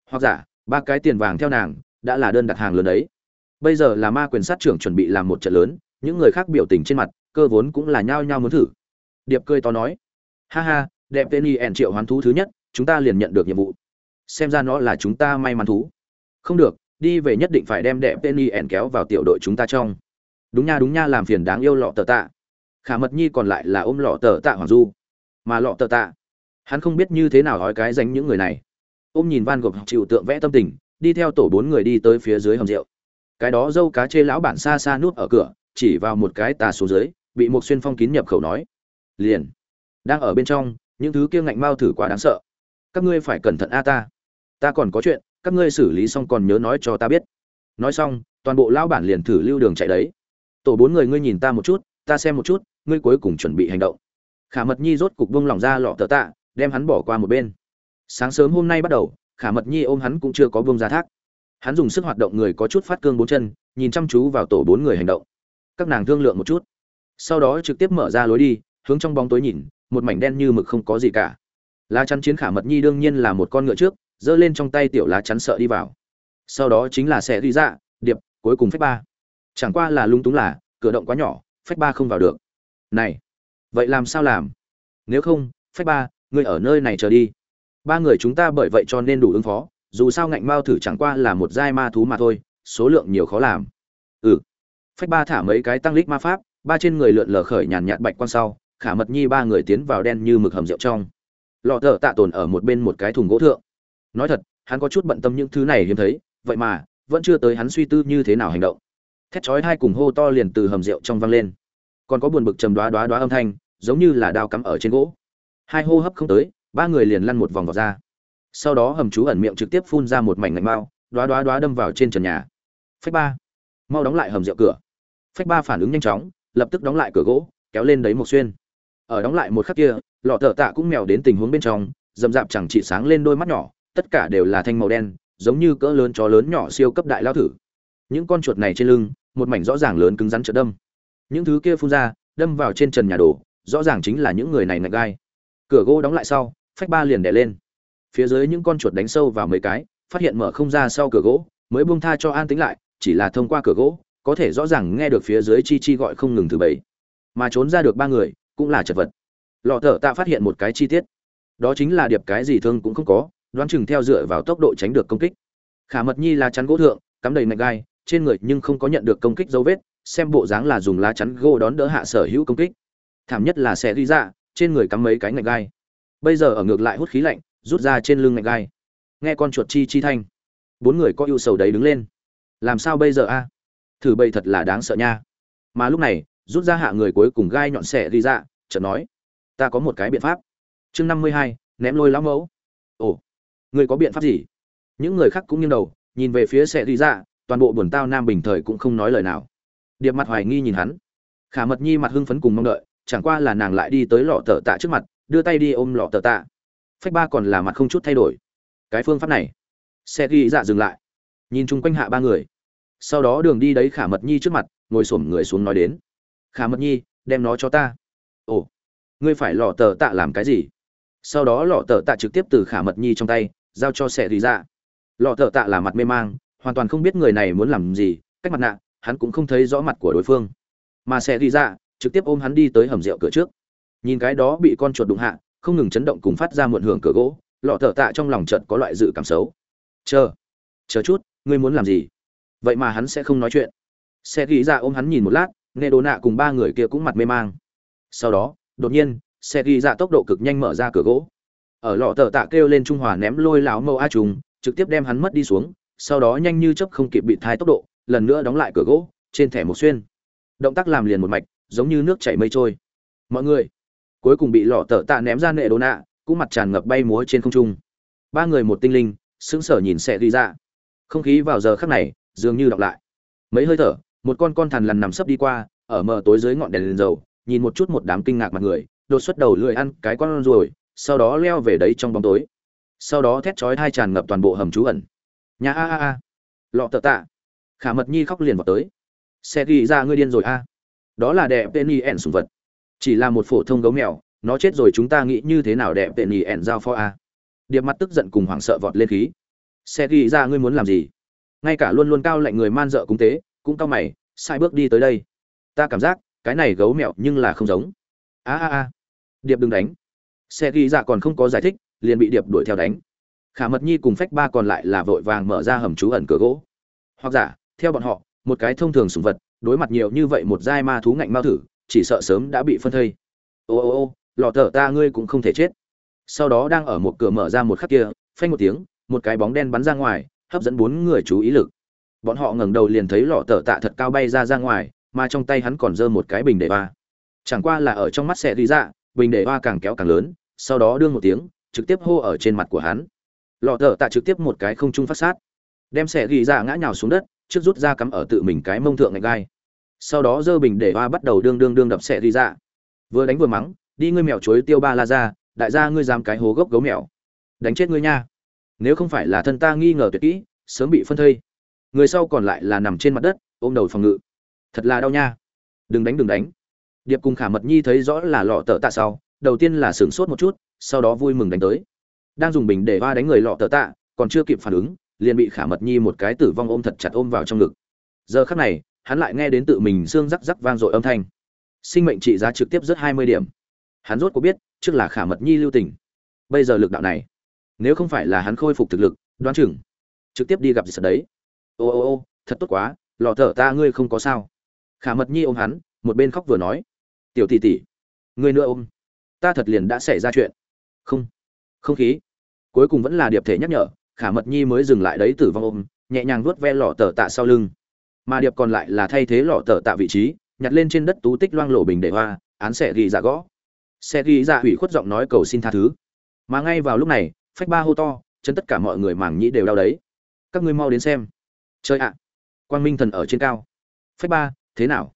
Hoặc giả, ba cái tiền vàng theo nàng, đã là đơn đặt hàng lớn đấy. Bây giờ là ma quyền sát trưởng chuẩn bị làm một trận lớn, những người khác biểu tình trên mặt, cơ vốn cũng là nhao nhao muốn thử. Điệp cười to nói, ha ha, đẹp tên y ẻn triệu hoán thú thứ nhất, chúng ta liền nhận được nhiệm vụ. Xem ra nó là chúng ta may mắn thú. Không được, đi về nhất định phải đem đẹp tên y ẻn kéo vào tiểu đội chúng ta trong. Đúng nha đúng nha, làm phiền đáng yêu lọ tờ tạ. Khả mật nhi còn lại là ôm lọ tờ tạ hoàng du. Mà lọ tờ tạ hắn không biết như thế nào nói cái danh những người này. Ôm nhìn van gộp chịu tượng vẽ tâm tình, đi theo tổ bốn người đi tới phía dưới hầm rượu. Cái đó dâu cá chê lão bản xa xa nuốt ở cửa, chỉ vào một cái tà xuống dưới, bị một xuyên phong kín nhập khẩu nói. Liền. Đang ở bên trong, những thứ kia ngạnh mau thử quá đáng sợ. Các ngươi phải cẩn thận a ta. Ta còn có chuyện, các ngươi xử lý xong còn nhớ nói cho ta biết. Nói xong, toàn bộ lão bản liền thử lưu đường chạy đấy. Tổ bốn người ngươi nhìn ta một chút, ta xem một chút, ngươi cuối cùng chuẩn bị hành động. Khả mật nhi rốt cục buông lỏng ra lọ tờ tạ đem hắn bỏ qua một bên. Sáng sớm hôm nay bắt đầu, khả mật nhi ôm hắn cũng chưa có buông ra thác. Hắn dùng sức hoạt động người có chút phát cương bốn chân, nhìn chăm chú vào tổ bốn người hành động. Các nàng thương lượng một chút. Sau đó trực tiếp mở ra lối đi, hướng trong bóng tối nhìn, một mảnh đen như mực không có gì cả. Lá chắn chiến khả mật nhi đương nhiên là một con ngựa trước, giơ lên trong tay tiểu lá chắn sợ đi vào. Sau đó chính là xe đi ra, điệp, cuối cùng phách ba. Chẳng qua là lung túng là, cửa động quá nhỏ, phách ba không vào được. Này, vậy làm sao làm? Nếu không, phách ba ngươi ở nơi này chờ đi. Ba người chúng ta bởi vậy cho nên đủ ứng phó, dù sao ngạnh mao thử chẳng qua là một giai ma thú mà thôi, số lượng nhiều khó làm. Ừ. Phách ba thả mấy cái tăng lít ma pháp, ba trên người lượn lờ khởi nhàn nhạt bạch quan sau, khả mật nhi ba người tiến vào đen như mực hầm rượu trong. Lọ thợ tạ tồn ở một bên một cái thùng gỗ thượng. Nói thật, hắn có chút bận tâm những thứ này hiếm thấy, vậy mà, vẫn chưa tới hắn suy tư như thế nào hành động. Thét chói hai cùng hô to liền từ hầm rượu trong vang lên. Còn có buồn bực trầm đoá đoá đoá âm thanh, giống như là đao cắm ở trên gỗ hai hô hấp không tới, ba người liền lăn một vòng vào ra sau đó hầm chú ẩn miệng trực tiếp phun ra một mảnh ngạch mao đoá đoá đoá đâm vào trên trần nhà. Phách ba. Mau đóng lại hầm rượu cửa. Phách ba phản ứng nhanh chóng, lập tức đóng lại cửa gỗ, kéo lên đấy một xuyên. Ở đóng lại một khắc kia, lọ thợ tạ cũng mèo đến tình huống bên trong dầm dạp chẳng chỉ sáng lên đôi mắt nhỏ, tất cả đều là thanh màu đen, giống như cỡ lớn chó lớn nhỏ siêu cấp đại lao thử. Những con chuột này trên lưng, một mảnh rõ ràng lớn cứng rắn trợ đâm. Những thứ kia phun ra, đâm vào trên trần nhà đồ rõ ràng chính là những người này ngạch gai cửa gỗ đóng lại sau, phách ba liền đè lên. Phía dưới những con chuột đánh sâu vào mấy cái, phát hiện mở không ra sau cửa gỗ, mới buông tha cho an tính lại, chỉ là thông qua cửa gỗ, có thể rõ ràng nghe được phía dưới chi chi gọi không ngừng thứ bảy mà trốn ra được ba người, cũng là chật vật. Lọ thở tạ phát hiện một cái chi tiết. Đó chính là điệp cái gì thương cũng không có, đoán chừng theo dựa vào tốc độ tránh được công kích. Khả mật nhi là chắn gỗ thượng, cắm đầy nạch gai, trên người nhưng không có nhận được công kích dấu vết, xem bộ dáng là dùng lá chắn gỗ đón đỡ hạ sở hữu công kích. Thảm nhất là sẽ ghi ra trên người cắm mấy cái ngạch gai. Bây giờ ở ngược lại hút khí lạnh, rút ra trên lưng ngạch gai. Nghe con chuột chi chi thanh. Bốn người có ưu sầu đấy đứng lên. Làm sao bây giờ a? Thử bậy thật là đáng sợ nha. Mà lúc này, rút ra hạ người cuối cùng gai nhọn xẻ đi ra, chợt nói, ta có một cái biện pháp. Chương năm mươi hai, ném lôi lão mẫu. Ồ, người có biện pháp gì? Những người khác cũng nghiêng đầu, nhìn về phía xẻ đi ra, toàn bộ buồn tao nam bình thời cũng không nói lời nào. Điệp mặt hoài nghi nhìn hắn. Khả mật nhi mặt hưng phấn cùng mong đợi chẳng qua là nàng lại đi tới lọ tờ tạ trước mặt, đưa tay đi ôm lọ tờ tạ. Phách ba còn là mặt không chút thay đổi. Cái phương pháp này, xe ghi dạ dừng lại. Nhìn chung quanh hạ ba người. Sau đó đường đi đấy khả mật nhi trước mặt, ngồi xổm người xuống nói đến. Khả mật nhi, đem nó cho ta. Ồ, ngươi phải lọ tờ tạ làm cái gì? Sau đó lọ tờ tạ trực tiếp từ khả mật nhi trong tay, giao cho xe ghi dạ. Lọ tờ tạ là mặt mê mang, hoàn toàn không biết người này muốn làm gì, cách mặt nạ, hắn cũng không thấy rõ mặt của đối phương. Mà xe ghi dạ trực tiếp ôm hắn đi tới hầm rượu cửa trước. Nhìn cái đó bị con chuột đụng hạ, không ngừng chấn động cùng phát ra muộn hưởng cửa gỗ, lọ thợ tạ trong lòng chợt có loại dự cảm xấu. Chờ chờ chút, ngươi muốn làm gì? Vậy mà hắn sẽ không nói chuyện. Xe ghi ra ôm hắn nhìn một lát, nghe đồ nạ cùng ba người kia cũng mặt mê mang. Sau đó, đột nhiên, xe ghi ra tốc độ cực nhanh mở ra cửa gỗ. Ở lọ thợ tạ kêu lên trung hòa ném lôi láo mâu a trùng, trực tiếp đem hắn mất đi xuống, sau đó nhanh như chấp không kịp bị thai tốc độ, lần nữa đóng lại cửa gỗ, trên thẻ một xuyên. Động tác làm liền một mạch giống như nước chảy mây trôi. Mọi người, cuối cùng bị lọ tở tạ ném ra nệ đồ nạ, cũng mặt tràn ngập bay múa trên không trung. Ba người một tinh linh, sững sờ nhìn sẽ đi ra không khí vào giờ khắc này, dường như đọc lại. Mấy hơi thở, một con con thằn lằn nằm sấp đi qua, ở mờ tối dưới ngọn đèn lên dầu, nhìn một chút một đám kinh ngạc mặt người, đột xuất đầu lười ăn cái con rồi sau đó leo về đấy trong bóng tối. Sau đó thét chói hai tràn ngập toàn bộ hầm trú ẩn. Nhà a a a. Lọ tờ tạ. Khả mật nhi khóc liền vào tới. Xe ghi ra ngươi điên rồi a đó là đẹp penny ẻn sùng vật. Chỉ là một phổ thông gấu mèo, nó chết rồi chúng ta nghĩ như thế nào đẹp penny ẻn giao phó a? Điệp mắt tức giận cùng hoảng sợ vọt lên khí. Xe ghi ra ngươi muốn làm gì? Ngay cả luôn luôn cao lạnh người man dợ cúng tế cũng cao mày, sai bước đi tới đây. Ta cảm giác, cái này gấu mèo nhưng là không giống. A a a. Điệp đừng đánh. Xe ghi ra còn không có giải thích, liền bị điệp đuổi theo đánh. Khả mật nhi cùng phách ba còn lại là vội vàng mở ra hầm trú ẩn cửa gỗ. Hoặc giả, theo bọn họ, một cái thông thường sùng vật đối mặt nhiều như vậy một giai ma thú ngạnh mao thử, chỉ sợ sớm đã bị phân thây. Ô ô ô, lò thở ta ngươi cũng không thể chết. Sau đó đang ở một cửa mở ra một khắc kia, phanh một tiếng, một cái bóng đen bắn ra ngoài, hấp dẫn bốn người chú ý lực. Bọn họ ngẩng đầu liền thấy lọ tờ tạ thật cao bay ra ra ngoài, mà trong tay hắn còn giơ một cái bình để ba chẳng qua là ở trong mắt xe đi ra, bình để ba càng kéo càng lớn, sau đó đương một tiếng, trực tiếp hô ở trên mặt của hắn. Lọ tờ tạ trực tiếp một cái không trung phát sát. Đem xe ghi ra ngã nhào xuống đất, trước rút ra cắm ở tự mình cái mông thượng ngạch gai sau đó dơ bình để hoa bắt đầu đương đương đương đập xẻ đi ra. Vừa đánh vừa mắng, đi ngươi mèo chuối tiêu ba la ra, đại gia ngươi dám cái hố gốc gấu mèo. Đánh chết ngươi nha. Nếu không phải là thân ta nghi ngờ tuyệt kỹ, sớm bị phân thây. Người sau còn lại là nằm trên mặt đất, ôm đầu phòng ngự. Thật là đau nha. Đừng đánh đừng đánh. Điệp cùng khả mật nhi thấy rõ là lọ tợ tạ sau, đầu tiên là sửng sốt một chút, sau đó vui mừng đánh tới. Đang dùng bình để hoa đánh người lọ tợ tạ, còn chưa kịp phản ứng, liền bị khả mật nhi một cái tử vong ôm thật chặt ôm vào trong ngực. Giờ khắc này hắn lại nghe đến tự mình xương rắc rắc vang dội âm thanh. Sinh mệnh trị giá trực tiếp rất hai mươi điểm. Hắn rốt có biết, trước là khả mật nhi lưu tình. Bây giờ lực đạo này, nếu không phải là hắn khôi phục thực lực, đoán chừng, trực tiếp đi gặp giật đấy. Ô ô ô, thật tốt quá lò thở ta ngươi không có sao. Khả mật nhi ôm hắn, một bên khóc vừa nói. Tiểu tỷ tỷ, ngươi nữa ôm. Ta thật liền đã xảy ra chuyện. Không không khí. Cuối cùng vẫn là điệp thể nhắc nhở, khả mật nhi mới dừng lại đấy tử vong ôm, nhẹ nhàng vuốt ve lọ tờ tạ sau lưng mà điệp còn lại là thay thế lọ tờ tạ vị trí, nhặt lên trên đất tú tích loang lổ bình để hoa, án sẽ ghi dạ gõ. Sẽ ghi dạ hủy khuất giọng nói cầu xin tha thứ. Mà ngay vào lúc này, phách ba hô to chân tất cả mọi người màng nhĩ đều đau đấy. Các ngươi mau đến xem. Chơi ạ, quang minh thần ở trên cao. Phách ba, thế nào?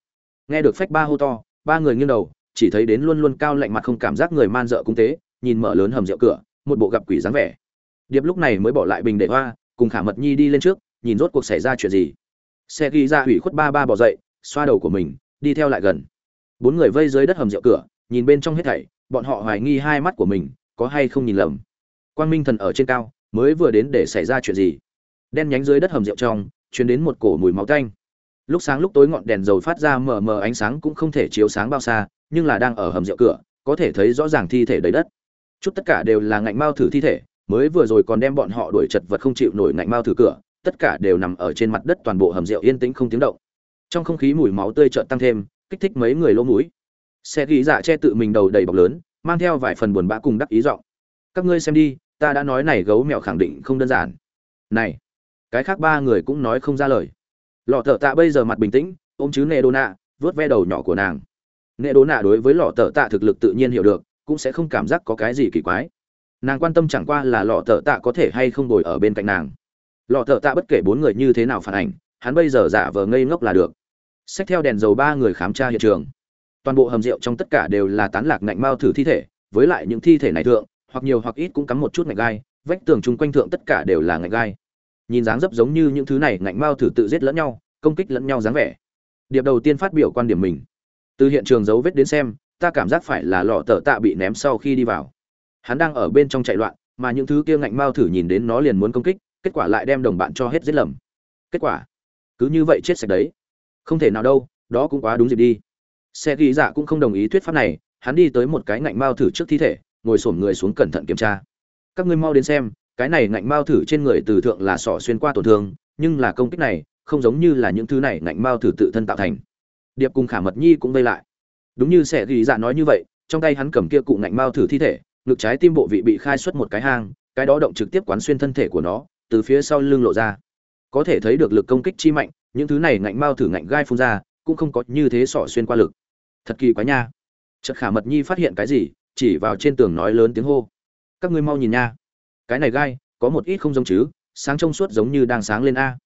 Nghe được phách ba hô to, ba người nghiêng đầu, chỉ thấy đến luôn luôn cao lạnh mặt không cảm giác người man dợ cung tế, nhìn mở lớn hầm rượu cửa, một bộ gặp quỷ dáng vẻ. Điệp lúc này mới bỏ lại bình để hoa, cùng khả mật nhi đi lên trước, nhìn rốt cuộc xảy ra chuyện gì xe ghi ra hủy khuất ba ba bỏ dậy, xoa đầu của mình, đi theo lại gần. Bốn người vây dưới đất hầm rượu cửa, nhìn bên trong hết thảy, bọn họ hoài nghi hai mắt của mình, có hay không nhìn lầm. Quang minh thần ở trên cao, mới vừa đến để xảy ra chuyện gì? Đen nhánh dưới đất hầm rượu trong chuyển đến một cổ mùi máu tanh. Lúc sáng lúc tối ngọn đèn dầu phát ra mờ mờ ánh sáng cũng không thể chiếu sáng bao xa, nhưng là đang ở hầm rượu cửa, có thể thấy rõ ràng thi thể đầy đất. Chút tất cả đều là ngạnh mao thử thi thể, mới vừa rồi còn đem bọn họ đuổi chật vật không chịu nổi ngạnh mao thử cửa tất cả đều nằm ở trên mặt đất toàn bộ hầm rượu yên tĩnh không tiếng động. Trong không khí mùi máu tươi trợn tăng thêm, kích thích mấy người lỗ mũi. Xe ghi dạ che tự mình đầu đầy bọc lớn, mang theo vài phần buồn bã cùng đắc ý giọng. Các ngươi xem đi, ta đã nói này gấu mèo khẳng định không đơn giản. Này, cái khác ba người cũng nói không ra lời. Lọ thợ tạ bây giờ mặt bình tĩnh, ôm chứ nệ đô nạ vớt ve đầu nhỏ của nàng. Nệ đô nạ đối với lọ thợ tạ thực lực tự nhiên hiểu được, cũng sẽ không cảm giác có cái gì kỳ quái. Nàng quan tâm chẳng qua là lọ thợ tạ có thể hay không ngồi ở bên cạnh nàng lọ thợ tạ bất kể bốn người như thế nào phản ảnh, hắn bây giờ giả vờ ngây ngốc là được. Xách theo đèn dầu ba người khám tra hiện trường. Toàn bộ hầm rượu trong tất cả đều là tán lạc ngạnh mao thử thi thể, với lại những thi thể này thượng, hoặc nhiều hoặc ít cũng cắm một chút ngạnh gai, vách tường chung quanh thượng tất cả đều là ngạnh gai. Nhìn dáng dấp giống như những thứ này ngạnh mao thử tự giết lẫn nhau, công kích lẫn nhau dáng vẻ. Điệp đầu tiên phát biểu quan điểm mình. Từ hiện trường dấu vết đến xem, ta cảm giác phải là lọ tờ tạ bị ném sau khi đi vào. Hắn đang ở bên trong chạy loạn, mà những thứ kia ngạnh mao thử nhìn đến nó liền muốn công kích kết quả lại đem đồng bạn cho hết giết lầm. Kết quả, cứ như vậy chết sạch đấy. Không thể nào đâu, đó cũng quá đúng dịp đi. Xe ghi dạ cũng không đồng ý thuyết pháp này, hắn đi tới một cái ngạnh mao thử trước thi thể, ngồi xổm người xuống cẩn thận kiểm tra. Các ngươi mau đến xem, cái này ngạnh mao thử trên người từ thượng là sọ xuyên qua tổn thương, nhưng là công kích này, không giống như là những thứ này ngạnh mao thử tự thân tạo thành. Điệp cùng khả mật nhi cũng vây lại. Đúng như sẽ ghi dạ nói như vậy, trong tay hắn cầm kia cụ ngạnh mao thử thi thể, ngực trái tim bộ vị bị khai xuất một cái hang, cái đó động trực tiếp quán xuyên thân thể của nó từ phía sau lưng lộ ra. Có thể thấy được lực công kích chi mạnh, những thứ này ngạnh mao thử ngạnh gai phun ra, cũng không có như thế sỏ xuyên qua lực. Thật kỳ quá nha. Chợt khả mật nhi phát hiện cái gì, chỉ vào trên tường nói lớn tiếng hô. Các ngươi mau nhìn nha. Cái này gai, có một ít không giống chứ, sáng trông suốt giống như đang sáng lên a.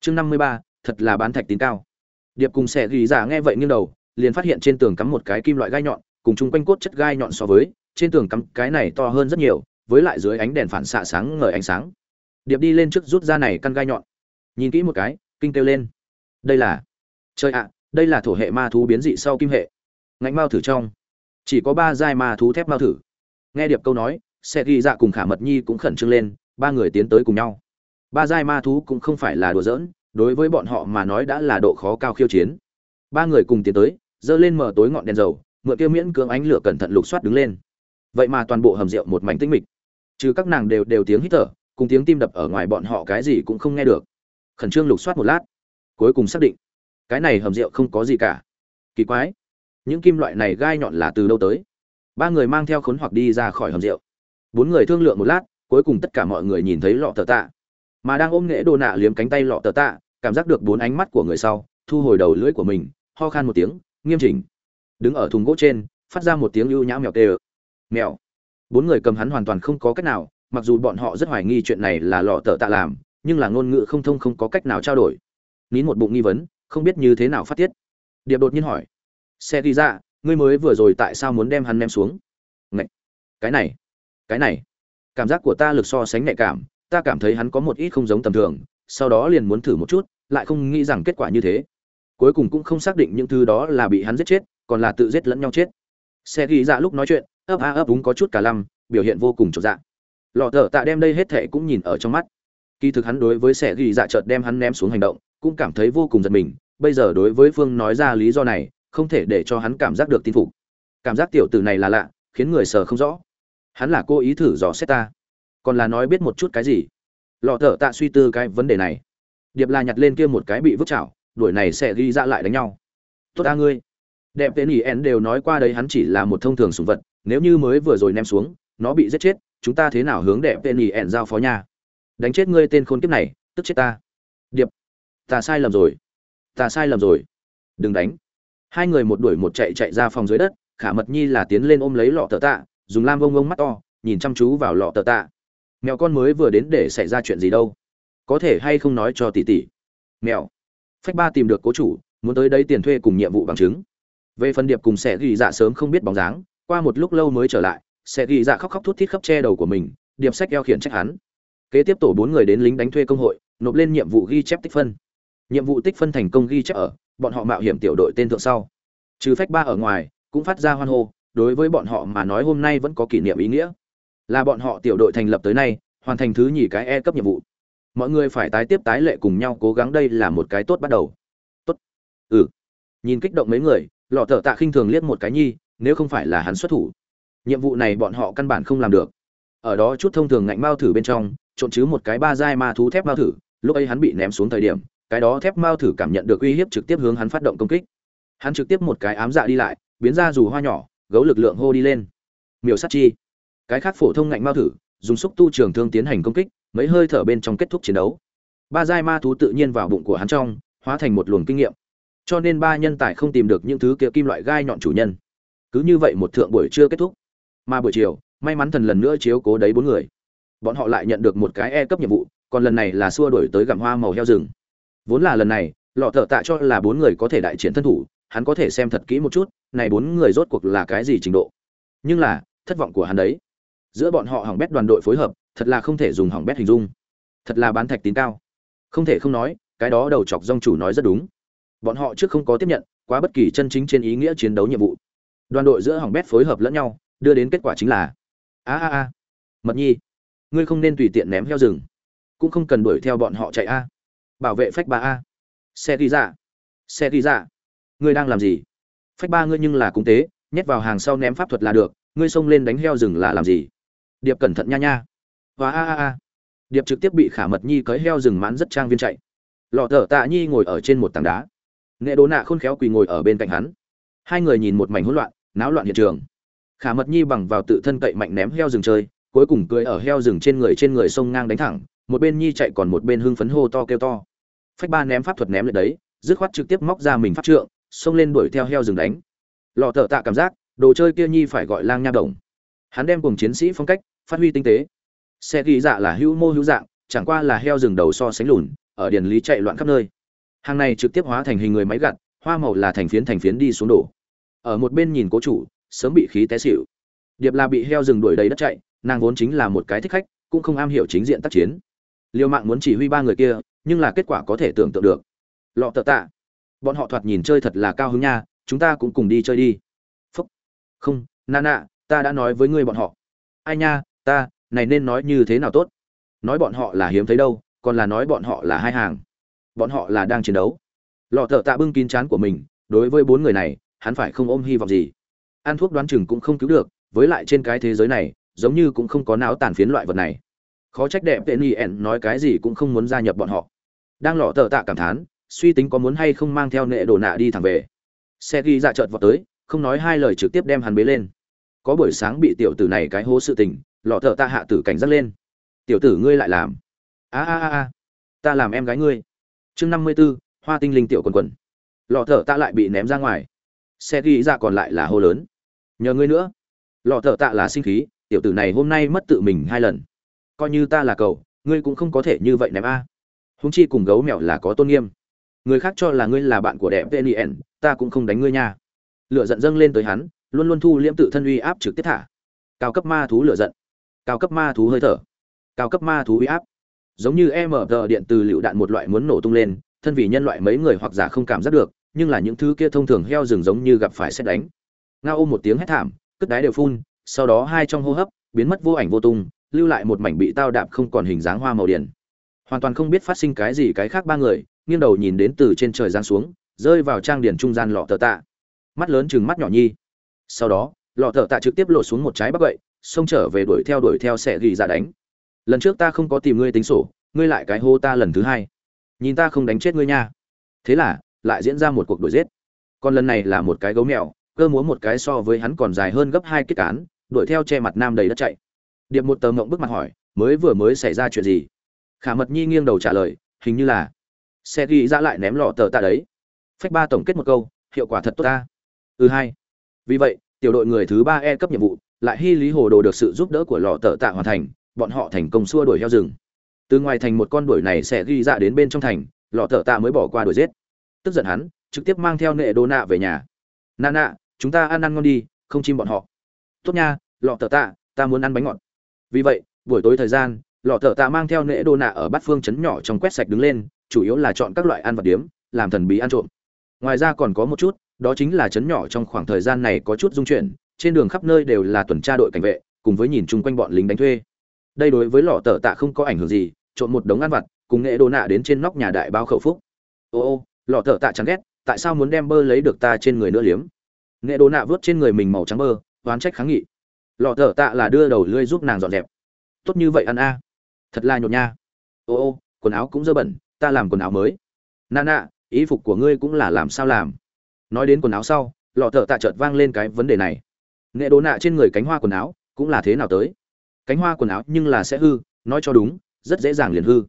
Chương năm mươi ba, thật là bán thạch tín cao. Điệp cùng xẻ gỉ giả nghe vậy nghiêng đầu, liền phát hiện trên tường cắm một cái kim loại gai nhọn, cùng chung quanh cốt chất gai nhọn so với, trên tường cắm cái này to hơn rất nhiều, với lại dưới ánh đèn phản xạ sáng ngời ánh sáng điệp đi lên trước rút ra này căn gai nhọn. Nhìn kỹ một cái, kinh kêu lên. Đây là, trời ạ, đây là thổ hệ ma thú biến dị sau kim hệ. Ngạnh mao thử trong. Chỉ có ba giai ma thú thép mao thử. Nghe điệp câu nói sẽ ghi dạ cùng khả mật nhi cũng khẩn trương lên, ba người tiến tới cùng nhau. Ba giai ma thú cũng không phải là đùa giỡn, đối với bọn họ mà nói đã là độ khó cao khiêu chiến. Ba người cùng tiến tới, giơ lên mở tối ngọn đèn dầu, mượn kia miễn cưỡng ánh lửa cẩn thận lục soát đứng lên. Vậy mà toàn bộ hầm rượu một mảnh tĩnh mịch. Trừ các nàng đều đều tiếng hít thở cùng tiếng tim đập ở ngoài bọn họ cái gì cũng không nghe được. Khẩn trương lục soát một lát, cuối cùng xác định, cái này hầm rượu không có gì cả. Kỳ quái, những kim loại này gai nhọn là từ đâu tới? Ba người mang theo khốn hoặc đi ra khỏi hầm rượu. Bốn người thương lượng một lát, cuối cùng tất cả mọi người nhìn thấy lọ tờ tạ. Mà đang ôm nghệ đồ nạ liếm cánh tay lọ tờ tạ, cảm giác được bốn ánh mắt của người sau, thu hồi đầu lưỡi của mình, ho khan một tiếng, nghiêm chỉnh. Đứng ở thùng gỗ trên, phát ra một tiếng ưu nhã mèo tê ơ. Mèo. Bốn người cầm hắn hoàn toàn không có cách nào mặc dù bọn họ rất hoài nghi chuyện này là lọ tờ tạ làm, nhưng là ngôn ngữ không thông không có cách nào trao đổi. Nín một bụng nghi vấn, không biết như thế nào phát tiết. Điệp đột nhiên hỏi, xe đi ra, ngươi mới vừa rồi tại sao muốn đem hắn ném xuống? Ngậy! cái này cái này, cảm giác của ta lực so sánh nhạy cảm, ta cảm thấy hắn có một ít không giống tầm thường, sau đó liền muốn thử một chút, lại không nghĩ rằng kết quả như thế. Cuối cùng cũng không xác định những thứ đó là bị hắn giết chết, còn là tự giết lẫn nhau chết. Xe ghi dạ lúc nói chuyện, ấp a ấp đúng có chút cả lăm, biểu hiện vô cùng trọn dạ lọ thợ tạ đem đây hết thệ cũng nhìn ở trong mắt. Kỳ thực hắn đối với Sẻ ghi dạ chợt đem hắn ném xuống hành động, cũng cảm thấy vô cùng giật mình, bây giờ đối với phương nói ra lý do này, không thể để cho hắn cảm giác được tin phục. Cảm giác tiểu tử này là lạ, khiến người sờ không rõ. Hắn là cô ý thử dò xét ta. Còn là nói biết một chút cái gì? Lọ thợ tạ suy tư cái vấn đề này. Điệp là nhặt lên kia một cái bị vứt chảo, đuổi này sẽ ghi ra lại đánh nhau. Tốt ta ngươi. Đẹp tên ý en đều nói qua đấy, hắn chỉ là một thông thường sùng vật, nếu như mới vừa rồi ném xuống, nó bị giết chết chúng ta thế nào hướng đẹp tên nhì ẹn giao phó nha? Đánh chết ngươi tên khốn kiếp này, tức chết ta. Điệp. Ta sai lầm rồi. Ta sai lầm rồi. Đừng đánh. Hai người một đuổi một chạy chạy ra phòng dưới đất, khả mật nhi là tiến lên ôm lấy lọ tờ tạ, dùng lam vông vông mắt to, nhìn chăm chú vào lọ tờ tạ. Mèo con mới vừa đến để xảy ra chuyện gì đâu? Có thể hay không nói cho tỷ tỷ? Mèo. Phách ba tìm được cố chủ, muốn tới đây tiền thuê cùng nhiệm vụ bằng chứng. Về phần điệp cùng sẽ ghi dạ sớm không biết bóng dáng, qua một lúc lâu mới trở lại sẽ ghi dạ khóc khóc thút thít khóc che đầu của mình, điệp sách eo khiển trách hắn. Kế tiếp tổ bốn người đến lính đánh thuê công hội, nộp lên nhiệm vụ ghi chép tích phân. Nhiệm vụ tích phân thành công ghi chép ở, bọn họ mạo hiểm tiểu đội tên thượng sau. Trừ phách ba ở ngoài, cũng phát ra hoan hô, đối với bọn họ mà nói hôm nay vẫn có kỷ niệm ý nghĩa. Là bọn họ tiểu đội thành lập tới nay, hoàn thành thứ nhì cái e cấp nhiệm vụ. Mọi người phải tái tiếp tái lệ cùng nhau cố gắng đây là một cái tốt bắt đầu. Tốt. Ừ. Nhìn kích động mấy người, lọ thợ tạ khinh thường liếc một cái nhi, nếu không phải là hắn xuất thủ nhiệm vụ này bọn họ căn bản không làm được. Ở đó chút thông thường ngạnh mao thử bên trong, trộn chứ một cái ba dai ma thú thép mao thử, lúc ấy hắn bị ném xuống thời điểm, cái đó thép mao thử cảm nhận được uy hiếp trực tiếp hướng hắn phát động công kích. Hắn trực tiếp một cái ám dạ đi lại, biến ra dù hoa nhỏ, gấu lực lượng hô đi lên. Miểu sát chi. Cái khác phổ thông ngạnh mao thử, dùng xúc tu trường thương tiến hành công kích, mấy hơi thở bên trong kết thúc chiến đấu. Ba giai ma thú tự nhiên vào bụng của hắn trong, hóa thành một luồng kinh nghiệm. Cho nên ba nhân tài không tìm được những thứ kia kim loại gai nhọn chủ nhân. Cứ như vậy một thượng buổi chưa kết thúc mà buổi chiều, may mắn thần lần nữa chiếu cố đấy bốn người. Bọn họ lại nhận được một cái e cấp nhiệm vụ, còn lần này là xua đổi tới gặm hoa màu heo rừng. Vốn là lần này, lọ thợ tạ cho là bốn người có thể đại chiến thân thủ, hắn có thể xem thật kỹ một chút, này bốn người rốt cuộc là cái gì trình độ. Nhưng là, thất vọng của hắn đấy. Giữa bọn họ hỏng bét đoàn đội phối hợp, thật là không thể dùng hỏng bét hình dung. Thật là bán thạch tín cao. Không thể không nói, cái đó đầu chọc dông chủ nói rất đúng. Bọn họ trước không có tiếp nhận, quá bất kỳ chân chính trên ý nghĩa chiến đấu nhiệm vụ. Đoàn đội giữa hỏng bét phối hợp lẫn nhau đưa đến kết quả chính là, a a a, mật nhi, ngươi không nên tùy tiện ném heo rừng, cũng không cần đuổi theo bọn họ chạy a. Bảo vệ phách ba a. Xe đi dạ xe đi dạ ngươi đang làm gì? Phách ba ngươi nhưng là cung tế, nhét vào hàng sau ném pháp thuật là được, ngươi xông lên đánh heo rừng là làm gì? Điệp cẩn thận nha nha. Và a a a. Điệp trực tiếp bị khả mật nhi cấy heo rừng mãn rất trang viên chạy. Lọ thở tạ nhi ngồi ở trên một tảng đá. Nghệ đố nạ khôn khéo quỳ ngồi ở bên cạnh hắn. Hai người nhìn một mảnh hỗn loạn, náo loạn hiện trường khả mật nhi bằng vào tự thân cậy mạnh ném heo rừng chơi, cuối cùng cưới ở heo rừng trên người trên người sông ngang đánh thẳng, một bên nhi chạy còn một bên hưng phấn hô to kêu to. Phách ba ném pháp thuật ném lại đấy, dứt khoát trực tiếp móc ra mình pháp trượng, xông lên đuổi theo heo rừng đánh. Lọ thợ tạ cảm giác, đồ chơi kia nhi phải gọi lang nha đồng. Hắn đem cùng chiến sĩ phong cách, phát huy tinh tế. Xe ghi dạ là hữu mô hữu dạng, chẳng qua là heo rừng đầu so sánh lùn, ở điền lý chạy loạn khắp nơi. Hàng này trực tiếp hóa thành hình người máy gặt, hoa màu là thành phiến thành phiến đi xuống đổ. Ở một bên nhìn cố chủ sớm bị khí té xỉu. Điệp là bị heo rừng đuổi đầy đất chạy, nàng vốn chính là một cái thích khách, cũng không am hiểu chính diện tác chiến. Liêu mạng muốn chỉ huy ba người kia, nhưng là kết quả có thể tưởng tượng được. Lọ tợ tạ. Bọn họ thoạt nhìn chơi thật là cao hứng nha, chúng ta cũng cùng đi chơi đi. Phúc. Không, na nạ ta đã nói với ngươi bọn họ. Ai nha, ta, này nên nói như thế nào tốt? Nói bọn họ là hiếm thấy đâu, còn là nói bọn họ là hai hàng. Bọn họ là đang chiến đấu. Lọ thợ tạ bưng kín chán của mình, đối với bốn người này, hắn phải không ôm hy vọng gì? Ăn thuốc đoán chừng cũng không cứu được, với lại trên cái thế giới này, giống như cũng không có não tàn phiến loại vật này. Khó trách đẹp tên y ẻn nói cái gì cũng không muốn gia nhập bọn họ. Đang lọ tờ tạ cảm thán, suy tính có muốn hay không mang theo nệ đồ nạ đi thẳng về. Xe ghi dạ trợt vào tới, không nói hai lời trực tiếp đem hắn bế lên. Có buổi sáng bị tiểu tử này cái hố sự tình, lọ thợ ta hạ tử cảnh giác lên. Tiểu tử ngươi lại làm. A a a a. Ta làm em gái ngươi. Chương năm mươi b ố hoa tinh linh tiểu quần quần. Lọ thợ ta lại bị ném ra ngoài. Xe ghi ra còn lại là hô lớn nhờ ngươi nữa. Lọ thợ tạ là sinh khí, tiểu tử này hôm nay mất tự mình hai lần. Coi như ta là cầu ngươi cũng không có thể như vậy ném a. Húng chi cùng gấu mèo là có tôn nghiêm. Người khác cho là ngươi là bạn của đẹp vnn ta cũng không đánh ngươi nha. Lựa giận dâng lên tới hắn, luôn luôn thu liễm tự thân uy áp trực tiếp thả. Cao cấp ma thú lựa giận. Cao cấp ma thú hơi thở. Cao cấp ma thú uy áp. Giống như mr điện từ lựu đạn một loại muốn nổ tung lên, thân vì nhân loại mấy người hoặc giả không cảm giác được, nhưng là những thứ kia thông thường heo rừng giống như gặp phải xét đánh nga ôm một tiếng hét thảm, cất đáy đều phun, sau đó hai trong hô hấp, biến mất vô ảnh vô tung, lưu lại một mảnh bị tao đạp không còn hình dáng hoa màu điển hoàn toàn không biết phát sinh cái gì cái khác ba người, nghiêng đầu nhìn đến từ trên trời giáng xuống, rơi vào trang điển trung gian lọ tờ tạ. Mắt lớn chừng mắt nhỏ nhi. Sau đó, lọ tờ tạ trực tiếp lộ xuống một trái bắc gậy, xông trở về đuổi theo đuổi theo sẽ ghi ra đánh. Lần trước ta không có tìm ngươi tính sổ, ngươi lại cái hô ta lần thứ hai. Nhìn ta không đánh chết ngươi nha. Thế là, lại diễn ra một cuộc đuổi giết. Còn lần này là một cái gấu mèo cơ múa một cái so với hắn còn dài hơn gấp hai kết cán, đuổi theo che mặt nam đầy đất chạy. Điệp một tờ mộng bức mặt hỏi, mới vừa mới xảy ra chuyện gì? Khả mật nhi nghiêng đầu trả lời, hình như là xe ghi ra lại ném lọ tờ ta đấy. Phách ba tổng kết một câu, hiệu quả thật tốt ta. Ừ hai vì vậy, tiểu đội người thứ ba e cấp nhiệm vụ lại hy lý hồ đồ được sự giúp đỡ của lọ tờ tạ hoàn thành, bọn họ thành công xua đuổi heo rừng. Từ ngoài thành một con đuổi này sẽ ghi ra đến bên trong thành, lọ tờ tạ mới bỏ qua đuổi giết. Tức giận hắn, trực tiếp mang theo nệ đô nạ về nhà. Nạ nạ chúng ta ăn ăn ngon đi, không chim bọn họ. Tốt nha, lọ tờ tạ, ta muốn ăn bánh ngọt. Vì vậy, buổi tối thời gian, lọ tờ tạ mang theo nệ đô nạ ở bát phương chấn nhỏ trong quét sạch đứng lên, chủ yếu là chọn các loại ăn vật điếm, làm thần bí ăn trộm. Ngoài ra còn có một chút, đó chính là chấn nhỏ trong khoảng thời gian này có chút dung chuyển, trên đường khắp nơi đều là tuần tra đội cảnh vệ, cùng với nhìn chung quanh bọn lính đánh thuê. Đây đối với lọ tờ tạ không có ảnh hưởng gì, trộn một đống ăn vặt, cùng nghệ đồ nạ đến trên nóc nhà đại bao khẩu phúc. Ô ô, lọ tờ tạ chẳng ghét, tại sao muốn đem bơ lấy được ta trên người nữa liếm? Nghệ đồ nạ vớt trên người mình màu trắng bơ, oán trách kháng nghị. Lọ thở tạ là đưa đầu lươi giúp nàng dọn dẹp. Tốt như vậy ăn a. Thật là nhột nha. Ô ô, quần áo cũng dơ bẩn, ta làm quần áo mới. Nà nạ ý phục của ngươi cũng là làm sao làm. Nói đến quần áo sau, lọ thở tạ chợt vang lên cái vấn đề này. Nghệ đồ nạ trên người cánh hoa quần áo cũng là thế nào tới? Cánh hoa quần áo nhưng là sẽ hư, nói cho đúng, rất dễ dàng liền hư.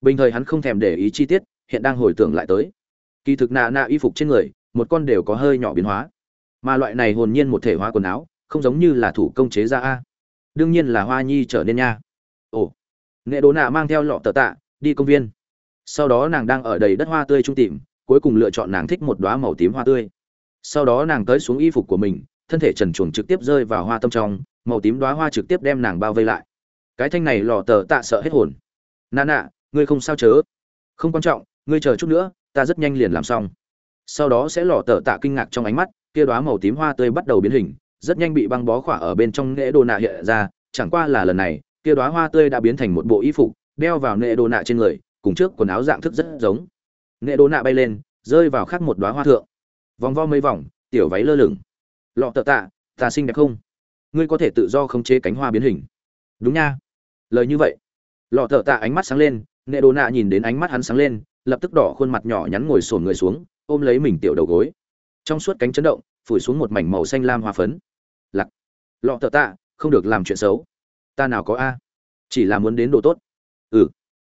Bình thời hắn không thèm để ý chi tiết, hiện đang hồi tưởng lại tới. Kỳ thực nạ nạ y phục trên người, một con đều có hơi nhỏ biến hóa mà loại này hồn nhiên một thể hóa quần áo, không giống như là thủ công chế ra a. Đương nhiên là hoa nhi trở nên nha. Ồ. Nghệ đồ nạ mang theo lọ tờ tạ, đi công viên. Sau đó nàng đang ở đầy đất hoa tươi trung tìm, cuối cùng lựa chọn nàng thích một đoá màu tím hoa tươi. Sau đó nàng tới xuống y phục của mình, thân thể trần chuồng trực tiếp rơi vào hoa tâm trong, màu tím đoá hoa trực tiếp đem nàng bao vây lại. Cái thanh này lò tờ tạ sợ hết hồn. Nà nạ, ngươi không sao chớ? Không quan trọng, ngươi chờ chút nữa, ta rất nhanh liền làm xong. Sau đó sẽ lò tờ tạ kinh ngạc trong ánh mắt kia đóa màu tím hoa tươi bắt đầu biến hình, rất nhanh bị băng bó khỏa ở bên trong nệ đồ nạ hiện ra, chẳng qua là lần này, kia đóa hoa tươi đã biến thành một bộ y phục, đeo vào nệ đồ nạ trên người, cùng trước quần áo dạng thức rất giống. Nệ đồ nạ bay lên, rơi vào khác một đóa hoa thượng. Vòng vo mấy vòng, tiểu váy lơ lửng. Lọ tợ tạ, ta xinh đẹp không? Ngươi có thể tự do khống chế cánh hoa biến hình. Đúng nha. Lời như vậy. Lọ tợ tạ ánh mắt sáng lên nệ đồ nạ nhìn đến ánh mắt hắn sáng lên, lập tức đỏ khuôn mặt nhỏ nhắn ngồi sồn người xuống, ôm lấy mình tiểu đầu gối trong suốt cánh chấn động, phủi xuống một mảnh màu xanh lam hoa phấn. Lặc lọ thợ tạ, không được làm chuyện xấu. Ta nào có a. Chỉ là muốn đến đồ tốt. Ừ.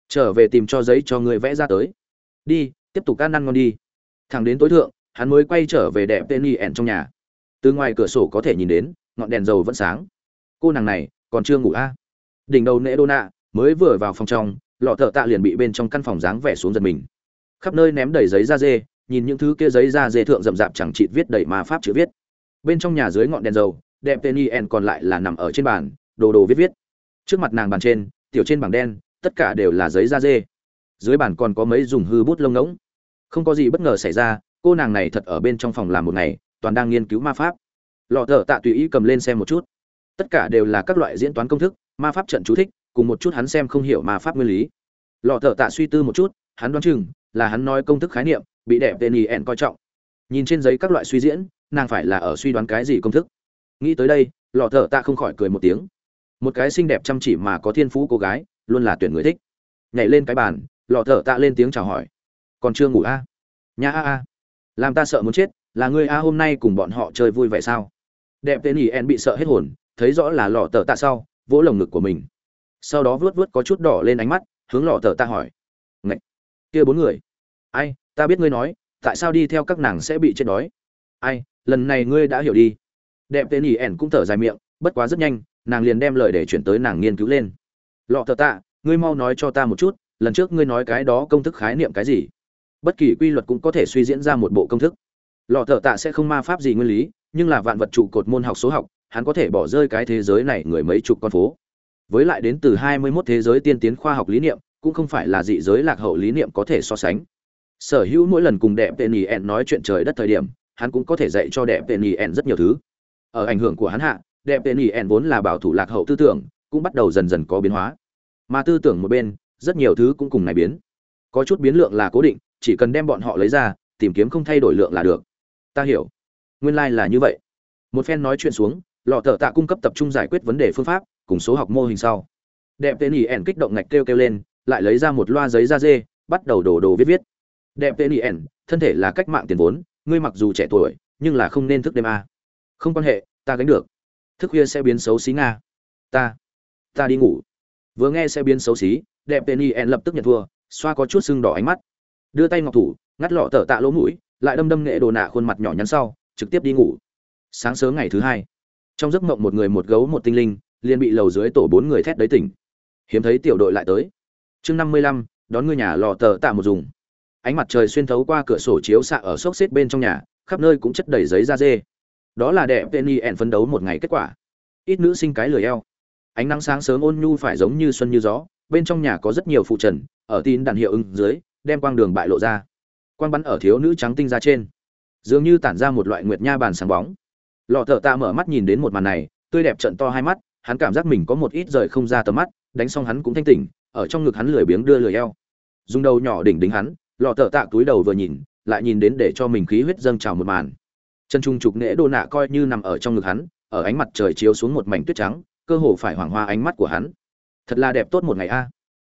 Trở về tìm cho giấy cho người vẽ ra tới. Đi, tiếp tục ăn năn ngon đi. Thẳng đến tối thượng, hắn mới quay trở về đẹp tên y ẻn trong nhà. Từ ngoài cửa sổ có thể nhìn đến, ngọn đèn dầu vẫn sáng. Cô nàng này, còn chưa ngủ a. À? đỉnh đầu nễ đô nạ, mới vừa vào phòng trong, lọ thợ tạ liền bị bên trong căn phòng dáng vẻ xuống giật mình. Khắp nơi ném đầy giấy da dê nhìn những thứ kia giấy da dê thượng rậm rạp chẳng chịt viết đầy mà pháp chữ viết. Bên trong nhà dưới ngọn đèn dầu, đẹp tên y còn lại là nằm ở trên bàn, đồ đồ viết viết. Trước mặt nàng bàn trên, tiểu trên bảng đen, tất cả đều là giấy da dê. Dưới bàn còn có mấy dùng hư bút lông ngỗng. Không có gì bất ngờ xảy ra, cô nàng này thật ở bên trong phòng làm một ngày, toàn đang nghiên cứu ma pháp. Lọ thợ tạ tùy ý cầm lên xem một chút. Tất cả đều là các loại diễn toán công thức, ma pháp trận chú thích, cùng một chút hắn xem không hiểu ma pháp nguyên lý. Lọ thợ tạ suy tư một chút, hắn đoán chừng là hắn nói công thức khái niệm bị đẹp tên y ẻn coi trọng. Nhìn trên giấy các loại suy diễn, nàng phải là ở suy đoán cái gì công thức. Nghĩ tới đây, lọ thợ tạ không khỏi cười một tiếng. Một cái xinh đẹp chăm chỉ mà có thiên phú cô gái, luôn là tuyển người thích. Nhảy lên cái bàn, lọ thợ tạ lên tiếng chào hỏi. Còn chưa ngủ a? À? nhà a a. Làm ta sợ muốn chết, là ngươi a hôm nay cùng bọn họ chơi vui vẻ sao? Đẹp tên ỉ en bị sợ hết hồn, thấy rõ là lọ thợ tạ sau, vỗ lồng ngực của mình. Sau đó vuốt vuốt có chút đỏ lên ánh mắt, hướng lọ thợ tạ hỏi. Ngậy! kia bốn người. Ai ta biết ngươi nói, tại sao đi theo các nàng sẽ bị chết đói? Ai, lần này ngươi đã hiểu đi. Đẹp tên ỉ ẻn cũng thở dài miệng, bất quá rất nhanh, nàng liền đem lời để chuyển tới nàng nghiên cứu lên. Lọ thợ tạ, ngươi mau nói cho ta một chút, lần trước ngươi nói cái đó công thức khái niệm cái gì? Bất kỳ quy luật cũng có thể suy diễn ra một bộ công thức. Lọ thợ tạ sẽ không ma pháp gì nguyên lý, nhưng là vạn vật trụ cột môn học số học, hắn có thể bỏ rơi cái thế giới này người mấy chục con phố. Với lại đến từ hai mươi 21 thế giới tiên tiến khoa học lý niệm, cũng không phải là dị giới lạc hậu lý niệm có thể so sánh sở hữu mỗi lần cùng đẹp tên nhì ẹn nói chuyện trời đất thời điểm, hắn cũng có thể dạy cho đẹp tên nhì ẹn rất nhiều thứ. Ở ảnh hưởng của hắn hạ, đẹp tên nhì ẹn vốn là bảo thủ lạc hậu tư tưởng, cũng bắt đầu dần dần có biến hóa. Mà tư tưởng một bên, rất nhiều thứ cũng cùng này biến. Có chút biến lượng là cố định, chỉ cần đem bọn họ lấy ra, tìm kiếm không thay đổi lượng là được. Ta hiểu. Nguyên lai、like、là như vậy. Một phen nói chuyện xuống, lọ thợ tạ cung cấp tập trung giải quyết vấn đề phương pháp, cùng số học mô hình sau. Đẹp tên ỉ ẻn kích động ngạch kêu kêu lên, lại lấy ra một loa giấy da dê, bắt đầu đổ đồ viết viết đẹp tên ỉ thân thể là cách mạng tiền vốn, ngươi mặc dù trẻ tuổi, nhưng là không nên thức đêm a. Không quan hệ, ta gánh được. Thức khuya sẽ biến xấu xí nga. Ta ta đi ngủ. Vừa nghe sẽ biến xấu xí, đẹp tên y lập tức nhận thua, xoa có chút sưng đỏ ánh mắt. Đưa tay ngọc thủ, ngắt lọ tở tạ lỗ mũi, lại đâm đâm nghệ đồ nạ khuôn mặt nhỏ nhắn sau, trực tiếp đi ngủ. Sáng sớm ngày thứ hai, trong giấc mộng một người một gấu một tinh linh, liền bị lầu dưới tổ bốn người thét đấy tỉnh. Hiếm thấy tiểu đội lại tới. Chương năm mươi lăm, đón người nhà lò tờ tạ một dùng ánh mặt trời xuyên thấu qua cửa sổ chiếu xạ ở xốc xếp bên trong nhà, khắp nơi cũng chất đầy giấy da dê. Đó là đẹp tên y ẻn phấn đấu một ngày kết quả. Ít nữ sinh cái lười eo. Ánh nắng sáng sớm ôn nhu phải giống như xuân như gió, bên trong nhà có rất nhiều phụ trần, ở tin đàn hiệu ứng dưới, đem quang đường bại lộ ra. Quang bắn ở thiếu nữ trắng tinh ra trên. Dường như tản ra một loại nguyệt nha bàn sáng bóng. Lọ thợ ta mở mắt nhìn đến một màn này, tươi đẹp trận to hai mắt, hắn cảm giác mình có một ít rời không ra tầm mắt, đánh xong hắn cũng thanh tỉnh, ở trong ngực hắn lười biếng đưa lười eo. Dùng đầu nhỏ đỉnh đính hắn lọ thợ tạ túi đầu vừa nhìn, lại nhìn đến để cho mình khí huyết dâng trào một màn. Chân trung trục nễ đô nạ coi như nằm ở trong ngực hắn, ở ánh mặt trời chiếu xuống một mảnh tuyết trắng, cơ hồ phải hoảng hoa ánh mắt của hắn. Thật là đẹp tốt một ngày a.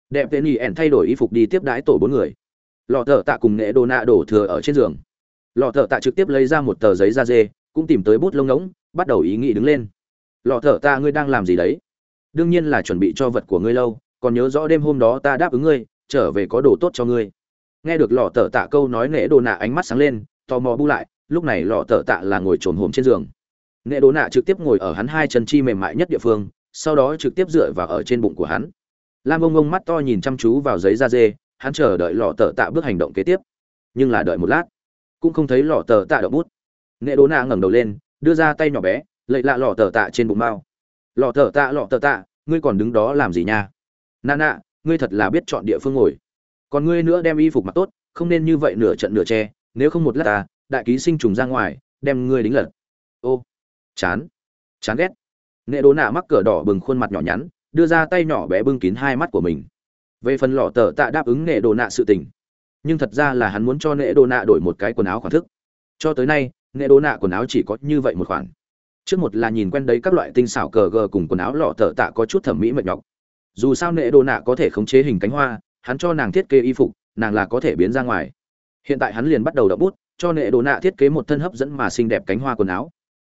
Đẹp tên nhì ẻn thay đổi y phục đi tiếp đái tổ bốn người. Lọ thợ tạ cùng nễ đô nạ đổ thừa ở trên giường. Lọ thợ tạ trực tiếp lấy ra một tờ giấy da dê, cũng tìm tới bút lông ngỗng, bắt đầu ý nghĩ đứng lên. Lọ thợ tạ ngươi đang làm gì đấy? Đương nhiên là chuẩn bị cho vật của ngươi lâu, còn nhớ rõ đêm hôm đó ta đáp ứng ngươi, trở về có đồ tốt cho ngươi nghe được lọ thợ tạ câu nói nệ đồ nạ ánh mắt sáng lên, tò mò bu lại, lúc này lọ thợ tạ là ngồi trồn hồm trên giường. Nệ đồ nạ trực tiếp ngồi ở hắn hai chân chi mềm mại nhất địa phương, sau đó trực tiếp dựa vào ở trên bụng của hắn. Lam ông ông mắt to nhìn chăm chú vào giấy da dê, hắn chờ đợi lọ tờ tạ bước hành động kế tiếp. Nhưng là đợi một lát, cũng không thấy lọ tờ tạ động bút. Nệ đồ nạ ngẩng đầu lên, đưa ra tay nhỏ bé lệ lạ lọ tờ tạ trên bụng mao lọ tờ tạ, lọ tờ tạ, ngươi còn đứng đó làm gì nha? Nà nạ ngươi thật là biết chọn địa phương ngồi còn ngươi nữa đem y phục mặc tốt, không nên như vậy nửa trận nửa che, nếu không một lát ta, đại ký sinh trùng ra ngoài, đem ngươi đính lật. Ô, chán chán ghét. Nệ đố nạ mắc cỡ đỏ bừng khuôn mặt nhỏ nhắn, đưa ra tay nhỏ bé bưng kín hai mắt của mình. Về phần lọ tờ tạ đáp ứng nệ đồ nạ sự tình. Nhưng thật ra là hắn muốn cho nệ đồ nạ đổi một cái quần áo khoản thức. Cho tới nay, nệ đồ nạ quần áo chỉ có như vậy một khoản. Trước một là nhìn quen đấy các loại tinh xảo cờ gờ cùng quần áo lọ tờ tạ có chút thẩm mỹ mệt nhọc. Dù sao nệ đồ nạ có thể khống chế hình cánh hoa hắn cho nàng thiết kế y phục, nàng là có thể biến ra ngoài. Hiện tại hắn liền bắt đầu đậu bút, cho nệ đồ nạ thiết kế một thân hấp dẫn mà xinh đẹp cánh hoa quần áo.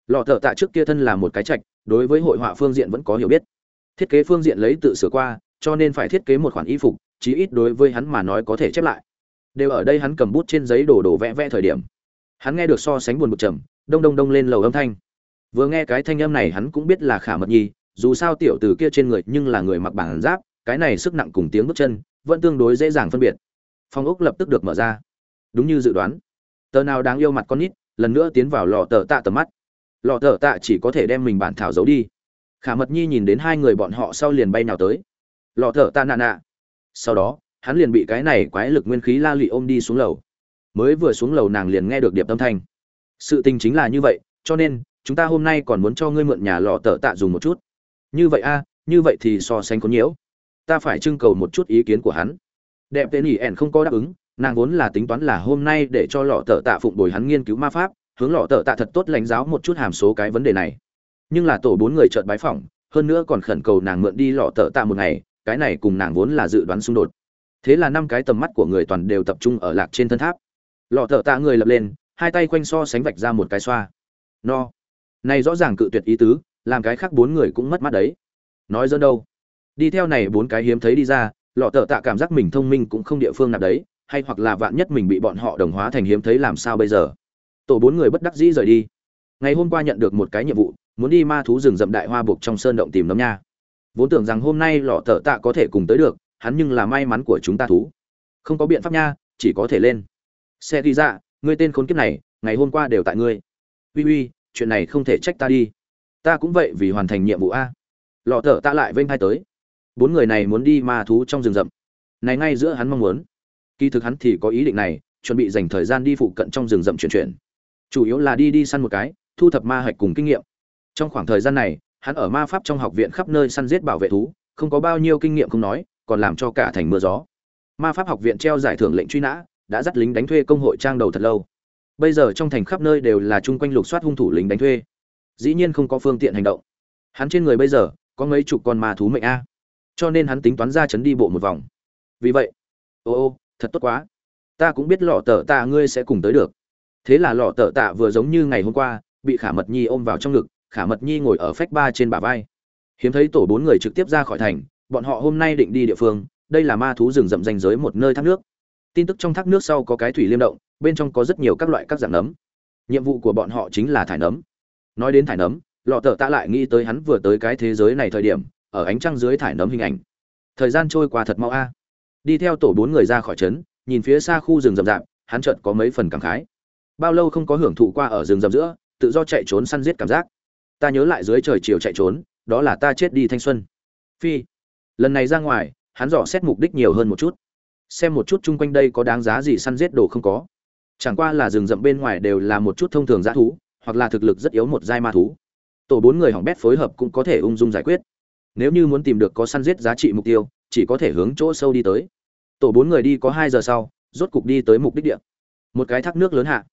Lọ thợ tạ trước kia thân là một cái trạch, đối với hội họa phương diện vẫn có hiểu biết. Thiết kế phương diện lấy tự sửa qua, cho nên phải thiết kế một khoản y phục, chí ít đối với hắn mà nói có thể chép lại. Đều ở đây hắn cầm bút trên giấy đổ đổ vẽ vẽ thời điểm. Hắn nghe được so sánh buồn bực trầm, đông đông đông lên lầu âm thanh. Vừa nghe cái thanh âm này hắn cũng biết là khả mật nhi, dù sao tiểu từ kia trên người nhưng là người mặc bản giáp, cái này sức nặng cùng tiếng bước chân vẫn tương đối dễ dàng phân biệt. Phòng ốc lập tức được mở ra. Đúng như dự đoán. Tờ nào đáng yêu mặt con nít, lần nữa tiến vào lò tờ tạ tầm mắt. Lò tờ tạ chỉ có thể đem mình bản thảo giấu đi. Khả mật nhi nhìn đến hai người bọn họ sau liền bay nào tới. Lọ thở ta nạ nạ. Sau đó, hắn liền bị cái này quái lực nguyên khí la lụy ôm đi xuống lầu. Mới vừa xuống lầu nàng liền nghe được điệp tâm thanh. Sự tình chính là như vậy, cho nên, chúng ta hôm nay còn muốn cho ngươi mượn nhà lọ tờ tạ dùng một chút. Như vậy a, như vậy thì so sánh có nhiễu ta phải trưng cầu một chút ý kiến của hắn. Đẹp tên ỉ ẻn không có đáp ứng, nàng vốn là tính toán là hôm nay để cho lọ tờ tạ phụng bồi hắn nghiên cứu ma pháp, hướng lọ tờ tạ thật tốt lãnh giáo một chút hàm số cái vấn đề này. Nhưng là tổ bốn người trợn bái phỏng, hơn nữa còn khẩn cầu nàng mượn đi lọ tờ tạ một ngày, cái này cùng nàng vốn là dự đoán xung đột. Thế là năm cái tầm mắt của người toàn đều tập trung ở lạc trên thân tháp. Lọ tờ tạ người lập lên, hai tay quanh so sánh vạch ra một cái xoa. No. Này rõ ràng cự tuyệt ý tứ, làm cái khác bốn người cũng mất mắt đấy. Nói dân đâu? Đi theo này bốn cái hiếm thấy đi ra, lọ tờ tạ cảm giác mình thông minh cũng không địa phương nào đấy, hay hoặc là vạn nhất mình bị bọn họ đồng hóa thành hiếm thấy làm sao bây giờ? Tổ bốn người bất đắc dĩ rời đi. Ngày hôm qua nhận được một cái nhiệm vụ, muốn đi ma thú rừng rậm đại hoa buộc trong sơn động tìm nấm nha. Vốn tưởng rằng hôm nay lọ tờ tạ có thể cùng tới được, hắn nhưng là may mắn của chúng ta thú. Không có biện pháp nha, chỉ có thể lên. Xe đi ra, ngươi tên khốn kiếp này, ngày hôm qua đều tại ngươi. Uy uy, chuyện này không thể trách ta đi. Ta cũng vậy vì hoàn thành nhiệm vụ a. Lọ tờ tạ lại vênh hai tới bốn người này muốn đi ma thú trong rừng rậm. Này ngay giữa hắn mong muốn. Kỳ thực hắn thì có ý định này, chuẩn bị dành thời gian đi phụ cận trong rừng rậm chuyển chuyển. Chủ yếu là đi đi săn một cái, thu thập ma hạch cùng kinh nghiệm. Trong khoảng thời gian này, hắn ở ma pháp trong học viện khắp nơi săn giết bảo vệ thú, không có bao nhiêu kinh nghiệm không nói, còn làm cho cả thành mưa gió. Ma pháp học viện treo giải thưởng lệnh truy nã, đã dắt lính đánh thuê công hội trang đầu thật lâu. Bây giờ trong thành khắp nơi đều là chung quanh lục soát hung thủ lính đánh thuê. Dĩ nhiên không có phương tiện hành động. Hắn trên người bây giờ có mấy chục con ma thú mệnh a cho nên hắn tính toán ra chấn đi bộ một vòng. Vì vậy, ô ô, thật tốt quá. Ta cũng biết lọ tờ tạ ngươi sẽ cùng tới được. Thế là lọ tờ tạ vừa giống như ngày hôm qua, bị khả mật nhi ôm vào trong ngực, khả mật nhi ngồi ở phách ba trên bả vai. Hiếm thấy tổ bốn người trực tiếp ra khỏi thành, bọn họ hôm nay định đi địa phương, đây là ma thú rừng rậm danh giới một nơi thác nước. Tin tức trong thác nước sau có cái thủy liêm động, bên trong có rất nhiều các loại các dạng nấm. Nhiệm vụ của bọn họ chính là thải nấm. Nói đến thải nấm, lọ tờ tạ lại nghĩ tới hắn vừa tới cái thế giới này thời điểm ở ánh trăng dưới thải nấm hình ảnh. Thời gian trôi qua thật mau a. Đi theo tổ bốn người ra khỏi trấn, nhìn phía xa khu rừng rậm rạp, hắn chợt có mấy phần cảm khái. Bao lâu không có hưởng thụ qua ở rừng rậm giữa, tự do chạy trốn săn giết cảm giác. Ta nhớ lại dưới trời chiều chạy trốn, đó là ta chết đi thanh xuân. Phi. Lần này ra ngoài, hắn dò xét mục đích nhiều hơn một chút. Xem một chút chung quanh đây có đáng giá gì săn giết đồ không có. Chẳng qua là rừng rậm bên ngoài đều là một chút thông thường dã thú, hoặc là thực lực rất yếu một giai ma thú. Tổ bốn người hỏng bét phối hợp cũng có thể ung dung giải quyết nếu như muốn tìm được có săn giết giá trị mục tiêu, chỉ có thể hướng chỗ sâu đi tới. Tổ bốn người đi có hai giờ sau, rốt cục đi tới mục đích địa. Một cái thác nước lớn hạ.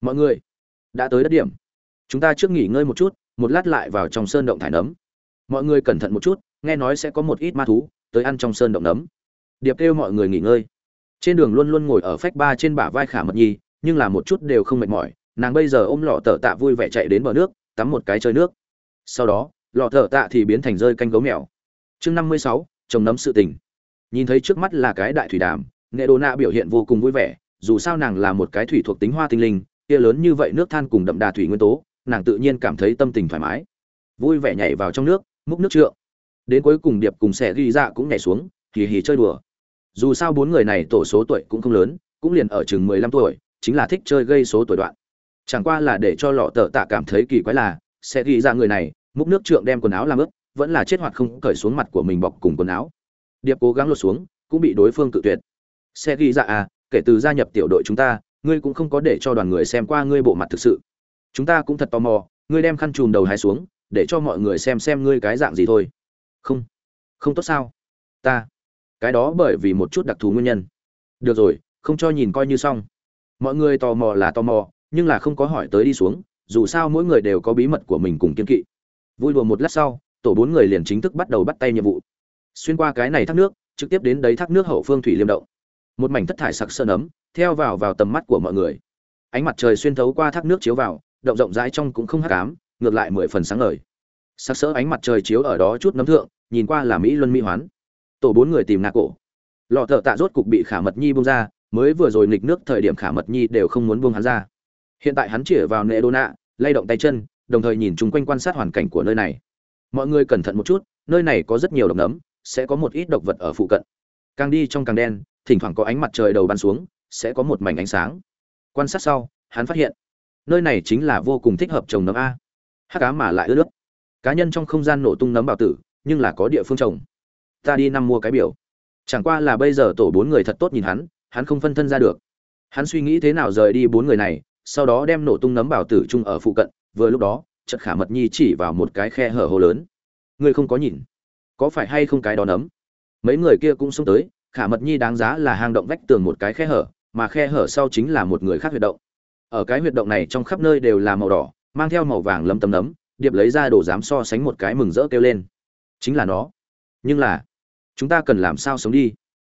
Mọi người, đã tới đất điểm. Chúng ta trước nghỉ ngơi một chút, một lát lại vào trong sơn động thải nấm. Mọi người cẩn thận một chút, nghe nói sẽ có một ít ma thú tới ăn trong sơn động nấm. Điệp kêu mọi người nghỉ ngơi. Trên đường luôn luôn ngồi ở phách ba trên bả vai khả mật nhi, nhưng là một chút đều không mệt mỏi. Nàng bây giờ ôm lọ tờ tạ vui vẻ chạy đến bờ nước, tắm một cái chơi nước. Sau đó lọ thở tạ thì biến thành rơi canh gấu mèo. Chương năm mươi sáu trồng nấm sự tình. Nhìn thấy trước mắt là cái đại thủy đàm, nghệ đồ nạ biểu hiện vô cùng vui vẻ, dù sao nàng là một cái thủy thuộc tính hoa tinh linh, kia lớn như vậy nước than cùng đậm đà thủy nguyên tố, nàng tự nhiên cảm thấy tâm tình thoải mái. Vui vẻ nhảy vào trong nước, múc nước trượng. Đến cuối cùng điệp cùng sẽ ghi dạ cũng nhảy xuống, hì hì chơi đùa. Dù sao bốn người này tổ số tuổi cũng không lớn, cũng liền ở chừng mười lăm tuổi, chính là thích chơi gây số tuổi đoạn. Chẳng qua là để cho lọ tờ tạ cảm thấy kỳ quái là sẽ ghi ra người này múc nước trượng đem quần áo làm ướt, vẫn là chết hoạt không cởi xuống mặt của mình bọc cùng quần áo. Điệp cố gắng lột xuống, cũng bị đối phương tự tuyệt. Xe ghi dạ à kể từ gia nhập tiểu đội chúng ta, ngươi cũng không có để cho đoàn người xem qua ngươi bộ mặt thực sự. Chúng ta cũng thật tò mò, ngươi đem khăn chùm đầu hai xuống, để cho mọi người xem xem ngươi cái dạng gì thôi. Không. Không tốt sao? Ta. Cái đó bởi vì một chút đặc thù nguyên nhân. Được rồi, không cho nhìn coi như xong. Mọi người tò mò là tò mò, nhưng là không có hỏi tới đi xuống, dù sao mỗi người đều có bí mật của mình cùng kiên kỵ vui đùa một lát sau, tổ bốn người liền chính thức bắt đầu bắt tay nhiệm vụ. Xuyên qua cái này thác nước, trực tiếp đến đấy thác nước hậu phương thủy liêm động. Một mảnh thất thải sặc sơn ấm theo vào vào tầm mắt của mọi người. Ánh mặt trời xuyên thấu qua thác nước chiếu vào, động rộng rãi trong cũng không hắc ám, ngược lại mười phần sáng ngời. Sắc sỡ ánh mặt trời chiếu ở đó chút nấm thượng, nhìn qua là mỹ luân mỹ hoán. Tổ bốn người tìm nạ cổ. Lọ thợ tạ rốt cục bị khả mật nhi buông ra, mới vừa rồi nghịch nước thời điểm khả mật nhi đều không muốn buông hắn ra. Hiện tại hắn chĩa vào nệ đô nạ, lay động tay chân đồng thời nhìn chung quanh quan sát hoàn cảnh của nơi này. Mọi người cẩn thận một chút, nơi này có rất nhiều độc nấm, sẽ có một ít độc vật ở phụ cận. Càng đi trong càng đen, thỉnh thoảng có ánh mặt trời đầu bắn xuống, sẽ có một mảnh ánh sáng. Quan sát sau, hắn phát hiện, nơi này chính là vô cùng thích hợp trồng nấm a. Hắc cá mà lại ướt nước. Cá nhân trong không gian nổ tung nấm bảo tử, nhưng là có địa phương trồng. Ta đi năm mua cái biểu. Chẳng qua là bây giờ tổ bốn người thật tốt nhìn hắn hắn không phân thân ra được. Hắn suy nghĩ thế nào rời đi bốn người này, sau đó đem nổ tung nấm bảo tử chung ở phụ cận vừa lúc đó, chợt khả mật nhi chỉ vào một cái khe hở hồ lớn. Ngươi không có nhìn. Có phải hay không cái đó nấm? Mấy người kia cũng xông tới, khả mật nhi đáng giá là hang động vách tường một cái khe hở, mà khe hở sau chính là một người khác huyệt động. Ở cái huyệt động này trong khắp nơi đều là màu đỏ, mang theo màu vàng lấm tấm nấm, điệp lấy ra đồ dám so sánh một cái mừng rỡ kêu lên. Chính là nó. Nhưng là, chúng ta cần làm sao sống đi?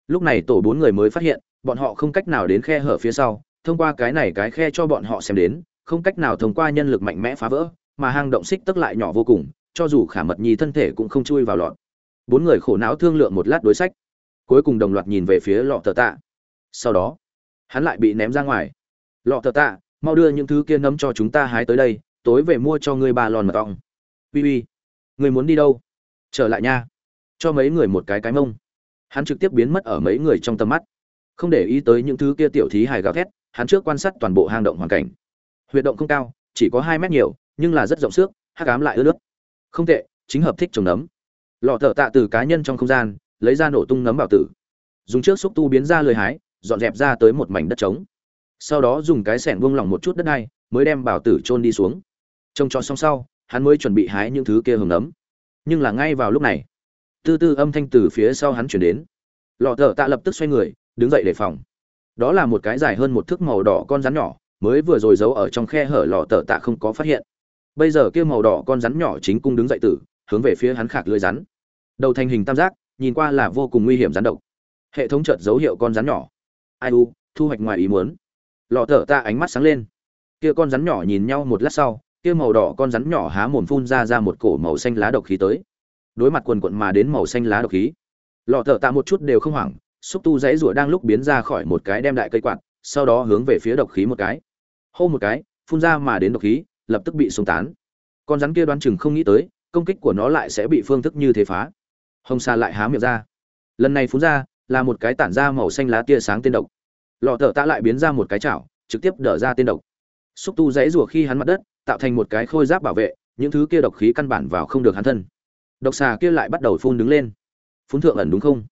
Lúc này tổ bốn người mới phát hiện, bọn họ không cách nào đến khe hở phía sau, thông qua cái này cái khe cho bọn họ xem đến không cách nào thông qua nhân lực mạnh mẽ phá vỡ, mà hang động xích tức lại nhỏ vô cùng, cho dù khả mật nhi thân thể cũng không chui vào lọt. Bốn người khổ não thương lượng một lát đối sách. Cuối cùng đồng loạt nhìn về phía lọ tờ tạ. Sau đó, hắn lại bị ném ra ngoài. Lọ tờ tạ, mau đưa những thứ kia nấm cho chúng ta hái tới đây, tối về mua cho ngươi ba lòn mật ong. Uy uy, ngươi muốn đi đâu? Trở lại nha. Cho mấy người một cái cái mông. Hắn trực tiếp biến mất ở mấy người trong tầm mắt. Không để ý tới những thứ kia tiểu thí hài gào thét, hắn trước quan sát toàn bộ hang động hoàn cảnh huyệt động không cao, chỉ có hai mét nhiều, nhưng là rất rộng xước, hắc ám lại ướt nước. Không tệ, chính hợp thích trồng nấm. Lọ thợ tạ từ cá nhân trong không gian, lấy ra nổ tung nấm bảo tử. Dùng trước xúc tu biến ra lời hái, dọn dẹp ra tới một mảnh đất trống. Sau đó dùng cái sẻn buông lỏng một chút đất này mới đem bảo tử trôn đi xuống. Trông cho xong sau, hắn mới chuẩn bị hái những thứ kia hưởng nấm. Nhưng là ngay vào lúc này, tư tư âm thanh từ phía sau hắn chuyển đến. Lọ thợ tạ lập tức xoay người, đứng dậy đề phòng. Đó là một cái dài hơn một thước màu đỏ con rắn nhỏ mới vừa rồi giấu ở trong khe hở lọ tở tạ không có phát hiện. Bây giờ kia màu đỏ con rắn nhỏ chính cung đứng dậy tử, hướng về phía hắn khạc lưỡi rắn. Đầu thành hình tam giác, nhìn qua là vô cùng nguy hiểm rắn độc. Hệ thống chợt dấu hiệu con rắn nhỏ. Ai u, thu hoạch ngoài ý muốn. Lọ tở tạ ánh mắt sáng lên. Kia con rắn nhỏ nhìn nhau một lát sau, kia màu đỏ con rắn nhỏ há mồm phun ra ra một cổ màu xanh lá độc khí tới. Đối mặt quần quận mà đến màu xanh lá độc khí lọ tở tạ một chút đều không hoảng, xúc tu dãy rủa đang lúc biến ra khỏi một cái đem đại cây quạt, sau đó hướng về phía độc khí một cái hô một cái, phun ra mà đến độc khí, lập tức bị xông tán. Con rắn kia đoán chừng không nghĩ tới, công kích của nó lại sẽ bị phương thức như thế phá. Hồng sa lại há miệng ra. Lần này phun ra, là một cái tản ra màu xanh lá tia sáng tên độc. Lọ thợ tạ lại biến ra một cái chảo, trực tiếp đỡ ra tên độc. Xúc tu dãy rủa khi hắn mặt đất, tạo thành một cái khôi giáp bảo vệ, những thứ kia độc khí căn bản vào không được hắn thân. Độc xà kia lại bắt đầu phun đứng lên. Phun thượng ẩn đúng không?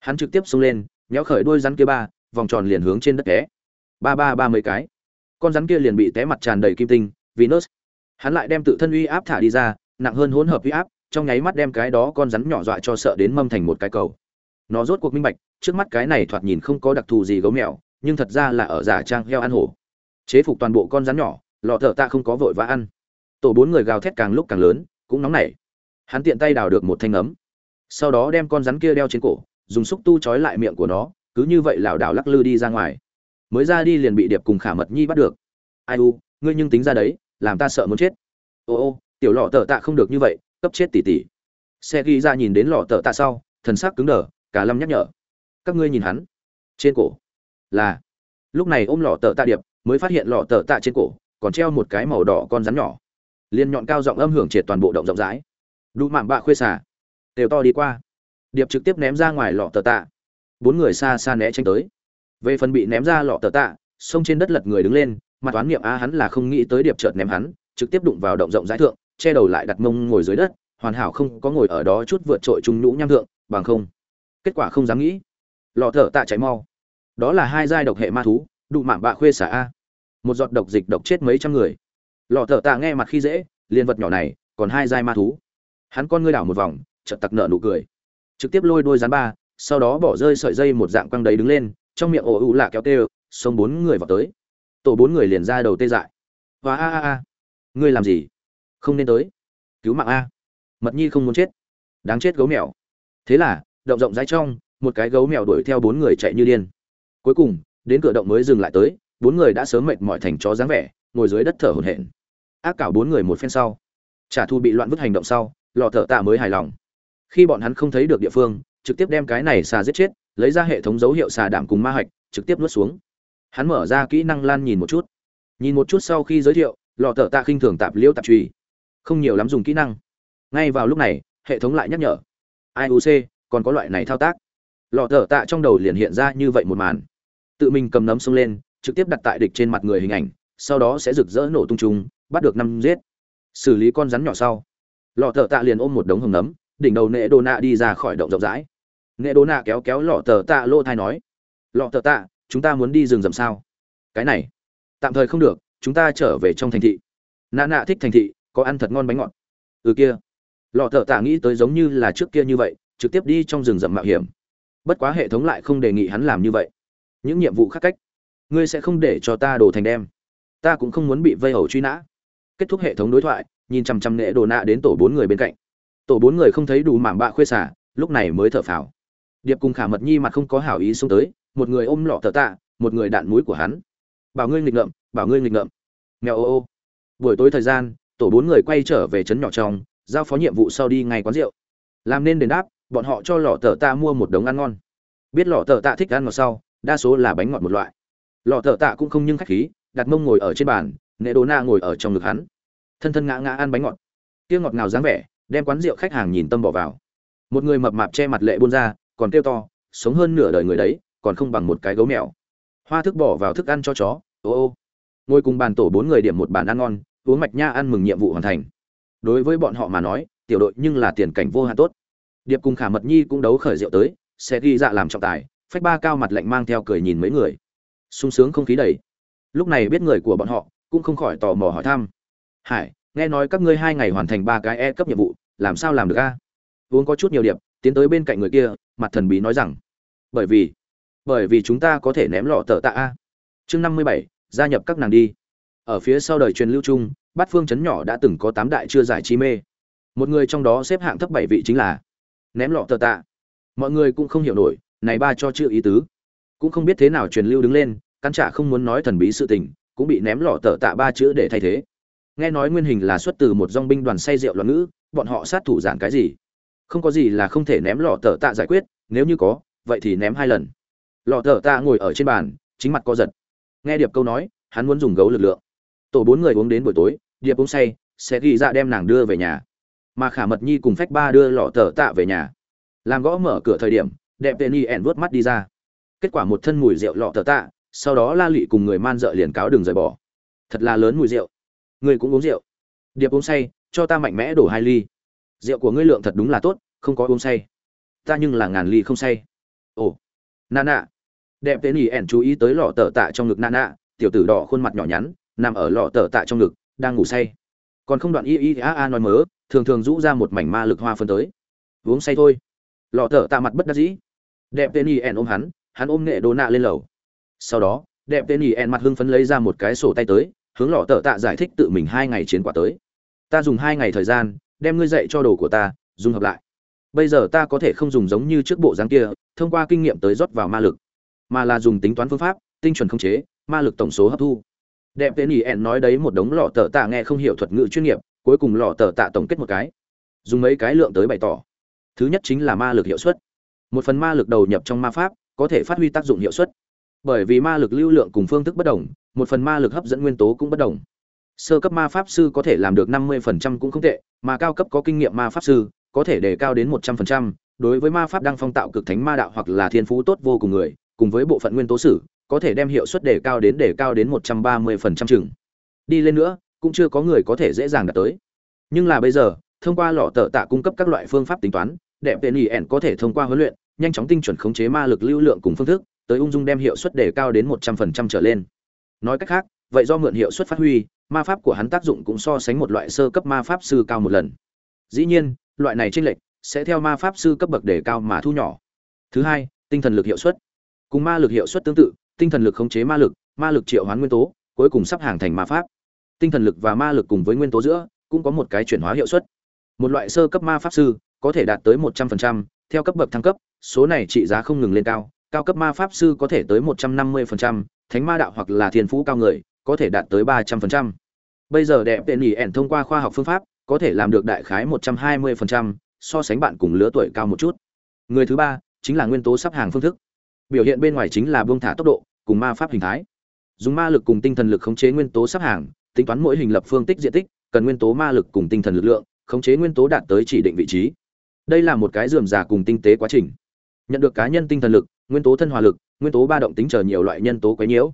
Hắn trực tiếp xông lên nhéo khởi đôi rắn kia ba, vòng tròn liền hướng trên đất té. Ba ba ba mấy cái con rắn kia liền bị té mặt tràn đầy kim tinh, venus. Hắn lại đem tự thân uy áp thả đi ra, nặng hơn hỗn hợp uy áp, trong nháy mắt đem cái đó con rắn nhỏ dọa cho sợ đến mâm thành một cái cầu. Nó rốt cuộc minh bạch, trước mắt cái này thoạt nhìn không có đặc thù gì gấu mèo, nhưng thật ra là ở giả trang heo ăn hổ. Chế phục toàn bộ con rắn nhỏ, lọ thợ ta không có vội vã ăn. Tổ bốn người gào thét càng lúc càng lớn, cũng nóng nảy. Hắn tiện tay đào được một thanh ấm. Sau đó đem con rắn kia đeo trên cổ, dùng xúc tu trói lại miệng của nó, cứ như vậy lảo đảo lắc lư đi ra ngoài mới ra đi liền bị điệp cùng khả mật nhi bắt được. Ai u, ngươi nhưng tính ra đấy, làm ta sợ muốn chết. Ô ô, tiểu lọ tờ tạ không được như vậy, cấp chết tỉ tỉ. Xe ghi ra nhìn đến lọ tờ tạ sau, thần sắc cứng đờ, cả lâm nhắc nhở. Các ngươi nhìn hắn, trên cổ. Là. Lúc này ôm lọ tờ tạ điệp, mới phát hiện lọ tờ tạ trên cổ, còn treo một cái màu đỏ con rắn nhỏ. Liên nhọn cao giọng âm hưởng triệt toàn bộ động rộng rãi. Đủ mạm bạ khuê xả đều to đi qua. Điệp trực tiếp ném ra ngoài lọ tờ tạ. Bốn người xa xa né tránh tới về phần bị ném ra lọ tờ tạ xông trên đất lật người đứng lên mặt toán niệm a hắn là không nghĩ tới điệp trợt ném hắn, trực tiếp đụng vào động rộng rãi thượng, che đầu lại đặt mông ngồi dưới đất, hoàn hảo không có ngồi ở đó chút vượt trội trung nhũ nham thượng, bằng không. Kết quả không dám nghĩ. Lọ thở tạ cháy mau. Đó là hai giai độc hệ ma thú, đụ mạng bạ khuê xả a. Một giọt độc dịch độc chết mấy trăm người. Lọ thở tạ nghe mặt khi dễ liên vật nhỏ này, còn hai giai ma thú. Hắn con ngươi đảo một vòng, chợt tặc nợ nụ cười. Trực tiếp lôi đôi rắn ba, sau đó bỏ rơi sợi dây một dạng quăng đấy đứng lên trong miệng ồ ụ lạ kéo tê xông bốn người vào tới. Tổ bốn người liền ra đầu tê dại. Và a a a. Ngươi làm gì? Không nên tới. Cứu mạng a. Mật nhi không muốn chết. Đáng chết gấu mèo. Thế là, động rộng rãi trong, một cái gấu mèo đuổi theo bốn người chạy như điên. Cuối cùng, đến cửa động mới dừng lại tới, bốn người đã sớm mệt mỏi thành chó dáng vẻ, ngồi dưới đất thở hổn hển. Ác cảo bốn người một phen sau, trả thù bị loạn vứt hành động sau lò thợ tạ mới hài lòng. Khi bọn hắn không thấy được địa phương, trực tiếp đem cái này xà giết chết lấy ra hệ thống dấu hiệu xà đảm cùng ma hạch, trực tiếp nuốt xuống. Hắn mở ra kỹ năng lan nhìn một chút. Nhìn một chút sau khi giới thiệu lò thợ tạ khinh thường tạp liêu tạp trùy. Không nhiều lắm dùng kỹ năng. Ngay vào lúc này, hệ thống lại nhắc nhở. Iuc còn có loại này thao tác. Lò thợ tạ trong đầu liền hiện ra như vậy một màn. Tự mình cầm nấm xông lên, trực tiếp đặt tại địch trên mặt người hình ảnh, sau đó sẽ rực rỡ nổ tung trùng, bắt được năm giết. Xử lý con rắn nhỏ sau. Lò thợ tạ liền ôm một đống hồng nấm, đỉnh đầu nệ đô nạ đi ra khỏi động rộng rãi nệ đô nạ kéo kéo lọ tờ tạ lô thai nói, lọ tờ tạ, chúng ta muốn đi rừng rậm sao? Cái này, tạm thời không được, chúng ta trở về trong thành thị. Nạ nạ thích thành thị, có ăn thật ngon bánh ngọt. Ừ kia. Lọ thợ tạ nghĩ tới giống như là trước kia như vậy, trực tiếp đi trong rừng rậm mạo hiểm. Bất quá hệ thống lại không đề nghị hắn làm như vậy. Những nhiệm vụ khác cách, ngươi sẽ không để cho ta đổ thành đem. Ta cũng không muốn bị vây hầu truy nã. Kết thúc hệ thống đối thoại, nhìn chằm chằm nệ đồ nạ đến tổ bốn người bên cạnh. Tổ bốn người không thấy đủ mảng bạ khuê xả, lúc này mới thở phào điệp cùng khả mật nhi mặt không có hảo ý xông tới, một người ôm lọ tờ tạ, một người đạn mũi của hắn. Bảo ngươi nghịch ngợm, bảo ngươi nghịch ngợm. Mèo ô ô. Buổi tối thời gian, tổ bốn người quay trở về trấn nhỏ trong, giao phó nhiệm vụ sau đi ngay quán rượu. Làm nên đền đáp, bọn họ cho lọ tờ tạ mua một đống ăn ngon. Biết lọ tờ tạ thích ăn ngọt sau, đa số là bánh ngọt một loại. Lọ tờ tạ cũng không nhưng khách khí, đặt mông ngồi ở trên bàn, nệ đồ na ngồi ở trong ngực hắn. Thân thân ngã ngã ăn bánh ngọt. Kia ngọt ngào dáng vẻ, đem quán rượu khách hàng nhìn tâm bỏ vào. Một người mập mạp che mặt lệ buôn ra còn kêu to, sống hơn nửa đời người đấy, còn không bằng một cái gấu mèo. Hoa thức bỏ vào thức ăn cho chó, ô ô. Ngồi cùng bàn tổ bốn người điểm một bàn ăn ngon, uống mạch nha ăn mừng nhiệm vụ hoàn thành. Đối với bọn họ mà nói, tiểu đội nhưng là tiền cảnh vô hạn tốt. Điệp cùng khả mật nhi cũng đấu khởi rượu tới, sẽ ghi dạ làm trọng tài, phách ba cao mặt lạnh mang theo cười nhìn mấy người. Sung sướng không khí đầy. Lúc này biết người của bọn họ, cũng không khỏi tò mò hỏi thăm. Hải, nghe nói các ngươi hai ngày hoàn thành ba cái e cấp nhiệm vụ, làm sao làm được a? Uống có chút nhiều điệp, tiến tới bên cạnh người kia mặt thần bí nói rằng, bởi vì bởi vì chúng ta có thể ném lọ tờ tạ a. Chương năm mươi bảy, gia nhập các nàng đi. Ở phía sau đời truyền lưu trung bát phương chấn nhỏ đã từng có tám đại chưa giải chi mê. Một người trong đó xếp hạng thấp bảy vị chính là ném lọ tờ tạ. Mọi người cũng không hiểu nổi, này ba cho chữ ý tứ. Cũng không biết thế nào truyền lưu đứng lên căn trả không muốn nói thần bí sự tình, cũng bị ném lọ tờ tạ ba chữ để thay thế. Nghe nói nguyên hình là xuất từ một dong binh đoàn say rượu loạn ngữ, bọn họ sát thủ giảng cái gì? Không có gì là không thể ném lọ tờ tạ giải quyết, nếu như có, vậy thì ném hai lần. Lọ tờ tạ ngồi ở trên bàn, chính mặt co giật. Nghe điệp câu nói, hắn muốn dùng gấu lực lượng. Tổ bốn người uống đến buổi tối, điệp uống say, sẽ ghi ra đem nàng đưa về nhà. Mà khả mật nhi cùng phách ba đưa lọ tờ tạ về nhà. Làm gõ mở cửa thời điểm, đẹp tên y ẻn vuốt mắt đi ra. Kết quả một thân mùi rượu lọ tờ tạ, sau đó la lụy cùng người man dợ liền cáo đường rời bỏ. Thật là lớn mùi rượu. Người cũng uống rượu. Điệp uống say, cho ta mạnh mẽ đổ hai ly rượu của ngươi lượng thật đúng là tốt, không có uống say. Ta nhưng là ngàn ly không say. Ồ nà nà đẹp tên ý ẻn chú ý tới lọ tờ tạ trong ngực nà nà tiểu tử đỏ khuôn mặt nhỏ nhắn, nằm ở lọ tờ tạ trong ngực, đang ngủ say. Còn không đoạn y y a a nói mớ, thường thường rũ ra một mảnh ma lực hoa phân tới. Uống say thôi. Lọ tờ tạ mặt bất đắc dĩ. Đẹp tên ỉ ẻn ôm hắn hắn ôm nghệ đồ nạ lên lầu. Sau đó, đẹp tên ỉ ẻn mặt hưng phấn lấy ra một cái sổ tay tới, hướng lọ tờ tạ giải thích tự mình hai ngày chiến quả tới. Ta dùng hai ngày thời gian đem ngươi dạy cho đồ của ta, dùng hợp lại. Bây giờ ta có thể không dùng giống như trước bộ dáng kia, thông qua kinh nghiệm tới rót vào ma lực, mà là dùng tính toán phương pháp, tinh chuẩn không chế, ma lực tổng số hấp thu. Đẹp tên ý ẹn nói đấy một đống lọ tờ tạ nghe không hiểu thuật ngữ chuyên nghiệp, cuối cùng lọ tờ tạ tổng kết một cái. Dùng mấy cái lượng tới bày tỏ. Thứ nhất chính là ma lực hiệu suất. Một phần ma lực đầu nhập trong ma pháp, có thể phát huy tác dụng hiệu suất. Bởi vì ma lực lưu lượng cùng phương thức bất đồng, một phần ma lực hấp dẫn nguyên tố cũng bất đồng sơ cấp ma pháp sư có thể làm được năm mươi phần trăm cũng không tệ, mà cao cấp có kinh nghiệm ma pháp sư, có thể đề cao đến một trăm phần trăm. Đối với ma pháp đang phong tạo cực thánh ma đạo hoặc là thiên phú tốt vô cùng người, cùng với bộ phận nguyên tố sử, có thể đem hiệu suất đề cao đến đề cao đến một trăm ba mươi phần trăm chừng. Đi lên nữa, cũng chưa có người có thể dễ dàng đạt tới. Nhưng là bây giờ, thông qua lọ tờ tạ cung cấp các loại phương pháp tính toán, đẹp tên ỉ ẻn có thể thông qua huấn luyện, nhanh chóng tinh chuẩn khống chế ma lực lưu lượng cùng phương thức, tới ung dung đem hiệu suất đề cao đến một trăm phần trăm trở lên. Nói cách khác vậy do mượn hiệu suất phát huy, ma pháp của hắn tác dụng cũng so sánh một loại sơ cấp ma pháp sư cao một lần. Dĩ nhiên, loại này chênh lệch sẽ theo ma pháp sư cấp bậc đề cao mà thu nhỏ. Thứ hai, tinh thần lực hiệu suất. Cùng ma lực hiệu suất tương tự, tinh thần lực khống chế ma lực ma lực triệu hoán nguyên tố, cuối cùng sắp hàng thành ma pháp. Tinh thần lực và ma lực cùng với nguyên tố giữa cũng có một cái chuyển hóa hiệu suất. Một loại sơ cấp ma pháp sư có thể đạt tới một trăm phần trăm, theo cấp bậc thăng cấp, số này trị giá không ngừng lên cao cao cấp ma pháp sư có thể tới một trăm năm mươi phần trăm, thánh ma đạo hoặc là thiên phú cao người có thể đạt tới ba trăm phần trăm. Bây giờ đẹp tiện nhỉ ẻn thông qua khoa học phương pháp, có thể làm được đại khái một trăm hai mươi phần trăm, so sánh bạn cùng lứa tuổi cao một chút. Người thứ ba chính là nguyên tố sắp hàng phương thức. Biểu hiện bên ngoài chính là buông thả tốc độ, cùng ma pháp hình thái. Dùng ma lực cùng tinh thần lực khống chế nguyên tố sắp hàng, tính toán mỗi hình lập phương tích diện tích, cần nguyên tố ma lực cùng tinh thần lực lượng, khống chế nguyên tố đạt tới chỉ định vị trí. Đây là một cái rườm rà cùng tinh tế quá trình. Nhận được cá nhân tinh thần lực, nguyên tố thân hòa lực, nguyên tố ba động tính chờ nhiều loại nhân tố quấy nhiễu.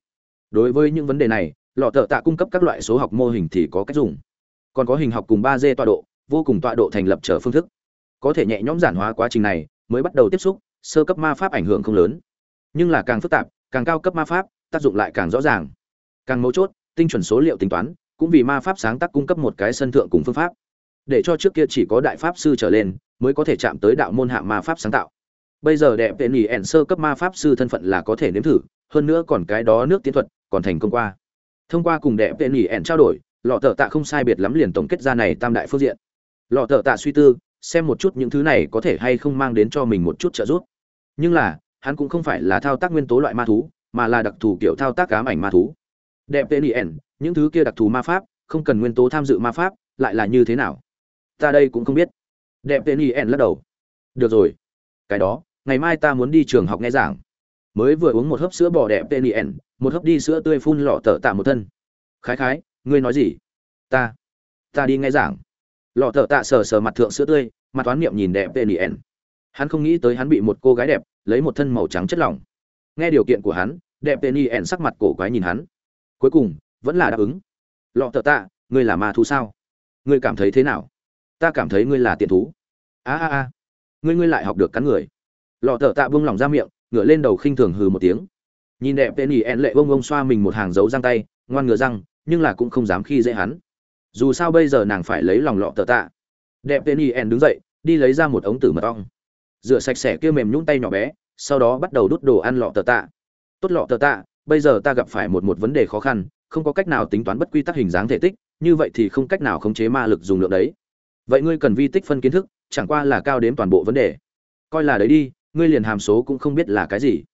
Đối với những vấn đề này lọ thợ tạ cung cấp các loại số học mô hình thì có cách dùng. Còn có hình học cùng ba d tọa độ, vô cùng tọa độ thành lập trở phương thức. Có thể nhẹ nhõm giản hóa quá trình này, mới bắt đầu tiếp xúc, sơ cấp ma pháp ảnh hưởng không lớn. Nhưng là càng phức tạp, càng cao cấp ma pháp, tác dụng lại càng rõ ràng. Càng mấu chốt, tinh chuẩn số liệu tính toán, cũng vì ma pháp sáng tác cung cấp một cái sân thượng cùng phương pháp. Để cho trước kia chỉ có đại pháp sư trở lên, mới có thể chạm tới đạo môn hạ ma pháp sáng tạo. Bây giờ đẹp tên nhì ẻn sơ cấp ma pháp sư thân phận là có thể nếm thử, hơn nữa còn cái đó nước tiến thuật, còn thành công qua thông qua cùng đẹp tên nhì ẻn trao đổi, lọ thợ tạ không sai biệt lắm liền tổng kết ra này tam đại phương diện. Lọ thợ tạ suy tư, xem một chút những thứ này có thể hay không mang đến cho mình một chút trợ giúp. Nhưng là, hắn cũng không phải là thao tác nguyên tố loại ma thú, mà là đặc thù kiểu thao tác ám ảnh ma thú. Đẹp tên yen những thứ kia đặc thù ma pháp, không cần nguyên tố tham dự ma pháp, lại là như thế nào? Ta đây cũng không biết. Đẹp tên yen lắc đầu. Được rồi. Cái đó, ngày mai ta muốn đi trường học nghe giảng. Mới vừa uống một hớp sữa bò đẹp tên yen một hớp đi sữa tươi phun lọ tờ tạ một thân. Khái khái, ngươi nói gì? Ta ta đi nghe giảng. Lọ tờ tạ sờ sờ mặt thượng sữa tươi, mặt toán niệm nhìn đẹp tên yen. Hắn không nghĩ tới hắn bị một cô gái đẹp, lấy một thân màu trắng chất lỏng. Nghe điều kiện của hắn, đẹp tên yen sắc mặt cổ quái nhìn hắn. Cuối cùng, vẫn là đáp ứng. Lọ tờ tạ, ngươi là ma thú sao? Ngươi cảm thấy thế nào? Ta cảm thấy ngươi là tiện thú. A a a. Ngươi ngươi lại học được cắn người. Lọ tờ tạ buông lỏng ra miệng, ngửa lên đầu khinh thường hừ một tiếng nhìn đẹp tên ỉ ẹn lệ bông bông xoa mình một hàng dấu răng tay, ngoan ngừa răng, nhưng là cũng không dám khi dễ hắn. Dù sao bây giờ nàng phải lấy lòng lọ tờ tạ. Đẹp tên ỉ ẹn đứng dậy, đi lấy ra một ống tử mật ong. Rửa sạch sẽ kia mềm nhũng tay nhỏ bé, sau đó bắt đầu đút đồ ăn lọ tờ tạ. Tốt lọ tờ tạ, bây giờ ta gặp phải một một vấn đề khó khăn, không có cách nào tính toán bất quy tắc hình dáng thể tích, như vậy thì không cách nào khống chế ma lực dùng lượng đấy. Vậy ngươi cần vi tích phân kiến thức, chẳng qua là cao đếm toàn bộ vấn đề. Coi là đấy đi, ngươi liền hàm số cũng không biết là cái gì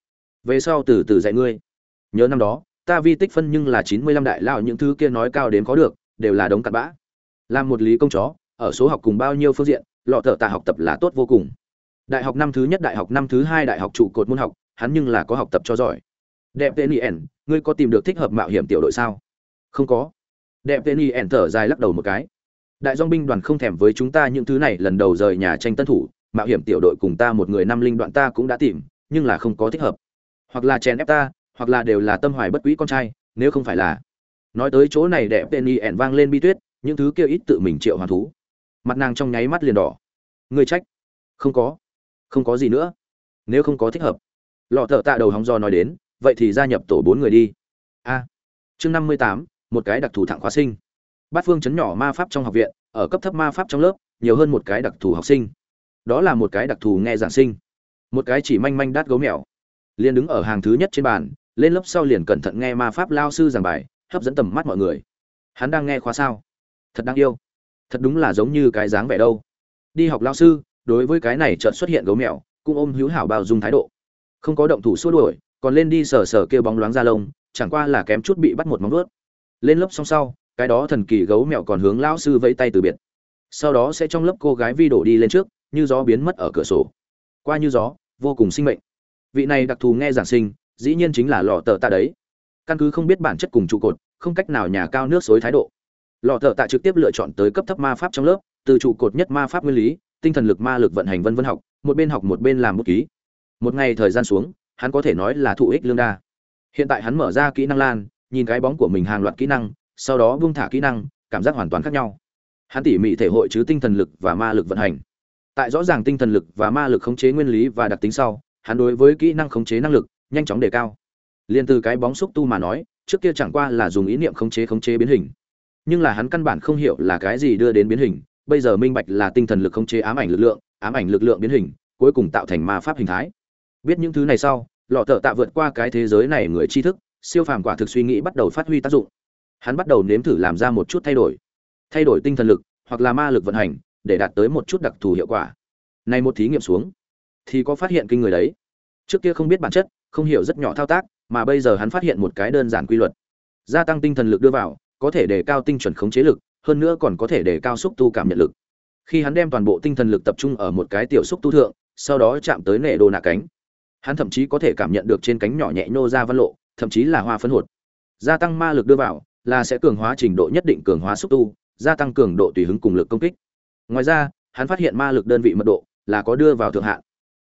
về sau từ từ dạy ngươi. Nhớ năm đó, ta vi tích phân nhưng là chín mươi lăm đại lao những thứ kia nói cao đến có được, đều là đống cặn bã. Làm một lý công chó, ở số học cùng bao nhiêu phương diện, lọ thợ tạ học tập là tốt vô cùng. Đại học năm thứ nhất, đại học năm thứ hai, đại học trụ cột môn học, hắn nhưng là có học tập cho giỏi. Đẹp tên yen ngươi có tìm được thích hợp mạo hiểm tiểu đội sao? Không có. Đẹp tên yen thở dài lắc đầu một cái. Đại dong binh đoàn không thèm với chúng ta những thứ này, lần đầu rời nhà tranh tân thủ, mạo hiểm tiểu đội cùng ta một người năm linh đoạn ta cũng đã tìm, nhưng là không có thích hợp hoặc là chèn ép ta, hoặc là đều là tâm hoài bất quý con trai, nếu không phải là nói tới chỗ này đẹp tên y ẻn vang lên bi tuyết, những thứ kia ít tự mình triệu hoàn thú. Mặt nàng trong nháy mắt liền đỏ. Người trách. Không có. Không có gì nữa. Nếu không có thích hợp. Lọ thợ tạ đầu hóng do nói đến, vậy thì gia nhập tổ bốn người đi. A. Chương năm mươi tám, một cái đặc thù thẳng khóa sinh. Bát phương chấn nhỏ ma pháp trong học viện, ở cấp thấp ma pháp trong lớp, nhiều hơn một cái đặc thù học sinh. Đó là một cái đặc thù nghe giảng sinh. Một cái chỉ manh manh đát gấu mèo liền đứng ở hàng thứ nhất trên bàn, lên lớp sau liền cẩn thận nghe ma pháp lao sư giảng bài, hấp dẫn tầm mắt mọi người. Hắn đang nghe khóa sao? Thật đáng yêu. Thật đúng là giống như cái dáng vẻ đâu. Đi học lao sư, đối với cái này chợt xuất hiện gấu mèo, cũng ôm hữu hảo bao dung thái độ. Không có động thủ xua đuổi, còn lên đi sờ sờ kêu bóng loáng ra lông, chẳng qua là kém chút bị bắt một móng vớt lên lớp xong sau, cái đó thần kỳ gấu mèo còn hướng lao sư vẫy tay từ biệt. Sau đó sẽ trong lớp cô gái vi đổ đi lên trước, như gió biến mất ở cửa sổ. Qua như gió, vô cùng sinh mệnh vị này đặc thù nghe giảng sinh, dĩ nhiên chính là lò tờ tạ đấy. Căn cứ không biết bản chất cùng trụ cột, không cách nào nhà cao nước xối thái độ. Lò tờ tạ trực tiếp lựa chọn tới cấp thấp ma pháp trong lớp, từ trụ cột nhất ma pháp nguyên lý, tinh thần lực ma lực vận hành vân vân học, một bên học một bên làm bút ký. Một ngày thời gian xuống, hắn có thể nói là thụ ích lương đa. Hiện tại hắn mở ra kỹ năng lan, nhìn cái bóng của mình hàng loạt kỹ năng, sau đó buông thả kỹ năng, cảm giác hoàn toàn khác nhau. Hắn tỉ mỉ thể hội chứ tinh thần lực và ma lực vận hành. Tại rõ ràng tinh thần lực và ma lực khống chế nguyên lý và đặc tính sau hắn đối với kỹ năng khống chế năng lực nhanh chóng đề cao. Liền từ cái bóng xúc tu mà nói, trước kia chẳng qua là dùng ý niệm khống chế khống chế biến hình. Nhưng là hắn căn bản không hiểu là cái gì đưa đến biến hình, bây giờ minh bạch là tinh thần lực khống chế ám ảnh lực lượng, ám ảnh lực lượng biến hình, cuối cùng tạo thành ma pháp hình thái. Biết những thứ này sau, lọ thợ tạ vượt qua cái thế giới này người tri thức, siêu phàm quả thực suy nghĩ bắt đầu phát huy tác dụng. Hắn bắt đầu nếm thử làm ra một chút thay đổi. Thay đổi tinh thần lực hoặc là ma lực vận hành, để đạt tới một chút đặc thù hiệu quả. Này một thí nghiệm xuống thì có phát hiện kinh người đấy. Trước kia không biết bản chất, không hiểu rất nhỏ thao tác, mà bây giờ hắn phát hiện một cái đơn giản quy luật. Gia tăng tinh thần lực đưa vào, có thể đề cao tinh chuẩn khống chế lực, hơn nữa còn có thể đề cao xúc tu cảm nhận lực. Khi hắn đem toàn bộ tinh thần lực tập trung ở một cái tiểu xúc tu thượng, sau đó chạm tới nệ đồ nạ cánh, hắn thậm chí có thể cảm nhận được trên cánh nhỏ nhẹ nhô ra văn lộ, thậm chí là hoa phấn hột. Gia tăng ma lực đưa vào, là sẽ cường hóa trình độ nhất định cường hóa xúc tu, gia tăng cường độ tùy hứng cùng lực công kích. Ngoài ra, hắn phát hiện ma lực đơn vị mật độ là có đưa vào thượng hạn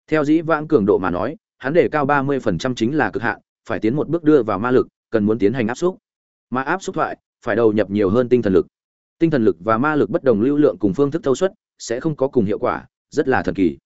theo dĩ vãng cường độ mà nói, hắn để cao 30% chính là cực hạn, phải tiến một bước đưa vào ma lực, cần muốn tiến hành áp xúc. Mà áp xúc thoại, phải đầu nhập nhiều hơn tinh thần lực. Tinh thần lực và ma lực bất đồng lưu lượng cùng phương thức thâu suất, sẽ không có cùng hiệu quả, rất là thần kỳ.